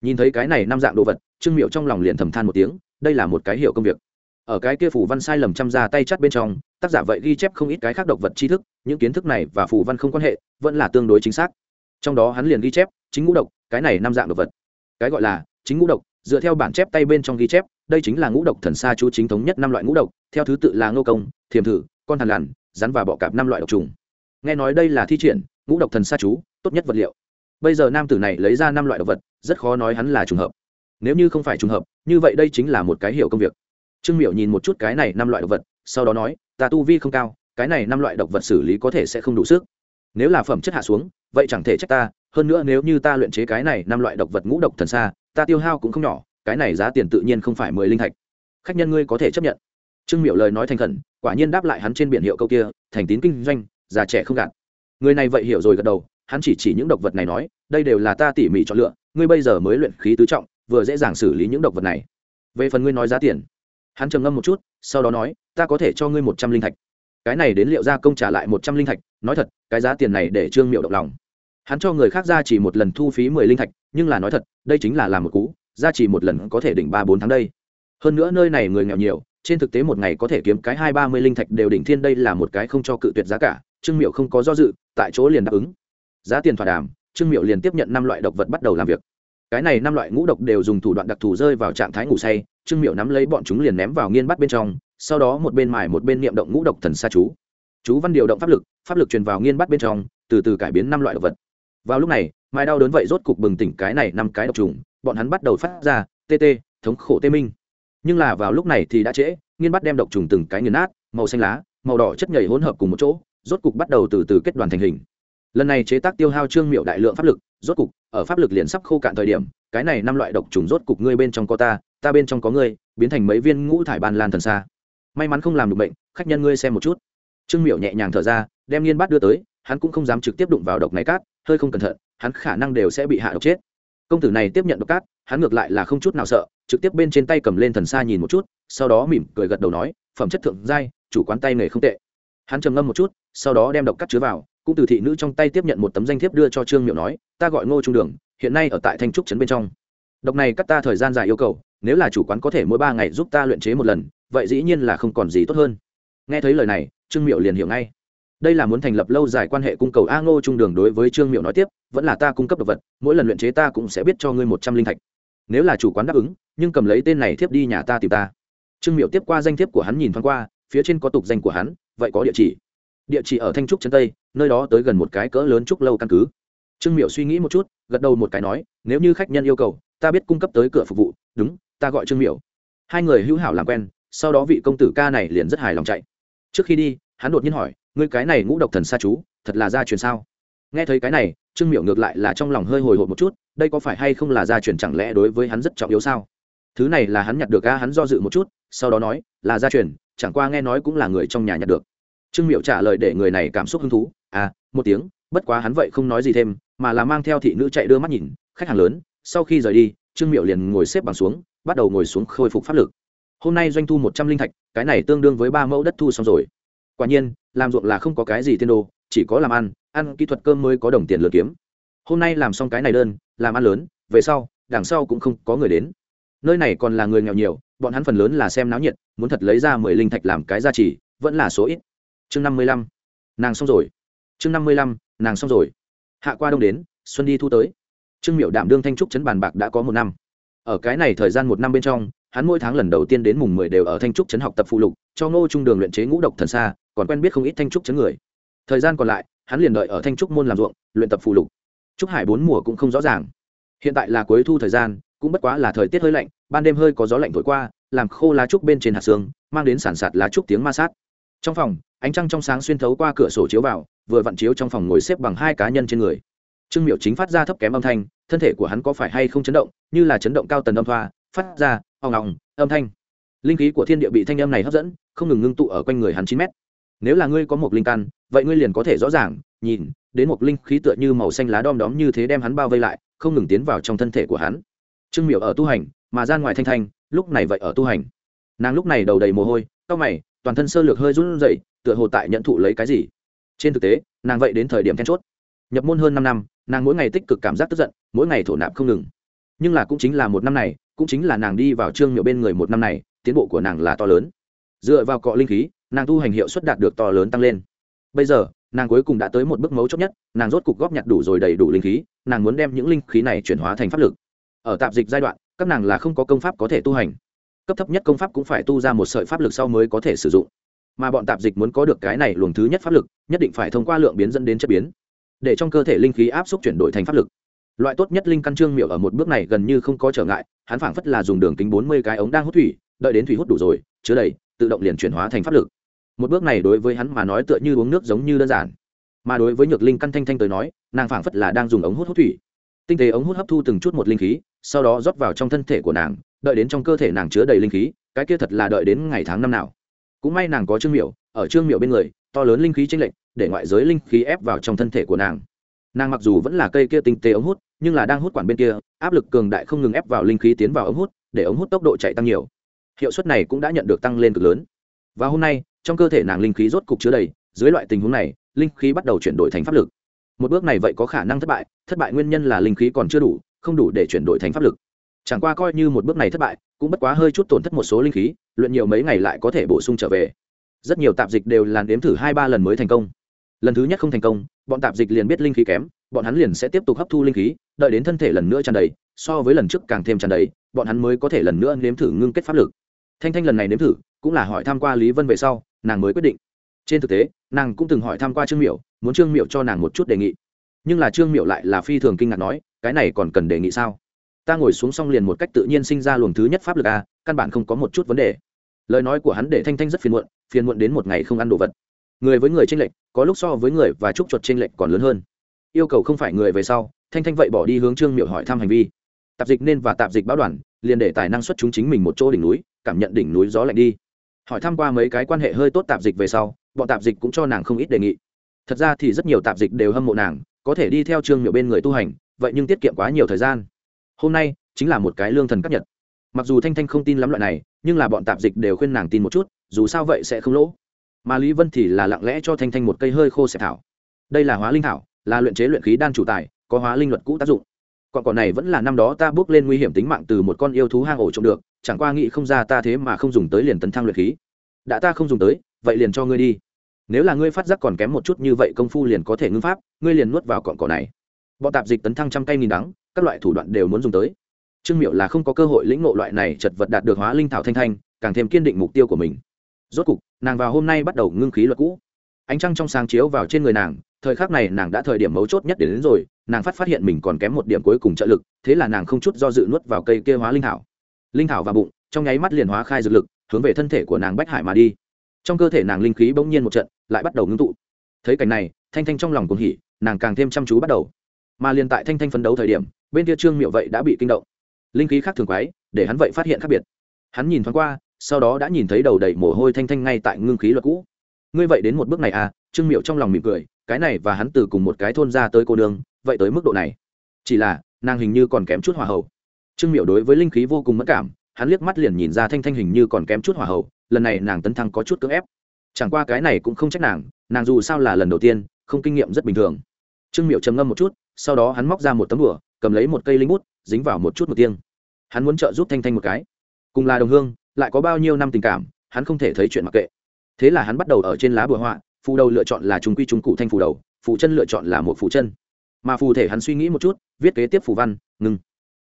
Nhìn thấy cái này năm dạng đồ vật, trương miệu trong lòng liền thầm than một tiếng, đây là một cái hiệu công việc. Ở cái kia phủ văn sai lầm chăm ra tay chắt bên trong, tác giả vậy ghi chép không ít cái khác độc vật tri thức, những kiến thức này và phủ văn không quan hệ, vẫn là tương đối chính xác. Trong đó hắn liền ghi chép, chính ngũ độc, cái này năm dạng độc vật. Cái gọi là chính ngũ độc, dựa theo bản chép tay bên trong ghi chép đây chính là ngũ độc thần sa chú chính thống nhất năm loại ngũ độc, theo thứ tự là ngô công, thiềm thử, con thằn lằn, rắn và bọ cạp năm loại độc trùng. Nghe nói đây là thi triển, ngũ độc thần sa chú, tốt nhất vật liệu. Bây giờ nam tử này lấy ra năm loại độc vật, rất khó nói hắn là trùng hợp. Nếu như không phải trùng hợp, như vậy đây chính là một cái hiểu công việc. Trương miệu nhìn một chút cái này năm loại độc vật, sau đó nói, ta tu vi không cao, cái này năm loại độc vật xử lý có thể sẽ không đủ sức. Nếu là phẩm chất hạ xuống, vậy chẳng thể trách ta, hơn nữa nếu như ta luyện chế cái này năm loại độc vật ngũ độc thần xa ta tiêu hao cũng không nhỏ cái này giá tiền tự nhiên không phải mười linh thạch. Khách nhân ngươi có thể chấp nhận. Trương miệu lời nói thành khẩn, quả nhiên đáp lại hắn trên biển hiệu câu kia, thành tín kinh doanh, già trẻ không gạt. Người này vậy hiểu rồi gật đầu, hắn chỉ chỉ những độc vật này nói, đây đều là ta tỉ mỉ chọn lựa, ngươi bây giờ mới luyện khí tứ trọng, vừa dễ dàng xử lý những độc vật này. Về phần ngươi nói giá tiền, hắn trầm ngâm một chút, sau đó nói, ta có thể cho ngươi một trăm linh thạch. Cái này đến liệu gia công trả lại một trăm linh thạch, nói thật, cái giá tiền này để trương miệu động lòng. Hắn cho người khác ra chỉ một lần thu phí mười linh thạch, nhưng là nói thật, đây chính là làm một cú ra chỉ một lần có thể đỉnh ba bốn tháng đây. Hơn nữa nơi này người nghèo nhiều, trên thực tế một ngày có thể kiếm cái hai ba mươi linh thạch đều đỉnh thiên đây là một cái không cho cự tuyệt giá cả, trương miệu không có do dự, tại chỗ liền đáp ứng. Giá tiền thỏa đàm, trương miệu liền tiếp nhận năm loại độc vật bắt đầu làm việc. Cái này năm loại ngũ độc đều dùng thủ đoạn đặc thù rơi vào trạng thái ngủ say, trương miệu nắm lấy bọn chúng liền ném vào nghiên bắt bên trong, sau đó một bên mài một bên niệm động ngũ độc thần sa chú. Chú văn điều động pháp lực pháp lực truyền vào nghiên bắt bên trong, từ từ cải biến năm loại độc vật. Vào lúc này mai đau đớn vậy rốt cục bừng tỉnh cái này năm cái độc trùng bọn hắn bắt đầu phát ra, tê tê, thống khổ tê minh. Nhưng là vào lúc này thì đã trễ, nghiên bắt đem độc trùng từng cái nghiền nát, màu xanh lá, màu đỏ chất nhảy hỗn hợp cùng một chỗ, rốt cục bắt đầu từ từ kết đoàn thành hình. Lần này chế tác tiêu hao trương miệu đại lượng pháp lực, rốt cục, ở pháp lực liền sắp khô cạn thời điểm, cái này năm loại độc trùng rốt cục ngươi bên trong có ta ta bên trong có ngươi, biến thành mấy viên ngũ thải ban lan thần xa may mắn không làm được bệnh, khách nhân ngươi xem một chút. Trương miệu nhẹ nhàng thở ra, đem nghiên bát đưa tới, hắn cũng không dám trực tiếp đụng vào độc này cát, hơi không cẩn thận, hắn khả năng đều sẽ bị hạ độc chết công tử này tiếp nhận độc cát, hắn ngược lại là không chút nào sợ, trực tiếp bên trên tay cầm lên thần xa nhìn một chút, sau đó mỉm cười gật đầu nói, phẩm chất thượng giai, chủ quán tay nghề không tệ. Hắn trầm ngâm một chút, sau đó đem độc cát chứa vào, cũng từ thị nữ trong tay tiếp nhận một tấm danh thiếp đưa cho trương miệu nói, ta gọi ngô trung đường, hiện nay ở tại thanh trúc trấn bên trong. Độc này cắt ta thời gian dài yêu cầu, nếu là chủ quán có thể mỗi ba ngày giúp ta luyện chế một lần, vậy dĩ nhiên là không còn gì tốt hơn. Nghe thấy lời này, trương miệu liền hiểu ngay. Đây là muốn thành lập lâu dài quan hệ cung cầu a ngô trung đường đối với trương miệu nói tiếp vẫn là ta cung cấp đ ộ vật, mỗi lần luyện chế ta cũng sẽ biết cho ngươi một trăm linh thạch. Nếu là chủ quán đáp ứng, nhưng cầm lấy tên này thiếp đi nhà ta tìm ta. Trương miệu tiếp qua danh thiếp của hắn nhìn thoáng qua, phía trên có tục danh của hắn, vậy có địa chỉ. Địa chỉ ở thanh trúc trấn tây, nơi đó tới gần một cái cỡ lớn trúc lâu căn cứ. Trương miệu suy nghĩ một chút, gật đầu một cái nói, nếu như khách nhân yêu cầu, ta biết cung cấp tới cửa phục vụ, đúng, ta gọi trương miệu hai người hữu hảo làm quen, sau đó vị công tử ca này liền rất hài lòng chạy. Trước khi đi, hắn đột nhiên hỏi, ngươi cái này ngũ độc thần sa chú, thật là gia truyền sao? Nghe thấy cái này, trương miệu ngược lại là trong lòng hơi hồi hộp một chút, đây có phải hay không là gia truyền chẳng lẽ đối với hắn rất trọng yếu sao? Thứ này là hắn nhặt được a, hắn do dự một chút, sau đó nói, là gia truyền, chẳng qua nghe nói cũng là người trong nhà nhặt được. Trương miệu trả lời để người này cảm xúc hứng thú à một tiếng, bất quá hắn vậy không nói gì thêm, mà là mang theo thị nữ chạy đưa mắt nhìn, khách hàng lớn, sau khi rời đi, trương miệu liền ngồi xếp bằng xuống, bắt đầu ngồi xuống khôi phục pháp lực. Hôm nay doanh thu một trăm linh thạch, cái này tương đương với ba mẫu đất thu xong rồi. Quả nhiên, làm ruộng là không có cái gì tiên đồ chỉ có làm ăn ăn kỹ thuật cơm mới có đồng tiền lừa kiếm. Hôm nay làm xong cái này đơn, làm ăn lớn, về sau, đằng sau cũng không có người đến. Nơi này còn là người nghèo nhiều, bọn hắn phần lớn là xem náo nhiệt, muốn thật lấy ra mười linh thạch làm cái gia trì, vẫn là số ít. Chương năm mươi lăm, nàng xong rồi. Chương năm mươi lăm, nàng xong rồi. Hạ qua đông đến, xuân đi thu tới. Trương miệu đảm đương thanh trúc chấn bàn bạc đã có một năm. Ở cái này thời gian một năm bên trong, hắn mỗi tháng lần đầu tiên đến mùng mười đều ở thanh trúc trấn học tập phụ lục, cho ngô trung đường luyện chế ngũ độc thần xa, còn quen biết không ít thanh trúc trấn người thời gian còn lại, hắn liền đợi ở thanh trúc môn làm ruộng, luyện tập phù lục. Trúc hải bốn mùa cũng không rõ ràng. Hiện tại là cuối thu thời gian, cũng bất quá là thời tiết hơi lạnh, ban đêm hơi có gió lạnh thổi qua, làm khô lá trúc bên trên hạt xương, mang đến sản sạt lá trúc tiếng ma sát. Trong phòng, ánh trăng trong sáng xuyên thấu qua cửa sổ chiếu vào, vừa vặn chiếu trong phòng ngồi xếp bằng hai cá nhân trên người. Trương miệu chính phát ra thấp kém âm thanh, thân thể của hắn có phải hay không chấn động, như là chấn động cao tần âm thoa, phát ra ong ong âm thanh. Linh khí của thiên địa bị thanh âm này hấp dẫn, không ngừng ngưng tụ ở quanh người hắn chín mét nếu là ngươi có một linh căn, vậy ngươi liền có thể rõ ràng, nhìn, đến một linh khí tựa như màu xanh lá đom đóm như thế đem hắn bao vây lại, không ngừng tiến vào trong thân thể của hắn. Trương miệu ở tu hành, mà ra ngoài thanh thanh, lúc này vậy ở tu hành. Nàng lúc này đầu đầy mồ hôi, cau mày, toàn thân sơ lược hơi run rẩy, tựa hồ tại nhận thụ lấy cái gì. Trên thực tế, nàng vậy đến thời điểm then chốt. Nhập môn hơn năm năm, nàng mỗi ngày tích cực cảm giác tức giận, mỗi ngày thổ nạp không ngừng. Nhưng là cũng chính là một năm này, cũng chính là nàng đi vào trương miệu bên người một năm này, tiến bộ của nàng là to lớn. Dựa vào cọ linh khí nàng tu hành hiệu suất đạt được to lớn tăng lên. Bây giờ, nàng cuối cùng đã tới một bước mấu chốt nhất, nàng rốt cục góp nhặt đủ rồi đầy đủ linh khí, nàng muốn đem những linh khí này chuyển hóa thành pháp lực. Ở tạp dịch giai đoạn, các nàng là không có công pháp có thể tu hành. Cấp thấp nhất công pháp cũng phải tu ra một sợi pháp lực sau mới có thể sử dụng. Mà bọn tạp dịch muốn có được cái này luồng thứ nhất pháp lực, nhất định phải thông qua lượng biến dẫn đến chất biến. Để trong cơ thể linh khí áp suất chuyển đổi thành pháp lực. Loại tốt nhất linh căn trương miệu ở một bước này gần như không có trở ngại, hắn phảng phất là dùng đường kính bốn mươi cái ống đang hút thủy, đợi đến thủy hút đủ rồi, chứa đầy, tự động liền chuyển hóa thành pháp lực một bước này đối với hắn mà nói tựa như uống nước giống như đơn giản. Mà đối với nhược linh căn thanh thanh tới nói, nàng phảng phất là đang dùng ống hút hút thủy. Tinh tế ống hút hấp thu từng chút một linh khí, sau đó rót vào trong thân thể của nàng, đợi đến trong cơ thể nàng chứa đầy linh khí, cái kia thật là đợi đến ngày tháng năm nào. Cũng may nàng có trương miểu, ở trương miểu bên người, to lớn linh khí tranh lệch, để ngoại giới linh khí ép vào trong thân thể của nàng. Nàng mặc dù vẫn là cây kia tinh tế ống hút, nhưng là đang hút quản bên kia, áp lực cường đại không ngừng ép vào linh khí tiến vào ống hút, để ống hút tốc độ chạy tăng nhiều. Hiệu suất này cũng đã nhận được tăng lên cực lớn và hôm nay, trong cơ thể nàng linh khí rốt cục chứa đầy, dưới loại tình huống này, linh khí bắt đầu chuyển đổi thành pháp lực. Một bước này vậy có khả năng thất bại thất bại nguyên nhân là linh khí còn chưa đủ, không đủ để chuyển đổi thành pháp lực. Chẳng qua coi như một bước này thất bại, cũng bất quá hơi chút tổn thất một số linh khí, luyện nhiều mấy ngày lại có thể bổ sung trở về. Rất nhiều tạp dịch đều làn đếm thử hai ba lần mới thành công. Lần thứ nhất không thành công, bọn tạp dịch liền biết linh khí kém, bọn hắn liền sẽ tiếp tục hấp thu linh khí, đợi đến thân thể lần nữa tràn đầy, so với lần trước càng thêm tràn đầy, bọn hắn mới có thể lần nữa nếm thử ngưng kết pháp lực thanh thanh lần này nếm thử cũng là hỏi tham q u a lý vân về sau nàng mới quyết định. Trên thực tế nàng cũng từng hỏi tham q u a trương Miểu, muốn trương Miểu cho nàng một chút đề nghị. Nhưng là trương Miểu lại là phi thường kinh ngạc nói cái này còn cần đề nghị sao? Ta ngồi xuống xong liền một cách tự nhiên sinh ra luồng thứ nhất pháp lực a căn bản không có một chút vấn đề. Lời nói của hắn để thanh thanh rất phiền muộn phiền muộn đến một ngày không ăn đồ vật. Người với người tranh lệch có lúc so với người và trúc chuột tranh lệch còn lớn hơn. Yêu cầu không phải người về sau thanh thanh vậy bỏ đi hướng trương Miểu hỏi thăm hành vi. Tạp dịch nên và tạp dịch báo đoàn liền để tài năng xuất chúng chính mình một chỗ đỉnh núi cảm nhận đỉnh núi gió lạnh đi. Hỏi thăm qua mấy cái quan hệ hơi tốt tạp dịch về sau, bọn tạp dịch cũng cho nàng không ít đề nghị. Thật ra thì rất nhiều tạp dịch đều hâm mộ nàng, có thể đi theo trương miệu bên người tu hành, vậy nhưng tiết kiệm quá nhiều thời gian. Hôm nay chính là một cái lương thần cấp nhật. Mặc dù thanh thanh không tin lắm loại này, nhưng là bọn tạp dịch đều khuyên nàng tin một chút, dù sao vậy sẽ không lỗ. Mà lý vân thì là lặng lẽ cho thanh thanh một cây hơi khô xẹp thảo. Đây là hóa linh thảo, là luyện chế luyện khí đan chủ tài, có hóa linh luật cũ tác dụng còn cỏ này vẫn là năm đó ta bước lên nguy hiểm tính mạng từ một con yêu thú hang ổ trộm được chẳng qua nghĩ không ra ta thế mà không dùng tới liền tấn thăng luyện khí. Đã ta không dùng tới vậy liền cho ngươi đi. Nếu là ngươi phát giác còn kém một chút như vậy công phu liền có thể ngưng pháp ngươi liền nuốt vào cọn cỏ này. Bọn tạp dịch tấn thăng trăm cây nghìn đắng các loại thủ đoạn đều muốn dùng tới. Trương miệu là không có cơ hội lĩnh ngộ loại này chật vật đạt được hóa linh thảo thanh thanh càng thêm kiên định mục tiêu của mình. Rốt cục nàng vào hôm nay bắt đầu ngưng khí luật cũ. Ánh trăng trong sáng chiếu vào trên người nàng thời khắc này nàng đã thời điểm mấu chốt nhất đến, đến rồi nàng phát phát hiện mình còn kém một điểm cuối cùng trợ lực, thế là nàng không chút do dự nuốt vào cây kia hóa linh thảo. Linh thảo vào bụng, trong nháy mắt liền hóa khai dược lực, hướng về thân thể của nàng bách hải mà đi. Trong cơ thể nàng linh khí bỗng nhiên một trận, lại bắt đầu ngưng tụ. Thấy cảnh này, thanh thanh trong lòng cuồng hỉ, nàng càng thêm chăm chú bắt đầu. Mà liền tại thanh thanh phấn đấu thời điểm, bên kia trương miệu vậy đã bị kinh động. Linh khí khác thường quái, để hắn vậy phát hiện khác biệt. Hắn nhìn thoáng qua, sau đó đã nhìn thấy đầu đầy mồ hôi thanh thanh ngay tại ngưng khí luật cũ. Ngươi vậy đến một bước này à? Trương miệu trong lòng mỉm cười, cái này và hắn từ cùng một cái thôn ra tới cô đường vậy tới mức độ này. Chỉ là, nàng hình như còn kém chút hòa hậu trương miệu đối với linh khí vô cùng mất cảm, hắn liếc mắt liền nhìn ra thanh thanh hình như còn kém chút hòa hậu lần này nàng tấn thăng có chút cưỡng ép. Chẳng qua cái này cũng không trách nàng nàng dù sao là lần đầu tiên, không kinh nghiệm rất bình thường. Trương miệu trầm ngâm một chút, sau đó hắn móc ra một tấm đùa cầm lấy một cây linh bút, dính vào một chút một tiêng hắn muốn trợ giúp thanh thanh một cái. Cùng là đồng hương, lại có bao nhiêu năm tình cảm, hắn không thể thấy chuyện mặc kệ. Thế là hắn bắt đầu ở trên lá bùa họa, phù đầu lựa chọn là trung quy trung cụ thanh phù đầu, phù chân lựa chọn là một phù chân mà phù thể hắn suy nghĩ một chút, viết kế tiếp phù văn, ngưng.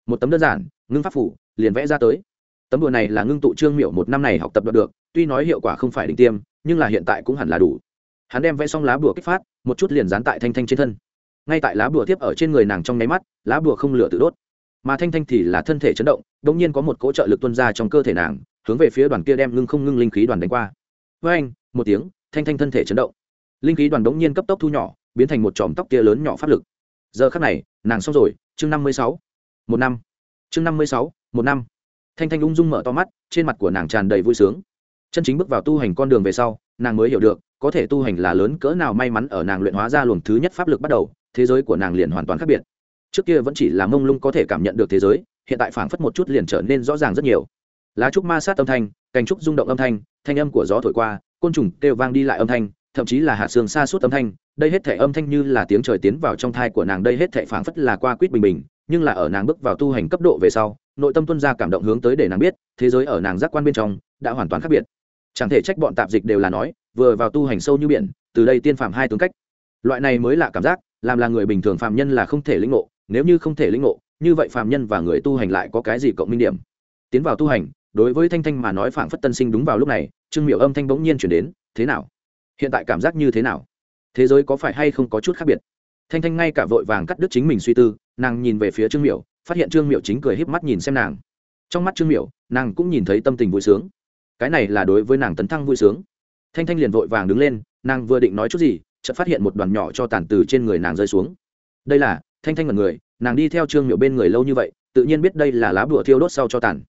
Một tấm đơn giản, ngưng pháp phủ liền vẽ ra tới. Tấm đùa này là ngưng tụ trương miệu một năm này học tập đoạt được, tuy nói hiệu quả không phải đỉnh tiêm, nhưng là hiện tại cũng hẳn là đủ. Hắn đem vẽ xong lá bùa kích phát, một chút liền dán tại thanh thanh trên thân. Ngay tại lá bùa tiếp ở trên người nàng trong nháy mắt, lá bùa không lửa tự đốt. Mà thanh thanh thì là thân thể chấn động đ ỗ n g nhiên có một cỗ trợ lực tuân ra trong cơ thể nàng, hướng về phía đoàn kia đem ngưng không ngưng linh khí đoàn đánh qua. Với anh, một tiếng, thanh thanh thân thể chấn động. Linh khí đoàn đ ỗ n g nhiên cấp tốc thu nhỏ, biến thành một chòm tóc kia lớn nhỏ pháp lực giờ khắc này, nàng xong rồi, chương năm mươi sáu. Một năm. Chương năm mươi sáu, một năm. Thanh thanh ung dung mở to mắt, trên mặt của nàng tràn đầy vui sướng. Chân chính bước vào tu hành con đường về sau, nàng mới hiểu được, có thể tu hành là lớn cỡ nào may mắn ở nàng luyện hóa ra luồng thứ nhất pháp lực bắt đầu, thế giới của nàng liền hoàn toàn khác biệt. Trước kia vẫn chỉ là mông lung có thể cảm nhận được thế giới, hiện tại phảng phất một chút liền trở nên rõ ràng rất nhiều. Lá trúc ma sát âm thanh, cành trúc rung động âm thanh thanh âm của gió thổi qua, côn trùng kêu vang đi lại âm thanh, thậm chí là hạ xương xa suốt âm thanh đây hết thể âm thanh như là tiếng trời tiến vào trong thai của nàng, đây hết thể phảng phất là qua quýt bình bình, nhưng là ở nàng bước vào tu hành cấp độ về sau, nội tâm tuân ra cảm động hướng tới để nàng biết, thế giới ở nàng giác quan bên trong đã hoàn toàn khác biệt. Chẳng thể trách bọn tạp dịch đều là nói, vừa vào tu hành sâu như biển, từ đây tiên phạm hai tướng cách. Loại này mới là cảm giác, làm là người bình thường phạm nhân là không thể lĩnh ngộ, nếu như không thể lĩnh ngộ, như vậy phạm nhân và người tu hành lại có cái gì cộng minh điểm? Tiến vào tu hành, đối với thanh thanh mà nói phảng phất tân sinh đúng vào lúc này, trương miệu âm thanh bỗng nhiên chuyển đến, thế nào? Hiện tại cảm giác như thế nào? Thế giới có phải hay không có chút khác biệt? Thanh thanh ngay cả vội vàng cắt đứt chính mình suy tư nàng nhìn về phía trương Miểu, phát hiện trương Miểu chính cười híp mắt nhìn xem nàng. Trong mắt trương Miểu, nàng cũng nhìn thấy tâm tình vui sướng. Cái này là đối với nàng tấn thăng vui sướng. Thanh thanh liền vội vàng đứng lên nàng vừa định nói chút gì chợt phát hiện một đoàn nhỏ cho tàn từ trên người nàng rơi xuống. Đây là thanh thanh mật người nàng đi theo trương Miểu bên người lâu như vậy tự nhiên biết đây là lá bùa thiêu đốt sau cho tàn.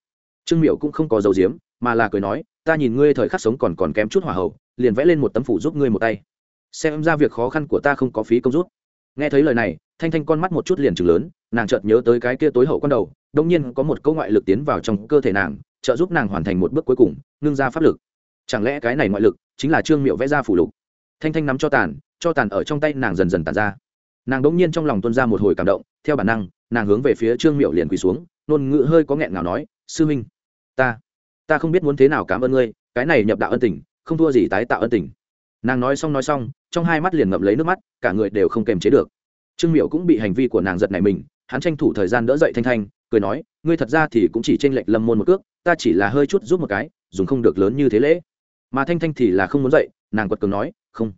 Trương Miểu cũng không có dầu diếm mà là cười nói ta nhìn ngươi thời khắc sống còn còn kém chút hỏa hậu liền vẽ lên một tấm phủ giúp ngươi một tay xem ra việc khó khăn của ta không có phí công rút. Nghe thấy lời này, thanh thanh con mắt một chút liền chừng lớn, nàng chợt nhớ tới cái kia tối hậu con đầu đông nhiên có một câu ngoại lực tiến vào trong cơ thể nàng, trợ giúp nàng hoàn thành một bước cuối cùng, ngưng ra pháp lực. Chẳng lẽ cái này ngoại lực chính là trương miệu vẽ ra phủ lục? Thanh thanh nắm cho tàn cho tàn ở trong tay nàng dần dần tàn ra. Nàng đ ỗ n g nhiên trong lòng tuân ra một hồi cảm động, theo bản năng, nàng hướng về phía trương miệu liền quỳ xuống nôn ngự hơi có nghẹn ngào nói, sư minh ta ta không biết muốn thế nào cảm ơn ngươi, cái này nhập đạo ân tình, không thua gì tái tạo ân tình. Nàng nói xong nói xong trong hai mắt liền ngậm lấy nước mắt, cả người đều không kềm chế được. Trương miệu cũng bị hành vi của nàng giật này mình, hắn tranh thủ thời gian đỡ dậy thanh thanh, cười nói, ngươi thật ra thì cũng chỉ tranh lệch lâm môn một cước, ta chỉ là hơi chút giúp một cái, dùng không được lớn như thế lễ. Mà thanh thanh thì là không muốn dậy, nàng quật cường nói, không,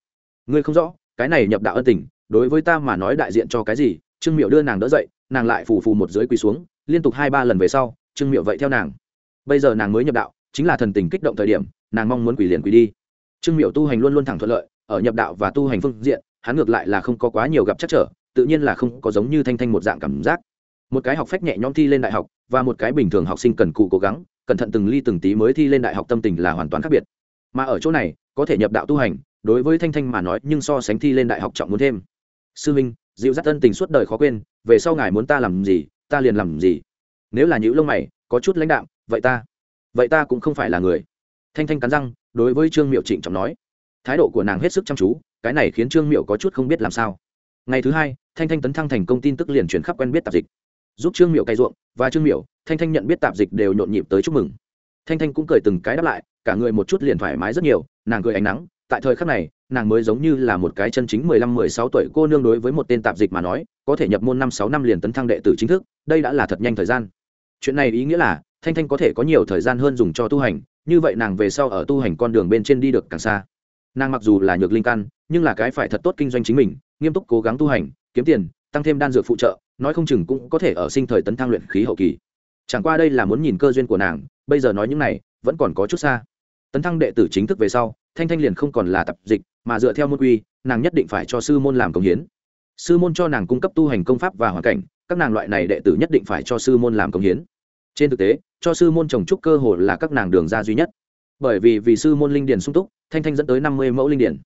ngươi không rõ, cái này nhập đạo ân tình, đối với ta mà nói đại diện cho cái gì? Trương miệu đưa nàng đỡ dậy, nàng lại phù phù một dưới quỳ xuống, liên tục hai ba lần về sau, trương miệu vậy theo nàng. Bây giờ nàng mới nhập đạo, chính là thần tình kích động thời điểm, nàng mong muốn quỳ liền quỳ đi. Trương miệu tu hành luôn luôn thẳng thuận lợi ở nhập đạo và tu hành phương diện, hắn ngược lại là không có quá nhiều gặp chắc trở, tự nhiên là không có giống như thanh thanh một dạng cảm giác. Một cái học phách nhẹ nhõm thi lên đại học, và một cái bình thường học sinh cần cụ cố gắng, cẩn thận từng ly từng tí mới thi lên đại học tâm tình là hoàn toàn khác biệt. Mà ở chỗ này, có thể nhập đạo tu hành, đối với thanh thanh mà nói, nhưng so sánh thi lên đại học trọng muốn thêm. Sư minh dịu dắt tân tình suốt đời khó quên, về sau ngài muốn ta làm gì, ta liền làm gì. Nếu là những lông mày, có chút lãnh đạm, vậy ta vậy ta cũng không phải là người. Thanh thanh cắn răng, đối với trương miệu trịnh trọng nói thái độ của nàng hết sức chăm chú, cái này khiến trương miệu có chút không biết làm sao. Ngày thứ hai, thanh thanh tấn thăng thành công tin tức liền chuyển khắp quen biết tạp dịch. Giúp trương miệu cày ruộng, và trương miệu thanh thanh nhận biết tạp dịch đều nhộn nhịp tới chúc mừng. Thanh thanh cũng cười từng cái đáp lại, cả người một chút liền thoải mái rất nhiều, nàng cười ánh nắng, tại thời khắc này, nàng mới giống như là một cái chân chính mười lăm, mười sáu tuổi cô nương đối với một tên tạp dịch mà nói, có thể nhập môn năm, sáu năm liền tấn thăng đệ tử chính thức, đây đã là thật nhanh thời gian. Chuyện này ý nghĩa là, thanh thanh có thể có nhiều thời gian hơn dùng cho tu hành, như vậy nàng về sau ở tu hành con đường bên trên đi được càng xa nàng mặc dù là nhược linh căn, nhưng là cái phải thật tốt kinh doanh chính mình, nghiêm túc cố gắng tu hành, kiếm tiền, tăng thêm đan dược phụ trợ, nói không chừng cũng có thể ở sinh thời tấn thăng luyện khí hậu kỳ. Chẳng qua đây là muốn nhìn cơ duyên của nàng, bây giờ nói những này, vẫn còn có chút xa. Tấn thăng đệ tử chính thức về sau, thanh thanh liền không còn là tập dịch, mà dựa theo môn quy, nàng nhất định phải cho sư môn làm công hiến. Sư môn cho nàng cung cấp tu hành công pháp và hoàn cảnh, các nàng loại này đệ tử nhất định phải cho sư môn làm công hiến. Trên thực tế, cho sư môn trồng trúc cơ hồ là các nàng đường ra duy nhất bởi vì vì sư môn linh điền sung túc, thanh thanh dẫn tới năm mươi mẫu linh điền.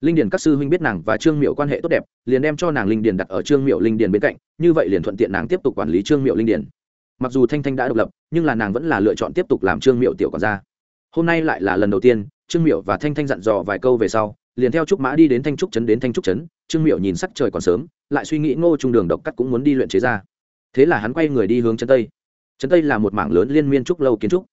Linh điền các sư huynh biết nàng và trương miệu quan hệ tốt đẹp, liền đem cho nàng linh điền đặt ở trương miệu linh điền bên cạnh, như vậy liền thuận tiện nàng tiếp tục quản lý trương miệu linh điền. Mặc dù thanh thanh đã độc lập, nhưng là nàng vẫn là lựa chọn tiếp tục làm trương miệu tiểu quản gia. Hôm nay lại là lần đầu tiên, trương miệu và thanh thanh dặn dò vài câu về sau, liền theo trúc mã đi đến thanh trúc trấn đến thanh trúc trấn, trương miệu nhìn sắc trời còn sớm, lại suy nghĩ ngô trung đường độc cắt cũng muốn đi luyện chế ra. Thế là hắn quay người đi hướng chân tây. Chân tây là một mảng lớn liên miên trúc lâu kiến trúc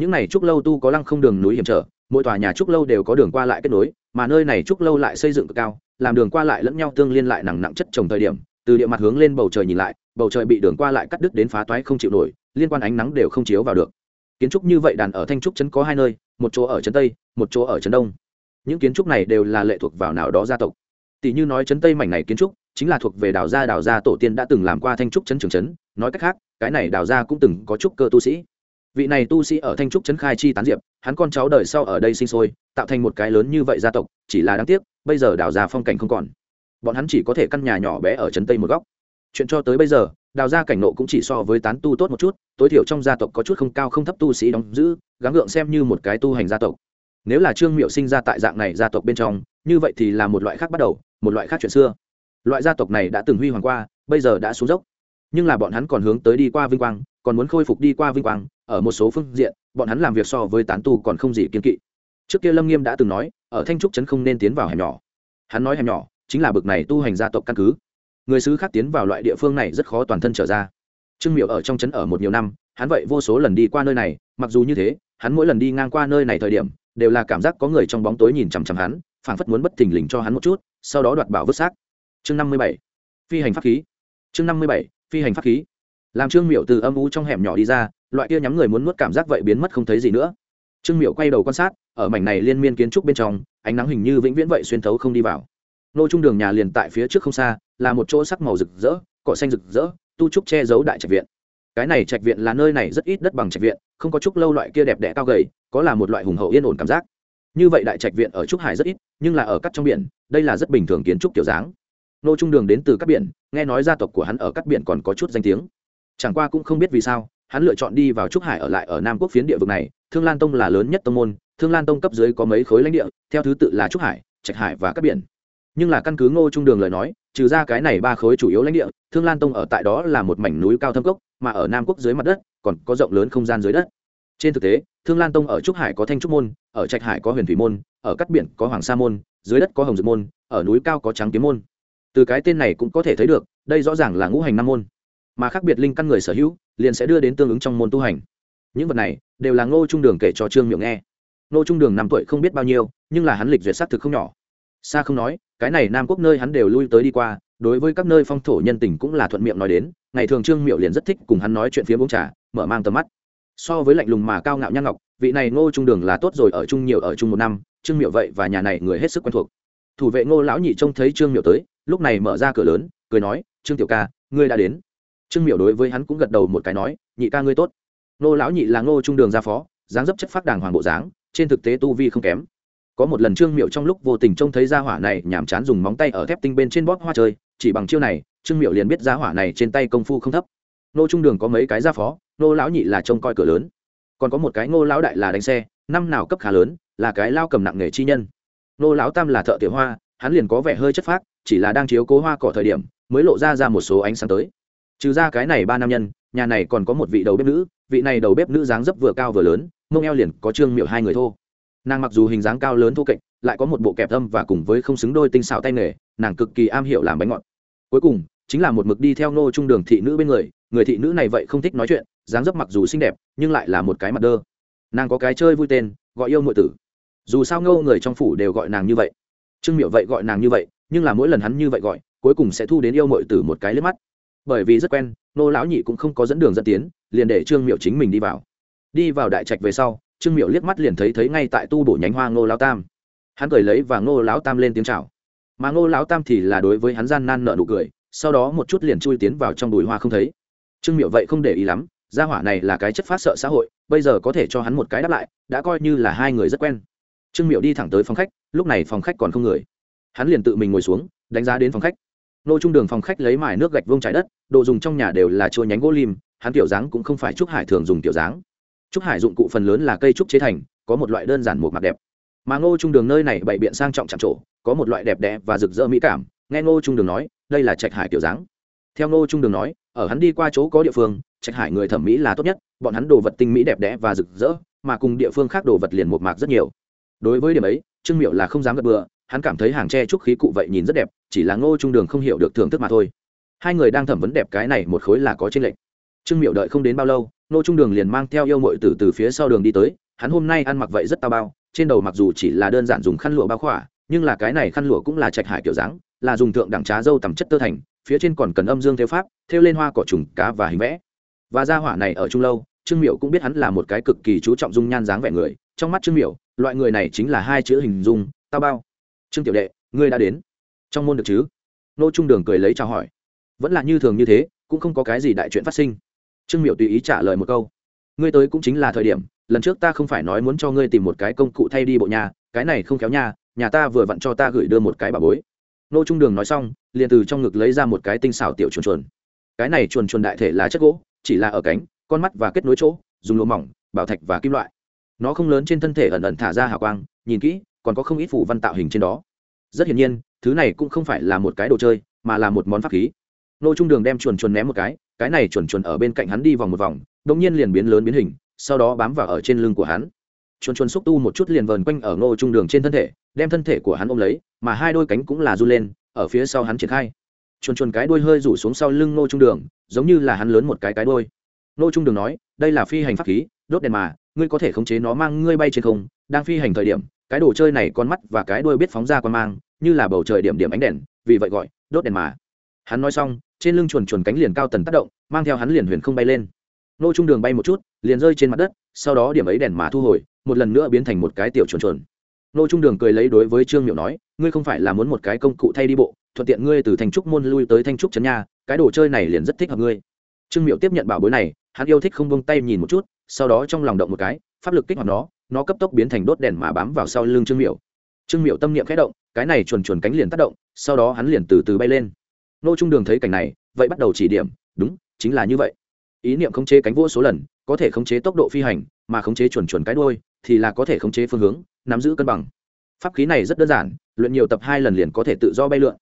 những này trúc lâu tu có lăng không đường núi hiểm trở, mỗi tòa nhà trúc lâu đều có đường qua lại kết nối, mà nơi này trúc lâu lại xây dựng cực cao, làm đường qua lại lẫn nhau tương liên lại nặng nặng chất trồng thời điểm, từ địa mặt hướng lên bầu trời nhìn lại, bầu trời bị đường qua lại cắt đứt đến phá toái không chịu nổi, liên quan ánh nắng đều không chiếu vào được. Kiến trúc như vậy đàn ở thanh trúc trấn có hai nơi, một chỗ ở trấn tây, một chỗ ở trấn đông. Những kiến trúc này đều là lệ thuộc vào nào đó gia tộc. Tỷ như nói trấn tây mảnh này kiến trúc, chính là thuộc về đào gia đào gia tổ tiên đã từng làm qua thanh trúc trấn trường trấn nói cách khác, cái này đào gia cũng từng có trúc cơ tu sĩ vị này tu sĩ ở thanh trúc trấn khai chi tán diệp, hắn con cháu đời sau ở đây sinh sôi, tạo thành một cái lớn như vậy gia tộc, chỉ là đáng tiếc, bây giờ đào gia phong cảnh không còn. Bọn hắn chỉ có thể căn nhà nhỏ bé ở trấn tây một góc. Chuyện cho tới bây giờ, đào gia cảnh nộ cũng chỉ so với tán tu tốt một chút, tối thiểu trong gia tộc có chút không cao không thấp tu sĩ đóng giữ, gắng gượng xem như một cái tu hành gia tộc. Nếu là trương miệu sinh ra tại dạng này gia tộc bên trong, như vậy thì là một loại khác bắt đầu, một loại khác chuyện xưa. Loại gia tộc này đã từng huy hoàng qua, bây giờ đã xuống dốc. Nhưng là bọn hắn còn hướng tới đi qua vinh quang còn muốn khôi phục đi qua vinh quang, ở một số phương diện, bọn hắn làm việc so với tán tu còn không gì kiên kỵ. Trước kia lâm nghiêm đã từng nói, ở thanh trúc trấn không nên tiến vào hẻm nhỏ. Hắn nói hẻm nhỏ chính là bực này tu hành gia tộc căn cứ. Người xứ khác tiến vào loại địa phương này rất khó toàn thân trở ra. Trương miệu ở trong trấn ở một nhiều năm, hắn vậy vô số lần đi qua nơi này, mặc dù như thế, hắn mỗi lần đi ngang qua nơi này thời điểm, đều là cảm giác có người trong bóng tối nhìn chằm chằm hắn, phảng phất muốn bất thình lình cho hắn một chút, sau đó đoạt bảo vứt xác. Chương năm mươi bảy, phi hành pháp khí. Chương năm mươi bảy, phi hành pháp khí làm trương miệu từ âm u trong hẻm nhỏ đi ra, loại kia nhắm người muốn nuốt cảm giác vậy biến mất không thấy gì nữa. Trương miệu quay đầu quan sát, ở mảnh này liên miên kiến trúc bên trong, ánh nắng hình như vĩnh viễn vậy xuyên thấu không đi vào. Nô trung đường nhà liền tại phía trước không xa, là một chỗ sắc màu rực rỡ, cỏ xanh rực rỡ, tu trúc che giấu đại trạch viện. Cái này trạch viện là nơi này rất ít đất bằng trạch viện, không có trúc lâu loại kia đẹp đẽ cao gầy, có là một loại hùng hậu yên ổn cảm giác. Như vậy đại trạch viện ở trúc hải rất ít, nhưng là ở cắt trong biển, đây là rất bình thường kiến trúc kiểu dáng. Nô trung đường đến từ các biển, nghe nói gia tộc của hắn ở các biển còn có chút danh tiếng chẳng qua cũng không biết vì sao, hắn lựa chọn đi vào trúc hải ở lại ở nam quốc phiến địa vực này. Thương lan tông là lớn nhất tông môn, thương lan tông cấp dưới có mấy khối lãnh địa, theo thứ tự là trúc hải, trạch hải và các biển. Nhưng là căn cứ ngô trung đường lời nói, trừ ra cái này ba khối chủ yếu lãnh địa, thương lan tông ở tại đó là một mảnh núi cao thâm cốc, mà ở nam quốc dưới mặt đất, còn có rộng lớn không gian dưới đất. Trên thực tế, thương lan tông ở trúc hải có thanh trúc môn, ở trạch hải có huyền thủy môn, ở các biển có hoàng sa môn, dưới đất có hồng dược môn, ở núi cao có trắng kiếm môn. Từ cái tên này cũng có thể thấy được, đây rõ ràng là ngũ hành năm môn mà khác biệt linh căn người sở hữu liền sẽ đưa đến tương ứng trong môn tu hành. Những vật này đều là ngô trung đường kể cho trương miệng nghe. Ngô trung đường năm tuổi không biết bao nhiêu, nhưng là hắn lịch duyệt xác thực không nhỏ. Xa không nói, cái này nam quốc nơi hắn đều lui tới đi qua, đối với các nơi phong thổ nhân tình cũng là thuận miệng nói đến, ngày thường trương miệu liền rất thích cùng hắn nói chuyện phía bông trà, mở mang tầm mắt. So với lạnh lùng mà cao ngạo nhan ngọc, vị này ngô trung đường là tốt rồi, ở chung nhiều, ở chung một năm, trương miệu vậy và nhà này người hết sức quen thuộc. Thủ vệ ngô lão nhị trông thấy trương miệu tới, lúc này mở ra cửa lớn, cười nói, trương tiểu ca, ngươi đã đến trương miệu đối với hắn cũng gật đầu một cái nói, nhị ca ngươi tốt. Nô lão nhị là ngô trung đường gia phó, dáng dấp chất phát đàng hoàng bộ dáng, trên thực tế tu vi không kém. Có một lần trương miệu trong lúc vô tình trông thấy gia hỏa này nhàm chán dùng móng tay ở thép tinh bên trên bóp hoa chơi, chỉ bằng chiêu này, trương miệu liền biết gia hỏa này trên tay công phu không thấp. Nô trung đường có mấy cái gia phó nô lão nhị là trông coi cửa lớn. Còn có một cái ngô lão đại là đánh xe, năm nào cấp khá lớn, là cái lao cầm nặng nghề chi nhân. Nô lão tam là thợ tiểu hoa, hắn liền có vẻ hơi chất phác, chỉ là đang chiếu cố hoa cỏ thời điểm, mới lộ ra ra một số ánh sáng tới trừ ra cái này ba nam nhân, nhà này còn có một vị đầu bếp nữ, vị này đầu bếp nữ dáng dấp vừa cao vừa lớn, mông eo liền có trương miệu hai người thô. Nàng mặc dù hình dáng cao lớn thô kệch, lại có một bộ kẹp thâm và cùng với không xứng đôi tinh xảo tay nghề, nàng cực kỳ am hiểu làm bánh ngọt. Cuối cùng, chính là một mực đi theo nô trung đường thị nữ bên người người thị nữ này vậy không thích nói chuyện, dáng dấp mặc dù xinh đẹp, nhưng lại là một cái mặt đơ. Nàng có cái chơi vui tên, gọi yêu nội tử. Dù sao ngô người trong phủ đều gọi nàng như vậy. Trương miệu vậy gọi nàng như vậy, nhưng là mỗi lần hắn như vậy gọi, cuối cùng sẽ thu đến yêu nội tử một cái liếc mắt bởi vì rất quen, nô lão nhị cũng không có dẫn đường dẫn tiến, liền để trương miệu chính mình đi vào. Đi vào đại trạch về sau, trương miệu liếc mắt liền thấy thấy ngay tại tu bổ nhánh hoa ngô lão tam. Hắn cười lấy và ngô lão tam lên tiếng chào. Mà ngô lão tam thì là đối với hắn gian nan nợ nụ cười, sau đó một chút liền chui tiến vào trong đùi hoa không thấy. Trương miệu vậy không để ý lắm, gia hỏa này là cái chất phát sợ xã hội, bây giờ có thể cho hắn một cái đáp lại, đã coi như là hai người rất quen. Trương miệu đi thẳng tới phòng khách, lúc này phòng khách còn không người. Hắn liền tự mình ngồi xuống, đánh giá đến phòng khách nô trung đường phòng khách lấy mài nước gạch vông trái đất, đồ dùng trong nhà đều là chua nhánh gỗ lim, hắn tiểu dáng cũng không phải trúc hải thường dùng tiểu dáng. Trúc hải dụng cụ phần lớn là cây trúc chế thành, có một loại đơn giản một mặt đẹp. Mà ngô trung đường nơi này bày biện sang trọng chạm trổ, có một loại đẹp đẽ và rực rỡ mỹ cảm, nghe ngô trung đường nói, đây là trạch hải kiểu dáng. Theo ngô trung đường nói, ở hắn đi qua chỗ có địa phương, trạch hải người thẩm mỹ là tốt nhất, bọn hắn đồ vật tinh mỹ đẹp đẽ và rực rỡ, mà cùng địa phương khác đồ vật liền một mạc rất nhiều. Đối với điểm ấy, trương miệu là không dám gật bừa hắn cảm thấy hàng tre trúc khí cụ vậy nhìn rất đẹp, chỉ là ngô trung đường không hiểu được thưởng thức mà thôi. Hai người đang thẩm vấn đẹp cái này một khối là có trên lệnh trương miệu đợi không đến bao lâu, ngô trung đường liền mang theo yêu mội từ từ phía sau đường đi tới, hắn hôm nay ăn mặc vậy rất tao bao, trên đầu mặc dù chỉ là đơn giản dùng khăn lụa bao khỏa, nhưng là cái này khăn lụa cũng là trạch hải kiểu dáng, là dùng thượng đẳng trá dâu tầm chất tơ thành, phía trên còn cần âm dương theo pháp theo lên hoa cỏ trùng, cá và hình vẽ. Và ra hỏa này ở trung lâu, trương miệu cũng biết hắn là một cái cực kỳ chú trọng dung nhan dáng vẻ người, trong mắt trương miệu loại người này chính là hai chữ hình dung, tao bao trương tiểu đệ, ngươi đã đến. Trong môn được chứ? Nô trung đường cười lấy chào hỏi. Vẫn là như thường như thế, cũng không có cái gì đại chuyện phát sinh. Trương Miểu tùy ý trả lời một câu. Ngươi tới cũng chính là thời điểm, lần trước ta không phải nói muốn cho ngươi tìm một cái công cụ thay đi bộ nhà, cái này không khéo nha, nhà ta vừa vặn cho ta gửi đưa một cái bà bối. Nô trung đường nói xong, liền từ trong ngực lấy ra một cái tinh xảo tiểu chuồn chuồn. Cái này chuồn chuồn đại thể là chất gỗ, chỉ là ở cánh, con mắt và kết nối chỗ, dùng lụa mỏng, bảo thạch và kim loại. Nó không lớn trên thân thể ẩn ẩn thả ra hào quang, nhìn kỹ còn có không ít phủ văn tạo hình trên đó. Rất hiển nhiên, thứ này cũng không phải là một cái đồ chơi, mà là một món pháp khí. Nô trung đường đem chuồn chuồn ném một cái cái này chuồn chuồn ở bên cạnh hắn đi vòng một vòng đ ỗ n g nhiên liền biến lớn biến hình, sau đó bám vào ở trên lưng của hắn. Chuồn chuồn xúc tu một chút liền vờn quanh ở nô trung đường trên thân thể, đem thân thể của hắn ôm lấy, mà hai đôi cánh cũng là r u lên, ở phía sau hắn triển khai. Chuồn chuồn cái đuôi hơi rủ xuống sau lưng nô trung đường, giống như là hắn lớn một cái cái đuôi. Nô trung đường nói, đây là phi hành pháp khí, đốt đèn mà, ngươi có thể khống chế nó mang ngươi bay trên không, đang phi hành thời điểm cái đồ chơi này con mắt và cái đuôi biết phóng ra con mang, như là bầu trời điểm điểm ánh đèn, vì vậy gọi, đốt đèn mà. Hắn nói xong, trên lưng chuồn chuồn cánh liền cao tần tác động, mang theo hắn liền huyền không bay lên. Nô trung đường bay một chút, liền rơi trên mặt đất, sau đó điểm ấy đèn mà thu hồi, một lần nữa biến thành một cái tiểu chuồn chuồn. Nô trung đường cười lấy đối với trương miệu nói, ngươi không phải là muốn một cái công cụ thay đi bộ, thuận tiện ngươi từ thanh trúc môn lui tới thanh trúc trấn nha, cái đồ chơi này liền rất thích hợp ngươi. Trương miệu tiếp nhận bảo bối này, hắn yêu thích không buông tay nhìn một chút, sau đó trong lòng động một cái pháp lực kích hoạt nó nó cấp tốc biến thành đốt đèn mà bám vào sau lưng trương miệu trương miệu tâm niệm khẽ động, cái này chuồn chuồn cánh liền tác động, sau đó hắn liền từ từ bay lên. Nô trung đường thấy cảnh này, vậy bắt đầu chỉ điểm, đúng, chính là như vậy. Ý niệm khống chế cánh vô số lần, có thể khống chế tốc độ phi hành, mà khống chế chuẩn chuẩn cái đôi thì là có thể khống chế phương hướng, nắm giữ cân bằng. Pháp khí này rất đơn giản, luyện nhiều tập hai lần liền có thể tự do bay lượn.